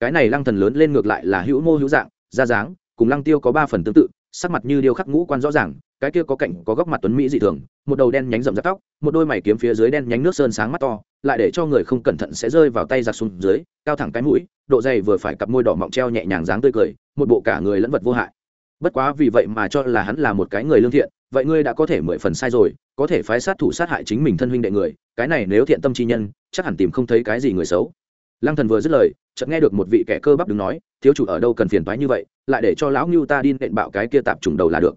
Cái này lang thần lớn lên ngược lại là hữu mô hữu dạng, ra dáng, cùng lang tiêu có ba phần tương tự sắc mặt như điêu khắc ngũ quan rõ ràng, cái kia có cạnh, có góc mặt tuấn mỹ dị thường, một đầu đen nhánh rậm rạp tóc, một đôi mày kiếm phía dưới đen nhánh nước sơn sáng mắt to, lại để cho người không cẩn thận sẽ rơi vào tay giặc xuống dưới, cao thẳng cái mũi, độ dày vừa phải cặp môi đỏ mọng treo nhẹ nhàng dáng tươi cười, một bộ cả người lẫn vật vô hại. Bất quá vì vậy mà cho là hắn là một cái người lương thiện, vậy ngươi đã có thể mười phần sai rồi, có thể phái sát thủ sát hại chính mình thân huynh đệ người, cái này nếu thiện tâm chi nhân, chắc hẳn tìm không thấy cái gì người xấu lăng thần vừa dứt lời, chợt nghe được một vị kẻ cơ bắp đứng nói, thiếu chủ ở đâu cần phiền toái như vậy, lại để cho lão ngưu ta đi nện bạo cái kia tạp trùng đầu là được.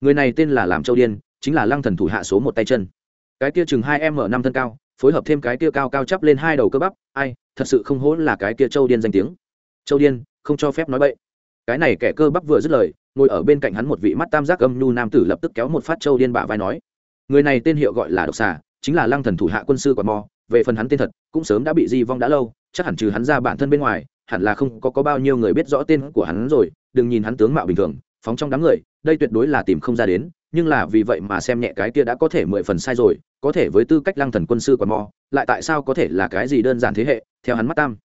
Người này tên là làm châu điên, chính là lăng thần thủ hạ số một tay chân. Cái kia chừng hai m năm thân cao, phối hợp thêm cái kia cao cao chắp lên hai đầu cơ bắp, ai, thật sự không hỗn là cái kia châu điên danh tiếng. Châu điên, không cho phép nói bậy. Cái này kẻ cơ bắp vừa dứt lời, ngồi ở bên cạnh hắn một vị mắt tam giác âm nhu nam tử lập tức kéo một phát châu điên bả vai nói, người này tên hiệu gọi là độc xà, chính là lăng thần thủ hạ quân sư quạt mò về phần hắn tên thật, cũng sớm đã bị di vong đã lâu chắc hẳn trừ hắn ra bản thân bên ngoài hẳn là không có, có bao nhiêu người biết rõ tên của hắn rồi đừng nhìn hắn tướng mạo bình thường phóng trong đám người đây tuyệt đối là tìm không ra đến nhưng là vì vậy mà xem nhẹ cái kia đã có thể mười phần sai rồi có thể với tư cách lăng thần quân sư còn mò lại tại sao có thể là cái gì đơn giản thế hệ theo hắn mắt tam.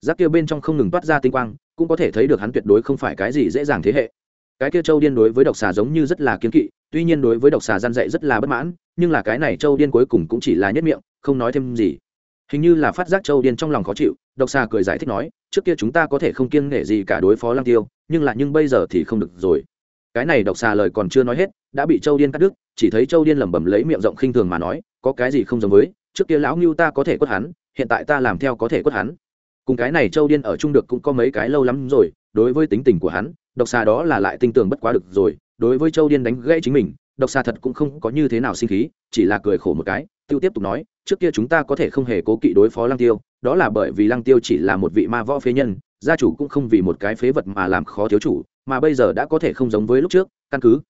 Giác kia bên trong không ngừng toát ra tinh quang cũng có thể thấy được hắn tuyệt đối không phải cái gì dễ dàng thế hệ. Cái kia châu điên đối với độc xà giống như rất là kiên kỵ tuy nhiên đối với độc xà gian dạy rất là bất mãn nhưng là cái này châu điên cuối cùng cũng chỉ là nhất miệng không nói thêm gì hình như là phát giác châu điên trong lòng khó chịu, độc xà cười giải thích nói, trước kia chúng ta có thể không kiêng nể gì cả đối phó lăng tiêu, nhưng là nhưng bây giờ thì không được rồi. Cái này độc xà lời còn chưa nói hết, đã bị châu điên cắt đứt, chỉ thấy châu điên lẩm bẩm lấy miệng rộng khinh thường mà nói, có cái gì không giống với, trước kia lão ngưu ta có thể quất hắn, hiện tại ta làm theo có thể quất hắn. Cùng cái này châu điên ở chung được cũng có mấy cái lâu lắm rồi, đối với tính tình của hắn, độc xà đó là lại tinh tường bất quá được rồi, đối với châu điên đánh gãy chính mình, độc xà thật cũng không có như thế nào sinh khí, chỉ là cười khổ một cái tiêu tiếp tục nói, trước kia chúng ta có thể không hề cố kỵ đối phó lăng tiêu, đó là bởi vì lăng tiêu chỉ là một vị ma võ phế nhân, gia chủ cũng không vì một cái phế vật mà làm khó thiếu chủ, mà bây giờ đã có thể không giống với lúc trước, căn cứ.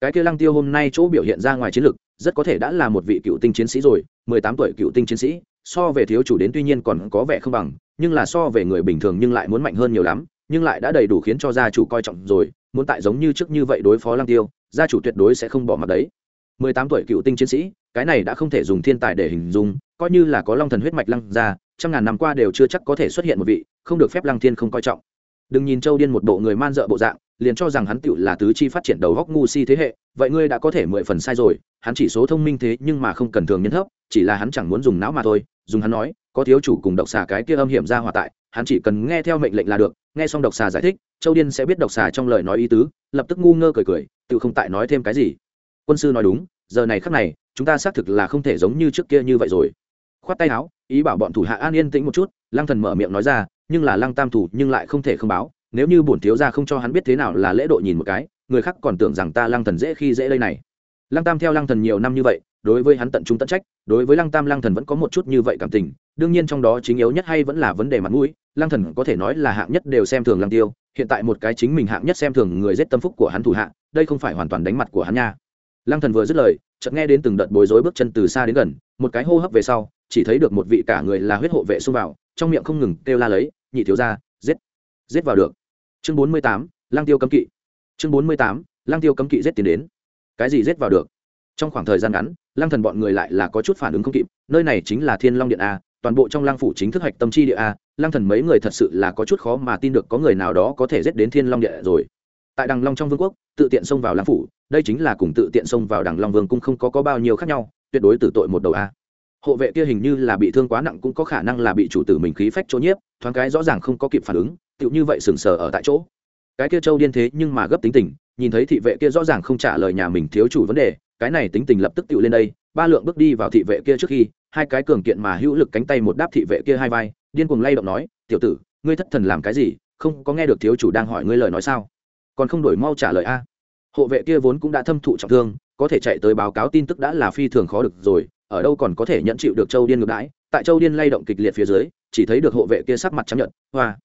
Cái kia lăng tiêu hôm nay chỗ biểu hiện ra ngoài chiến lược rất có thể đã là một vị cựu tinh chiến sĩ rồi, mười tám tuổi cựu tinh chiến sĩ, so về thiếu chủ đến tuy nhiên còn có vẻ không bằng, nhưng là so về người bình thường nhưng lại muốn mạnh hơn nhiều lắm, nhưng lại đã đầy đủ khiến cho gia chủ coi trọng rồi, muốn tại giống như trước như vậy đối phó lăng tiêu, gia chủ tuyệt đối sẽ không bỏ mặt đấy mười tám tuổi cựu tinh chiến sĩ, cái này đã không thể dùng thiên tài để hình dung, coi như là có long thần huyết mạch lăng ra, trăm ngàn năm qua đều chưa chắc có thể xuất hiện một vị, không được phép lăng thiên không coi trọng. Đừng nhìn châu điên một bộ người man dợ bộ dạng, liền cho rằng hắn tựu là tứ chi phát triển đầu góc ngu si thế hệ, vậy ngươi đã có thể mười phần sai rồi, hắn chỉ số thông minh thế nhưng mà không cần thường nhân thấp, chỉ là hắn chẳng muốn dùng não mà thôi, dùng hắn nói, có thiếu chủ cùng độc xà cái kia âm hiểm ra hòa tại, hắn chỉ cần nghe theo mệnh lệnh là được, nghe xong độc xà giải thích, châu điên sẽ biết độc xà trong lời nói ý tứ, lập tức ngu ngơ cười cười, tự không tại nói thêm cái gì quân sư nói đúng, giờ này khắc này, chúng ta xác thực là không thể giống như trước kia như vậy rồi. Khoát tay áo, ý bảo bọn thủ hạ an yên tĩnh một chút, lăng thần mở miệng nói ra, nhưng là lăng tam thủ nhưng lại không thể không báo, nếu như bổn thiếu gia không cho hắn biết thế nào là lễ độ nhìn một cái, người khác còn tưởng rằng ta lăng thần dễ khi dễ lây này. Lăng tam theo lăng thần nhiều năm như vậy, đối với hắn tận trung tận trách, đối với lăng tam lăng thần vẫn có một chút như vậy cảm tình, đương nhiên trong đó chính yếu nhất hay vẫn là vấn đề mặt mũi, lăng thần có thể nói là hạng nhất đều xem thường lăng tiêu, hiện tại một cái chính mình hạng nhất xem thường người giết tâm phúc của hắn thủ hạ, đây không phải hoàn toàn đánh mặt của hắn nha lăng thần vừa dứt lời, chợt nghe đến từng đợt bối rối bước chân từ xa đến gần, một cái hô hấp về sau, chỉ thấy được một vị cả người là huyết hộ vệ xông vào, trong miệng không ngừng kêu la lấy, nhị thiếu gia, giết giết vào được. Chương bốn mươi tám, lăng tiêu cấm kỵ. Chương bốn mươi tám, lăng tiêu cấm kỵ giết tiến đến. Cái gì giết vào được? Trong khoảng thời gian ngắn, lăng thần bọn người lại là có chút phản ứng không kịp, nơi này chính là thiên long điện a, toàn bộ trong lăng phủ chính thức hạch tâm chi địa a, lăng thần mấy người thật sự là có chút khó mà tin được có người nào đó có thể giết đến thiên long Điện rồi. Tại đằng long trong vương quốc, tự tiện xông vào lăng phủ đây chính là cùng tự tiện xông vào đằng long vương cũng không có, có bao nhiêu khác nhau tuyệt đối tử tội một đầu a. Hộ vệ kia hình như là bị thương quá nặng cũng có khả năng là bị chủ tử mình khí phách chỗ nhiếp thoáng cái rõ ràng không có kịp phản ứng tựu như vậy sừng sờ ở tại chỗ. Cái kia châu điên thế nhưng mà gấp tính tình nhìn thấy thị vệ kia rõ ràng không trả lời nhà mình thiếu chủ vấn đề cái này tính tình lập tức tựu lên đây ba lượng bước đi vào thị vệ kia trước khi hai cái cường kiện mà hữu lực cánh tay một đáp thị vệ kia hai vai điên cuồng lay động nói tiểu tử ngươi thất thần làm cái gì không có nghe được thiếu chủ đang hỏi ngươi lời nói sao? Còn không đổi mau trả lời a hộ vệ kia vốn cũng đã thâm thụ trọng thương, có thể chạy tới báo cáo tin tức đã là phi thường khó được rồi, ở đâu còn có thể nhận chịu được châu điên ngược đãi. Tại châu điên lay động kịch liệt phía dưới, chỉ thấy được hộ vệ kia sắc mặt chấp nhận hoa.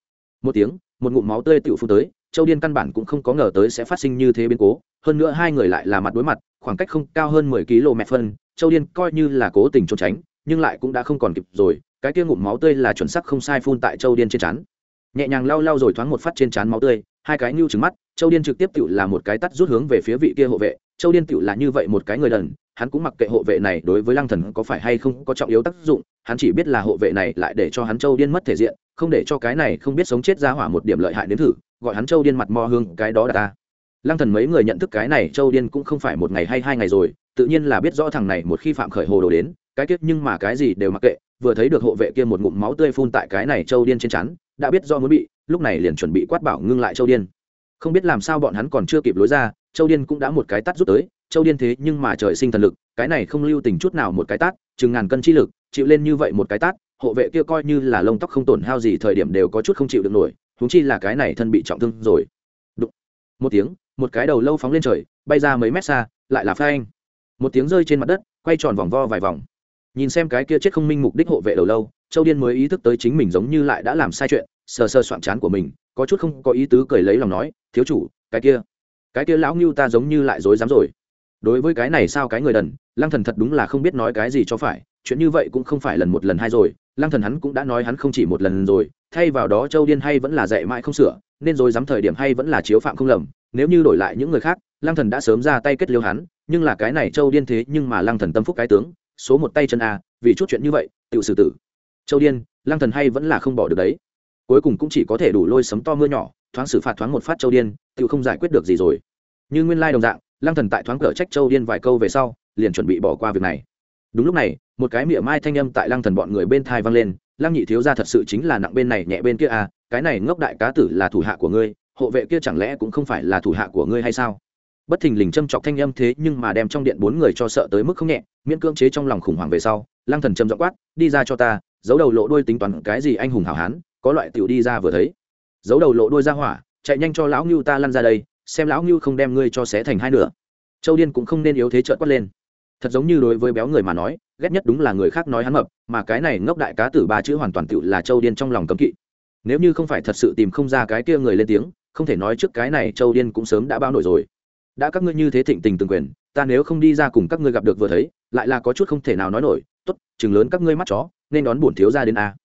Một tiếng, một ngụm máu tươi tựu phu tới, châu điên căn bản cũng không có ngờ tới sẽ phát sinh như thế biến cố, hơn nữa hai người lại là mặt đối mặt, khoảng cách không cao hơn mười km phân, châu điên coi như là cố tình trốn tránh, nhưng lại cũng đã không còn kịp rồi, cái kia ngụm máu tươi là chuẩn sắc không sai phun tại châu điên trên chắn nhẹ nhàng lau lau rồi thoáng một phát trên trán máu tươi, hai cái nhu trứng mắt, châu điên trực tiếp tự là một cái tắt rút hướng về phía vị kia hộ vệ, châu điên tự là như vậy một cái người đần, hắn cũng mặc kệ hộ vệ này đối với lăng thần có phải hay không có trọng yếu tác dụng, hắn chỉ biết là hộ vệ này lại để cho hắn châu điên mất thể diện, không để cho cái này không biết sống chết ra hỏa một điểm lợi hại đến thử, gọi hắn châu điên mặt mò hương cái đó là ta. Lăng thần mấy người nhận thức cái này châu điên cũng không phải một ngày hay hai ngày rồi, tự nhiên là biết rõ thằng này một khi phạm khởi hồ đồ đến, cái kết nhưng mà cái gì đều mặc kệ, vừa thấy được hộ vệ kia một ngụm máu tươi phun tại cái này châu điên trên chắn đã biết do muốn bị, lúc này liền chuẩn bị quát bảo ngưng lại châu điên. Không biết làm sao bọn hắn còn chưa kịp lối ra, châu điên cũng đã một cái tắt rút tới, châu điên thế nhưng mà trời sinh thần lực, cái này không lưu tình chút nào một cái tát, chừng ngàn cân chi lực, chịu lên như vậy một cái tát, hộ vệ kia coi như là lông tóc không tổn hao gì thời điểm đều có chút không chịu được nổi húng chi là cái này thân bị trọng thương rồi. Đụng. một tiếng, một cái đầu lâu phóng lên trời, bay ra mấy mét xa, lại là phanh. Một tiếng rơi trên mặt đất, quay tròn vòng vo vài vòng. Nhìn xem cái kia chết không minh mục đích hộ vệ đầu lâu châu điên mới ý thức tới chính mình giống như lại đã làm sai chuyện, sờ sờ soạn chán của mình, có chút không có ý tứ cười lấy lòng nói, thiếu chủ, cái kia cái kia lão ngưu ta giống như lại dối dám rồi. Đối với cái này sao cái người đần, lăng thần thật đúng là không biết nói cái gì cho phải, chuyện như vậy cũng không phải lần một lần hai rồi, lăng thần hắn cũng đã nói hắn không chỉ một lần rồi, thay vào đó châu điên hay vẫn là dạy mãi không sửa, nên rồi dám thời điểm hay vẫn là chiếu phạm không lầm, nếu như đổi lại những người khác, lăng thần đã sớm ra tay kết liêu hắn, nhưng là cái này châu điên thế nhưng mà lăng thần tâm phúc cái tướng, số một tay chân a, vì chút chuyện như vậy tự xử tử châu điên, lăng thần hay vẫn là không bỏ được đấy. Cuối cùng cũng chỉ có thể đủ lôi sấm to mưa nhỏ, thoáng xử phạt thoáng một phát châu điên, tự không giải quyết được gì rồi. Như nguyên lai đồng dạng, lăng thần tại thoáng cờ trách châu điên vài câu về sau, liền chuẩn bị bỏ qua việc này. Đúng lúc này, một cái miệng mai thanh âm tại lăng thần bọn người bên thai vang lên, lăng nhị thiếu ra thật sự chính là nặng bên này nhẹ bên kia à cái này ngốc đại cá tử là thủ hạ của ngươi, hộ vệ kia chẳng lẽ cũng không phải là thủ hạ của ngươi hay sao? Bất thình lình châm chọc thanh âm thế nhưng mà đem trong điện bốn người cho sợ tới mức không nhẹ, miễn cưỡng chế trong lòng khủng hoảng về sau, lăng thần châm dọ quát, đi ra cho ta giấu đầu lộ đuôi tính toán cái gì anh hùng hảo hán, có loại tiểu đi ra vừa thấy. Giấu đầu lộ đuôi ra hỏa, chạy nhanh cho lão ngưu ta lăn ra đây, xem lão ngưu không đem ngươi cho xé thành hai nửa. Châu điên cũng không nên yếu thế trợn quát lên. Thật giống như đối với béo người mà nói, ghét nhất đúng là người khác nói hắn mập, mà cái này ngốc đại cá tử ba chữ hoàn toàn tựu là châu điên trong lòng cấm kỵ. Nếu như không phải thật sự tìm không ra cái kia người lên tiếng, không thể nói trước cái này châu điên cũng sớm đã bao nổi rồi. Đã các ngươi như thế thịnh tình từng quyền, ta nếu không đi ra cùng các ngươi gặp được vừa thấy, lại là có chút không thể nào nói nổi chừng lớn các ngươi mắt chó, nên đón bổn thiếu ra đến a.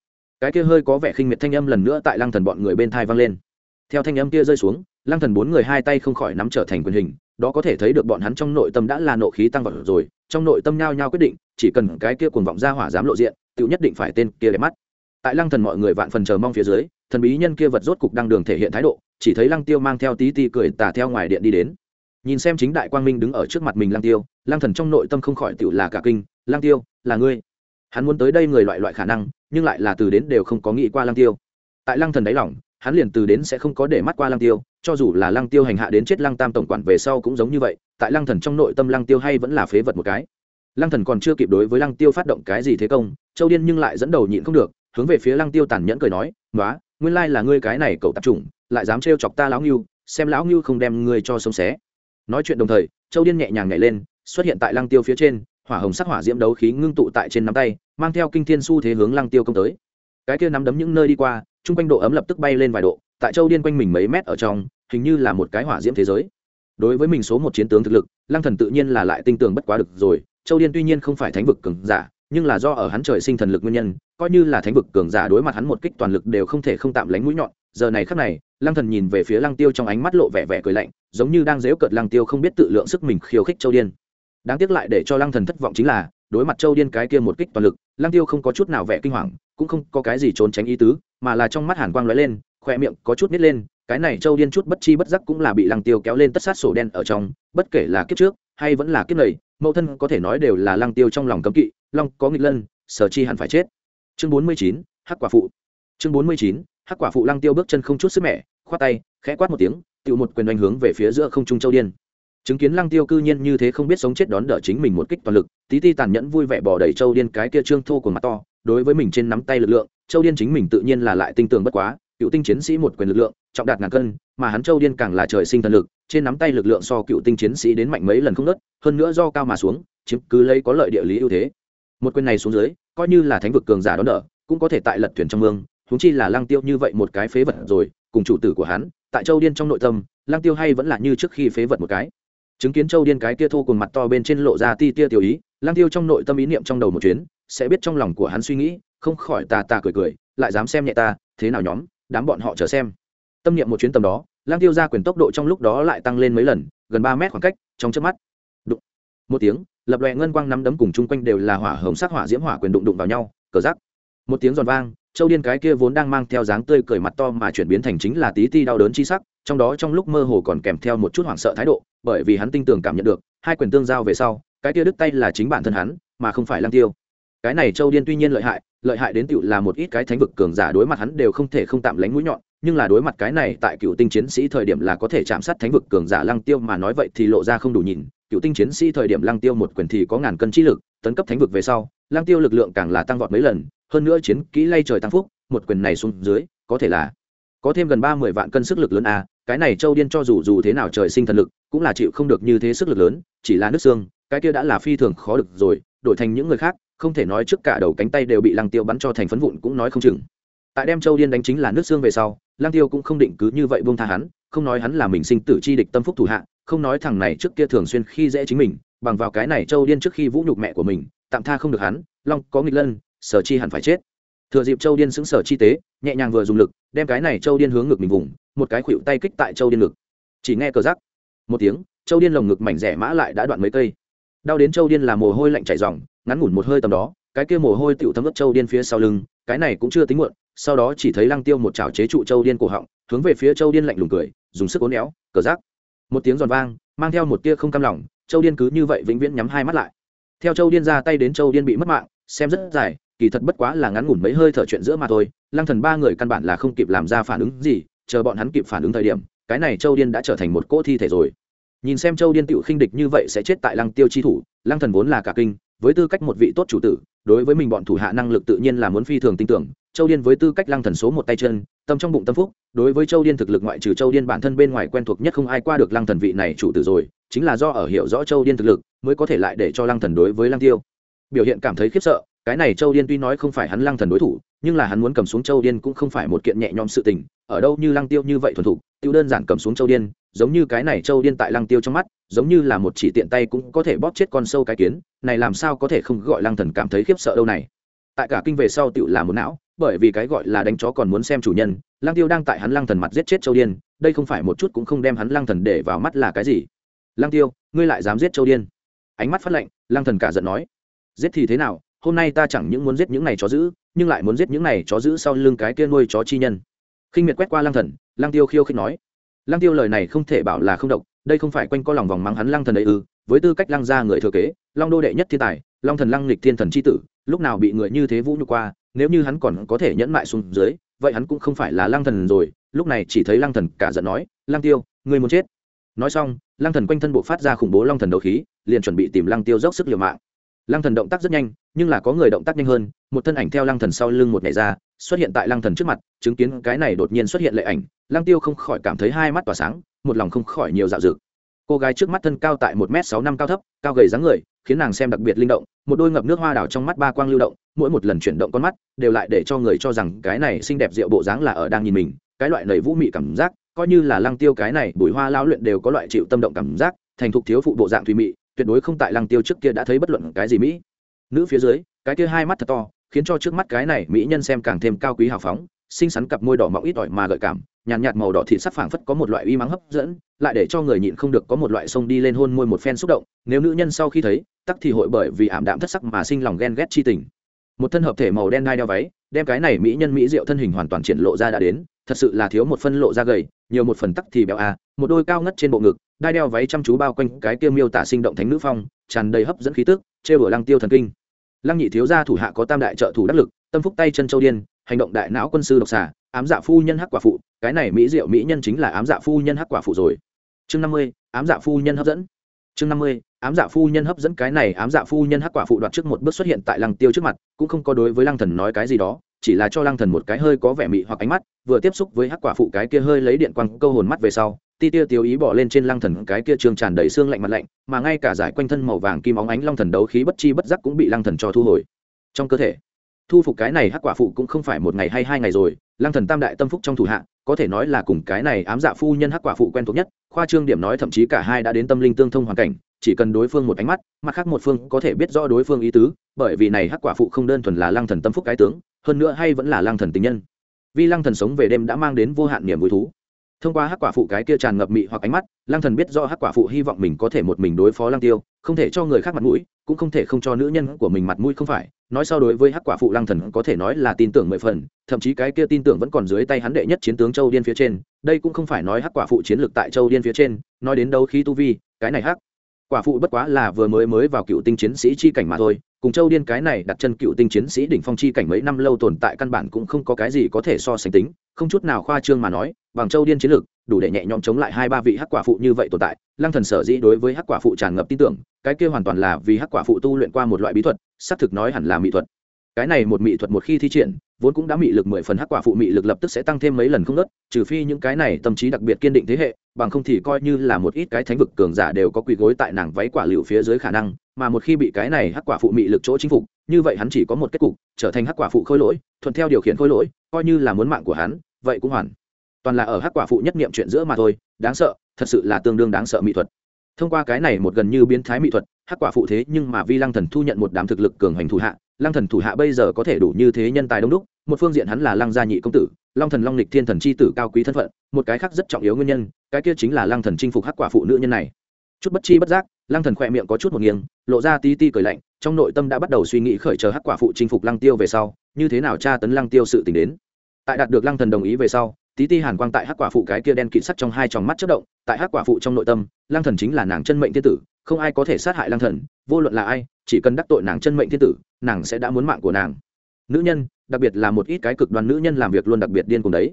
Cái kia hơi có vẻ khinh miệt thanh âm lần nữa tại lăng thần bọn người bên thai vang lên. Theo thanh âm kia rơi xuống, lăng thần bốn người hai tay không khỏi nắm trở thành quyền hình, đó có thể thấy được bọn hắn trong nội tâm đã là nộ khí tăng vọt rồi, trong nội tâm nhao nhao quyết định, chỉ cần cái kia cuồng vọng ra hỏa dám lộ diện tự nhất định phải tên kia đẹp mắt. Tại lăng thần mọi người vạn phần chờ mong phía dưới, thần bí nhân kia vật rốt cục đang đường thể hiện thái độ, chỉ thấy lăng tiêu mang theo tí ti cười tà theo ngoài điện đi đến. Nhìn xem chính đại quang minh đứng ở trước mặt mình lăng tiêu, lăng thần trong nội tâm không khỏi tự là cả kinh, lăng tiêu, là ngươi hắn muốn tới đây người loại loại khả năng, nhưng lại là từ đến đều không có nghĩ qua lăng tiêu. Tại lăng thần đáy lỏng hắn liền từ đến sẽ không có để mắt qua lăng tiêu, cho dù là lăng tiêu hành hạ đến chết lăng tam tổng quản về sau cũng giống như vậy, tại lăng thần trong nội tâm lăng tiêu hay vẫn là phế vật một cái. Lăng thần còn chưa kịp đối với lăng tiêu phát động cái gì thế công, châu điên nhưng lại dẫn đầu nhịn không được, hướng về phía lăng tiêu tàn nhẫn cười nói nói nguyên lai là ngươi cái này cậu tạp chủng, lại dám trêu chọc ta lão ngưu, xem lão ngưu không đem ngươi cho sống xé. Nói chuyện đồng thời, châu điên nhẹ nhàng nhảy lên, xuất hiện tại lăng tiêu phía trên, hỏa hồng sắc hỏa diễm đấu khí ngưng tụ tại trên nắm tay mang theo kinh thiên su thế hướng lăng tiêu công tới. Cái kia nắm đấm những nơi đi qua, chung quanh độ ấm lập tức bay lên vài độ, tại châu điên quanh mình mấy mét ở trong, hình như là một cái hỏa diễm thế giới. Đối với mình số một chiến tướng thực lực, lăng thần tự nhiên là lại tinh tường bất quá được rồi, châu điên tuy nhiên không phải thánh vực cường giả, nhưng là do ở hắn trời sinh thần lực nguyên nhân, coi như là thánh vực cường giả đối mặt hắn một kích toàn lực đều không thể không tạm lánh mũi nhọn. Giờ này khắc này, lăng thần nhìn về phía lăng tiêu trong ánh mắt lộ vẻ vẻ cười lạnh, giống như đang dếu cợt lăng tiêu không biết tự lượng sức mình khiêu khích châu điên. Đáng tiếc lại để cho lăng thần thất vọng chính là đối mặt châu điên cái kia một kích toàn lực Lang tiêu không có chút nào vẻ kinh hoàng, cũng không có cái gì trốn tránh ý tứ, mà là trong mắt hàn quang lóe lên khoe miệng có chút nít lên, cái này châu điên chút bất chi bất giác cũng là bị lăng tiêu kéo lên tất sát sổ đen ở trong, bất kể là kiếp trước, hay vẫn là kiếp này, mẫu thân có thể nói đều là lăng tiêu trong lòng cấm kỵ, long có nghịch lân, sở chi hẳn phải chết. Chương bốn mươi chín, hắc quả phụ. Chương bốn mươi chín, hắc quả phụ lăng tiêu bước chân không chút sức mẻ, khoát tay, khẽ quát một tiếng tự một quyền đánh hướng về phía giữa không trung châu điên chứng kiến lăng tiêu cư nhiên như thế không biết sống chết đón đỡ chính mình một kích toàn lực, tí ti tàn nhẫn vui vẻ bỏ đẩy châu điên cái kia trương thô của mặt to, đối với mình trên nắm tay lực lượng, châu điên chính mình tự nhiên là lại tinh tường bất quá, cựu tinh chiến sĩ một quyền lực lượng, trọng đạt ngàn cân, mà hắn châu điên càng là trời sinh thần lực, trên nắm tay lực lượng so cựu tinh chiến sĩ đến mạnh mấy lần không nớt, hơn nữa do cao mà xuống, chiếm cứ lấy có lợi địa lý ưu thế. Một quyền này xuống dưới, coi như là thánh vực cường giả đón đỡ, cũng có thể tại lật thuyền trong mương húng chi là lăng tiêu như vậy một cái phế vật rồi, cùng chủ tử của hắn, tại châu điên trong nội tâm, lăng tiêu hay vẫn là như trước khi phế vật một cái chứng kiến châu điên cái kia thô cùng mặt to bên trên lộ ra ti tia tiểu ý Lang tiêu trong nội tâm ý niệm trong đầu một chuyến, sẽ biết trong lòng của hắn suy nghĩ, không khỏi tà tà cười cười, lại dám xem nhẹ ta, thế nào nhóm, đám bọn họ chờ xem. Tâm niệm một chuyến tầm đó lang tiêu ra quyền tốc độ trong lúc đó lại tăng lên mấy lần, gần ba mét khoảng cách, trong chớp mắt, đụng, một tiếng, lập loè ngân quang nắm đấm cùng chung quanh đều là hỏa hồng sắc hỏa diễm hỏa quyền đụng đụng vào nhau, cờ rắc. Một tiếng giòn vang, châu điên cái kia vốn đang mang theo dáng tươi cười mặt to mà chuyển biến thành chính là tí ti đau đớn chi sắc trong đó trong lúc mơ hồ còn kèm theo một chút hoảng sợ thái độ, bởi vì hắn tin tưởng cảm nhận được, hai quyền tương giao về sau, cái kia đứt tay là chính bản thân hắn, mà không phải lang tiêu. Cái này châu điên tuy nhiên lợi hại lợi hại đến tựu là một ít cái thánh vực cường giả đối mặt hắn đều không thể không tạm lánh mũi nhọn, nhưng là đối mặt cái này tại cựu tinh chiến sĩ thời điểm là có thể chạm sát thánh vực cường giả lăng tiêu mà nói vậy thì lộ ra không đủ nhìn, cựu tinh chiến sĩ thời điểm lăng tiêu một quyền thì có ngàn cân trí lực, tấn cấp thánh vực về sau, lăng tiêu lực lượng càng là tăng vọt mấy lần, hơn nữa chiến kỹ lay trời tăng phúc, một quyền này xuống dưới, có thể là có thêm gần ba mươi vạn cân sức lực lớn a, cái này châu điên cho dù dù thế nào trời sinh thần lực, cũng là chịu không được như thế sức lực lớn, chỉ là nước xương, cái kia đã là phi thường khó được rồi, đổi thành những người khác, không thể nói trước cả đầu cánh tay đều bị lăng tiêu bắn cho thành phấn vụn cũng nói không chừng. Tại đem châu điên đánh chính là nước xương về sau, lăng tiêu cũng không định cứ như vậy buông tha hắn, không nói hắn là mình sinh tử chi địch tâm phúc thủ hạ, không nói thằng này trước kia thường xuyên khi dễ chính mình, bằng vào cái này châu điên trước khi vũ nhục mẹ của mình, tạm tha không được hắn, long có nghịch lân, sở chi hẳn phải chết thừa dịp châu điên xứng sở chi tế nhẹ nhàng vừa dùng lực đem cái này châu điên hướng ngực mình vùng một cái khuỵu tay kích tại châu điên ngực chỉ nghe cờ rắc một tiếng châu điên lồng ngực mảnh rẻ mã lại đã đoạn mấy cây đau đến châu điên là mồ hôi lạnh chảy ròng ngắn ngủn một hơi tầm đó cái kia mồ hôi tựu thấm ướt châu điên phía sau lưng cái này cũng chưa tính muộn sau đó chỉ thấy lăng tiêu một chảo chế trụ châu điên cổ họng hướng về phía châu điên lạnh lùng cười dùng sức ố néo cờ rác một tiếng giòn vang mang theo một tia không cam lòng châu điên cứ như vậy vĩnh viễn nhắm hai mắt lại theo châu điên ra tay đến châu điên bị mất mạng xem rất dài kỳ thật bất quá là ngắn ngủn mấy hơi thở chuyện giữa mà thôi, lăng thần ba người căn bản là không kịp làm ra phản ứng gì, chờ bọn hắn kịp phản ứng thời điểm, cái này châu điên đã trở thành một cỗ thi thể rồi. Nhìn xem châu điên tựu khinh địch như vậy sẽ chết tại lăng tiêu chi thủ, lăng thần vốn là cả kinh, với tư cách một vị tốt chủ tử, đối với mình bọn thủ hạ năng lực tự nhiên là muốn phi thường tin tưởng, châu điên với tư cách lăng thần số một tay chân, tâm trong bụng tâm phúc, đối với châu điên thực lực ngoại trừ châu điên bản thân bên ngoài quen thuộc nhất không ai qua được lăng thần vị này chủ tử rồi, chính là do ở hiểu rõ châu điên thực lực, mới có thể lại để cho lăng thần đối với lăng tiêu. Biểu hiện cảm thấy khiếp sợ cái này châu điên tuy nói không phải hắn lăng thần đối thủ nhưng là hắn muốn cầm xuống châu điên cũng không phải một kiện nhẹ nhõm sự tình ở đâu như lăng tiêu như vậy thuần thủ, tiêu đơn giản cầm xuống châu điên giống như cái này châu điên tại lăng tiêu trong mắt giống như là một chỉ tiện tay cũng có thể bóp chết con sâu cái kiến này làm sao có thể không gọi lăng thần cảm thấy khiếp sợ đâu này. Tại cả kinh về sau tựu là một não bởi vì cái gọi là đánh chó còn muốn xem chủ nhân lăng tiêu đang tại hắn lăng thần mặt giết chết châu điên đây không phải một chút cũng không đem hắn lăng thần để vào mắt là cái gì. Lăng tiêu ngươi lại dám giết châu điên? Ánh mắt phát lệnh lăng thần cả giận nói. Giết thì thế nào hôm nay ta chẳng những muốn giết những này chó giữ nhưng lại muốn giết những này chó giữ sau lưng cái kia nuôi chó chi nhân. Khinh miệt quét qua lăng thần, lăng tiêu khiêu khích nói. Lăng tiêu lời này không thể bảo là không độc, đây không phải quanh co lòng vòng mắng hắn lăng thần ấy ư, với tư cách lăng gia người thừa kế, long đô đệ nhất thiên tài, long thần lăng lịch thiên thần c h i tử, lúc nào bị người như thế vũ nhục qua, nếu như hắn còn có thể nhẫn mại xuống dưới, vậy hắn cũng không phải là lăng thần rồi, lúc này chỉ thấy lăng thần cả giận nói, lăng tiêu người muốn chết. Nói xong, lăng thần quanh thân bộ phát ra khủng bố long thần đầu khí, liền chuẩn bị tìm lăng tiêu dốc sức liều mạng. Lăng thần động tác rất nhanh nhưng là có người động tác nhanh hơn, một thân ảnh theo lăng thần sau lưng một ngày ra, xuất hiện tại lăng thần trước mặt, chứng kiến cái này đột nhiên xuất hiện lệ ảnh, lăng tiêu không khỏi cảm thấy hai mắt tỏa sáng, một lòng không khỏi nhiều dạo dực. Cô gái trước mắt thân cao tại một m sáu năm cao thấp, cao gầy dáng người, khiến nàng xem đặc biệt linh động, một đôi ngập nước hoa đảo trong mắt ba quang lưu động, mỗi một lần chuyển động con mắt, đều lại để cho người cho rằng cái này xinh đẹp rượu bộ dáng là ở đang nhìn mình, cái loại lầy vũ mị cảm giác, coi như là lăng tiêu cái này bùi hoa lao luyện đều có loại chịu tâm động cảm giác, thành thục thiếu phụ bộ dạng thùy mị, tuyệt đối không tại lăng tiêu trước kia đã thấy bất luận cái gì mỹ nữ phía dưới cái kia hai mắt thật to khiến cho trước mắt cái này mỹ nhân xem càng thêm cao quý hào phóng xinh xắn cặp môi đỏ mọng ít ỏi mà gợi cảm nhàn nhạt, nhạt màu đỏ thịt sắc phảng phất có một loại uy mắng hấp dẫn lại để cho người nhịn không được có một loại sông đi lên hôn môi một phen xúc động nếu nữ nhân sau khi thấy tắc thì hội bởi vì ảm đạm thất sắc mà sinh lòng ghen ghét chi tình. Một thân hợp thể màu đen đai đeo váy đem cái này mỹ nhân mỹ diệu thân hình hoàn toàn triển lộ ra đã đến thật sự là thiếu một phân lộ ra gầy, nhiều một phần tắc thì béo à một đôi cao ngất trên bộ ngực, đai đeo váy chăm chú bao quanh cái tiêu miêu tả sinh động thánh nữ phong, tràn đầy hấp dẫn khí tức chê bửa lăng tiêu thần kinh. Lăng nhị thiếu gia thủ hạ có tam đại trợ thủ đắc lực, tâm phúc tay chân châu điên, hành động đại não quân sư độc xà, ám dạ phu nhân hắc quả phụ, cái này mỹ diệu mỹ nhân chính là ám dạ phu nhân hắc quả phụ rồi. Chương năm mươi, ám dạ phu nhân hấp dẫn. Chương năm mươi, ám dạ phu nhân hấp dẫn cái này ám dạ phu nhân hắc quả phụ đoạt trước một bước xuất hiện tại lăng tiêu trước mặt, cũng không có đối với lăng thần nói cái gì đó chỉ là cho lăng thần một cái hơi có vẻ mị hoặc ánh mắt, vừa tiếp xúc với hắc quả phụ cái kia hơi lấy điện quang câu hồn mắt về sau, ti tia tiêu ý bỏ lên trên lăng thần cái kia trường tràn đầy xương lạnh mặt lạnh, mà ngay cả giải quanh thân màu vàng kim óng ánh long thần đấu khí bất chi bất giác cũng bị lăng thần cho thu hồi. Trong cơ thể, thu phục cái này hắc quả phụ cũng không phải một ngày hay hai ngày rồi, lăng thần tam đại tâm phúc trong thủ hạ, có thể nói là cùng cái này ám dạ phu nhân hắc quả phụ quen thuộc nhất, khoa trương điểm nói thậm chí cả hai đã đến tâm linh tương thông hoàn cảnh chỉ cần đối phương một ánh mắt, mặt khác một phương có thể biết rõ đối phương ý tứ, bởi vì này hắc quả phụ không đơn thuần là lăng thần tâm phúc cái tướng, hơn nữa hay vẫn là lăng thần tình nhân. Vì lăng thần sống về đêm đã mang đến vô hạn niềm vui thú. Thông qua hắc quả phụ cái kia tràn ngập mị hoặc ánh mắt, lăng thần biết rõ hắc quả phụ hy vọng mình có thể một mình đối phó lăng tiêu, không thể cho người khác mặt mũi, cũng không thể không cho nữ nhân của mình mặt mũi không phải. Nói so đối với hắc quả phụ lăng thần có thể nói là tin tưởng mười phần, thậm chí cái kia tin tưởng vẫn còn dưới tay hắn đệ nhất chiến tướng châu điên phía trên. Đây cũng không phải nói hắc quả phụ chiến lược tại châu điên phía trên, nói đến đâu khi tu vi, cái này hắc quả phụ bất quá là vừa mới mới vào cựu tinh chiến sĩ chi cảnh mà thôi, cùng châu điên cái này đặt chân cựu tinh chiến sĩ đỉnh phong chi cảnh mấy năm lâu tồn tại căn bản cũng không có cái gì có thể so sánh tính, không chút nào khoa trương mà nói, bằng châu điên chiến lược, đủ để nhẹ nhõm chống lại hai ba vị hắc quả phụ như vậy tồn tại, lăng thần sở dĩ đối với hắc quả phụ tràn ngập tin tưởng, cái kia hoàn toàn là vì hắc quả phụ tu luyện qua một loại bí thuật, xác thực nói hẳn là mỹ thuật cái này một mỹ thuật một khi thi triển, vốn cũng đã mị lực mười phần hắc quả phụ mị lực lập tức sẽ tăng thêm mấy lần không ngớt trừ phi những cái này tâm trí đặc biệt kiên định thế hệ, bằng không thì coi như là một ít cái thánh vực cường giả đều có quỳ gối tại nàng váy quả liệu phía dưới khả năng, mà một khi bị cái này hắc quả phụ mị lực chỗ chinh phục, như vậy hắn chỉ có một kết cục, trở thành hắc quả phụ khôi lỗi, thuận theo điều khiển khôi lỗi, coi như là muốn mạng của hắn, vậy cũng hoàn. Toàn là ở hắc quả phụ nhất niệm chuyện giữa mà thôi, đáng sợ, thật sự là tương đương đáng sợ mỹ thuật. Thông qua cái này một gần như biến thái mỹ thuật, hắc quả phụ thế nhưng mà vi lăng thần thu nhận một đám thực lực cường hành thủ hạ lăng thần thủ hạ bây giờ có thể đủ như thế nhân tài đông đúc, một phương diện hắn là lăng gia nhị công tử, long thần long lịch thiên thần c h i tử cao quý thân phận, một cái khác rất trọng yếu nguyên nhân, cái kia chính là lăng thần chinh phục hắc quả phụ nữ nhân này. Chút bất chi bất giác, lăng thần khỏe miệng có chút một nghiêng, lộ ra tí ti cười lạnh, trong nội tâm đã bắt đầu suy nghĩ khởi chờ hắc quả phụ chinh phục lăng tiêu về sau, như thế nào tra tấn lăng tiêu sự t đến. Tại đạt được lăng thần đồng ý về sau, tí ti hàn quang tại hắc quả phụ cái kia đen kịt sắt trong hai tròng mắt chất động, tại hắc quả phụ trong nội tâm, lăng thần chính là nàng chân mệnh thiên tử, không ai có thể sát hại lăng thần, vô luận là ai chỉ cần đắc tội nàng chân mệnh thiên tử, nàng sẽ đã muốn mạng của nàng. Nữ nhân, đặc biệt là một ít cái cực đoan nữ nhân làm việc luôn đặc biệt điên cùng đấy.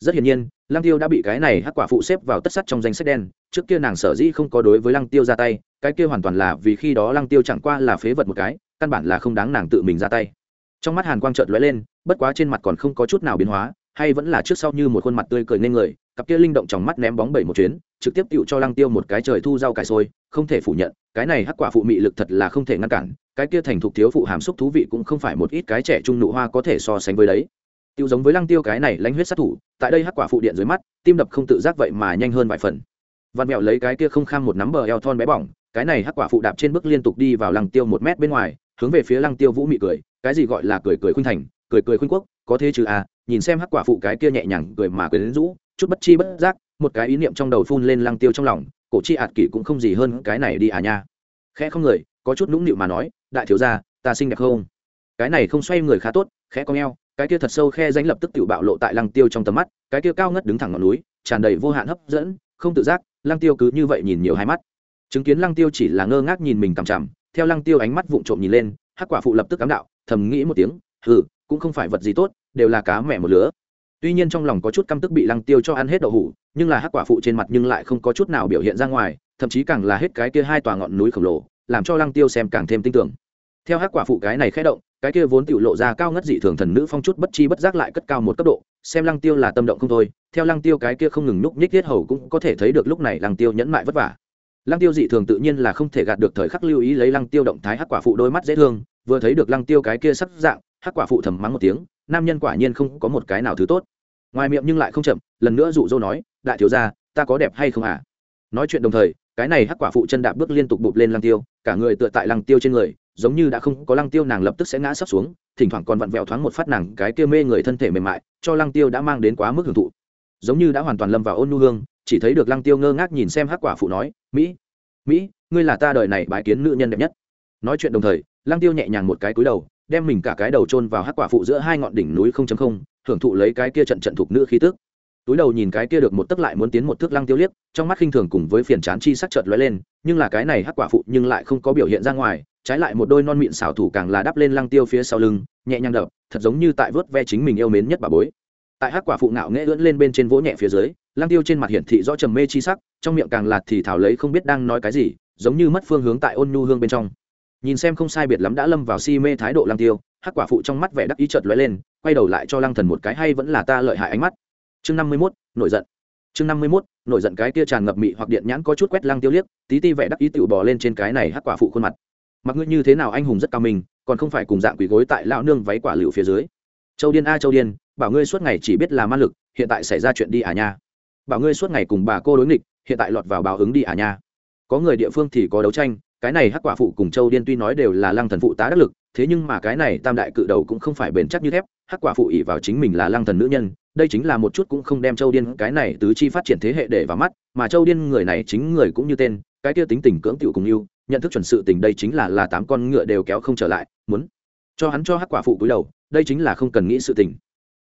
Rất hiển nhiên, lăng tiêu đã bị cái này hắc quả phụ xếp vào tất sắt trong danh sách đen, trước kia nàng sở dĩ không có đối với lăng tiêu ra tay, cái kia hoàn toàn là vì khi đó lăng tiêu chẳng qua là phế vật một cái, căn bản là không đáng nàng tự mình ra tay. Trong mắt hàn quang trợt lóe lên, bất quá trên mặt còn không có chút nào biến hóa, hay vẫn là trước sau như một khuôn mặt tươi cười nên người cặp kia linh động trong mắt ném bóng bảy một chuyến, trực tiếp tựu cho lăng tiêu một cái trời thu rau cải sôi không thể phủ nhận, cái này hắc quả phụ mị lực thật là không thể ngăn cản, cái kia thành thục thiếu phụ hàm xúc thú vị cũng không phải một ít cái trẻ trung nụ hoa có thể so sánh với đấy. Tiêu giống với lăng tiêu cái này lãnh huyết sát thủ, tại đây hắc quả phụ điện dưới mắt, tim đập không tự giác vậy mà nhanh hơn vài phần. Văn mẹo lấy cái kia không kham một nắm bờ eo thon bé bỏng, cái này hắc quả phụ đạp trên bước liên tục đi vào lăng tiêu một mét bên ngoài, hướng về phía lăng tiêu vũ mị cười, cái gì gọi là cười cười khuynh thành, cười cười khuynh quốc, có thế chứ à nhìn xem hắc quả phụ cái kia nhẹ nhàng cười mà cười đến rũ chút bất chi bất giác, một cái ý niệm trong đầu phun lên lăng tiêu trong lòng, cổ chi ạt kỷ cũng không gì hơn cái này đi à nha. Khẽ không người, có chút nũng nịu mà nói, đại thiếu gia, ta xinh đẹp không? Cái này không xoay người khá tốt, khẽ cong eo cái kia thật sâu khe danh lập tức tự bạo lộ tại lăng tiêu trong tầm mắt, cái kia cao ngất đứng thẳng ngọn núi, tràn đầy vô hạn hấp dẫn, không tự giác, lăng tiêu cứ như vậy nhìn nhiều hai mắt. Chứng kiến lăng tiêu chỉ là ngơ ngác nhìn mình cằm chằm, theo lăng tiêu ánh mắt vụng trộm nhìn lên, hắc quả phụ lập tức cám đạo, thầm nghĩ một tiếng, hừ, cũng không phải vật gì tốt, đều là cá mẹ một lứa tuy nhiên trong lòng có chút căm tức bị lăng tiêu cho ăn hết đậu hủ, nhưng là hắc quả phụ trên mặt nhưng lại không có chút nào biểu hiện ra ngoài, thậm chí càng là hết cái kia hai tòa ngọn núi khổng lồ, làm cho lăng tiêu xem càng thêm tin tưởng. Theo hắc quả phụ cái này khẽ động, cái kia vốn tự lộ ra cao ngất dị thường thần nữ phong chút bất chi bất giác lại cất cao một cấp độ, xem lăng tiêu là tâm động không thôi, theo lăng tiêu cái kia không ngừng núp nhích thiết hầu cũng có thể thấy được lúc này lăng tiêu nhẫn mại vất vả. Lăng tiêu dị thường tự nhiên là không thể gạt được thời khắc lưu ý lấy lăng tiêu động thái hắc quả phụ đôi mắt dễ thương, vừa thấy được lăng tiêu cái kia sắc dạng, hắc quả phụ thầm mắng một tiếng, nam nhân quả nhiên không có một cái nào thứ tốt ngoài miệng nhưng lại không chậm, lần nữa dụ dỗ nói, đại thiếu gia, ta có đẹp hay không à nói chuyện đồng thời, cái này hắc quả phụ chân đạp bước liên tục bụp lên lăng tiêu, cả người tựa tại lăng tiêu trên người, giống như đã không có lăng tiêu, nàng lập tức sẽ ngã sấp xuống, thỉnh thoảng còn vặn vẹo thoáng một phát nàng cái kia mê người thân thể mềm mại, cho lăng tiêu đã mang đến quá mức hưởng thụ. Giống như đã hoàn toàn lâm vào ôn nhu hương, chỉ thấy được lăng tiêu ngơ ngác nhìn xem hắc quả phụ nói, mỹ mỹ, ngươi là ta đời này bái kiến nữ nhân đẹp nhất. Nói chuyện đồng thời, lăng tiêu nhẹ nhàng một cái cúi đầu, đem mình cả cái đầu chôn vào hắc quả phụ giữa hai ngọn đỉnh núi không chấm không hưởng thụ lấy cái kia trận trận thuộc nữ khí tức. Túi đầu nhìn cái kia được một tấc lại muốn tiến một thước lăng tiêu liếc, trong mắt khinh thường cùng với phiền chán chi sắc chợt lóe lên, nhưng là cái này hắc quả phụ nhưng lại không có biểu hiện ra ngoài, trái lại một đôi non mịn xảo thủ càng là đắp lên lăng tiêu phía sau lưng, nhẹ nhàng đập, thật giống như tại vớt ve chính mình yêu mến nhất bà bối. Tại hắc quả phụ ngạo nghễ ưỡn lên bên trên vỗ nhẹ phía dưới, lăng tiêu trên mặt hiển thị rõ trầm mê chi sắc, trong miệng càng lạt thì thảo lấy không biết đang nói cái gì, giống như mất phương hướng tại ôn nhu hương bên trong. Nhìn xem không sai biệt lắm đã lâm vào si mê thái độ lăng tiêu hắc quả phụ trong mắt vẻ đắc ý chợt lóe lên quay đầu lại cho lăng thần một cái hay vẫn là ta lợi hại ánh mắt. Chương năm mươi 51, nổi giận. Chương năm mươi 51, nổi giận cái kia tràn ngập mị hoặc điện nhãn có chút quét lăng tiêu liếc tí ti vẻ đắc ý tựu bò lên trên cái này hắc quả phụ khuôn mặt. Mặc ngươi như thế nào anh hùng rất cao mình còn không phải cùng dạng quỷ gối tại lão nương váy quả lựu phía dưới. Châu điên a châu điên bảo ngươi suốt ngày chỉ biết là ma lực hiện tại xảy ra chuyện đi à nha. Bảo ngươi suốt ngày cùng bà cô đối nghịch hiện tại lọt vào báo ứng đi à nha. Có người địa phương thì có đấu tranh cái này hắc quả phụ cùng châu điên tuy nói đều là lăng thần phụ tá đắc lực, thế nhưng mà cái này tam đại cự đầu cũng không phải bền chắc như thép, hắc quả phụ ỉ vào chính mình là lăng thần nữ nhân, đây chính là một chút cũng không đem châu điên cái này tứ chi phát triển thế hệ để vào mắt, mà châu điên người này chính người cũng như tên, cái kia tính tình cưỡng tiểu cùng yêu, nhận thức chuẩn sự tình đây chính là là tám con ngựa đều kéo không trở lại, muốn cho hắn cho hắc quả phụ cúi đầu, đây chính là không cần nghĩ sự tình.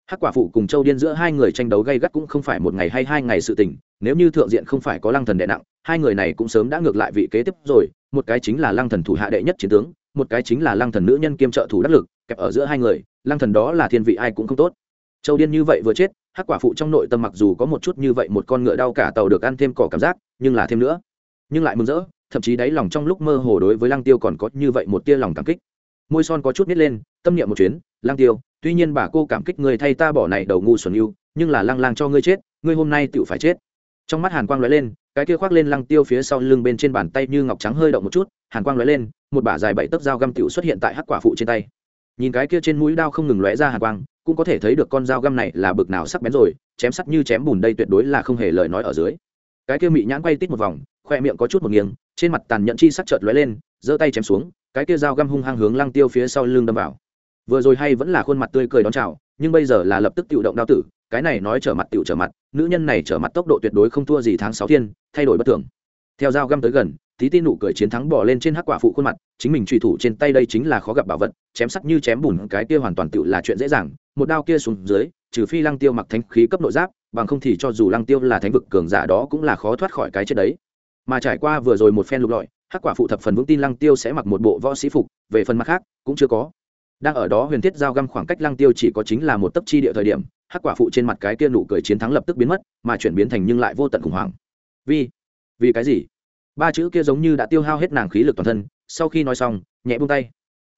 Hắc quả phụ cùng châu điên giữa hai người tranh đấu gay gắt cũng không phải một ngày hay hai ngày sự tình nếu như thượng diện không phải có lăng thần đệ nặng, hai người này cũng sớm đã ngược lại vị kế tiếp rồi, một cái chính là lăng thần thủ hạ đệ nhất chiến tướng, một cái chính là lăng thần nữ nhân kiêm trợ thủ đắc lực, kẹp ở giữa hai người, lăng thần đó là thiên vị ai cũng không tốt. Châu điên như vậy vừa chết, hắc quả phụ trong nội tâm mặc dù có một chút như vậy một con ngựa đau cả tàu được ăn thêm cỏ cảm giác, nhưng là thêm nữa. Nhưng lại mừng rỡ, thậm chí đáy lòng trong lúc mơ hồ đối với lăng tiêu còn có như vậy một tia lòng cảm kích. Môi son có chút nít lên, tâm niệm một chuyến, lăng tiêu, tuy nhiên bà cô cảm kích người thay ta bỏ này đầu ngu xuẩn yêu, nhưng là lăng lang cho ngươi chết, ngươi hôm nay tự phải chết trong mắt hàn quang lóe lên, cái kia khoác lên lăng tiêu phía sau lưng bên trên bàn tay như ngọc trắng hơi động một chút, hàn quang lóe lên, một bả dài bảy tấc dao găm tiểu xuất hiện tại hắc quả phụ trên tay. Nhìn cái kia trên mũi đao không ngừng lóe ra hàn quang, cũng có thể thấy được con dao găm này là bực nào sắc bén rồi, chém sắt như chém bùn đây tuyệt đối là không hề lời nói ở dưới. Cái kia mị nhãn quay tít một vòng, khoe miệng có chút một nghiêng, trên mặt tàn nhẫn chi sắc chợt lóe lên, giơ tay chém xuống, cái kia dao găm hung hăng hướng lăng tiêu phía sau lưng đâm vào vừa rồi hay vẫn là khuôn mặt tươi cười đón chào, nhưng bây giờ là lập tức tự động đao tử, cái này nói trở mặt tiểu trở mặt, nữ nhân này trở mặt tốc độ tuyệt đối không thua gì tháng sáu thiên thay đổi bất thường. Theo dao găm tới gần tí tin nụ cười chiến thắng bỏ lên trên hắc quả phụ khuôn mặt, chính mình truy thủ trên tay đây chính là khó gặp bảo vật, chém sắc như chém bùn, cái kia hoàn toàn tự là chuyện dễ dàng, một đao kia xuống dưới, trừ phi lăng tiêu mặc thánh khí cấp nội giáp, bằng không thì cho dù lăng tiêu là thánh vực cường giả đó cũng là khó thoát khỏi cái chết đấy. Mà trải qua vừa rồi một phen lục lọi, hắc quả phụ thập phần vững tin lăng tiêu sẽ mặc một bộ võ sĩ phục, về phần mặt khác, cũng chưa có đang ở đó huyền thiết giao găm khoảng cách lăng tiêu chỉ có chính là một tấc chi địa thời điểm, hắc quả phụ trên mặt cái kia nụ cười chiến thắng lập tức biến mất, mà chuyển biến thành nhưng lại vô tận khủng hoảng. Vì vì cái gì? Ba chữ kia giống như đã tiêu hao hết nàng khí lực toàn thân, sau khi nói xong, nhẹ buông tay.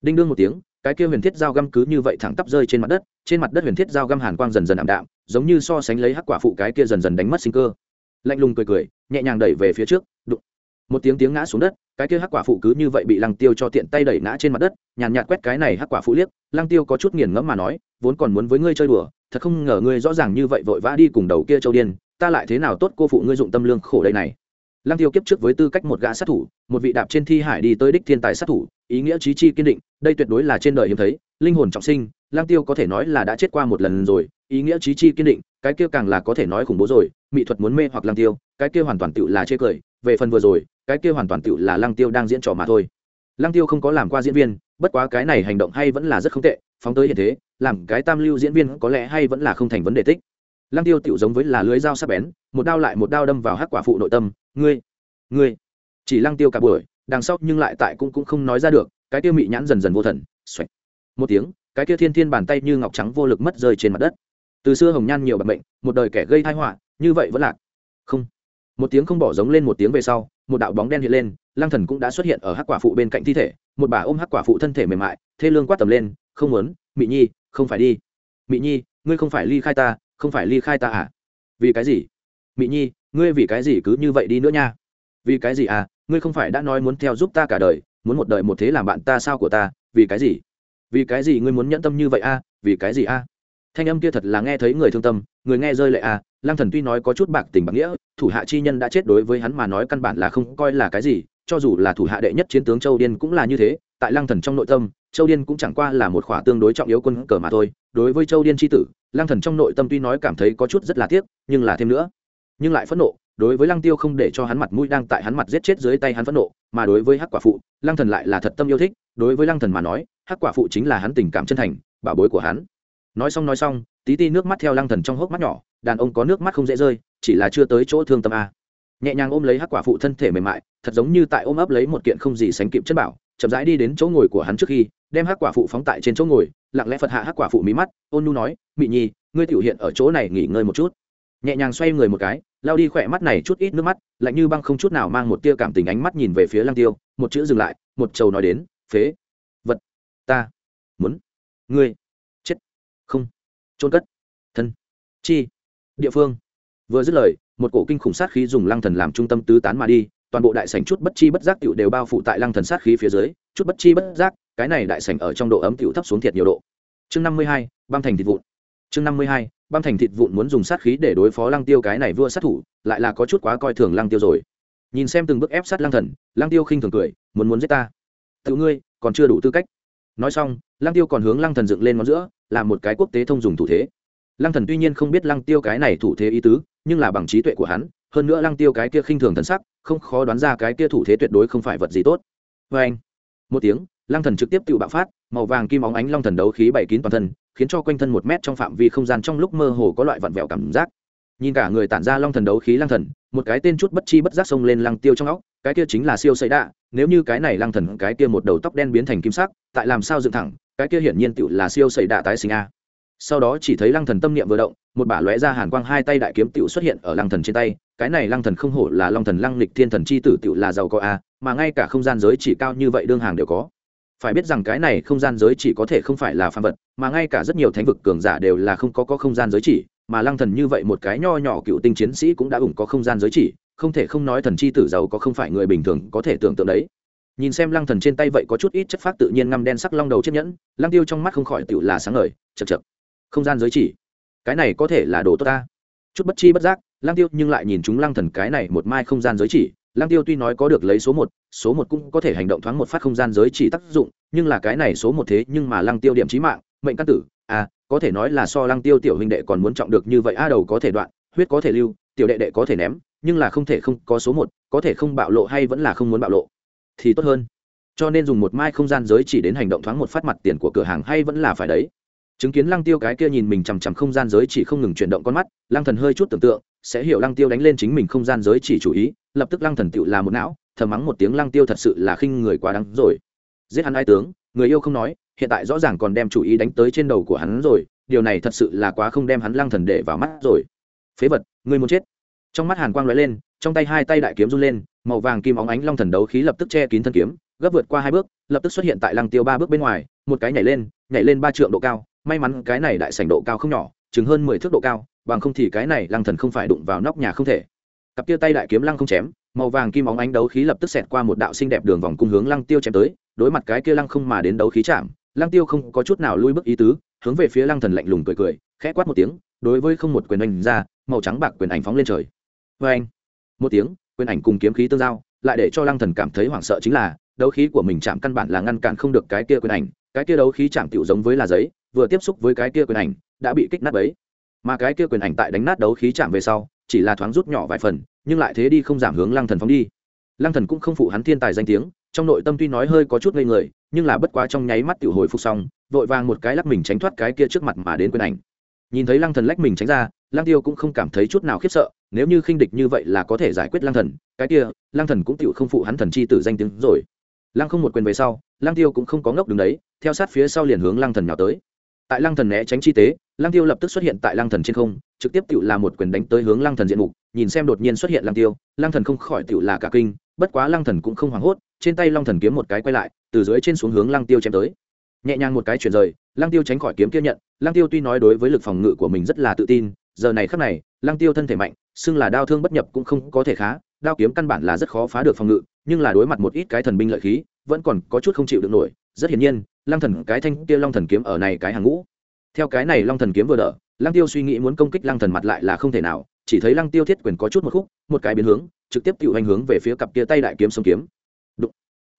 Đinh đương một tiếng, cái kia huyền thiết dao găm cứ như vậy thẳng tắp rơi trên mặt đất, trên mặt đất huyền thiết dao găm hàn quang dần dần ảm đạm, giống như so sánh lấy hắc quả phụ cái kia dần dần đánh mất sinh cơ. Lạnh lùng cười cười, nhẹ nhàng đẩy về phía trước, đụng. Một tiếng tiếng ngã xuống đất cái kia hắc quả phụ cứ như vậy bị lăng tiêu cho tiện tay đẩy ngã trên mặt đất, nhàn nhạt quét cái này hắc quả phụ liếc, lăng tiêu có chút nghiền ngẫm mà nói, vốn còn muốn với ngươi chơi đùa, thật không ngờ ngươi rõ ràng như vậy vội vã đi cùng đầu kia châu điên, ta lại thế nào tốt cô phụ ngươi dụng tâm lương khổ đây này? Lăng tiêu kiếp trước với tư cách một gã sát thủ, một vị đạp trên thi hải đi tới đích thiên tài sát thủ, ý nghĩa trí chi kiên định, đây tuyệt đối là trên đời hiếm thấy, linh hồn trọng sinh, lăng tiêu có thể nói là đã chết qua một lần rồi, ý nghĩa trí chi kiên định, cái kia càng là có thể nói khủng bố rồi, mỹ thuật muốn mê hoặc lăng tiêu, cái kia hoàn toàn tự là chê cười, về phần vừa rồi cái kia hoàn toàn tựu là lăng tiêu đang diễn trò mà thôi. Lăng tiêu không có làm qua diễn viên, bất quá cái này hành động hay vẫn là rất không tệ, phóng tới hiện thế, làm cái tam lưu diễn viên có lẽ hay vẫn là không thành vấn đề tích. Lăng tiêu tựu giống với là lưới dao sắc bén, một đao lại một đao đâm vào hắc quả phụ nội tâm, ngươi ngươi. Chỉ lăng tiêu cả buổi, đằng sau nhưng lại tại cũng cũng không nói ra được, cái kia mị nhãn dần dần vô thần xoạch một tiếng, cái kia thiên thiên bàn tay như ngọc trắng vô lực mất rơi trên mặt đất. Từ xưa hồng nhan nhiều bận bệnh một đời kẻ gây tai họa, như vậy vẫn lạc. Không. Một tiếng không bỏ giống lên một tiếng về sau một đạo bóng đen hiện lên, lăng thần cũng đã xuất hiện ở hắc quả phụ bên cạnh thi thể, một bà ôm hắc quả phụ thân thể mềm mại, thê lương quát tầm lên, không muốn, mị nhi, không phải đi. Mị nhi, ngươi không phải ly khai ta, không phải ly khai ta à? Vì cái gì? Mị nhi, ngươi vì cái gì cứ như vậy đi nữa nha? Vì cái gì à? Ngươi không phải đã nói muốn theo giúp ta cả đời, muốn một đời một thế làm bạn ta sao của ta? Vì cái gì? Vì cái gì ngươi muốn nhẫn tâm như vậy a à? vì cái gì a à? Thanh âm kia thật là nghe thấy người thương tâm, người nghe rơi lệ à? lăng thần tuy nói có chút bạc tình bạc nghĩa, thủ hạ chi nhân đã chết đối với hắn mà nói căn bản là không coi là cái gì, cho dù là thủ hạ đệ nhất chiến tướng châu điên cũng là như thế, tại lăng thần trong nội tâm, châu điên cũng chẳng qua là một khỏa tương đối trọng yếu quân cờ mà thôi, đối với châu điên tri tử, lăng thần trong nội tâm tuy nói cảm thấy có chút rất là tiếc, nhưng là thêm nữa nhưng lại phẫn nộ, đối với lăng tiêu không để cho hắn mặt mũi đang tại hắn mặt giết chết dưới tay hắn phẫn nộ, mà đối với hắc quả phụ, lăng thần lại là thật tâm yêu thích, đối với lăng thần mà nói, hắc quả phụ chính là hắn tình cảm chân thành bảo bối của hắn nói xong nói xong, tí ti nước mắt theo lăng thần trong hốc mắt nhỏ, đàn ông có nước mắt không dễ rơi, chỉ là chưa tới chỗ thương tâm a. Nhẹ nhàng ôm lấy hắc quả phụ thân thể mềm mại, thật giống như tại ôm ấp lấy một kiện không gì sánh kịp chất bảo, chậm rãi đi đến chỗ ngồi của hắn trước khi, đem hắc quả phụ phóng tại trên chỗ ngồi, lặng lẽ phật hạ hắc quả phụ mí mắt, ôn nu nói, mị nhi, ngươi tiểu hiện ở chỗ này nghỉ ngơi một chút. Nhẹ nhàng xoay người một cái lao đi khỏe mắt này chút ít nước mắt, lạnh như băng không chút nào mang một tia cảm tình ánh mắt nhìn về phía lăng tiêu, một chữ dừng lại, một trầu nói đến, phế vật, ta muốn ngươi không. Trôn cất. Thân. Chi. Địa phương. Vừa dứt lời, một cổ kinh khủng sát khí dùng lăng thần làm trung tâm tứ tán mà đi, toàn bộ đại sảnh chút bất chi bất giác tiểu đều bao phủ tại lăng thần sát khí phía dưới, chút bất chi bất giác, cái này đại sảnh ở trong độ ấm tiểu thấp xuống thiệt nhiều độ. Chương năm mươi hai băng thành thịt vụn. Chương năm mươi hai băng thành thịt vụn muốn dùng sát khí để đối phó lăng tiêu cái này vua sát thủ, lại là có chút quá coi thường lăng tiêu rồi. Nhìn xem từng bước ép sát lăng thần, lăng tiêu khinh thường cười, muốn muốn giết ta. Tự ngươi, còn chưa đủ tư cách nói xong, lăng tiêu còn hướng lăng thần dựng lên ngón giữa, là một cái quốc tế thông dùng thủ thế. Lăng thần tuy nhiên không biết lăng tiêu cái này thủ thế ý tứ, nhưng là bằng trí tuệ của hắn, hơn nữa lăng tiêu cái kia khinh thường thần sắc, không khó đoán ra cái kia thủ thế tuyệt đối không phải vật gì tốt. Vê anh, một tiếng, lăng thần trực tiếp tự bạo phát, màu vàng kim óng ánh long thần đấu khí bảy kín toàn thân, khiến cho quanh thân một mét trong phạm vi không gian trong lúc mơ hồ có loại vặn vẹo cảm giác nhìn cả người tản ra long thần đấu khí Lang thần, một cái tên chút bất chi bất giác xông lên lăng tiêu trong óc, cái kia chính là siêu xây đạ, nếu như cái này Lang thần, cái kia một đầu tóc đen biến thành kim sắc, tại làm sao dựng thẳng, cái kia hiển nhiên tựu là siêu xây đạ tái sinh a. Sau đó chỉ thấy lăng thần tâm niệm vừa động, một bả lóe ra hàn quang hai tay đại kiếm tựu xuất hiện ở lăng thần trên tay, cái này lăng thần không hổ là long thần lăng lịch thiên thần chi tử tựu là giàu có a, mà ngay cả không gian giới chỉ cao như vậy đương hàng đều có. Phải biết rằng cái này không gian giới chỉ có thể không phải là phàm vật, mà ngay cả rất nhiều thánh vực cường giả đều là không có có không gian giới chỉ mà lăng thần như vậy một cái nho nhỏ cựu tinh chiến sĩ cũng đã ủng có không gian giới chỉ, không thể không nói thần chi tử giàu có không phải người bình thường có thể tưởng tượng đấy. Nhìn xem lăng thần trên tay vậy có chút ít chất phát tự nhiên ngăm đen sắc long đầu chiếc nhẫn, lăng tiêu trong mắt không khỏi tựu là sáng ngời chật chật không gian giới chỉ, cái này có thể là đồ tốt ta. Chút bất chi bất giác, lăng tiêu nhưng lại nhìn chúng lăng thần cái này một mai không gian giới chỉ, lăng tiêu tuy nói có được lấy số một số một cũng có thể hành động thoáng một phát không gian giới chỉ tác dụng, nhưng là cái này số một thế nhưng mà lăng tiêu điểm trí mạng, mệnh căn tử có thể nói là so lăng tiêu tiểu huynh đệ còn muốn trọng được như vậy, a đầu có thể đoạn, huyết có thể lưu, tiểu đệ đệ có thể ném, nhưng là không thể không có số một, có thể không bạo lộ hay vẫn là không muốn bạo lộ, thì tốt hơn. Cho nên dùng một mai không gian giới chỉ đến hành động thoáng một phát mặt tiền của cửa hàng hay vẫn là phải đấy. Chứng kiến lăng tiêu cái kia nhìn mình chằm chằm không gian giới chỉ không ngừng chuyển động con mắt, lăng thần hơi chút tưởng tượng, sẽ hiểu lăng tiêu đánh lên chính mình không gian giới chỉ chủ ý, lập tức lăng thần tựu là một não, thầm mắng một tiếng lăng tiêu thật sự là khinh người quá đáng rồi. Giết hắn ai tướng, người yêu không nói hiện tại rõ ràng còn đem chủ ý đánh tới trên đầu của hắn rồi, điều này thật sự là quá không đem hắn lăng thần để vào mắt rồi. Phế vật, ngươi muốn chết. Trong mắt hàn quang lóe lên, trong tay hai tay đại kiếm run lên, màu vàng kim óng ánh long thần đấu khí lập tức che kín thân kiếm, gấp vượt qua hai bước, lập tức xuất hiện tại lăng tiêu ba bước bên ngoài, một cái nhảy lên nhảy lên ba trượng độ cao. May mắn cái này đại sảnh độ cao không nhỏ, chừng hơn mười thước độ cao, bằng không thì cái này lăng thần không phải đụng vào nóc nhà không thể. Cặp kia tay đại kiếm lăng không chém, màu vàng kim óng ánh đấu khí lập tức xẹt qua một đạo xinh đẹp đường vòng cung hướng lăng tiêu chém tới, đối mặt cái kia lăng không mà đến đấu khí chạm lăng tiêu không có chút nào lui bước ý tứ, hướng về phía lăng thần lạnh lùng cười cười, khẽ quát một tiếng, đối với không một quyền ảnh ra, màu trắng bạc quyền ảnh phóng lên trời vê anh, một tiếng, quyền ảnh cùng kiếm khí tương giao, lại để cho lăng thần cảm thấy hoảng sợ chính là, đấu khí của mình chạm căn bản là ngăn cản không được cái kia quyền ảnh, cái kia đấu khí chạm tiểu giống với là giấy, vừa tiếp xúc với cái kia quyền ảnh, đã bị kích nát bấy. mà cái kia quyền ảnh tại đánh nát đấu khí chạm về sau, chỉ là thoáng rút nhỏ vài phần, nhưng lại thế đi không giảm hướng lăng thần phóng đi lăng thần cũng không phụ hắn thiên tài danh tiếng trong nội tâm tuy nói hơi có chút ngây người, nhưng là bất quá trong nháy mắt tự hồi phục xong, vội vàng một cái lắc mình tránh thoát cái kia trước mặt mà đến quyền ảnh. Nhìn thấy lăng thần lách mình tránh ra, lăng tiêu cũng không cảm thấy chút nào khiếp sợ, nếu như khinh địch như vậy là có thể giải quyết lăng thần, cái kia, lăng thần cũng tự không phụ hắn thần chi tử danh tiếng rồi. Lăng không một quyền về sau, lăng tiêu cũng không có ngốc đứng đấy, theo sát phía sau liền hướng lăng thần nhào tới tại lăng thần né tránh chi tế, lăng tiêu lập tức xuất hiện tại lăng thần trên không, trực tiếp tự là một quyền đánh tới hướng lăng thần diện mục, nhìn xem đột nhiên xuất hiện lăng tiêu, lăng thần không khỏi tự là cả kinh, bất quá lăng thần cũng không hoảng hốt, trên tay long thần kiếm một cái quay lại, từ dưới trên xuống hướng lăng tiêu chém tới. Nhẹ nhàng một cái chuyển rời, lăng tiêu tránh khỏi kiếm kia nhận, lăng tiêu tuy nói đối với lực phòng ngự của mình rất là tự tin, giờ này khắc này, lăng tiêu thân thể mạnh, xưng là đao thương bất nhập cũng không có thể khá, đao kiếm căn bản là rất khó phá được phòng ngự, nhưng là đối mặt một ít cái thần binh lợi khí, vẫn còn có chút không chịu được nổi, rất hiển nhiên lăng thần, cái thanh kia long thần kiếm ở này cái hàng ngũ. Theo cái này long thần kiếm vừa đỡ, lăng tiêu suy nghĩ muốn công kích lăng thần mặt lại là không thể nào, chỉ thấy lăng tiêu thiết quyền có chút một khúc, một cái biến hướng, trực tiếp tự hành hướng về phía cặp kia tay đại kiếm sông kiếm. Đụng.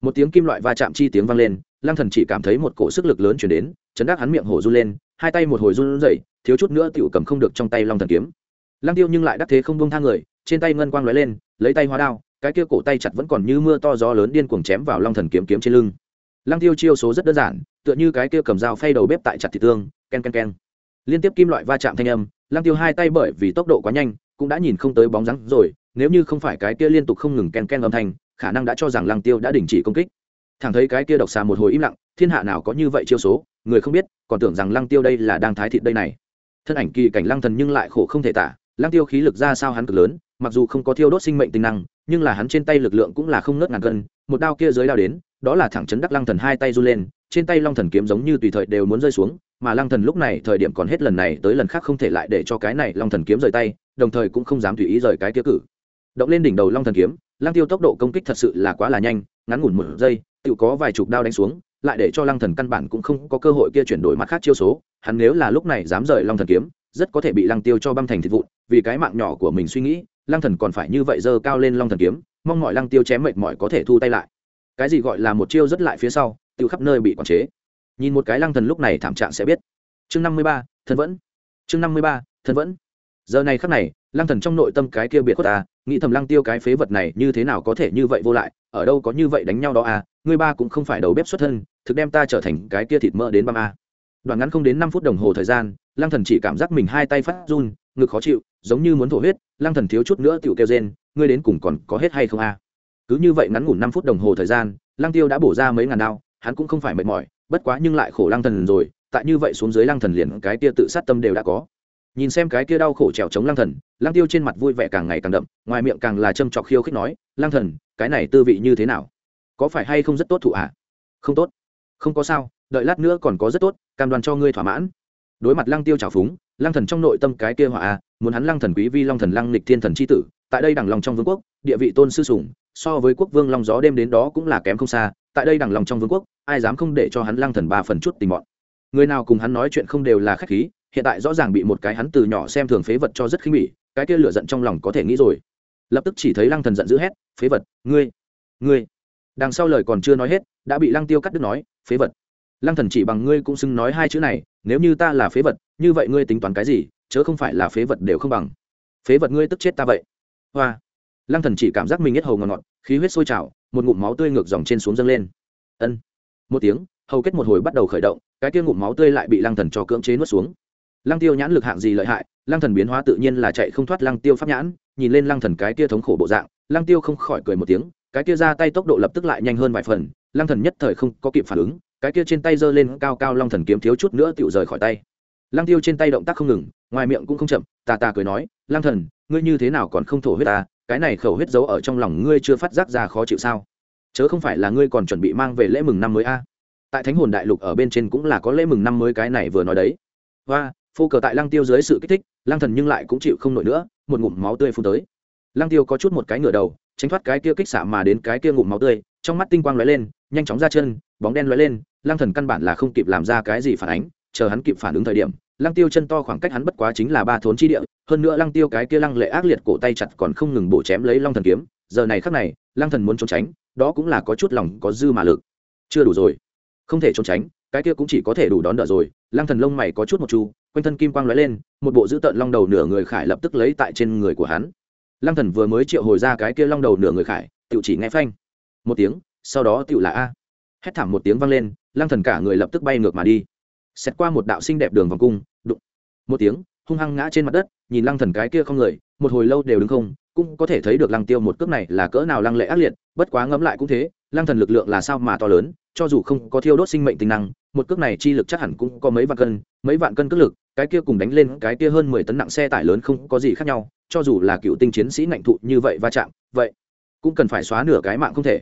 một tiếng kim loại va chạm chi tiếng vang lên, lăng thần chỉ cảm thấy một cổ sức lực lớn chuyển đến, chấn đắc hắn miệng hổ run lên, hai tay một hồi run rẩy, thiếu chút nữa tựu cầm không được trong tay long thần kiếm. Lang tiêu nhưng lại đắc thế không buông thang người, trên tay ngân quang lóe lên, lấy tay hóa đao, cái kia cổ tay chặt vẫn còn như mưa to gió lớn điên cuồng chém vào long thần kiếm kiếm trên lưng lang tiêu chiêu số rất đơn giản, tựa như cái kia cầm dao phay đầu bếp tại chặt thịt tương, ken ken ken. Liên tiếp kim loại va chạm thanh âm lang tiêu hai tay bởi vì tốc độ quá nhanh, cũng đã nhìn không tới bóng dáng rồi, nếu như không phải cái kia liên tục không ngừng ken ken âm thanh, khả năng đã cho rằng lang tiêu đã đình chỉ công kích. Thẳng thấy cái kia độc xà một hồi im lặng, thiên hạ nào có như vậy chiêu số, người không biết, còn tưởng rằng lăng tiêu đây là đang thái thịt đây này. Thân ảnh kỳ cảnh lăng thần nhưng lại khổ không thể tả, lăng tiêu khí lực ra sao hắn cực lớn, mặc dù không có thiêu đốt sinh mệnh tinh năng, nhưng là hắn trên tay lực lượng cũng là không ngớt ngàn cân, một đao kia dưới đao đến đó là thẳng chấn đắc lăng thần hai tay run lên, trên tay long thần kiếm giống như tùy thời đều muốn rơi xuống, mà lăng thần lúc này thời điểm còn hết lần này tới lần khác không thể lại để cho cái này long thần kiếm rời tay, đồng thời cũng không dám tùy ý rời cái kia cử. Động lên đỉnh đầu long thần kiếm, lăng tiêu tốc độ công kích thật sự là quá là nhanh, ngắn ngủn một giây tự có vài chục đao đánh xuống, lại để cho lăng thần căn bản cũng không có cơ hội kia chuyển đổi mặt khác chiêu số, hắn nếu là lúc này dám rời long thần kiếm, rất có thể bị lăng tiêu cho băng thành thịt vụn, vì cái mạng nhỏ của mình suy nghĩ, lăng thần còn phải như vậy dơ cao lên long thần kiếm, mong mọi lăng tiêu chém mệt mỏi có thể thu tay lại cái gì gọi là một chiêu rất lại phía sau, tự khắp nơi bị quản chế nhìn một cái lăng thần lúc này thảm trạng sẽ biết chương năm mươi ba, thân vẫn chương năm mươi ba, thân vẫn giờ này khắc này, lăng thần trong nội tâm cái kia biệt khuất ta nghĩ thầm lăng tiêu cái phế vật này như thế nào có thể như vậy vô lại, ở đâu có như vậy đánh nhau đó à ngươi ba cũng không phải đầu bếp xuất thân, thực đem ta trở thành cái kia thịt mỡ đến băm à? đoạn ngắn không đến năm phút đồng hồ thời gian, lăng thần chỉ cảm giác mình hai tay phát run, ngực khó chịu, giống như muốn thổ huyết, lăng thần thiếu chút nữa tựu kêu rên, ngươi đến cùng còn có hết hay không à? Cứ như vậy ngắn ngủn năm phút đồng hồ thời gian, lăng tiêu đã bổ ra mấy ngàn đao, hắn cũng không phải mệt mỏi, bất quá nhưng lại khổ lăng thần rồi, tại như vậy xuống dưới lăng thần liền cái kia tự sát tâm đều đã có. Nhìn xem cái kia đau khổ trèo chống lăng thần, lăng tiêu trên mặt vui vẻ càng ngày càng đậm, ngoài miệng càng là châm chọc khiêu khích nói, lăng thần, cái này tư vị như thế nào? Có phải hay không rất tốt thụ ạ à? không tốt. Không có sao, đợi lát nữa còn có rất tốt, cam đoan cho ngươi thỏa mãn. Đối mặt lăng tiêu trào phúng, lăng thần trong nội tâm cái kia họa, muốn hắn lăng thần quý vi long thần lăng lịch thiên thần c h i tử, tại đây đằng lòng trong vương quốc, địa vị tôn sư sủng so với quốc vương long gió đêm đến đó cũng là kém không xa, tại đây đằng lòng trong vương quốc, ai dám không để cho hắn lăng thần ba phần chút tình bọn người nào cùng hắn nói chuyện không đều là khách khí, hiện tại rõ ràng bị một cái hắn từ nhỏ xem thường phế vật cho rất khinh bỉ, cái kia lửa giận trong lòng có thể nghĩ rồi. Lập tức chỉ thấy lăng thần giận dữ hét, phế vật, ngươi ngươi. Đằng sau lời còn chưa nói hết, đã bị lăng tiêu cắt đứt nói, phế vật. Lăng thần chỉ bằng ngươi cũng xưng nói hai chữ này, nếu như ta là phế vật, như vậy ngươi tính toán cái gì, chớ không phải là phế vật đều không bằng. Phế vật ngươi tức chết ta vậy. Hoa lăng thần chỉ cảm giác mình hết hầu ngọt ngọt, khí huyết sôi trào, một ngụm máu tươi ngược dòng trên xuống dâng lên. Ân. Một tiếng, hầu kết một hồi bắt đầu khởi động, cái kia ngụm máu tươi lại bị lăng thần cho cưỡng chế nuốt xuống. Lăng tiêu nhãn lực hạng gì lợi hại, lăng thần biến hóa tự nhiên là chạy không thoát lăng tiêu pháp nhãn, nhìn lên lăng thần cái kia thống khổ bộ dạng, lăng tiêu không khỏi cười một tiếng, cái kia ra tay tốc độ lập tức lại nhanh hơn vài phần, lăng thần nhất thời không có kịp phản ứng, cái kia trên tay giơ lên cao cao long thần kiếm thiếu chút nữa tựu rời khỏi tay. Lăng tiêu trên tay động tác không ngừng, ngoài miệng cũng không chậm, tà tà cười nói, lăng thần ngươi như thế nào còn không thổ huyết ta? Cái này khẩu huyết giấu ở trong lòng ngươi chưa phát giác ra khó chịu sao? Chớ không phải là ngươi còn chuẩn bị mang về lễ mừng năm mới a. Tại thánh hồn đại lục ở bên trên cũng là có lễ mừng năm mới cái này vừa nói đấy. Và phô cờ tại lăng tiêu dưới sự kích thích, lăng thần nhưng lại cũng chịu không nổi nữa, một ngụm máu tươi phun tới. Lăng tiêu có chút một cái ngửa đầu, tránh thoát cái kia kích xạ mà đến cái kia ngụm máu tươi, trong mắt tinh quang lóe lên, nhanh chóng ra chân, bóng đen lóe lên, lăng thần căn bản là không kịp làm ra cái gì phản ánh chờ hắn kịp phản ứng thời điểm, lăng tiêu chân to khoảng cách hắn bất quá chính là ba thốn chi địa, hơn nữa lăng tiêu cái kia lăng lệ ác liệt cổ tay chặt còn không ngừng bổ chém lấy long thần kiếm, giờ này khắc này, lăng thần muốn trốn tránh, đó cũng là có chút lòng có dư mà lực. Chưa đủ rồi. Không thể trốn tránh, cái kia cũng chỉ có thể đủ đón đỡ rồi. Lăng thần lông mày có chút một chu, quanh thân kim quang lóe lên, một bộ dữ tợn long đầu nửa người khải lập tức lấy tại trên người của hắn. Lăng thần vừa mới triệu hồi ra cái kia long đầu nửa người khải tự chỉ nghe phanh. Một tiếng, sau đó tự là a. Hét thảm một tiếng vang lên, lăng thần cả người lập tức bay ngược mà đi xét qua một đạo xinh đẹp đường vòng cung, đụng, một tiếng, hung hăng ngã trên mặt đất, nhìn lăng thần cái kia không người, một hồi lâu đều đứng không, cũng có thể thấy được lăng tiêu một cước này là cỡ nào lăng lệ ác liệt, bất quá ngẫm lại cũng thế, lăng thần lực lượng là sao mà to lớn, cho dù không có thiêu đốt sinh mệnh tính năng, một cước này chi lực chắc hẳn cũng có mấy vạn cân, mấy vạn cân cước lực, cái kia cùng đánh lên cái kia hơn mười tấn nặng xe tải lớn không có gì khác nhau, cho dù là cựu tinh chiến sĩ ngạnh thụ như vậy va chạm, vậy cũng cần phải xóa nửa cái mạng không thể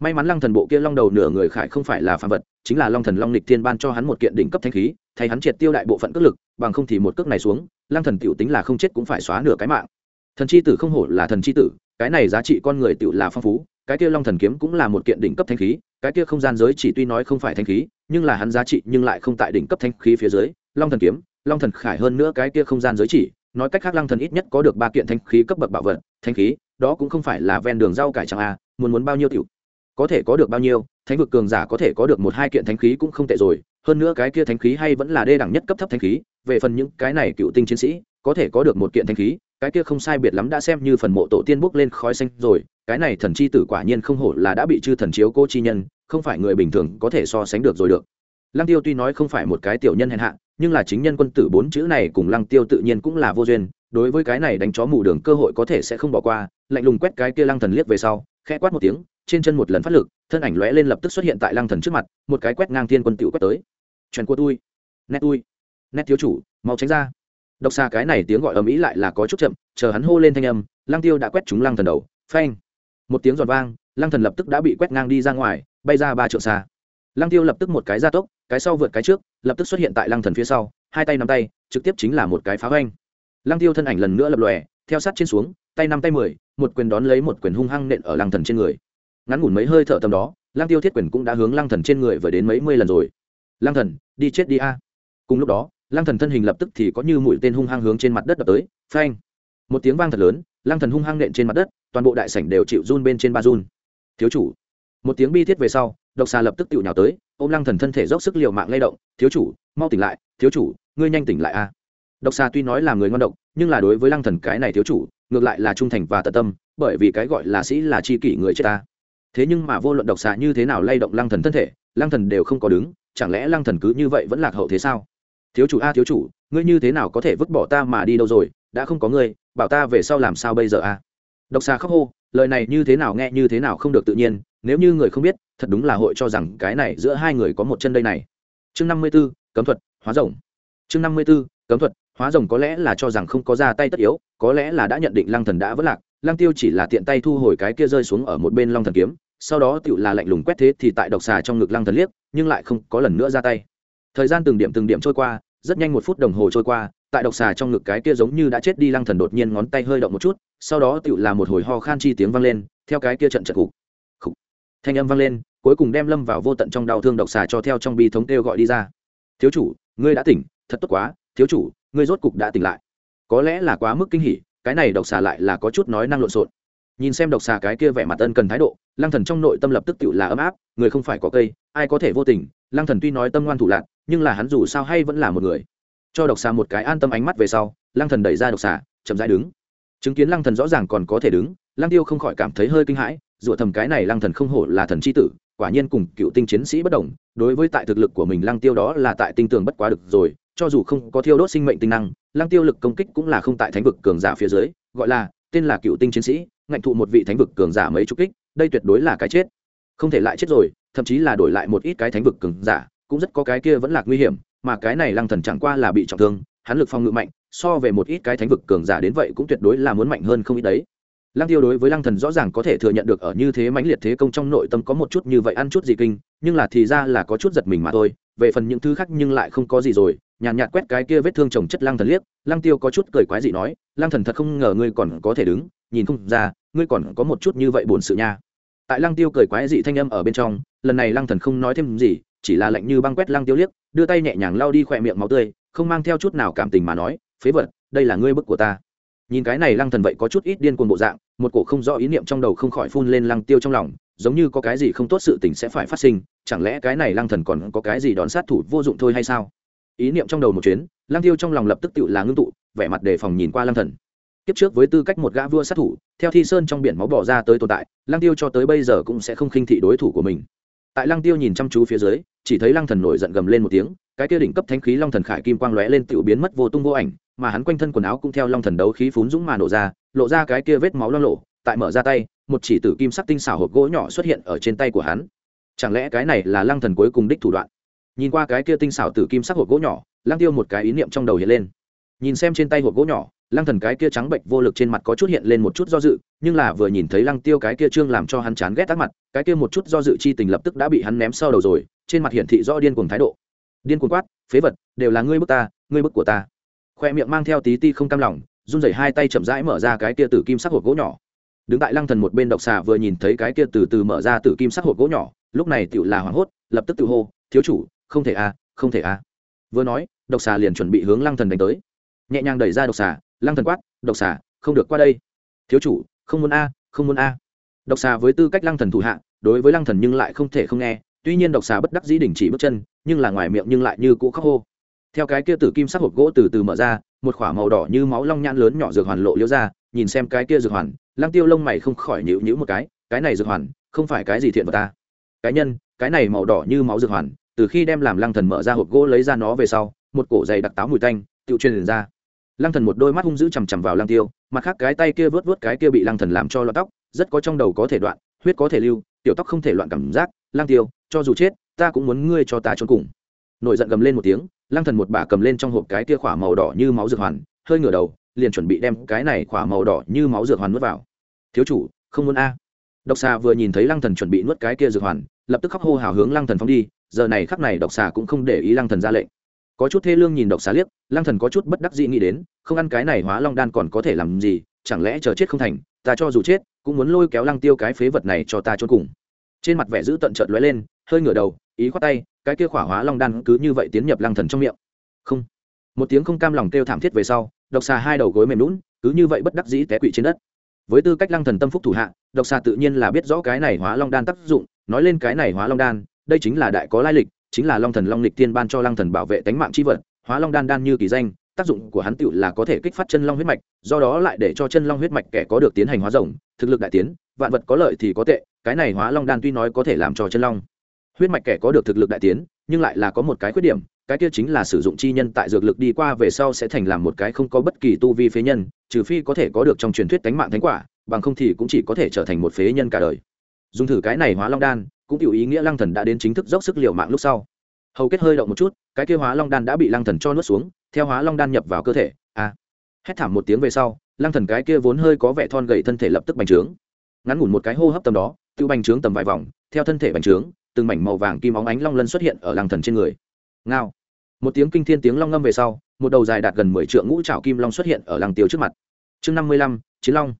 may mắn lăng thần bộ kia long đầu nửa người khải không phải là phàm vật, chính là long thần long lịch thiên ban cho hắn một kiện đỉnh cấp thanh khí, thay hắn triệt tiêu đại bộ phận cước lực, bằng không thì một cước này xuống, lăng thần tiểu tính là không chết cũng phải xóa nửa cái mạng. Thần chi tử không hổ là thần chi tử, cái này giá trị con người tiểu là phong phú, cái kia long thần kiếm cũng là một kiện đỉnh cấp thanh khí, cái kia không gian giới chỉ tuy nói không phải thanh khí, nhưng là hắn giá trị nhưng lại không tại đỉnh cấp thanh khí phía dưới. Long thần kiếm, long thần khải hơn nữa cái kia không gian giới chỉ, nói cách khác lăng thần ít nhất có được ba kiện thanh khí cấp bậc bảo vật thanh khí, đó cũng không phải là ven đường rau cải chẳng a muốn muốn bao nhiêu tiểu có thể có được bao nhiêu, thánh vực cường giả có thể có được một hai kiện thánh khí cũng không tệ rồi. Hơn nữa cái kia thánh khí hay vẫn là đê đẳng nhất cấp thấp thánh khí, về phần những cái này cựu tinh chiến sĩ, có thể có được một kiện thánh khí, cái kia không sai biệt lắm đã xem như phần mộ tổ tiên bốc lên khói xanh rồi. Cái này thần chi tử quả nhiên không hổ là đã bị chư thần chiếu cô chi nhân, không phải người bình thường có thể so sánh được rồi được. Lăng tiêu tuy nói không phải một cái tiểu nhân hèn hạ, nhưng là chính nhân quân tử bốn chữ này cùng lăng tiêu tự nhiên cũng là vô duyên. Đối với cái này đánh chó mù đường cơ hội có thể sẽ không bỏ qua, lạnh lùng quét cái kia lăng thần liếc về sau, khẽ quát một tiếng trên chân một lần phát lực thân ảnh lóe lên lập tức xuất hiện tại lăng thần trước mặt một cái quét ngang thiên quân tiểu quét tới. Trần cua tui nét tui, nét thiếu chủ mau tránh ra. Độc xa cái này tiếng gọi ầm ĩ lại là có chút chậm chờ hắn hô lên thanh âm lăng tiêu đã quét trúng lăng thần đầu. Phanh. Một tiếng giòn vang lăng thần lập tức đã bị quét ngang đi ra ngoài bay ra ba trượng xa. Lăng tiêu lập tức một cái ra tốc cái sau vượt cái trước lập tức xuất hiện tại lăng thần phía sau hai tay nắm tay trực tiếp chính là một cái phá hoanh lăng tiêu thân ảnh lần nữa lập lòe theo sát trên xuống tay năm tay mười một quyền đón lấy một quyền hung hăng nện ở lăng thần trên người ngắn ngủn mấy hơi thở tầm đó, lăng tiêu thiết quyền cũng đã hướng lăng thần trên người vừa đến mấy mươi lần rồi. Lăng thần, đi chết đi a. Cùng lúc đó, lăng thần thân hình lập tức thì có như mũi tên hung hăng hướng trên mặt đất đập tới. Phanh! Một tiếng vang thật lớn, lăng thần hung hăng nện trên mặt đất, toàn bộ đại sảnh đều chịu run bên trên ba run. Thiếu chủ! Một tiếng bi thiết về sau, độc xà lập tức tự nhào tới, ôm lăng thần thân thể dốc sức liều mạng lay động. Thiếu chủ, mau tỉnh lại, thiếu chủ, ngươi nhanh tỉnh lại a. Độc xà tuy nói là người ngon độc, nhưng là đối với lăng thần cái này thiếu chủ, ngược lại là trung thành và tận tâm, bởi vì cái gọi là sĩ là chi kỷ người chết ta thế nhưng mà vô luận độc xạ như thế nào lay động lăng thần thân thể, lăng thần đều không có đứng, chẳng lẽ lăng thần cứ như vậy vẫn lạc hậu thế sao? Thiếu chủ a, thiếu chủ, ngươi như thế nào có thể vứt bỏ ta mà đi đâu rồi, đã không có ngươi, bảo ta về sau làm sao bây giờ a? Độc xà khóc hô, lời này như thế nào nghe như thế nào không được tự nhiên, nếu như người không biết, thật đúng là hội cho rằng cái này giữa hai người có một chân đây này. Chương năm mươi b ố cấm thuật, hóa rồng. Chương năm mươi b ố cấm thuật, hóa rồng có lẽ là cho rằng không có ra tay tất yếu, có lẽ là đã nhận định lăng thần đã vất lạc lăng tiêu chỉ là tiện tay thu hồi cái kia rơi xuống ở một bên long thần kiếm, sau đó tựu là lạnh lùng quét thế thì tại độc xà trong ngực lăng thần liếc, nhưng lại không có lần nữa ra tay. Thời gian từng điểm từng điểm trôi qua, rất nhanh một phút đồng hồ trôi qua, tại độc xà trong ngực cái kia giống như đã chết đi lăng thần đột nhiên ngón tay hơi động một chút, sau đó tựu là một hồi ho khan chi tiếng vang lên, theo cái kia trận trận cục thanh âm vang lên, cuối cùng đem lâm vào vô tận trong đau thương độc xà cho theo trong bi thống kêu gọi đi ra. Thiếu chủ, ngươi đã tỉnh, thật tốt quá, thiếu chủ, ngươi rốt cục đã tỉnh lại. Có lẽ là quá mức kinh hỉ cái này độc xà lại là có chút nói năng lộn xộn. Nhìn xem độc xà cái kia vẻ mặt ân cần thái độ, lăng thần trong nội tâm lập tức tự là ấm áp, người không phải có cây, ai có thể vô tình. Lăng thần tuy nói tâm ngoan thủ lạc, nhưng là hắn dù sao hay vẫn là một người. Cho độc xà một cái an tâm ánh mắt về sau, lăng thần đẩy ra độc xà, chậm rãi đứng. Chứng kiến lăng thần rõ ràng còn có thể đứng, lăng tiêu không khỏi cảm thấy hơi kinh hãi dựa thầm cái này lăng thần không hổ là thần chi tử, quả nhiên cùng cựu tinh chiến sĩ bất đồng, đối với tại thực lực của mình lăng tiêu đó là tại tinh tường bất quá được rồi cho dù không có thiêu đốt sinh mệnh tinh năng, lăng tiêu lực công kích cũng là không tại thánh vực cường giả phía dưới, gọi là, tên là cựu tinh chiến sĩ, ngạnh thụ một vị thánh vực cường giả mấy chục kích, đây tuyệt đối là cái chết. Không thể lại chết rồi, thậm chí là đổi lại một ít cái thánh vực cường giả, cũng rất có cái kia vẫn là nguy hiểm, mà cái này lăng thần chẳng qua là bị trọng thương, hắn lực phong ngự mạnh, so về một ít cái thánh vực cường giả đến vậy cũng tuyệt đối là muốn mạnh hơn không ít đấy. Lăng tiêu đối với lăng thần rõ ràng có thể thừa nhận được ở như thế mãnh liệt thế công trong nội tâm có một chút như vậy ăn chút gì kinh, nhưng là thì ra là có chút giật mình mà thôi, về phần những thứ khác nhưng lại không có gì rồi nhàn nhạt, nhạt quét cái kia vết thương chồng chất lăng thần liếc lăng tiêu có chút cười quái dị nói lăng thần thật không ngờ ngươi còn có thể đứng nhìn không ra ngươi còn có một chút như vậy buồn sự nha. Tại lăng tiêu cười quái dị thanh âm ở bên trong lần này lăng thần không nói thêm gì chỉ là lạnh như băng quét lăng tiêu liếc đưa tay nhẹ nhàng lau đi khỏe miệng máu tươi không mang theo chút nào cảm tình mà nói phế vật đây là ngươi bức của ta. Nhìn cái này lăng thần vậy có chút ít điên cuồng bộ dạng một cổ không rõ ý niệm trong đầu không khỏi phun lên lăng tiêu trong lòng giống như có cái gì không tốt sự tình sẽ phải phát sinh chẳng lẽ cái này lăng thần còn có cái gì đón sát thủ vô dụng thôi hay sao? Ý niệm trong đầu một chuyến Lang tiêu trong lòng lập tức tự là ngưng tụ, vẻ mặt đề phòng nhìn qua lang thần. Kiếp trước với tư cách một gã vua sát thủ, theo thi sơn trong biển máu bỏ ra tới tồn tại Lang tiêu cho tới bây giờ cũng sẽ không khinh thị đối thủ của mình. Tại Lang tiêu nhìn chăm chú phía dưới, chỉ thấy lang thần nổi giận gầm lên một tiếng, cái kia đỉnh cấp thánh khí long thần khải kim quang lóe lên tự biến mất vô tung vô ảnh, mà hắn quanh thân quần áo cũng theo long thần đấu khí phún dũng mà nổ ra, lộ ra cái kia vết máu lo lộ tại mở ra tay, một chỉ tử kim sắc tinh xảo hộp gỗ nhỏ xuất hiện ở trên tay của hắn. Chẳng lẽ cái này là lăng thần cuối cùng đích thủ đoạn? Nhìn qua cái kia tinh xảo tử kim sắc hộp gỗ nhỏ, lăng tiêu một cái ý niệm trong đầu hiện lên. Nhìn xem trên tay hộp gỗ nhỏ, lăng thần cái kia trắng bệnh vô lực trên mặt có chút hiện lên một chút do dự, nhưng là vừa nhìn thấy lăng tiêu cái kia trương làm cho hắn chán ghét tác mặt, cái kia một chút do dự chi tình lập tức đã bị hắn ném sau đầu rồi, trên mặt hiển thị rõ điên cuồng thái độ. Điên cuồng quát, phế vật, đều là ngươi bức ta, ngươi bức của ta. Khoe miệng mang theo tí ti không cam lòng, run rẩy hai tay chậm rãi mở ra cái kia tử kim sắc hộp gỗ nhỏ. Đứng tại lăng thần một bên độc xà vừa nhìn thấy cái kia từ từ mở ra tử kim sắc hộp gỗ nhỏ, lúc này tựu là hoảng hốt, lập tức tự hô, thiếu chủ không thể a à, không thể a à. vừa nói độc xà liền chuẩn bị hướng lăng thần đánh tới. Nhẹ nhàng đẩy ra độc xà lăng thần quát độc xà không được qua đây. Thiếu chủ không muốn a không muốn a. Độc xà với tư cách lăng thần thủ hạ đối với lăng thần nhưng lại không thể không nghe. Tuy nhiên độc xà bất đắc dĩ đình chỉ bước chân nhưng là ngoài miệng nhưng lại như cũ khóc hô. Theo cái kia tử kim sắc hộp gỗ từ từ mở ra một khỏa màu đỏ như máu long nhãn lớn nhỏ dược hoàn lộ liễu ra nhìn xem cái kia dược hoàn lăng tiêu lông mày không khỏi nhịu nhữ một cái cái này dược hoàn không phải cái gì thiện vật ta. Cái nhân cái này màu đỏ như máu dược hoàn từ khi đem làm lăng thần mở ra hộp gỗ lấy ra nó về sau, một cổ dày đặc táo mùi tanh, tự truyền ra. Lăng thần một đôi mắt hung dữ chằm chằm vào lăng tiêu, mặt khác cái tay kia vớt vớt cái kia bị lăng thần làm cho loạn tóc, rất có trong đầu có thể đoạn, huyết có thể lưu, tiểu tóc không thể loạn cảm giác. Lăng tiêu, cho dù chết, ta cũng muốn ngươi cho ta trốn cùng. Nổi giận gầm lên một tiếng, lăng thần một bà cầm lên trong hộp cái kia khỏa màu đỏ như máu dược hoàn, hơi ngửa đầu, liền chuẩn bị đem cái này khỏa màu đỏ như máu dược hoàn nuốt vào. Thiếu chủ, không muốn a. Độc xà vừa nhìn thấy lăng thần chuẩn bị nuốt cái kia dược hoàn, lập tức khóc hô hào hướng lăng thần phóng đi giờ này khắc này độc xà cũng không để ý lăng thần ra lệnh. Có chút thê lương nhìn độc xà liếc, lăng thần có chút bất đắc dĩ nghĩ đến, không ăn cái này hóa long đan còn có thể làm gì, chẳng lẽ chờ chết không thành, ta cho dù chết, cũng muốn lôi kéo lăng tiêu cái phế vật này cho ta trốn cùng. Trên mặt vẻ giữ tận trợn lóe lên, hơi ngửa đầu, ý khoát tay, cái kia khỏa hóa long đan cứ như vậy tiến nhập lăng thần trong miệng. Không. Một tiếng không cam lòng kêu thảm thiết về sau, độc xà hai đầu gối mềm lún cứ như vậy bất đắc dĩ té quỵ trên đất. Với tư cách lăng thần tâm phúc thủ hạ, độc xà tự nhiên là biết rõ cái này hóa long đan tác dụng, nói lên cái này hóa long đan đây chính là đại có lai lịch, chính là long thần long lịch tiên ban cho lăng thần bảo vệ tánh mạng chi vật, hóa long đan đan như kỳ danh, tác dụng của hắn tựu là có thể kích phát chân long huyết mạch, do đó lại để cho chân long huyết mạch kẻ có được tiến hành hóa rồng, thực lực đại tiến, vạn vật có lợi thì có tệ, cái này hóa long đan tuy nói có thể làm cho chân long huyết mạch kẻ có được thực lực đại tiến, nhưng lại là có một cái khuyết điểm, cái kia chính là sử dụng chi nhân tại dược lực đi qua về sau sẽ thành làm một cái không có bất kỳ tu vi phế nhân, trừ phi có thể có được trong truyền thuyết tánh mạng thánh quả, bằng không thì cũng chỉ có thể trở thành một phế nhân cả đời. Dùng thử cái này hóa long đan cũng tiểu ý nghĩa lăng thần đã đến chính thức dốc sức liều mạng lúc sau. Hầu kết hơi động một chút, cái kia hóa long đan đã bị lăng thần cho nuốt xuống, theo hóa long đan nhập vào cơ thể a à. hét thảm một tiếng về sau, lăng thần cái kia vốn hơi có vẻ thon gầy thân thể lập tức bành trướng. Ngắn ngủn một cái hô hấp tầm đó tự bành trướng tầm vài vòng, theo thân thể bành trướng, từng mảnh màu vàng kim óng ánh long lân xuất hiện ở lăng thần trên người. Ngao. Một tiếng kinh thiên tiếng long ngâm về sau, một đầu dài đạt gần mười trượng ngũ trảo kim long xuất hiện ở lăng tiêu trước mặt. Chương năm mươi lăm, chiến long.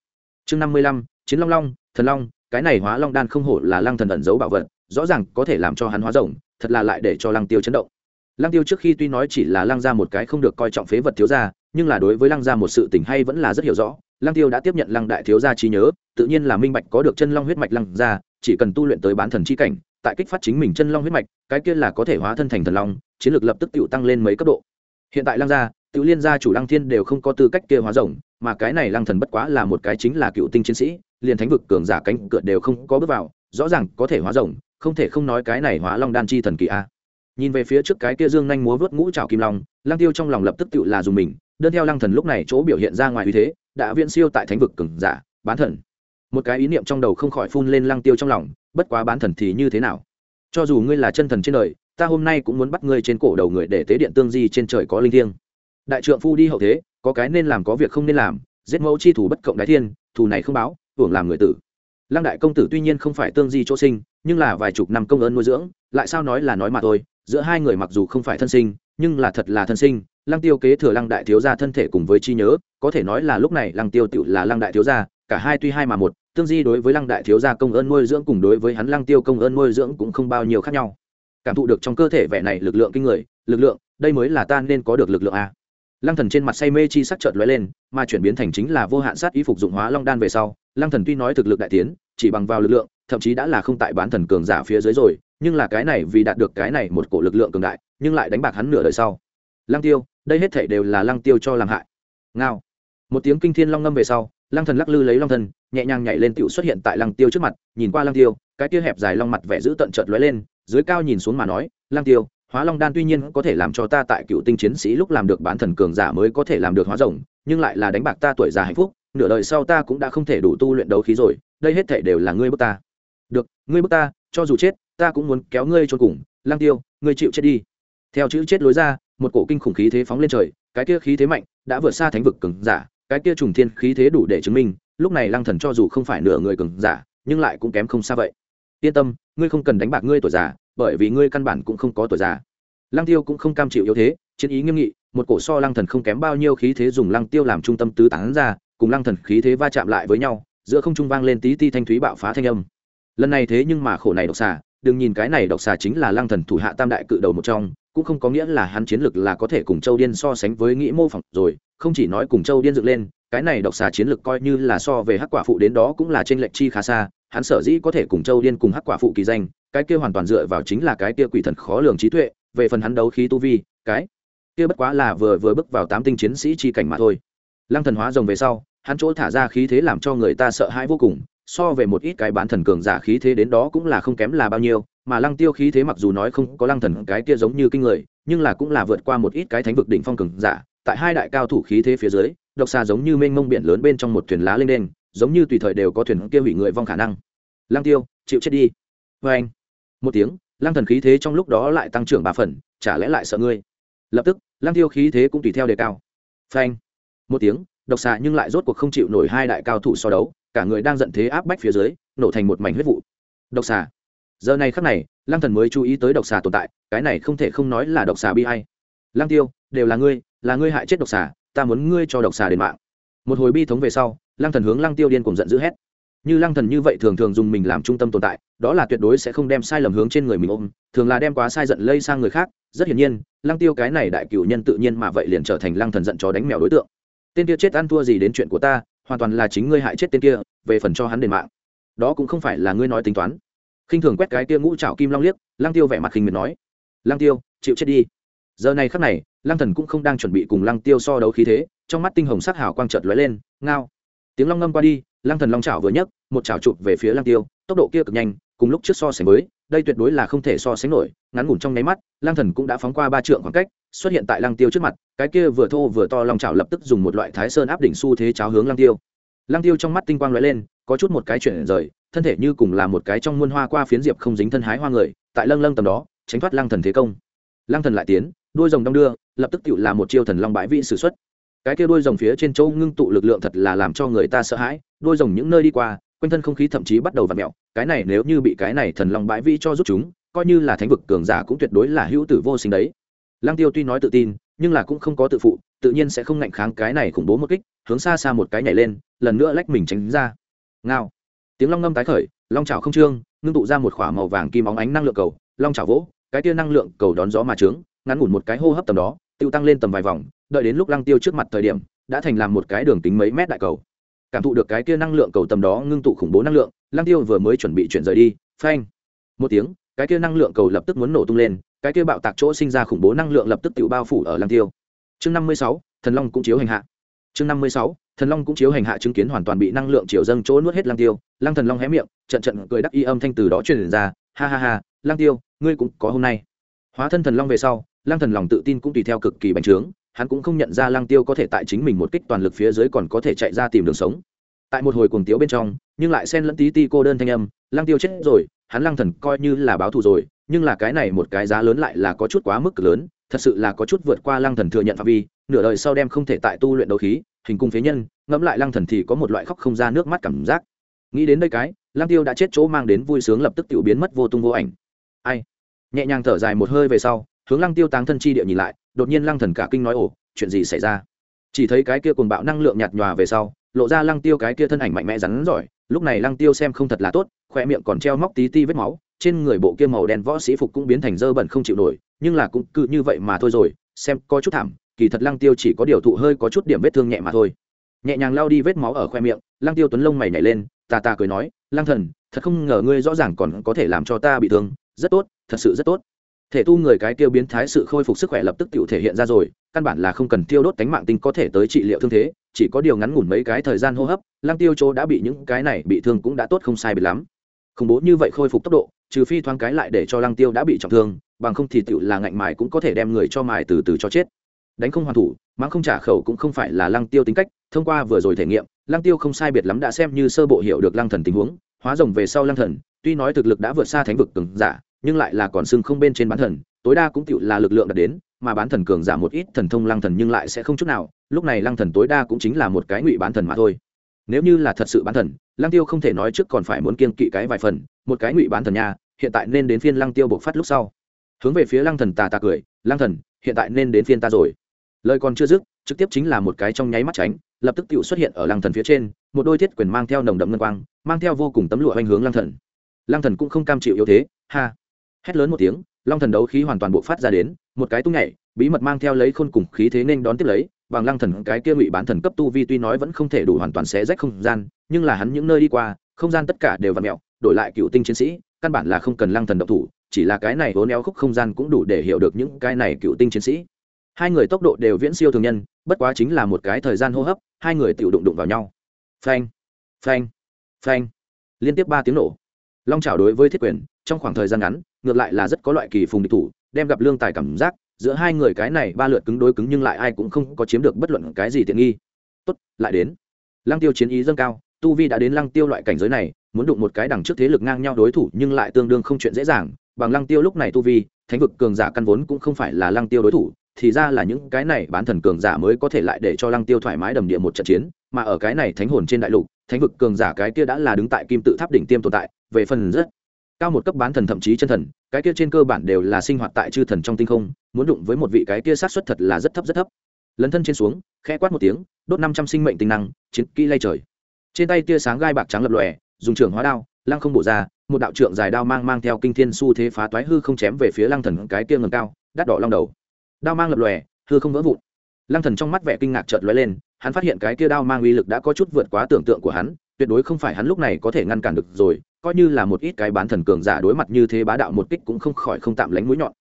Chương năm mươi lăm, chiến long long, thần long cái này hóa long đan không hổ là lăng thần ẩn giấu bảo vật, rõ ràng có thể làm cho hắn hóa rồng, thật là lại để cho lăng tiêu chấn động. Lăng tiêu trước khi tuy nói chỉ là lăng ra một cái không được coi trọng phế vật thiếu gia, nhưng là đối với lăng ra một sự tình hay vẫn là rất hiểu rõ. Lăng tiêu đã tiếp nhận lăng đại thiếu gia trí nhớ, tự nhiên là minh bạch có được chân long huyết mạch lăng ra chỉ cần tu luyện tới bán thần chi cảnh, tại kích phát chính mình chân long huyết mạch, cái kia là có thể hóa thân thành thần long, chiến lược lập tức tự tăng lên mấy cấp độ. Hiện tại lăng gia tự liên gia chủ lăng thiên đều không có tư cách kia hóa rồng, mà cái này lăng thần bất quá là một cái chính là cựu tinh chiến sĩ liền thánh vực cường giả cánh cửa đều không có bước vào, rõ ràng có thể hóa rồng, không thể không nói cái này hóa long đan chi thần kỳ a. Nhìn về phía trước cái kia dương nhanh múa vớt ngũ trào kim long, lăng tiêu trong lòng lập tức tự là dùng mình, đơn theo lăng thần lúc này chỗ biểu hiện ra ngoài uy thế, đã viễn siêu tại thánh vực cường giả, bán thần. Một cái ý niệm trong đầu không khỏi phun lên lăng tiêu trong lòng, bất quá bán thần thì như thế nào? Cho dù ngươi là chân thần trên đời, ta hôm nay cũng muốn bắt ngươi trên cổ đầu người để tế điện tương di trên trời có linh thiêng. Đại trượng phu đi hậu thế, có cái nên làm có việc không nên làm, giết mẫu chi thủ bất cộng đái thiên, thù này không báo hưởng làm người tử. Lăng đại công tử tuy nhiên không phải tương di chỗ sinh, nhưng là vài chục năm công ơn nuôi dưỡng, lại sao nói là nói mà thôi, giữa hai người mặc dù không phải thân sinh, nhưng là thật là thân sinh, lăng tiêu kế thừa lăng đại thiếu gia thân thể cùng với chi nhớ, có thể nói là lúc này lăng tiêu tự là lăng đại thiếu gia, cả hai tuy hai mà một, tương di đối với lăng đại thiếu gia công ơn nuôi dưỡng cùng đối với hắn lăng tiêu công ơn nuôi dưỡng cũng không bao nhiêu khác nhau. Cảm thụ được trong cơ thể vẻ này lực lượng kinh người, lực lượng, đây mới là ta nên có được lực lượng a. Lăng thần trên mặt say mê chi sắc chợt lóe lên, mà chuyển biến thành chính là vô hạn sát ý phục dụng hóa long đan về sau lăng thần tuy nói thực lực đại tiến, chỉ bằng vào lực lượng, thậm chí đã là không tại bán thần cường giả phía dưới rồi, nhưng là cái này vì đạt được cái này một cổ lực lượng cường đại, nhưng lại đánh bạc hắn nửa đời sau. Lăng tiêu, đây hết thảy đều là lăng tiêu cho làm hại. Ngao. Một tiếng kinh thiên long ngâm về sau, lăng thần lắc lư lấy long thân nhẹ nhàng nhảy lên tựu xuất hiện tại lăng tiêu trước mặt, nhìn qua lăng tiêu, cái kia hẹp dài long mặt vẻ giữ tận trợt lóe lên, dưới cao nhìn xuống mà nói, lăng tiêu, hóa long đan tuy nhiên có thể làm cho ta tại cựu tinh chiến sĩ lúc làm được bán thần cường giả mới có thể làm được hóa rồng, nhưng lại là đánh bạc ta tuổi già hạnh phúc nửa đời sau ta cũng đã không thể đủ tu luyện đấu khí rồi, đây hết thể đều là ngươi bức ta. Được, ngươi bức ta, cho dù chết, ta cũng muốn kéo ngươi cho cùng, lang tiêu, ngươi chịu chết đi. Theo chữ chết lối ra, một cổ kinh khủng khí thế phóng lên trời, cái kia khí thế mạnh đã vượt xa thánh vực cường giả, cái kia trùng thiên khí thế đủ để chứng minh, lúc này lăng thần cho dù không phải nửa người cường giả, nhưng lại cũng kém không xa vậy. Yên tâm, ngươi không cần đánh bạc ngươi tuổi già, bởi vì ngươi căn bản cũng không có tuổi già. Lăng tiêu cũng không cam chịu yếu thế, chiến ý nghiêm nghị, một cổ so lăng thần không kém bao nhiêu khí thế dùng lăng tiêu làm trung tâm tứ tán ra cùng lăng thần khí thế va chạm lại với nhau, giữa không trung vang lên tí ti thanh thúy bạo phá thanh âm. Lần này thế nhưng mà khổ này độc xà, đừng nhìn cái này độc xà chính là lăng thần thủ hạ tam đại cự đầu một trong, cũng không có nghĩa là hắn chiến lực là có thể cùng châu điên so sánh với nghĩ mô phỏng rồi, không chỉ nói cùng châu điên dựng lên, cái này độc xà chiến lực coi như là so về hắc quả phụ đến đó cũng là trên lệnh chi khá xa, hắn sở dĩ có thể cùng châu điên cùng hắc quả phụ kỳ danh, cái kia hoàn toàn dựa vào chính là cái kia quỷ thần khó lường trí tuệ, về phần hắn đấu khí tu vi, cái kia bất quá là vừa vừa bước vào tám tinh chiến sĩ chi cảnh mà thôi. Lăng thần hóa rồng về sau hắn chỗ thả ra khí thế làm cho người ta sợ hãi vô cùng, so về một ít cái bán thần cường giả khí thế đến đó cũng là không kém là bao nhiêu, mà lăng tiêu khí thế mặc dù nói không có lăng thần cái kia giống như kinh người, nhưng là cũng là vượt qua một ít cái thánh vực đỉnh phong cường giả, tại hai đại cao thủ khí thế phía dưới, độc xà giống như mênh mông biển lớn bên trong một thuyền lá lên đen giống như tùy thời đều có thuyền kia hủy người vong khả năng. Lăng tiêu, chịu chết đi. Vê anh, một tiếng, lăng thần khí thế trong lúc đó lại tăng trưởng ba phần, chả lẽ lại sợ ngươi? Lập tức, lăng tiêu khí thế cũng tùy theo đề cao. Phanh, một tiếng độc xà nhưng lại rốt cuộc không chịu nổi hai đại cao thủ so đấu, cả người đang giận thế áp bách phía dưới, nổ thành một mảnh huyết vụ. Độc xà giờ này khắc này, lăng thần mới chú ý tới độc xà tồn tại, cái này không thể không nói là độc xà bi hay lăng tiêu, đều là ngươi là ngươi hại chết độc xà ta muốn ngươi cho độc xà đền mạng. Một hồi bi thống về sau, lăng thần hướng lăng tiêu điên cùng giận dữ hét. Như lăng thần như vậy thường thường dùng mình làm trung tâm tồn tại, đó là tuyệt đối sẽ không đem sai lầm hướng trên người mình ôm, thường là đem quá sai giận lây sang người khác. Rất hiển nhiên, lăng tiêu cái này đại cửu nhân tự nhiên mà vậy liền trở thành lăng thần giận chó đánh mèo đối tượng tên kia chết ăn thua gì đến chuyện của ta, hoàn toàn là chính ngươi hại chết tên kia, về phần cho hắn đền mạng. Đó cũng không phải là ngươi nói tính toán. Khinh thường quét cái kia ngũ trảo kim long liếc Lang tiêu vẻ mặt khinh miệt nói Lang tiêu, chịu chết đi. Giờ này khắc này Lang thần cũng không đang chuẩn bị cùng Lang tiêu so đấu khí thế, trong mắt tinh hồng sắc hào quang chợt lóe lên, ngao. Tiếng long ngâm qua đi Lang thần long chảo vừa nhấc, một chảo chụp về phía Lang tiêu, tốc độ kia cực nhanh, cùng lúc trước so sánh với đây tuyệt đối là không thể so sánh nổi, ngắn ngủn trong nháy mắt lang thần cũng đã phóng qua ba trượng khoảng cách, xuất hiện tại lăng tiêu trước mặt, cái kia vừa thô vừa to lòng chảo lập tức dùng một loại thái sơn áp đỉnh xu thế cháo hướng lăng tiêu. Lăng tiêu trong mắt tinh quang lóe lên, có chút một cái chuyển rời, thân thể như cùng là một cái trong muôn hoa qua phiến diệp không dính thân hái hoa người, tại lâng lâng tầm đó, tránh thoát lăng thần thế công. Lăng thần lại tiến, đuôi rồng đong đưa, lập tức tựu là một chiêu thần long bãi vị sử xuất. Cái kia đuôi rồng phía trên châu ngưng tụ lực lượng thật là làm cho người ta sợ hãi, đuôi rồng những nơi đi qua quanh thân không khí thậm chí bắt đầu v ặ mẹo. Cái này nếu như bị cái này thần long bãi Vĩ cho rút chúng, coi như là thánh vực cường giả cũng tuyệt đối là hữu tử vô sinh đấy. Lăng tiêu tuy nói tự tin, nhưng là cũng không có tự phụ, tự nhiên sẽ không ngạnh kháng cái này khủng bố một kích, hướng xa xa một cái nhảy lên, lần nữa lách mình tránh ra. Ngao. Tiếng long ngâm tái khởi, long trào không trương, ngưng tụ ra một khỏa màu vàng kim óng ánh năng lượng cầu, long trào vỗ, cái tia năng lượng cầu đón gió mà trướng, ngắn ngủn một cái hô hấp tầm đó, tiêu tăng lên tầm vài vòng, đợi đến lúc lăng tiêu trước mặt thời điểm, đã thành làm một cái đường tính mấy mét đại cầu cảm thụ được cái kia năng lượng cầu tầm đó ngưng tụ khủng bố năng lượng, lăng tiêu vừa mới chuẩn bị chuyển rời đi, phanh, một tiếng, cái kia năng lượng cầu lập tức muốn nổ tung lên, cái kia bạo tạc chỗ sinh ra khủng bố năng lượng lập tức tự bao phủ ở lăng tiêu. Chương năm mươi sáu, thần long cũng chiếu hành hạ. Chương năm mươi sáu, thần long cũng chiếu hành hạ chứng kiến hoàn toàn bị năng lượng chiều dâng chỗ nuốt hết lăng tiêu. Lăng thần long hé miệng, trận trận cười đắc y âm thanh từ đó truyền ra, ha ha ha, lăng tiêu, ngươi cũng có hôm nay. Hóa thân thần long về sau, lăng thần lòng tự tin cũng tùy theo cực kỳ bành trướng hắn cũng không nhận ra lăng tiêu có thể tại chính mình một kích toàn lực phía dưới còn có thể chạy ra tìm đường sống. Tại một hồi cuồng tiếu bên trong, nhưng lại xen lẫn tí ti cô đơn thanh âm, lăng tiêu chết rồi, hắn lăng thần coi như là báo thù rồi, nhưng là cái này một cái giá lớn lại là có chút quá mức lớn, thật sự là có chút vượt qua lăng thần thừa nhận phạm vi, nửa đời sau đem không thể tại tu luyện đấu khí, hình cung phế nhân, ngẫm lại lăng thần thì có một loại khóc không ra nước mắt cảm giác. Nghĩ đến đây cái, lăng tiêu đã chết chỗ mang đến vui sướng lập tức tiểu biến mất vô tung vô ảnh. Ai? Nhẹ nhàng thở dài một hơi về sau hướng lăng tiêu táng thân chi địa nhìn lại, đột nhiên lăng thần cả kinh nói, ồ, chuyện gì xảy ra? Chỉ thấy cái kia cuồng bạo năng lượng nhạt nhòa về sau, lộ ra lăng tiêu cái kia thân ảnh mạnh mẽ rắn giỏi, lúc này lăng tiêu xem không thật là tốt khoe miệng còn treo móc tí ti vết máu, trên người bộ kia màu đen võ sĩ phục cũng biến thành dơ bẩn không chịu nổi, nhưng là cũng cứ như vậy mà thôi rồi, xem có chút thảm, kỳ thật lăng tiêu chỉ có điều thụ hơi có chút điểm vết thương nhẹ mà thôi. Nhẹ nhàng lao đi vết máu ở khoe miệng, lăng tiêu tuấn lông mày nhảy lên ta ta cười nói, lăng thần, thật không ngờ ngươi rõ ràng còn có thể làm cho ta bị thương, rất tốt, thật sự rất tốt thể tu người cái tiêu biến thái sự khôi phục sức khỏe lập tức tự thể hiện ra rồi, căn bản là không cần tiêu đốt cánh mạng tinh có thể tới trị liệu thương thế, chỉ có điều ngắn ngủn mấy cái thời gian hô hấp, lăng tiêu chỗ đã bị những cái này bị thương cũng đã tốt không sai biệt lắm. Khủng bố như vậy khôi phục tốc độ, trừ phi thoáng cái lại để cho lăng tiêu đã bị trọng thương, bằng không thì tựu là ngạnh mài cũng có thể đem người cho mài từ từ cho chết. Đánh không hoàn thủ, mắng không trả khẩu cũng không phải là lăng tiêu tính cách, thông qua vừa rồi thể nghiệm, lăng tiêu không sai biệt lắm đã xem như sơ bộ hiểu được lăng thần tình huống, hóa rồng về sau lăng thần, tuy nói thực lực đã vượt xa thánh vực cường giả nhưng lại là còn xưng không bên trên bán thần, tối đa cũng tựu là lực lượng đạt đến, mà bán thần cường giảm một ít thần thông lăng thần nhưng lại sẽ không chút nào, lúc này lăng thần tối đa cũng chính là một cái ngụy bán thần mà thôi. Nếu như là thật sự bán thần, lăng tiêu không thể nói trước còn phải muốn kiên kỵ cái vài phần, một cái ngụy bán thần nha, hiện tại nên đến phiên lăng tiêu bộc phát lúc sau. Hướng về phía lăng thần tà tà cười, lăng thần, hiện tại nên đến phiên ta rồi. Lời còn chưa dứt, trực tiếp chính là một cái trong nháy mắt tránh, lập tức tựu xuất hiện ở lăng thần phía trên, một đôi thiết quyền mang theo nồng đậm ngân quang, mang theo vô cùng tấm lụa hoành hướng lăng thần. Lăng thần cũng không cam chịu yếu thế, ha hét lớn một tiếng, long thần đấu khí hoàn toàn bộ phát ra đến, một cái tung nhảy, bí mật mang theo lấy khôn cùng khí thế nên đón tiếp lấy bằng lăng thần cái kia ngụy bán thần cấp tu vi tuy nói vẫn không thể đủ hoàn toàn xé rách không gian, nhưng là hắn những nơi đi qua, không gian tất cả đều vặn mẹo đổi lại cựu tinh chiến sĩ, căn bản là không cần lăng thần độc thủ, chỉ là cái này hố neo khúc không gian cũng đủ để hiểu được những cái này cựu tinh chiến sĩ. Hai người tốc độ đều viễn siêu thường nhân, bất quá chính là một cái thời gian hô hấp, hai người tự đụng đụng vào nhau. Phanh phanh phanh, liên tiếp ba tiếng nổ. Long trào đối với thiết quyền, trong khoảng thời gian ngắn ngược lại là rất có loại kỳ phùng địch thủ, đem gặp lương tài cảm giác, giữa hai người cái này ba lượt cứng đối cứng nhưng lại ai cũng không có chiếm được bất luận cái gì tiện nghi. Tốt, lại đến. Lăng tiêu chiến ý dâng cao, tu vi đã đến lăng tiêu loại cảnh giới này, muốn đụng một cái đằng trước thế lực ngang nhau đối thủ nhưng lại tương đương không chuyện dễ dàng, bằng lăng tiêu lúc này tu vi, thánh vực cường giả căn vốn cũng không phải là lăng tiêu đối thủ, thì ra là những cái này bán thần cường giả mới có thể lại để cho lăng tiêu thoải mái đầm địa một trận chiến, mà ở cái này thánh hồn trên đại lục, thánh vực cường giả cái kia đã là đứng tại kim tự tháp đỉnh tiêm tồn tại, về phần rất cao một cấp bán thần thậm chí chân thần, cái kia trên cơ bản đều là sinh hoạt tại chư thần trong tinh không, muốn đụng với một vị cái kia sát xuất thật là rất thấp rất thấp. Lấn thân trên xuống, khẽ quát một tiếng, đốt năm trăm sinh mệnh tinh năng, chiến kỹ lay trời. Trên tay tia sáng gai bạc trắng lập lòe, dùng trường hóa đao, lăng không bổ ra, một đạo trượng dài đao mang mang theo kinh thiên su thế phá toái hư không chém về phía lăng thần cái kia ngầm cao, đắt đỏ long đầu. Đao mang lập lòe, hư không vỡ vụn. Lăng thần trong mắt vẻ kinh ngạc chợt lóe lên, hắn phát hiện cái kia đao mang uy lực đã có chút vượt quá tưởng tượng của hắn tuyệt đối không phải hắn lúc này có thể ngăn cản được rồi, coi như là một ít cái bán thần cường giả đối mặt như thế bá đạo một kích cũng không khỏi không tạm lánh mũi nhọn.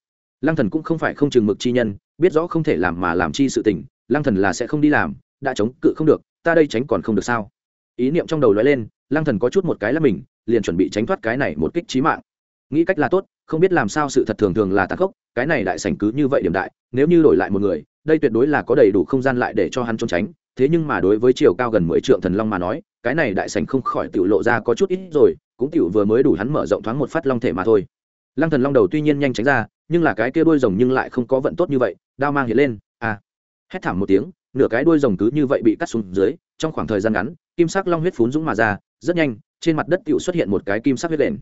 Lăng thần cũng không phải không chừng mực chi nhân, biết rõ không thể làm mà làm chi sự tình, lăng thần là sẽ không đi làm, đã chống cự không được, ta đây tránh còn không được sao? Ý niệm trong đầu lóe lên, lăng thần có chút một cái là mình, liền chuẩn bị tránh thoát cái này một kích chí mạng. Nghĩ cách là tốt, không biết làm sao sự thật thường thường là tàn khốc, cái này đại sảnh cứ như vậy điểm đại, nếu như đổi lại một người, đây tuyệt đối là có đầy đủ không gian lại để cho hắn trốn tránh, thế nhưng mà đối với chiều cao gần mười trượng thần long mà nói cái này đại sảnh không khỏi tiểu lộ ra có chút ít rồi, cũng tiểu vừa mới đủ hắn mở rộng thoáng một phát long thể mà thôi. Lăng thần long đầu tuy nhiên nhanh tránh ra, nhưng là cái kia đuôi rồng nhưng lại không có vận tốt như vậy, đao mang hiện lên à. Hét thảm một tiếng, nửa cái đuôi rồng cứ như vậy bị cắt xuống dưới, trong khoảng thời gian ngắn, kim sắc long huyết phún dũng mà ra, rất nhanh, trên mặt đất tiểu xuất hiện một cái kim sắc huyết lệnh.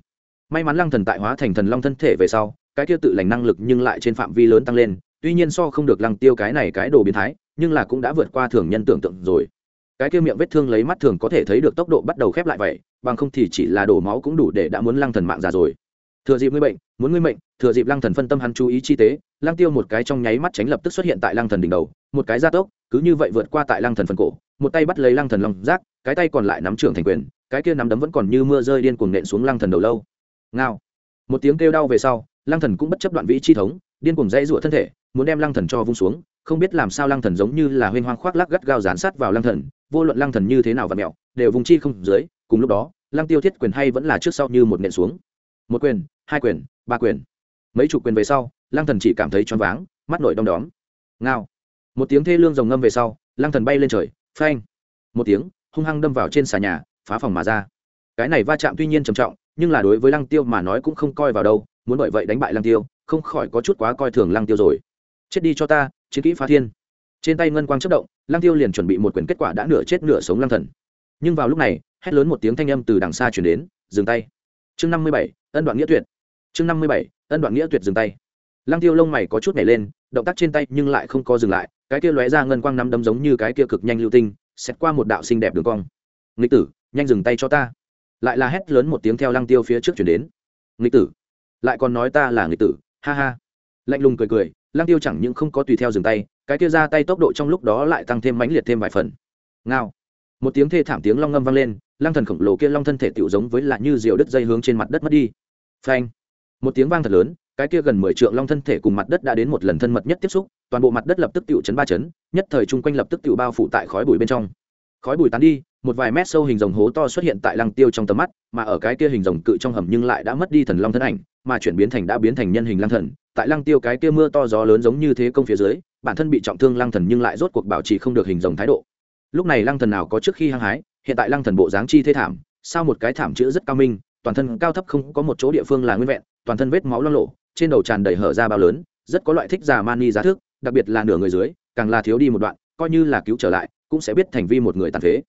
may mắn lăng thần tại hóa thành thần long thân thể về sau, cái kia tự lành năng lực nhưng lại trên phạm vi lớn tăng lên, tuy nhiên so không được lăng tiêu cái này cái đồ biến thái, nhưng là cũng đã vượt qua thường nhân tưởng tượng rồi cái kia miệng vết thương lấy mắt thường có thể thấy được tốc độ bắt đầu khép lại vậy, bằng không thì chỉ là đổ máu cũng đủ để đã muốn lăng thần mạng già rồi. Thừa dịp ngươi bệnh, muốn ngươi mệnh, thừa dịp lăng thần phân tâm hắn chú ý chi tế, lăng tiêu một cái trong nháy mắt tránh lập tức xuất hiện tại lăng thần đỉnh đầu, một cái gia tốc, cứ như vậy vượt qua tại lăng thần phần cổ, một tay bắt lấy lăng thần lòng giác, cái tay còn lại nắm trưởng thành quyền, cái kia nắm đấm vẫn còn như mưa rơi điên cuồng nện xuống lăng thần đầu lâu. Ngao. Một tiếng kêu đau về sau, lăng thần cũng bất chấp đoạn vĩ chi thống, điên cuồng dãy rủa thân thể, muốn đem lăng thần cho vung xuống, không biết làm sao lăng thần giống như là huyên hoang khoác lắc gắt gao dán sát vào lăng thần vô luận lăng thần như thế nào và mẹo, đều vùng chi không dưới, cùng lúc đó, lăng tiêu thiết quyền hay vẫn là trước sau như một nện xuống. Một quyền, hai quyền, ba quyền. Mấy chục quyền về sau, lăng thần chỉ cảm thấy choáng váng, mắt nổi đom đóm. Ngao. Một tiếng thê lương rồng ngâm về sau, lăng thần bay lên trời, phanh. Một tiếng, hung hăng đâm vào trên xà nhà, phá phòng mà ra. Cái này va chạm tuy nhiên trầm trọng, nhưng là đối với lăng tiêu mà nói cũng không coi vào đâu, muốn bởi vậy đánh bại lăng tiêu, không khỏi có chút quá coi thường lăng tiêu rồi. Chết đi cho ta, chiến kỹ phá thiên. Trên tay ngân quang chất động lăng tiêu liền chuẩn bị một quyển kết quả đã nửa chết nửa sống lăng thần. Nhưng vào lúc này, hét lớn một tiếng thanh âm từ đằng xa chuyển đến, dừng tay. Chương năm mươi bảy, ân đoạn nghĩa tuyệt. Chương năm mươi bảy, ân đoạn nghĩa tuyệt dừng tay. Lăng tiêu lông mày có chút nhảy lên, động tác trên tay nhưng lại không có dừng lại, cái kia lóe ra ngân quang nắm đấm giống như cái kia cực nhanh lưu tinh xét qua một đạo xinh đẹp đường cong. Nghịch tử, nhanh dừng tay cho ta. Lại là hét lớn một tiếng theo lăng tiêu phía trước chuyển đến. Nghịch tử, lại còn nói ta là nghịch tử, ha ha. Lạnh lùng cười cười, lăng tiêu chẳng những không có tùy theo dừng tay cái kia ra tay tốc độ trong lúc đó lại tăng thêm mãnh liệt thêm vài phần. Ngao. Một tiếng thê thảm tiếng long ngâm vang lên, lăng thần khổng lồ kia long thân thể tựu giống với là như diều đứt dây hướng trên mặt đất mất đi. Phanh. Một tiếng vang thật lớn, cái kia gần mười trượng long thân thể cùng mặt đất đã đến một lần thân mật nhất tiếp xúc, toàn bộ mặt đất lập tức tựu chấn ba chấn, nhất thời chung quanh lập tức tựu bao phủ tại khói bụi bên trong. Khói bụi tán đi, một vài mét sâu hình rồng hố to xuất hiện tại lăng tiêu trong tầm mắt, mà ở cái kia hình rồng cự trong hầm nhưng lại đã mất đi thần long thân ảnh mà chuyển biến thành đã biến thành nhân hình lăng thần. Tại lăng tiêu cái kia mưa to gió lớn giống như thế công phía dưới, bản thân bị trọng thương lăng thần nhưng lại rốt cuộc bảo trì không được hình dòng thái độ. Lúc này lăng thần nào có trước khi hăng hái, hiện tại lăng thần bộ dáng chi thế thảm, sao một cái thảm chữ rất cao minh, toàn thân cao thấp không có một chỗ địa phương là nguyên vẹn, toàn thân vết máu loang lộ trên đầu tràn đầy hở ra bao lớn, rất có loại thích già mani giá thước đặc biệt là nửa người dưới, càng là thiếu đi một đoạn, coi như là cứu trở lại, cũng sẽ biết thành vi một người tàn phế.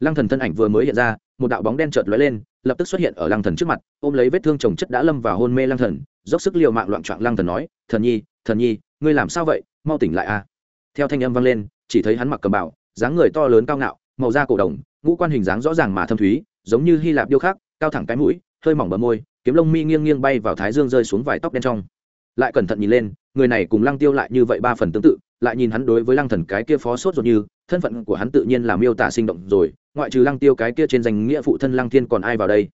Lăng thần thân ảnh vừa mới hiện ra, một đạo bóng đen chợt lóe lên lập tức xuất hiện ở lăng thần trước mặt, ôm lấy vết thương chồng chất đã lâm vào hôn mê lăng thần, dốc sức liều mạng loạn trọn lăng thần nói, thần nhi thần nhi, ngươi làm sao vậy? Mau tỉnh lại a. Theo thanh âm vang lên, chỉ thấy hắn mặc cầm bảo dáng người to lớn cao ngạo, màu da cổ đồng, ngũ quan hình dáng rõ ràng mà thâm thúy, giống như hy lạp điêu khắc, cao thẳng cái mũi, hơi mỏng bờ môi, kiếm lông mi nghiêng nghiêng bay vào thái dương rơi xuống vài tóc đen trong. Lại cẩn thận nhìn lên người này cùng lăng tiêu lại như vậy ba phần tương tự, lại nhìn hắn đối với lăng thần cái kia phó sốt ruột như, thân phận của hắn tự nhiên là miêu tả sinh động rồi, ngoại trừ lăng tiêu cái kia trên danh nghĩa phụ thân lăng thiên còn ai vào đây?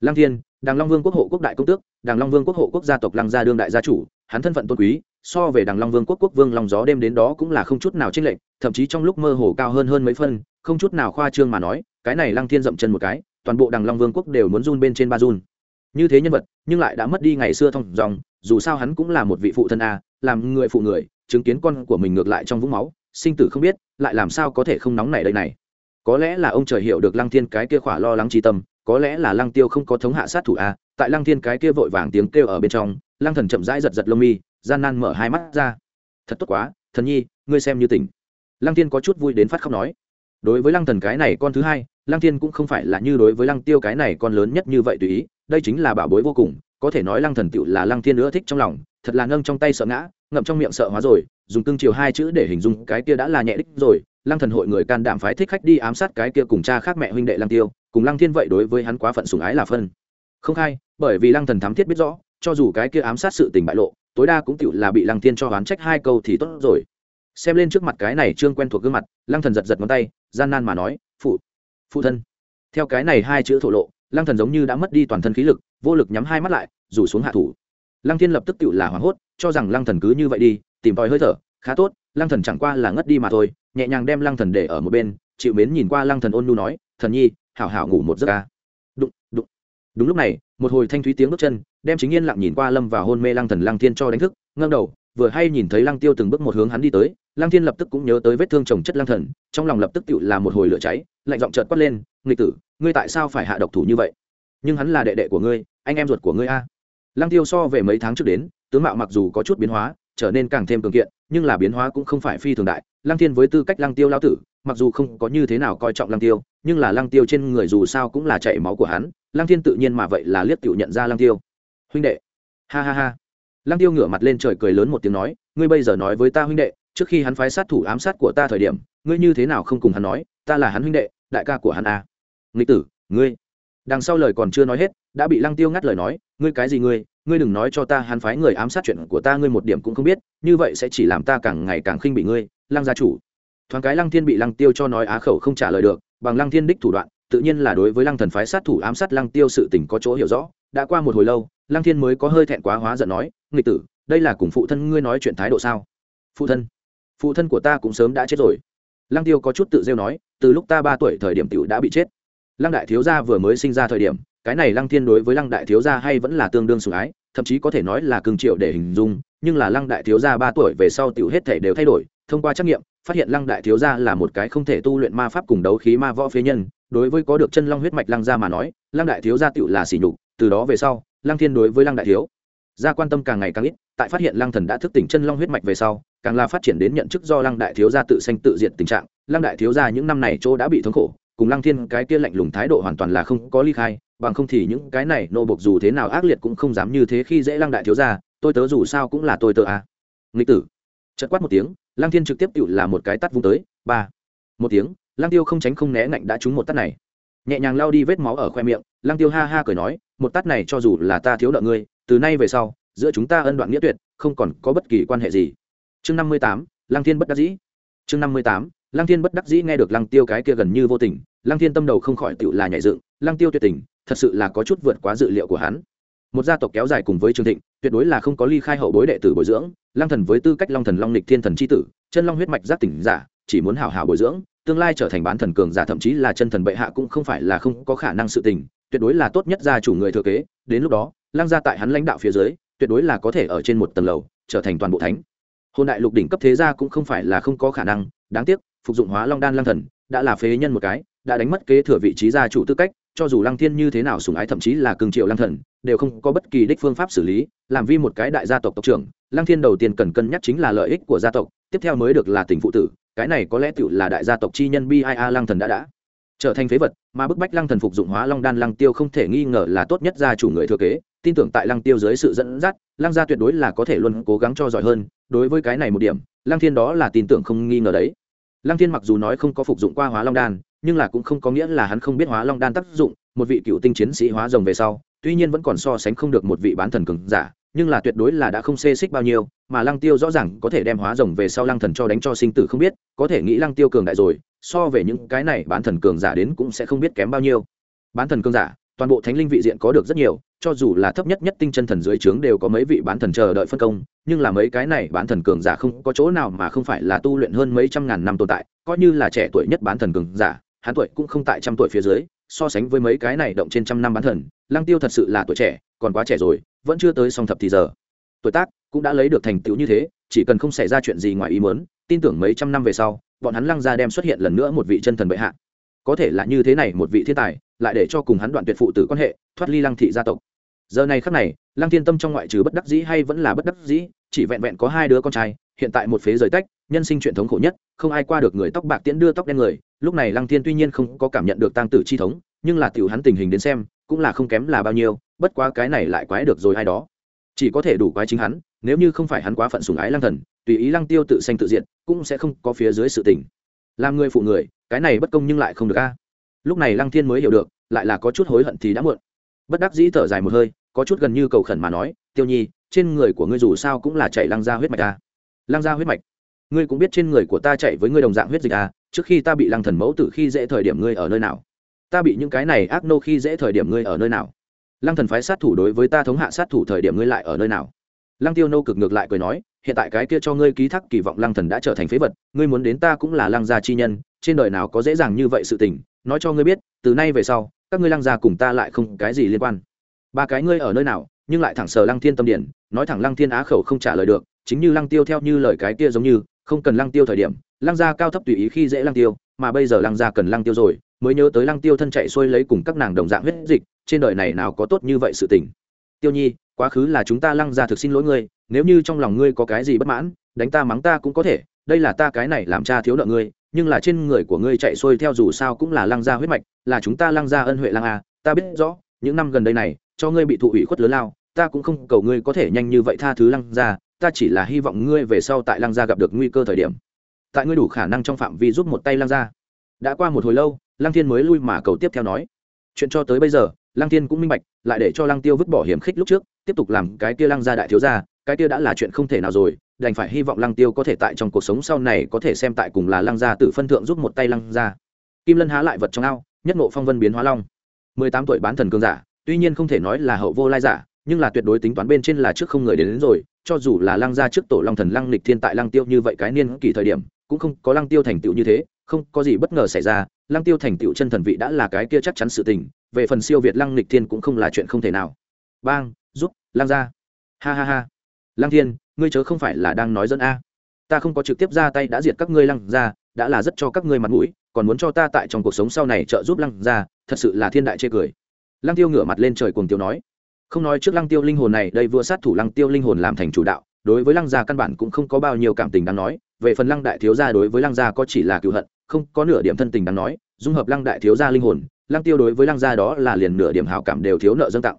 Lăng thiên, đàng long vương quốc hộ quốc đại công tước, đàng long vương quốc hộ quốc gia tộc lăng gia đương đại gia chủ, hắn thân phận tôn quý, so về đàng long vương quốc quốc vương long gió đêm đến đó cũng là không chút nào chênh lệch, thậm chí trong lúc mơ hồ cao hơn hơn mấy phân không chút nào khoa trương mà nói, cái này lăng thiên dậm chân một cái, toàn bộ đàng long vương quốc đều muốn run bên trên ba run. Như thế nhân vật, nhưng lại đã mất đi ngày xưa thông dòng, dù sao hắn cũng là một vị phụ thân a làm người phụ người, chứng kiến con của mình ngược lại trong vũng máu, sinh tử không biết, lại làm sao có thể không nóng nảy đây này? Có lẽ là ông trời hiểu được lăng thiên cái kia khỏa lo lắng tri tâm, có lẽ là lăng tiêu không có thống hạ sát thủ a tại lăng thiên cái kia vội vàng tiếng kêu ở bên trong, lăng thần chậm rãi giật giật lông mi, gian nan mở hai mắt ra. Thật tốt quá, thần nhi, ngươi xem như tỉnh. Lăng thiên có chút vui đến phát khóc nói. Đối với lăng thần cái này con thứ hai, lăng thiên cũng không phải là như đối với lăng tiêu cái này con lớn nhất như vậy tùy ý, đây chính là bảo bối vô cùng, có thể nói lăng thần tựu là lăng thiên nữa thích trong lòng thật là nâng trong tay sợ ngã ngậm trong miệng sợ hóa rồi dùng tương chiều hai chữ để hình dung cái kia đã là nhẹ đích rồi. Lăng thần hội người can đảm phái thích khách đi ám sát cái kia cùng cha khác mẹ huynh đệ lăng tiêu cùng lăng thiên vậy đối với hắn quá phận sủng ái là phân. Không hay, bởi vì lăng thần thám thiết biết rõ cho dù cái kia ám sát sự tình bại lộ tối đa cũng tựu là bị lăng thiên cho hoán trách hai câu thì tốt rồi. Xem lên trước mặt cái này trương quen thuộc gương mặt lăng thần giật giật ngón tay gian nan mà nói phụ phụ thân. Theo cái này hai chữ thổ lộ lăng thần giống như đã mất đi toàn thân khí lực vô lực nhắm hai mắt lại rủ xuống hạ thủ lăng thiên lập tức tự là hoảng hốt, cho rằng lăng thần cứ như vậy đi, tìm tòi hơi thở, khá tốt, lăng thần chẳng qua là ngất đi mà thôi, nhẹ nhàng đem lăng thần để ở một bên, chịu mến nhìn qua lăng thần ôn nhu nói, thần nhi, hảo hảo ngủ một giấc ca. Đụng đụng. Đúng lúc này, một hồi thanh thúy tiếng bước chân, đem chính yên lặng nhìn qua lâm vào hôn mê lăng thần lăng thiên cho đánh thức ngâm đầu, vừa hay nhìn thấy lăng tiêu từng bước một hướng hắn đi tới, lăng thiên lập tức cũng nhớ tới vết thương chồng chất lăng thần, trong lòng lập tức tự là một hồi lửa cháy, lạnh giọng chợt quát lên, nghịch tử, ngươi tại sao phải hạ độc thủ như vậy? Nhưng hắn là đệ đệ của ngươi, anh em ruột của ngươi a lăng tiêu so về mấy tháng trước đến, tướng mạo mặc dù có chút biến hóa, trở nên càng thêm cường kiện, nhưng là biến hóa cũng không phải phi thường đại. Lăng thiên với tư cách lăng tiêu lao tử, mặc dù không có như thế nào coi trọng lăng tiêu, nhưng là lăng tiêu trên người dù sao cũng là chảy máu của hắn, lăng thiên tự nhiên mà vậy là liếc tiểu nhận ra lăng tiêu. Huynh đệ. Ha ha ha. Lăng tiêu ngửa mặt lên trời cười lớn một tiếng nói, ngươi bây giờ nói với ta huynh đệ, trước khi hắn phái sát thủ ám sát của ta thời điểm, ngươi như thế nào không cùng hắn nói, ta là hắn huynh đệ, đại ca của hắn a à. nghịch tử, ngươi đằng sau lời còn chưa nói hết, đã bị lăng tiêu ngắt lời nói, ngươi cái gì ngươi? Ngươi đừng nói cho ta hắn phái người ám sát chuyện của ta, ngươi một điểm cũng không biết, như vậy sẽ chỉ làm ta càng ngày càng khinh bị ngươi, lăng gia chủ. Thoáng cái lăng thiên bị lăng tiêu cho nói á khẩu không trả lời được, bằng lăng thiên đích thủ đoạn, tự nhiên là đối với lăng thần phái sát thủ ám sát lăng tiêu sự tình có chỗ hiểu rõ. Đã qua một hồi lâu, lăng thiên mới có hơi thẹn quá hóa giận nói, nghịch tử, đây là cùng phụ thân ngươi nói chuyện thái độ sao? Phụ thân phụ thân của ta cũng sớm đã chết rồi. Lăng tiêu có chút tự rêu nói, từ lúc ta ba tuổi thời điểm tiểu đã bị chết lăng đại thiếu gia vừa mới sinh ra thời điểm, cái này lăng thiên đối với lăng đại thiếu gia hay vẫn là tương đương sủng ái, thậm chí có thể nói là cường triệu để hình dung, nhưng là lăng đại thiếu gia ba tuổi về sau tiểu hết thể đều thay đổi, thông qua trắc nghiệm, phát hiện lăng đại thiếu gia là một cái không thể tu luyện ma pháp cùng đấu khí ma võ phế nhân, đối với có được chân long huyết mạch lăng gia mà nói, lăng đại thiếu gia tiểu là sỉ nhục, từ đó về sau, lăng thiên đối với lăng đại thiếu gia quan tâm càng ngày càng ít, tại phát hiện lăng thần đã thức tỉnh chân long huyết mạch về sau, càng là phát triển đến nhận chức do lăng đại thiếu gia tự sanh tự diệt tình trạng, lăng đại thiếu gia những năm này chỗ đã bị thống khổ cùng lăng thiên cái kia lạnh lùng thái độ hoàn toàn là không có ly khai, bằng không thì những cái này nô bộc dù thế nào ác liệt cũng không dám như thế khi dễ lăng đại thiếu gia, tôi tớ dù sao cũng là tôi tớ à. nghịch tử. Chật quát một tiếng, lăng thiên trực tiếp tự là một cái tắt vung tới, ba. Một tiếng, lăng tiêu không tránh không né ngạnh đã trúng một tắt này. Nhẹ nhàng lao đi vết máu ở khoe miệng, lăng tiêu ha ha cười nói, một tắt này cho dù là ta thiếu nợ ngươi, từ nay về sau, giữa chúng ta ân đoạn nghĩa tuyệt, không còn có bất kỳ quan hệ gì. Chương năm mươi tám, lăng thiên bất đắc dĩ. Chương năm mươi tám lăng thiên bất đắc dĩ nghe được lăng tiêu cái kia gần như vô tình, lăng thiên tâm đầu không khỏi tựu là nhảy dựng, lăng tiêu tuyệt tình, thật sự là có chút vượt quá dự liệu của hắn. Một gia tộc kéo dài cùng với trương thịnh, tuyệt đối là không có ly khai hậu bối đệ tử bồi dưỡng, lăng thần với tư cách long thần long lịch thiên thần c h i tử, chân long huyết mạch giác tỉnh giả, chỉ muốn hảo hảo bồi dưỡng, tương lai trở thành bán thần cường giả thậm chí là chân thần bệ hạ cũng không phải là không có khả năng sự tình, tuyệt đối là tốt nhất gia chủ người thừa kế, đến lúc đó, lăng gia tại hắn lãnh đạo phía dưới, tuyệt đối là có thể ở trên một tầng lầu, trở thành toàn bộ thánh. Hôn đại lục đỉnh cấp thế gia cũng không phải là không có khả năng đáng tiếc, phục dụng hóa long đan Lang thần, đã là phế nhân một cái, đã đánh mất kế thừa vị trí gia chủ tư cách, cho dù lăng thiên như thế nào sùng ái thậm chí là cường triệu lăng thần, đều không có bất kỳ đích phương pháp xử lý, làm vi một cái đại gia tộc tộc trưởng, lăng thiên đầu tiên cần cân nhắc chính là lợi ích của gia tộc, tiếp theo mới được là tình phụ tử, cái này có lẽ tựu là đại gia tộc chi nhân bia lăng thần đã đã trở thành phế vật, mà bức bách lăng thần phục dụng hóa long đan lăng tiêu không thể nghi ngờ là tốt nhất gia chủ người thừa kế, tin tưởng tại lăng tiêu dưới sự dẫn dắt, lăng gia tuyệt đối là có thể luôn cố gắng cho giỏi hơn đối với cái này một điểm, lăng thiên đó là tin tưởng không nghi ngờ đấy. Lăng thiên mặc dù nói không có phục dụng qua hóa long đan, nhưng là cũng không có nghĩa là hắn không biết hóa long đan tác dụng, một vị cựu tinh chiến sĩ hóa rồng về sau, tuy nhiên vẫn còn so sánh không được một vị bán thần cường giả, nhưng là tuyệt đối là đã không xê xích bao nhiêu, mà lăng tiêu rõ ràng có thể đem hóa rồng về sau lăng thần cho đánh cho sinh tử không biết, có thể nghĩ lăng tiêu cường đại rồi, so về những cái này bán thần cường giả đến cũng sẽ không biết kém bao nhiêu. Bán thần cường giả toàn bộ thánh linh vị diện có được rất nhiều, cho dù là thấp nhất nhất tinh chân thần dưới trướng đều có mấy vị bán thần chờ đợi phân công, nhưng là mấy cái này bán thần cường giả không có chỗ nào mà không phải là tu luyện hơn mấy trăm ngàn năm tồn tại, coi như là trẻ tuổi nhất bán thần cường giả, hắn tuổi cũng không tại trăm tuổi phía dưới, so sánh với mấy cái này động trên trăm năm bán thần, lăng tiêu thật sự là tuổi trẻ, còn quá trẻ rồi, vẫn chưa tới song thập thì giờ. Tuổi tác cũng đã lấy được thành tựu như thế, chỉ cần không xảy ra chuyện gì ngoài ý muốn, tin tưởng mấy trăm năm về sau, bọn hắn lăng gia đem xuất hiện lần nữa một vị chân thần bệ hạ. Có thể là như thế này một vị thiên tài lại để cho cùng hắn đoạn tuyệt phụ tử quan hệ, thoát ly lăng thị gia tộc. Giờ này khắc này, lăng thiên tâm trong ngoại trừ bất đắc dĩ hay vẫn là bất đắc dĩ, chỉ vẹn vẹn có hai đứa con trai, hiện tại một phế rời tách, nhân sinh truyền thống khổ nhất, không ai qua được người tóc bạc tiễn đưa tóc đen người. Lúc này lăng thiên tuy nhiên không có cảm nhận được tang tử chi thống, nhưng là tiểu hắn tình hình đến xem, cũng là không kém là bao nhiêu, bất quá cái này lại quái được rồi ai đó. Chỉ có thể đủ quái chính hắn, nếu như không phải hắn quá phận sùng ái lăng thần, tùy ý lăng tiêu tự sanh tự diện cũng sẽ không có phía dưới sự tình. Làm người phụ người, cái này bất công nhưng lại không được a lúc này lăng thiên mới hiểu được, lại là có chút hối hận thì đã muộn. Bất đắc dĩ thở dài một hơi, có chút gần như cầu khẩn mà nói, tiêu nhi, trên người của ngươi dù sao cũng là chạy lăng ra huyết mạch ta lăng ra huyết mạch? Ngươi cũng biết trên người của ta chạy với ngươi đồng dạng huyết dịch à? trước khi ta bị lăng thần mẫu từ khi dễ thời điểm ngươi ở nơi nào? Ta bị những cái này ác nô khi dễ thời điểm ngươi ở nơi nào? Lăng thần phái sát thủ đối với ta thống hạ sát thủ thời điểm ngươi lại ở nơi nào? Lăng tiêu nô cực ngược lại cười nói, hiện tại cái kia cho ngươi ký thác kỳ vọng lăng thần đã trở thành phế vật, ngươi muốn đến ta cũng là lăng gia chi nhân, trên đời nào có dễ dàng như vậy sự tình nói cho ngươi biết, từ nay về sau, các ngươi lăng gia cùng ta lại không cái gì liên quan. Ba cái ngươi ở nơi nào, nhưng lại thẳng sờ lăng thiên tâm điển, nói thẳng lăng thiên á khẩu không trả lời được, chính như lăng tiêu theo như lời cái kia giống như, không cần lăng tiêu thời điểm, lăng gia cao thấp tùy ý khi dễ lăng tiêu, mà bây giờ lăng gia cần lăng tiêu rồi, mới nhớ tới lăng tiêu thân chạy xuôi lấy cùng các nàng đồng dạng huyết dịch, trên đời này nào có tốt như vậy sự tình. Tiêu nhi, quá khứ là chúng ta lăng gia thực xin lỗi ngươi, nếu như trong lòng ngươi có cái gì bất mãn, đánh ta mắng ta cũng có thể, đây là ta cái này làm cha thiếu nợ ngươi nhưng là trên người của ngươi chạy xuôi theo dù sao cũng là lăng gia huyết mạch, là chúng ta lăng gia ân huệ lăng a, ta biết rõ, những năm gần đây này, cho ngươi bị thụ ủy khuất lớn lao, ta cũng không cầu ngươi có thể nhanh như vậy tha thứ lăng gia, ta chỉ là hy vọng ngươi về sau tại lăng gia gặp được nguy cơ thời điểm. Tại ngươi đủ khả năng trong phạm vi giúp một tay lăng gia. Đã qua một hồi lâu, lăng thiên mới lui mà cầu tiếp theo nói. Chuyện cho tới bây giờ, lăng thiên cũng minh bạch, lại để cho lăng tiêu vứt bỏ hiểm khích lúc trước, tiếp tục làm cái kia lăng gia đại thiếu gia, cái kia đã là chuyện không thể nào rồi đành phải hy vọng lăng tiêu có thể tại trong cuộc sống sau này có thể xem tại cùng là lăng gia tự phân thượng giúp một tay lăng gia. Kim lân há lại vật trong ao nhất ngộ phong vân biến hóa long. Mười tám tuổi bán thần cường giả tuy nhiên không thể nói là hậu vô lai giả nhưng là tuyệt đối tính toán bên trên là trước không người đến, đến rồi cho dù là lăng gia trước tổ long thần lăng lịch thiên tại lăng tiêu như vậy cái niên kỳ thời điểm cũng không có lăng tiêu thành tựu như thế không có gì bất ngờ xảy ra lăng tiêu thành tựu chân thần vị đã là cái kia chắc chắn sự tình về phần siêu việt lăng lịch thiên cũng không là chuyện không thể nào. Bang giúp lăng gia. Ha ha ha. Lăng thiên ngươi chớ không phải là đang nói dẫn a. Ta không có trực tiếp ra tay đã diệt các ngươi lăng gia, đã là rất cho các ngươi mặt mũi, còn muốn cho ta tại trong cuộc sống sau này trợ giúp lăng gia, thật sự là thiên đại chê cười. Lăng tiêu ngửa mặt lên trời cuồng tiêu nói. Không nói trước lăng tiêu linh hồn này, đây vừa sát thủ lăng tiêu linh hồn làm thành chủ đạo, đối với lăng gia căn bản cũng không có bao nhiêu cảm tình đáng nói. Về phần lăng đại thiếu gia đối với lăng gia có chỉ là cựu hận, không có nửa điểm thân tình đáng nói. Dung hợp lăng đại thiếu gia linh hồn, lăng tiêu đối với lăng gia đó là liền nửa điểm hảo cảm đều thiếu nợ dâng tặng.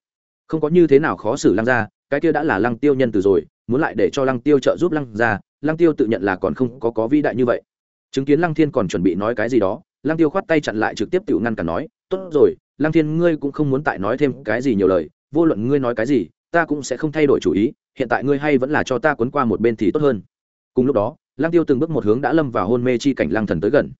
Không có như thế nào khó xử lăng gia, cái kia đã là lăng tiêu nhân từ rồi muốn lại để cho lăng tiêu trợ giúp lăng gia, lăng tiêu tự nhận là còn không có có vĩ đại như vậy. Chứng kiến lăng thiên còn chuẩn bị nói cái gì đó, lăng tiêu khoát tay chặn lại trực tiếp tự ngăn cả nói, tốt rồi, lăng thiên ngươi cũng không muốn tại nói thêm cái gì nhiều lời, vô luận ngươi nói cái gì, ta cũng sẽ không thay đổi chủ ý, hiện tại ngươi hay vẫn là cho ta quấn qua một bên thì tốt hơn. Cùng lúc đó, lăng tiêu từng bước một hướng đã lâm vào hôn mê chi cảnh lăng thần tới gần.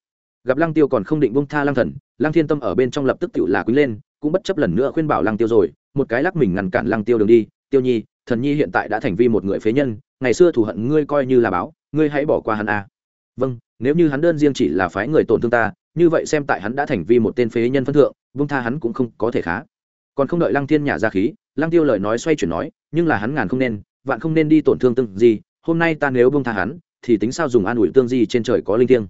Gặp lăng tiêu còn không định bông tha lăng thần, lăng thiên tâm ở bên trong lập tức tự là quý lên, cũng bất chấp lần nữa khuyên bảo lăng tiêu rồi, một cái lắc mình ngăn cản lăng tiêu đường đi, tiêu nhi thần nhi hiện tại đã thành vi một người phế nhân, ngày xưa thù hận ngươi coi như là báo, ngươi hãy bỏ qua hắn a. Vâng nếu như hắn đơn riêng chỉ là phái người tổn thương ta, như vậy xem tại hắn đã thành vi một tên phế nhân phân thượng, vung tha hắn cũng không có thể khá. Còn không đợi lăng thiên nhả ra khí, lăng tiêu lời nói xoay chuyển nói, nhưng là hắn ngàn không nên, vạn không nên đi tổn thương tương gì hôm nay ta nếu vung tha hắn, thì tính sao dùng an ủi tương di trên trời có linh thiêng?